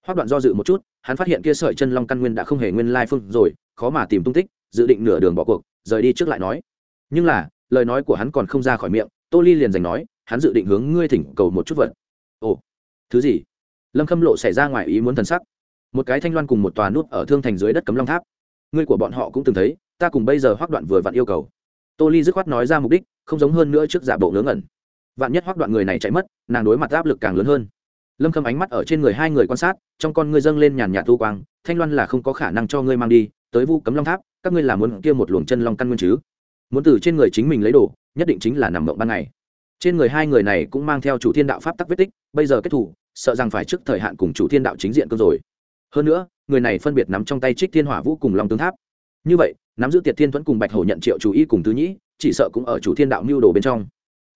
Hoác đoạn do dự một chút, hắn phát hiện kia sợi chân long căn nguyên đã không hề nguyên lai phương rồi, khó mà tìm tung tích dự định nửa đường bỏ cuộc, rời đi trước lại nói. Nhưng là, lời nói của hắn còn không ra khỏi miệng, tô ly liền giành nói, hắn dự định hướng ngươi thỉnh cầu một chút vật. Ồ, thứ gì? Lâm khâm lộ xảy ra ngoài ý muốn thần sắc. Một cái thanh loan cùng một tòa nút ở thương thành dưới đất cấm long tháp. Ngươi của bọn họ cũng từng thấy, ta cùng bây giờ hoác đoạn vừa vặn yêu cầu. Tô ly dứt khoát nói ra mục đích, không giống hơn nữa trước giả bộ ngớ ngẩn. Vạn nhất hoác đoạn người này chạy mất, nàng đối mặt áp lực càng lớn hơn. Lâm khâm ánh mắt ở trên người hai người quan sát, trong con ngươi dâng lên nhàn nhạt thu quang, thanh loan là không có khả năng cho ngươi mang đi tới vu cấm long tháp, các ngươi làm muốn kia một luồng chân long căn nguyên chứ? Muốn từ trên người chính mình lấy đồ, nhất định chính là nằm mộng ban ngày. Trên người hai người này cũng mang theo chủ thiên đạo pháp tắc vết tích, bây giờ kết thủ sợ rằng phải trước thời hạn cùng chủ thiên đạo chính diện cơ rồi. Hơn nữa, người này phân biệt nắm trong tay trích thiên hỏa vũ cùng long tướng tháp. Như vậy, nắm giữ tiệt thiên thuẫn cùng bạch hổ nhận triệu chủ y cùng tứ nhĩ, chỉ sợ cũng ở chủ thiên đạo mưu đồ bên trong.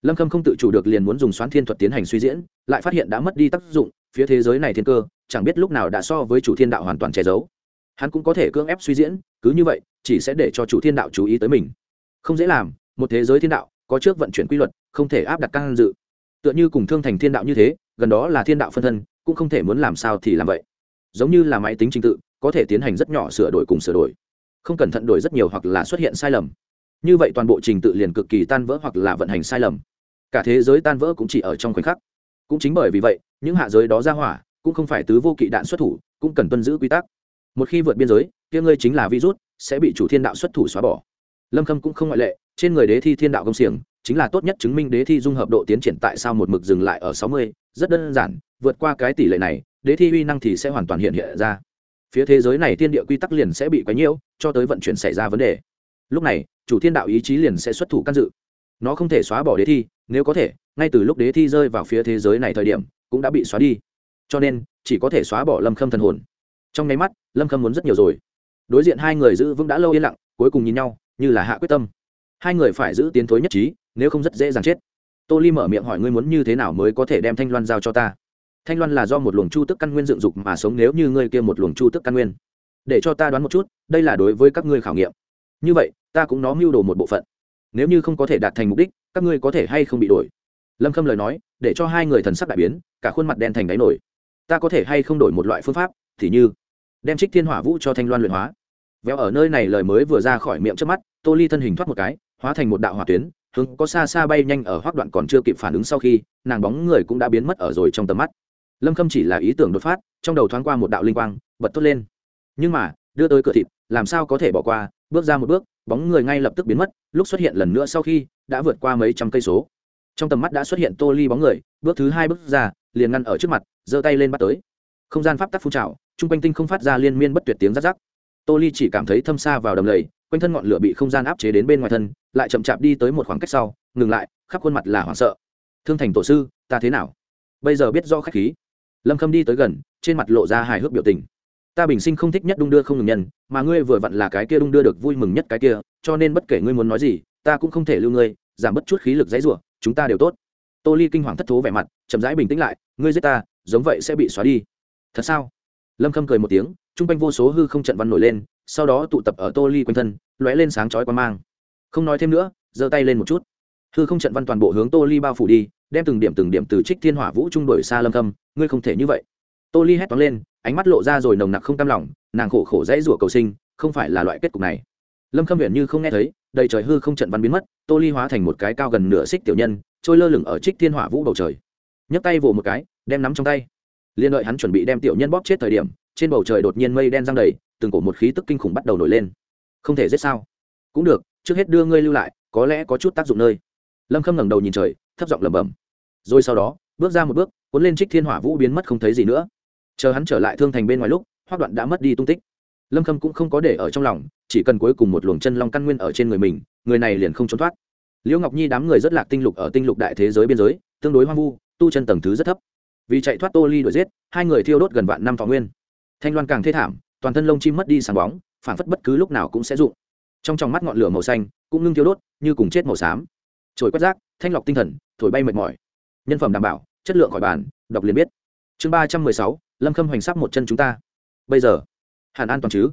Lâm khâm không tự chủ được liền muốn dùng xoán thiên thuật tiến hành suy diễn, lại phát hiện đã mất đi tác dụng, phía thế giới này thiên cơ, chẳng biết lúc nào đã so với chủ thiên đạo hoàn toàn che giấu hắn cũng có thể cưỡng ép suy diễn, cứ như vậy, chỉ sẽ để cho chủ thiên đạo chú ý tới mình. Không dễ làm, một thế giới thiên đạo, có trước vận chuyển quy luật, không thể áp đặt căn dự. Tựa như cùng thương thành thiên đạo như thế, gần đó là thiên đạo phân thân, cũng không thể muốn làm sao thì làm vậy. Giống như là máy tính trình tự, có thể tiến hành rất nhỏ sửa đổi cùng sửa đổi. Không cẩn thận đổi rất nhiều hoặc là xuất hiện sai lầm. Như vậy toàn bộ trình tự liền cực kỳ tan vỡ hoặc là vận hành sai lầm. Cả thế giới tan vỡ cũng chỉ ở trong khoảnh khắc. Cũng chính bởi vì vậy, những hạ giới đó ra hỏa, cũng không phải tứ vô kỵ đạn xuất thủ, cũng cần tuân giữ quy tắc một khi vượt biên giới, kia ngươi chính là virus, sẽ bị chủ thiên đạo xuất thủ xóa bỏ. Lâm khâm cũng không ngoại lệ, trên người đế thi thiên đạo công xiềng, chính là tốt nhất chứng minh đế thi dung hợp độ tiến triển tại sao một mực dừng lại ở sáu mươi, rất đơn giản, vượt qua cái tỷ lệ này, đế thi uy năng thì sẽ hoàn toàn hiện hiện ra. Phía thế giới này thiên địa quy tắc liền sẽ bị quấy nhiễu, cho tới vận chuyển xảy ra vấn đề. Lúc này, chủ thiên đạo ý chí liền sẽ xuất thủ can dự. Nó không thể xóa bỏ đế thi, nếu có thể, ngay từ lúc đế thi rơi vào phía thế giới này thời điểm, cũng đã bị xóa đi. Cho nên, chỉ có thể xóa bỏ lâm khâm thần hồn trong nháy mắt, lâm khâm muốn rất nhiều rồi. Đối diện hai người giữ vững đã lâu yên lặng, cuối cùng nhìn nhau, như là hạ quyết tâm. Hai người phải giữ tiến thối nhất trí, nếu không rất dễ dàng chết. Tô ly mở miệng hỏi ngươi muốn như thế nào mới có thể đem thanh loan giao cho ta? Thanh loan là do một luồng chu tức căn nguyên dựng dục mà sống, nếu như ngươi kia một luồng chu tức căn nguyên, để cho ta đoán một chút, đây là đối với các ngươi khảo nghiệm. Như vậy, ta cũng nó mưu đồ một bộ phận. Nếu như không có thể đạt thành mục đích, các ngươi có thể hay không bị đổi? Lâm khâm lời nói, để cho hai người thần sắc đại biến, cả khuôn mặt đen thành đáy nổi. Ta có thể hay không đổi một loại phương pháp, thì như đem trích thiên hỏa vũ cho thanh loan luyện hóa. Véo ở nơi này lời mới vừa ra khỏi miệng trước mắt, tô ly thân hình thoát một cái, hóa thành một đạo hỏa tuyến, hướng có xa xa bay nhanh ở hoác đoạn còn chưa kịp phản ứng sau khi, nàng bóng người cũng đã biến mất ở rồi trong tầm mắt. Lâm khâm chỉ là ý tưởng đột phát, trong đầu thoáng qua một đạo linh quang, bật thốt lên. Nhưng mà, đưa tới cửa thịt, làm sao có thể bỏ qua, bước ra một bước, bóng người ngay lập tức biến mất, lúc xuất hiện lần nữa sau khi, đã vượt qua mấy trăm cây số. Trong tầm mắt đã xuất hiện tô ly bóng người, bước thứ hai bước ra, liền ngăn ở trước mặt, giơ tay lên bắt tới. Không gian pháp tắc phun trào chung quanh tinh không phát ra liên miên bất tuyệt tiếng rắc rắc. Tô ly chỉ cảm thấy thâm xa vào đầm lầy, quanh thân ngọn lửa bị không gian áp chế đến bên ngoài thân, lại chậm chạp đi tới một khoảng cách sau, ngừng lại, khắp khuôn mặt là hoảng sợ. Thương thành tổ sư, ta thế nào? Bây giờ biết do khách khí. Lâm khâm đi tới gần, trên mặt lộ ra hài hước biểu tình. Ta bình sinh không thích nhất đung đưa không ngừng nhân, mà ngươi vừa vặn là cái kia đung đưa được vui mừng nhất cái kia, cho nên bất kể ngươi muốn nói gì, ta cũng không thể lưu ngươi, giảm bất chút khí lực dãy rủa, chúng ta đều tốt. Tô ly kinh hoàng thất thố vẻ mặt, chậm rãi bình tĩnh lại, ngươi giết ta, giống vậy sẽ bị xóa đi. Thật sao? Lâm khâm cười một tiếng t r u n g quanh vô số hư không trận văn nổi lên, sau đó tụ tập ở tô ly quanh thân, lóe lên sáng chói quan mang. Không nói thêm nữa, giơ tay lên một chút. Hư không trận văn toàn bộ hướng tô ly bao phủ đi, đem từng điểm từng điểm từ trích thiên hỏa vũ trung đổi xa lâm khâm, ngươi không thể như vậy. Tô ly hét toán lên, ánh mắt lộ ra rồi nồng nặc không cam lòng, nàng khổ khổ dãy rủa cầu sinh, không phải là loại kết cục này. Lâm khâm huyện như không nghe thấy, đầy trời hư không trận văn biến mất, tô ly hóa thành một cái cao gần nửa xích tiểu nhân, trôi lơ lửng ở trích thiên hỏa vũ bầu trời. Nhấc tay vỗ một cái, đem nắm trong tay liên đợi hắn chuẩn bị đem tiểu nhân bóp chết thời điểm, trên bầu trời đột nhiên mây đen giăng đầy, từng cổ một khí tức kinh khủng bắt đầu nổi lên. Không thể giết sao? Cũng được, trước hết đưa ngươi lưu lại, có lẽ có chút tác dụng nơi. Lâm khâm ngẩng đầu nhìn trời, thấp giọng lẩm bẩm. Rồi sau đó, bước ra một bước, cuốn lên trích thiên hỏa vũ biến mất không thấy gì nữa. Chờ hắn trở lại thương thành bên ngoài lúc, hoác đoạn đã mất đi tung tích. Lâm khâm cũng không có để ở trong lòng, chỉ cần cuối cùng một luồng chân long căn nguyên ở trên người mình, người này liền không trốn thoát. Liễu ngọc nhi đám người rất lạc tinh lục ở tinh lục đại thế giới biên giới, tương đối hoang vu, tu chân tầng thứ rất thấp vì chạy thoát tô ly đuổi giết, hai người thiêu đốt gần vạn năm thọ nguyên. Thanh loan càng thê thảm, toàn thân lông chim mất đi sáng bóng phản phất bất cứ lúc nào cũng sẽ rụng. Trong tròng mắt ngọn lửa màu xanh, cũng ngưng thiêu đốt, như cùng chết màu xám. Trồi quét rác, thanh lọc tinh thần, thổi bay mệt mỏi. Nhân phẩm đảm bảo, chất lượng khỏi bàn, đọc liền biết. Chương ba trăm mười sáu, lâm khâm hoành sắp một chân chúng ta. Bây giờ hàn an toàn chứ?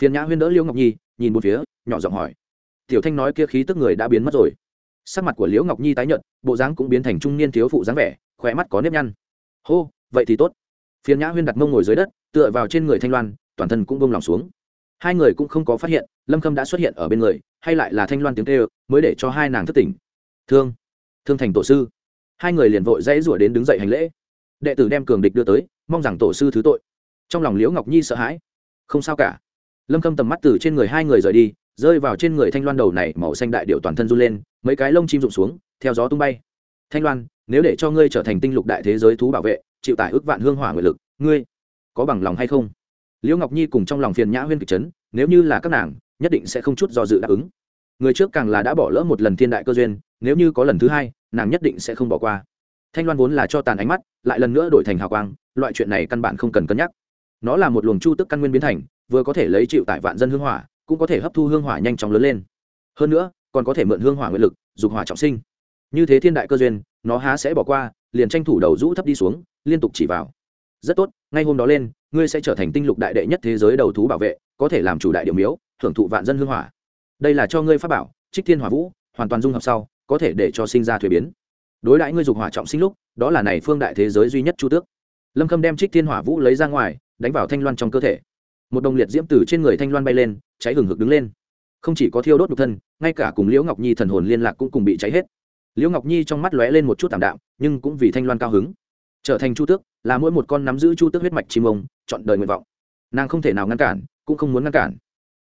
Phiền nhã huyên đỡ liễu ngọc nhi, nhìn một phía, nhỏ giọng hỏi. Tiểu thanh nói kia khí tức người đã biến mất rồi. Sắc mặt của liễu ngọc nhi tái nhợt, bộ dáng cũng biến thành trung niên thiếu phụ dáng vẻ khỏe mắt có nếp nhăn hô, vậy thì tốt. Phiền nhã huyên đặt mông ngồi dưới đất, tựa vào trên người thanh loan, toàn thân cũng bông lòng xuống. Hai người cũng không có phát hiện, lâm khâm đã xuất hiện ở bên người, hay lại là thanh loan tiếng kêu, mới để cho hai nàng thất tỉnh. Thương thương thành tổ sư. Hai người liền vội dãy rủa đến đứng dậy hành lễ. Đệ tử đem cường địch đưa tới, mong rằng tổ sư thứ tội. Trong lòng liễu ngọc nhi sợ hãi. Không sao cả. Lâm khâm tầm mắt từ trên người hai người rời đi, rơi vào trên người thanh loan đầu này màu xanh đại điệu toàn thân run lên, mấy cái lông chim rụng xuống, theo gió tung bay. Thanh loan nếu để cho ngươi trở thành tinh lục đại thế giới thú bảo vệ, chịu tải ước vạn hương hỏa nguyện lực, ngươi có bằng lòng hay không? Liễu ngọc nhi cùng trong lòng phiền nhã huyên kịch trấn nếu như là các nàng, nhất định sẽ không chút do dự đáp ứng. Người trước càng là đã bỏ lỡ một lần thiên đại cơ duyên, nếu như có lần thứ hai, nàng nhất định sẽ không bỏ qua. Thanh loan vốn là cho tàn ánh mắt, lại lần nữa đổi thành hào quang, loại chuyện này căn bản không cần cân nhắc. Nó là một luồng chu tức căn nguyên biến thành, vừa có thể lấy chịu tại vạn dân hương hỏa, cũng có thể hấp thu hương hỏa nhanh chóng lớn lên. Hơn nữa, còn có thể mượn hương hỏa nguyện lực, dục hỏa trọng sinh. Như thế thiên đại cơ duyên nó há sẽ bỏ qua, liền tranh thủ đầu rũ thấp đi xuống, liên tục chỉ vào. Rất tốt, ngay hôm đó lên, ngươi sẽ trở thành tinh lục đại đệ nhất thế giới đầu thú bảo vệ, có thể làm chủ đại điểm miếu, thưởng thụ vạn dân hương hỏa. Đây là cho ngươi pháp bảo, trích thiên hỏa vũ, hoàn toàn dung hợp sau, có thể để cho sinh ra thuế biến. Đối đãi ngươi dục hỏa trọng sinh lúc, đó là này phương đại thế giới duy nhất chu tước. Lâm khâm đem trích thiên hỏa vũ lấy ra ngoài, đánh vào thanh loan trong cơ thể. Một đồng liệt diễm từ trên người thanh loan bay lên, cháy hừng hực đứng lên. Không chỉ có thiêu đốt nhục thân, ngay cả cùng liễu ngọc nhi thần hồn liên lạc cũng cùng bị cháy hết liễu ngọc nhi trong mắt lóe lên một chút tảm đạm, nhưng cũng vì thanh loan cao hứng. Trở thành chu tước, là mỗi một con nắm giữ chu tước huyết mạch chim ông, chọn đời nguyện vọng. Nàng không thể nào ngăn cản, cũng không muốn ngăn cản.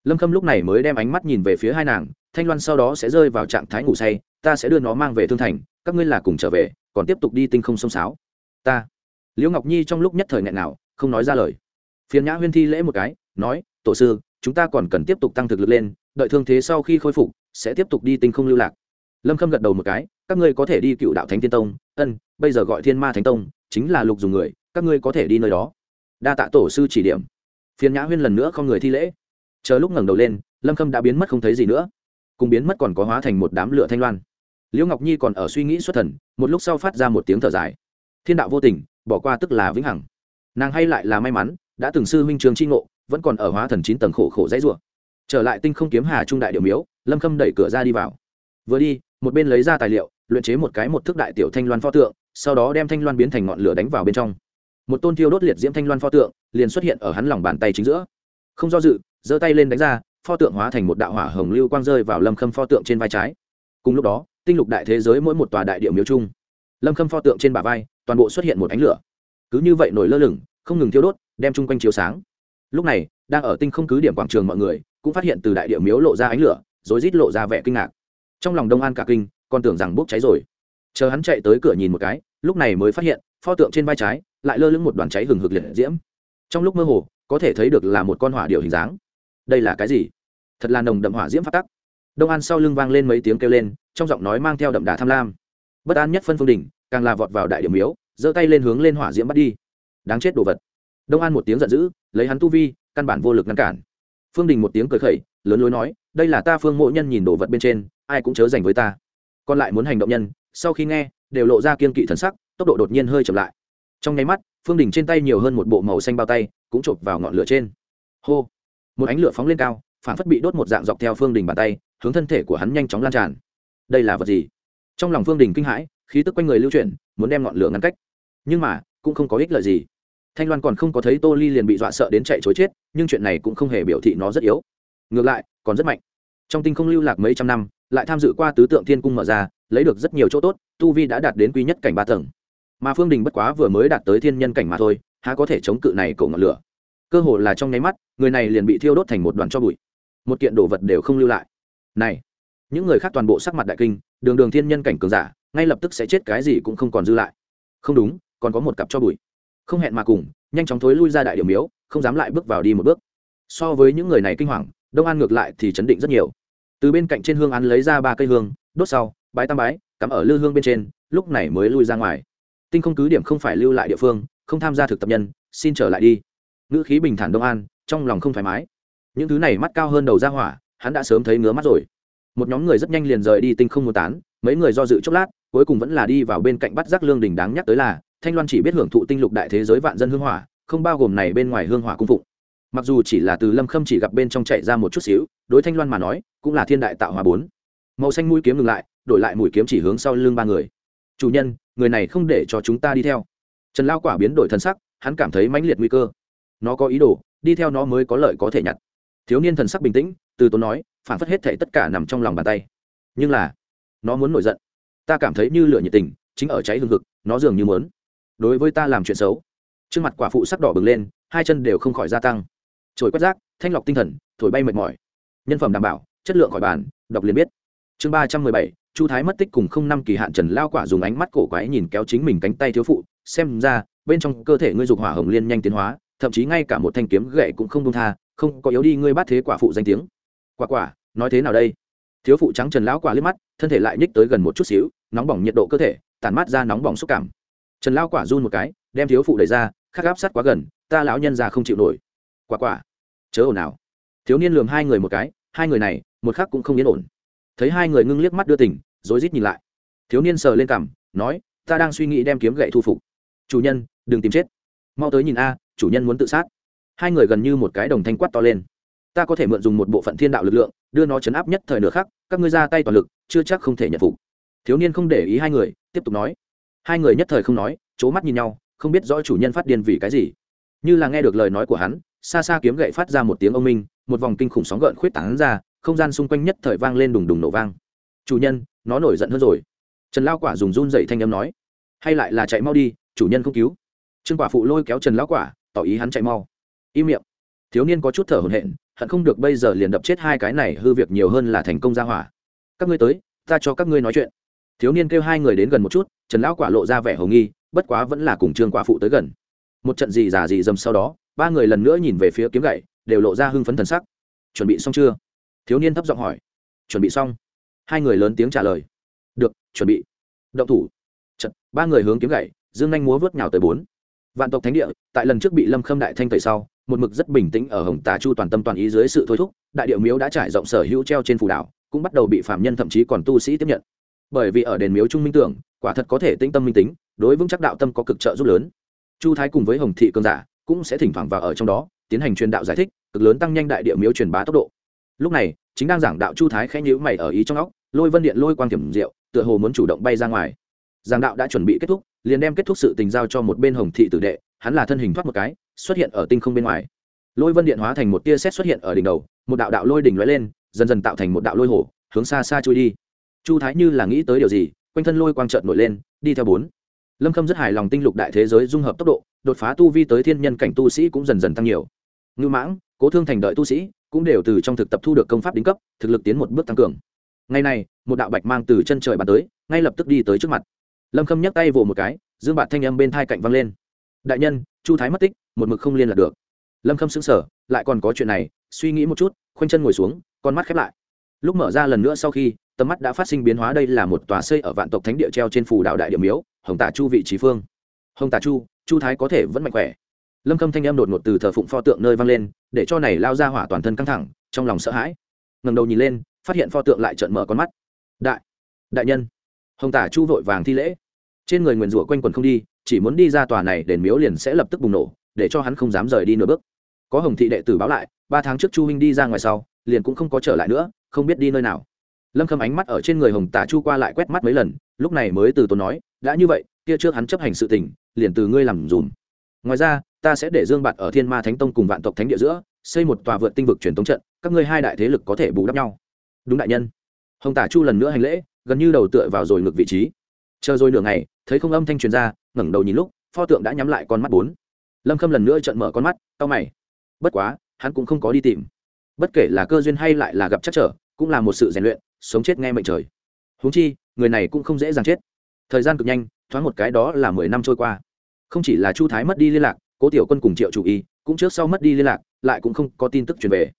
Lâm khâm lúc này mới đem ánh mắt nhìn về phía hai nàng, thanh loan sau đó sẽ rơi vào trạng thái ngủ say, ta sẽ đưa nó mang về thương thành, các ngươi là cùng trở về, còn tiếp tục đi tinh không sông sáo. Ta. Liễu ngọc nhi trong lúc nhất thời nghẹn nào không nói ra lời. Phiền nhã huyên thi lễ một cái, nói, tổ sư, chúng ta còn cần tiếp tục tăng thực lực lên, đợi thương thế sau khi khôi phục, sẽ tiếp tục đi tinh không lưu lạc. Lâm khâm gật đầu một cái các ngươi có thể đi cựu đạo thánh tiên tông, ân, bây giờ gọi thiên ma thánh tông, chính là lục dùng người, các ngươi có thể đi nơi đó. Đa tạ tổ sư chỉ điểm. Phiền nhã huyên lần nữa không người thi lễ. Chờ lúc ngẩng đầu lên, lâm khâm đã biến mất không thấy gì nữa. Cùng biến mất còn có hóa thành một đám lửa thanh loan. Liễu ngọc nhi còn ở suy nghĩ xuất thần, một lúc sau phát ra một tiếng thở dài. Thiên đạo vô tình, bỏ qua tức là vĩnh hằng. Nàng hay lại là may mắn, đã từng sư huynh trường tri ngộ, vẫn còn ở hóa thần chín tầng khổ khổ dãy rủa. Trở lại tinh không kiếm hà trung đại điệu miếu, lâm khâm đẩy cửa ra đi vào. Vừa đi một bên lấy ra tài liệu, luyện chế một cái một thước đại tiểu thanh loan pho tượng, sau đó đem thanh loan biến thành ngọn lửa đánh vào bên trong. Một tôn thiêu đốt liệt diễm thanh loan pho tượng liền xuất hiện ở hắn lòng bàn tay chính giữa. Không do dự, giơ tay lên đánh ra, pho tượng hóa thành một đạo hỏa hồng lưu quang rơi vào lâm khâm pho tượng trên vai trái. Cùng lúc đó, tinh lục đại thế giới mỗi một tòa đại điệu miếu chung, lâm khâm pho tượng trên bả vai toàn bộ xuất hiện một ánh lửa. Cứ như vậy nổi lơ lửng, không ngừng thiêu đốt, đem chung quanh chiếu sáng. Lúc này, đang ở tinh không cứ điểm quảng trường mọi người cũng phát hiện từ đại điệu miếu lộ ra ánh lửa, rồi rít lộ ra vẻ kinh ngạc trong lòng đông an cả kinh còn tưởng rằng bốc cháy rồi. Chờ hắn chạy tới cửa nhìn một cái lúc này mới phát hiện pho tượng trên vai trái lại lơ lửng một đoàn cháy hừng hực liệt diễm. Trong lúc mơ hồ có thể thấy được là một con hỏa điệu hình dáng. Đây là cái gì? Thật là nồng đậm hỏa diễm phát tắc. Đông an sau lưng vang lên mấy tiếng kêu lên trong giọng nói mang theo đậm đà tham lam. Bất an nhất phân phương đình, càng là vọt vào đại điểm miếu giơ tay lên hướng lên hỏa diễm bắt đi. Đáng chết đồ vật. Đông an một tiếng giận dữ lấy hắn tu vi căn bản vô lực ngăn cản. Phương đình một tiếng cười khẩy lớn lối nói đây là ta phương mộ nhân nhìn đồ vật bên trên ai cũng chớ dành với ta. Còn lại muốn hành động nhân, sau khi nghe, đều lộ ra kiên kỵ thần sắc, tốc độ đột nhiên hơi chậm lại. Trong nháy mắt, phương đình trên tay nhiều hơn một bộ màu xanh bao tay, cũng chộp vào ngọn lửa trên. Hô! Một ánh lửa phóng lên cao phản phất bị đốt một dạng dọc theo phương đình bàn tay, hướng thân thể của hắn nhanh chóng lan tràn. Đây là vật gì? Trong lòng phương đình kinh hãi, khí tức quanh người lưu chuyển, muốn đem ngọn lửa ngăn cách. Nhưng mà, cũng không có ích lợi gì. Thanh loan còn không có thấy tô ly liền bị dọa sợ đến chạy chối chết, nhưng chuyện này cũng không hề biểu thị nó rất yếu. Ngược lại, còn rất mạnh. Trong tinh không lưu lạc mấy trăm năm lại tham dự qua tứ tượng thiên cung mở ra, lấy được rất nhiều chỗ tốt, tu vi đã đạt đến quý nhất cảnh ba tầng. Mà phương đình bất quá vừa mới đạt tới thiên nhân cảnh mà thôi, há có thể chống cự này cổ ngọn lửa. Cơ hồ là trong nháy mắt, người này liền bị thiêu đốt thành một đoàn cho bụi. Một kiện đồ vật đều không lưu lại. Này, những người khác toàn bộ sắc mặt đại kinh, đường đường thiên nhân cảnh cường giả, ngay lập tức sẽ chết cái gì cũng không còn dư lại. Không đúng, còn có một cặp cho bụi. Không hẹn mà cùng, nhanh chóng thối lui ra đại điểm miếu, không dám lại bước vào đi một bước. So với những người này kinh hoàng, đông an ngược lại thì chấn định rất nhiều từ bên cạnh trên hương án lấy ra ba cây hương, đốt sau, bái tam bái, cắm ở lư hương bên trên, lúc này mới lui ra ngoài. Tinh không cứ điểm không phải lưu lại địa phương, không tham gia thực tập nhân, xin trở lại đi. Ngữ khí bình thản đông an, trong lòng không thoải mái. Những thứ này mắt cao hơn đầu ra hỏa, hắn đã sớm thấy ngứa mắt rồi. Một nhóm người rất nhanh liền rời đi tinh không mua tán, mấy người do dự chốc lát, cuối cùng vẫn là đi vào bên cạnh bắt giác lương đình đáng nhắc tới là, thanh loan chỉ biết hưởng thụ tinh lục đại thế giới vạn dân hương hỏa, không bao gồm này bên ngoài hương hỏa cung phụng mặc dù chỉ là từ lâm khâm chỉ gặp bên trong chạy ra một chút xíu, đối thanh loan mà nói, cũng là thiên đại tạo hòa bốn. Màu xanh mũi kiếm ngừng lại, đổi lại mũi kiếm chỉ hướng sau lưng ba người. Chủ nhân, người này không để cho chúng ta đi theo. Trần lao quả biến đổi thân sắc, hắn cảm thấy mãnh liệt nguy cơ. Nó có ý đồ, đi theo nó mới có lợi có thể nhặt. Thiếu niên thần sắc bình tĩnh, từ tốn nói, phản phất hết thể tất cả nằm trong lòng bàn tay. Nhưng là, nó muốn nổi giận. Ta cảm thấy như lửa nhiệt tình, chính ở cháy hương thực nó dường như muốn. Đối với ta làm chuyện xấu. Trước mặt quả phụ sắc đỏ bừng lên, hai chân đều không khỏi gia tăng trồi quét rác, thanh lọc tinh thần, thổi bay mệt mỏi. Nhân phẩm đảm bảo, chất lượng khỏi bàn, đọc liền biết. Chương ba trăm mười bảy, chu thái mất tích cùng không năm kỳ hạn trần lao quả dùng ánh mắt cổ quái nhìn kéo chính mình cánh tay thiếu phụ, xem ra, bên trong cơ thể ngươi dục hỏa hồng liên nhanh tiến hóa, thậm chí ngay cả một thanh kiếm gậy cũng không đông tha, không có yếu đi ngươi bắt thế quả phụ danh tiếng. Quả quả, nói thế nào đây? Thiếu phụ trắng trần lão quả liếc mắt, thân thể lại nhích tới gần một chút xíu, nóng bỏng nhiệt độ cơ thể, tản mát ra nóng bỏng xúc cảm. Trần lao quả run một cái, đem thiếu phụ đẩy ra, khắc áp sát quá gần, ta lão nhân già không chịu nổi quả quả. Chớ ồn nào thiếu niên lường hai người một cái, hai người này, một khắc cũng không yên ổn. Thấy hai người ngưng liếc mắt đưa tỉnh rối rít nhìn lại. Thiếu niên sờ lên cằm, nói, ta đang suy nghĩ đem kiếm gậy thu phục. Chủ nhân, đừng tìm chết. Mau tới nhìn a, chủ nhân muốn tự sát. Hai người gần như một cái đồng thanh quát to lên. Ta có thể mượn dùng một bộ phận thiên đạo lực lượng, đưa nó chấn áp nhất thời nửa khắc. các ngươi ra tay toàn lực, chưa chắc không thể nhận phục. Thiếu niên không để ý hai người, tiếp tục nói. Hai người nhất thời không nói c h ố mắt nhìn nhau, không biết rõ chủ nhân phát điên vì cái gì. Như là nghe được lời nói của hắn xa xa kiếm gậy phát ra một tiếng ông minh, một vòng kinh khủng sóng gợn khuyết tảng ra, không gian xung quanh nhất thời vang lên đùng đùng nổ vang. Chủ nhân, nó nổi giận hơn rồi. Trần lao quả dùng run dậy thanh âm nói. Hay lại là chạy mau đi, chủ nhân không cứu. Trương quả phụ lôi kéo trần lao quả, tỏ ý hắn chạy mau. Im miệng. Thiếu niên có chút thở hổn hển, hận không được bây giờ liền đập chết hai cái này hư việc nhiều hơn là thành công ra hỏa. Các ngươi tới, ta cho các ngươi nói chuyện. Thiếu niên kêu hai người đến gần một chút, trần lão quả lộ ra vẻ hầu nghi, bất quá vẫn là cùng trương quả phụ tới gần. Một trận gì giả gì dầm sau đó ba người lần nữa nhìn về phía kiếm gậy đều lộ ra hưng phấn thần sắc. Chuẩn bị xong chưa? Thiếu niên thấp giọng hỏi. Chuẩn bị xong. Hai người lớn tiếng trả lời. Được chuẩn bị. Động thủ. Chật, ba người hướng kiếm gậy dương nhanh múa vớt nhào tới bốn. Vạn tộc thánh địa tại lần trước bị lâm khâm đại thanh tẩy sau một mực rất bình tĩnh ở hồng tà chu toàn tâm toàn ý dưới sự thôi thúc đại điệu miếu đã trải rộng sở hữu treo trên phù đảo cũng bắt đầu bị phạm nhân thậm chí còn tu sĩ tiếp nhận. Bởi vì ở đền miếu trung minh tưởng quả thật có thể tĩnh tâm minh tính đối vững chắc đạo tâm có cực trợ giúp lớn. Chu thái cùng với hồng thị cường giả cũng sẽ thỉnh thoảng vào ở trong đó, tiến hành truyền đạo giải thích, cực lớn tăng nhanh đại địa miếu truyền bá tốc độ. Lúc này, chính đang giảng đạo chu thái khẽ nhữ mày ở ý trong óc, lôi vân điện lôi quang kiểm diệu, tựa hồ muốn chủ động bay ra ngoài. Giảng đạo đã chuẩn bị kết thúc, liền đem kết thúc sự tình giao cho một bên hồng thị tử đệ, hắn là thân hình thoát một cái, xuất hiện ở tinh không bên ngoài. Lôi vân điện hóa thành một tia xét xuất hiện ở đỉnh đầu, một đạo đạo lôi đỉnh lóe lên, dần dần tạo thành một đạo lôi hổ hướng xa xa trôi đi. Chu thái như là nghĩ tới điều gì, quanh thân lôi quang trợn nổi lên, đi theo bốn. Lâm khâm rất hài lòng tinh lục đại thế giới dung hợp tốc độ đột phá tu vi tới thiên nhân cảnh tu sĩ cũng dần dần tăng nhiều. Ngưu mãng, cố thương thành đợi tu sĩ cũng đều từ trong thực tập thu được công pháp đính cấp, thực lực tiến một bước tăng cường. Ngày này, một đạo bạch mang từ chân trời bàn tới, ngay lập tức đi tới trước mặt. Lâm khâm nhấc tay vỗ một cái, dương bạt thanh âm bên thai cạnh văng lên. Đại nhân, chu thái mất tích, một mực không liên lạc được. Lâm khâm xứng sở lại còn có chuyện này, suy nghĩ một chút, khoanh chân ngồi xuống, con mắt khép lại. Lúc mở ra lần nữa sau khi, tầm mắt đã phát sinh biến hóa đây là một tòa xây ở vạn tộc thánh địa treo trên phù đạo đại địa miếu, hồng tả chu vị trí phương. Hồng tả chu chu thái có thể vẫn mạnh khỏe. Lâm khâm thanh em đột ngột từ thờ phụng pho tượng nơi vang lên, để cho này lao ra hỏa toàn thân căng thẳng, trong lòng sợ hãi. Ngầm đầu nhìn lên, phát hiện pho tượng lại trợn mở con mắt. Đại đại nhân. Hồng tả chu vội vàng thi lễ. Trên người nguyền rủa quanh quần không đi, chỉ muốn đi ra tòa này, đền miếu liền sẽ lập tức bùng nổ, để cho hắn không dám rời đi nửa bước. Có hồng thị đệ tử báo lại, ba tháng trước chu huynh đi ra ngoài sau, liền cũng không có trở lại nữa, không biết đi nơi nào. Lâm khâm ánh mắt ở trên người hồng tả chu qua lại quét mắt mấy lần, lúc này mới từ tốn nói, đã như vậy, kia trước hắn chấp hành sự tình liền từ ngươi làm dùm. Ngoài ra, ta sẽ để dương bạt ở thiên ma thánh tông cùng vạn tộc thánh địa giữa, xây một tòa vượt tinh vực truyền thống trận, các ngươi hai đại thế lực có thể bù đắp nhau. Đúng đại nhân. Hồng tả chu lần nữa hành lễ, gần như đầu tựa vào rồi ngược vị trí. Chờ rồi nửa ngày, thấy không âm thanh truyền ra, ngẩng đầu nhìn lúc, pho tượng đã nhắm lại con mắt bốn. Lâm khâm lần nữa trận mở con mắt tao mày. Bất quá, hắn cũng không có đi tìm. Bất kể là cơ duyên hay lại là gặp chắc trở, cũng là một sự rèn luyện, sống chết nghe mệnh trời. Huống chi, người này cũng không dễ dàng chết. Thời gian cực nhanh, thoáng một cái đó là mười năm trôi qua không chỉ là chu thái mất đi liên lạc, cố tiểu quân cùng triệu chủ y cũng trước sau mất đi liên lạc, lại cũng không có tin tức truyền về.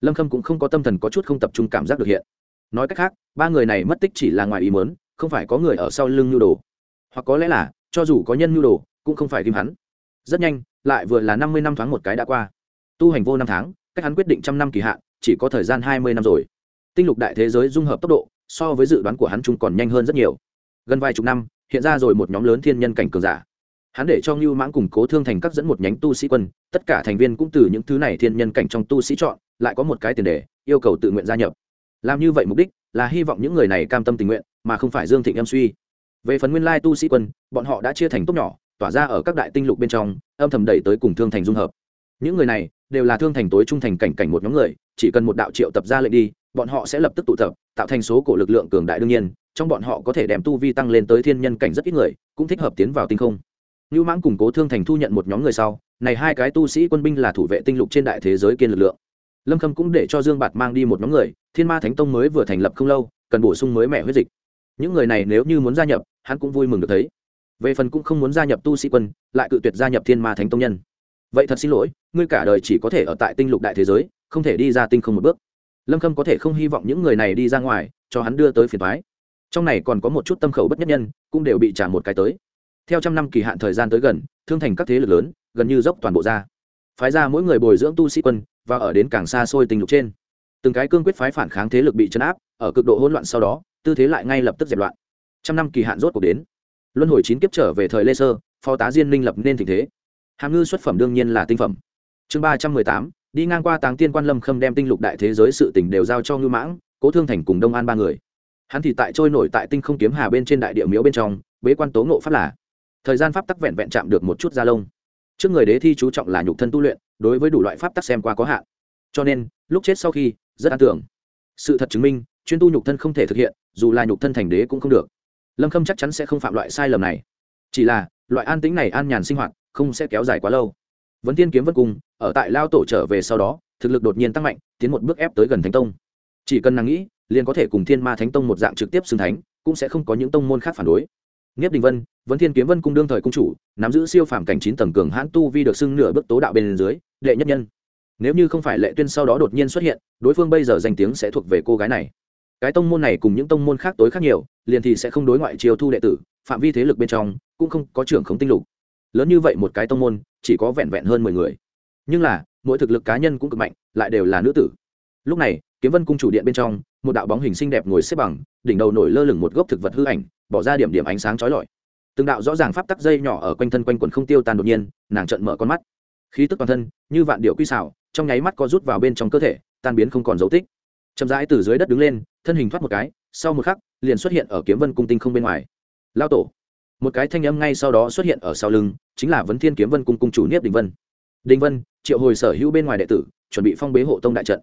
Lâm khâm cũng không có tâm thần có chút không tập trung cảm giác được hiện. Nói cách khác, ba người này mất tích chỉ là ngoài ý mớn không phải có người ở sau lưng nhu đồ. Hoặc có lẽ là, cho dù có nhân nhu đồ, cũng không phải tìm hắn. Rất nhanh, lại vừa là năm mươi năm thoáng một cái đã qua. Tu hành vô năm tháng, cách hắn quyết định trăm năm kỳ hạn, chỉ có thời gian hai mươi năm rồi. Tinh lục đại thế giới dung hợp tốc độ, so với dự đoán của hắn chung còn nhanh hơn rất nhiều. Gần vài chục năm, hiện ra rồi một nhóm lớn thiên nhân cảnh cường giả hắn để cho ngưu mãng củng cố thương thành các dẫn một nhánh tu sĩ quân, tất cả thành viên cũng từ những thứ này thiên nhân cảnh trong tu sĩ chọn, lại có một cái tiền đề, yêu cầu tự nguyện gia nhập. Làm như vậy mục đích là hy vọng những người này cam tâm tình nguyện, mà không phải dương thịnh em suy. Về phần nguyên lai tu sĩ quân, bọn họ đã chia thành tốt nhỏ, tỏa ra ở các đại tinh lục bên trong, âm thầm đẩy tới cùng thương thành dung hợp. Những người này đều là thương thành tối trung thành cảnh cảnh một nhóm người, chỉ cần một đạo triệu tập ra lệnh đi, bọn họ sẽ lập tức tụ tập, tạo thành số cổ lực lượng cường đại đương nhiên, trong bọn họ có thể đem tu vi tăng lên tới thiên nhân cảnh rất ít người, cũng thích hợp tiến vào tinh không. Nưu mãng củng cố thương thành thu nhận một nhóm người sau, này hai cái tu sĩ quân binh là thủ vệ tinh lục trên đại thế giới kiên lực lượng. Lâm khâm cũng để cho dương bạt mang đi một nhóm người, thiên ma thánh tông mới vừa thành lập không lâu, cần bổ sung mới mẹ huyết dịch. Những người này nếu như muốn gia nhập, hắn cũng vui mừng được thấy. Về phần cũng không muốn gia nhập tu sĩ quân, lại cự tuyệt gia nhập thiên ma thánh tông nhân. Vậy thật xin lỗi, ngươi cả đời chỉ có thể ở tại tinh lục đại thế giới, không thể đi ra tinh không một bước. Lâm khâm có thể không hy vọng những người này đi ra ngoài, cho hắn đưa tới phiền toái. trong này còn có một chút tâm khẩu bất nhất nhân, cũng đều bị trả một cái tới theo trăm năm kỳ hạn thời gian tới gần, thương thành các thế lực lớn gần như dốc toàn bộ ra. Phái ra mỗi người bồi dưỡng tu sĩ quân và ở đến càng xa xôi tình lục trên. Từng cái cương quyết phái phản kháng thế lực bị chấn áp, ở cực độ hỗn loạn sau đó, tư thế lại ngay lập tức dẹp loạn. Trăm năm kỳ hạn rốt cuộc đến. Luân hồi chín kiếp trở về thời lê sơ, phó tá diên minh lập nên tình thế. Hàm ngư xuất phẩm đương nhiên là tinh phẩm. Chương ba trăm mười tám, đi ngang qua táng tiên quan lâm khâm đem tinh lục đại thế giới sự tỉnh đều giao cho ngư mãng, cố thương thành cùng đông an ba người. Hắn thì tại trôi nổi tại tinh không kiếm hà bên trên đại địa miếu bên trong, bế quan tố ngộ phát là thời gian pháp tắc vẹn vẹn chạm được một chút da lông. Trước người đế thi chú trọng là nhục thân tu luyện, đối với đủ loại pháp tắc xem qua có hạn. Cho nên, lúc chết sau khi, rất an tưởng. Sự thật chứng minh, chuyên tu nhục thân không thể thực hiện, dù là nhục thân thành đế cũng không được. Lâm khâm chắc chắn sẽ không phạm loại sai lầm này. Chỉ là, loại an tính này an nhàn sinh hoạt, không sẽ kéo dài quá lâu. Vấn tiên kiếm vân cung, ở tại lao tổ trở về sau đó, thực lực đột nhiên tăng mạnh, tiến một bước ép tới gần thánh tông. Chỉ cần nàng nghĩ, liền có thể cùng thiên ma thánh tông một dạng trực tiếp xưng thánh, cũng sẽ không có những tông môn khác phản đối. Nghiếp đình vân vấn thiên kiếm vân cung đương thời cung chủ, nắm giữ siêu phàm cảnh chín tầng cường hãn tu vi được xưng nửa bước tố đạo bên dưới, đệ nhất nhân. Nếu như không phải lệ tuyên sau đó đột nhiên xuất hiện, đối phương bây giờ danh tiếng sẽ thuộc về cô gái này. Cái tông môn này cùng những tông môn khác tối khác nhiều, liền thì sẽ không đối ngoại chiêu thu đệ tử, phạm vi thế lực bên trong cũng không có trưởng khống tinh lục. Lớn như vậy một cái tông môn, chỉ có vẹn vẹn hơn mười người. Nhưng là, mỗi thực lực cá nhân cũng cực mạnh, lại đều là nữ tử. Lúc này, kiếm vân cung chủ điện bên trong, một đạo bóng hình xinh đẹp ngồi xếp bằng, đỉnh đầu nổi lơ lửng một gốc thực vật hư ảnh, bỏ ra điểm điểm ánh sáng chói lọi từng đạo rõ ràng pháp tắc dây nhỏ ở quanh thân quanh quần không tiêu tan đột nhiên, nàng trợn mở con mắt. Khí tức toàn thân, như vạn điệu quy xảo, trong nháy mắt có rút vào bên trong cơ thể, tan biến không còn dấu tích. Chậm rãi từ dưới đất đứng lên, thân hình thoát một cái, sau một khắc, liền xuất hiện ở kiếm vân cung tinh không bên ngoài. Lao tổ. Một cái thanh âm ngay sau đó xuất hiện ở sau lưng, chính là vấn thiên kiếm vân cung cung chủ niếp đình vân. Đình vân, triệu hồi sở hữu bên ngoài đệ tử, chuẩn bị phong bế hộ tông đại trận.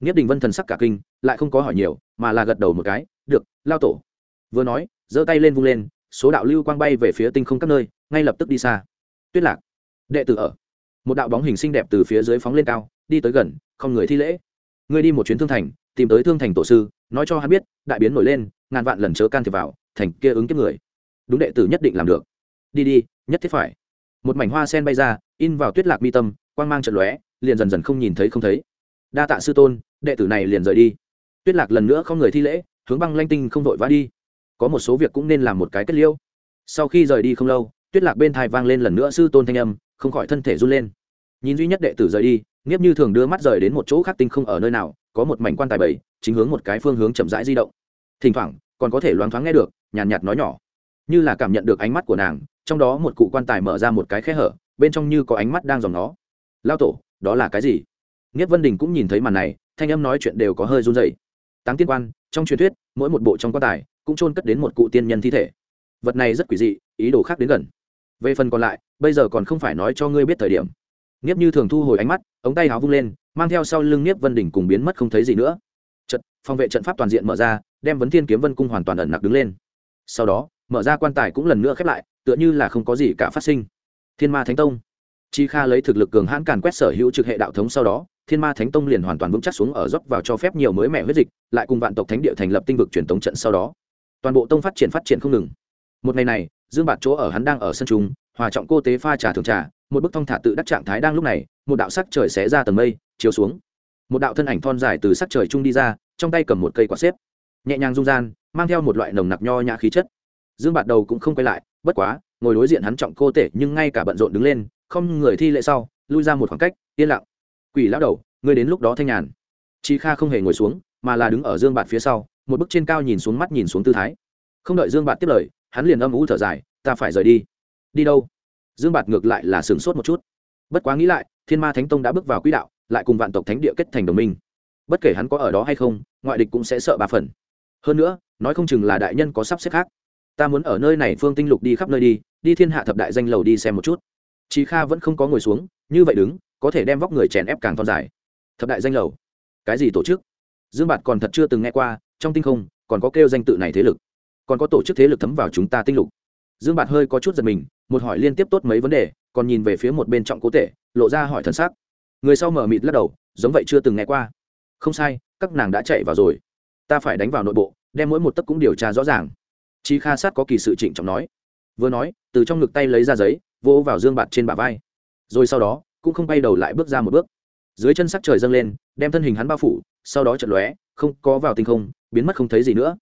Niếp đình vân thần sắc cả kinh, lại không có hỏi nhiều, mà là gật đầu một cái, được, lao tổ. Vừa nói, giơ tay lên vung lên số đạo lưu quang bay về phía tinh không các nơi, ngay lập tức đi xa. Tuyết lạc, đệ tử ở. Một đạo bóng hình xinh đẹp từ phía dưới phóng lên cao, đi tới gần, không người thi lễ. Ngươi đi một chuyến thương thành, tìm tới thương thành tổ sư, nói cho hắn biết, đại biến nổi lên, ngàn vạn lần chớ can thiệp vào, thành kia ứng kiếp người. Đúng đệ tử nhất định làm được. Đi đi, nhất thiết phải. Một mảnh hoa sen bay ra, in vào tuyết lạc mi tâm, quang mang trận lóe, liền dần dần không nhìn thấy không thấy. Đa tạ sư tôn, đệ tử này liền rời đi. Tuyết lạc lần nữa không người thi lễ, hướng băng lanh tinh không vội vã đi có một số việc cũng nên làm một cái kết liêu. Sau khi rời đi không lâu tuyết lạc bên thai vang lên lần nữa sư tôn thanh âm không khỏi thân thể run lên. Nhìn duy nhất đệ tử rời đi nghiếp như thường đưa mắt rời đến một chỗ khác tinh không ở nơi nào có một mảnh quan tài bảy chính hướng một cái phương hướng chậm rãi di động. Thỉnh thoảng còn có thể loáng thoáng nghe được nhàn nhạt, nhạt nói nhỏ. Như là cảm nhận được ánh mắt của nàng trong đó một cụ quan tài mở ra một cái khe hở bên trong như có ánh mắt đang dòng nó. Lao tổ đó là cái gì? Nghiếp vân đình cũng nhìn thấy màn này thanh âm nói chuyện đều có hơi run dày táng tiên quan trong truyền thuyết mỗi một bộ trong quan tài cũng trôn cất đến một cụ tiên nhân thi thể. Vật này rất quỷ dị, ý đồ khác đến gần. Về phần còn lại, bây giờ còn không phải nói cho ngươi biết thời điểm. Nghiếp như thường thu hồi ánh mắt, ống tay áo vung lên, mang theo sau lưng nghiếp vân đỉnh cùng biến mất không thấy gì nữa. Trận, phòng vệ trận pháp toàn diện mở ra, đem vấn thiên kiếm vân cung hoàn toàn ẩn nặc đứng lên. Sau đó, mở ra quan tài cũng lần nữa khép lại, tựa như là không có gì cả phát sinh. Thiên ma thánh tông. Chi kha lấy thực lực cường hãn càn quét sở hữu trực hệ đạo thống sau đó, thiên ma thánh tông liền hoàn toàn vững chắc xuống ở dốc vào cho phép nhiều mới mẻ huyết dịch, lại cùng vạn tộc thánh địa thành lập tinh vực truyền tống trận sau đó toàn bộ tông phát triển phát triển không ngừng. Một ngày này, dương bạt chỗ ở hắn đang ở sân trung hòa trọng cô tế pha trà thường trà, một bức thong thả tự đắc trạng thái đang lúc này, một đạo sắc trời xé ra tầng mây, chiếu xuống. Một đạo thân ảnh thon dài từ sắc trời trung đi ra, trong tay cầm một cây quả xếp. Nhẹ nhàng rung gian, mang theo một loại nồng nặc nho nhã khí chất. Dương bạt đầu cũng không quay lại, bất quá, ngồi đối diện hắn trọng cô tể nhưng ngay cả bận rộn đứng lên, không người thi lệ sau, lui ra một khoảng cách, yên lặng. Quỷ lão đầu, ngươi đến lúc đó thanh nhàn. Chi kha không hề ngồi xuống, mà là đứng ở dương bạt phía sau một bức trên cao nhìn xuống mắt nhìn xuống tư thái. Không đợi dương bạt tiếp lời, hắn liền âm ú thở dài, ta phải rời đi. Đi đâu? Dương bạt ngược lại là sửng sốt một chút. Bất quá nghĩ lại, thiên ma thánh tông đã bước vào quỹ đạo, lại cùng vạn tộc thánh địa kết thành đồng minh. Bất kể hắn có ở đó hay không, ngoại địch cũng sẽ sợ ba phần. Hơn nữa, nói không chừng là đại nhân có sắp xếp khác. Ta muốn ở nơi này phương tinh lục đi khắp nơi đi đi thiên hạ thập đại danh lầu đi xem một chút. Chí kha vẫn không có ngồi xuống, như vậy đứng, có thể đem vóc người chèn ép càng thon dài. Thập đại danh lầu? Cái gì tổ chức? Dương bạt còn thật chưa từng nghe qua trong tinh không còn có kêu danh tự này thế lực, còn có tổ chức thế lực thấm vào chúng ta tinh lục. Dương bạt hơi có chút giật mình, một hỏi liên tiếp tốt mấy vấn đề, còn nhìn về phía một bên trọng cố tể, lộ ra hỏi thần sắc. Người sau mở mịt lắc đầu, giống vậy chưa từng nghe qua. Không sai, các nàng đã chạy vào rồi. Ta phải đánh vào nội bộ, đem mỗi một tấc cũng điều tra rõ ràng. Chi kha sát có kỳ sự trịnh trọng nói. Vừa nói, từ trong ngực tay lấy ra giấy, vỗ vào dương bạt trên bả vai. Rồi sau đó, cũng không bay đầu lại bước ra một bước. Dưới chân sắc trời dâng lên, đem thân hình hắn bao phủ sau đó chật lóe, không có vào tinh không, biến mất không thấy gì nữa.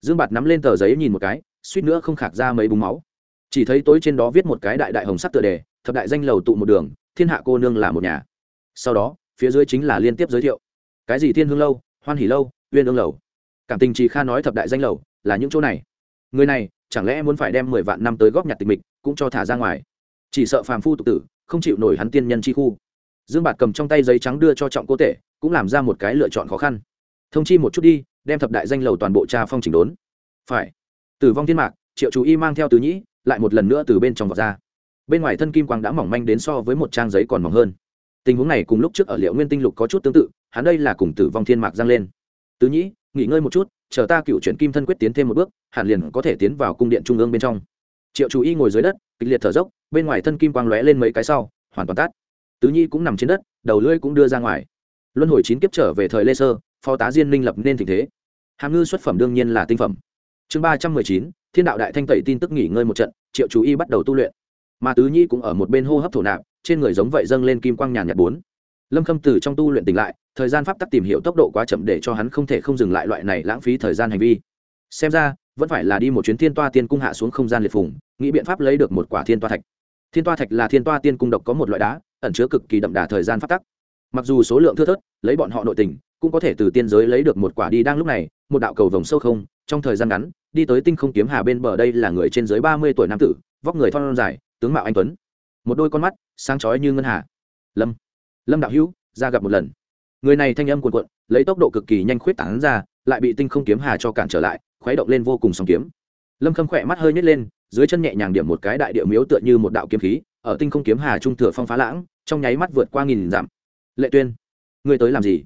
Dương bạt nắm lên tờ giấy nhìn một cái, suýt nữa không khạc ra mấy búng máu. Chỉ thấy tối trên đó viết một cái đại đại hồng sắc tựa đề, thập đại danh lầu tụ một đường, thiên hạ cô nương là một nhà. Sau đó, phía dưới chính là liên tiếp giới thiệu. Cái gì thiên hương lâu, hoan hỷ lâu, uyên ương lầu. Cảm tình chị kha nói thập đại danh lầu, là những chỗ này. Người này, chẳng lẽ muốn phải đem mười vạn năm tới góp nhặt tình mịch, cũng cho thả ra ngoài? Chỉ sợ phàm phu tục tử, không chịu nổi hắn tiên nhân chi khu dương bạt cầm trong tay giấy trắng đưa cho trọng cô tể, cũng làm ra một cái lựa chọn khó khăn. Thông chi một chút đi, đem thập đại danh lầu toàn bộ cha phong chỉnh đốn. Phải. Tử vong thiên mạc, triệu chú y mang theo tứ nhĩ, lại một lần nữa từ bên trong vọt ra. Bên ngoài thân kim quang đã mỏng manh đến so với một trang giấy còn mỏng hơn. Tình huống này cùng lúc trước ở liệu nguyên tinh lục có chút tương tự, hắn đây là cùng tử vong thiên mạc giang lên. Tứ nhĩ, nghỉ ngơi một chút, chờ ta cựu chuyển kim thân quyết tiến thêm một bước, hẳn liền có thể tiến vào cung điện trung ương bên trong. Triệu chú y ngồi dưới đất, kịch liệt thở dốc, bên ngoài thân kim quang lóe lên mấy cái sau, hoàn toàn tát tứ nhi cũng nằm trên đất, đầu lưỡi cũng đưa ra ngoài. Luân hồi chín kiếp trở về thời lê sơ, phó tá diên minh lập nên tình thế. Hàm ngư xuất phẩm đương nhiên là tinh phẩm. Chương ba trăm mười chín, thiên đạo đại thanh tẩy tin tức nghỉ ngơi một trận, triệu chú y bắt đầu tu luyện. Mà tứ nhi cũng ở một bên hô hấp thổ nạp, trên người giống vậy dâng lên kim quang nhàn nhạt bốn. Lâm khâm từ trong tu luyện tỉnh lại, thời gian pháp tắc tìm hiểu tốc độ quá chậm để cho hắn không thể không dừng lại loại này lãng phí thời gian hành vi. Xem ra, vẫn phải là đi một chuyến thiên toa tiên cung hạ xuống không gian liệt phùng, nghĩ biện pháp lấy được một quả thiên toa thạch thiên toa thạch là thiên toa tiên cung độc có một loại đá, ẩn chứa cực kỳ đậm đà thời gian phát tắc. Mặc dù số lượng thưa thớt, lấy bọn họ nội tình, cũng có thể từ tiên giới lấy được một quả đi đang lúc này, một đạo cầu vồng sâu không, trong thời gian ngắn, đi tới tinh không kiếm hà bên bờ đây là người trên dưới ba mươi tuổi nam tử, vóc người thon dài, tướng mạo anh tuấn. Một đôi con mắt, sáng chói như ngân hà. Lâm lâm đạo hữu, ra gặp một lần. Người này thanh âm cuồn cuộn, lấy tốc độ cực kỳ nhanh khuyết tảng ra, lại bị tinh không kiếm hà cho cản trở lại, khuấy động lên vô cùng sóng kiếm. Lâm khâm khỏe mắt hơi nhét lên dưới chân nhẹ nhàng điểm một cái đại địa miếu tựa như một đạo kiếm khí, ở tinh không kiếm hà trung thừa phong phá lãng, trong nháy mắt vượt qua nghìn dặm. Lệ tuyên, ngươi tới làm gì?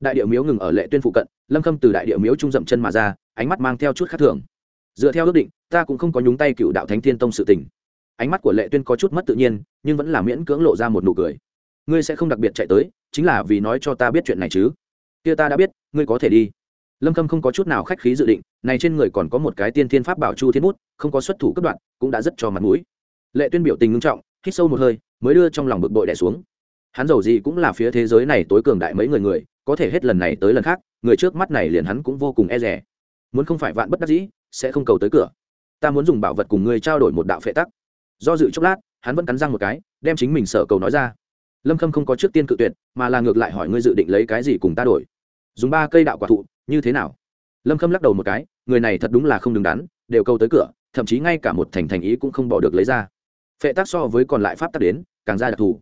Đại địa miếu ngừng ở lệ tuyên phụ cận, lâm khâm từ đại địa miếu trung dậm chân mà ra, ánh mắt mang theo chút khác thường. Dựa theo ước định, ta cũng không có nhúng tay cựu đạo thánh thiên tông sự tình. Ánh mắt của lệ tuyên có chút mất tự nhiên, nhưng vẫn là miễn cưỡng lộ ra một nụ cười. Ngươi sẽ không đặc biệt chạy tới, chính là vì nói cho ta biết chuyện này chứ. Kia ta đã biết, ngươi có thể đi lâm khâm không có chút nào khách khí dự định, này trên người còn có một cái tiên thiên pháp bảo chu thiên bút, không có xuất thủ cấp đoạn, cũng đã rất cho mặt mũi. Lệ tuyên biểu tình ngưng trọng, hít sâu một hơi, mới đưa trong lòng bực bội đẻ xuống. Hắn giàu gì cũng là phía thế giới này tối cường đại mấy người người, có thể hết lần này tới lần khác, người trước mắt này liền hắn cũng vô cùng e rẻ muốn không phải vạn bất đắc dĩ, sẽ không cầu tới cửa. Ta muốn dùng bảo vật cùng người trao đổi một đạo phệ tắc. Do dự chốc lát, hắn vẫn cắn răng một cái, đem chính mình sở cầu nói ra. Lâm khâm không có trước tiên cự tuyệt, mà là ngược lại hỏi ngươi dự định lấy cái gì cùng ta đổi. Dùng ba cây đạo quả thụ như thế nào? Lâm khâm lắc đầu một cái, người này thật đúng là không đứng đắn, đều câu tới cửa, thậm chí ngay cả một thành thành ý cũng không bỏ được lấy ra. Phệ tác so với còn lại pháp tắc đến, càng ra đặc thù.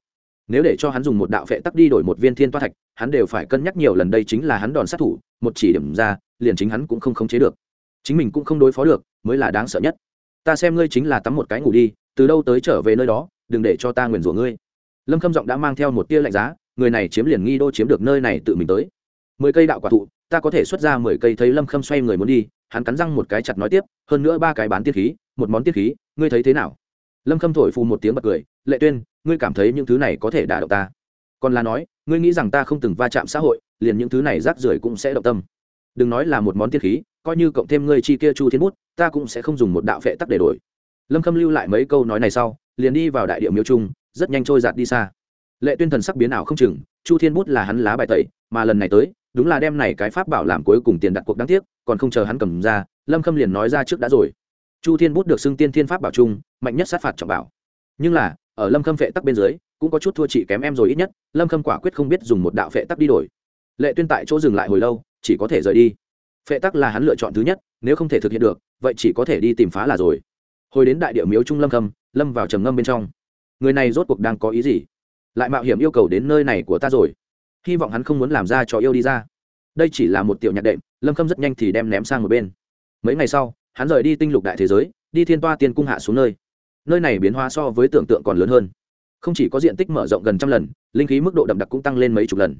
Nếu để cho hắn dùng một đạo phệ tắc đi đổi một viên thiên toa thạch, hắn đều phải cân nhắc nhiều lần đây chính là hắn đòn sát thủ, một chỉ điểm ra, liền chính hắn cũng không khống chế được. Chính mình cũng không đối phó được, mới là đáng sợ nhất. Ta xem ngươi chính là tắm một cái ngủ đi, từ đâu tới trở về nơi đó, đừng để cho ta nguyền rủa ngươi. Lâm khâm giọng đã mang theo một tia lạnh giá, người này chiếm liền nghi đô chiếm được nơi này tự mình tới. Mười cây đạo quả thụ ta có thể xuất ra mười cây thấy lâm khâm xoay người muốn đi, hắn cắn răng một cái chặt nói tiếp, hơn nữa ba cái bán tiết khí, một món tiết khí, ngươi thấy thế nào? Lâm khâm thổi phù một tiếng bật cười, lệ tuyên, ngươi cảm thấy những thứ này có thể đả động ta? Còn là nói, ngươi nghĩ rằng ta không từng va chạm xã hội, liền những thứ này rác rưởi cũng sẽ động tâm. Đừng nói là một món tiết khí, coi như cộng thêm ngươi chi kia chu thiên bút, ta cũng sẽ không dùng một đạo phệ tắc để đổi. Lâm khâm lưu lại mấy câu nói này sau, liền đi vào đại địa miếu trung, rất nhanh trôi giạt đi xa. Lệ tuyên thần sắc biến ảo không chừng, chu thiên bút là hắn lá bài tẩy, mà lần này tới đúng là đem này cái pháp bảo làm cuối cùng tiền đặt cuộc đáng tiếc, còn không chờ hắn cầm ra, lâm khâm liền nói ra trước đã rồi. Chu thiên bút được xưng tiên thiên pháp bảo chung, mạnh nhất sát phạt trọng bảo. Nhưng là, ở lâm khâm phệ tắc bên dưới, cũng có chút thua chị kém em rồi ít nhất, lâm khâm quả quyết không biết dùng một đạo phệ tắc đi đổi. Lệ tuyên tại chỗ dừng lại hồi lâu, chỉ có thể rời đi. Phệ tắc là hắn lựa chọn thứ nhất, nếu không thể thực hiện được, vậy chỉ có thể đi tìm phá là rồi. Hồi đến đại địa miếu trung lâm khâm, lâm vào trầm ngâm bên trong. Người này rốt cuộc đang có ý gì? Lại mạo hiểm yêu cầu đến nơi này của ta rồi hy vọng hắn không muốn làm ra cho yêu đi ra. Đây chỉ là một tiểu nhạc đệm, lâm khâm rất nhanh thì đem ném sang một bên. Mấy ngày sau, hắn rời đi tinh lục đại thế giới, đi thiên toa tiên cung hạ xuống nơi. Nơi này biến hóa so với tưởng tượng còn lớn hơn. Không chỉ có diện tích mở rộng gần trăm lần, linh khí mức độ đậm đặc cũng tăng lên mấy chục lần.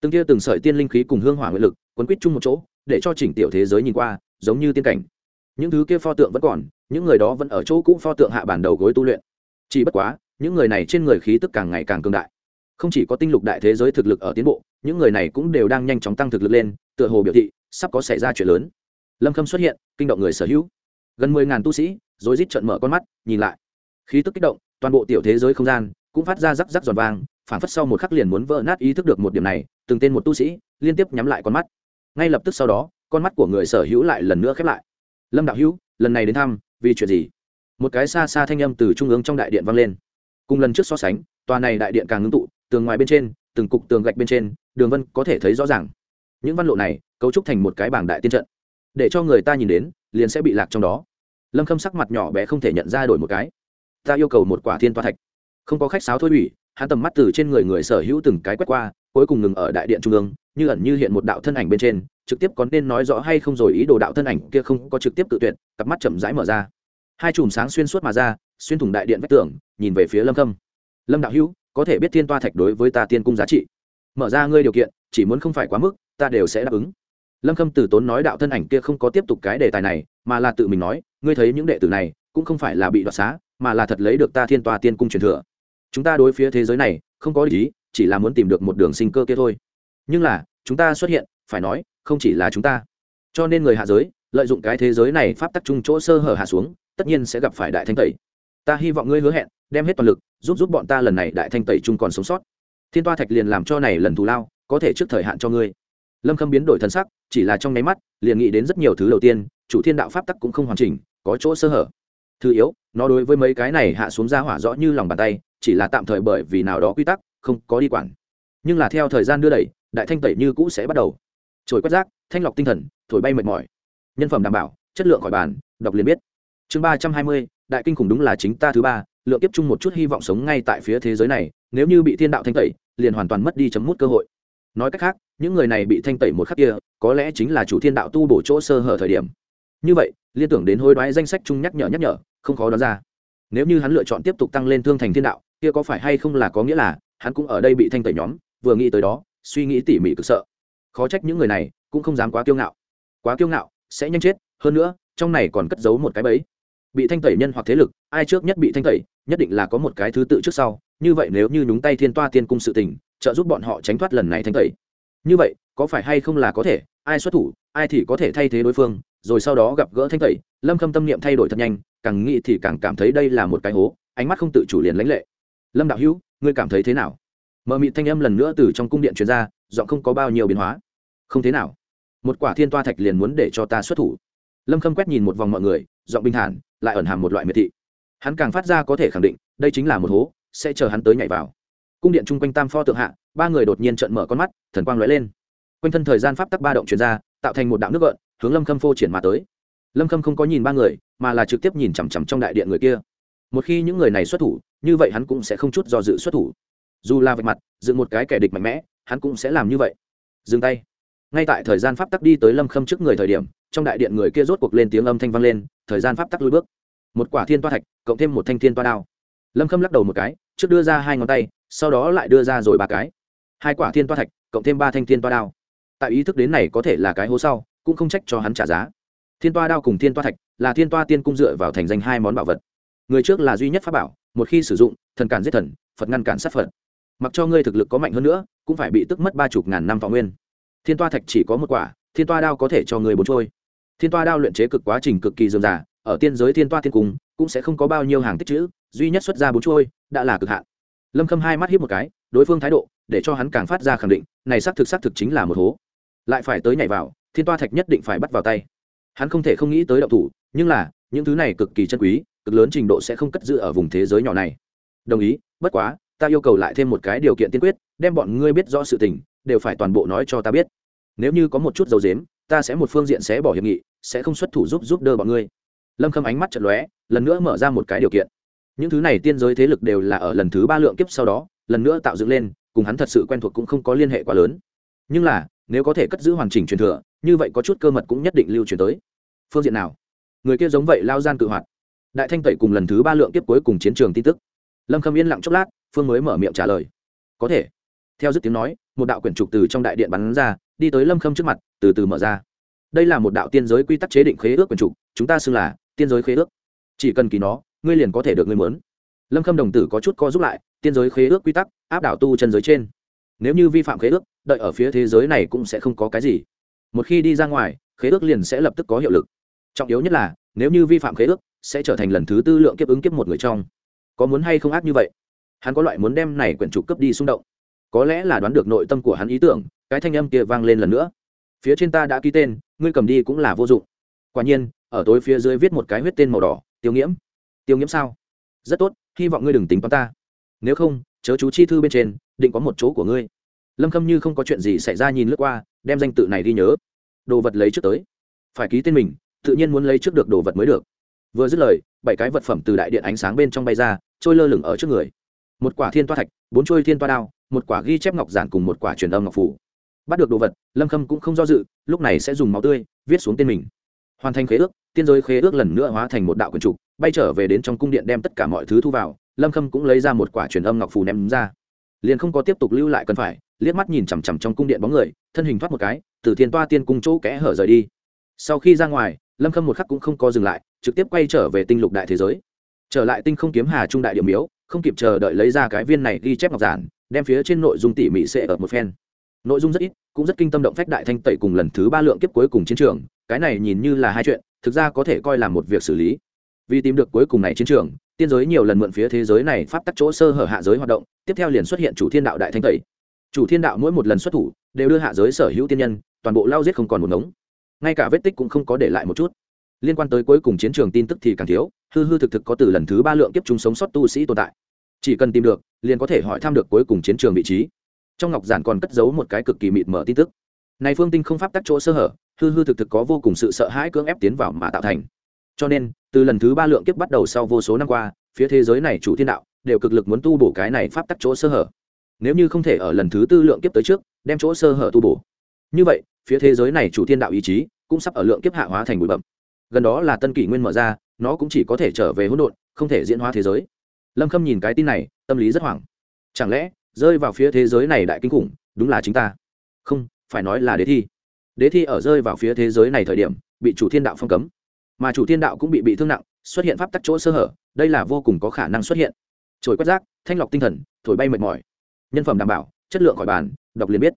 Từng kia từng sợi tiên linh khí cùng hương hỏa nguyện lực, quấn quýt chung một chỗ, để cho chỉnh tiểu thế giới nhìn qua, giống như tiên cảnh. Những thứ kia pho tượng vẫn còn, những người đó vẫn ở chỗ cũ pho tượng hạ bản đầu gối tu luyện. Chỉ bất quá, những người này trên người khí tức càng ngày càng cường đại không chỉ có tinh lục đại thế giới thực lực ở tiến bộ, những người này cũng đều đang nhanh chóng tăng thực lực lên, tựa hồ biểu thị sắp có xảy ra chuyện lớn. Lâm khâm xuất hiện, kinh động người sở hữu. Gần mười ngàn tu sĩ rồi rít trận mở con mắt, nhìn lại. Khí tức kích động, toàn bộ tiểu thế giới không gian cũng phát ra rắc rắc giòn vang phản phất sau một khắc liền muốn vỡ nát ý thức được một điểm này, từng tên một tu sĩ liên tiếp nhắm lại con mắt. Ngay lập tức sau đó, con mắt của người sở hữu lại lần nữa khép lại. Lâm đạo hữu, lần này đến thăm, vì chuyện gì? Một cái xa xa thanh âm từ trung ương trong đại điện vang lên. Cùng lần trước so sánh, tòa này đại điện càng ngưng tụ tường ngoài bên trên, từng cục tường gạch bên trên, đường vân có thể thấy rõ ràng. Những văn lộ này, cấu trúc thành một cái bảng đại tiên trận. Để cho người ta nhìn đến, liền sẽ bị lạc trong đó. Lâm khâm sắc mặt nhỏ bé không thể nhận ra đổi một cái. Ta yêu cầu một quả thiên toa thạch. Không có khách sáo thôi ủy, hắn tầm mắt từ trên người người sở hữu từng cái quét qua, cuối cùng ngừng ở đại điện trung ương, như ẩn như hiện một đạo thân ảnh bên trên, trực tiếp có nên nói rõ hay không rồi ý đồ đạo thân ảnh kia không có trực tiếp tự tuyệt, cặp mắt chậm rãi mở ra. Hai chùm sáng xuyên suốt mà ra, xuyên thủng đại điện vách tường, nhìn về phía lâm khâm. Lâm đạo hữu có thể biết thiên toa thạch đối với ta tiên cung giá trị. Mở ra ngươi điều kiện, chỉ muốn không phải quá mức, ta đều sẽ đáp ứng. Lâm khâm từ tốn nói đạo thân ảnh kia không có tiếp tục cái đề tài này, mà là tự mình nói, ngươi thấy những đệ tử này, cũng không phải là bị đoạt xá, mà là thật lấy được ta thiên toa tiên cung truyền thừa. Chúng ta đối phía thế giới này, không có lý chỉ là muốn tìm được một đường sinh cơ kia thôi. Nhưng là, chúng ta xuất hiện, phải nói, không chỉ là chúng ta. Cho nên người hạ giới, lợi dụng cái thế giới này pháp tắc chung chỗ sơ hở hạ xuống, tất nhiên sẽ gặp phải đại thanh tẩy. Ta hy vọng ngươi hứa hẹn đem hết toàn lực, giúp giúp bọn ta lần này đại thanh tẩy trung còn sống sót. Thiên toa thạch liền làm cho này lần thù lao, có thể trước thời hạn cho ngươi. Lâm khâm biến đổi thân sắc, chỉ là trong nháy mắt, liền nghĩ đến rất nhiều thứ đầu tiên, chủ thiên đạo pháp tắc cũng không hoàn chỉnh, có chỗ sơ hở. Thứ yếu, nó đối với mấy cái này hạ xuống ra hỏa rõ như lòng bàn tay, chỉ là tạm thời bởi vì nào đó quy tắc, không có đi quản. Nhưng là theo thời gian đưa đẩy, đại thanh tẩy như cũ sẽ bắt đầu. Trồi quét rác, thanh lọc tinh thần, thổi bay mệt mỏi. Nhân phẩm đảm bảo, chất lượng khỏi bàn, đọc liền biết. Chương ba trăm hai mươi, đại kinh khủng đúng là chính ta thứ ba lượng tiếp chung một chút hy vọng sống ngay tại phía thế giới này, nếu như bị thiên đạo thanh tẩy, liền hoàn toàn mất đi chấm mút cơ hội. Nói cách khác, những người này bị thanh tẩy một khắc kia, có lẽ chính là chủ thiên đạo tu bổ chỗ sơ hở thời điểm. Như vậy, liên tưởng đến hối đoái danh sách chung nhắc nhở nhắc nhở, không khó đoán ra. Nếu như hắn lựa chọn tiếp tục tăng lên thương thành thiên đạo, kia có phải hay không là có nghĩa là hắn cũng ở đây bị thanh tẩy nhóm, vừa nghĩ tới đó, suy nghĩ tỉ mỉ cực sợ. Khó trách những người này cũng không dám quá kiêu ngạo. Quá kiêu ngạo, sẽ nhanh chết, hơn nữa, trong này còn cất giấu một cái bẫy bị thanh tẩy nhân hoặc thế lực, ai trước nhất bị thanh tẩy, nhất định là có một cái thứ tự trước sau. Như vậy nếu như nhúng tay thiên toa tiên cung sự tình, trợ giúp bọn họ tránh thoát lần này thanh tẩy. Như vậy, có phải hay không là có thể, ai xuất thủ, ai thì có thể thay thế đối phương, rồi sau đó gặp gỡ thanh tẩy, lâm khâm tâm niệm thay đổi thật nhanh, càng nghĩ thì càng cảm thấy đây là một cái hố, ánh mắt không tự chủ liền lãnh lệ. Lâm đạo hữu, ngươi cảm thấy thế nào? Mờ mịt thanh âm lần nữa từ trong cung điện truyền ra, giọng không có bao nhiêu biến hóa. Không thế nào. Một quả thiên toa thạch liền muốn để cho ta xuất thủ. Lâm khâm quét nhìn một vòng mọi người giọng bình thản, lại ẩn hàm một loại miệt thị. Hắn càng phát ra có thể khẳng định, đây chính là một hố, sẽ chờ hắn tới nhảy vào. Cung điện chung quanh tam pho tượng hạ, ba người đột nhiên trận mở con mắt, thần quang lóe lên. Quanh thân thời gian pháp tắc ba động chuyển ra, tạo thành một đạo nước gợn, hướng lâm khâm phô triển mà tới. Lâm khâm không có nhìn ba người, mà là trực tiếp nhìn chằm chằm trong đại điện người kia. Một khi những người này xuất thủ, như vậy hắn cũng sẽ không chút do dự xuất thủ. Dù là vạch mặt, dựng một cái kẻ địch mạnh mẽ, hắn cũng sẽ làm như vậy. Dừng tay ngay tại thời gian pháp tắc đi tới lâm khâm trước người thời điểm, trong đại điện người kia rốt cuộc lên tiếng âm thanh vang lên, thời gian pháp tắc lui bước. Một quả thiên toa thạch, cộng thêm một thanh thiên toa đao. Lâm khâm lắc đầu một cái, trước đưa ra hai ngón tay, sau đó lại đưa ra rồi ba cái. Hai quả thiên toa thạch, cộng thêm ba thanh thiên toa đao. Tại ý thức đến này có thể là cái hố sau, cũng không trách cho hắn trả giá. Thiên toa đao cùng thiên toa thạch là thiên toa tiên cung dựa vào thành danh hai món bảo vật. Người trước là duy nhất pháp bảo, một khi sử dụng, thần cản giết thần, phật ngăn cản sát phật. Mặc cho ngươi thực lực có mạnh hơn nữa, cũng phải bị tức mất ba chục ngàn năm võ nguyên thiên toa thạch chỉ có một quả, thiên toa đao có thể cho người bốn trôi. Thiên toa đao luyện chế cực quá trình cực kỳ dườm già, ở tiên giới thiên toa thiên cung, cũng sẽ không có bao nhiêu hàng tích chữ, duy nhất xuất ra bốn trôi, đã là cực hạn. Lâm khâm hai mắt hiếp một cái, đối phương thái độ, để cho hắn càng phát ra khẳng định, này xác thực xác thực chính là một hố. Lại phải tới nhảy vào, thiên toa thạch nhất định phải bắt vào tay. Hắn không thể không nghĩ tới động thủ, nhưng là, những thứ này cực kỳ chân quý, cực lớn trình độ sẽ không cất giữ ở vùng thế giới nhỏ này. Đồng ý, bất quá, ta yêu cầu lại thêm một cái điều kiện tiên quyết, đem bọn ngươi biết rõ sự tình đều phải toàn bộ nói cho ta biết. Nếu như có một chút dầu dếm ta sẽ một phương diện sẽ bỏ hiệp nghị, sẽ không xuất thủ giúp giúp đỡ bọn ngươi. Lâm khâm ánh mắt chật lóe, lần nữa mở ra một cái điều kiện. Những thứ này tiên giới thế lực đều là ở lần thứ ba lượng kiếp sau đó, lần nữa tạo dựng lên, cùng hắn thật sự quen thuộc cũng không có liên hệ quá lớn. Nhưng là, nếu có thể cất giữ hoàn chỉnh truyền thừa, như vậy có chút cơ mật cũng nhất định lưu truyền tới. Phương diện nào? Người kia giống vậy lao gian cự hoạt. Đại thanh tẩy cùng lần thứ ba lượng kiếp cuối cùng chiến trường tin tức. Lâm khâm yên lặng chốc lát, phương mới mở miệng trả lời. Có thể theo dứt tiếng nói, một đạo quyển trục từ trong đại điện bắn ra, đi tới lâm khâm trước mặt, từ từ mở ra. Đây là một đạo tiên giới quy tắc chế định khế ước quyển trục, chúng ta xưng là tiên giới khế ước. Chỉ cần kỳ nó, ngươi liền có thể được ngươi mớn. Lâm khâm đồng tử có chút co giúp lại, tiên giới khế ước quy tắc, áp đảo tu chân giới trên. Nếu như vi phạm khế ước, đợi ở phía thế giới này cũng sẽ không có cái gì. Một khi đi ra ngoài, khế ước liền sẽ lập tức có hiệu lực. Trọng yếu nhất là, nếu như vi phạm khế ước, sẽ trở thành lần thứ tư lượng kiếp ứng kiếp một người trong. Có muốn hay không ác như vậy? Hắn có loại muốn đem này quyển trục cấp đi xung động có lẽ là đoán được nội tâm của hắn ý tưởng, cái thanh âm kia vang lên lần nữa. Phía trên ta đã ký tên, ngươi cầm đi cũng là vô dụng. Quả nhiên, ở tối phía dưới viết một cái huyết tên màu đỏ, tiêu nghiễm. Tiêu nghiễm sao? Rất tốt, hy vọng ngươi đừng tính toán ta. Nếu không, chớ chú chi thư bên trên, định có một chỗ của ngươi. Lâm khâm như không có chuyện gì xảy ra nhìn lướt qua, đem danh tự này đi nhớ. Đồ vật lấy trước tới. Phải ký tên mình, tự nhiên muốn lấy trước được đồ vật mới được. Vừa dứt lời, bảy cái vật phẩm từ đại điện ánh sáng bên trong bay ra, trôi lơ lửng ở trước người một quả thiên toa thạch, bốn trôi thiên toa đao, một quả ghi chép ngọc giản cùng một quả truyền âm ngọc phủ. Bắt được đồ vật, lâm khâm cũng không do dự, lúc này sẽ dùng máu tươi viết xuống tên mình. Hoàn thành khế ước, tiên giới khế ước lần nữa hóa thành một đạo quần trục, bay trở về đến trong cung điện đem tất cả mọi thứ thu vào, lâm khâm cũng lấy ra một quả truyền âm ngọc phù ném ra. Liền không có tiếp tục lưu lại cần phải, liếc mắt nhìn chằm chằm trong cung điện bóng người, thân hình thoát một cái, từ thiên toa tiên cung chỗ kẽ hở rời đi. Sau khi ra ngoài, lâm khâm một khắc cũng không có dừng lại, trực tiếp quay trở về tinh lục đại thế giới. Trở lại tinh không kiếm hà trung đại điểm miếu không kịp chờ đợi lấy ra cái viên này ghi chép ngọc giản, đem phía trên nội dung tỉ mỉ sẽ ở một phen. Nội dung rất ít, cũng rất kinh tâm động phách đại thanh tẩy cùng lần thứ ba lượng kiếp cuối cùng chiến trường, cái này nhìn như là hai chuyện, thực ra có thể coi là một việc xử lý. Vì tìm được cuối cùng này chiến trường, tiên giới nhiều lần mượn phía thế giới này pháp tắc chỗ sơ hở hạ giới hoạt động, tiếp theo liền xuất hiện chủ thiên đạo đại thanh tẩy. Chủ thiên đạo mỗi một lần xuất thủ, đều đưa hạ giới sở hữu tiên nhân, toàn bộ lao giết không còn một ngống. Ngay cả vết tích cũng không có để lại một chút. Liên quan tới cuối cùng chiến trường tin tức thì càng thiếu hư hư thực thực có từ lần thứ ba lượng kiếp chúng sống sót tu sĩ tồn tại. Chỉ cần tìm được, liền có thể hỏi thăm được cuối cùng chiến trường vị trí. Trong ngọc giản còn cất giấu một cái cực kỳ mịt mở tin tức. Này phương tinh không pháp tắc chỗ sơ hở, hư hư thực thực có vô cùng sự sợ hãi cưỡng ép tiến vào mà tạo thành. Cho nên, từ lần thứ ba lượng kiếp bắt đầu sau vô số năm qua, phía thế giới này chủ thiên đạo đều cực lực muốn tu bổ cái này pháp tắc chỗ sơ hở. Nếu như không thể ở lần thứ tư lượng kiếp tới trước, đem chỗ sơ hở tu bổ. Như vậy, phía thế giới này chủ thiên đạo ý chí cũng sắp ở lượng kiếp hạ hóa thành bụi bậm gần đó là tân kỷ nguyên mở ra nó cũng chỉ có thể trở về hỗn độn, không thể diễn hóa thế giới. Lâm khâm nhìn cái tin này, tâm lý rất hoảng. Chẳng lẽ, rơi vào phía thế giới này đại kinh khủng, đúng là chính ta? Không, phải nói là đế thi. Đế thi ở rơi vào phía thế giới này thời điểm, bị chủ thiên đạo phong cấm. Mà chủ thiên đạo cũng bị bị thương nặng, xuất hiện pháp tắc chỗ sơ hở, đây là vô cùng có khả năng xuất hiện. Trồi quét rác, thanh lọc tinh thần, thổi bay mệt mỏi. Nhân phẩm đảm bảo, chất lượng khỏi bàn, đọc liền biết.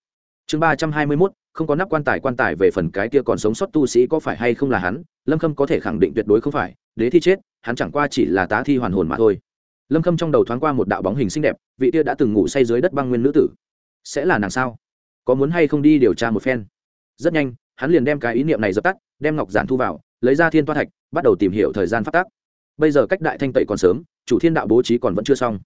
Chương ba trăm hai mươi mốt, không có nắp quan tài quan tài về phần cái kia còn sống sót tu sĩ có phải hay không là hắn, lâm khâm có thể khẳng định tuyệt đối không phải đế thi chết, hắn chẳng qua chỉ là tá thi hoàn hồn mà thôi. Lâm khâm trong đầu thoáng qua một đạo bóng hình xinh đẹp, vị kia đã từng ngủ say dưới đất băng nguyên nữ tử. Sẽ là nàng sao? Có muốn hay không đi điều tra một phen? Rất nhanh, hắn liền đem cái ý niệm này dập tắt, đem ngọc giản thu vào, lấy ra thiên toa thạch, bắt đầu tìm hiểu thời gian phát tác. Bây giờ cách đại thanh tẩy còn sớm, chủ thiên đạo bố trí còn vẫn chưa xong.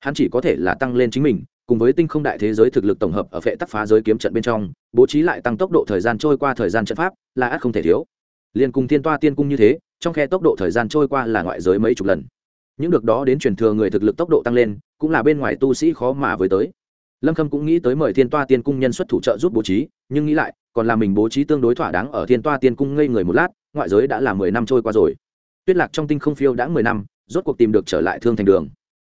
Hắn chỉ có thể là tăng lên chính mình, cùng với tinh không đại thế giới thực lực tổng hợp ở phệ tắc phá giới kiếm trận bên trong, bố trí lại tăng tốc độ thời gian trôi qua thời gian trận pháp, là ắt không thể thiếu liền cùng thiên toa tiên cung như thế, trong khe tốc độ thời gian trôi qua là ngoại giới mấy chục lần. Những được đó đến truyền thừa người thực lực tốc độ tăng lên, cũng là bên ngoài tu sĩ khó mà với tới. Lâm khâm cũng nghĩ tới mời thiên toa tiên cung nhân xuất thủ trợ giúp bố trí, nhưng nghĩ lại, còn là mình bố trí tương đối thỏa đáng ở thiên toa tiên cung ngây người một lát, ngoại giới đã là mười năm trôi qua rồi. Tuyết lạc trong tinh không phiêu đã mười năm, rốt cuộc tìm được trở lại thương thành đường.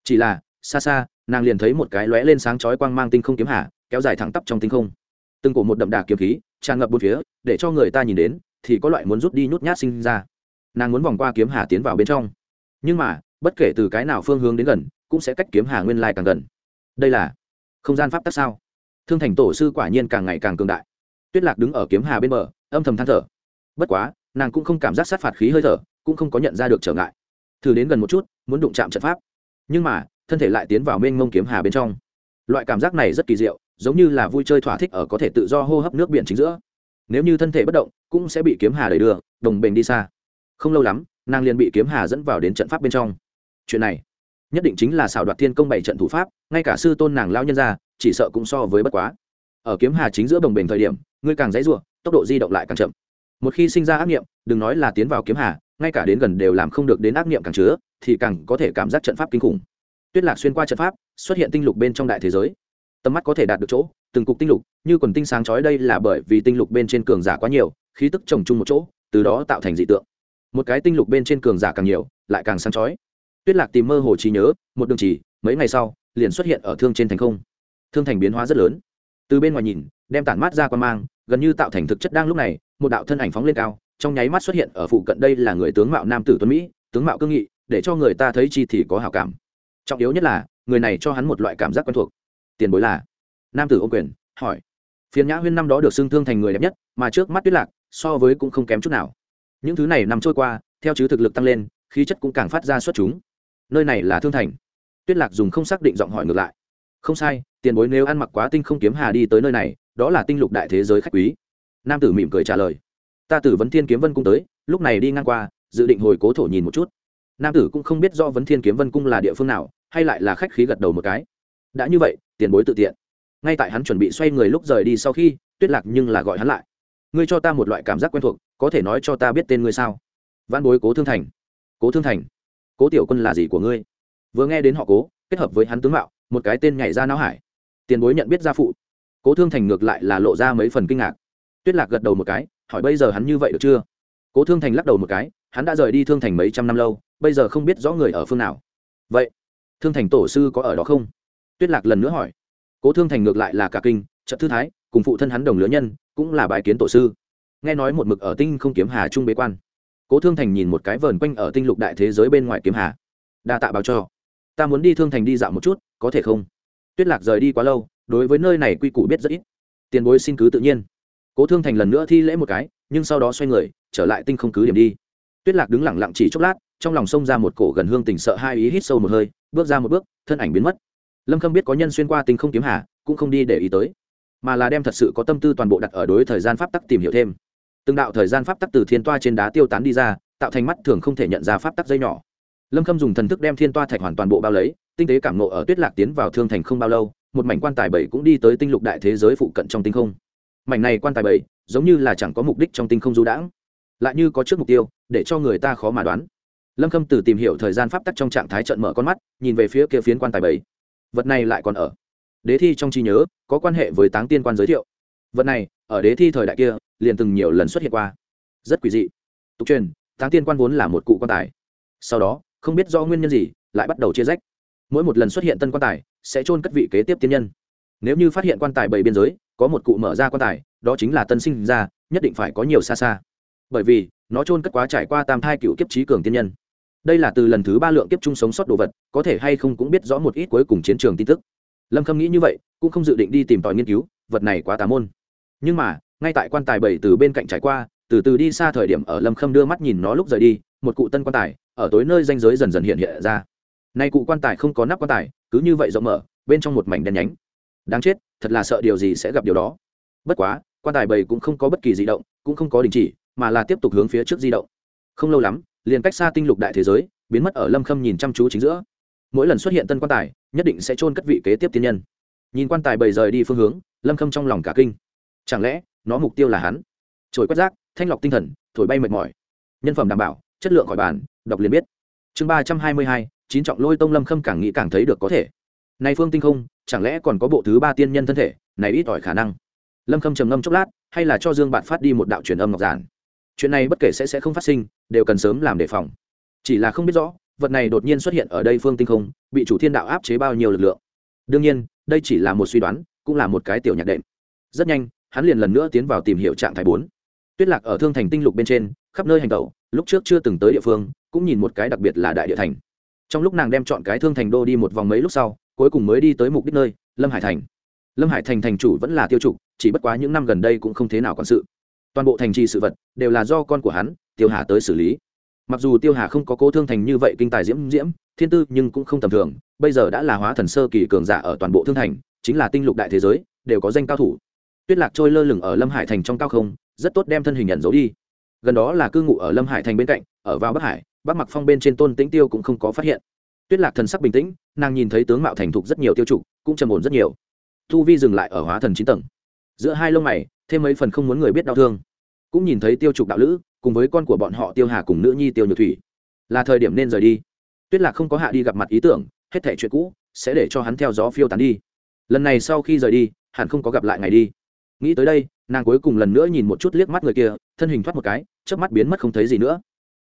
Chỉ là, xa xa, nàng liền thấy một cái lóe lên sáng chói quang mang tinh không kiếm hạ kéo dài thẳng tắp trong tinh không. Từng cổ một đậm đà kiếm khí, tràn ngập bốn phía, để cho người ta nhìn đến thì có loại muốn rút đi nhút nhát sinh ra. Nàng muốn vòng qua kiếm hà tiến vào bên trong. Nhưng mà, bất kể từ cái nào phương hướng đến gần, cũng sẽ cách kiếm hà nguyên lai càng gần. Đây là không gian pháp tắc sao? Thương thành tổ sư quả nhiên càng ngày càng cường đại. Tuyết lạc đứng ở kiếm hà bên bờ, âm thầm than thở. Bất quá, nàng cũng không cảm giác sát phạt khí hơi thở, cũng không có nhận ra được trở ngại. Thử đến gần một chút, muốn đụng chạm trận pháp. Nhưng mà, thân thể lại tiến vào mênh mông kiếm hà bên trong. Loại cảm giác này rất kỳ diệu, giống như là vui chơi thỏa thích ở có thể tự do hô hấp nước biển chính giữa nếu như thân thể bất động, cũng sẽ bị kiếm hà đẩy đưa, đồng bền đi xa. Không lâu lắm, nàng liền bị kiếm hà dẫn vào đến trận pháp bên trong. Chuyện này nhất định chính là xảo đoạt thiên công bảy trận thủ pháp, ngay cả sư tôn nàng lao nhân ra, chỉ sợ cũng so với bất quá. Ở kiếm hà chính giữa đồng bền thời điểm, ngươi càng dãy ruộng tốc độ di động lại càng chậm. Một khi sinh ra ác nghiệm đừng nói là tiến vào kiếm hà, ngay cả đến gần đều làm không được đến ác nghiệm càng chứa, thì càng có thể cảm giác trận pháp kinh khủng. Tuyết lạc xuyên qua trận pháp, xuất hiện tinh lục bên trong đại thế giới tầm mắt có thể đạt được chỗ, từng cục tinh lục, như quần tinh sáng chói đây là bởi vì tinh lục bên trên cường giả quá nhiều, khí tức trồng chung một chỗ, từ đó tạo thành dị tượng. Một cái tinh lục bên trên cường giả càng nhiều, lại càng sáng chói. Tuyết lạc tìm mơ hồ trí nhớ, một đường chỉ, mấy ngày sau, liền xuất hiện ở thương trên thành không. Thương thành biến hóa rất lớn. Từ bên ngoài nhìn, đem tản mát ra quan mang, gần như tạo thành thực chất đang lúc này, một đạo thân ảnh phóng lên cao, trong nháy mắt xuất hiện ở phụ cận đây là người tướng mạo nam tử tuấn mỹ, tướng mạo cương nghị, để cho người ta thấy chi thì có hảo cảm. Trọng yếu nhất là, người này cho hắn một loại cảm giác quen thuộc tiền bối là nam tử ô quyền, hỏi. Phiền nhã huyên năm đó được xưng thương thành người đẹp nhất, mà trước mắt tuyết lạc, so với cũng không kém chút nào. Những thứ này nằm trôi qua, theo chứ thực lực tăng lên, khí chất cũng càng phát ra xuất chúng. Nơi này là thương thành. Tuyết lạc dùng không xác định giọng hỏi ngược lại. Không sai, tiền bối nếu ăn mặc quá tinh không kiếm hà đi tới nơi này, đó là tinh lục đại thế giới khách quý. Nam tử mỉm cười trả lời. Ta tử vấn thiên kiếm vân cung tới, lúc này đi ngang qua, dự định hồi cố thổ nhìn một chút. Nam tử cũng không biết do vấn thiên kiếm vân cung là địa phương nào, hay lại là khách khí gật đầu một cái đã như vậy, tiền bối tự tiện. Ngay tại hắn chuẩn bị xoay người lúc rời đi sau khi, tuyết lạc nhưng là gọi hắn lại. Ngươi cho ta một loại cảm giác quen thuộc, có thể nói cho ta biết tên ngươi sao? Văn bối cố thương thành. Cố thương thành. Cố tiểu quân là gì của ngươi? Vừa nghe đến họ cố, kết hợp với hắn tướng mạo, một cái tên nhảy ra não hải. Tiền bối nhận biết gia phụ. Cố thương thành ngược lại là lộ ra mấy phần kinh ngạc. Tuyết lạc gật đầu một cái, hỏi bây giờ hắn như vậy được chưa? Cố thương thành lắc đầu một cái, hắn đã rời đi thương thành mấy trăm năm lâu, bây giờ không biết rõ người ở phương nào. Vậy, thương thành tổ sư có ở đó không? Tuyết lạc lần nữa hỏi. Cố thương thành ngược lại là cả kinh trận thư thái, cùng phụ thân hắn đồng lứa nhân, cũng là bài kiến tổ sư. Nghe nói một mực ở tinh không kiếm hà trung bế quan. Cố thương thành nhìn một cái vờn quanh ở tinh lục đại thế giới bên ngoài kiếm hà. Đa tạ báo cho. Ta muốn đi thương thành đi dạo một chút, có thể không? Tuyết lạc rời đi quá lâu, đối với nơi này quy củ biết rất ít. Tiền bối xin cứ tự nhiên. Cố thương thành lần nữa thi lễ một cái, nhưng sau đó xoay người, trở lại tinh không cứ điểm đi. Tuyết lạc đứng lẳng lặng chỉ chốc lát, trong lòng xông ra một cổ gần hương tình sợ hai ý hít sâu một hơi, bước ra một bước, thân ảnh biến mất lâm khâm biết có nhân xuyên qua tinh không kiếm hà cũng không đi để ý tới mà là đem thật sự có tâm tư toàn bộ đặt ở đối thời gian pháp tắc tìm hiểu thêm từng đạo thời gian pháp tắc từ thiên toa trên đá tiêu tán đi ra tạo thành mắt thường không thể nhận ra pháp tắc dây nhỏ lâm khâm dùng thần thức đem thiên toa thạch hoàn toàn bộ bao lấy tinh tế cảm nộ ở tuyết lạc tiến vào thương thành không bao lâu một mảnh quan tài bảy cũng đi tới tinh lục đại thế giới phụ cận trong tinh không mảnh này quan tài bảy giống như là chẳng có mục đích trong tinh không du đãng lại như có trước mục tiêu để cho người ta khó mà đoán lâm khâm từ tìm hiểu thời gian pháp tắc trong trạng thái trận mở con mắt nhìn về phía kia phiến quan tài bảy vật này lại còn ở. Đế thi trong trí nhớ, có quan hệ với táng tiên quan giới thiệu. Vật này, ở đế thi thời đại kia, liền từng nhiều lần xuất hiện qua. Rất quỷ dị. Tục truyền, táng tiên quan vốn là một cụ quan tài. Sau đó, không biết do nguyên nhân gì, lại bắt đầu chia rách. Mỗi một lần xuất hiện tân quan tài, sẽ trôn cất vị kế tiếp tiên nhân. Nếu như phát hiện quan tài bảy biên giới, có một cụ mở ra quan tài, đó chính là tân sinh ra, nhất định phải có nhiều xa xa. Bởi vì, nó trôn cất quá trải qua tam thai cựu kiếp trí cường tiên nhân đây là từ lần thứ ba lượng kiếp chung sống sót đồ vật, có thể hay không cũng biết rõ một ít cuối cùng chiến trường tin tức. Lâm khâm nghĩ như vậy, cũng không dự định đi tìm tòi nghiên cứu, vật này quá tà môn. Nhưng mà, ngay tại quan tài bảy từ bên cạnh trải qua, từ từ đi xa thời điểm ở lâm khâm đưa mắt nhìn nó lúc rời đi, một cụ tân quan tài, ở tối nơi danh giới dần dần hiện hiện ra. Nay cụ quan tài không có nắp quan tài, cứ như vậy rộng mở, bên trong một mảnh đen nhánh. Đáng chết, thật là sợ điều gì sẽ gặp điều đó. Bất quá, quan tài bảy cũng không có bất kỳ di động, cũng không có đình chỉ, mà là tiếp tục hướng phía trước di động. Không lâu lắm liền cách xa tinh lục đại thế giới, biến mất ở lâm khâm nhìn chăm chú chính giữa. Mỗi lần xuất hiện tân quan tài, nhất định sẽ chôn cất vị kế tiếp tiên nhân. Nhìn quan tài bầy rời đi phương hướng, lâm khâm trong lòng cả kinh. Chẳng lẽ, nó mục tiêu là hắn? Trồi quét rác, thanh lọc tinh thần, thổi bay mệt mỏi. Nhân phẩm đảm bảo, chất lượng khỏi bàn, đọc liền biết. Chương ba trăm hai mươi hai, chín trọng lôi tông lâm khâm càng nghĩ càng thấy được có thể. Này phương tinh không, chẳng lẽ còn có bộ thứ ba tiên nhân thân thể, này ít ỏi khả năng. Lâm khâm trầm ngâm chốc lát, hay là cho dương bạn phát đi một đạo truyền âm ngọc giản chuyện này bất kể sẽ sẽ không phát sinh, đều cần sớm làm đề phòng. Chỉ là không biết rõ, vật này đột nhiên xuất hiện ở đây phương tinh không, bị chủ thiên đạo áp chế bao nhiêu lực lượng. Đương nhiên, đây chỉ là một suy đoán, cũng là một cái tiểu nhạc đệm. Rất nhanh, hắn liền lần nữa tiến vào tìm hiểu trạng thái bốn. Tuyết lạc ở thương thành tinh lục bên trên, khắp nơi hành tẩu, lúc trước chưa từng tới địa phương, cũng nhìn một cái đặc biệt là đại địa thành. Trong lúc nàng đem chọn cái thương thành đô đi một vòng mấy lúc sau, cuối cùng mới đi tới mục đích nơi, lâm hải thành. Lâm hải thành thành chủ vẫn là tiêu trục chỉ bất quá những năm gần đây cũng không thế nào còn sự toàn bộ thành trì sự vật đều là do con của hắn, tiêu hà tới xử lý. Mặc dù tiêu hà không có cố thương thành như vậy kinh tài diễm diễm, thiên tư nhưng cũng không tầm thường, bây giờ đã là hóa thần sơ kỳ cường giả ở toàn bộ thương thành, chính là tinh lục đại thế giới, đều có danh cao thủ. Tuyết lạc trôi lơ lửng ở lâm hải thành trong cao không, rất tốt đem thân hình nhận dấu đi. Gần đó là cư ngụ ở lâm hải thành bên cạnh, ở vào bắc hải, bắc mặc phong bên trên tôn tĩnh tiêu cũng không có phát hiện. Tuyết lạc thần sắc bình tĩnh, nàng nhìn thấy tướng mạo thành thục rất nhiều tiêu trục, cũng trầm ổn rất nhiều. Thu vi dừng lại ở hóa thần chín tầng giữa hai lông mày, thêm mấy phần không muốn người biết đau thương. Cũng nhìn thấy tiêu trục đạo lữ, cùng với con của bọn họ tiêu hà cùng nữ nhi tiêu nhược thủy. Là thời điểm nên rời đi. Tuyết lạc không có hạ đi gặp mặt ý tưởng, hết thẻ chuyện cũ, sẽ để cho hắn theo gió phiêu tán đi. Lần này sau khi rời đi, hẳn không có gặp lại ngày đi. Nghĩ tới đây, nàng cuối cùng lần nữa nhìn một chút liếc mắt người kia, thân hình thoát một cái trước mắt biến mất không thấy gì nữa.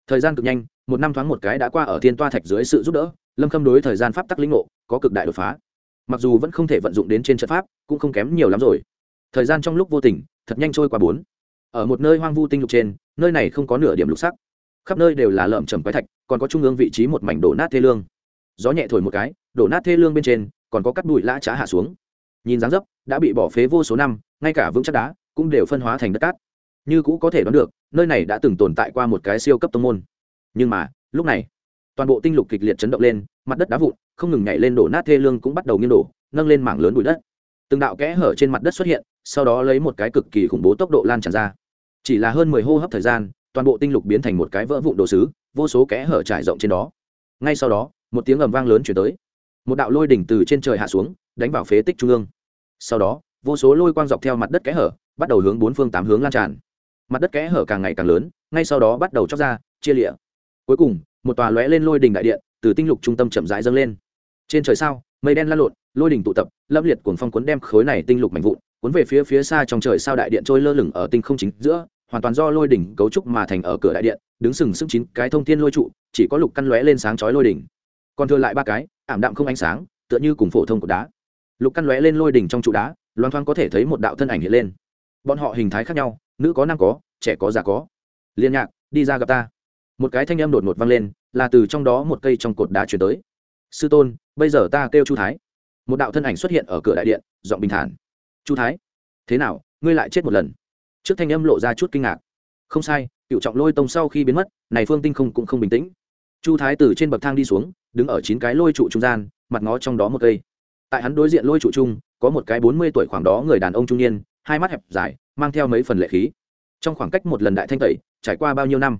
Thời gian cực nhanh, một năm thoáng một cái đã qua ở thiên toa thạch dưới sự giúp đỡ, lâm khâm đối thời gian pháp tắc linh ngộ, có cực đại đột phá. Mặc dù vẫn không thể vận dụng đến trên trận pháp, cũng không kém nhiều lắm rồi thời gian trong lúc vô tình, thật nhanh trôi qua bốn. Ở một nơi hoang vu tinh lục trên, nơi này không có nửa điểm lục sắc. Khắp nơi đều là lợm chầm quái thạch, còn có trung ương vị trí một mảnh đổ nát thê lương. Gió nhẹ thổi một cái, đổ nát thê lương bên trên, còn có cắt bụi lã trá hạ xuống. Nhìn dáng dấp, đã bị bỏ phế vô số năm, ngay cả vững chắc đá cũng đều phân hóa thành đất cát. Như cũ có thể đoán được, nơi này đã từng tồn tại qua một cái siêu cấp tông môn. Nhưng mà, lúc này, toàn bộ tinh lục kịch liệt chấn động lên, mặt đất đá vụn, không ngừng nhảy lên đổ nát thê lương cũng bắt đầu nghiêng đổ, nâng lên mảng lớn bụi đất. Từng đạo kẽ hở trên mặt đất xuất hiện sau đó lấy một cái cực kỳ khủng bố tốc độ lan tràn ra. Chỉ là hơn mười hô hấp thời gian, toàn bộ tinh lục biến thành một cái vỡ vụn đồ sứ, vô số kẽ hở trải rộng trên đó. Ngay sau đó, một tiếng ầm vang lớn chuyển tới. Một đạo lôi đỉnh từ trên trời hạ xuống, đánh vào phế tích trung ương. Sau đó, vô số lôi quang dọc theo mặt đất kẽ hở, bắt đầu hướng bốn phương tám hướng lan tràn. Mặt đất kẽ hở càng ngày càng lớn, ngay sau đó bắt đầu chóc ra, chia lịa. Cuối cùng, một tòa lóe lên lôi đỉnh đại điện, từ tinh lục trung tâm chậm rãi dâng lên. Trên trời sao, mây đen lan lộn, lôi đỉnh tụ tập, lâm liệt cuồng phong cuốn đem khối này tinh lục mạnh vụn cuốn về phía phía xa trong trời sao đại điện trôi lơ lửng ở tinh không chính giữa, hoàn toàn do lôi đỉnh cấu trúc mà thành ở cửa đại điện, đứng sừng sững chín cái thông thiên lôi trụ, chỉ có lục căn lóe lên sáng chói lôi đỉnh. Còn thừa lại ba cái, ảm đạm không ánh sáng, tựa như cùng phổ thông của đá. Lục căn lóe lên lôi đỉnh trong trụ đá loan thoáng có thể thấy một đạo thân ảnh hiện lên. Bọn họ hình thái khác nhau, nữ có nam có, trẻ có già có. Liên nhạc, đi ra gặp ta. Một cái thanh âm đột ngột vang lên, là từ trong đó một cây trong cột đá chuyển tới. Sư tôn, bây giờ ta kêu chu thái. Một đạo thân ảnh xuất hiện ở cửa đại điện, giọng bình thản chu thái, thế nào, ngươi lại chết một lần? Trước thanh âm lộ ra chút kinh ngạc. Không sai, cựu trọng lôi tông sau khi biến mất, này phương tinh không cũng không bình tĩnh. Chu thái từ trên bậc thang đi xuống, đứng ở chín cái lôi trụ trung gian, mặt ngó trong đó một cây. Tại hắn đối diện lôi trụ chung, có một cái bốn mươi tuổi khoảng đó người đàn ông trung niên, hai mắt hẹp dài, mang theo mấy phần lệ khí. Trong khoảng cách một lần đại thanh tẩy, trải qua bao nhiêu năm?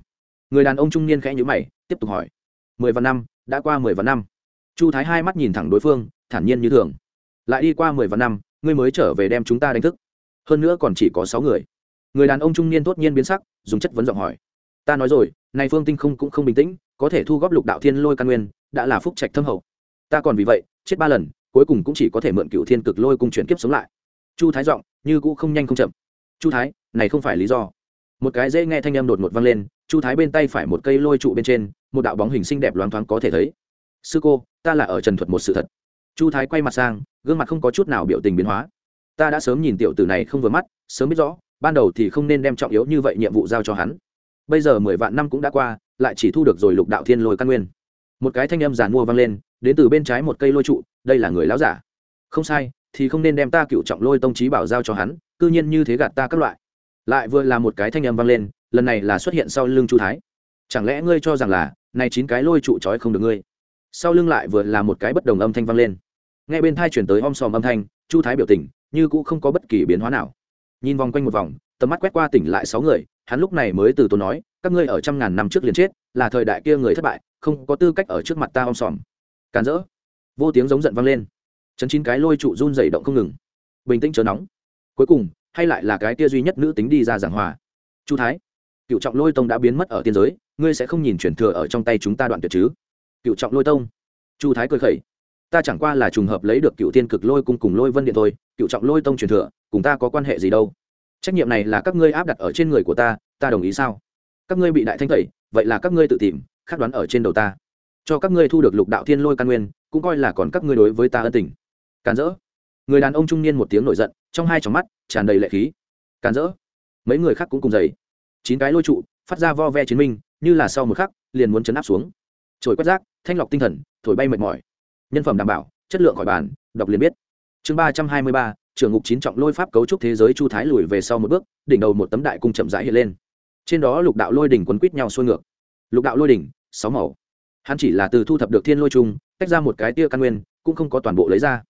Người đàn ông trung niên khẽ nhữ mày, tiếp tục hỏi. Mười vạn năm, đã qua mười vạn năm. Chu thái hai mắt nhìn thẳng đối phương, thản nhiên như thường. Lại đi qua mười vạn năm ngươi mới trở về đem chúng ta đánh thức. Hơn nữa còn chỉ có sáu người. Người đàn ông trung niên tốt nhiên biến sắc, dùng chất vấn giọng hỏi. Ta nói rồi, này phương tinh không cũng không bình tĩnh, có thể thu góp lục đạo thiên lôi căn nguyên, đã là phúc trạch thâm hậu. Ta còn vì vậy, chết ba lần, cuối cùng cũng chỉ có thể mượn cựu thiên cực lôi cùng chuyển kiếp sống lại. Chu thái giọng, như cũ không nhanh không chậm. Chu thái, này không phải lý do. Một cái dễ nghe thanh âm đột ngột vang lên, chu thái bên tay phải một cây lôi trụ bên trên, một đạo bóng hình xinh đẹp loáng thoáng có thể thấy. Sư cô, ta là ở trần thuật một sự thật chu thái quay mặt sang, gương mặt không có chút nào biểu tình biến hóa. Ta đã sớm nhìn tiểu tử này không vừa mắt, sớm biết rõ, ban đầu thì không nên đem trọng yếu như vậy nhiệm vụ giao cho hắn. Bây giờ mười vạn năm cũng đã qua, lại chỉ thu được rồi lục đạo thiên lôi căn nguyên. Một cái thanh âm giàn mua vang lên, đến từ bên trái một cây lôi trụ, đây là người láo giả. Không sai, thì không nên đem ta cựu trọng lôi tông trí bảo giao cho hắn, cư nhiên như thế gạt ta các loại. Lại vừa là một cái thanh âm vang lên, lần này là xuất hiện sau lưng chu thái. Chẳng lẽ ngươi cho rằng là, này chín cái lôi trụ trói không được ngươi? Sau lưng lại vừa là một cái bất đồng âm thanh vang lên nghe bên thai chuyển tới om sòm âm thanh, chu thái biểu tình như cũng không có bất kỳ biến hóa nào. Nhìn vòng quanh một vòng, tầm mắt quét qua tỉnh lại sáu người, hắn lúc này mới từ tốn nói, các ngươi ở trăm ngàn năm trước liền chết, là thời đại kia người thất bại, không có tư cách ở trước mặt ta om sòm. Càn rỡ. Vô tiếng giống giận vang lên. Chấn chín cái lôi trụ run dày động không ngừng. Bình tĩnh chớ nóng. Cuối cùng, hay lại là cái kia duy nhất nữ tính đi ra giảng hòa. Chu thái, cựu trọng lôi tông đã biến mất ở tiên giới, ngươi sẽ không nhìn chuyển thừa ở trong tay chúng ta đoạn tuyệt chứ? Cựu trọng lôi tông. Chu thái cười khẩy ta chẳng qua là trùng hợp lấy được cựu tiên cực lôi cung cùng lôi vân điện thôi, cựu trọng lôi tông truyền thừa, cùng ta có quan hệ gì đâu? Trách nhiệm này là các ngươi áp đặt ở trên người của ta ta đồng ý sao? Các ngươi bị đại thanh tẩy, vậy là các ngươi tự tìm khắc đoán ở trên đầu ta. Cho các ngươi thu được lục đạo thiên lôi căn nguyên, cũng coi là còn các ngươi đối với ta ân tình. Càn rỡ. Người đàn ông trung niên một tiếng nổi giận, trong hai tròng mắt, tràn đầy lệ khí. Càn rỡ. Mấy người khác cũng cùng dày chín cái lôi trụ, phát ra vo ve chiến minh, như là sau một khắc, liền muốn chấn áp xuống. Trồi quét rác, thanh lọc tinh thần, thổi bay mệt mỏi nhân phẩm đảm bảo, chất lượng khỏi bàn, đọc liền biết. Chương ba trăm hai mươi ba trưởng ngục chín trọng lôi pháp cấu trúc thế giới chu thái lùi về sau một bước, đỉnh đầu một tấm đại cung chậm rãi hiện lên. Trên đó lục đạo lôi đỉnh quấn quýt nhau xuôi ngược. Lục đạo lôi đỉnh, sáu màu. Hắn chỉ là từ thu thập được thiên lôi chung tách ra một cái tia căn nguyên, cũng không có toàn bộ lấy ra.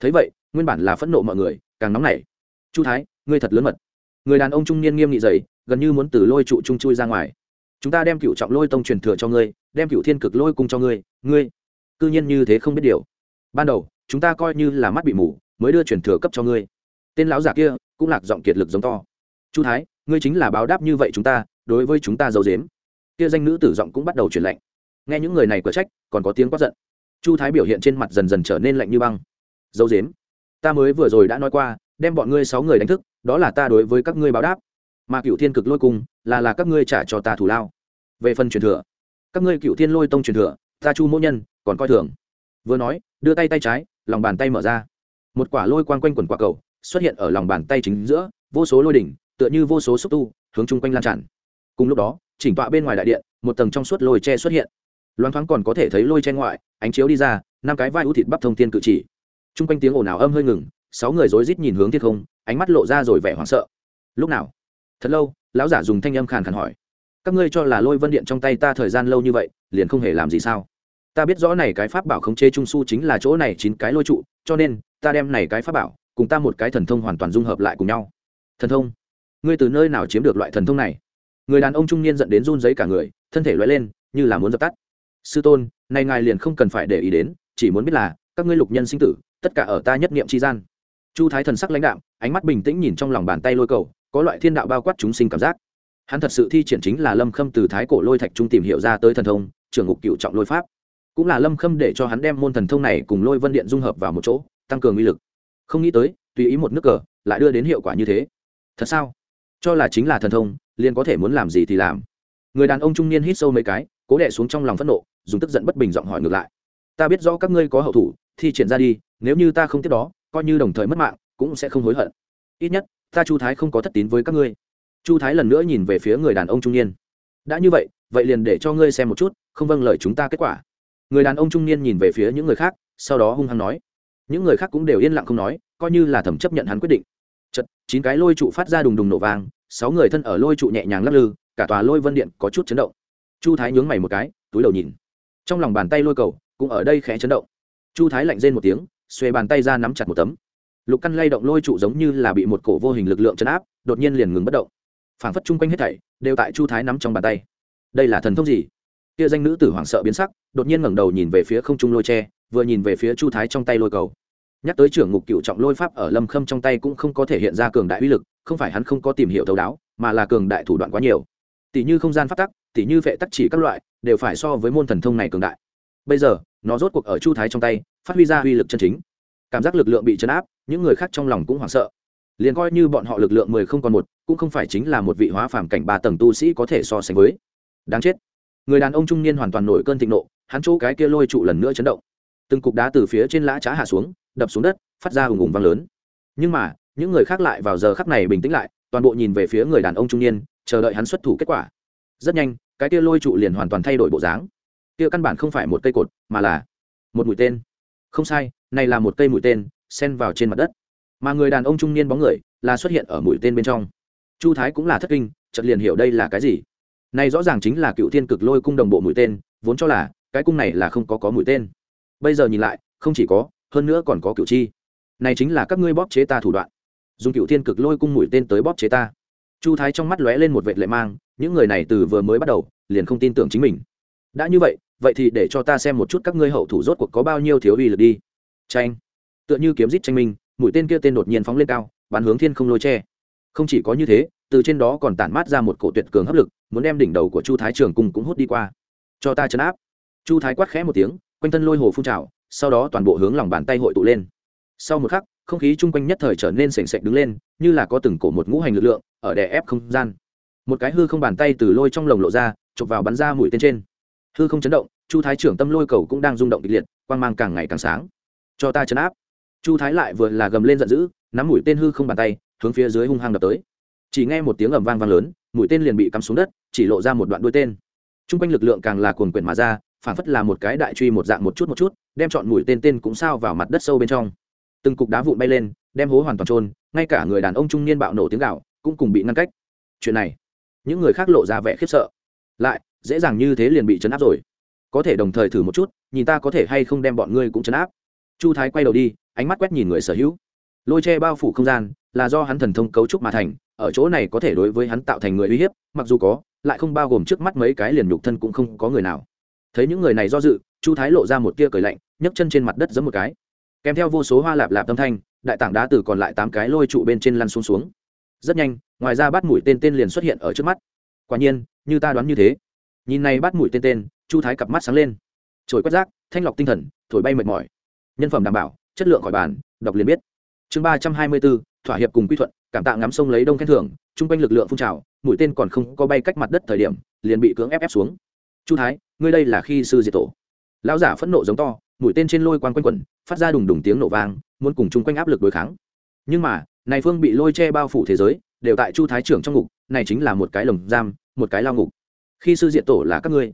Thấy vậy, nguyên bản là phẫn nộ mọi người, càng nóng nảy. Chu thái, ngươi thật lớn mật. Người đàn ông trung niên nghiêm nghị dày gần như muốn từ lôi trụ trung chui ra ngoài. Chúng ta đem cựu trọng lôi tông truyền thừa cho ngươi, đem cựu thiên cực lôi cung cho ngươi ngươi cư nhiên như thế không biết điều. Ban đầu, chúng ta coi như là mắt bị mù, mới đưa truyền thừa cấp cho ngươi. Tên lão giả kia cũng lạc giọng kiệt lực giống to. Chu thái, ngươi chính là báo đáp như vậy chúng ta, đối với chúng ta giấu dếm kia danh nữ tử giọng cũng bắt đầu chuyển lạnh. Nghe những người này cửa trách, còn có tiếng quát giận. Chu thái biểu hiện trên mặt dần dần trở nên lạnh như băng. Dấu dếm ta mới vừa rồi đã nói qua, đem bọn ngươi sáu người đánh thức, đó là ta đối với các ngươi báo đáp. Mà cựu thiên cực lôi cung, là là các ngươi trả cho ta thủ lao. Về phần truyền thừa, các ngươi cựu thiên lôi tông truyền thừa ta chu mỗ nhân, còn coi thường. Vừa nói, đưa tay tay trái, lòng bàn tay mở ra. Một quả lôi quang quanh quần quả cầu xuất hiện ở lòng bàn tay chính giữa, vô số lôi đỉnh, tựa như vô số xúc tu, hướng chung quanh lan tràn. Cùng lúc đó, chỉnh tọa bên ngoài đại điện, một tầng trong suốt lôi tre xuất hiện. Loáng thoáng còn có thể thấy lôi tre ngoại, ánh chiếu đi ra, năm cái vai ưu thịt bắp thông thiên cự chỉ. Chung quanh tiếng ồn ào âm hơi ngừng, sáu người rối rít nhìn hướng thiên không, ánh mắt lộ ra rồi vẻ hoảng sợ. Lúc nào? Thật lâu, lão giả dùng thanh âm khàn khàn hỏi. Các ngươi cho là lôi vân điện trong tay ta thời gian lâu như vậy, liền không hề làm gì sao? Ta biết rõ này cái pháp bảo khống chế trung su chính là chỗ này chín cái lôi trụ, cho nên, ta đem này cái pháp bảo, cùng ta một cái thần thông hoàn toàn dung hợp lại cùng nhau. Thần thông? Ngươi từ nơi nào chiếm được loại thần thông này? Người đàn ông trung niên dẫn đến run giấy cả người, thân thể loại lên, như là muốn dập tắt. Sư tôn, này ngài liền không cần phải để ý đến, chỉ muốn biết là, các ngươi lục nhân sinh tử, tất cả ở ta nhất niệm tri gian. Chu thái thần sắc lãnh đạo ánh mắt bình tĩnh nhìn trong lòng bàn tay lôi cầu, có loại thiên đạo bao quát chúng sinh cảm giác. Hắn thật sự thi triển chính là lâm khâm từ thái cổ lôi thạch trung tìm hiểu ra tới thần thông, trưởng ngục cựu trọng lôi pháp cũng là lâm khâm để cho hắn đem môn thần thông này cùng lôi vân điện dung hợp vào một chỗ, tăng cường uy lực. Không nghĩ tới, tùy ý một nước cờ, lại đưa đến hiệu quả như thế. Thật sao? Cho là chính là thần thông, liền có thể muốn làm gì thì làm. Người đàn ông trung niên hít sâu mấy cái, cố đẻ xuống trong lòng phẫn nộ, dùng tức giận bất bình giọng hỏi ngược lại. Ta biết rõ các ngươi có hậu thủ thì triển ra đi, nếu như ta không tiếp đó, coi như đồng thời mất mạng, cũng sẽ không hối hận. Ít nhất, ta chu thái không có thất tín với các ngươi. Chu thái lần nữa nhìn về phía người đàn ông trung niên. Đã như vậy vậy liền để cho ngươi xem một chút, không vâng lời chúng ta kết quả người đàn ông trung niên nhìn về phía những người khác, sau đó hung hăng nói. Những người khác cũng đều yên lặng không nói, coi như là thẩm chấp nhận hắn quyết định. Chật, chín cái lôi trụ phát ra đùng đùng nổ vang, sáu người thân ở lôi trụ nhẹ nhàng lắc lư, cả tòa lôi vân điện có chút chấn động. Chu thái nhướng mày một cái, túi đầu nhìn. Trong lòng bàn tay lôi cầu, cũng ở đây khẽ chấn động. Chu thái lạnh rên một tiếng xuê bàn tay ra nắm chặt một tấm. Lục căn lay động lôi trụ giống như là bị một cổ vô hình lực lượng chấn áp, đột nhiên liền ngừng bất động. Phảng phất chung quanh hết thảy, đều tại chu thái nắm trong bàn tay. Đây là thần thông gì? Kia danh nữ tử hoảng sợ biến sắc, đột nhiên ngẩng đầu nhìn về phía không trung lôi tre, vừa nhìn về phía chu thái trong tay lôi cầu. Nhắc tới trưởng ngục cựu trọng lôi pháp ở lâm khâm trong tay cũng không có thể hiện ra cường đại uy lực, không phải hắn không có tìm hiểu thấu đáo, mà là cường đại thủ đoạn quá nhiều. Tỷ như không gian phát tắc, tỷ như vệ tắc chỉ các loại, đều phải so với môn thần thông này cường đại. Bây giờ, nó rốt cuộc ở chu thái trong tay, phát huy ra uy lực chân chính. Cảm giác lực lượng bị chấn áp, những người khác trong lòng cũng hoảng sợ. Liền coi như bọn họ lực lượng mười không còn một, cũng không phải chính là một vị hóa phàm cảnh ba tầng tu sĩ có thể so sánh với. Đáng chết người đàn ông trung niên hoàn toàn nổi cơn thịnh nộ, hắn chỗ cái kia lôi trụ lần nữa chấn động. Từng cục đá từ phía trên lã trá hạ xuống, đập xuống đất, phát ra hùng hùng vang lớn. Nhưng mà, những người khác lại vào giờ khắc này bình tĩnh lại, toàn bộ nhìn về phía người đàn ông trung niên, chờ đợi hắn xuất thủ kết quả. Rất nhanh, cái kia lôi trụ liền hoàn toàn thay đổi bộ dáng. Kia căn bản không phải một cây cột, mà là một mũi tên. Không sai, này là một cây mũi tên, xen vào trên mặt đất. Mà người đàn ông trung niên bóng người, là xuất hiện ở mũi tên bên trong. Chu thái cũng là thất kinh, chợt liền hiểu đây là cái gì này rõ ràng chính là cựu thiên cực lôi cung đồng bộ mũi tên, vốn cho là, cái cung này là không có có mũi tên. Bây giờ nhìn lại, không chỉ có, hơn nữa còn có cựu chi. Này chính là các ngươi bóp chế ta thủ đoạn. Dùng cựu thiên cực lôi cung mũi tên tới bóp chế ta. Chu thái trong mắt lóe lên một vệt lệ mang, những người này từ vừa mới bắt đầu, liền không tin tưởng chính mình. Đã như vậy vậy thì để cho ta xem một chút các ngươi hậu thủ rốt cuộc có bao nhiêu thiếu uy lực đi. Tranh. Tựa như kiếm rít tranh minh, mũi tên kia tên đột nhiên phóng lên cao, bắn hướng thiên không lôi tre không chỉ có như thế từ trên đó còn tản mát ra một cổ tuyệt cường hấp lực, muốn đem đỉnh đầu của chu thái trường cung cũng hút đi qua. Cho ta chấn áp. Chu thái quát khẽ một tiếng, quanh thân lôi hồ phun trào, sau đó toàn bộ hướng lòng bàn tay hội tụ lên. Sau một khắc, không khí chung quanh nhất thời trở nên sềnh sệch đứng lên, như là có từng cổ một ngũ hành lực lượng, ở đè ép không gian. Một cái hư không bàn tay từ lôi trong lồng lộ ra, chụp vào bắn ra mũi tên trên. Hư không chấn động, chu thái trưởng tâm lôi cầu cũng đang rung động kịch liệt, quang mang càng ngày càng sáng. Cho ta chấn áp. Chu thái lại vừa là gầm lên giận dữ, nắm mũi tên hư không bàn tay, hướng phía dưới hung hăng đập tới chỉ nghe một tiếng ầm vang vang lớn, mũi tên liền bị cắm xuống đất, chỉ lộ ra một đoạn đuôi tên. T r u n g quanh lực lượng càng là cuồn quyển mà ra phản phất là một cái đại truy một dạng một chút một chút, đem chọn mũi tên tên cũng sao vào mặt đất sâu bên trong. Từng cục đá vụn bay lên, đem hố hoàn toàn trôn, ngay cả người đàn ông trung niên bạo nổ tiếng gạo cũng cùng bị ngăn cách. Chuyện này, những người khác lộ ra vẻ khiếp sợ. Lại, dễ dàng như thế liền bị chấn áp rồi. Có thể đồng thời thử một chút, nhìn ta có thể hay không đem bọn ngươi cũng chấn áp. Chu thái quay đầu đi, ánh mắt quét nhìn người sở hữu. Lôi che bao phủ không gian, là do hắn thần thông cấu trúc mà thành ở chỗ này có thể đối với hắn tạo thành người uy hiếp, mặc dù có, lại không bao gồm trước mắt mấy cái liền nhục thân cũng không có người nào. Thấy những người này do dự, chu thái lộ ra một tia cười lạnh, nhấc chân trên mặt đất giấm một cái. Kèm theo vô số hoa lạp lạp tâm thanh, đại tảng đá từ còn lại tám cái lôi trụ bên trên lăn xuống xuống. Rất nhanh, ngoài ra bắt mũi tên tên liền xuất hiện ở trước mắt. Quả nhiên, như ta đoán như thế. Nhìn này bắt mũi tên tên, chu thái cặp mắt sáng lên. Trồi quét rác, thanh lọc tinh thần, thổi bay mệt mỏi. Nhân phẩm đảm bảo, chất lượng khỏi bàn, đọc liền biết. Chương ba trăm hai mươi bốn thỏa hiệp cùng quy thuận, cảm tạ ngắm sông lấy đông khen thưởng, chung quanh lực lượng phun trào, mũi tên còn không có bay cách mặt đất thời điểm, liền bị cưỡng ép ép xuống. Chu thái, ngươi đây là khi sư diệt tổ. Lão giả phẫn nộ giống to, mũi tên trên lôi quang quanh quẩn, phát ra đùng đùng tiếng nổ vang, muốn cùng chung quanh áp lực đối kháng. Nhưng mà, này phương bị lôi che bao phủ thế giới, đều tại chu thái trưởng trong ngục, này chính là một cái lồng giam, một cái lao ngục. Khi sư diệt tổ là các ngươi.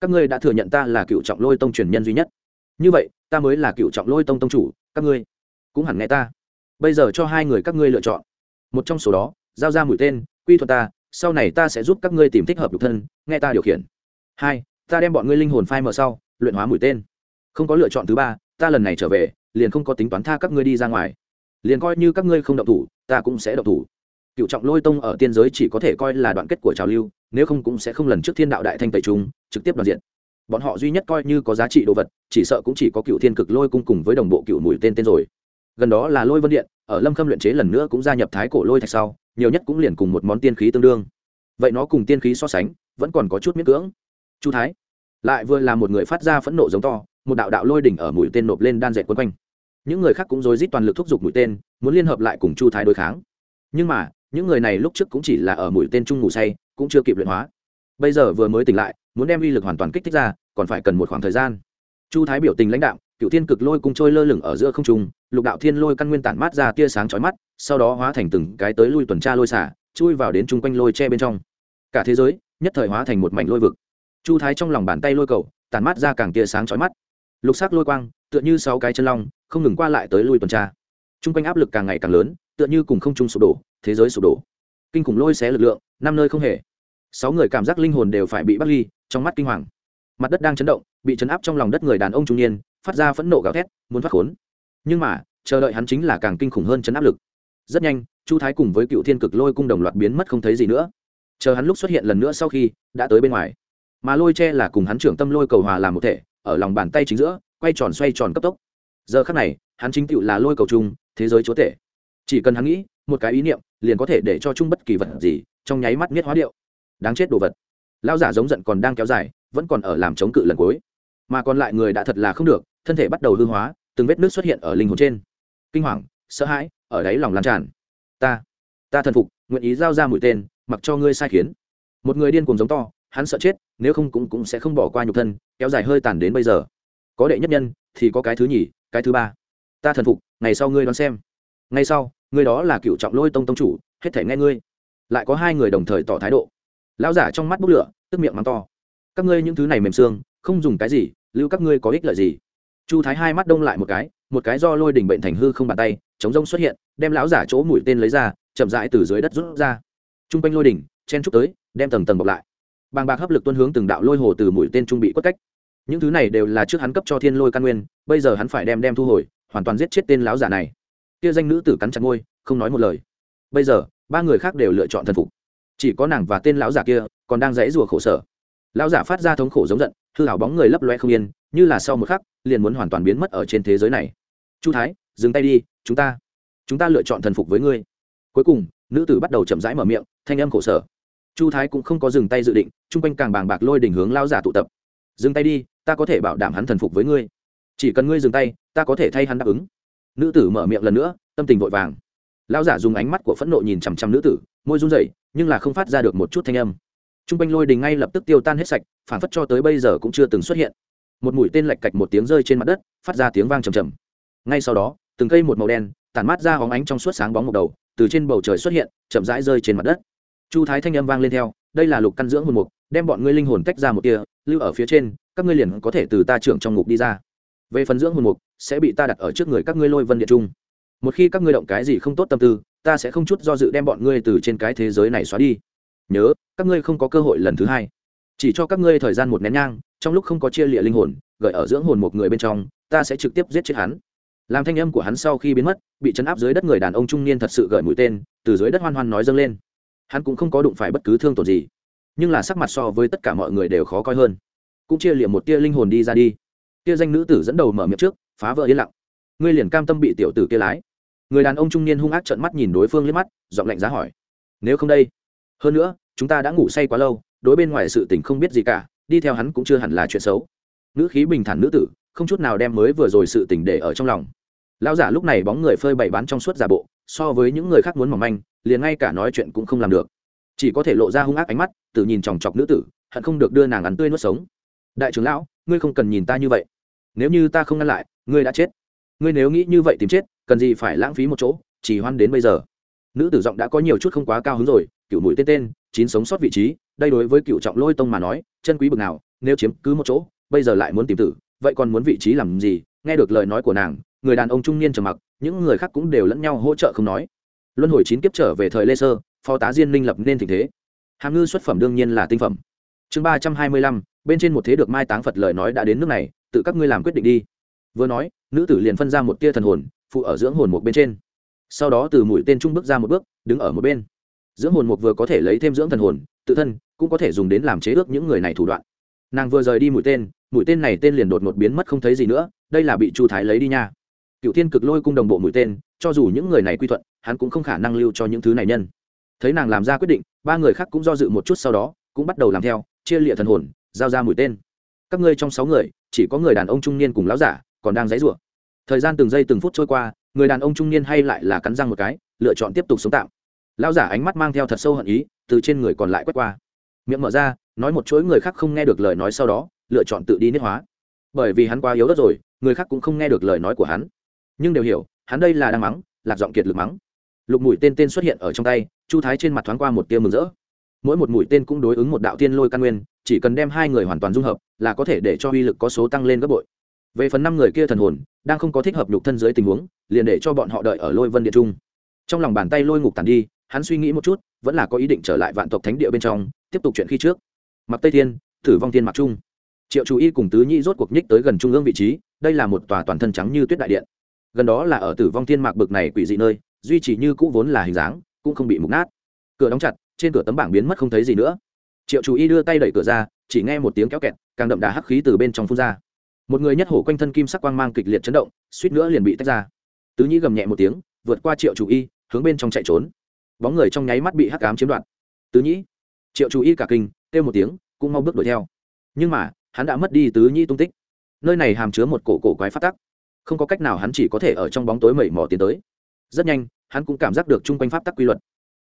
Các ngươi đã thừa nhận ta là cựu trọng lôi tông truyền nhân duy nhất. Như vậy, ta mới là cựu trọng lôi tông tông chủ, các ngươi cũng hẳn nghe ta bây giờ cho hai người các ngươi lựa chọn. Một trong số đó, giao ra mũi tên, quy thuật ta, sau này ta sẽ giúp các ngươi tìm thích hợp nhục thân, nghe ta điều khiển. Hai, ta đem bọn ngươi linh hồn phai mở sau, luyện hóa mũi tên. Không có lựa chọn thứ ba, ta lần này trở về, liền không có tính toán tha các ngươi đi ra ngoài. Liền coi như các ngươi không động thủ, ta cũng sẽ động thủ. Cựu trọng lôi tông ở tiên giới chỉ có thể coi là đoạn kết của trào lưu, nếu không cũng sẽ không lần trước thiên đạo đại thanh tẩy chúng trực tiếp đoàn diện. Bọn họ duy nhất coi như có giá trị đồ vật, chỉ sợ cũng chỉ có cựu thiên cực lôi cung cùng với đồng bộ cựu mũi tên tên rồi. Gần đó là lôi vân điện ở lâm khâm luyện chế lần nữa cũng gia nhập thái cổ lôi thạch sau, nhiều nhất cũng liền cùng một món tiên khí tương đương. Vậy nó cùng tiên khí so sánh, vẫn còn có chút miễn cưỡng. Chu thái, lại vừa là một người phát ra phẫn nộ giống to, một đạo đạo lôi đỉnh ở mũi tên nộp lên đan dệt quân quanh. Những người khác cũng rối rít toàn lực thúc giục mũi tên, muốn liên hợp lại cùng chu thái đối kháng. Nhưng mà, những người này lúc trước cũng chỉ là ở mũi tên chung ngủ say, cũng chưa kịp luyện hóa. Bây giờ vừa mới tỉnh lại, muốn đem uy lực hoàn toàn kích thích ra, còn phải cần một khoảng thời gian. Chu thái biểu tình lãnh đạo cựu thiên cực lôi cung trôi lơ lửng ở giữa không trung lục đạo thiên lôi căn nguyên tản mát ra tia sáng chói mắt, sau đó hóa thành từng cái tới lui tuần tra lôi xả, chui vào đến chung quanh lôi che bên trong. Cả thế giới nhất thời hóa thành một mảnh lôi vực. Chu thái trong lòng bàn tay lôi cầu, tản mát ra càng tia sáng chói mắt. Lục sắc lôi quang, tựa như sáu cái chân long, không ngừng qua lại tới lui tuần tra. Chung quanh áp lực càng ngày càng lớn, tựa như cùng không trung sụp đổ, thế giới sụp đổ. Kinh khủng lôi xé lực lượng, năm nơi không hề. Sáu người cảm giác linh hồn đều phải bị bắt ly, trong mắt kinh hoàng. Mặt đất đang chấn động, bị chấn áp trong lòng đất người đàn ông trung niên, phát ra phẫn nộ gào thét, muốn thoát khốn nhưng mà, chờ đợi hắn chính là càng kinh khủng hơn chấn áp lực. Rất nhanh, chu thái cùng với cựu thiên cực lôi cung đồng loạt biến mất không thấy gì nữa. Chờ hắn lúc xuất hiện lần nữa sau khi, đã tới bên ngoài. Mà lôi che là cùng hắn trưởng tâm lôi cầu hòa làm một thể, ở lòng bàn tay chính giữa, quay tròn xoay tròn cấp tốc. Giờ khắc này, hắn chính tựu là lôi cầu chung thế giới chúa tể. Chỉ cần hắn nghĩ, một cái ý niệm, liền có thể để cho chung bất kỳ vật gì, trong nháy mắt miết hóa điệu. Đáng chết đồ vật. Lao giả giống giận còn đang kéo dài, vẫn còn ở làm chống cự lần cuối. Mà còn lại người đã thật là không được, thân thể bắt đầu hư hóa từng vết nước xuất hiện ở linh hồn trên. Kinh hoàng, sợ hãi, ở đáy lòng lan tràn. Ta ta thần phục, nguyện ý giao ra mũi tên, mặc cho ngươi sai khiến. Một người điên cuồng giống to, hắn sợ chết, nếu không cũng cũng sẽ không bỏ qua nhục thân, kéo dài hơi tàn đến bây giờ. Có đệ nhất nhân, thì có cái thứ nhì, cái thứ ba. Ta thần phục, ngày sau ngươi đón xem. Ngay sau người đó là cựu trọng lôi tông tông chủ, hết thể nghe ngươi. Lại có hai người đồng thời tỏ thái độ. Lão giả trong mắt bốc lửa, tức miệng mắng to. Các ngươi những thứ này mềm xương, không dùng cái gì, lưu các ngươi có ích lợi gì? Chu thái hai mắt đông lại một cái một cái do lôi đỉnh bệnh thành hư không bàn tay, chống rông xuất hiện, đem lão giả chỗ mũi tên lấy ra, chậm rãi từ dưới đất rút ra. T r u n g quanh lôi đỉnh, chen trúc tới, đem tầng tầng bọc lại. Bàng bạc hấp lực tuân hướng từng đạo lôi hồ từ mũi tên trung bị quất cách. Những thứ này đều là trước hắn cấp cho thiên lôi căn nguyên, bây giờ hắn phải đem đem thu hồi, hoàn toàn giết chết tên lão giả này. Kia danh nữ tử cắn chặt ngôi không nói một lời. Bây giờ, ba người khác đều lựa chọn thần phục. Chỉ có nàng và tên lão giả kia, còn đang dãy rùa khổ sở. Lão giả phát ra thống khổ giống giận, hư hảo bóng người lấp loe không yên, như là sau một khắc liền muốn hoàn toàn biến mất ở trên thế giới này. Chu thái, dừng tay đi, chúng ta chúng ta lựa chọn thần phục với ngươi. Cuối cùng, nữ tử bắt đầu chậm rãi mở miệng, thanh âm khổ sở. Chu thái cũng không có dừng tay dự định, chung quanh càng bàng bạc lôi đỉnh hướng lao giả tụ tập. Dừng tay đi, ta có thể bảo đảm hắn thần phục với ngươi. Chỉ cần ngươi dừng tay, ta có thể thay hắn đáp ứng. Nữ tử mở miệng lần nữa, tâm tình vội vàng. Lao giả dùng ánh mắt của phẫn nộ nhìn chằm chằm nữ tử, môi run rẩy, nhưng là không phát ra được một chút thanh âm. Trung r quanh lôi đình ngay lập tức tiêu tan hết sạch phản phất cho tới bây giờ cũng chưa từng xuất hiện một mũi tên lạch cạch một tiếng rơi trên mặt đất, phát ra tiếng vang trầm trầm. Ngay sau đó, từng cây một màu đen, tản mát ra hóng ánh trong suốt sáng bóng một đầu, từ trên bầu trời xuất hiện, chậm rãi rơi trên mặt đất. Chu thái thanh âm vang lên theo, đây là lục căn dưỡng hồn mục, đem bọn ngươi linh hồn tách ra một tia, lưu ở phía trên, các ngươi liền có thể từ ta trưởng trong ngục đi ra. Về phần dưỡng hồn mục, sẽ bị ta đặt ở trước người các ngươi lôi vân địa trung. Một khi các ngươi động cái gì không tốt tâm tư, ta sẽ không chút do dự đem bọn ngươi từ trên cái thế giới này xóa đi. Nhớ, các ngươi không có cơ hội lần thứ hai. Chỉ cho các ngươi thời gian một nén nhang trong lúc không có chia lịa linh hồn, gợi ở dưỡng hồn một người bên trong, ta sẽ trực tiếp giết chết hắn. Làm thanh âm của hắn sau khi biến mất, bị chấn áp dưới đất người đàn ông trung niên thật sự gợi mũi tên, từ dưới đất hoan hoan nói dâng lên. Hắn cũng không có đụng phải bất cứ thương tổn gì, nhưng là sắc mặt so với tất cả mọi người đều khó coi hơn. Cũng chia liệm một tia linh hồn đi ra đi. Tia danh nữ tử dẫn đầu mở miệng trước, phá vỡ yên lặng. Ngươi liền cam tâm bị tiểu tử kia lái. Người đàn ông trung niên hung ác trợn mắt nhìn đối phương liếc mắt, giọng lạnh giá hỏi. Nếu không đây, hơn nữa, chúng ta đã ngủ say quá lâu, đối bên ngoài sự tình không biết gì cả đi theo hắn cũng chưa hẳn là chuyện xấu. Nữ khí bình thản nữ tử, không chút nào đem mới vừa rồi sự tình để ở trong lòng. Lão giả lúc này bóng người phơi bày bán trong suốt giả bộ, so với những người khác muốn mỏng manh, liền ngay cả nói chuyện cũng không làm được. Chỉ có thể lộ ra hung ác ánh mắt, tự nhìn chòng chọc nữ tử, hận không được đưa nàng ăn tươi nuốt sống. Đại trưởng lão, ngươi không cần nhìn ta như vậy. Nếu như ta không ngăn lại, ngươi đã chết. Ngươi nếu nghĩ như vậy tìm chết, cần gì phải lãng phí một chỗ, chỉ hoan đến bây giờ nữ tử giọng đã có nhiều chút không quá cao hứng rồi cựu mũi tên tên, chín sống sót vị trí, đây đối với cựu trọng lôi tông mà nói, chân quý bực nào, nếu chiếm cứ một chỗ, bây giờ lại muốn tìm tử, vậy còn muốn vị trí làm gì? Nghe được lời nói của nàng, người đàn ông trung niên trầm mặc, những người khác cũng đều lẫn nhau hỗ trợ không nói. Luân hồi chín kiếp trở về thời lê sơ, phó tá diên minh lập nên tình thế. Hàm ngư xuất phẩm đương nhiên là tinh phẩm. Chương ba trăm hai mươi lăm, bên trên một thế được mai táng phật lời nói đã đến nước này, tự các ngươi làm quyết định đi. Vừa nói, nữ tử liền phân ra một tia thần hồn, phụ ở dưỡng hồn một bên trên sau đó từ mũi tên trung bước ra một bước, đứng ở một bên. Dưỡng hồn mục vừa có thể lấy thêm dưỡng thần hồn, tự thân cũng có thể dùng đến làm chế ước những người này thủ đoạn. Nàng vừa rời đi mũi tên mũi tên này tên liền đột một biến mất không thấy gì nữa, đây là bị chu thái lấy đi nha. Cựu thiên cực lôi cung đồng bộ mũi tên, cho dù những người này quy thuận, hắn cũng không khả năng lưu cho những thứ này nhân. Thấy nàng làm ra quyết định, ba người khác cũng do dự một chút sau đó, cũng bắt đầu làm theo, chia lịa thần hồn, giao ra mũi tên. Các ngươi trong sáu người, chỉ có người đàn ông trung niên cùng lão giả, còn đang dãy rủa thời gian từng giây từng phút trôi qua người đàn ông trung niên hay lại là cắn răng một cái, lựa chọn tiếp tục sống tạm. Lão giả ánh mắt mang theo thật sâu hận ý, từ trên người còn lại quét qua. Miệng mở ra, nói một chuỗi người khác không nghe được lời nói sau đó, lựa chọn tự đi niết hóa. Bởi vì hắn quá yếu đất rồi, người khác cũng không nghe được lời nói của hắn. Nhưng đều hiểu, hắn đây là đang mắng, lạc giọng kiệt lực mắng. Lục mũi tên tên xuất hiện ở trong tay, chu thái trên mặt thoáng qua một tia mừng rỡ. Mỗi một mũi tên cũng đối ứng một đạo tiên lôi căn nguyên, chỉ cần đem hai người hoàn toàn dung hợp, là có thể để cho uy lực có số tăng lên gấp bội về phần năm người kia thần hồn, đang không có thích hợp nhục thân dưới tình huống, liền để cho bọn họ đợi ở lôi vân điện trung. Trong lòng bàn tay lôi ngục tàn đi, hắn suy nghĩ một chút, vẫn là có ý định trở lại vạn tộc thánh địa bên trong, tiếp tục chuyện khi trước. Mặc tây thiên thử vong thiên mặc trung. Triệu chú y cùng tứ nhi rốt cuộc nhích tới gần trung ương vị trí, đây là một tòa toàn thân trắng như tuyết đại điện. Gần đó là ở tử vong thiên mạc bực này quỷ dị nơi, duy trì như cũ vốn là hình dáng, cũng không bị mục nát. Cửa đóng chặt, trên cửa tấm bảng biến mất không thấy gì nữa. Triệu chú y đưa tay đẩy cửa ra, chỉ nghe một tiếng kéo kẹt, càng đậm đà hắc khí từ bên trong phun ra một người nhất hổ quanh thân kim sắc quang mang kịch liệt chấn động, suýt nữa liền bị tách ra. Tứ nhĩ gầm nhẹ một tiếng, vượt qua triệu chủ y, hướng bên trong chạy trốn. Bóng người trong nháy mắt bị hắc ám chiếm đoạt. Tứ nhĩ, triệu chủ y cả kinh, kêu một tiếng, cũng mau bước đuổi theo. Nhưng mà, hắn đã mất đi tứ nhĩ tung tích. Nơi này hàm chứa một cổ cổ quái phát tắc. Không có cách nào hắn chỉ có thể ở trong bóng tối mẩy mò tiến tới. Rất nhanh, hắn cũng cảm giác được chung quanh pháp tắc quy luật.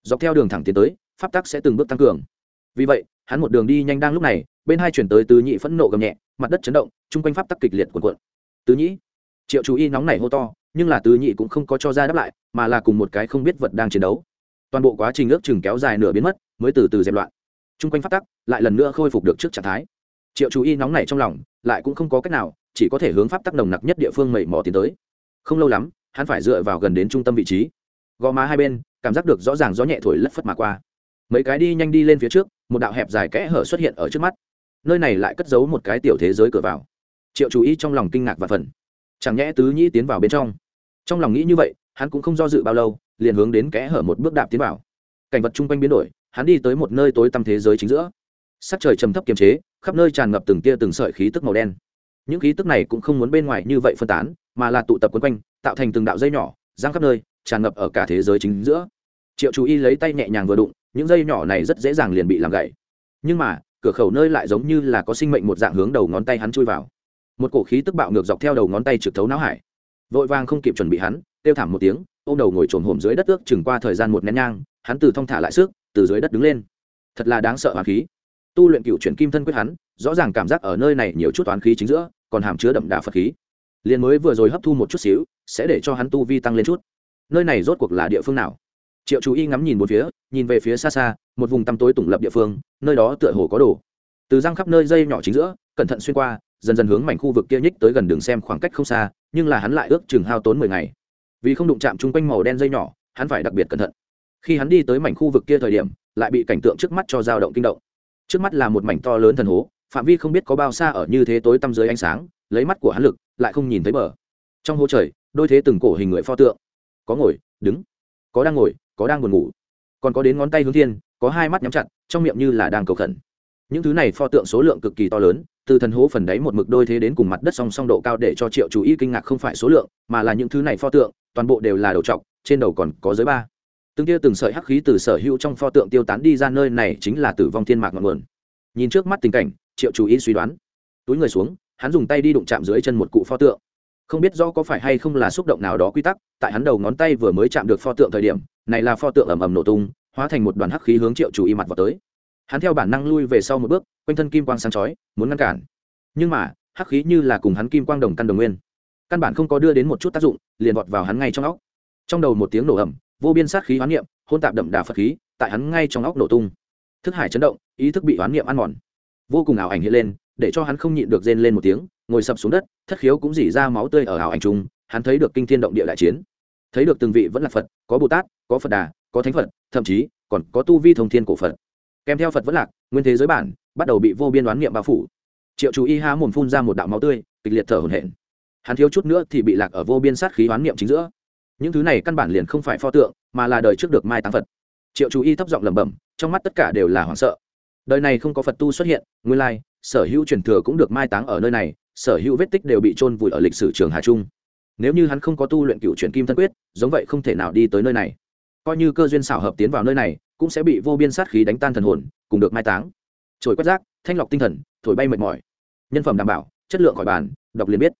Dọc theo đường thẳng tiến tới, pháp tắc sẽ từng bước tăng cường. Vì vậy, hắn một đường đi nhanh đang lúc này, bên hai chuyển tới tứ nhị phẫn nộ gầm nhẹ mặt đất chấn động, chung quanh pháp tắc kịch liệt cuộn cuộn. Tứ nhị triệu chú y nóng nảy hô to, nhưng là tứ nhị cũng không có cho ra đáp lại, mà là cùng một cái không biết vật đang chiến đấu. Toàn bộ quá trình ước chừng kéo dài nửa biến mất, mới từ từ dẹp loạn. Chung quanh pháp tắc lại lần nữa khôi phục được trước trạng thái. Triệu chú y nóng nảy trong lòng, lại cũng không có cách nào, chỉ có thể hướng pháp tắc nồng nặc nhất địa phương mẩy mò tiến tới. Không lâu lắm, hắn phải dựa vào gần đến trung tâm vị trí. Gò má hai bên, cảm giác được rõ ràng gió nhẹ thổi lất phất mà qua. Mấy cái đi nhanh đi lên phía trước, một đạo hẹp dài kẽ hở xuất hiện ở trước mắt nơi này lại cất giấu một cái tiểu thế giới cửa vào. Triệu chú ý trong lòng kinh ngạc và phần chẳng nhẽ tứ nhĩ tiến vào bên trong? Trong lòng nghĩ như vậy, hắn cũng không do dự bao lâu, liền hướng đến kẽ hở một bước đạp tiến vào. Cảnh vật chung quanh biến đổi, hắn đi tới một nơi tối tăm thế giới chính giữa. Sắc trời trầm thấp kiềm chế, khắp nơi tràn ngập từng tia từng sợi khí tức màu đen. Những khí tức này cũng không muốn bên ngoài như vậy phân tán, mà là tụ tập quấn quanh, tạo thành từng đạo dây nhỏ, giang khắp nơi, tràn ngập ở cả thế giới chính giữa. Triệu chú y lấy tay nhẹ nhàng vừa đụng, những dây nhỏ này rất dễ dàng liền bị làm gãy. Nhưng mà cửa khẩu nơi lại giống như là có sinh mệnh một dạng hướng đầu ngón tay hắn chui vào. Một cổ khí tức bạo ngược dọc theo đầu ngón tay trực thấu não hải. Vội vàng không kịp chuẩn bị hắn, kêu thảm một tiếng ô m đầu ngồi trồn hổm dưới đất ước chừng qua thời gian một nén nhang, hắn từ thong thả lại sức từ dưới đất đứng lên. Thật là đáng sợ hoàng khí. Tu luyện cựu chuyển kim thân quyết hắn, rõ ràng cảm giác ở nơi này nhiều chút toán khí chính giữa, còn hàm chứa đậm đà phật khí. Liền mới vừa rồi hấp thu một chút xíu, sẽ để cho hắn tu vi tăng lên chút. Nơi này rốt cuộc là địa phương nào? Triệu chú y ngắm nhìn một phía nhìn về phía xa xa, một vùng tăm tối tủng lập địa phương, nơi đó tựa hồ có đồ. Từ răng khắp nơi dây nhỏ chính giữa, cẩn thận xuyên qua, dần dần hướng mảnh khu vực kia nhích tới gần đường xem khoảng cách không xa, nhưng là hắn lại ước chừng hao tốn mười ngày. Vì không đụng chạm chung quanh màu đen dây nhỏ, hắn phải đặc biệt cẩn thận. Khi hắn đi tới mảnh khu vực kia thời điểm, lại bị cảnh tượng trước mắt cho dao động kinh động. Trước mắt là một mảnh to lớn thần hố, phạm vi không biết có bao xa ở như thế tối tăm dưới ánh sáng, lấy mắt của hắn lực, lại không nhìn thấy bờ. Trong hố trời, đôi thế từng cổ hình người pho tượng. Có ngồi, đứng. Có đang ngồi, có đang buồn ngủ còn có đến ngón tay hướng thiên, có hai mắt nhắm chặt, trong miệng như là đang cầu khẩn. Những thứ này pho tượng số lượng cực kỳ to lớn, từ thần hố phần đáy một mực đôi thế đến cùng mặt đất song song độ cao để cho triệu chú ý kinh ngạc không phải số lượng, mà là những thứ này pho tượng, toàn bộ đều là đầu trọc, trên đầu còn có giới ba. Từng tia từng sợi hắc khí từ sở hữu trong pho tượng tiêu tán đi ra nơi này chính là tử vong thiên mạc ngọn nguồn. Nhìn trước mắt tình cảnh, triệu chú ý suy đoán. Túi người xuống, hắn dùng tay đi đụng chạm dưới chân một cụ pho tượng. Không biết do có phải hay không là xúc động nào đó quy tắc, tại hắn đầu ngón tay vừa mới chạm được pho tượng thời điểm này là pho tượng ầm ầm nổ tung, hóa thành một đoàn hắc khí hướng triệu chủ y mặt vào tới. Hắn theo bản năng lui về sau một bước, quanh thân kim quang sáng chói, muốn ngăn cản. Nhưng mà, hắc khí như là cùng hắn kim quang đồng căn đồng nguyên. Căn bản không có đưa đến một chút tác dụng, liền vọt vào hắn ngay trong óc. Trong đầu một tiếng nổ ẩm vô biên sát khí hoán niệm hôn tạp đậm đà phật khí, tại hắn ngay trong óc nổ tung. Thức hải chấn động, ý thức bị hoán niệm ăn mòn. Vô cùng ảo ảnh hiện lên, để cho hắn không nhịn được rên lên một tiếng, ngồi sập xuống đất, thất khiếu cũng dỉ ra máu tươi ở ảo ảnh trung, hắn thấy được kinh thiên động địa đại chiến thấy được từng vị vẫn là phật, có bồ tát, có phật đà, có thánh phật, thậm chí còn có tu vi thông thiên cổ phật. Kèm theo phật vẫn lạc, nguyên thế giới bản bắt đầu bị vô biên đoán niệm bao phủ. Triệu chú y há mồm phun ra một đạo máu tươi, kịch liệt thở hổn hển. Hắn thiếu chút nữa thì bị lạc ở vô biên sát khí đoán niệm chính giữa. Những thứ này căn bản liền không phải pho tượng, mà là đời trước được mai táng phật. Triệu chú y thấp giọng lẩm bẩm, trong mắt tất cả đều là hoảng sợ. Đời này không có phật tu xuất hiện, nguyên lai, sở hữu truyền thừa cũng được mai táng ở nơi này, sở hữu vết tích đều bị chôn vùi ở lịch sử trường hà trung nếu như hắn không có tu luyện cựu truyền kim thân quyết, giống vậy không thể nào đi tới nơi này. Coi như cơ duyên xảo hợp tiến vào nơi này, cũng sẽ bị vô biên sát khí đánh tan thần hồn, cùng được mai táng. Trồi quét rác, thanh lọc tinh thần, thổi bay mệt mỏi. Nhân phẩm đảm bảo, chất lượng khỏi bàn, đọc liền biết.